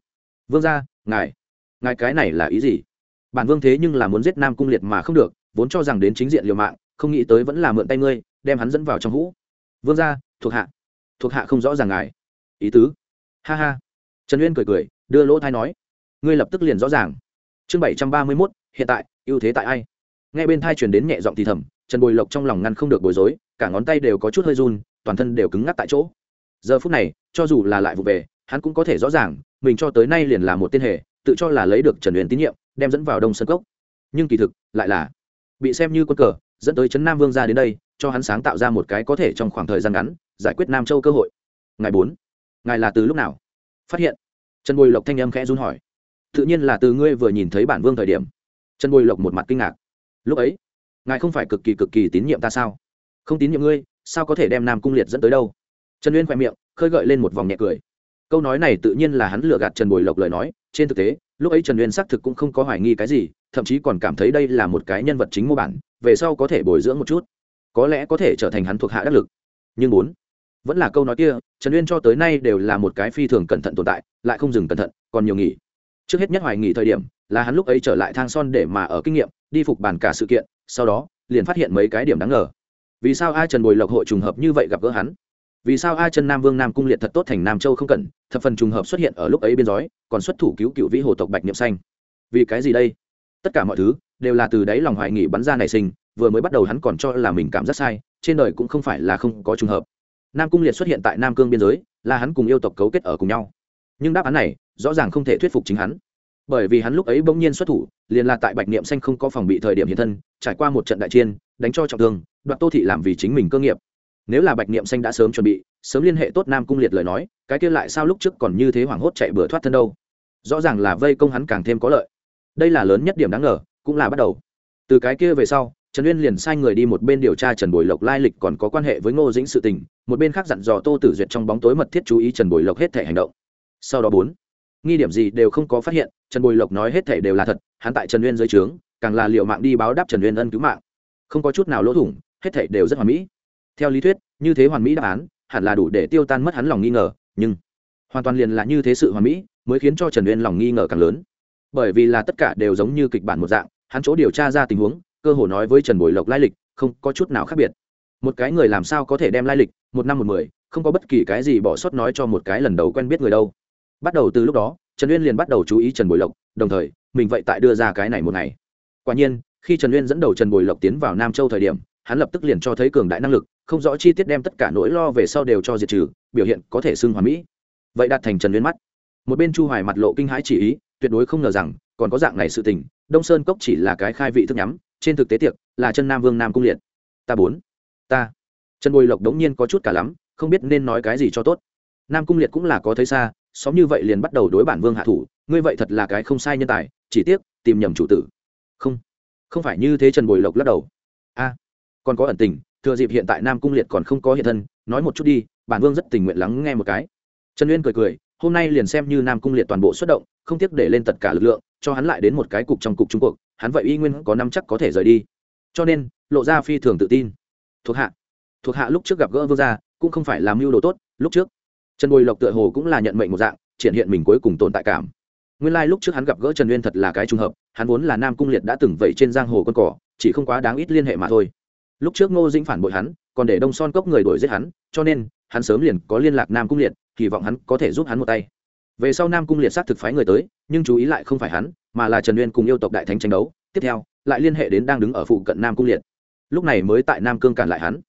Vương ra ngài ngài cái này là ý gì? Bản vương thế nhưng là muốn giết nam cung liệt mà không được, vốn cho rằng đến chính diện liều mạng, không nghĩ tới vẫn là mượn tay ngươi, đem hắn dẫn vào trong hũ. Vương ra thuộc hạ thuộc hạ không rõ ràng ngài. Ý tứ. Ha ha. Trần uyên cười cười, đưa lỗ thai nói, ngươi lập tức liền rõ ràng chương bảy trăm ba mươi mốt, hiện tại, ưu thế tại ai? Nghe bên thai truyền đến nhẹ giọng thì thầm, trần bồi lộc trong lòng ngăn không được bối rối, cả ngón tay đều có chút hơi run, toàn thân đều cứng ngắc tại chỗ. Giờ phút này, cho dù là lại vụ về, hắn cũng có thể rõ ràng, mình cho tới nay liền là một tên hề, tự cho là lấy được trần huyền tín nhiệm, đem dẫn vào đông sân cốc. Nhưng kỳ thực, lại là bị xem như quân cờ, dẫn tới trấn nam vương ra đến đây, cho hắn sáng tạo ra một cái có thể trong khoảng thời gian ngắn giải quyết nam châu cơ hội. Ngày bốn, ngài là từ lúc nào? Phát hiện. Trần bồi lộc thanh âm khẽ run hỏi tự nhiên là từ ngươi vừa nhìn thấy bản vương thời điểm. Trần bồi lộc một mặt kinh ngạc. Lúc ấy, ngài không phải cực kỳ cực kỳ tín nhiệm ta sao? Không tín nhiệm ngươi, sao có thể đem nam cung liệt dẫn tới đâu? Trần uyên khoe miệng, khơi gợi lên một vòng nhẹ cười. Câu nói này tự nhiên là hắn lừa gạt trần bồi lộc lời nói, trên thực tế, lúc ấy trần uyên xác thực cũng không có hoài nghi cái gì, thậm chí còn cảm thấy đây là một cái nhân vật chính mô bản, về sau có thể bồi dưỡng một chút. Có lẽ có thể trở thành hắn thuộc hạ đắc lực. Nhưng bốn, vẫn là câu nói kia, trần uyên cho tới nay đều là một cái phi thường cẩn thận tồn tại, lại không dừng cẩn thận, còn nhiều nghỉ trước hết nhất hoài nghỉ thời điểm là hắn lúc ấy trở lại thang son để mà ở kinh nghiệm, đi phục bàn cả sự kiện, sau đó, liền phát hiện mấy cái điểm đáng ngờ. Vì sao ai trần bồi lộc hội trùng hợp như vậy gặp gỡ hắn? Vì sao ai chân nam vương nam cung liệt thật tốt thành nam châu không cần thập phần trùng hợp xuất hiện ở lúc ấy biên giới còn xuất thủ cứu cựu vĩ hồ tộc bạch niệm xanh? Vì cái gì đây? Tất cả mọi thứ đều là từ đáy lòng hoài nghị bắn ra nảy sinh, vừa mới bắt đầu hắn còn cho là mình cảm giác sai, trên đời cũng không phải là không có trùng hợp. Nam cung liệt xuất hiện tại nam cương biên giới, là hắn cùng yêu tộc cấu kết ở cùng nhau. Nhưng đáp án này rõ ràng không thể thuyết phục chính hắn. Bởi vì hắn lúc ấy bỗng nhiên xuất thủ, liền là tại bạch niệm xanh không có phòng bị thời điểm hiện thân, trải qua một trận đại chiên đánh cho trọng thương, đoạt tô thị làm vì chính mình cơ nghiệp. Nếu là bạch niệm xanh đã sớm chuẩn bị, sớm liên hệ tốt nam cung liệt lời nói, cái kia lại sao lúc trước còn như thế hoảng hốt chạy bừa thoát thân đâu? Rõ ràng là vây công hắn càng thêm có lợi. Đây là lớn nhất điểm đáng ngờ, cũng là bắt đầu. Từ cái kia về sau, trần uyên liền sai người đi một bên điều tra trần bồi lộc lai lịch còn có quan hệ với ngô dĩnh sự tình, một bên khác dặn dò tô tử duyệt trong bóng tối mật thiết chú ý trần bồi lộc hết thể hành động. Sau đó bốn nghi điểm gì đều không có phát hiện, trần bồi lộc nói hết thể đều là thật, hắn tại trần uyên dưới trướng, càng là liệu mạng đi báo đáp trần uyên ân cứu mạng. Không có chút nào lỗ thủng, hết thể đều rất hoàn mỹ. Theo lý thuyết, như thế hoàn mỹ đáp án, hẳn là đủ để tiêu tan mất hắn lòng nghi ngờ, nhưng hoàn toàn liền là như thế sự hoàn mỹ, mới khiến cho trần uyên lòng nghi ngờ càng lớn. Bởi vì là tất cả đều giống như kịch bản một dạng, hắn chỗ điều tra ra tình huống, cơ hồ nói với trần bồi lộc lai lịch, không có chút nào khác biệt. Một cái người làm sao có thể đem lai lịch, một năm một mười, không có bất kỳ cái gì bỏ sót nói cho một cái lần đầu quen biết người đâu bắt đầu từ lúc đó, trần uyên liền bắt đầu chú ý trần bồi lộc, đồng thời, mình vậy tại đưa ra cái này một ngày. Quả nhiên, khi trần uyên dẫn đầu trần bồi lộc tiến vào nam châu thời điểm, hắn lập tức liền cho thấy cường đại năng lực, không rõ chi tiết đem tất cả nỗi lo về sau đều cho diệt trừ, biểu hiện có thể xưng hòa mỹ. Vậy đạt thành trần uyên mắt. Một bên chu hoài mặt lộ kinh hãi chỉ ý, tuyệt đối không ngờ rằng, còn có dạng này sự tình, đông sơn cốc chỉ là cái khai vị thức nhắm, trên thực tế tiệc là chân nam vương nam cung liệt. Ta bốn. Ta. Trần bồi lộc đống nhiên có chút cả lắm, không biết nên nói cái gì cho tốt. Nam cung liệt cũng là có thấy xa xóm như vậy liền bắt đầu đối bản vương hạ thủ, ngươi vậy thật là cái không sai nhân tài, chỉ tiếc, tìm nhầm chủ tử. Không không phải như thế trần bồi lộc lắc đầu. A, còn có ẩn tình, thừa dịp hiện tại nam cung liệt còn không có hiện thân, nói một chút đi, bản vương rất tình nguyện lắng nghe một cái. Trần uyên cười cười, hôm nay liền xem như nam cung liệt toàn bộ xuất động, không tiếc để lên tất cả lực lượng, cho hắn lại đến một cái cục trong cục trung cuộc hắn vậy y nguyên có năm chắc có thể rời đi. Cho nên, lộ ra phi thường tự tin. Thuộc hạ thuộc hạ lúc trước gặp gỡ vương gia, cũng không phải làm mưu đồ tốt, lúc trước trần bồi lộc tựa hồ cũng là nhận mệnh một dạng, triển hiện mình cuối cùng tồn tại cảm. Nguyên lai、like、lúc trước hắn gặp gỡ trần uyên thật là cái t r ư n g hợp, hắn vốn là nam cung liệt đã từng vẩy trên giang hồ con cỏ, chỉ không quá đáng ít liên hệ mà thôi. Lúc trước ngô dĩnh phản bội hắn, còn để đông son cốc người đuổi giết hắn, cho nên, hắn sớm liền có liên lạc nam cung liệt, hy vọng hắn có thể giúp hắn một tay. Về sau nam cung liệt xác thực phái người tới, nhưng chú ý lại không phải hắn, mà là trần uyên cùng yêu tộc đại thánh tranh đấu, tiếp theo, lại liên hệ đến đang đứng ở phụ cận nam cung liệt. Lúc này mới tại nam cương cản lại hắn.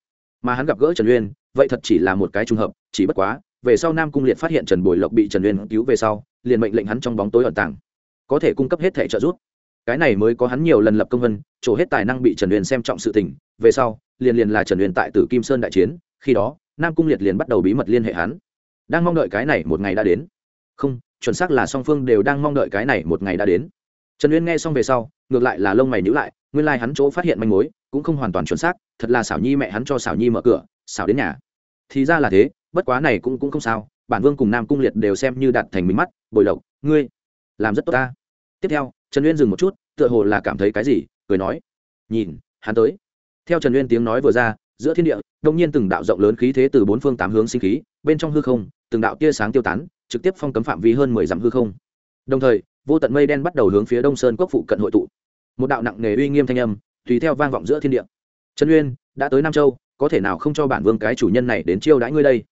Mà hắn gặp gỡ trần uyên, vậy thật chỉ là một cái trùng hợp, chỉ bất quá về sau nam cung liệt phát hiện trần bồi lộc bị trần uyên cứu về sau, liền mệnh lệnh hắn trong bóng tối ẩn tàng. Có thể cung cấp hết thể trợ giúp. Cái này mới có hắn nhiều lần lập công vân trổ hết tài năng bị trần uyên xem trọng sự tình, về sau, liền liền là trần uyên tại tử kim sơn đại chiến, khi đó, nam cung liệt liền bắt đầu bí mật liên hệ hắn. Đang mong đợi cái này một ngày đã đến. Không, chuẩn xác là song phương đều đang mong đợi cái này một ngày đã đến. Trần uyên nghe xong về sau, ngược lại là lông mày nhữ lại, nguyên lai、like、hắn chỗ phát hiện manh mối, cũng không hoàn toàn chuẩn xác, thật là xảo nhi mẹ hắn cho xảo nhi mở cửa, xảo đến nhà. Thì ra là thế bất quá này cũng cũng không sao, bản vương cùng nam cung liệt đều xem như đặt thành mình mắt, bồi lộc, ngươi làm rất tốt ta. Tiếp theo, trần uyên dừng một chút, tựa hồ là cảm thấy cái gì, cười nói, nhìn, hắn tới. Theo trần uyên tiếng nói vừa ra, giữa thiên địa, đông nhiên từng đạo rộng lớn khí thế từ bốn phương tám hướng sinh khí, bên trong hư không, từng đạo tia sáng tiêu tán, trực tiếp phong cấm phạm vi hơn mười dặm hư không. Đồng thời, vô tận mây đen bắt đầu hướng phía đông sơn quốc phụ cận hội tụ. Một đạo nặng nề uy nghiêm thanh âm, tùy theo vang vọng giữa thiên địa. Trần uyên, đã tới nam châu, có thể nào không cho bản vương cái chủ nhân này đến chiêu đãi ngươi đây?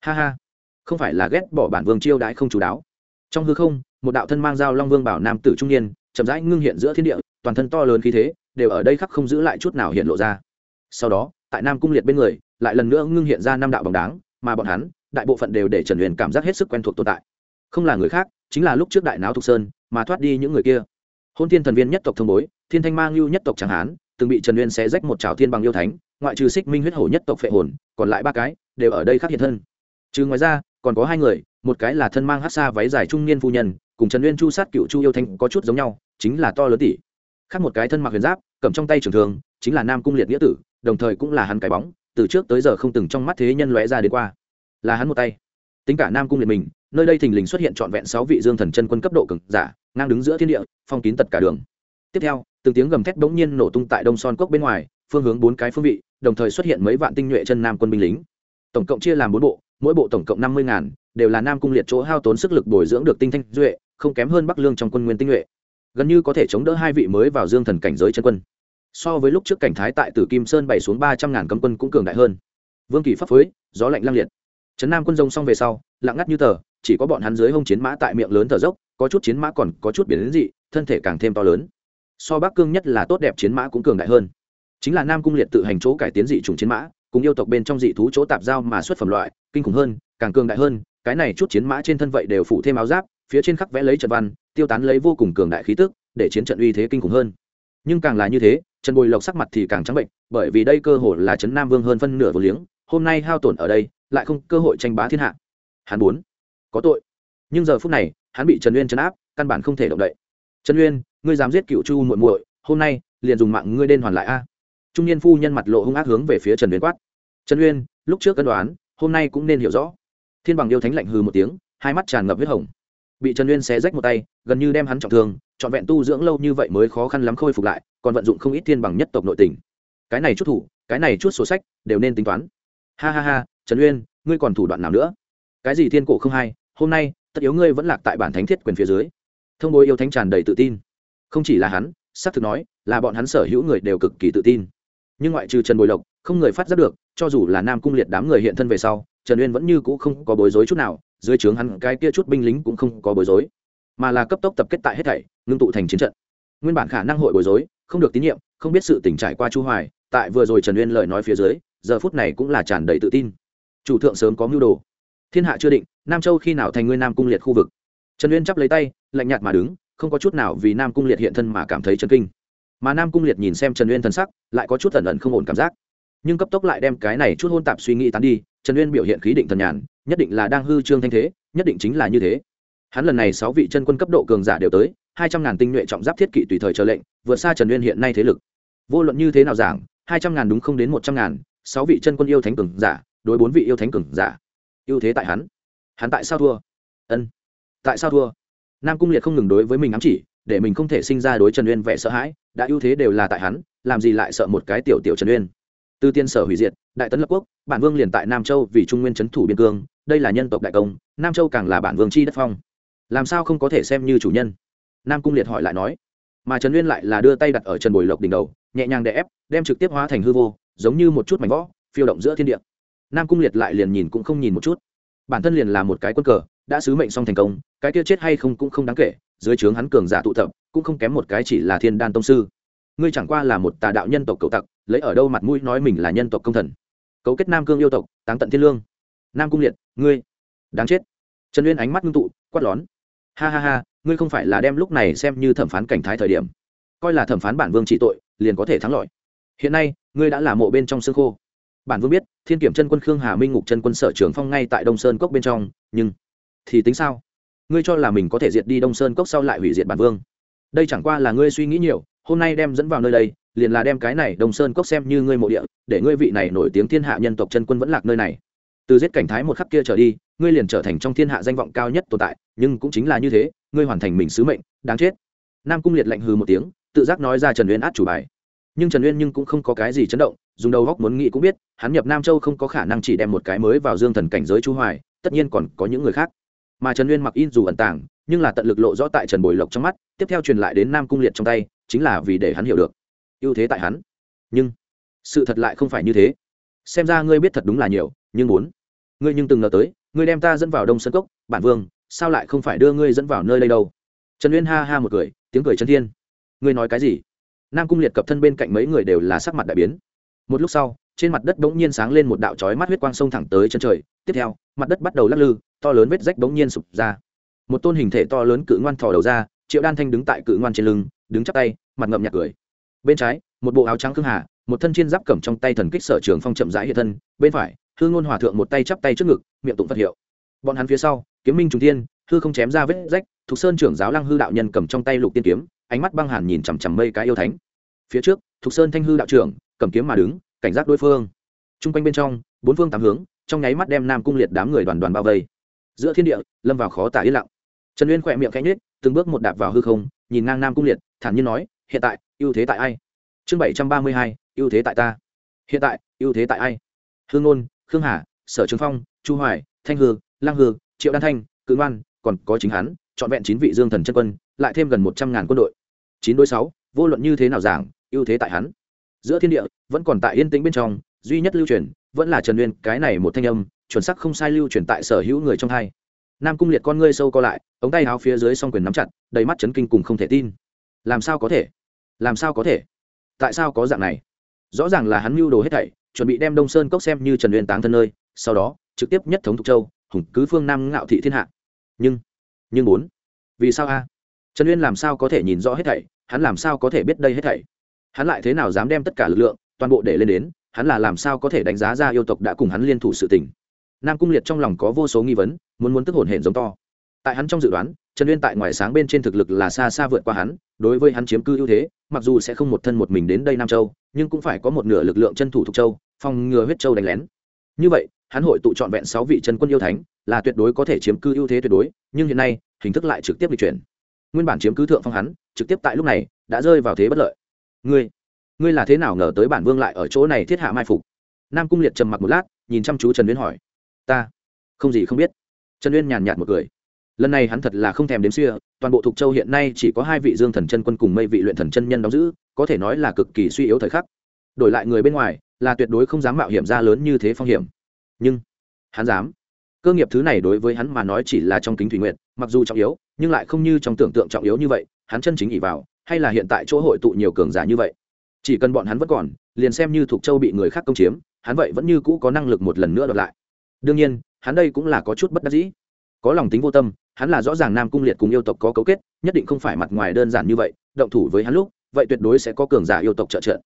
Ha ha. Không phải là ghét bỏ bản vương chiêu đãi không chú đáo. Trong hư không, một đạo thân mang dao long vương bảo nam tử trung niên, chậm rãi ngưng hiện giữa thiên địa, toàn thân to lớn khí thế, đều ở đây khắc không giữ lại chút nào hiện lộ ra. Sau đó, tại nam cung liệt bên người, lại lần nữa ngưng hiện ra năm đạo bóng đáng, mà bọn hắn, đại bộ phận đều để trần huyền cảm giác hết sức quen thuộc tồn tại. Không là người khác, chính là lúc trước đại náo thục sơn, mà thoát đi những người kia. Hôn thiên thần viên nhất tộc thông bối, thiên thanh mang lưu nhất tộc chẳng hán, từng bị trần huyền xé rách một trào thiên bằng yêu thánh, ngoại trừ xích minh huyết hổ nhất tộc phệ hồn, còn lại ba cái, đều ở đây khắc hiện thân trừ ngoài ra, còn có hai người, một cái là thân mang hát xa váy dài trung niên phu nhân, cùng trần uyên chu sát cựu chu yêu thanh có chút giống nhau, chính là to lớn tỷ. Khác một cái thân mặc huyền giáp, cầm trong tay trường thường chính là nam cung liệt nghĩa tử, đồng thời cũng là hắn cái bóng, từ trước tới giờ không từng trong mắt thế nhân lóe ra đến qua. Là hắn một tay. Tính cả nam cung liệt mình, nơi đây thình lình xuất hiện trọn vẹn sáu vị dương thần chân quân cấp độ cực giả, ngang đứng giữa thiên địa, phong kín tật cả đường. Tiếp theo, từng tiếng gầm thét bỗng nhiên nổ tung tại đông son cốc bên ngoài, phương hướng bốn cái phương vị, đồng thời xuất hiện mấy vạn tinh nhuệ chân nam quân binh lính. Tổng cộng chia làm bốn bộ mỗi bộ tổng cộng năm mươi ngàn, đều là nam cung liệt chỗ hao tốn sức lực bồi dưỡng được tinh thanh duệ, không kém hơn bắc lương trong quân nguyên tinh nhuệ. Gần như có thể chống đỡ hai vị mới vào dương thần cảnh giới chân quân. So với lúc trước cảnh thái tại tử kim sơn bày xuống ba trăm ngàn cấm quân cũng cường đại hơn. Vương kỳ pháp phối gió lạnh lang liệt. Trấn nam quân rông xong về sau, lặng ngắt như tờ, chỉ có bọn hắn dưới hông chiến mã tại miệng lớn thở dốc, có chút chiến mã còn có chút biển đến dị, thân thể càng thêm to lớn. So bắc cương nhất là tốt đẹp chiến mã cũng cường đại hơn. Chính là nam cung liệt tự hành chỗ cải tiến dị chủng chiến mã cùng yêu tộc bên trong dị thú chỗ tạp giao mà xuất phẩm loại, kinh khủng hơn, càng cường đại hơn, cái này chút chiến mã trên thân vậy đều phụ thêm áo giáp, phía trên khắc vẽ lấy trận văn, tiêu tán lấy vô cùng cường đại khí tức, để chiến trận uy thế kinh khủng hơn. Nhưng càng là như thế, trần bồi lộc sắc mặt thì càng trắng bệnh, bởi vì đây cơ hội là trấn nam vương hơn phân nửa vô liếng, hôm nay hao tổn ở đây, lại không cơ hội tranh bá thiên hạ. Hắn muốn có tội. Nhưng giờ phút này, hắn bị trần uyên chấn áp, căn bản không thể động đậy. Trần uyên, ngươi dám giết cựu chu muội muội, hôm nay liền dùng mạng ngươi đen hoàn lại a trung niên phu nhân mặt lộ hung ác hướng về phía trần uyên quát. Trần uyên, lúc trước cân đoán, hôm nay cũng nên hiểu rõ. Thiên bằng yêu thánh lạnh hừ một tiếng, hai mắt tràn ngập huyết hồng. Bị trần uyên xé rách một tay, gần như đem hắn trọng thương, trọn vẹn tu dưỡng lâu như vậy mới khó khăn lắm khôi phục lại, còn vận dụng không ít thiên bằng nhất tộc nội tình. Cái này chút thủ, cái này chút sổ sách, đều nên tính toán. Ha ha ha, trần uyên, ngươi còn thủ đoạn nào nữa? Cái gì thiên cổ không hay, hôm nay, tất yếu ngươi vẫn lạc tại bản thánh thiết quyền phía dưới. Thông bối yêu thánh tràn đầy tự tin. Không chỉ là hắn, xác thực nói, là bọn hắn sở hữu người đều cực kỳ tự tin nhưng ngoại trừ trần bồi lộc, không người phát giác được, cho dù là nam cung liệt đám người hiện thân về sau, trần uyên vẫn như cũ không có bối rối chút nào, dưới trướng hắn cái kia chút binh lính cũng không có bối rối. Mà là cấp tốc tập kết tại hết thảy, ngưng tụ thành chiến trận. Nguyên bản khả năng hội bối rối, không được tín nhiệm, không biết sự tình trải qua chu hoài, tại vừa rồi trần uyên lời nói phía dưới, giờ phút này cũng là tràn đầy tự tin. Chủ thượng sớm có mưu đồ. Thiên hạ chưa định, nam châu khi nào thành nguyên nam cung liệt khu vực? Trần uyên chắp lấy tay, lạnh nhạt mà đứng, không có chút nào vì nam cung liệt hiện thân mà cảm thấy chấn kinh mà nam cung liệt nhìn xem trần uyên thân sắc, lại có chút ẩn ẩn không ổn cảm giác. Nhưng cấp tốc lại đem cái này chút hôn tạp suy nghĩ tán đi, trần uyên biểu hiện khí định thần nhàn, nhất định là đang hư trương thanh thế, nhất định chính là như thế. Hắn lần này sáu vị chân quân cấp độ cường giả đều tới, hai trăm ngàn tinh nhuệ trọng giáp thiết kỵ tùy thời chờ lệnh, vượt xa trần uyên hiện nay thế lực. Vô luận như thế nào giảng, hai trăm ngàn đúng không đến một trăm ngàn, sáu vị chân quân yêu thánh cường giả, đối bốn vị yêu thánh cường giả, ưu thế tại hắn. Hắn tại sao thua? Ân, tại sao thua? Nam cung liệt không ngừng đối với mình ám chỉ để mình không thể sinh ra đối trần uyên vẻ sợ hãi, đã ưu thế đều là tại hắn, làm gì lại sợ một cái tiểu tiểu trần uyên. Từ tiên sở hủy diệt, đại tấn lập quốc, bản vương liền tại nam châu vì trung nguyên c h ấ n thủ biên cương, đây là nhân tộc đại công, nam châu càng là bản vương chi đất phong. Làm sao không có thể xem như chủ nhân? Nam cung liệt hỏi lại nói. Mà trần uyên lại là đưa tay đặt ở trần bồi lộc đỉnh đầu, nhẹ nhàng đè ép, đem trực tiếp hóa thành hư vô, giống như một chút mảnh võ phiêu động giữa thiên địa. Nam cung liệt lại liền nhìn cũng không nhìn một chút. Bản thân liền là một cái quân cờ đã sứ mệnh xong thành công, cái kia chết hay không cũng không đáng kể, dưới trướng hắn cường giả tụ tập, cũng không kém một cái chỉ là thiên đan tông sư. Ngươi chẳng qua là một tà đạo nhân tộc cầu tặc, lấy ở đâu mặt mũi nói mình là nhân tộc công thần. Cấu kết nam cương yêu tộc, táng tận thiên lương. Nam cung liệt, ngươi, đáng chết. Trần uyên ánh mắt ngưng tụ, quát lón. Ha ha ha, ngươi không phải là đem lúc này xem như thẩm phán cảnh thái thời điểm. Coi là thẩm phán bản vương trị tội, liền có thể thắng lợi. Hiện nay, ngươi đã là mộ bên trong xương khô. Bản vương biết, thiên kiểm chân quân khương hà minh ngục chân quân sở trường phong ngay tại đông sơn cốc bên trong, nhưng thì tính sao? Ngươi cho là mình có thể diệt đi đông sơn cốc sau lại hủy diệt bản vương. Đây chẳng qua là ngươi suy nghĩ nhiều, hôm nay đem dẫn vào nơi đây, liền là đem cái này đông sơn cốc xem như ngươi mộ địa, để ngươi vị này nổi tiếng thiên hạ nhân tộc chân quân vẫn lạc nơi này. Từ giết cảnh thái một khắc kia trở đi, ngươi liền trở thành trong thiên hạ danh vọng cao nhất tồn tại, nhưng cũng chính là như thế, ngươi hoàn thành mình sứ mệnh, đáng chết. Nam cung liệt lạnh hừ một tiếng, tự giác nói ra trần uyên át chủ bài. Nhưng trần uyên nhưng cũng không có cái gì chấn động, dùng đầu góc muốn nghĩ cũng biết, hắn nhập nam châu không có khả năng chỉ đem một cái mới vào dương thần cảnh giới chu hoài, tất nhiên còn có những người khác mà trần uyên mặc in dù ẩn tàng, nhưng là tận lực lộ rõ tại trần bồi lộc trong mắt, tiếp theo truyền lại đến nam cung liệt trong tay, chính là vì để hắn hiểu được. Ưu thế tại hắn. Nhưng, sự thật lại không phải như thế. Xem ra ngươi biết thật đúng là nhiều, nhưng muốn. Ngươi nhưng từng ngờ tới, ngươi đem ta dẫn vào đông sân cốc, bản vương, sao lại không phải đưa ngươi dẫn vào nơi đây đâu? Trần uyên ha ha một cười, tiếng cười chân thiên. Ngươi nói cái gì? Nam cung liệt cập thân bên cạnh mấy người đều là sắc mặt đại biến một lúc sau, trên mặt đất bỗng nhiên sáng lên một đạo chói mắt huyết quang sông thẳng tới chân trời. Tiếp theo, mặt đất bắt đầu lắc lư, to lớn vết rách bỗng nhiên sụp ra. Một tôn hình thể to lớn cự ngoan thò đầu ra, triệu đan thanh đứng tại cự ngoan trên lưng, đứng chắp tay, mặt ngậm nhạt cười. Bên trái, một bộ áo trắng khương hà, một thân chiên giáp cầm trong tay thần kích sở trường phong chậm rãi hiện thân. Bên phải, hư ngôn hòa thượng một tay chắp tay trước ngực, miệng tụng phật hiệu. Bọn hắn phía sau, kiếm minh trung thiên, hư không chém ra vết rách, thục sơn trưởng giáo lăng hư đạo nhân cầm trong tay lục tiên kiếm, ánh mắt băng hàn nhìn chằm chằm mây cái yêu thánh. Phía trước, thục sơn thanh hư đạo trưởng cầm kiếm mà đứng, cảnh giác đối phương. T r u n g quanh bên trong, bốn phương tám hướng, trong nháy mắt đem nam cung liệt đám người đoàn đoàn bao vây. Giữa thiên địa, lâm vào khó tả yên lặng. Trần uyên khỏe miệng cánh nết từng bước một đạp vào hư không, nhìn ngang nam cung liệt, thản nhiên nói, hiện tại, ưu thế tại ai? Chương bảy trăm ba mươi hai, ưu thế tại ta. Hiện tại, ưu thế tại ai? Hương ngôn khương hà, sở trường phong, chu hoài, thanh hư, lang hư, triệu đan thanh, cự ngoan, còn có chính hắn, trọn vẹn chín vị dương thần chân quân, lại thêm gần một trăm ngàn quân đội. Chín đối sáu, vô luận như thế nào giảng, ưu thế tại hắn giữa thiên địa, vẫn còn tại yên tĩnh bên trong, duy nhất lưu truyền, vẫn là trần uyên cái này một thanh âm, chuẩn sắc không sai lưu truyền tại sở hữu người trong hai. Nam cung liệt con ngươi sâu co lại, ống tay háo phía dưới s o n g quyền nắm chặt, đầy mắt chấn kinh cùng không thể tin. Làm sao có thể? Làm sao có thể? Tại sao có dạng này? Rõ ràng là hắn mưu đồ hết thảy, chuẩn bị đem đông sơn cốc xem như trần uyên táng thân nơi, sau đó, trực tiếp nhất thống thục châu, hùng cứ phương nam ngạo thị thiên hạ. Nhưng nhưng bốn vì sao a? Trần uyên làm sao có thể nhìn rõ hết thảy? Hắn làm sao có thể biết đây hết thảy? Hắn lại thế nào dám đem tất cả lực lượng, toàn bộ để lên đến, hắn là làm sao có thể đánh giá ra yêu tộc đã cùng hắn liên thủ sự tình. Nam cung liệt trong lòng có vô số nghi vấn, muốn muốn tức hồn hển giống to. Tại hắn trong dự đoán, trần uyên tại ngoài sáng bên trên thực lực là xa xa vượt qua hắn, đối với hắn chiếm cư ưu thế, mặc dù sẽ không một thân một mình đến đây nam châu, nhưng cũng phải có một nửa lực lượng chân thủ thuộc châu, phòng ngừa huyết châu đánh lén. Như vậy, hắn hội tụ trọn vẹn sáu vị chân quân yêu thánh, là tuyệt đối có thể chiếm cư ưu thế tuyệt đối, nhưng hiện nay, hình thức lại trực tiếp bị chuyển. Nguyên bản chiếm cứ thượng phong hắn, trực tiếp tại lúc này, đã rơi vào thế bất lợi ngươi ngươi là thế nào ngờ tới bản vương lại ở chỗ này thiết hạ mai phục? Nam cung liệt trầm mặc một lát, nhìn chăm chú trần uyên hỏi. Ta không gì không biết. Trần uyên nhàn nhạt một cười. Lần này hắn thật là không thèm đếm xưa toàn bộ thục châu hiện nay chỉ có hai vị dương thần chân quân cùng mây vị luyện thần chân nhân đóng giữ, có thể nói là cực kỳ suy yếu thời khắc. Đổi lại người bên ngoài, là tuyệt đối không dám mạo hiểm ra lớn như thế phong hiểm. Nhưng, hắn dám. Cơ nghiệp thứ này đối với hắn mà nói chỉ là trong kính thủy nguyện mặc dù trọng yếu, nhưng lại không như trong tưởng tượng trọng yếu như vậy, hắn chân chính ỉ vào hay là hiện tại chỗ hội tụ nhiều cường giả như vậy? Chỉ cần bọn hắn vẫn còn, liền xem như thuộc châu bị người khác công chiếm, hắn vậy vẫn như cũ có năng lực một lần nữa đọc lại. Đương nhiên, hắn đây cũng là có chút bất đắc dĩ. Có lòng tính vô tâm, hắn là rõ ràng nam cung liệt cùng yêu tộc có cấu kết, nhất định không phải mặt ngoài đơn giản như vậy, động thủ với hắn lúc, vậy tuyệt đối sẽ có cường giả yêu tộc trợ trợ.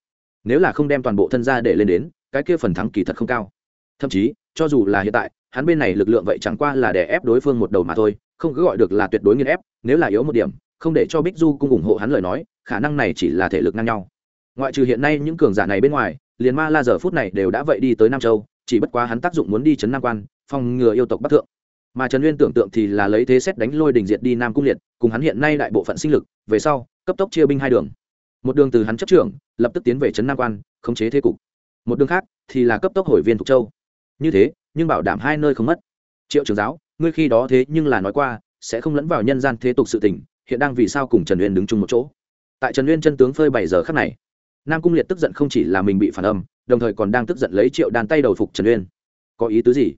Nếu là không đem toàn bộ thân ra để lên đến, cái kia phần thắng kỳ thật không cao. Thậm chí, cho dù là hiện tại, hắn bên này lực lượng vậy chẳng qua là để ép đối phương một đầu mà thôi, không cứ gọi được là tuyệt đối nghiên ép, nếu là yếu một điểm không để cho bích du cung ủng hộ hắn lời nói, khả năng này chỉ là thể lực ngang nhau. Ngoại trừ hiện nay những cường giả này bên ngoài, liền ma la giờ phút này đều đã vậy đi tới nam châu, chỉ bất quá hắn tác dụng muốn đi chấn nam quan, phòng ngừa yêu tộc bắc thượng. Mà trần uyên tưởng tượng thì là lấy thế xét đánh lôi đình diệt đi nam cung liệt, cùng hắn hiện nay đại bộ phận sinh lực, về sau, cấp tốc chia binh hai đường. Một đường từ hắn chấp trưởng, lập tức tiến về trấn nam quan, khống chế thế cục. Một đường khác thì là cấp tốc hồi viên thục châu. Như thế, nhưng bảo đảm hai nơi không mất. Triệu trường giáo, ngươi khi đó thế nhưng là nói qua, sẽ không lẫn vào nhân gian thế tục sự tình hiện đang vì sao cùng trần uyên đứng chung một chỗ. Tại trần uyên chân tướng phơi bảy giờ khắc này, nam cung liệt tức giận không chỉ là mình bị phản âm, đồng thời còn đang tức giận lấy triệu đàn tay đầu phục trần uyên. Có ý tứ gì?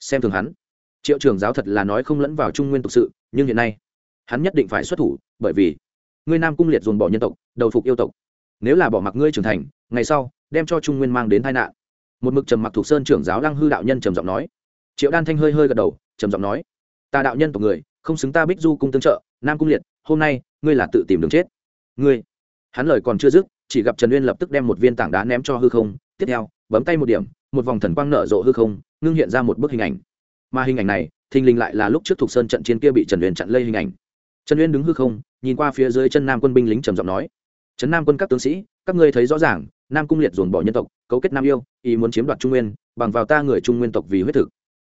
Xem thường hắn. Triệu trường giáo thật là nói không lẫn vào trung nguyên thực sự, nhưng hiện nay, hắn nhất định phải xuất thủ, bởi vì ngươi nam cung liệt dồn bỏ nhân tộc, đầu phục yêu tộc. Nếu là bỏ mặc ngươi trưởng thành, ngày sau, đem cho trung nguyên mang đến tai nạn. Một mực trầm mặc thuộc sơn trưởng giáo lăng hư đạo nhân trầm giọng nói. Triệu đan thanh hơi hơi gật đầu, trầm giọng nói, ta đạo nhân tộc người, không xứng ta bích du cung tương trợ nam cung liệt, hôm nay, ngươi là tự tìm đường chết. Ngươi, hắn lời còn chưa dứt, chỉ gặp trần uyên lập tức đem một viên tảng đá ném cho hư không, tiếp theo, bấm tay một điểm, một vòng thần quang nở rộ hư không, ngưng hiện ra một bức hình ảnh. Mà hình ảnh này, thình lình lại là lúc trước thuộc sơn trận chiến kia bị trần uyên chặn lây hình ảnh. Trần uyên đứng hư không, nhìn qua phía dưới chân nam quân binh lính trầm giọng nói, trấn nam quân các tướng sĩ, các ngươi thấy rõ ràng, nam cung liệt dồn bỏ nhân tộc, cấu kết nam yêu, ý muốn chiếm đoạt trung nguyên, bằng vào ta người trung nguyên tộc vì huyết thực.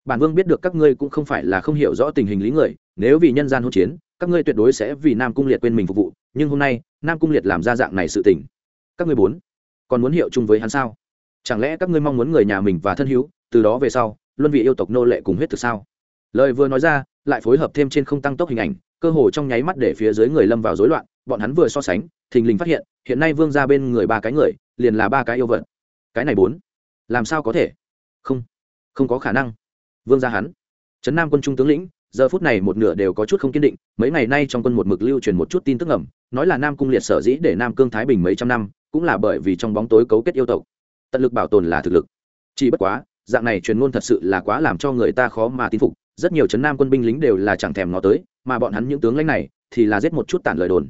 Bản vương biết được các ngươi cũng không phải là không hiểu rõ tình hình lý người nếu vì nhân gian hỗn chiến, các ngươi tuyệt đối sẽ vì nam cung liệt quên mình phục vụ, nhưng hôm nay, nam cung liệt làm ra dạng này sự tình. Các ngươi bốn, còn muốn hiệu chung với hắn sao? Chẳng lẽ các ngươi mong muốn người nhà mình và thân hữu, từ đó về sau, luân vị yêu tộc nô lệ cùng huyết thực sao? Lời vừa nói ra, lại phối hợp thêm trên không tăng tốc hình ảnh, cơ hồ trong nháy mắt để phía dưới người lâm vào rối loạn, bọn hắn vừa so sánh, thình lình phát hiện hiện nay vương ra bên người ba cái người, liền là ba cái yêu vật. Cái này bốn, làm sao có thể? Không không có khả năng. Vương ra hắn, trấn nam quân trung tướng lĩnh giờ phút này một nửa đều có chút không kiên định, mấy ngày nay trong quân một mực lưu truyền một chút tin tức ẩm nói là nam cung liệt sở dĩ để nam cương thái bình mấy trăm năm, cũng là bởi vì trong bóng tối cấu kết yêu tộc. Tận lực bảo tồn là thực lực. Chỉ bất quá, dạng này truyền ngôn thật sự là quá làm cho người ta khó mà tin phục, rất nhiều chấn nam quân binh lính đều là chẳng thèm ngó tới, mà bọn hắn những tướng lãnh này thì là giết một chút tản lời đồn.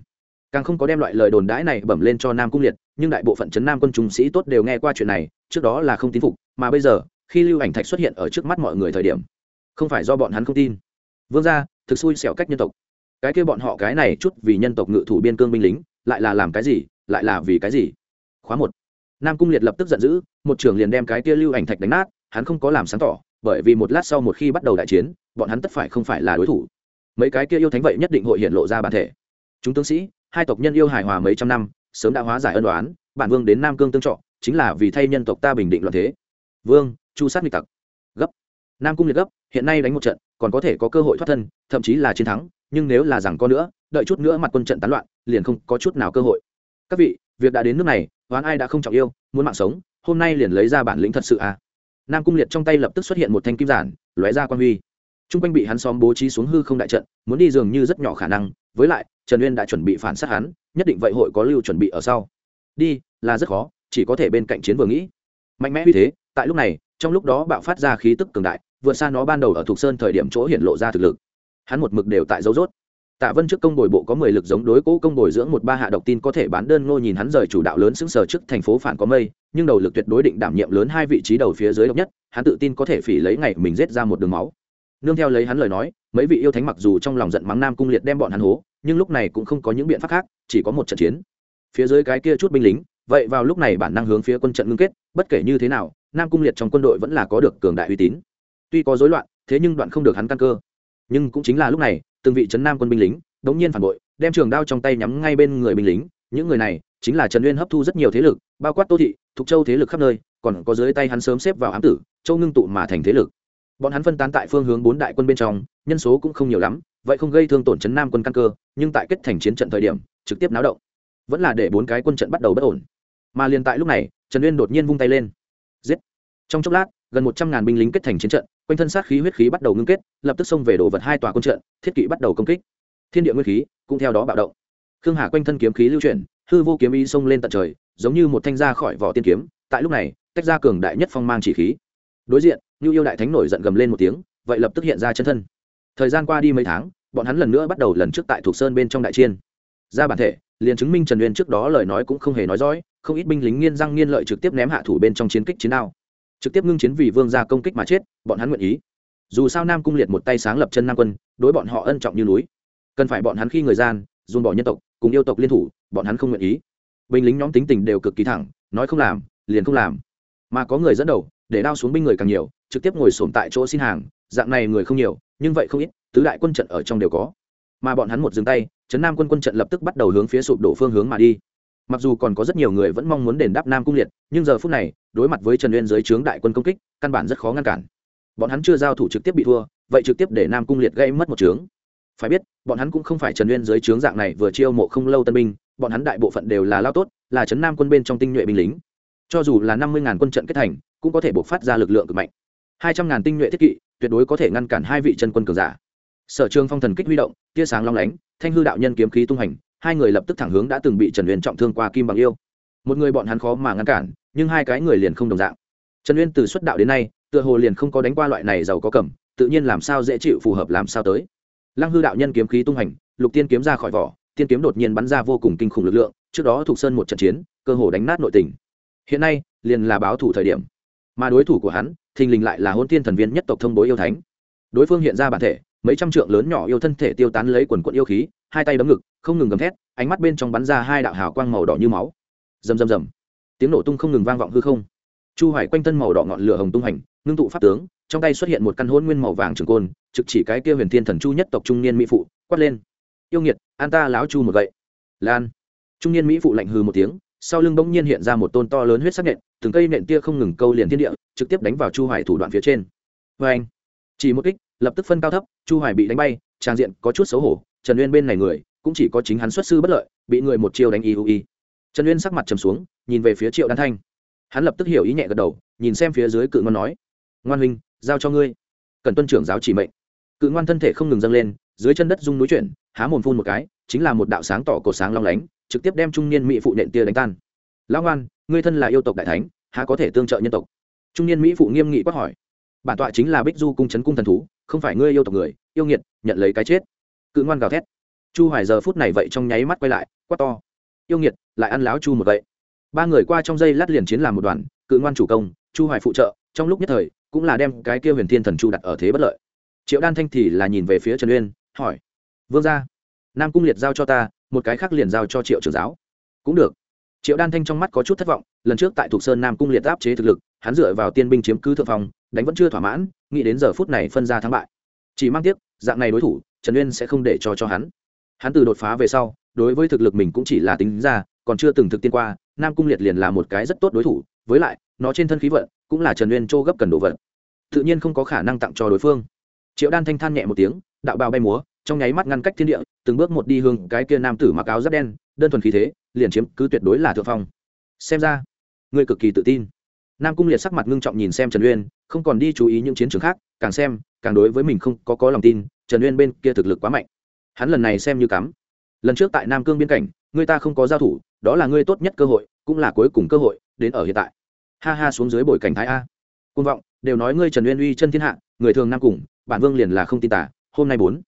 Càng không có đem loại lời đồn đãi này bẩm lên cho nam cung liệt, nhưng đại bộ phận chấn nam quân trung sĩ tốt đều nghe qua chuyện này, trước đó là không tin phục, mà bây giờ, khi lưu ảnh thạch xuất hiện ở trước mắt mọi người thời điểm, không phải do bọn hắn không tin vương gia, thực xui xẻo cách nhân tộc. Cái kia bọn họ cái này chút vì nhân tộc ngự thủ biên cương binh lính, lại là làm cái gì, lại là vì cái gì? Khóa một. Nam cung liệt lập tức giận dữ, một trưởng liền đem cái kia lưu ảnh thạch đánh nát, hắn không có làm sáng tỏ, bởi vì một lát sau một khi bắt đầu đại chiến, bọn hắn tất phải không phải là đối thủ. Mấy cái kia yêu thánh vậy nhất định hội hiện lộ ra bản thể. Chúng tướng sĩ, hai tộc nhân yêu hài hòa mấy trăm năm, sớm đã hóa giải ân đoán bản vương đến nam cương tương trọ, chính là vì thay nhân tộc ta bình định loạn thế. Vương, chu sát nghịch tặc. Gấp. Nam cung liệt gấp hiện nay đánh một trận, còn có thể có cơ hội thoát thân, thậm chí là chiến thắng, nhưng nếu là rằng có nữa, đợi chút nữa mặt quân trận tán loạn, liền không có chút nào cơ hội. Các vị, việc đã đến nước này, oán ai đã không trọng yêu, muốn mạng sống, hôm nay liền lấy ra bản lĩnh thật sự à. Nam cung liệt trong tay lập tức xuất hiện một thanh kim giản, lóe ra quan huy. T r u n g quanh bị hắn xóm bố trí xuống hư không đại trận, muốn đi dường như rất nhỏ khả năng, với lại, trần uyên đã chuẩn bị phản sát hắn, nhất định vậy hội có lưu chuẩn bị ở sau. Đi, là rất khó, chỉ có thể bên cạnh chiến vừa nghĩ. Mạnh mẽ như thế, tại lúc này trong lúc đó bạo phát ra khí tức cường đại, vượt xa nó ban đầu ở thục sơn thời điểm chỗ hiện lộ ra thực lực. Hắn một mực đều tại dấu rốt tạ vân trước công bồi bộ có mười lực giống đối cố công bồi dưỡng một ba hạ độc tin có thể bán đơn ngô nhìn hắn rời chủ đạo lớn xứng sờ trước thành phố phản có mây, nhưng đầu lực tuyệt đối định đảm nhiệm lớn hai vị trí đầu phía dưới độc nhất, hắn tự tin có thể phỉ lấy ngày mình giết ra một đường máu. Nương theo lấy hắn lời nói, mấy vị yêu thánh mặc dù trong lòng giận mắng nam cung liệt đem bọn hắn hố, nhưng lúc này cũng không có những biện pháp khác, chỉ có một trận chiến. Phía dưới cái kia chút binh lính, vậy vào lúc này bản năng hướng phía quân trận ngưng kết, bất kể như thế nào nam cung liệt trong quân đội vẫn là có được cường đại uy tín. Tuy có rối loạn, thế nhưng đoạn không được hắn căn cơ. Nhưng cũng chính là lúc này, từng vị trấn nam quân binh lính, đống nhiên phản bội, đem trường đao trong tay nhắm ngay bên người binh lính. Những người này, chính là trần uyên hấp thu rất nhiều thế lực, bao quát tô thị, thục châu thế lực khắp nơi, còn có dưới tay hắn sớm xếp vào ám tử, châu ngưng tụ mà thành thế lực. Bọn hắn phân tán tại phương hướng bốn đại quân bên trong, nhân số cũng không nhiều lắm, vậy không gây thương tổn chấn nam quân căn cơ, nhưng tại kết thành chiến trận thời điểm, trực tiếp náo động. Vẫn là để bốn cái quân trận bắt đầu bất ổn. Mà liền tại lúc này, trần uyên đột nhiên vung tay lên giết. Trong chốc lát, gần một trăm ngàn binh lính kết thành chiến trận, quanh thân sát khí huyết khí bắt đầu ngưng kết, lập tức xông về đồ vật hai tòa quân trận, thiết kỵ bắt đầu công kích. Thiên địa nguyên khí cũng theo đó bạo động. Khương hà quanh thân kiếm khí lưu chuyển, hư vô kiếm ý xông lên tận trời, giống như một thanh ra khỏi vỏ tiên kiếm, tại lúc này, tách ra cường đại nhất phong mang chỉ khí. Đối diện như yêu đại thánh nổi giận gầm lên một tiếng, vậy lập tức hiện ra chân thân. Thời gian qua đi mấy tháng, bọn hắn lần nữa bắt đầu lần trước tại thuộc sơn bên trong đại chiên. Ra bản thể liền chứng minh trần uyên trước đó lời nói cũng không hề nói dối, không ít binh lính nghiên răng nghiên lợi trực tiếp ném hạ thủ bên trong chiến kích chiến đao. Trực tiếp ngưng chiến vì vương gia công kích mà chết bọn hắn nguyện ý. Dù sao nam cung liệt một tay sáng lập chân nam quân đối bọn họ ân trọng như núi. Cần phải bọn hắn khi người gian run bỏ nhân tộc cùng yêu tộc liên thủ bọn hắn không nguyện ý. Binh lính nhóm tính tình đều cực kỳ thẳng nói không làm liền không làm. Mà có người dẫn đầu để đao xuống binh người càng nhiều trực tiếp ngồi sổm tại chỗ xin hàng dạng này người không nhiều nhưng vậy không ít tứ đại quân trận ở trong đều có mà bọn hắn một dừng tay, trấn nam quân quân trận lập tức bắt đầu hướng phía sụp đổ phương hướng mà đi. Mặc dù còn có rất nhiều người vẫn mong muốn đền đáp nam cung liệt, nhưng giờ phút này, đối mặt với trần uyên dưới trướng đại quân công kích, căn bản rất khó ngăn cản. Bọn hắn chưa giao thủ trực tiếp bị thua, vậy trực tiếp để nam cung liệt gây mất một trướng phải biết, bọn hắn cũng không phải trần uyên dưới trướng dạng này vừa chiêu mộ không lâu tân binh, bọn hắn đại bộ phận đều là lao tốt, là trấn nam quân bên trong tinh nhuệ binh lính. Cho dù là năm mươi ngàn quân trận kết thành, cũng có thể buộc phát ra lực lượng cực mạnh. Hai trăm ngàn tinh nhuệ thiết kỵ, tuyệt đối có thể ngăn cản hai vị chân quân cường giả sở trường phong thần kích huy động, tia sáng long lánh, thanh hư đạo nhân kiếm khí tung hành, hai người lập tức thẳng hướng đã từng bị trần uyên trọng thương qua kim bằng yêu. Một người bọn hắn khó mà ngăn cản, nhưng hai cái người liền không đồng dạng. Trần uyên từ xuất đạo đến nay, tựa hồ liền không có đánh qua loại này giàu có cầm, tự nhiên làm sao dễ chịu phù hợp làm sao tới. Lăng hư đạo nhân kiếm khí tung hành, lục tiên kiếm ra khỏi vỏ, tiên kiếm đột nhiên bắn ra vô cùng kinh khủng lực lượng, trước đó thuộc sơn một trận chiến, cơ hồ đánh nát nội tình. Hiện nay, liền là báo thủ thời điểm. Mà đối thủ của hắn, thình lình lại là hôn tiên thần viên nhất tộc thông bối yêu thánh. Đối phương hiện ra bản thể mấy trăm trượng lớn nhỏ yêu thân thể tiêu tán lấy quần quận yêu khí, hai tay đấm ngực, không ngừng gầm thét, ánh mắt bên trong bắn ra hai đạo hào quang màu đỏ như máu. Rầm rầm rầm. Tiếng nổ tung không ngừng vang vọng hư không. Chu hoài quanh thân màu đỏ ngọn lửa hồng tung hành, ngưng tụ pháp tướng, trong tay xuất hiện một căn hôn nguyên màu vàng trường côn, trực chỉ cái kia huyền thiên thần chu nhất tộc trung niên mỹ phụ, quát lên. Yêu nghiệt, an ta láo chu một gậy. Lan. Trung niên mỹ phụ lạnh hừ một tiếng, sau lưng bỗng nhiên hiện ra một tôn to lớn huyết sắc nện, từng cây nện tia không ngừng câu liền thiên địa, trực tiếp đánh vào chu hoài thủ đoạn phía trên. Vê anh chỉ một kích lập tức phân cao thấp, chu hoài bị đánh bay trang diện có chút xấu hổ, trần uyên bên này người, cũng chỉ có chính hắn xuất sư bất lợi, bị người một chiêu đánh y y trần uyên sắc mặt trầm xuống, nhìn về phía triệu đan thanh. Hắn lập tức hiểu ý nhẹ gật đầu, nhìn xem phía dưới cự ngon nói, ngoan huynh, giao cho ngươi. Cần tuân trưởng giáo chỉ mệnh. Cự ngoan thân thể không ngừng dâng lên, dưới chân đất rung núi chuyển, há mồm phun một cái, chính là một đạo sáng tỏ cổ sáng long lánh, trực tiếp đem trung niên mỹ phụ nện tia đánh tan. Lão ngoan, ngươi thân là yêu tộc đại thánh, há có thể tương trợ nhân tộc? Trung niên mỹ phụ nghiêm nghị quát hỏi bản tọa chính là bích du cung c cung thần thú, không phải ngươi yêu tộc người, yêu nghiệt, nhận lấy cái chết. Cự ngoan gào thét. Chu hoài giờ phút này vậy trong nháy mắt quay lại, quát to. Yêu nghiệt, lại ăn láo chu một vậy. Ba người qua trong dây lát liền chiến làm một đoàn, cự ngoan chủ công, chu hoài phụ trợ, trong lúc nhất thời, cũng là đem cái kia huyền thiên thần chu đặt ở thế bất lợi. Triệu đan thanh thì là nhìn về phía trần uyên, hỏi. Vương gia, nam cung liệt giao cho ta, một cái khác liền giao cho triệu trưởng giáo. Cũng được triệu đan thanh trong mắt có chút thất vọng, lần trước tại thuộc sơn nam cung liệt áp chế thực lực, hắn dựa vào tiên binh chiếm cứ thượng phòng đánh vẫn chưa thỏa mãn, nghĩ đến giờ phút này phân ra thắng bại. Chỉ mang tiếc, dạng này đối thủ, trần uyên sẽ không để cho cho hắn. Hắn từ đột phá về sau, đối với thực lực mình cũng chỉ là tính ra, còn chưa từng thực tiên qua, nam cung liệt liền là một cái rất tốt đối thủ, với lại, nó trên thân khí vận cũng là trần uyên châu gấp cần đồ vật. Tự nhiên không có khả năng tặng cho đối phương. Triệu đan thanh than nhẹ một tiếng, đạo bào bay múa, trong nháy mắt ngăn cách thiên địa, từng bước một đi hướng cái kia nam tử mặc áo giáp đen, đơn thuần khí thế liền chiếm cứ tuyệt đối là thượng phong. Xem ra, ngươi cực kỳ tự tin. Nam cung liệt sắc mặt ngưng trọng nhìn xem trần uyên, không còn đi chú ý những chiến trường khác, càng xem, càng đối với mình không có có lòng tin, trần uyên bên kia thực lực quá mạnh. Hắn lần này xem như cắm. Lần trước tại nam cương biên cảnh người ta không có giao thủ, đó là ngươi tốt nhất cơ hội, cũng là cuối cùng cơ hội, đến ở hiện tại. Ha ha xuống dưới bồi cảnh thái a. Côn vọng, đều nói ngươi trần uyên uy chân thiên hạ, người thường nam cùng, bản vương liền là không tin tả hôm nay bốn.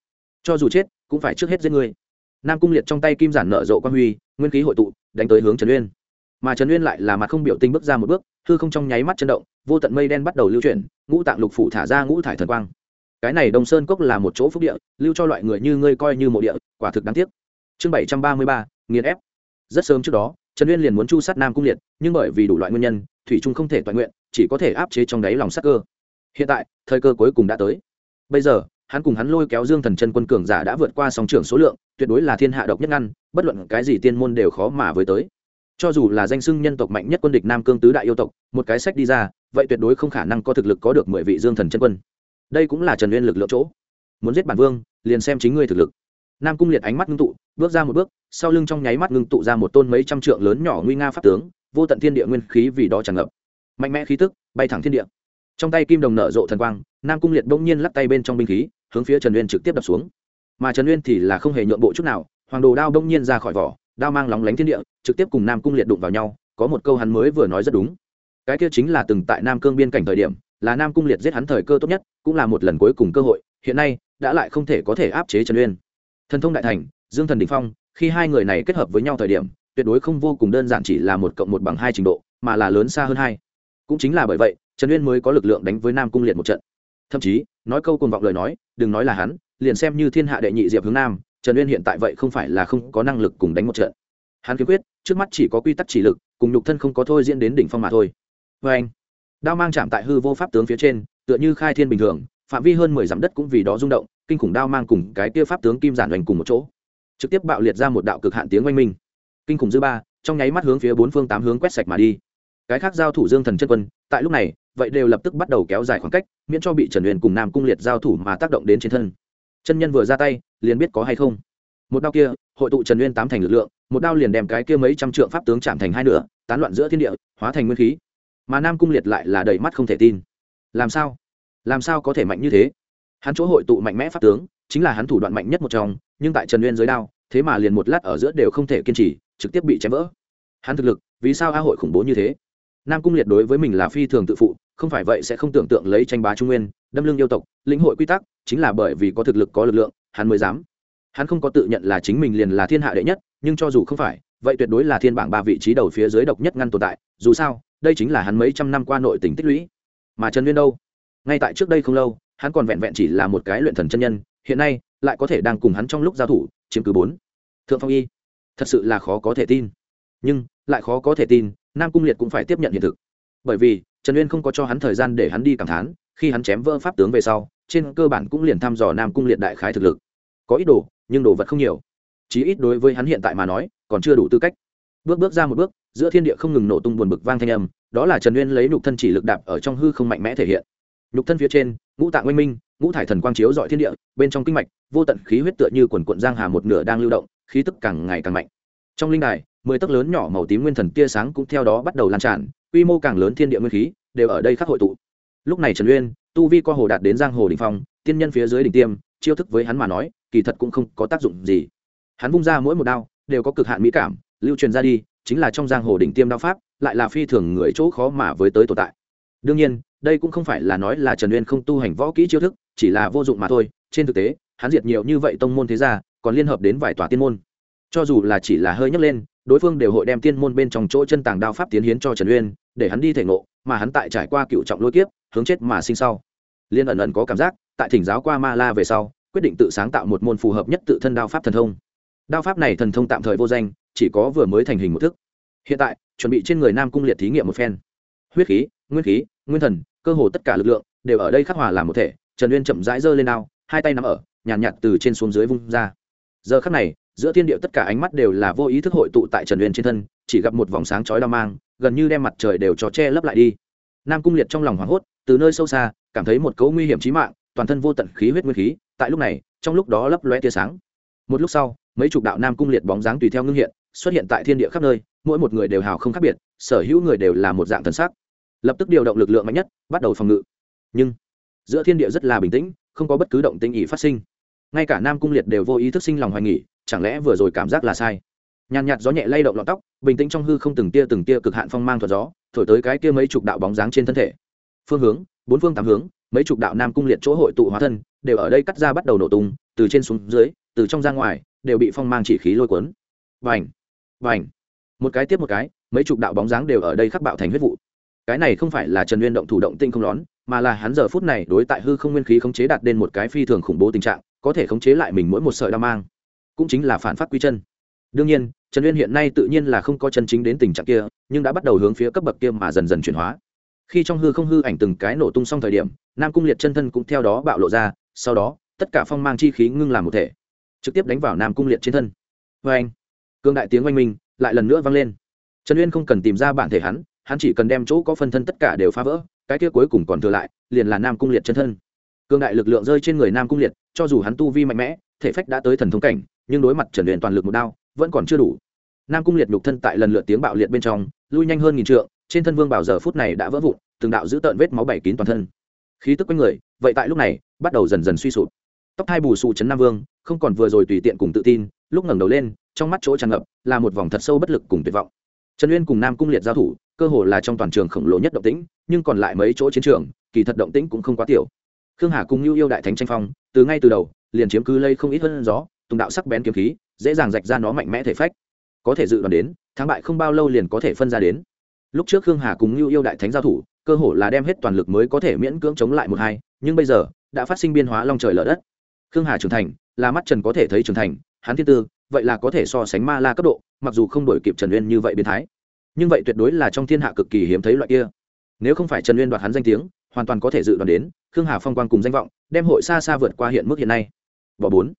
Cho dù chết, cũng phải trước hết giết ngươi nam cung liệt trong tay kim giản nở rộ quan huy, nguyên khí hội tụ, đánh tới hướng trần uyên. Mà trần uyên lại là mặt không biểu tình bước ra một bước, hư không trong nháy mắt chấn động, vô tận mây đen bắt đầu lưu chuyển, ngũ tạng lục phủ thả ra ngũ thải thần quang. Cái này đông sơn cốc là một chỗ phúc địa, lưu cho loại người như ngươi coi như mộ địa, quả thực đáng tiếc. Chương bảy trăm ba mươi ba, nghiền ép. Rất sớm trước đó, trần uyên liền muốn chu sát nam cung liệt, nhưng bởi vì đủ loại nguyên nhân, thủy trung không thể toàn nguyện, chỉ có thể áp chế trong đáy lòng sắc cơ. Hiện tại, thời cơ cuối cùng đã tới. Bây giờ hắn cùng hắn lôi kéo dương thần chân quân cường giả đã vượt qua song trưởng số lượng, tuyệt đối là thiên hạ độc nhất ngăn, bất luận cái gì tiên môn đều khó mà với tới. Cho dù là danh sưng nhân tộc mạnh nhất quân địch nam cương tứ đại yêu tộc, một cái sách đi ra, vậy tuyệt đối không khả năng có thực lực có được mười vị dương thần chân quân. Đây cũng là trần uyên lực lượng chỗ. Muốn giết bản vương, liền xem chính ngươi thực lực. Nam cung liệt ánh mắt ngưng tụ, bước ra một bước, sau lưng trong nháy mắt ngưng tụ ra một tôn mấy trăm trượng lớn nhỏ nguy nga pháp tướng, vô tận thiên địa nguyên khí vì đó tràn ngập. Mạnh mẽ khí tức, bay thẳng thiên địa trong tay kim đồng nở rộ thần quang, nam cung liệt bỗng nhiên lắc tay bên trong binh khí, hướng phía trần uyên trực tiếp đập xuống. Mà trần uyên thì là không hề nhượng bộ chút nào, hoàng đồ đao bỗng nhiên ra khỏi vỏ, đao mang lóng lánh thiên địa, trực tiếp cùng nam cung liệt đụng vào nhau, có một câu hắn mới vừa nói rất đúng. Cái kia chính là từng tại nam cương biên cảnh thời điểm, là nam cung liệt giết hắn thời cơ tốt nhất, cũng là một lần cuối cùng cơ hội, hiện nay, đã lại không thể có thể áp chế trần uyên. Thần thông đại thành, dương thần đình phong, khi hai người này kết hợp với nhau thời điểm, tuyệt đối không vô cùng đơn giản chỉ là một cộng một bằng hai trình độ, mà là lớn xa hơn hai. Cũng chính là bởi vậy trần uyên mới có lực lượng đánh với nam cung liệt một trận. Thậm chí, nói câu cùng vọng lời nói, đừng nói là hắn, liền xem như thiên hạ đệ nhị diệp hướng nam, trần uyên hiện tại vậy không phải là không có năng lực cùng đánh một trận. Hắn kiếm quyết, trước mắt chỉ có quy tắc chỉ lực, cùng nhục thân không có thôi diễn đến đỉnh phong mà thôi. Vê anh, đao mang chạm tại hư vô pháp tướng phía trên, tựa như khai thiên bình thường, phạm vi hơn mười dặm đất cũng vì đó rung động, kinh khủng đao mang cùng cái kia pháp tướng kim giản hoành cùng một chỗ. Trực tiếp bạo liệt ra một đạo cực hạn tiếng oanh minh. Kinh khủng dư ba, trong nháy mắt hướng phía bốn phương tám hướng quét sạch mà đi cái khác giao thủ dương thần chân quân, tại lúc này, vậy đều lập tức bắt đầu kéo dài khoảng cách, miễn cho bị trần huyền cùng nam cung liệt giao thủ mà tác động đến trên thân. Chân nhân vừa ra tay, liền biết có hay không. Một đao kia, hội tụ trần huyền tám thành lực lượng, một đao liền đem cái kia mấy trăm trượng pháp tướng chạm thành hai nửa, tán loạn giữa thiên địa, hóa thành nguyên khí. Mà nam cung liệt lại là đầy mắt không thể tin. Làm sao? Làm sao có thể mạnh như thế? Hắn chỗ hội tụ mạnh mẽ pháp tướng, chính là hắn thủ đoạn mạnh nhất một trong, nhưng tại trần Uyên dưới đao, thế mà liền một lát ở giữa đều không thể kiên trì, trực tiếp bị chém vỡ. Hắn thực lực, vì sao a hội khủng bố như thế? Nam cung liệt đối với mình là phi thường tự phụ, không phải vậy sẽ không tưởng tượng lấy tranh bá trung nguyên, đâm lương yêu tộc, lĩnh hội quy tắc, chính là bởi vì có thực lực, có lực lượng, hắn mới dám. Hắn không có tự nhận là chính mình liền là thiên hạ đệ nhất, nhưng cho dù không phải, vậy tuyệt đối là thiên bảng ba vị trí đầu phía dưới độc nhất ngăn tồn tại, dù sao, đây chính là hắn mấy trăm năm qua nội tình tích lũy. Mà trần nguyên đâu? Ngay tại trước đây không lâu, hắn còn vẹn vẹn chỉ là một cái luyện thần chân nhân, hiện nay, lại có thể đang cùng hắn trong lúc giao thủ, chiếm cứ bốn. Thượng phong y, thật sự là khó có thể tin. Nhưng lại khó có thể tin, nam cung liệt cũng phải tiếp nhận hiện thực. Bởi vì, trần uyên không có cho hắn thời gian để hắn đi cảm thán, khi hắn chém vỡ pháp tướng về sau, trên cơ bản cũng liền thăm dò nam cung liệt đại khái thực lực. Có ít đồ, nhưng đồ vật không nhiều. Chí ít đối với hắn hiện tại mà nói, còn chưa đủ tư cách. Bước bước ra một bước, giữa thiên địa không ngừng nổ tung buồn bực vang thanh âm, đó là trần uyên lấy nhục thân chỉ lực đạp ở trong hư không mạnh mẽ thể hiện. Nhục thân phía trên, ngũ tạng oanh minh, ngũ thải thần quang chiếu dọi thiên địa, bên trong kinh mạch, vô tận khí huyết tựa như quần quận giang hà một nửa đang lưu động, khí tức càng ngày càng mạnh. Trong linh đài mười tấc lớn nhỏ màu tím nguyên thần tia sáng cũng theo đó bắt đầu lan tràn, quy mô càng lớn thiên địa nguyên khí đều ở đây khắc hội tụ. Lúc này trần uyên, tu vi co hồ đạt đến giang hồ đình phong, tiên nhân phía dưới đỉnh tiêm, chiêu thức với hắn mà nói, kỳ thật cũng không có tác dụng gì. Hắn vung ra mỗi một đao, đều có cực hạn mỹ cảm, lưu truyền ra đi, chính là trong giang hồ đỉnh tiêm đao pháp, lại là phi thường người chỗ khó mà với tới tồn tại. Đương nhiên, đây cũng không phải là nói là trần uyên không tu hành võ kỹ chiêu thức, chỉ là vô dụng mà thôi. Trên thực tế, hắn diệt nhiều như vậy tông môn thế gia, còn liên hợp đến vài tòa tiên môn. Cho dù là chỉ là hơi nhấc lên đối phương đều hội đem tiên môn bên trong chỗ chân tàng đao pháp tiến hiến cho trần uyên để hắn đi thể ngộ mà hắn tại trải qua cựu trọng lôi kiếp hướng chết mà sinh sau. Liên ẩn ẩn có cảm giác tại thỉnh giáo qua ma la về sau quyết định tự sáng tạo một môn phù hợp nhất tự thân đao pháp thần thông. Đao pháp này thần thông tạm thời vô danh chỉ có vừa mới thành hình một thức. Hiện tại chuẩn bị trên người nam cung liệt thí nghiệm một phen. Huyết khí nguyên khí nguyên thần cơ hồ tất cả lực lượng đều ở đây khắc hòa làm một thể. Trần uyên chậm rãi giơ lên đao hai tay nắm ở nhàn nhạt, nhạt từ trên xuống dưới vung ra. Giờ khắc này giữa thiên địa tất cả ánh mắt đều là vô ý thức hội tụ tại trần uyên trên thân, chỉ gặp một vòng sáng chói đao mang, gần như đem mặt trời đều cho che lấp lại đi. Nam cung liệt trong lòng hoảng hốt, từ nơi sâu xa, cảm thấy một cấu nguy hiểm chí mạng, toàn thân vô tận khí huyết nguyên khí, tại lúc này, trong lúc đó lấp loe tia sáng. Một lúc sau, mấy chục đạo nam cung liệt bóng dáng tùy theo ngưng hiện, xuất hiện tại thiên địa khắp nơi, mỗi một người đều hào không khác biệt, sở hữu người đều là một dạng thần sắc. Lập tức điều động lực lượng mạnh nhất, bắt đầu phòng ngự. Nhưng, giữa thiên địa rất là bình tĩnh, không có bất cứ động tĩnh ý phát sinh. Ngay cả nam cung liệt đều vô ý thức sinh lòng hoài nghỉ chẳng lẽ vừa rồi cảm giác là sai? Nhàn nhạt gió nhẹ lay động lọn tóc, bình tĩnh trong hư không từng tia từng tia cực hạn phong mang thuật gió, thổi tới cái kia mấy chục đạo bóng dáng trên thân thể. Phương hướng, bốn phương tám hướng, mấy chục đạo nam cung liệt chỗ hội tụ hóa thân, đều ở đây cắt ra bắt đầu nổ tung, từ trên xuống dưới, từ trong ra ngoài, đều bị phong mang chỉ khí lôi cuốn. Vành vành một cái tiếp một cái, mấy chục đạo bóng dáng đều ở đây khắc bạo thành huyết vụ. Cái này không phải là trần nguyên động thủ động tinh không lón, mà là hắn giờ phút này đối tại hư không nguyên khí khống chế đạt đến một cái phi thường khủng bố tình trạng, có thể khống chế lại mình mỗi một sợi đao mang cũng chính là phản phát quy chân. Đương nhiên, trần uyên hiện nay tự nhiên là không có chân chính đến tình trạng kia, nhưng đã bắt đầu hướng phía cấp bậc kia mà dần dần chuyển hóa. Khi trong hư không hư ảnh từng cái nổ tung xong thời điểm, nam cung liệt chân thân cũng theo đó bạo lộ ra, sau đó, tất cả phong mang chi khí ngưng làm một thể, trực tiếp đánh vào nam cung liệt trên thân. Vê anh, cương đại tiếng oanh minh lại lần nữa vang lên. Trần uyên không cần tìm ra bản thể hắn hắn chỉ cần đem chỗ có phân thân tất cả đều phá vỡ, cái kia cuối cùng còn thừa lại, liền là nam cung liệt chân thân. Cương đại lực lượng rơi trên người nam cung liệt, cho dù hắn tu vi mạnh mẽ, thể phách đã tới thần thông cảnh nhưng đối mặt trần luyện toàn lực một đao, vẫn còn chưa đủ. Nam cung liệt nhục thân tại lần lượt tiếng bạo liệt bên trong, lui nhanh hơn nghìn trượng, trên thân vương bảo giờ phút này đã vỡ vụn, từng đạo giữ tợn vết máu bảy kín toàn thân. Khí tức quanh người, vậy tại lúc này, bắt đầu dần dần suy sụp. Tóc hai bù sụ chấn nam vương, không còn vừa rồi tùy tiện cùng tự tin, lúc ngẩng đầu lên, trong mắt chỗ tràn ngập, là một vòng thật sâu bất lực cùng tuyệt vọng. Trần uyên cùng nam cung liệt giao thủ, cơ hồ là trong toàn trường khổng lồ nhất động tĩnh, nhưng còn lại mấy chỗ chiến trường, kỳ thật động tĩnh cũng không quá tiểu. Khương hà cùng lưu yêu đại thánh tranh phong, từ ngay từ đầu, liền chiếm cứ lây không ít hơn gió tùng đạo sắc bén kiếm khí, dễ dàng rạch ra nó mạnh mẽ thể phách. Có thể dự đoán đến, thắng bại không bao lâu liền có thể phân ra đến. Lúc trước khương hà cùng lưu yêu đại thánh giao thủ, cơ hồ là đem hết toàn lực mới có thể miễn cưỡng chống lại một hai, nhưng bây giờ, đã phát sinh biên hóa long trời lở đất. Khương hà trưởng thành, là mắt trần có thể thấy trưởng thành, hắn thiên tư, vậy là có thể so sánh ma la cấp độ, mặc dù không đổi kịp trần uyên như vậy biến thái. Nhưng vậy tuyệt đối là trong thiên hạ cực kỳ hiếm thấy loại kia. Nếu không phải trần uyên đoạt hắn danh tiếng, hoàn toàn có thể dự đoán đến, khương hà phong quan cùng danh vọng, đem hội xa xa vượt qua hiện mức hiện nay. Bỏ bốn.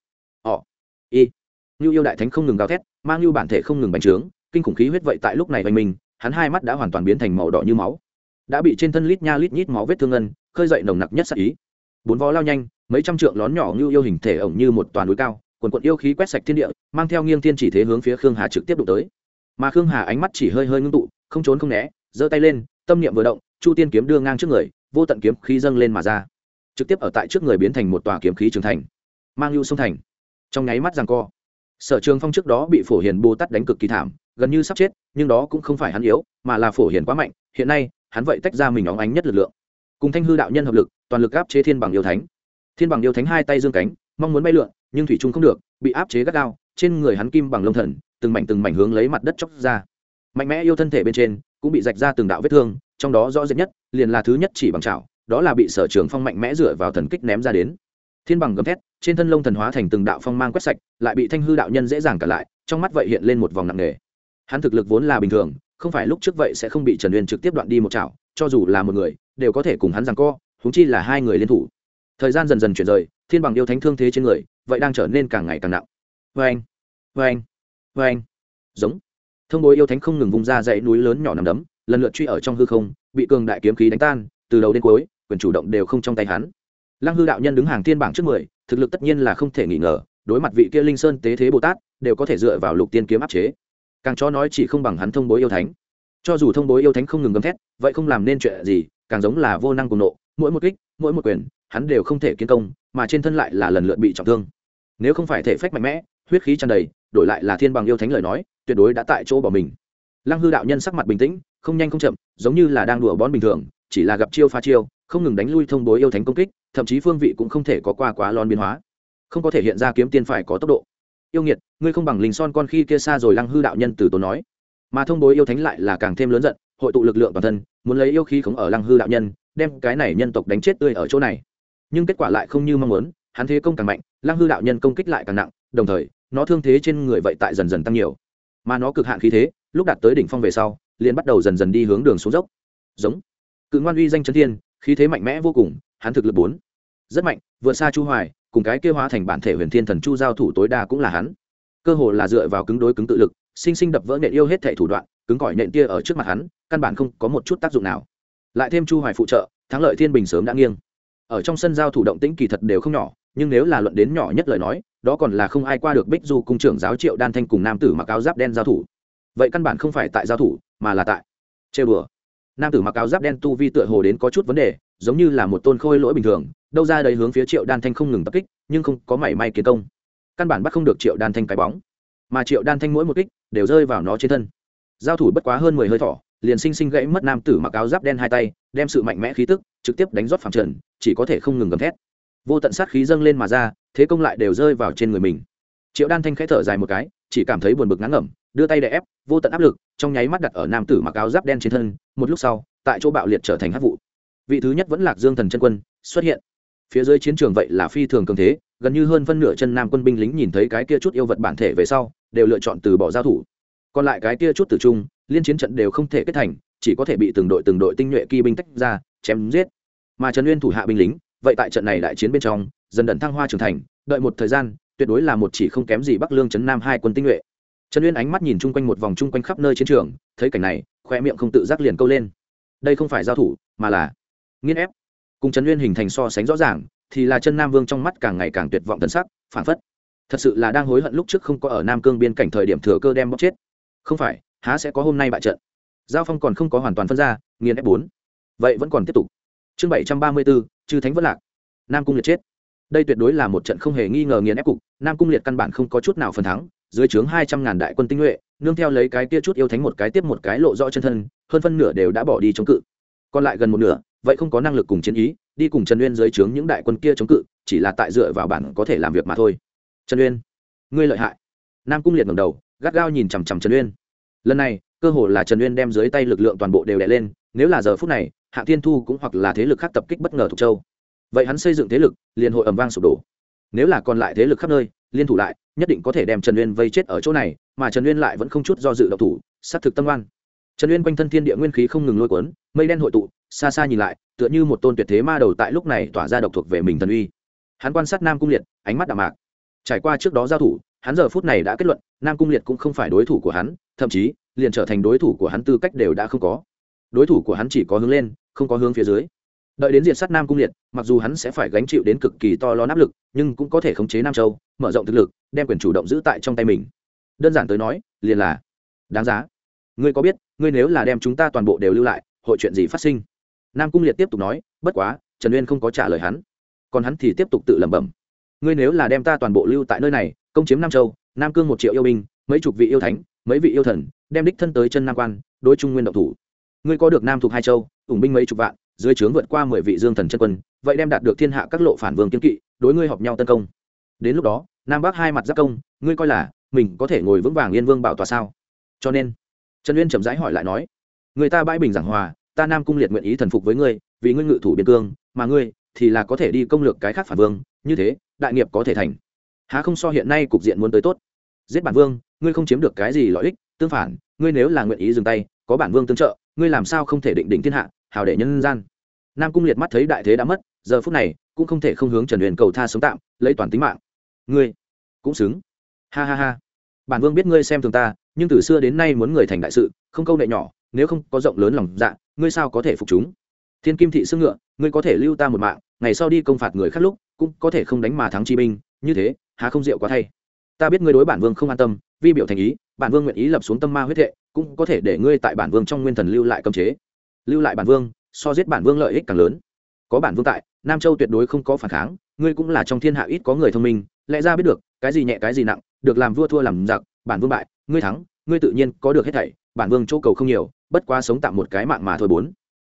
Họ y. Ngưu yêu đại thánh không ngừng gào thét mang ngưu bản thể không ngừng bành trướng, kinh khủng khí huyết vậy tại lúc này vành mình, hắn hai mắt đã hoàn toàn biến thành màu đỏ như máu. Đã bị trên thân lít nha lít nhít máu vết thương ngân, khơi dậy nồng nặc nhất sắc ý. Bốn vó lao nhanh, mấy trăm trượng lón nhỏ ngưu yêu hình thể ổng như một toàn núi cao, quần quận yêu khí quét sạch thiên địa, mang theo nghiêng thiên chỉ thế hướng phía khương hà trực tiếp đụng tới. Mà khương hà ánh mắt chỉ hơi hơi ngưng tụ, không trốn không né, giơ tay lên, tâm niệm vừa động, chu tiên kiếm đưa ngang trước người, vô tận kiếm khí dâng lên mà ra. Trực tiếp ở tại trước người biến thành một tòa kiếm khí trưởng thành. Mang lưu sông thành trong nháy mắt rằng co. Sở trường phong trước đó bị phổ hiền bồ tát đánh cực kỳ thảm, gần như sắp chết, nhưng đó cũng không phải hắn yếu, mà là phổ hiền quá mạnh, hiện nay, hắn vậy tách ra mình óng ánh nhất lực lượng. Cùng thanh hư đạo nhân hợp lực, toàn lực áp chế thiên bằng yêu thánh. Thiên bằng yêu thánh hai tay dương cánh, mong muốn bay lượn, nhưng thủy trung không được, bị áp chế gắt gao, trên người hắn kim bằng lông thần, từng mảnh từng mảnh hướng lấy mặt đất chóc ra. Mạnh mẽ yêu thân thể bên trên, cũng bị rạch ra từng đạo vết thương, trong đó rõ rệt nhất, liền là thứ nhất chỉ bằng chảo, đó là bị sở trường phong mạnh mẽ dựa vào thần kích ném ra đến thiên bằng gầm thét, trên thân lông thần hóa thành từng đạo phong mang quét sạch, lại bị thanh hư đạo nhân dễ dàng cả lại, trong mắt vậy hiện lên một vòng nặng nề. Hắn thực lực vốn là bình thường, không phải lúc trước vậy sẽ không bị trần uyên trực tiếp đoạn đi một chảo, cho dù là một người, đều có thể cùng hắn rằng co húng chi là hai người liên thủ. Thời gian dần dần chuyển rời, thiên bằng yêu thánh thương thế trên người, vậy đang trở nên càng ngày càng nặng. Vê anh vê anh vê anh giống. Thông bối yêu thánh không ngừng vung ra dãy núi lớn nhỏ nằm đấm, lần lượt truy ở trong hư không, bị cường đại kiếm khí đánh tan, từ đầu đến cuối, quyền chủ động đều không trong tay hắn lăng hư đạo nhân đứng hàng thiên bảng trước mười, thực lực tất nhiên là không thể nghi ngờ, đối mặt vị kia linh sơn tế thế bồ tát, đều có thể dựa vào lục tiên kiếm áp chế. Càng cho nói chỉ không bằng hắn thông bối yêu thánh. Cho dù thông bối yêu thánh không ngừng gầm thét, vậy không làm nên chuyện gì, càng giống là vô năng cùng nộ, mỗi một kích, mỗi một quyền, hắn đều không thể kiến công, mà trên thân lại là lần lượt bị trọng thương. Nếu không phải thể phách mạnh mẽ, huyết khí tràn đầy, đổi lại là thiên bằng yêu thánh lời nói, tuyệt đối đã tại chỗ bỏ mình. Lăng hư đạo nhân sắc mặt bình tĩnh, không nhanh không chậm, giống như là đang đùa bón bình thường, chỉ là gặp chiêu pha chiêu, không ngừng đánh lui thông bối yêu thánh công kích thậm chí phương vị cũng không thể có qua quá lon biến hóa. Không có thể hiện ra kiếm tiên phải có tốc độ. Yêu nghiệt, ngươi không bằng linh son con khi kia xa rồi lăng hư đạo nhân từ tốn nói. Mà thông bối yêu thánh lại là càng thêm lớn giận, hội tụ lực lượng toàn thân, muốn lấy yêu khí khống ở lăng hư đạo nhân, đem cái này nhân tộc đánh chết tươi ở chỗ này. Nhưng kết quả lại không như mong muốn, hắn thế công càng mạnh, lăng hư đạo nhân công kích lại càng nặng, đồng thời, nó thương thế trên người vậy tại dần dần tăng nhiều. Mà nó cực hạn khí thế, lúc đạt tới đỉnh phong về sau, liền bắt đầu dần dần đi hướng đường xuống dốc. Giống. Cự ngoan uy danh chân thiên, khí thế mạnh mẽ vô cùng hắn thực lực bốn. Rất mạnh, vượt xa chu hoài, cùng cái kia hóa thành bản thể huyền thiên thần chu giao thủ tối đa cũng là hắn. Cơ hồ là dựa vào cứng đối cứng tự lực, sinh sinh đập vỡ nện yêu hết thảy thủ đoạn, cứng cỏi nện kia ở trước mặt hắn, căn bản không có một chút tác dụng nào. Lại thêm chu hoài phụ trợ, thắng lợi thiên bình sớm đã nghiêng. Ở trong sân giao thủ động tĩnh kỳ thật đều không nhỏ, nhưng nếu là luận đến nhỏ nhất lời nói, đó còn là không ai qua được bích du cung trưởng giáo triệu đan thanh cùng nam tử mặc áo giáp đen giao thủ. Vậy căn bản không phải tại giao thủ, mà là tại chê đùa. Nam tử mặc áo giáp đen tu vi tựa hồ đến có chút vấn đề giống như là một tôn khôi lỗi bình thường, đâu ra đấy hướng phía triệu đan thanh không ngừng tập kích, nhưng không có mảy may kiến công. Căn bản bắt không được triệu đan thanh cái bóng, mà triệu đan thanh mỗi một kích đều rơi vào nó trên thân. Giao thủ bất quá hơn mười hơi thỏ liền sinh sinh gãy mất nam tử mặc áo giáp đen hai tay, đem sự mạnh mẽ khí tức trực tiếp đánh rót phẳng trần, chỉ có thể không ngừng gầm thét. Vô tận sát khí dâng lên mà ra, thế công lại đều rơi vào trên người mình. Triệu đan thanh khẽ thở dài một cái, chỉ cảm thấy buồn bực ngắn ngẩm, đưa tay đè ép, vô tận áp lực trong nháy mắt đặt ở nam tử mặc áo giáp đen trên thân, một lúc sau, tại chỗ bạo liệt trở thành hát vụ vị thứ nhất vẫn lạc dương thần chân quân, xuất hiện. Phía dưới chiến trường vậy là phi thường cường thế, gần như hơn phân nửa chân nam quân binh lính nhìn thấy cái kia chút yêu vật bản thể về sau, đều lựa chọn từ bỏ giao thủ. Còn lại cái kia chút tử trung, liên chiến trận đều không thể kết thành, chỉ có thể bị từng đội từng đội tinh nhuệ kỳ binh tách ra, chém giết. Mà trần uyên thủ hạ binh lính, vậy tại trận này đại chiến bên trong, dần đần thăng hoa trưởng thành, đợi một thời gian, tuyệt đối là một chỉ không kém gì bắc lương Trấn nam hai quân tinh nhuệ. Trần uyên ánh mắt nhìn chung quanh một vòng chung quanh khắp nơi chiến trường, thấy cảnh này, khoe miệng không tự giác liền câu lên. Đây không phải giao thủ, mà là nghiên ép. Cùng trần uyên hình thành so sánh rõ ràng, thì là chân nam vương trong mắt càng ngày càng tuyệt vọng thần sắc phản phất. Thật sự là đang hối hận lúc trước không có ở nam cương biên cảnh thời điểm thừa cơ đem bóc chết. Không phải, há sẽ có hôm nay bại trận. Giao phong còn không có hoàn toàn phân ra, nghiên ép bốn. Vậy vẫn còn tiếp tục. Chương bảy trăm ba mươi bốn, chư thánh vất lạc. Nam cung liệt chết. Đây tuyệt đối là một trận không hề nghi ngờ nghiền ép cục, nam cung liệt căn bản không có chút nào phần thắng, dưới trướng hai trăm ngàn đại quân tinh nhuệ, nương theo lấy cái kia chút yêu thánh một cái tiếp một cái lộ rõ chân thân, hơn phân nửa đều đã bỏ đi chống cự. Còn lại gần một nửa vậy không có năng lực cùng chiến ý, đi cùng trần uyên dưới trướng những đại quân kia chống cự, chỉ là tại dựa vào bản có thể làm việc mà thôi. Trần uyên, ngươi lợi hại. Nam cung liệt ngẩng đầu, gắt gao nhìn chằm chằm trần uyên. Lần này, cơ hồ là trần uyên đem dưới tay lực lượng toàn bộ đều đè lên, nếu là giờ phút này, hạ thiên thu cũng hoặc là thế lực khác tập kích bất ngờ thuộc châu. Vậy hắn xây dựng thế lực, liền hội ẩm vang sụp đổ. Nếu là còn lại thế lực khắp nơi, liên thủ lại, nhất định có thể đem trần uyên vây chết ở chỗ này, mà trần uyên lại vẫn không chút do dự độc thủ xác thực tâm oan trần uyên quanh thân thiên địa nguyên khí không ngừng lôi cuốn, mây đen hội tụ, xa xa nhìn lại, tựa như một tôn tuyệt thế ma đầu tại lúc này tỏa ra độc thuộc về mình thần uy. Hắn quan sát nam cung liệt, ánh mắt đạm mạc. Trải qua trước đó giao thủ, hắn giờ phút này đã kết luận, nam cung liệt cũng không phải đối thủ của hắn, thậm chí, liền trở thành đối thủ của hắn tư cách đều đã không có. Đối thủ của hắn chỉ có hướng lên, không có hướng phía dưới. Đợi đến diện sát nam cung liệt, mặc dù hắn sẽ phải gánh chịu đến cực kỳ to lớn áp lực, nhưng cũng có thể khống chế nam châu, mở rộng thực lực, đem quyền chủ động giữ tại trong tay mình. Đơn giản tới nói, liền là đáng giá ngươi có biết, ngươi nếu là đem chúng ta toàn bộ đều lưu lại, hội chuyện gì phát sinh? Nam cung liệt tiếp tục nói, bất quá, trần uyên không có trả lời hắn. Còn hắn thì tiếp tục tự lẩm bẩm. Ngươi nếu là đem ta toàn bộ lưu tại nơi này, công chiếm nam châu, nam cương một triệu yêu binh, mấy chục vị yêu thánh, mấy vị yêu thần, đem đích thân tới chân nam quan, đối trung nguyên động thủ. Ngươi có được nam thuộc hai châu, ủng binh mấy chục vạn, dưới trướng vượt qua mười vị dương thần chân quân, vậy đem đạt được thiên hạ các lộ phản vương kiên kỵ, đối ngươi họp nhau tấn công. Đến lúc đó, nam bắc hai mặt giáp công, ngươi coi là mình có thể ngồi vững vàng yên vương bảo tòa sao? Cho nên trần uyên chậm rãi hỏi lại nói, người ta bãi bình giảng hòa, ta nam cung liệt nguyện ý thần phục với ngươi, vì ngươi ngự thủ biên cương, mà ngươi thì là có thể đi công lược cái khác phản vương, như thế, đại nghiệp có thể thành. Há không so hiện nay cục diện muốn tới tốt. Giết bản vương, ngươi không chiếm được cái gì lợi ích, tương phản, ngươi nếu là nguyện ý dừng tay, có bản vương tương trợ, ngươi làm sao không thể định định thiên hạ hào đệ nhân gian. Nam cung liệt mắt thấy đại thế đã mất, giờ phút này cũng không thể không hướng trần huyền cầu tha sống tạm, lấy toàn tính mạng. Ngươi cũng xứng. Ha ha ha. Bản vương biết ngươi xem thường ta nhưng từ xưa đến nay muốn người thành đại sự, không câu nệ nhỏ, nếu không có rộng lớn lòng dạ ngươi sao có thể phục chúng? Thiên kim thị xương ngựa, ngươi có thể lưu ta một mạng, ngày sau đi công phạt người khác lúc, cũng có thể không đánh mà thắng chi binh, như thế, há không rượu quá thay. Ta biết ngươi đối bản vương không an tâm, vi biểu thành ý, bản vương nguyện ý lập xuống tâm ma huyết thệ cũng có thể để ngươi tại bản vương trong nguyên thần lưu lại cấm chế. Lưu lại bản vương, so giết bản vương lợi ích càng lớn. Có bản vương tại, nam châu tuyệt đối không có phản kháng, ngươi cũng là trong thiên hạ ít có người thông minh, lẽ ra biết được, cái gì nhẹ cái gì nặng, được làm vua thua làm giặc bản vương bại, ngươi thắng, ngươi tự nhiên có được hết thảy, bản vương chỗ cầu không nhiều, bất quá sống tạm một cái mạng mà thôi bốn.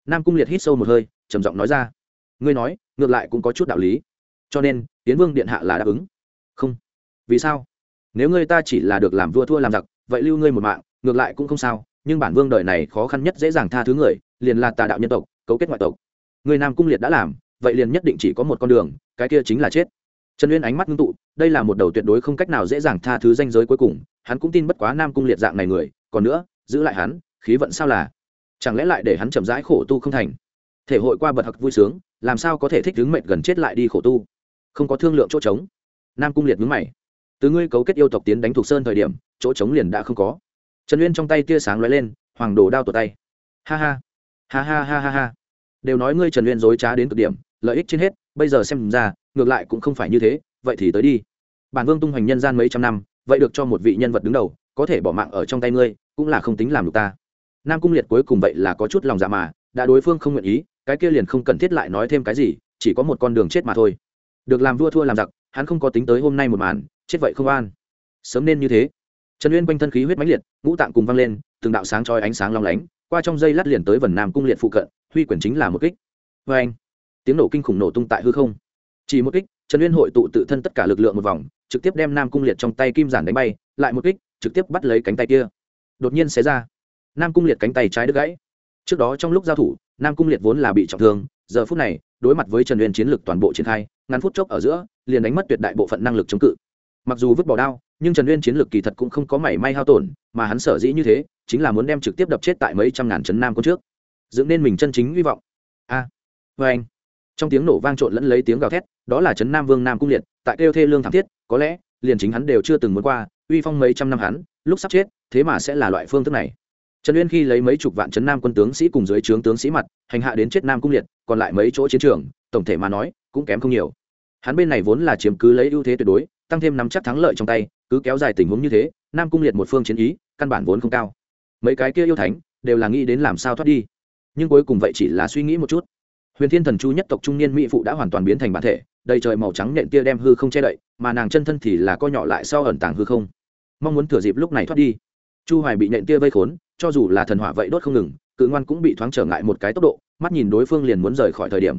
Nam cung liệt hít sâu một hơi, trầm giọng nói ra. Ngươi nói, ngược lại cũng có chút đạo lý. Cho nên tiến vương điện hạ là đáp ứng. Không. Vì sao? Nếu ngươi ta chỉ là được làm vua thua làm giặc, vậy lưu ngươi một mạng, ngược lại cũng không sao, nhưng bản vương đời này khó khăn nhất dễ dàng tha thứ người, liền là tà đạo nhân tộc, cấu kết ngoại tộc. Người nam cung liệt đã làm, vậy liền nhất định chỉ có một con đường, cái kia chính là chết trần uyên ánh mắt ngưng tụ, đây là một đầu tuyệt đối không cách nào dễ dàng tha thứ danh giới cuối cùng, hắn cũng tin bất quá nam cung liệt dạng này người, còn nữa, giữ lại hắn, khí vận sao là? Chẳng lẽ lại để hắn chậm rãi khổ tu không thành? Thể hội qua bật hặc vui sướng, làm sao có thể thích đứng mệnh gần chết lại đi khổ tu? Không có thương lượng chỗ trống. Nam cung liệt mướn mày. Từ ngươi cấu kết yêu tộc tiến đánh thuộc sơn thời điểm, chỗ trống liền đã không có. Trần uyên trong tay tia sáng lóe lên, hoàng đồ đao tuột tay. Ha ha. Ha ha ha ha ha. Đều nói ngươi trần uyên dối trá đến cực điểm, lợi ích trên hết, bây giờ xem ra ngược lại cũng không phải như thế, vậy thì tới đi. Bản vương tung hoành nhân gian mấy trăm năm, vậy được cho một vị nhân vật đứng đầu, có thể bỏ mạng ở trong tay ngươi, cũng là không tính làm được ta. Nam cung liệt cuối cùng vậy là có chút lòng dạ mà, đã đối phương không nguyện ý, cái kia liền không cần thiết lại nói thêm cái gì, chỉ có một con đường chết mà thôi. Được làm vua thua làm giặc, hắn không có tính tới hôm nay một màn, chết vậy không an. Sớm nên như thế. Trần uyên quanh thân khí huyết mãnh liệt, ngũ tạng cùng văng lên, từng đạo sáng trói ánh sáng long lánh, qua trong dây lát liền tới vần nam cung liệt phụ cận, huy quyển chính là một kích. Vê anh tiếng nổ kinh khủng nổ tung tại hư không chỉ một kích trần uyên hội tụ tự thân tất cả lực lượng một vòng trực tiếp đem nam cung liệt trong tay kim giản đánh bay lại một kích trực tiếp bắt lấy cánh tay kia. Đột nhiên xé ra. Nam cung liệt cánh tay trái đứt gãy. Trước đó trong lúc giao thủ nam cung liệt vốn là bị trọng thương giờ phút này đối mặt với trần uyên chiến lược toàn bộ triển khai ngắn phút chốc ở giữa liền đánh mất tuyệt đại bộ phận năng lực chống cự. Mặc dù vứt bỏ đao nhưng trần uyên chiến lược kỳ thật cũng không có mảy may hao tổn mà hắn sở dĩ như thế chính là muốn đem trực tiếp đập chết tại mấy trăm ngàn trấn nam quân trước. Dựng nên mình chân chính hy vọng. A. À, vê anh trong tiếng nổ vang trộn lẫn lấy tiếng gào thét, đó là trấn nam vương nam cung liệt, tại kêu thê lương thảm thiết, có lẽ, liền chính hắn đều chưa từng muốn qua, uy phong mấy trăm năm hắn, lúc sắp chết, thế mà sẽ là loại phương thức này. Trần uyên khi lấy mấy chục vạn trấn nam quân tướng sĩ cùng dưới trướng tướng sĩ mặt, hành hạ đến chết nam cung liệt, còn lại mấy chỗ chiến trường, tổng thể mà nói, cũng kém không nhiều. Hắn bên này vốn là chiếm cứ lấy ưu thế tuyệt đối, tăng thêm nắm chắc thắng lợi trong tay, cứ kéo dài tình huống như thế, nam cung liệt một phương chiến ý, căn bản vốn không cao. Mấy cái kia yêu thánh, đều là nghĩ đến làm sao thoát đi. Nhưng cuối cùng vậy chỉ là suy nghĩ một chút huyền thiên thần chu nhất tộc trung niên mỹ phụ đã hoàn toàn biến thành bản thể, đầy trời màu trắng nện tia đem hư không che đậy, mà nàng chân thân thì là co nhỏ lại sau ẩn tàng hư không. Mong muốn thừa dịp lúc này thoát đi. Chu hoài bị nện tia vây khốn, cho dù là thần hỏa vậy đốt không ngừng, cự ngoan cũng bị thoáng trở ngại một cái tốc độ, mắt nhìn đối phương liền muốn rời khỏi thời điểm.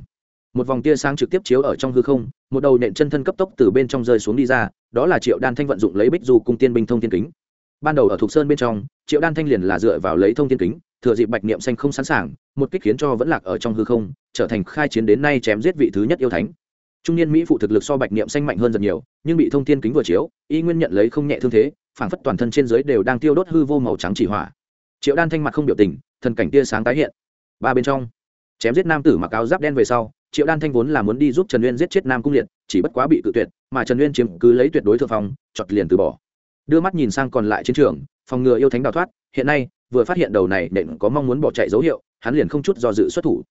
Một vòng tia sáng trực tiếp chiếu ở trong hư không, một đầu nện chân thân cấp tốc từ bên trong rơi xuống đi ra, đó là triệu đan thanh vận dụng lấy bích du cung tiên binh thông thiên kính. Ban đầu ở thục sơn bên trong, triệu đan thanh liền là dựa vào lấy thông thiên kính thừa dịp bạch niệm xanh không sẵn sàng, một kích khiến cho vẫn lạc ở trong hư không, trở thành khai chiến đến nay chém giết vị thứ nhất yêu thánh. Trung niên mỹ phụ thực lực so bạch niệm xanh mạnh hơn rất nhiều, nhưng bị thông thiên kính vừa chiếu, y nguyên nhận lấy không nhẹ thương thế, phảng phất toàn thân trên dưới đều đang tiêu đốt hư vô màu trắng chỉ hỏa. Triệu đan thanh mặt không biểu tình, thần cảnh tia sáng tái hiện. Ba bên trong, chém giết nam tử mặc áo giáp đen về sau, triệu đan thanh vốn là muốn đi giúp trần uyên giết chết nam cung liệt, chỉ bất quá bị tự tuyệt, mà trần uyên chiếm cứ lấy tuyệt đối thượng phong, chọt liền từ bỏ. Đưa mắt nhìn sang còn lại chiến trường, phòng ngừa yêu thánh đào thoát, hiện nay vừa phát hiện đầu này nện có mong muốn bỏ chạy dấu hiệu, hắn liền không chút do dự xuất thủ.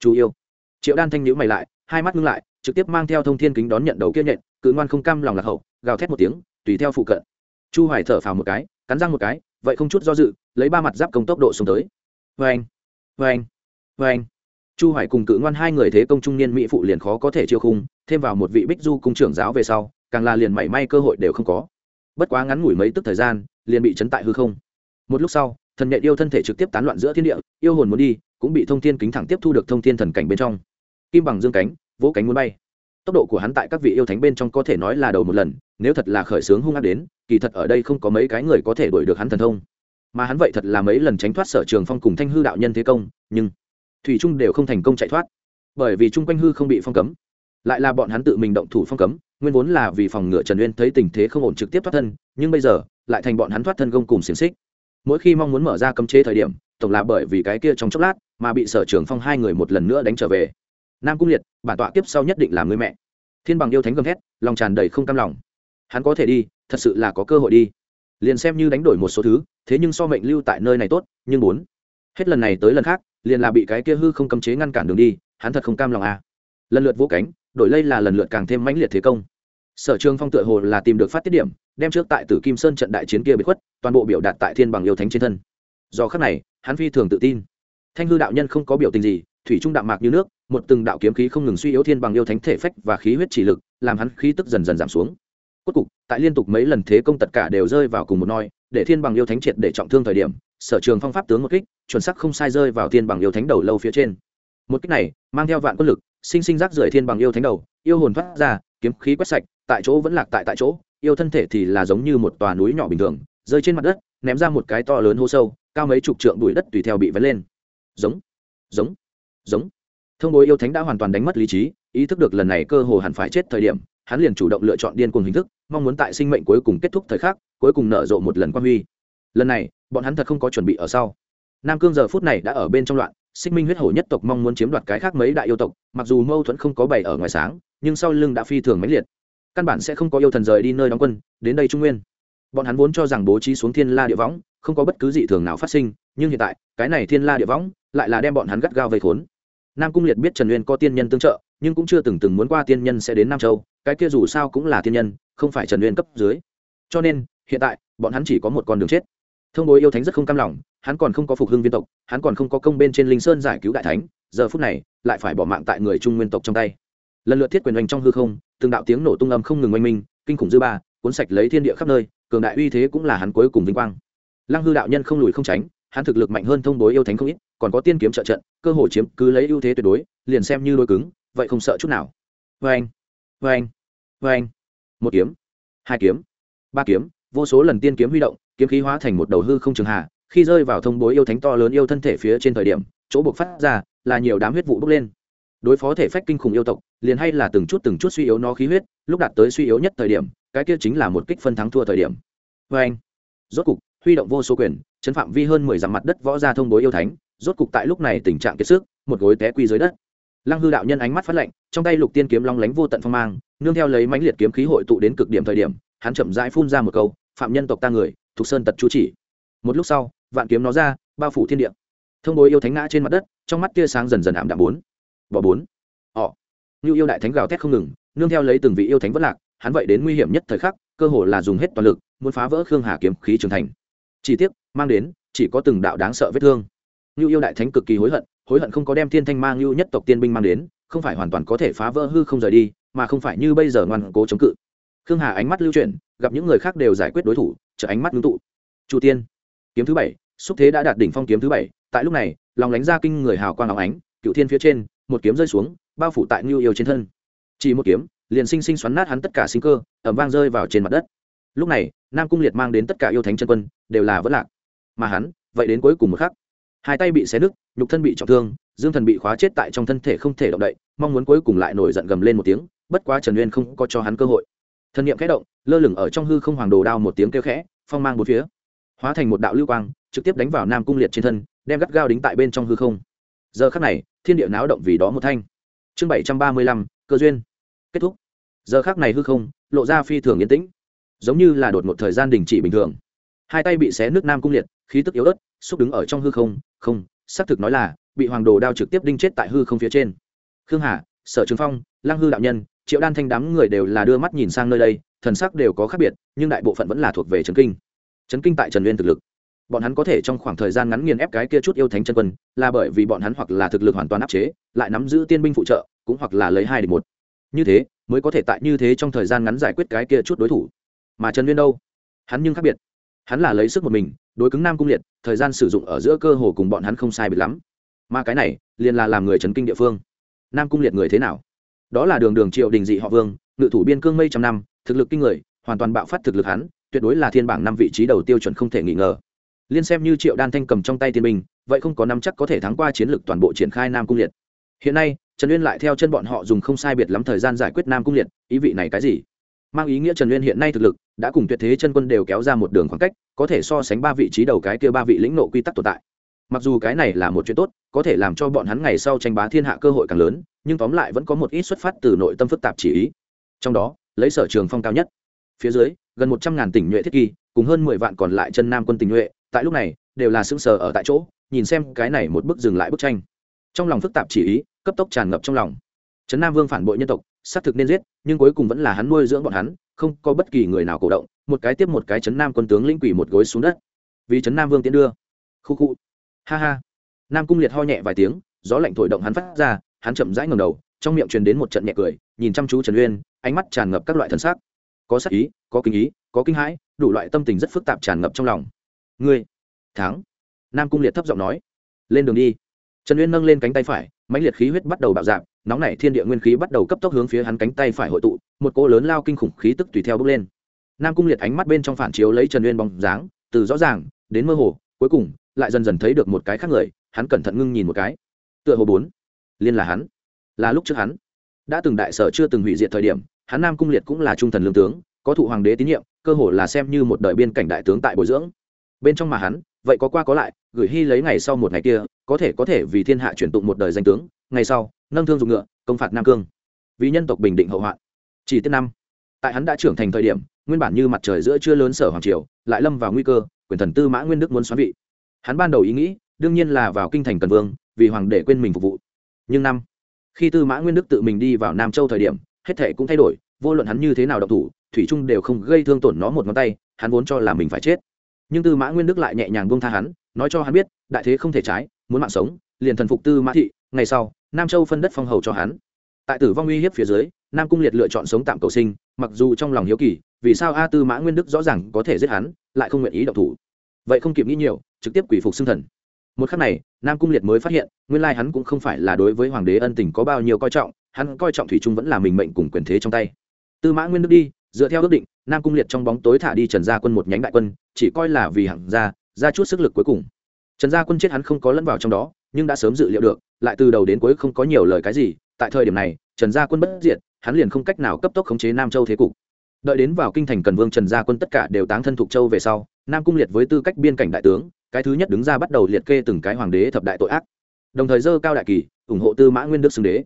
Chú yêu. Triệu đan thanh nhữ mày lại, hai mắt ngưng lại, trực tiếp mang theo thông thiên kính đón nhận đầu kia nhện cự ngoan không cam lòng lạc hậu, gào thét một tiếng, tùy theo phụ cận. Chu hoài thở phào một cái, cắn răng một cái, vậy không chút do dự, lấy ba mặt giáp công tốc độ xuống tới. Vê anh vê anh vê anh chu hoài cùng cự ngoan hai người thế công trung niên mỹ phụ liền khó có thể chiêu khung, thêm vào một vị bích du cung trưởng giáo về sau, càng là liền mảy may cơ hội đều không có. Bất quá ngắn ngủi mấy tức thời gian, liền bị chấn tại hư không. Một lúc sau thần nhện yêu thân thể trực tiếp tán loạn giữa thiên địa, yêu hồn muốn đi, cũng bị thông thiên kính thẳng tiếp thu được thông thiên thần cảnh bên trong. Kim bằng dương cánh, vỗ cánh muốn bay. Tốc độ của hắn tại các vị yêu thánh bên trong có thể nói là đầu một lần, nếu thật là khởi sướng hung ác đến, kỳ thật ở đây không có mấy cái người có thể đuổi được hắn thần thông. Mà hắn vậy thật là mấy lần tránh thoát sở trường phong cùng thanh hư đạo nhân thế công, nhưng thủy trung đều không thành công chạy thoát. Bởi vì chung quanh hư không bị phong cấm, lại là bọn hắn tự mình động thủ phong cấm, nguyên vốn là vì phòng ngựa trần uyên thấy tình thế không ổn trực tiếp thoát thân, nhưng bây giờ lại thành bọn hắn thoát thân gông cùng xiềng xích mỗi khi mong muốn mở ra cấm chế thời điểm, tổng là bởi vì cái kia trong chốc lát mà bị sở trường phong hai người một lần nữa đánh trở về. Nam cung liệt, bản tọa tiếp sau nhất định là người mẹ. Thiên bằng yêu thánh gầm thét, lòng tràn đầy không cam lòng. Hắn có thể đi, thật sự là có cơ hội đi. Liền xem như đánh đổi một số thứ, thế nhưng so mệnh lưu tại nơi này tốt, nhưng muốn hết lần này tới lần khác, liền là bị cái kia hư không cấm chế ngăn cản đường đi, hắn thật không cam lòng à. Lần lượt vỗ cánh, đổi lây là lần lượt càng thêm mãnh liệt thế công. Sở trường phong tựa hồ là tìm được phát tiết điểm đem trước tại tử kim sơn trận đại chiến kia bị khuất toàn bộ biểu đạt tại thiên bằng yêu thánh trên thân. Do khắc này hắn phi thường tự tin. Thanh hư đạo nhân không có biểu tình gì thủy trung đạm mạc như nước một từng đạo kiếm khí không ngừng suy yếu thiên bằng yêu thánh thể phách và khí huyết chỉ lực làm hắn khí tức dần dần giảm xuống. Cuối cùng, tại liên tục mấy lần thế công tất cả đều rơi vào cùng một noi để thiên bằng yêu thánh triệt để trọng thương thời điểm sở trường phong pháp tướng một kích chuẩn sắc không sai rơi vào thiên bằng yêu thánh đầu lâu phía trên. Một kích này mang theo vạn quân lực sinh sinh rác rưởi thiên bằng yêu thánh đầu yêu hồn phát ra kiếm khí quét sạch tại chỗ vẫn lạc tại tại chỗ yêu thân thể thì là giống như một tòa núi nhỏ bình thường, rơi trên mặt đất, ném ra một cái to lớn hô sâu, cao mấy chục trượng bụi đất tùy theo bị vén lên. Giống giống giống. Thông bối yêu thánh đã hoàn toàn đánh mất lý trí, ý thức được lần này cơ hồ hẳn phải chết thời điểm, hắn liền chủ động lựa chọn điên cuồng hình thức, mong muốn tại sinh mệnh cuối cùng kết thúc thời khắc, cuối cùng nở rộ một lần quan huy. Lần này, bọn hắn thật không có chuẩn bị ở sau. Nam cương giờ phút này đã ở bên trong loạn xích minh huyết hổ nhất tộc mong muốn chiếm đoạt cái khác mấy đại yêu tộc, mặc dù mâu thuẫn không có bày ở ngoài sáng, nhưng sau lưng đã phi thường mãnh liệt căn bản sẽ không có yêu thần rời đi nơi đóng quân, đến đây trung nguyên. Bọn hắn vốn cho rằng bố trí xuống thiên la địa võng, không có bất cứ dị thường nào phát sinh, nhưng hiện tại, cái này thiên la địa võng lại là đem bọn hắn gắt gao vây khốn. Nam cung liệt biết trần uyên có tiên nhân tương trợ, nhưng cũng chưa từng từng muốn qua tiên nhân sẽ đến nam châu, cái kia dù sao cũng là tiên nhân, không phải trần uyên cấp dưới. Cho nên, hiện tại, bọn hắn chỉ có một con đường chết. Thông bối yêu thánh rất không cam lòng, hắn còn không có phục hưng viên tộc, hắn còn không có công bên trên linh sơn giải cứu đại thánh, giờ phút này, lại phải bỏ mạng tại người trung nguyên tộc trong tay lần lượt thiết quyền oanh trong hư không, từng đạo tiếng nổ tung âm không ngừng oanh minh, kinh khủng dư ba, cuốn sạch lấy thiên địa khắp nơi, cường đại uy thế cũng là hắn cuối cùng vinh quang. Lăng hư đạo nhân không lùi không tránh, hắn thực lực mạnh hơn thông bối yêu thánh không ít, còn có tiên kiếm trợ trận, cơ hội chiếm cứ lấy ưu thế tuyệt đối, liền xem như đôi cứng, vậy không sợ chút nào. Vê anh vê anh vê anh một kiếm, hai kiếm, ba kiếm, vô số lần tiên kiếm huy động, kiếm khí hóa thành một đầu hư không trường hạ khi rơi vào thông bối yêu thánh to lớn yêu thân thể phía trên thời điểm, chỗ buộc phát ra là nhiều đám huyết vụ bốc lên đối phó thể phách kinh khủng yêu tộc, liền hay là từng chút từng chút suy yếu nó khí huyết, lúc đạt tới suy yếu nhất thời điểm, cái kia chính là một kích phân thắng thua thời điểm. Vê anh, rốt cục, huy động vô số quyền, chấn phạm vi hơn mười dặm mặt đất võ ra thông bối yêu thánh, rốt cục tại lúc này tình trạng kiệt sức, một gối té quy dưới đất. Lăng hư đạo nhân ánh mắt phát lạnh, trong tay lục tiên kiếm long lánh vô tận phong mang, nương theo lấy mãnh liệt kiếm khí hội tụ đến cực điểm thời điểm, hắn chậm rãi phun ra một câu, phạm nhân tộc ta người, thuộc sơn tật chú chỉ. Một lúc sau, vạn kiếm nó ra, bao phủ thiên địa. Thông bối yêu thánh ngã trên mặt đất, trong mắt tia sáng dần dần ảm đạm bốn bỏ bốn. Họ. Như yêu đại thánh gào thét không ngừng, nương theo lấy từng vị yêu thánh vất lạc, hắn vậy đến nguy hiểm nhất thời khắc, cơ hồ là dùng hết toàn lực, muốn phá vỡ khương hà kiếm khí trưởng thành. Chỉ tiếc, mang đến, chỉ có từng đạo đáng sợ vết thương. Như yêu đại thánh cực kỳ hối hận hối hận không có đem thiên thanh mang như nhất tộc tiên binh mang đến, không phải hoàn toàn có thể phá vỡ hư không rời đi, mà không phải như bây giờ ngoan cố chống cự. Khương hà ánh mắt lưu chuyển, gặp những người khác đều giải quyết đối thủ trở ánh mắt ngưng tụ. Chu tiên, kiếm thứ bảy, xúc thế đã đạt đỉnh phong kiếm thứ bảy, tại lúc này, lòng lánh ra kinh người hào quang áo ánh cựu thiên phía trên một kiếm rơi xuống, bao phủ tại ngưu yêu trên thân. Chỉ một kiếm, liền sinh sinh xoắn nát hắn tất cả sinh cơ ẩm vang rơi vào trên mặt đất. Lúc này, nam cung liệt mang đến tất cả yêu thánh chân quân, đều là vất lạc. Mà hắn, vậy đến cuối cùng một khắc, hai tay bị xé nứt, nhục thân bị trọng thương, dương thần bị khóa chết tại trong thân thể không thể động đậy, mong muốn cuối cùng lại nổi giận gầm lên một tiếng, bất quá trần uyên không có cho hắn cơ hội. Thần niệm khẽ động, lơ lửng ở trong hư không hoàng đồ đao một tiếng kêu khẽ, phong mang bốn phía, hóa thành một đạo lưu quang, trực tiếp đánh vào nam cung liệt trên thân, đem gắt gao đính tại bên trong hư không giờ khắc này, thiên địa náo động vì đó một thanh. Chương bảy trăm ba mươi lăm, cơ duyên. Kết thúc. Giờ khắc này hư không, lộ ra phi thường yên tĩnh. Giống như là đột một thời gian đình chỉ bình thường. Hai tay bị xé nước nam cung liệt, khí tức yếu ớt, xúc đứng ở trong hư không không, xác thực nói là, bị hoàng đồ đao trực tiếp đinh chết tại hư không phía trên. Khương hà, sở trường phong lang hư đạo nhân, triệu đan thanh đám người đều là đưa mắt nhìn sang nơi đây, thần sắc đều có khác biệt, nhưng đại bộ phận vẫn là thuộc về trấn kinh. Trấn kinh tại trần uyên thực lực bọn hắn có thể trong khoảng thời gian ngắn nghiền ép cái kia chút yêu thánh chân quân, là bởi vì bọn hắn hoặc là thực lực hoàn toàn áp chế, lại nắm giữ tiên binh phụ trợ, cũng hoặc là lấy hai địch một. Như thế, mới có thể tại như thế trong thời gian ngắn giải quyết cái kia chút đối thủ. Mà trần uyên đâu? Hắn nhưng khác biệt. Hắn là lấy sức một mình, đối cứng nam cung liệt, thời gian sử dụng ở giữa cơ hồ cùng bọn hắn không sai biệt lắm. Mà cái này, liền là làm người trấn kinh địa phương. Nam cung liệt người thế nào? Đó là đường đường triệu đình dị họ vương, ngự thủ biên cương mây trăm năm, thực lực kinh người, hoàn toàn bạo phát thực lực hắn, tuyệt đối là thiên bảng năm vị trí đầu tiêu chuẩn không thể nghi ngờ liên xem như triệu đan thanh cầm trong tay tiên binh, vậy không có năm chắc có thể thắng qua chiến lược toàn bộ triển khai nam cung liệt. Hiện nay, trần uyên lại theo chân bọn họ dùng không sai biệt lắm thời gian giải quyết nam cung liệt, ý vị này cái gì? Mang ý nghĩa trần uyên hiện nay thực lực, đã cùng tuyệt thế chân quân đều kéo ra một đường khoảng cách, có thể so sánh ba vị trí đầu cái kia ba vị lĩnh nộ quy tắc tồn tại. Mặc dù cái này là một chuyện tốt, có thể làm cho bọn hắn ngày sau tranh bá thiên hạ cơ hội càng lớn, nhưng tóm lại vẫn có một ít xuất phát từ nội tâm phức tạp chỉ ý. Trong đó, lấy sở trường phong cao nhất. Phía dưới, gần một trăm ngàn tỉnh nhuệ thiết kỳ, cùng hơn mười vạn còn lại chân nam quân tình nhuệ tại lúc này, đều là sững sờ ở tại chỗ, nhìn xem cái này một bức dừng lại bức tranh. Trong lòng phức tạp chỉ ý, cấp tốc tràn ngập trong lòng. Trấn nam vương phản bội nhân tộc, xác thực nên giết, nhưng cuối cùng vẫn là hắn nuôi dưỡng bọn hắn, không có bất kỳ người nào cổ động, một cái tiếp một cái trấn nam quân tướng lĩnh quỷ một gối xuống đất. Vì trấn nam vương tiến đưa. Khu khu. Ha ha. Nam cung liệt ho nhẹ vài tiếng, gió lạnh thổi động hắn phát ra, hắn chậm rãi ngầm đầu, trong miệng truyền đến một trận nhẹ cười, nhìn chăm chú trần uyên, ánh mắt tràn ngập các loại thần sắc. Có sắc ý, có kinh ý, có kinh hãi, đủ loại tâm tình rất phức tạp tràn ngập trong lòng ngươi. Thắng. Nam cung liệt thấp giọng nói. Lên đường đi. Trần uyên nâng lên cánh tay phải, mãnh liệt khí huyết bắt đầu bạo dạng nóng nảy thiên địa nguyên khí bắt đầu cấp tốc hướng phía hắn cánh tay phải hội tụ, một cỗ lớn lao kinh khủng khí tức tùy theo bước lên. Nam cung liệt ánh mắt bên trong phản chiếu lấy trần uyên bóng dáng, từ rõ ràng đến mơ hồ, cuối cùng lại dần dần thấy được một cái khác người, hắn cẩn thận ngưng nhìn một cái. Tựa hồ bốn. Liên là hắn. Là lúc trước hắn. Đã từng đại sở chưa từng hủy diệt thời điểm, hắn nam cung liệt cũng là trung thần lương tướng, có thụ hoàng đế tín nhiệm, cơ hồ là xem như một đời biên cảnh đại tướng tại bồi dưỡng bên trong mà hắn, vậy có qua có lại, gửi hy lấy ngày sau một ngày kia, có thể có thể vì thiên hạ chuyển tụng một đời danh tướng, ngày sau, nâng thương dùng ngựa, công phạt nam cương. Vì nhân tộc bình định hậu hoạn. Chỉ tiết năm, tại hắn đã trưởng thành thời điểm, nguyên bản như mặt trời giữa chưa lớn sở hoàng triều, lại lâm vào nguy cơ, quyền thần tư mã nguyên đức muốn xoắn vị. Hắn ban đầu ý nghĩ, đương nhiên là vào kinh thành cần vương, vì hoàng để quên mình phục vụ. Nhưng năm, khi tư mã nguyên đức tự mình đi vào nam châu thời điểm, hết thể cũng thay đổi, vô luận hắn như thế nào độc thủ, thủy trung đều không gây thương tổn nó một ngón tay, hắn vốn cho là mình phải chết nhưng tư mã nguyên đức lại nhẹ nhàng buông tha hắn, nói cho hắn biết, đại thế không thể trái, muốn mạng sống, liền thần phục tư mã thị, ngày sau, nam châu phân đất phong hầu cho hắn. Tại tử vong uy hiếp phía dưới, nam cung liệt lựa chọn sống tạm cầu sinh, mặc dù trong lòng hiếu kỳ, vì sao a tư mã nguyên đức rõ ràng có thể giết hắn, lại không nguyện ý độc thủ. Vậy không kịp nghĩ nhiều, trực tiếp quỷ phục xưng thần. Một khắc này, nam cung liệt mới phát hiện, nguyên lai hắn cũng không phải là đối với hoàng đế ân tình có bao nhiêu coi trọng, hắn coi trọng thủy trung vẫn là mình mệnh cùng quyền thế trong tay. Tư mã nguyên đức đi dựa theo ước định, nam cung liệt trong bóng tối thả đi trần gia quân một nhánh đại quân, chỉ coi là vì hẳn ra ra chút sức lực cuối cùng. Trần gia quân chết hắn không có lẫn vào trong đó, nhưng đã sớm dự liệu được, lại từ đầu đến cuối không có nhiều lời cái gì, tại thời điểm này, trần gia quân bất diệt, hắn liền không cách nào cấp tốc khống chế nam châu thế cục. Đợi đến vào kinh thành cần vương trần gia quân tất cả đều táng thân thuộc châu về sau, nam cung liệt với tư cách biên cảnh đại tướng, cái thứ nhất đứng ra bắt đầu liệt kê từng cái hoàng đế thập đại tội ác. Đồng thời dơ cao đại kỳ, ủng hộ tư mã nguyên đức xưng đế.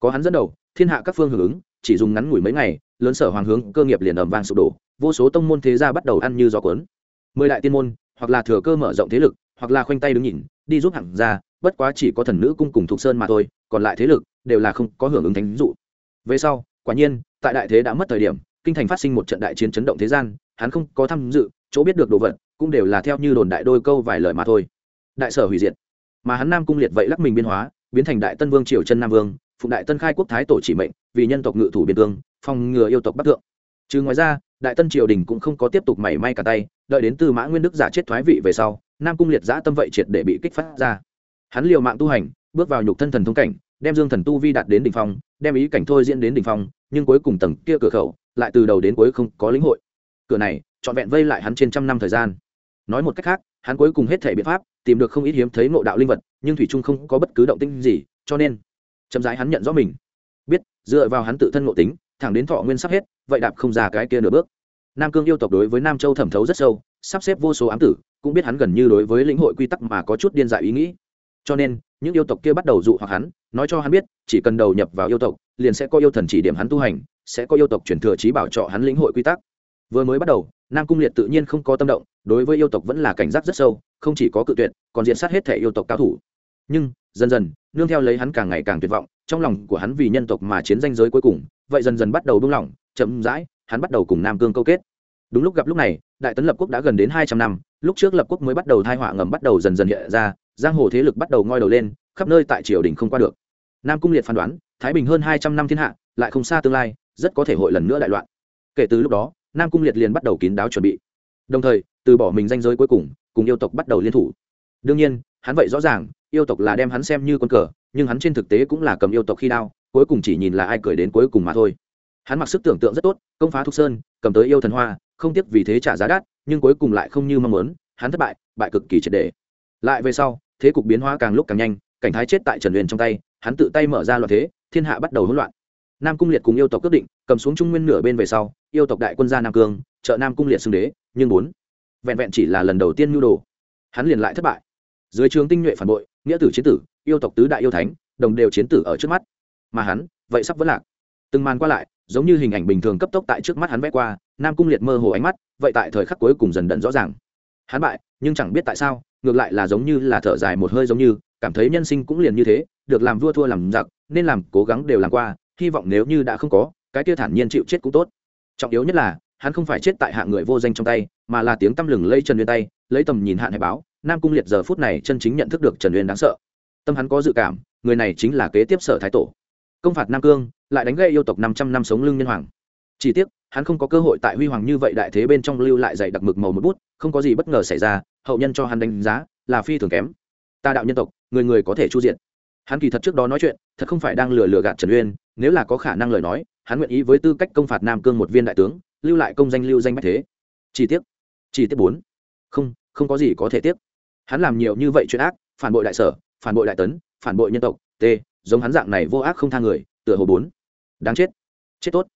Có hắn dẫn đầu, thiên hạ các phương hưởng ứng, chỉ dùng ngắn ngủi mấy ngày lớn sở hoàng hướng cơ nghiệp liền ầm vang sụp đổ, vô số tông môn thế gia bắt đầu ăn như gió cuốn. Mười đại tiên môn, hoặc là thừa cơ mở rộng thế lực, hoặc là khoanh tay đứng nhìn, đi giúp hẳn ra bất quá chỉ có thần nữ cung cùng thục sơn mà thôi, còn lại thế lực đều là không có hưởng ứng thánh dụ. Về sau, quả nhiên, tại đại thế đã mất thời điểm, kinh thành phát sinh một trận đại chiến chấn động thế gian, hắn không có tham dự, chỗ biết được đồ vật, cũng đều là theo như đồn đại đôi câu vài lời mà thôi. Đại sở hủy diệt. Mà hắn nam cung liệt vậy lắc mình biên hóa, biến thành đại tân vương triều chân nam vương, phụng đại tân khai quốc thái tổ chỉ mệnh, vì nhân tộc ngự thủ biên cương phòng ngừa yêu tộc bắc thượng. Chứ ngoài ra, đại tân triều đình cũng không có tiếp tục mảy may cả tay, đợi đến từ mã nguyên đức giả chết thoái vị về sau, nam cung liệt giã tâm vậy triệt để bị kích phát ra. Hắn liều mạng tu hành, bước vào nhục thân thần thông cảnh, đem dương thần tu vi đạt đến đ ỉ n h phong, đem ý cảnh thôi diễn đến đ ỉ n h phong, nhưng cuối cùng tầng kia cửa khẩu, lại từ đầu đến cuối không có lĩnh hội. Cửa này, trọn vẹn vây lại hắn trên trăm năm thời gian. Nói một cách khác, hắn cuối cùng hết thể biện pháp, tìm được không ít hiếm thấy ngộ đạo linh vật, nhưng thủy trung không có bất cứ động tinh gì, cho nên, chậm rãi hắn nhận rõ mình. Biết, dựa vào hắn tự thân ngộ tính thẳng đến thọ nguyên sắp hết, vậy đạp không ra cái kia nửa bước. Nam cương yêu tộc đối với nam châu thẩm thấu rất sâu, sắp xếp vô số ám tử, cũng biết hắn gần như đối với lĩnh hội quy tắc mà có chút điên dại ý nghĩ. Cho nên, những yêu tộc kia bắt đầu dụ hoặc hắn, nói cho hắn biết, chỉ cần đầu nhập vào yêu tộc, liền sẽ có yêu thần chỉ điểm hắn tu hành, sẽ có yêu tộc chuyển thừa trí bảo trọ hắn lĩnh hội quy tắc. Vừa mới bắt đầu, nam cung liệt tự nhiên không có tâm động, đối với yêu tộc vẫn là cảnh giác rất sâu, không chỉ có cự tuyệt, còn diện sát hết thể yêu tộc cao thủ. Nhưng, dần dần, nương theo lấy hắn càng ngày càng tuyệt vọng trong lòng của hắn vì nhân tộc mà chiến danh giới cuối cùng, vậy dần dần bắt đầu buông lỏng, chậm rãi, hắn bắt đầu cùng nam cương câu kết. Đúng lúc gặp lúc này, đại tấn lập quốc đã gần đến hai trăm năm, lúc trước lập quốc mới bắt đầu thai họa ngầm bắt đầu dần dần hiện ra, giang hồ thế lực bắt đầu ngoi đầu lên, khắp nơi tại triều đình không qua được. Nam cung liệt phán đoán, thái bình hơn hai trăm năm thiên hạ, lại không xa tương lai, rất có thể hội lần nữa đại loạn. Kể từ lúc đó, nam cung liệt liền bắt đầu kín đáo chuẩn bị. Đồng thời, từ bỏ mình danh giới cuối cùng cùng yêu tộc bắt đầu liên thủ. Đương nhiên, hắn vậy rõ ràng yêu tộc là đem hắn xem như con cờ, nhưng hắn trên thực tế cũng là cầm yêu tộc khi đao, cuối cùng chỉ nhìn là ai cười đến cuối cùng mà thôi. Hắn mặc sức tưởng tượng rất tốt, công phá thục sơn, cầm tới yêu thần hoa, không tiếc vì thế trả giá đắt, nhưng cuối cùng lại không như mong muốn, hắn thất bại bại cực kỳ triệt đề lại về sau, thế cục biến hóa càng lúc càng nhanh, cảnh thái chết tại trần huyền trong tay, hắn tự tay mở ra loạn thế, thiên hạ bắt đầu hỗn loạn. Nam cung liệt cùng yêu tộc quyết định, cầm xuống trung nguyên nửa bên về sau, yêu tộc đại quân gia nam cương, trợ nam cung liệt xưng đế, nhưng bốn, vẹn vẹn chỉ là lần đầu tiên nhu đồ. Hắn liền lại thất bại dưới trường tinh nhuệ phản bội, nghĩa tử chiến tử, yêu tộc tứ đại yêu thánh, đồng đều chiến tử ở trước mắt. Mà hắn, vậy sắp vẫn lạc. Từng màn qua lại, giống như hình ảnh bình thường cấp tốc tại trước mắt hắn vẽ qua, nam cung liệt mơ hồ ánh mắt, vậy tại thời khắc cuối cùng dần đận rõ ràng. Hắn bại, nhưng chẳng biết tại sao, ngược lại là giống như là thở dài một hơi giống như, cảm thấy nhân sinh cũng liền như thế, được làm vua thua làm giặc, nên làm, cố gắng đều làm qua, hy vọng nếu như đã không có, cái kia thản nhiên chịu chết cũng tốt. Trọng yếu nhất là, hắn không phải chết tại hạng người vô danh trong tay, mà là tiếng tăm lừng lây trần lên tay, lấy tầm nhìn hạn hải báo nam cung liệt giờ phút này chân chính nhận thức được trần uyên đáng sợ tâm hắn có dự cảm người này chính là kế tiếp sở thái tổ công phạt nam cương lại đánh gây yêu tộc năm trăm năm sống lưng nhân hoàng chỉ tiếc hắn không có cơ hội tại huy hoàng như vậy đại thế bên trong lưu lại dạy đặc mực màu một bút không có gì bất ngờ xảy ra hậu nhân cho hắn đánh giá là phi thường kém ta đạo nhân tộc người người có thể chu diện hắn kỳ thật trước đó nói chuyện thật không phải đang lừa lừa gạt trần uyên nếu là có khả năng lời nói hắn nguyện ý với tư cách công phạt nam cương một viên đại tướng lưu lại công danh lưu danh bách thế Chỉ tiếc chỉ tiếc bốn không không có gì có thể tiếc hắn làm nhiều như vậy chuyện ác, phản bội đại sở, phản bội đại tấn, phản bội nhân tộc, t, giống hắn dạng này vô ác không tha người, tựa hồ bốn. Đáng chết. Chết tốt.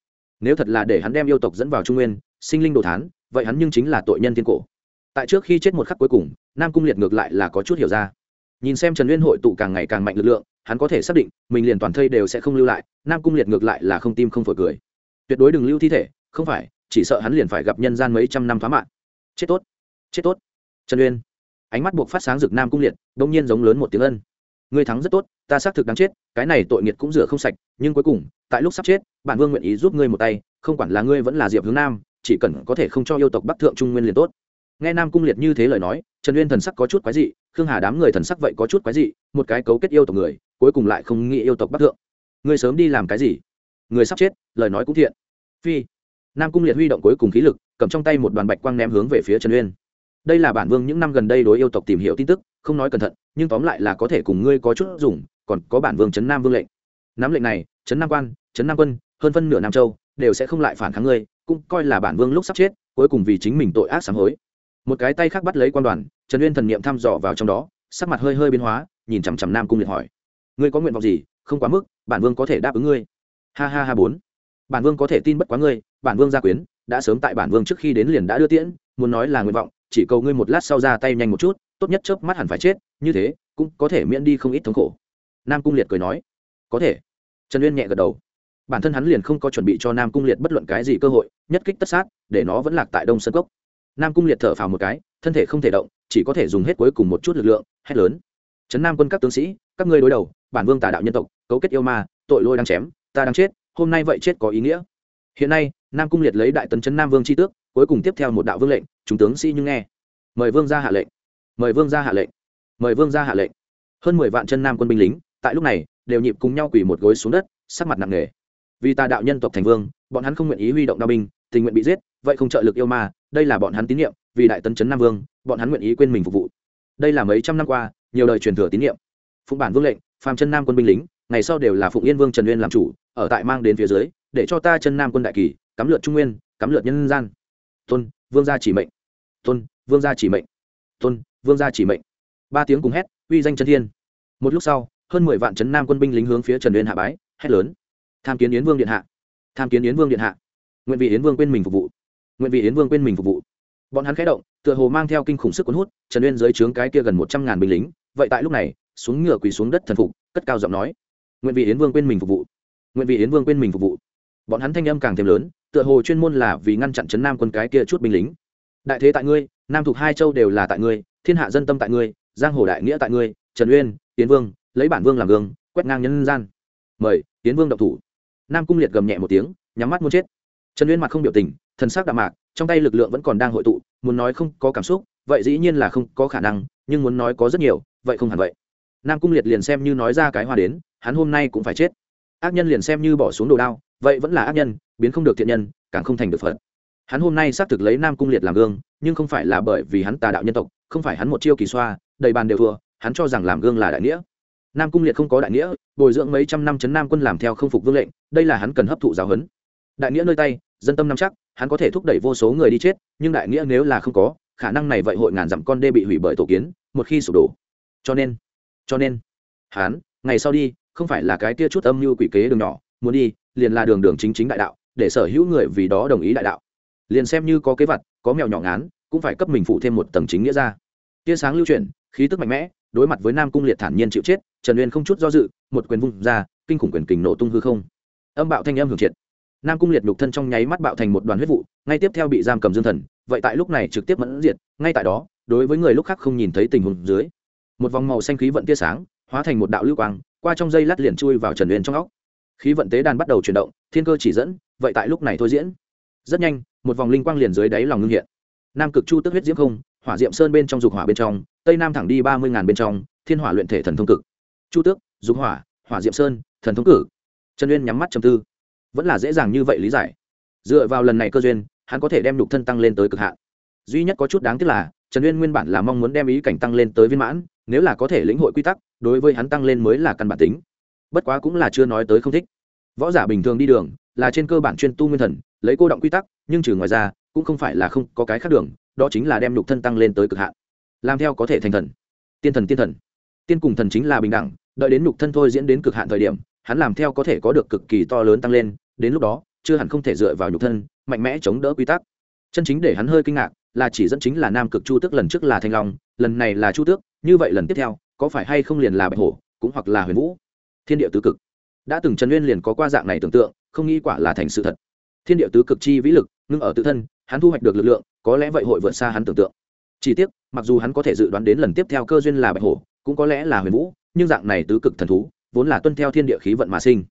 Nếu thật là để hắn đem yêu tộc dẫn vào trung nguyên, sinh linh đồ thán, vậy hắn nhưng chính là tội nhân thiên cổ. Tại trước khi chết một khắc cuối cùng, nam cung liệt ngược lại là có chút hiểu ra. Nhìn xem trần uyên hội tụ càng ngày càng mạnh lực lượng, hắn có thể xác định, mình liền toàn thây đều sẽ không lưu lại, nam cung liệt ngược lại là không tim không phổi cười. Tuyệt đối đừng lưu thi thể, không phải, chỉ sợ hắn liền phải gặp nhân gian mấy trăm năm phá mạng. Chết tốt. Chết tốt. Trần uyên ánh mắt buộc phát sáng rực nam cung liệt đông nhiên giống lớn một tiếng ân. Ngươi thắng rất tốt, ta xác thực đáng chết, cái này tội nghiệt cũng rửa không sạch, nhưng cuối cùng, tại lúc sắp chết, bản vương nguyện ý giúp ngươi một tay, không quản là ngươi vẫn là diệp hướng nam, chỉ cần có thể không cho yêu tộc bắc thượng trung nguyên liền tốt. Nghe nam cung liệt như thế lời nói, trần uyên thần sắc có chút quái dị, khương hà đám người thần sắc vậy có chút quái dị, một cái cấu kết yêu tộc người, cuối cùng lại không nghĩ yêu tộc bắc thượng. Ngươi sớm đi làm cái gì? Người sắp chết, lời nói cũng thiện. Phi. Nam cung liệt huy động cuối cùng khí lực, cầm trong tay một đoàn bạch quang ném hướng về phía trần uyên đây là bản vương những năm gần đây đối yêu tộc tìm hiểu tin tức, không nói cẩn thận, nhưng tóm lại là có thể cùng ngươi có chút dùng, còn có bản vương trấn nam vương lệnh. Nắm lệnh này, trấn nam quan, trấn nam quân, hơn phân nửa nam châu, đều sẽ không lại phản kháng ngươi, cũng coi là bản vương lúc sắp chết, cuối cùng vì chính mình tội ác sám hối. Một cái tay khác bắt lấy quan đoàn, trần uyên thần niệm thăm dò vào trong đó, sắc mặt hơi hơi biến hóa, nhìn chằm chằm nam cung liệt hỏi. Ngươi có nguyện vọng gì? Không quá mức, bản vương có thể đáp ứng ngươi. Ha ha ha bốn. Bản vương có thể tin bất quá ngươi, bản vương gia quyến, đã sớm tại bản vương trước khi đến liền đã đưa tiễn, muốn nói là nguyện vọng chỉ cầu ngươi một lát sau ra tay nhanh một chút, tốt nhất chớp mắt hẳn phải chết, như thế, cũng có thể miễn đi không ít thống khổ. Nam cung liệt cười nói. Có thể. Trần uyên nhẹ gật đầu. Bản thân hắn liền không có chuẩn bị cho nam cung liệt bất luận cái gì cơ hội, nhất kích tất sát, để nó vẫn lạc tại đông sân cốc. Nam cung liệt thở phào một cái, thân thể không thể động, chỉ có thể dùng hết cuối cùng một chút lực lượng, hét lớn. Trấn nam quân các tướng sĩ, các ngươi đối đầu, bản vương tà đạo nhân tộc, cấu kết yêu ma, tội lôi đang chém, ta đang chết, hôm nay vậy chết có ý nghĩa hiện nay, nam cung liệt lấy đại tấn chấn nam vương chi tước, cuối cùng tiếp theo một đạo vương lệnh, chúng tướng sĩ nhưng nghe. Mời vương ra hạ lệnh. Mời vương ra hạ lệnh. Mời vương ra hạ lệnh. Hơn mười vạn chân nam quân binh lính, tại lúc này, đều nhịp cùng nhau quỳ một gối xuống đất, sắc mặt nặng nề. Vì tà đạo nhân tộc thành vương, bọn hắn không nguyện ý huy động đao binh, tình nguyện bị giết, vậy không trợ lực yêu ma, đây là bọn hắn tín nhiệm, vì đại tấn chấn nam vương, bọn hắn nguyện ý quên mình phục vụ. Đây là mấy trăm năm qua, nhiều đời truyền thừa tín nhiệm. Phụng bản vương lệnh, phàm chân nam quân binh lính, ngày sau đều là phụng yên vương trần uyên làm chủ, ở tại mang đến phía dưới để cho ta chân nam quân đại kỳ, cắm lượt trung nguyên, cắm lượt nhân gian. Tôn, vương gia chỉ mệnh. Tôn, vương gia chỉ mệnh. Tôn, vương gia chỉ mệnh. Ba tiếng cùng hét, uy danh chân thiên. Một lúc sau, hơn mười vạn trấn nam quân binh lính hướng phía trần uyên hạ bái, hét lớn. Tham kiến yến vương điện hạ. Tham kiến yến vương điện hạ. Nguyện vị yến vương quên mình phục vụ. Nguyện vị yến vương quên mình phục vụ. Bọn hắn khẽ động, tựa hồ mang theo kinh khủng sức cuốn hút, trần uyên dưới trướng cái kia gần một trăm ngàn binh lính. Vậy tại lúc này, xuống ngựa quỳ xuống đất thần phục, cất cao giọng nói. Nguyện vị yến vương quên mình phục vụ. Nguyện vị yến vương quên mình phục vụ bọn hắn thanh âm càng thêm lớn, tựa hồ chuyên môn là vì ngăn chặn chấn nam quân cái kia chút binh lính. Đại thế tại ngươi, nam thuộc hai châu đều là tại ngươi, thiên hạ dân tâm tại ngươi, giang hồ đại nghĩa tại ngươi, trần uyên tiến vương, lấy bản vương làm gương, quét ngang nhân gian. Mời tiến vương độc thủ. Nam cung liệt gầm nhẹ một tiếng, nhắm mắt muốn chết. Trần uyên mặt không biểu tình, thần sắc đạm mạc, trong tay lực lượng vẫn còn đang hội tụ, muốn nói không có cảm xúc, vậy dĩ nhiên là không có khả năng, nhưng muốn nói có rất nhiều, vậy không hẳn vậy. Nam cung liệt liền xem như nói ra cái hoa đến, hắn hôm nay cũng phải chết. Ác nhân liền xem như bỏ xuống đồ đao vậy vẫn là ác nhân, biến không được thiện nhân, càng không thành được phật. Hắn hôm nay xác thực lấy nam cung liệt làm gương, nhưng không phải là bởi vì hắn tà đạo nhân tộc, không phải hắn một chiêu kỳ xoa, đầy bàn đều thua, hắn cho rằng làm gương là đại nghĩa. Nam cung liệt không có đại nghĩa, bồi dưỡng mấy trăm năm chấn nam quân làm theo không phục vương lệnh, đây là hắn cần hấp thụ giáo huấn. Đại nghĩa nơi tay, dân tâm nắm chắc, hắn có thể thúc đẩy vô số người đi chết, nhưng đại nghĩa nếu là không có, khả năng này vậy hội ngàn dặm con đê bị hủy bởi tổ kiến, một khi sụp đổ. Cho nên cho nên, hắn, ngày sau đi, không phải là cái tia chút âm mưu quỷ kế đường nhỏ, muốn đi liền là đường đường chính chính đại đạo, để sở hữu người vì đó đồng ý đại đạo. Liền xem như có kế vật, có mèo nhỏ ngán, cũng phải cấp mình phụ thêm một tầng chính nghĩa ra. Tia sáng lưu chuyển, khí tức mạnh mẽ, đối mặt với nam cung liệt thản nhiên chịu chết, trần uyên không chút do dự, một quyền vung ra, kinh khủng quyền kình nổ tung hư không. Âm bạo thanh âm hưởng triệt. Nam cung liệt nhục thân trong nháy mắt bạo thành một đoàn huyết vụ, ngay tiếp theo bị giam cầm dương thần, vậy tại lúc này trực tiếp mẫn diệt, ngay tại đó, đối với người lúc khác không nhìn thấy tình huống dưới, một vòng màu xanh khí vận tia sáng, hóa thành một đạo lưu quang, qua trong dây lát liền chui vào trần uyên trong óc khí vận tế đàn bắt đầu chuyển động, thiên cơ chỉ dẫn, vậy tại lúc này thôi diễn. Rất nhanh, một vòng linh quang liền dưới đáy lòng ngưng hiện. Nam cực chu tức huyết diễm không, hỏa diệm sơn bên trong dục hỏa bên trong, tây nam thẳng đi ba mươi ngàn bên trong, thiên hỏa luyện thể thần thông cực. Chu tước, dục hỏa hỏa diệm sơn, thần thông cử trần uyên nhắm mắt chầm tư. Vẫn là dễ dàng như vậy lý giải. Dựa vào lần này cơ duyên, hắn có thể đem nhục thân tăng lên tới cực hạn. Duy nhất có chút đáng tiếc là, trần uyên nguyên bản là mong muốn đem ý cảnh tăng lên tới viên mãn, nếu là có thể lĩnh hội quy tắc, đối với hắn tăng lên mới là căn bản tính bất quá cũng là chưa nói tới không thích. Võ giả bình thường đi đường là trên cơ bản chuyên tu nguyên thần, lấy cô động quy tắc, nhưng trừ ngoài ra, cũng không phải là không có cái khác đường, đó chính là đem lục thân tăng lên tới cực hạn. Làm theo có thể thành thần. Tiên thần tiên thần. Tiên cùng thần chính là bình đẳng, đợi đến lục thân thôi diễn đến cực hạn thời điểm, hắn làm theo có thể có được cực kỳ to lớn tăng lên, đến lúc đó, chưa hẳn không thể dựa vào nhục thân, mạnh mẽ chống đỡ quy tắc. Chân chính để hắn hơi kinh ngạc là chỉ dẫn chính là nam cực chu tước lần trước là thanh long, lần này là chu tước, như vậy lần tiếp theo, có phải hay không liền là bạch hổ, cũng hoặc là huyền vũ? Thiên địa tứ cực. Đã từng trần nguyên liền có qua dạng này tưởng tượng, không nghĩ quả là thành sự thật. Thiên địa tứ cực chi vĩ lực, ngưng ở tự thân, hắn thu hoạch được lực lượng, có lẽ vậy hội vượt xa hắn tưởng tượng. Chỉ tiếc, mặc dù hắn có thể dự đoán đến lần tiếp theo cơ duyên là bạch hổ, cũng có lẽ là huyền vũ, nhưng dạng này tứ cực thần thú, vốn là tuân theo thiên địa khí vận mà sinh.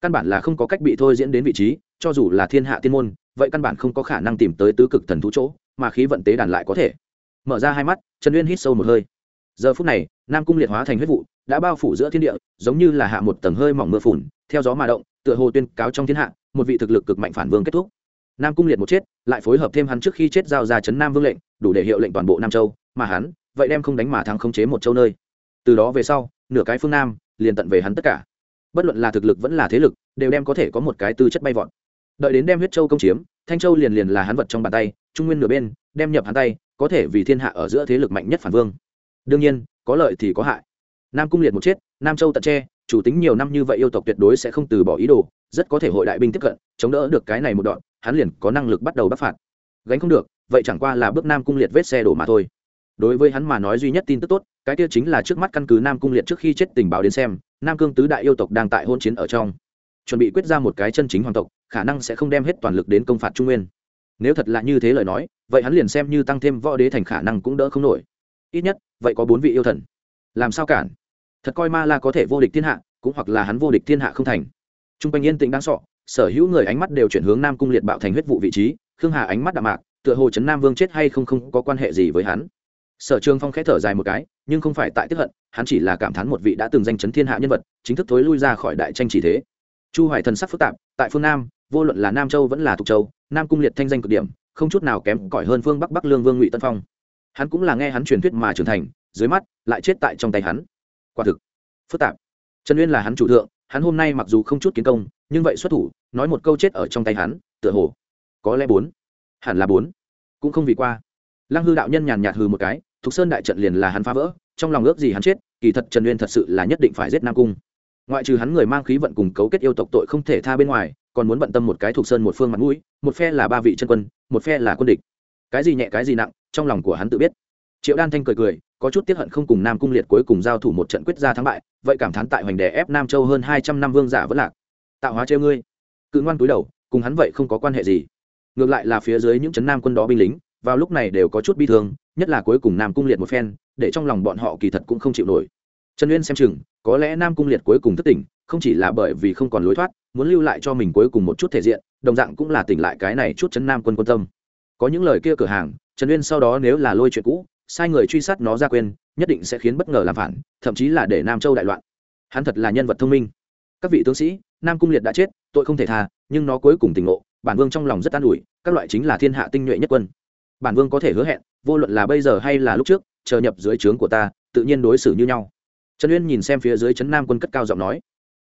Căn bản là không có cách bị thôi diễn đến vị trí, cho dù là thiên hạ tiên môn, vậy căn bản không có khả năng tìm tới tứ cực thần thú chỗ, mà khí vận tế đàn lại có thể. Mở ra hai mắt, trần uyên hít sâu một hơi. Giờ phút này, nam cung liệt hóa thành huyết vụ đã bao phủ giữa thiên địa, giống như là hạ một tầng hơi mỏng mưa phùn, theo gió mà động, tựa hồ tuyên cáo trong thiên hạ, một vị thực lực cực mạnh phản vương kết thúc. Nam cung liệt một chết, lại phối hợp thêm hắn trước khi chết giao ra chấn nam vương lệnh, đủ để hiệu lệnh toàn bộ nam châu, mà hắn, vậy đem không đánh mà thắng khống chế một châu nơi. Từ đó về sau, nửa cái phương nam, liền tận về hắn tất cả. Bất luận là thực lực vẫn là thế lực, đều đem có thể có một cái tư chất bay vọt. Đợi đến đem huyết châu công chiếm, thanh châu liền liền là hắn vật trong bàn tay, trung nguyên nửa bên, đem nhập hắn tay, có thể vì thiên hạ ở giữa thế lực mạnh nhất phản vương. Đương nhiên, có lợi thì có hại nam cung liệt một chết, nam châu tận tre chủ tính nhiều năm như vậy yêu tộc tuyệt đối sẽ không từ bỏ ý đồ, rất có thể hội đại binh tiếp cận, chống đỡ được cái này một đoạn, hắn liền có năng lực bắt đầu bắt phạt. Gánh không được, vậy chẳng qua là bước nam cung liệt vết xe đổ mà thôi. Đối với hắn mà nói duy nhất tin tức tốt, cái kia chính là trước mắt căn cứ nam cung liệt trước khi chết tình báo đến xem, nam cương tứ đại yêu tộc đang tại hôn chiến ở trong. Chuẩn bị quyết ra một cái chân chính hoàng tộc, khả năng sẽ không đem hết toàn lực đến công phạt trung nguyên. Nếu thật là như thế lời nói, vậy hắn liền xem như tăng thêm võ đế thành khả năng cũng đỡ không nổi. Ít nhất, vậy có bốn vị yêu thần. Làm sao cản? Thật coi ma la có thể vô địch thiên hạ, cũng hoặc là hắn vô địch thiên hạ không thành. T r u n g quanh yên tĩnh đáng sọ sở hữu người ánh mắt đều chuyển hướng nam cung liệt bạo thành huyết vụ vị trí, khương hà ánh mắt đạm mạc, tựa hồ trấn nam vương chết hay không không có quan hệ gì với hắn. Sở trường phong khẽ thở dài một cái, nhưng không phải tại tiếp hận, hắn chỉ là cảm thán một vị đã từng danh chấn thiên hạ nhân vật, chính thức thối lui ra khỏi đại tranh chỉ thế. Chu hoài thần sắc phức tạp, tại phương nam, vô luận là nam châu vẫn là thục châu, nam cung liệt thanh danh cực điểm, không chút nào kém cỏi hơn phương bắc bắc lương vương ngụy tân phong. Hắn cũng là nghe hắn truyền thuyết mà trưởng thành, dưới mắt, lại chết tại trong tay hắn quả thực, phức tạp. Trần uyên là hắn chủ thượng, hắn hôm nay mặc dù không chút kiến công, nhưng vậy xuất thủ, nói một câu chết ở trong tay hắn, tựa hồ có lẽ bốn, hẳn là bốn, cũng không vì qua. Lăng hư đạo nhân nhàn nhạt hừ một cái, thục sơn đại trận liền là hắn phá vỡ, trong lòng ước gì hắn chết, kỳ thật trần uyên thật sự là nhất định phải giết nam cung. Ngoại trừ hắn người mang khí vận cùng cấu kết yêu tộc tội không thể tha bên ngoài, còn muốn bận tâm một cái thuộc sơn một phương mặt mũi, một phe là ba vị chân quân, một phe là quân địch. Cái gì nhẹ cái gì nặng, trong lòng của hắn tự biết. Triệu đan thanh cười cười có chút tiếp hận không cùng nam cung liệt cuối cùng giao thủ một trận quyết ra thắng bại, vậy cảm thán tại hoành đè ép nam châu hơn hai trăm năm vương giả vẫn lạc. Tạo hóa treo ngươi. Cự ngoan túi đầu, cùng hắn vậy không có quan hệ gì. Ngược lại là phía dưới những trấn nam quân đó binh lính, vào lúc này đều có chút bi thương, nhất là cuối cùng nam cung liệt một phen, để trong lòng bọn họ kỳ thật cũng không chịu nổi. Trần uyên xem chừng, có lẽ nam cung liệt cuối cùng thất tỉnh, không chỉ là bởi vì không còn lối thoát, muốn lưu lại cho mình cuối cùng một chút thể diện, đồng dạng cũng là tỉnh lại cái này chút chấn nam quân quân tâm. Có những lời kia cửa hàng, trần uyên sau đó nếu là lôi chuyện cũ sai người truy sát nó ra quên, nhất định sẽ khiến bất ngờ làm phản, thậm chí là để nam châu đại loạn. Hắn thật là nhân vật thông minh. Các vị tướng sĩ, nam cung liệt đã chết, tội không thể tha, nhưng nó cuối cùng tỉnh ngộ, bản vương trong lòng rất an ủi, các loại chính là thiên hạ tinh nhuệ nhất quân. Bản vương có thể hứa hẹn, vô luận là bây giờ hay là lúc trước, chờ nhập dưới trướng của ta, tự nhiên đối xử như nhau. Trần uyên nhìn xem phía dưới trấn nam quân cất cao giọng nói,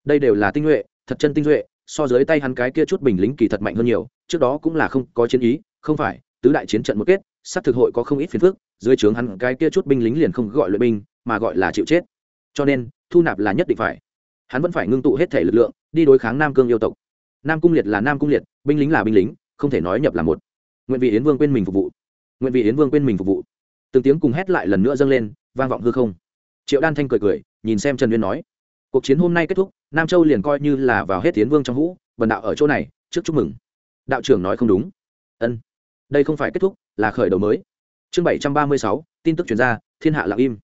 đây đều là tinh nhuệ, thật chân tinh nhuệ, so dưới tay hắn cái kia chút bình lính kỳ thật mạnh hơn nhiều, trước đó cũng là không có chiến ý, không phải, tứ đại chiến trận một kết sát thực hội có không ít phiền phức dưới trướng hắn cái kia chút binh lính liền không gọi luyện binh, mà gọi là chịu chết. Cho nên, thu nạp là nhất định phải. Hắn vẫn phải ngưng tụ hết thể lực lượng, đi đối kháng nam cương yêu tộc. Nam cung liệt là nam cung liệt, binh lính là binh lính, không thể nói nhập là một. Nguyện vị yến vương quên mình phục vụ. Nguyện vị yến vương quên mình phục vụ. Từng tiếng cùng hét lại lần nữa dâng lên, vang vọng hư không. Triệu đan thanh cười cười, nhìn xem trần uyên nói, cuộc chiến hôm nay kết thúc, nam châu liền coi như là vào hết tiến vương trong hũ vần đạo ở chỗ này, trước chúc mừng. Đạo trưởng nói không đúng. Ân, đây không phải kết thúc, là khởi đầu mới chương bảy trăm ba mươi sáu, tin tức chuyển ra, thiên hạ lặng im.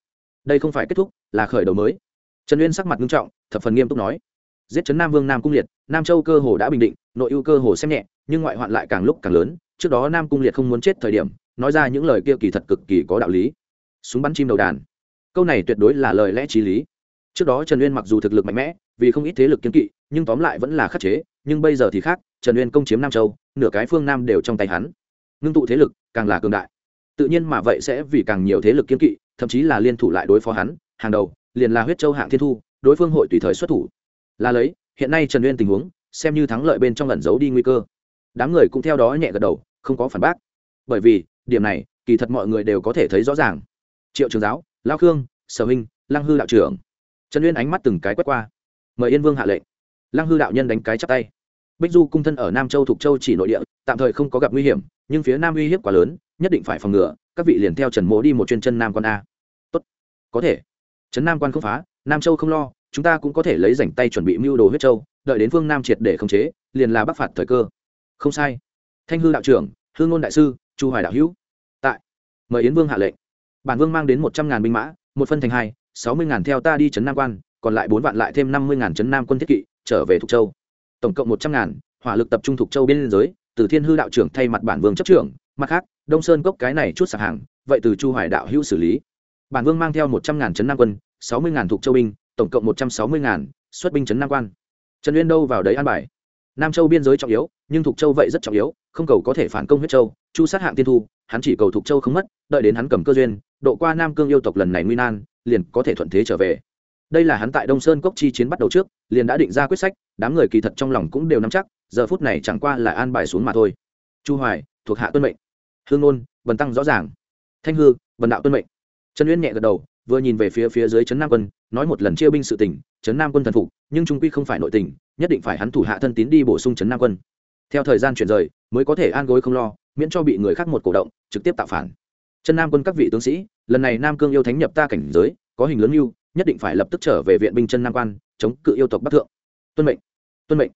Đây không phải kết thúc, là khởi đầu mới. Trần uyên sắc mặt nghiêm trọng, thập phần nghiêm túc nói. Giết chấn nam vương nam cung liệt, nam châu cơ hồ đã bình định, nội ưu cơ hồ xem nhẹ, nhưng ngoại hoạn lại càng lúc càng lớn, trước đó nam cung liệt không muốn chết thời điểm, nói ra những lời kia kỳ thật cực kỳ có đạo lý. Súng bắn chim đầu đàn. Câu này tuyệt đối là lời lẽ t r í lý. Trước đó trần uyên mặc dù thực lực mạnh mẽ, vì không ít thế lực kiên kỵ, nhưng tóm lại vẫn là khắc chế, nhưng bây giờ thì khác, trần uyên công chiếm nam châu, nửa cái phương nam đều trong tay hắn. Ngưng tụ thế lực, càng là cường đại tự nhiên mà vậy sẽ vì càng nhiều thế lực kiên kỵ, thậm chí là liên thủ lại đối phó hắn, hàng đầu, liền là huyết châu hạng thiên thu, đối phương hội tùy thời xuất thủ. Là lấy, hiện nay trần uyên tình huống, xem như thắng lợi bên trong lẩn giấu đi nguy cơ. Đám người cũng theo đó nhẹ gật đầu, không có phản bác. Bởi vì, điểm này, kỳ thật mọi người đều có thể thấy rõ ràng. Triệu trường giáo, lao khương, sở huynh, lăng hư đạo trưởng. Trần uyên ánh mắt từng cái quét qua. Mời yên vương hạ lệnh. Lăng hư đạo nhân đánh cái chắp tay bích du cung thân ở nam châu thuộc châu chỉ nội địa, tạm thời không có gặp nguy hiểm, nhưng phía nam uy hiếp quá lớn, nhất định phải phòng ngừa, các vị liền theo trần mỗ đi một chuyên chân nam quan a. Tốt. Có thể. Trấn nam quan không phá, nam châu không lo, chúng ta cũng có thể lấy rảnh tay chuẩn bị mưu đồ huyết châu, đợi đến phương nam triệt để khống chế, liền là bắc phạt thời cơ. Không sai. Thanh hư đạo trưởng hương ngôn đại sư, chu hoài đạo hữu. Tại. Mời yến vương hạ lệnh. Bản vương mang đến một trăm ngàn binh mã, một phân thành hai, sáu mươi ngàn theo ta đi trấn nam quan, còn lại bốn vạn lại thêm năm mươi ngàn trấn nam quân thiết kỵ, trở về thục châu tổng cộng một trăm ngàn, hỏa lực tập trung thuộc châu biên giới, từ thiên hư đạo trưởng thay mặt bản vương chấp trưởng, mặt khác, đông sơn cốc cái này chút sạc hàng, vậy từ chu hoài đạo hữu xử lý. Bản vương mang theo một trăm ngàn trấn nam quân, sáu mươi ngàn thuộc châu binh, tổng cộng một trăm sáu mươi ngàn xuất binh trấn nam quan. Trần uyên đâu vào đấy an bài? Nam châu biên giới trọng yếu, nhưng thuộc châu vậy rất trọng yếu, không cầu có thể phản công huyết châu, chu sát hạng tiên thu, hắn chỉ cầu thuộc châu không mất, đợi đến hắn cầm cơ duyên, độ qua nam cương yêu tộc lần này nguy nan, liền có thể thuận thế trở về đây là hắn tại đông sơn cốc chi chiến bắt đầu trước, liền đã định ra quyết sách, đám người kỳ thật trong lòng cũng đều nắm chắc, giờ phút này chẳng qua là an bài xuống mà thôi. Chu hoài, thuộc hạ tuân mệnh. Hương nôn vần tăng rõ ràng. Thanh hư vần đạo tuân mệnh. Trần uyên nhẹ gật đầu, vừa nhìn về phía phía dưới trấn nam quân, nói một lần chia binh sự tỉnh trấn nam quân thần phục, nhưng trung quy không phải nội tình, nhất định phải hắn thủ hạ thân tín đi bổ sung trấn nam quân. Theo thời gian chuyển rời, mới có thể an gối không lo, miễn cho bị người khác một cổ động, trực tiếp tạo phản. Trấn nam quân các vị tướng sĩ, lần này nam cương yêu thánh nhập ta cảnh giới, có hình lớn mưu nhất định phải lập tức trở về viện binh chân nam quan, chống cự yêu tộc bắc thượng. Tuân mệnh tuân mệnh.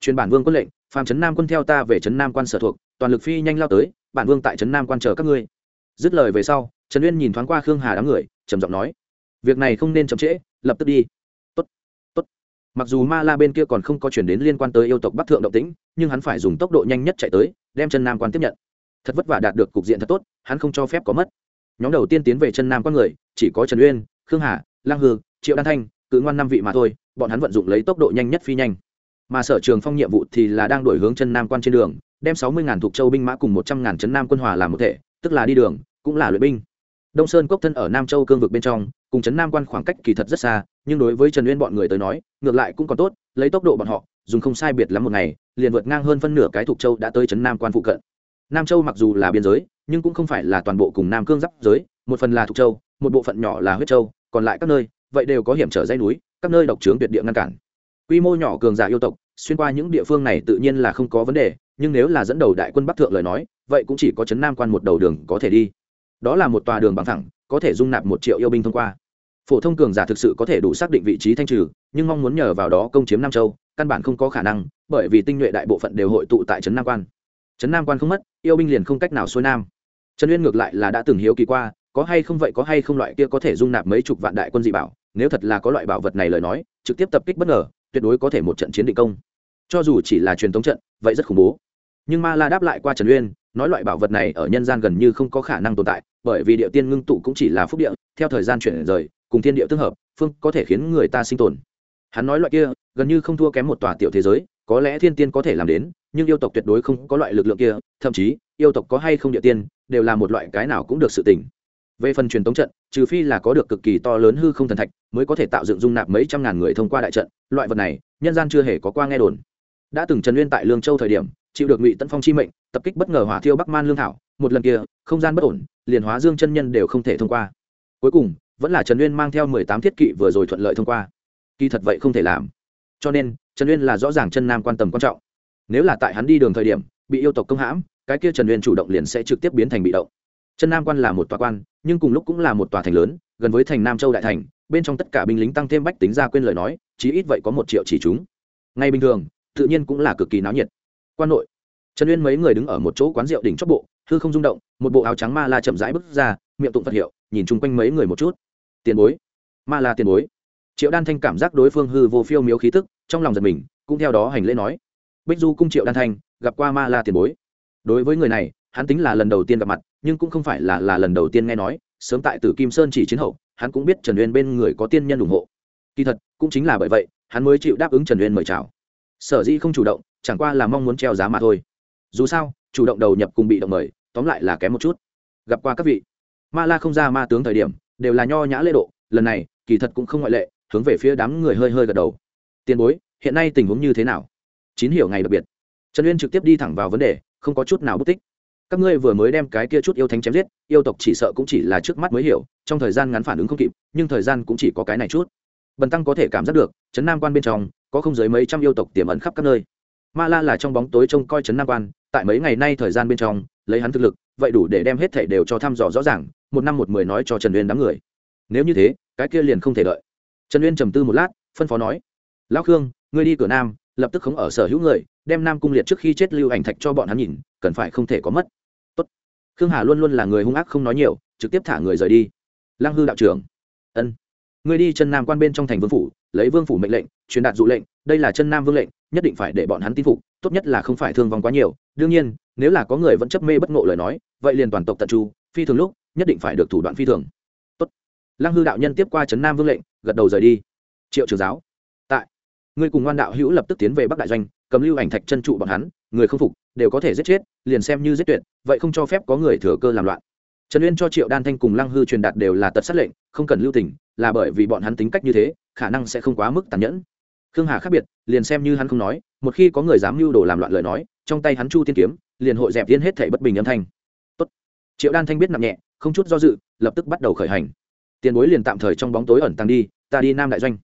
Truyền bản vương quân lệnh, phàm trấn nam quân theo ta về trấn nam quan sở thuộc, toàn lực phi nhanh lao tới, bản vương tại trấn nam quan chờ các ngươi. Dứt lời về sau, trần uyên nhìn thoáng qua khương hà đám người, trầm giọng nói, việc này không nên chậm trễ, lập tức đi. Tốt. Tốt. mặc dù ma la bên kia còn không có chuyển đến liên quan tới yêu tộc bắc thượng động tĩnh, nhưng hắn phải dùng tốc độ nhanh nhất chạy tới, đem chân nam quan tiếp nhận. Thật vất vả đạt được cục diện thật tốt, hắn không cho phép có mất. Nhóm đầu tiên tiến về chân nam quan người, chỉ có trần uyên, khương hà lang hư, triệu đan thanh cự ngoan năm vị mà thôi, bọn hắn vận dụng lấy tốc độ nhanh nhất phi nhanh. Mà sở trường phong nhiệm vụ thì là đang đổi hướng chân nam quan trên đường, đem sáu mươi ngàn thuộc châu binh mã cùng một trăm ngàn trấn nam quân hòa làm một thể, tức là đi đường, cũng là luyện binh. Đông sơn cốc thân ở nam châu cương vực bên trong, cùng trấn nam quan khoảng cách kỳ thật rất xa, nhưng đối với trần uyên bọn người tới nói, ngược lại cũng còn tốt, lấy tốc độ bọn họ, dùng không sai biệt lắm một ngày, liền vượt ngang hơn phân nửa cái thuộc châu đã tới trấn nam quan phụ cận. Nam châu mặc dù là biên giới, nhưng cũng không phải là toàn bộ cùng nam cương giáp giới, một phần là thuộc châu, một bộ phận nhỏ là huyết châu còn lại các nơi, vậy đều có hiểm trở dây núi, các nơi độc trướng tuyệt địa ngăn cản. Quy mô nhỏ cường giả yêu tộc, xuyên qua những địa phương này tự nhiên là không có vấn đề, nhưng nếu là dẫn đầu đại quân bắc thượng lời nói, vậy cũng chỉ có trấn nam quan một đầu đường có thể đi. Đó là một tòa đường bằng thẳng, có thể dung nạp một triệu yêu binh thông qua. Phổ thông cường giả thực sự có thể đủ xác định vị trí thanh trừ, nhưng mong muốn nhờ vào đó công chiếm nam châu, căn bản không có khả năng, bởi vì tinh nhuệ đại bộ phận đều hội tụ tại trấn nam quan. Trấn nam quan không mất, yêu binh liền không cách nào xuôi nam. Trần uyên ngược lại là đã từng hiếu kỳ qua có hay không vậy, có hay không loại kia có thể dung nạp mấy chục vạn đại quân dị bảo, nếu thật là có loại bảo vật này lời nói, trực tiếp tập kích bất ngờ, tuyệt đối có thể một trận chiến định công. Cho dù chỉ là truyền thống trận, vậy rất khủng bố. Nhưng ma la đáp lại qua trần uyên, nói loại bảo vật này ở nhân gian gần như không có khả năng tồn tại, bởi vì địa tiên ngưng tụ cũng chỉ là phúc địa, theo thời gian chuyển rời, cùng thiên địa tương hợp, phương có thể khiến người ta sinh tồn. Hắn nói loại kia, gần như không thua kém một tòa tiểu thế giới, có lẽ thiên tiên có thể làm đến, nhưng yêu tộc tuyệt đối không có loại lực lượng kia, thậm chí, yêu tộc có hay không địa tiên, đều là một loại cái nào cũng được sự tỉnh về phần truyền tống trận, trừ phi là có được cực kỳ to lớn hư không thần thạch, mới có thể tạo dựng dung nạp mấy trăm ngàn người thông qua đại trận, loại vật này, nhân gian chưa hề có qua nghe đồn. Đã từng trần nguyên tại lương châu thời điểm, chịu được ngụy tấn phong chi mệnh, tập kích bất ngờ hỏa thiêu bắc man lương thảo, một lần kia, không gian bất ổn, liền hóa dương chân nhân đều không thể thông qua. Cuối cùng, vẫn là trần uyên mang theo mười tám thiết kỵ vừa rồi thuận lợi thông qua. Kỳ thật vậy không thể làm. Cho nên, trần uyên là rõ ràng chân nam quan tầm quan trọng. Nếu là tại hắn đi đường thời điểm, bị yêu tộc công hãm, cái kia trần uyên chủ động liền sẽ trực tiếp biến thành bị động chân nam quan là một tòa quan, nhưng cùng lúc cũng là một tòa thành lớn, gần với thành nam châu đại thành, bên trong tất cả binh lính tăng thêm bách tính ra quên lời nói, chí ít vậy có một triệu chỉ chúng. Ngay bình thường, tự nhiên cũng là cực kỳ náo nhiệt. Quan nội, trần uyên mấy người đứng ở một chỗ quán rượu đỉnh chóp bộ, hư không rung động, một bộ áo trắng ma la chậm rãi bước ra, miệng tụng phật hiệu, nhìn chung quanh mấy người một chút. Tiền bối, ma la tiền bối. Triệu đan thanh cảm giác đối phương hư vô phiêu miếu khí tức, trong lòng giật mình, cũng theo đó hành lễ nói. Bích du cung triệu đan thanh, gặp qua ma la tiền bối. Đối với người này, hắn tính là lần đầu tiên gặp mặt nhưng cũng không phải là là lần đầu tiên nghe nói, sớm tại tử kim sơn chỉ chiến hậu, hắn cũng biết trần uyên bên người có tiên nhân ủng hộ. Kỳ thật, cũng chính là bởi vậy, hắn mới chịu đáp ứng trần uyên mời chào. Sở dĩ không chủ động, chẳng qua là mong muốn treo giá mà thôi. Dù sao, chủ động đầu nhập cùng bị động mời, tóm lại là kém một chút. Gặp qua các vị, ma la không ra ma tướng thời điểm, đều là nho nhã lễ độ, lần này, kỳ thật cũng không ngoại lệ, hướng về phía đám người hơi hơi gật đầu. Tiền bối, hiện nay tình huống như thế nào? Chín hiểu ngày đặc biệt. Trần uyên trực tiếp đi thẳng vào vấn đề, không có chút nào bất tích các ngươi vừa mới đem cái kia chút yêu thánh chém giết, yêu tộc chỉ sợ cũng chỉ là trước mắt mới hiểu, trong thời gian ngắn phản ứng không kịp, nhưng thời gian cũng chỉ có cái này chút. Bần tăng có thể cảm giác được, trấn nam quan bên trong, có không dưới mấy trăm yêu tộc tiềm ẩn khắp các nơi. Ma la là trong bóng tối trông coi trấn nam quan, tại mấy ngày nay thời gian bên trong, lấy hắn thực lực, vậy đủ để đem hết thảy đều cho thăm dò rõ ràng, một năm một mười nói cho trần uyên đám người. Nếu như thế, cái kia liền không thể đợi. Trần uyên trầm tư một lát, phân phó nói, lão khương, ngươi đi cửa nam, lập tức khống ở sở hữu người, đem nam cung liệt trước khi chết lưu ảnh thạch cho bọn hắn nhìn cần phải không thể có mất. Tốt. khương hà luôn luôn là người hung ác không nói nhiều, trực tiếp thả người rời đi. Lăng hư đạo trưởng. Ân. Ngươi đi chân nam quan bên trong thành vương phủ, lấy vương phủ mệnh lệnh, truyền đạt dụ lệnh, đây là chân nam vương lệnh, nhất định phải để bọn hắn tin phục, tốt nhất là không phải thương vong quá nhiều. Đương nhiên, nếu là có người vẫn chấp mê bất ngộ lời nói, vậy liền toàn tộc tận tru. phi thường lúc, nhất định phải được thủ đoạn phi thường. Tốt. lăng hư đạo nhân tiếp qua trấn nam vương lệnh, gật đầu rời đi. Triệu trường giáo ngươi cùng ngoan đạo hữu lập tức tiến về bắc đại doanh, cầm lưu ảnh thạch chân trụ bọn hắn, người không phục, đều có thể giết chết, liền xem như giết tuyệt, vậy không cho phép có người thừa cơ làm loạn. Trần uyên cho triệu đan thanh cùng lăng hư truyền đạt đều là tật sát lệnh, không cần lưu tình, là bởi vì bọn hắn tính cách như thế, khả năng sẽ không quá mức tàn nhẫn. Khương hà khác biệt, liền xem như hắn không nói, một khi có người dám mưu đồ làm loạn lời nói, trong tay hắn chu tiên kiếm, liền hội dẹp tiên hết thể bất bình âm thanh. Tốt. triệu đan thanh biết nặng nhẹ, không chút do dự, lập tức bắt đầu khởi hành. Tiền bối liền tạm thời trong bóng tối ẩn tăng đi, ta đi nam đại doanh.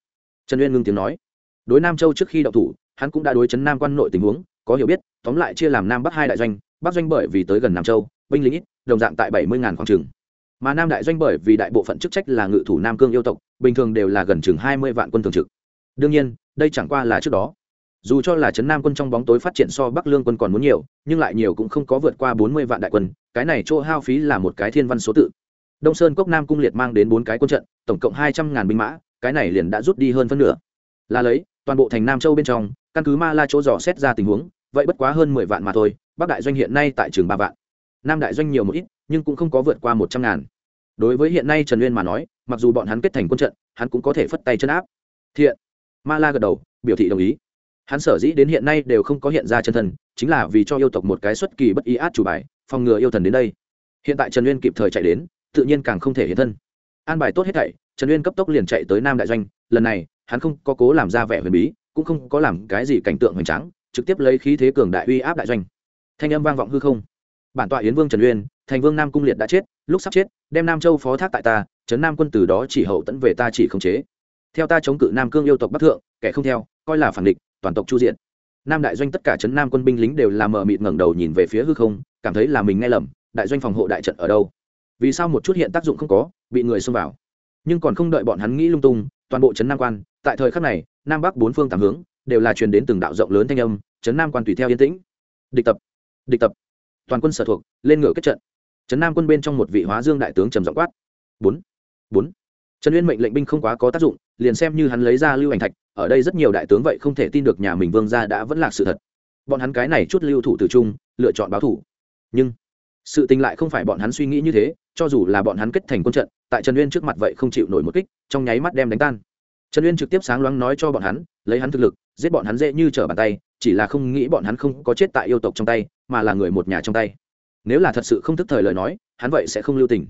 Trần uyên ngưng tiếng nói đối nam châu trước khi đậu thủ, hắn cũng đã đối chấn nam quan nội tình huống, có hiểu biết, tóm lại chia làm nam bắc hai đại doanh, bắc doanh bởi vì tới gần nam châu, binh lính ít, đồng dạng tại bảy mươi ngàn khoảng trường mà nam đại doanh bởi vì đại bộ phận chức trách là ngự thủ nam cương yêu tộc, bình thường đều là gần chừng hai mươi vạn quân thường trực. Đương nhiên, đây chẳng qua là trước đó. Dù cho là trấn nam quân trong bóng tối phát triển so bắc lương quân còn muốn nhiều, nhưng lại nhiều cũng không có vượt qua bốn mươi vạn đại quân, cái này chỗ hao phí là một cái thiên văn số tự. Đông sơn cốc nam cung liệt mang đến bốn cái quân trận, tổng cộng hai trăm ngàn binh mã, cái này liền đã rút đi hơn phân nửa. Là lấy toàn bộ thành nam châu bên trong, căn cứ ma la chỗ dò xét ra tình huống, vậy bất quá hơn mười vạn mà thôi, bắc đại doanh hiện nay tại trường ba vạn. Nam đại doanh nhiều một ít, nhưng cũng không có vượt qua một trăm ngàn. Đối với hiện nay trần uyên mà nói, mặc dù bọn hắn kết thành quân trận, hắn cũng có thể phất tay chân áp. Thiện. Ma la gật đầu, biểu thị đồng ý. Hắn sở dĩ đến hiện nay đều không có hiện ra chân thần, chính là vì cho yêu tộc một cái xuất kỳ bất ý át chủ bài, phòng ngừa yêu thần đến đây. Hiện tại trần uyên kịp thời chạy đến, tự nhiên càng không thể hiện thân an bài tốt hết thảy, trần uyên cấp tốc liền chạy tới nam đại doanh. Lần này, hắn không có cố làm ra vẻ huyền bí, cũng không có làm cái gì cảnh tượng hoành tráng, trực tiếp lấy khí thế cường đại uy áp đại doanh. Thanh âm vang vọng hư không. Bản tọa yến vương trần uyên, thành vương nam cung liệt đã chết, lúc sắp chết, đem nam châu phó thác tại ta, trấn nam quân từ đó chỉ hậu tẫn về ta chỉ khống chế. Theo ta chống cự nam cương yêu tộc bắc thượng, kẻ không theo, coi là phản địch, toàn tộc chu diện. Nam đại doanh tất cả trấn nam quân binh lính đều làm mờ mịt ngẩng đầu nhìn về phía hư không, cảm thấy là mình nghe lầm, đại doanh phòng hộ đại trận ở đâu? Vì sao một chút hiện tác dụng không có, bị người xông vào. Nhưng còn không đợi bọn hắn nghĩ lung tung, toàn bộ trấn nam quan, tại thời khắc này, nam bắc bốn phương tám hướng, đều là truyền đến từng đạo rộng lớn thanh âm, trấn nam quan tùy theo yên tĩnh. Địch tập địch tập. Toàn quân sở thuộc, lên ngựa kết trận. Trấn nam quân bên trong một vị hóa dương đại tướng trầm giọng quát. Bốn bốn. Trần uyên mệnh lệnh binh không quá có tác dụng, liền xem như hắn lấy ra lưu ảnh thạch, ở đây rất nhiều đại tướng vậy không thể tin được nhà mình vương gia đã vẫn là sự thật. Bọn hắn cái này chút lưu thủ từ trung, lựa chọn báo thủ. Nhưng sự tình lại không phải bọn hắn suy nghĩ như thế, cho dù là bọn hắn kết thành quân trận, tại trần uyên trước mặt vậy không chịu nổi một kích, trong nháy mắt đem đánh tan. Trần uyên trực tiếp sáng loáng nói cho bọn hắn, lấy hắn thực lực, giết bọn hắn dễ như trở bàn tay, chỉ là không nghĩ bọn hắn không có chết tại yêu tộc trong tay, mà là người một nhà trong tay. Nếu là thật sự không thức thời lời nói, hắn vậy sẽ không lưu tình.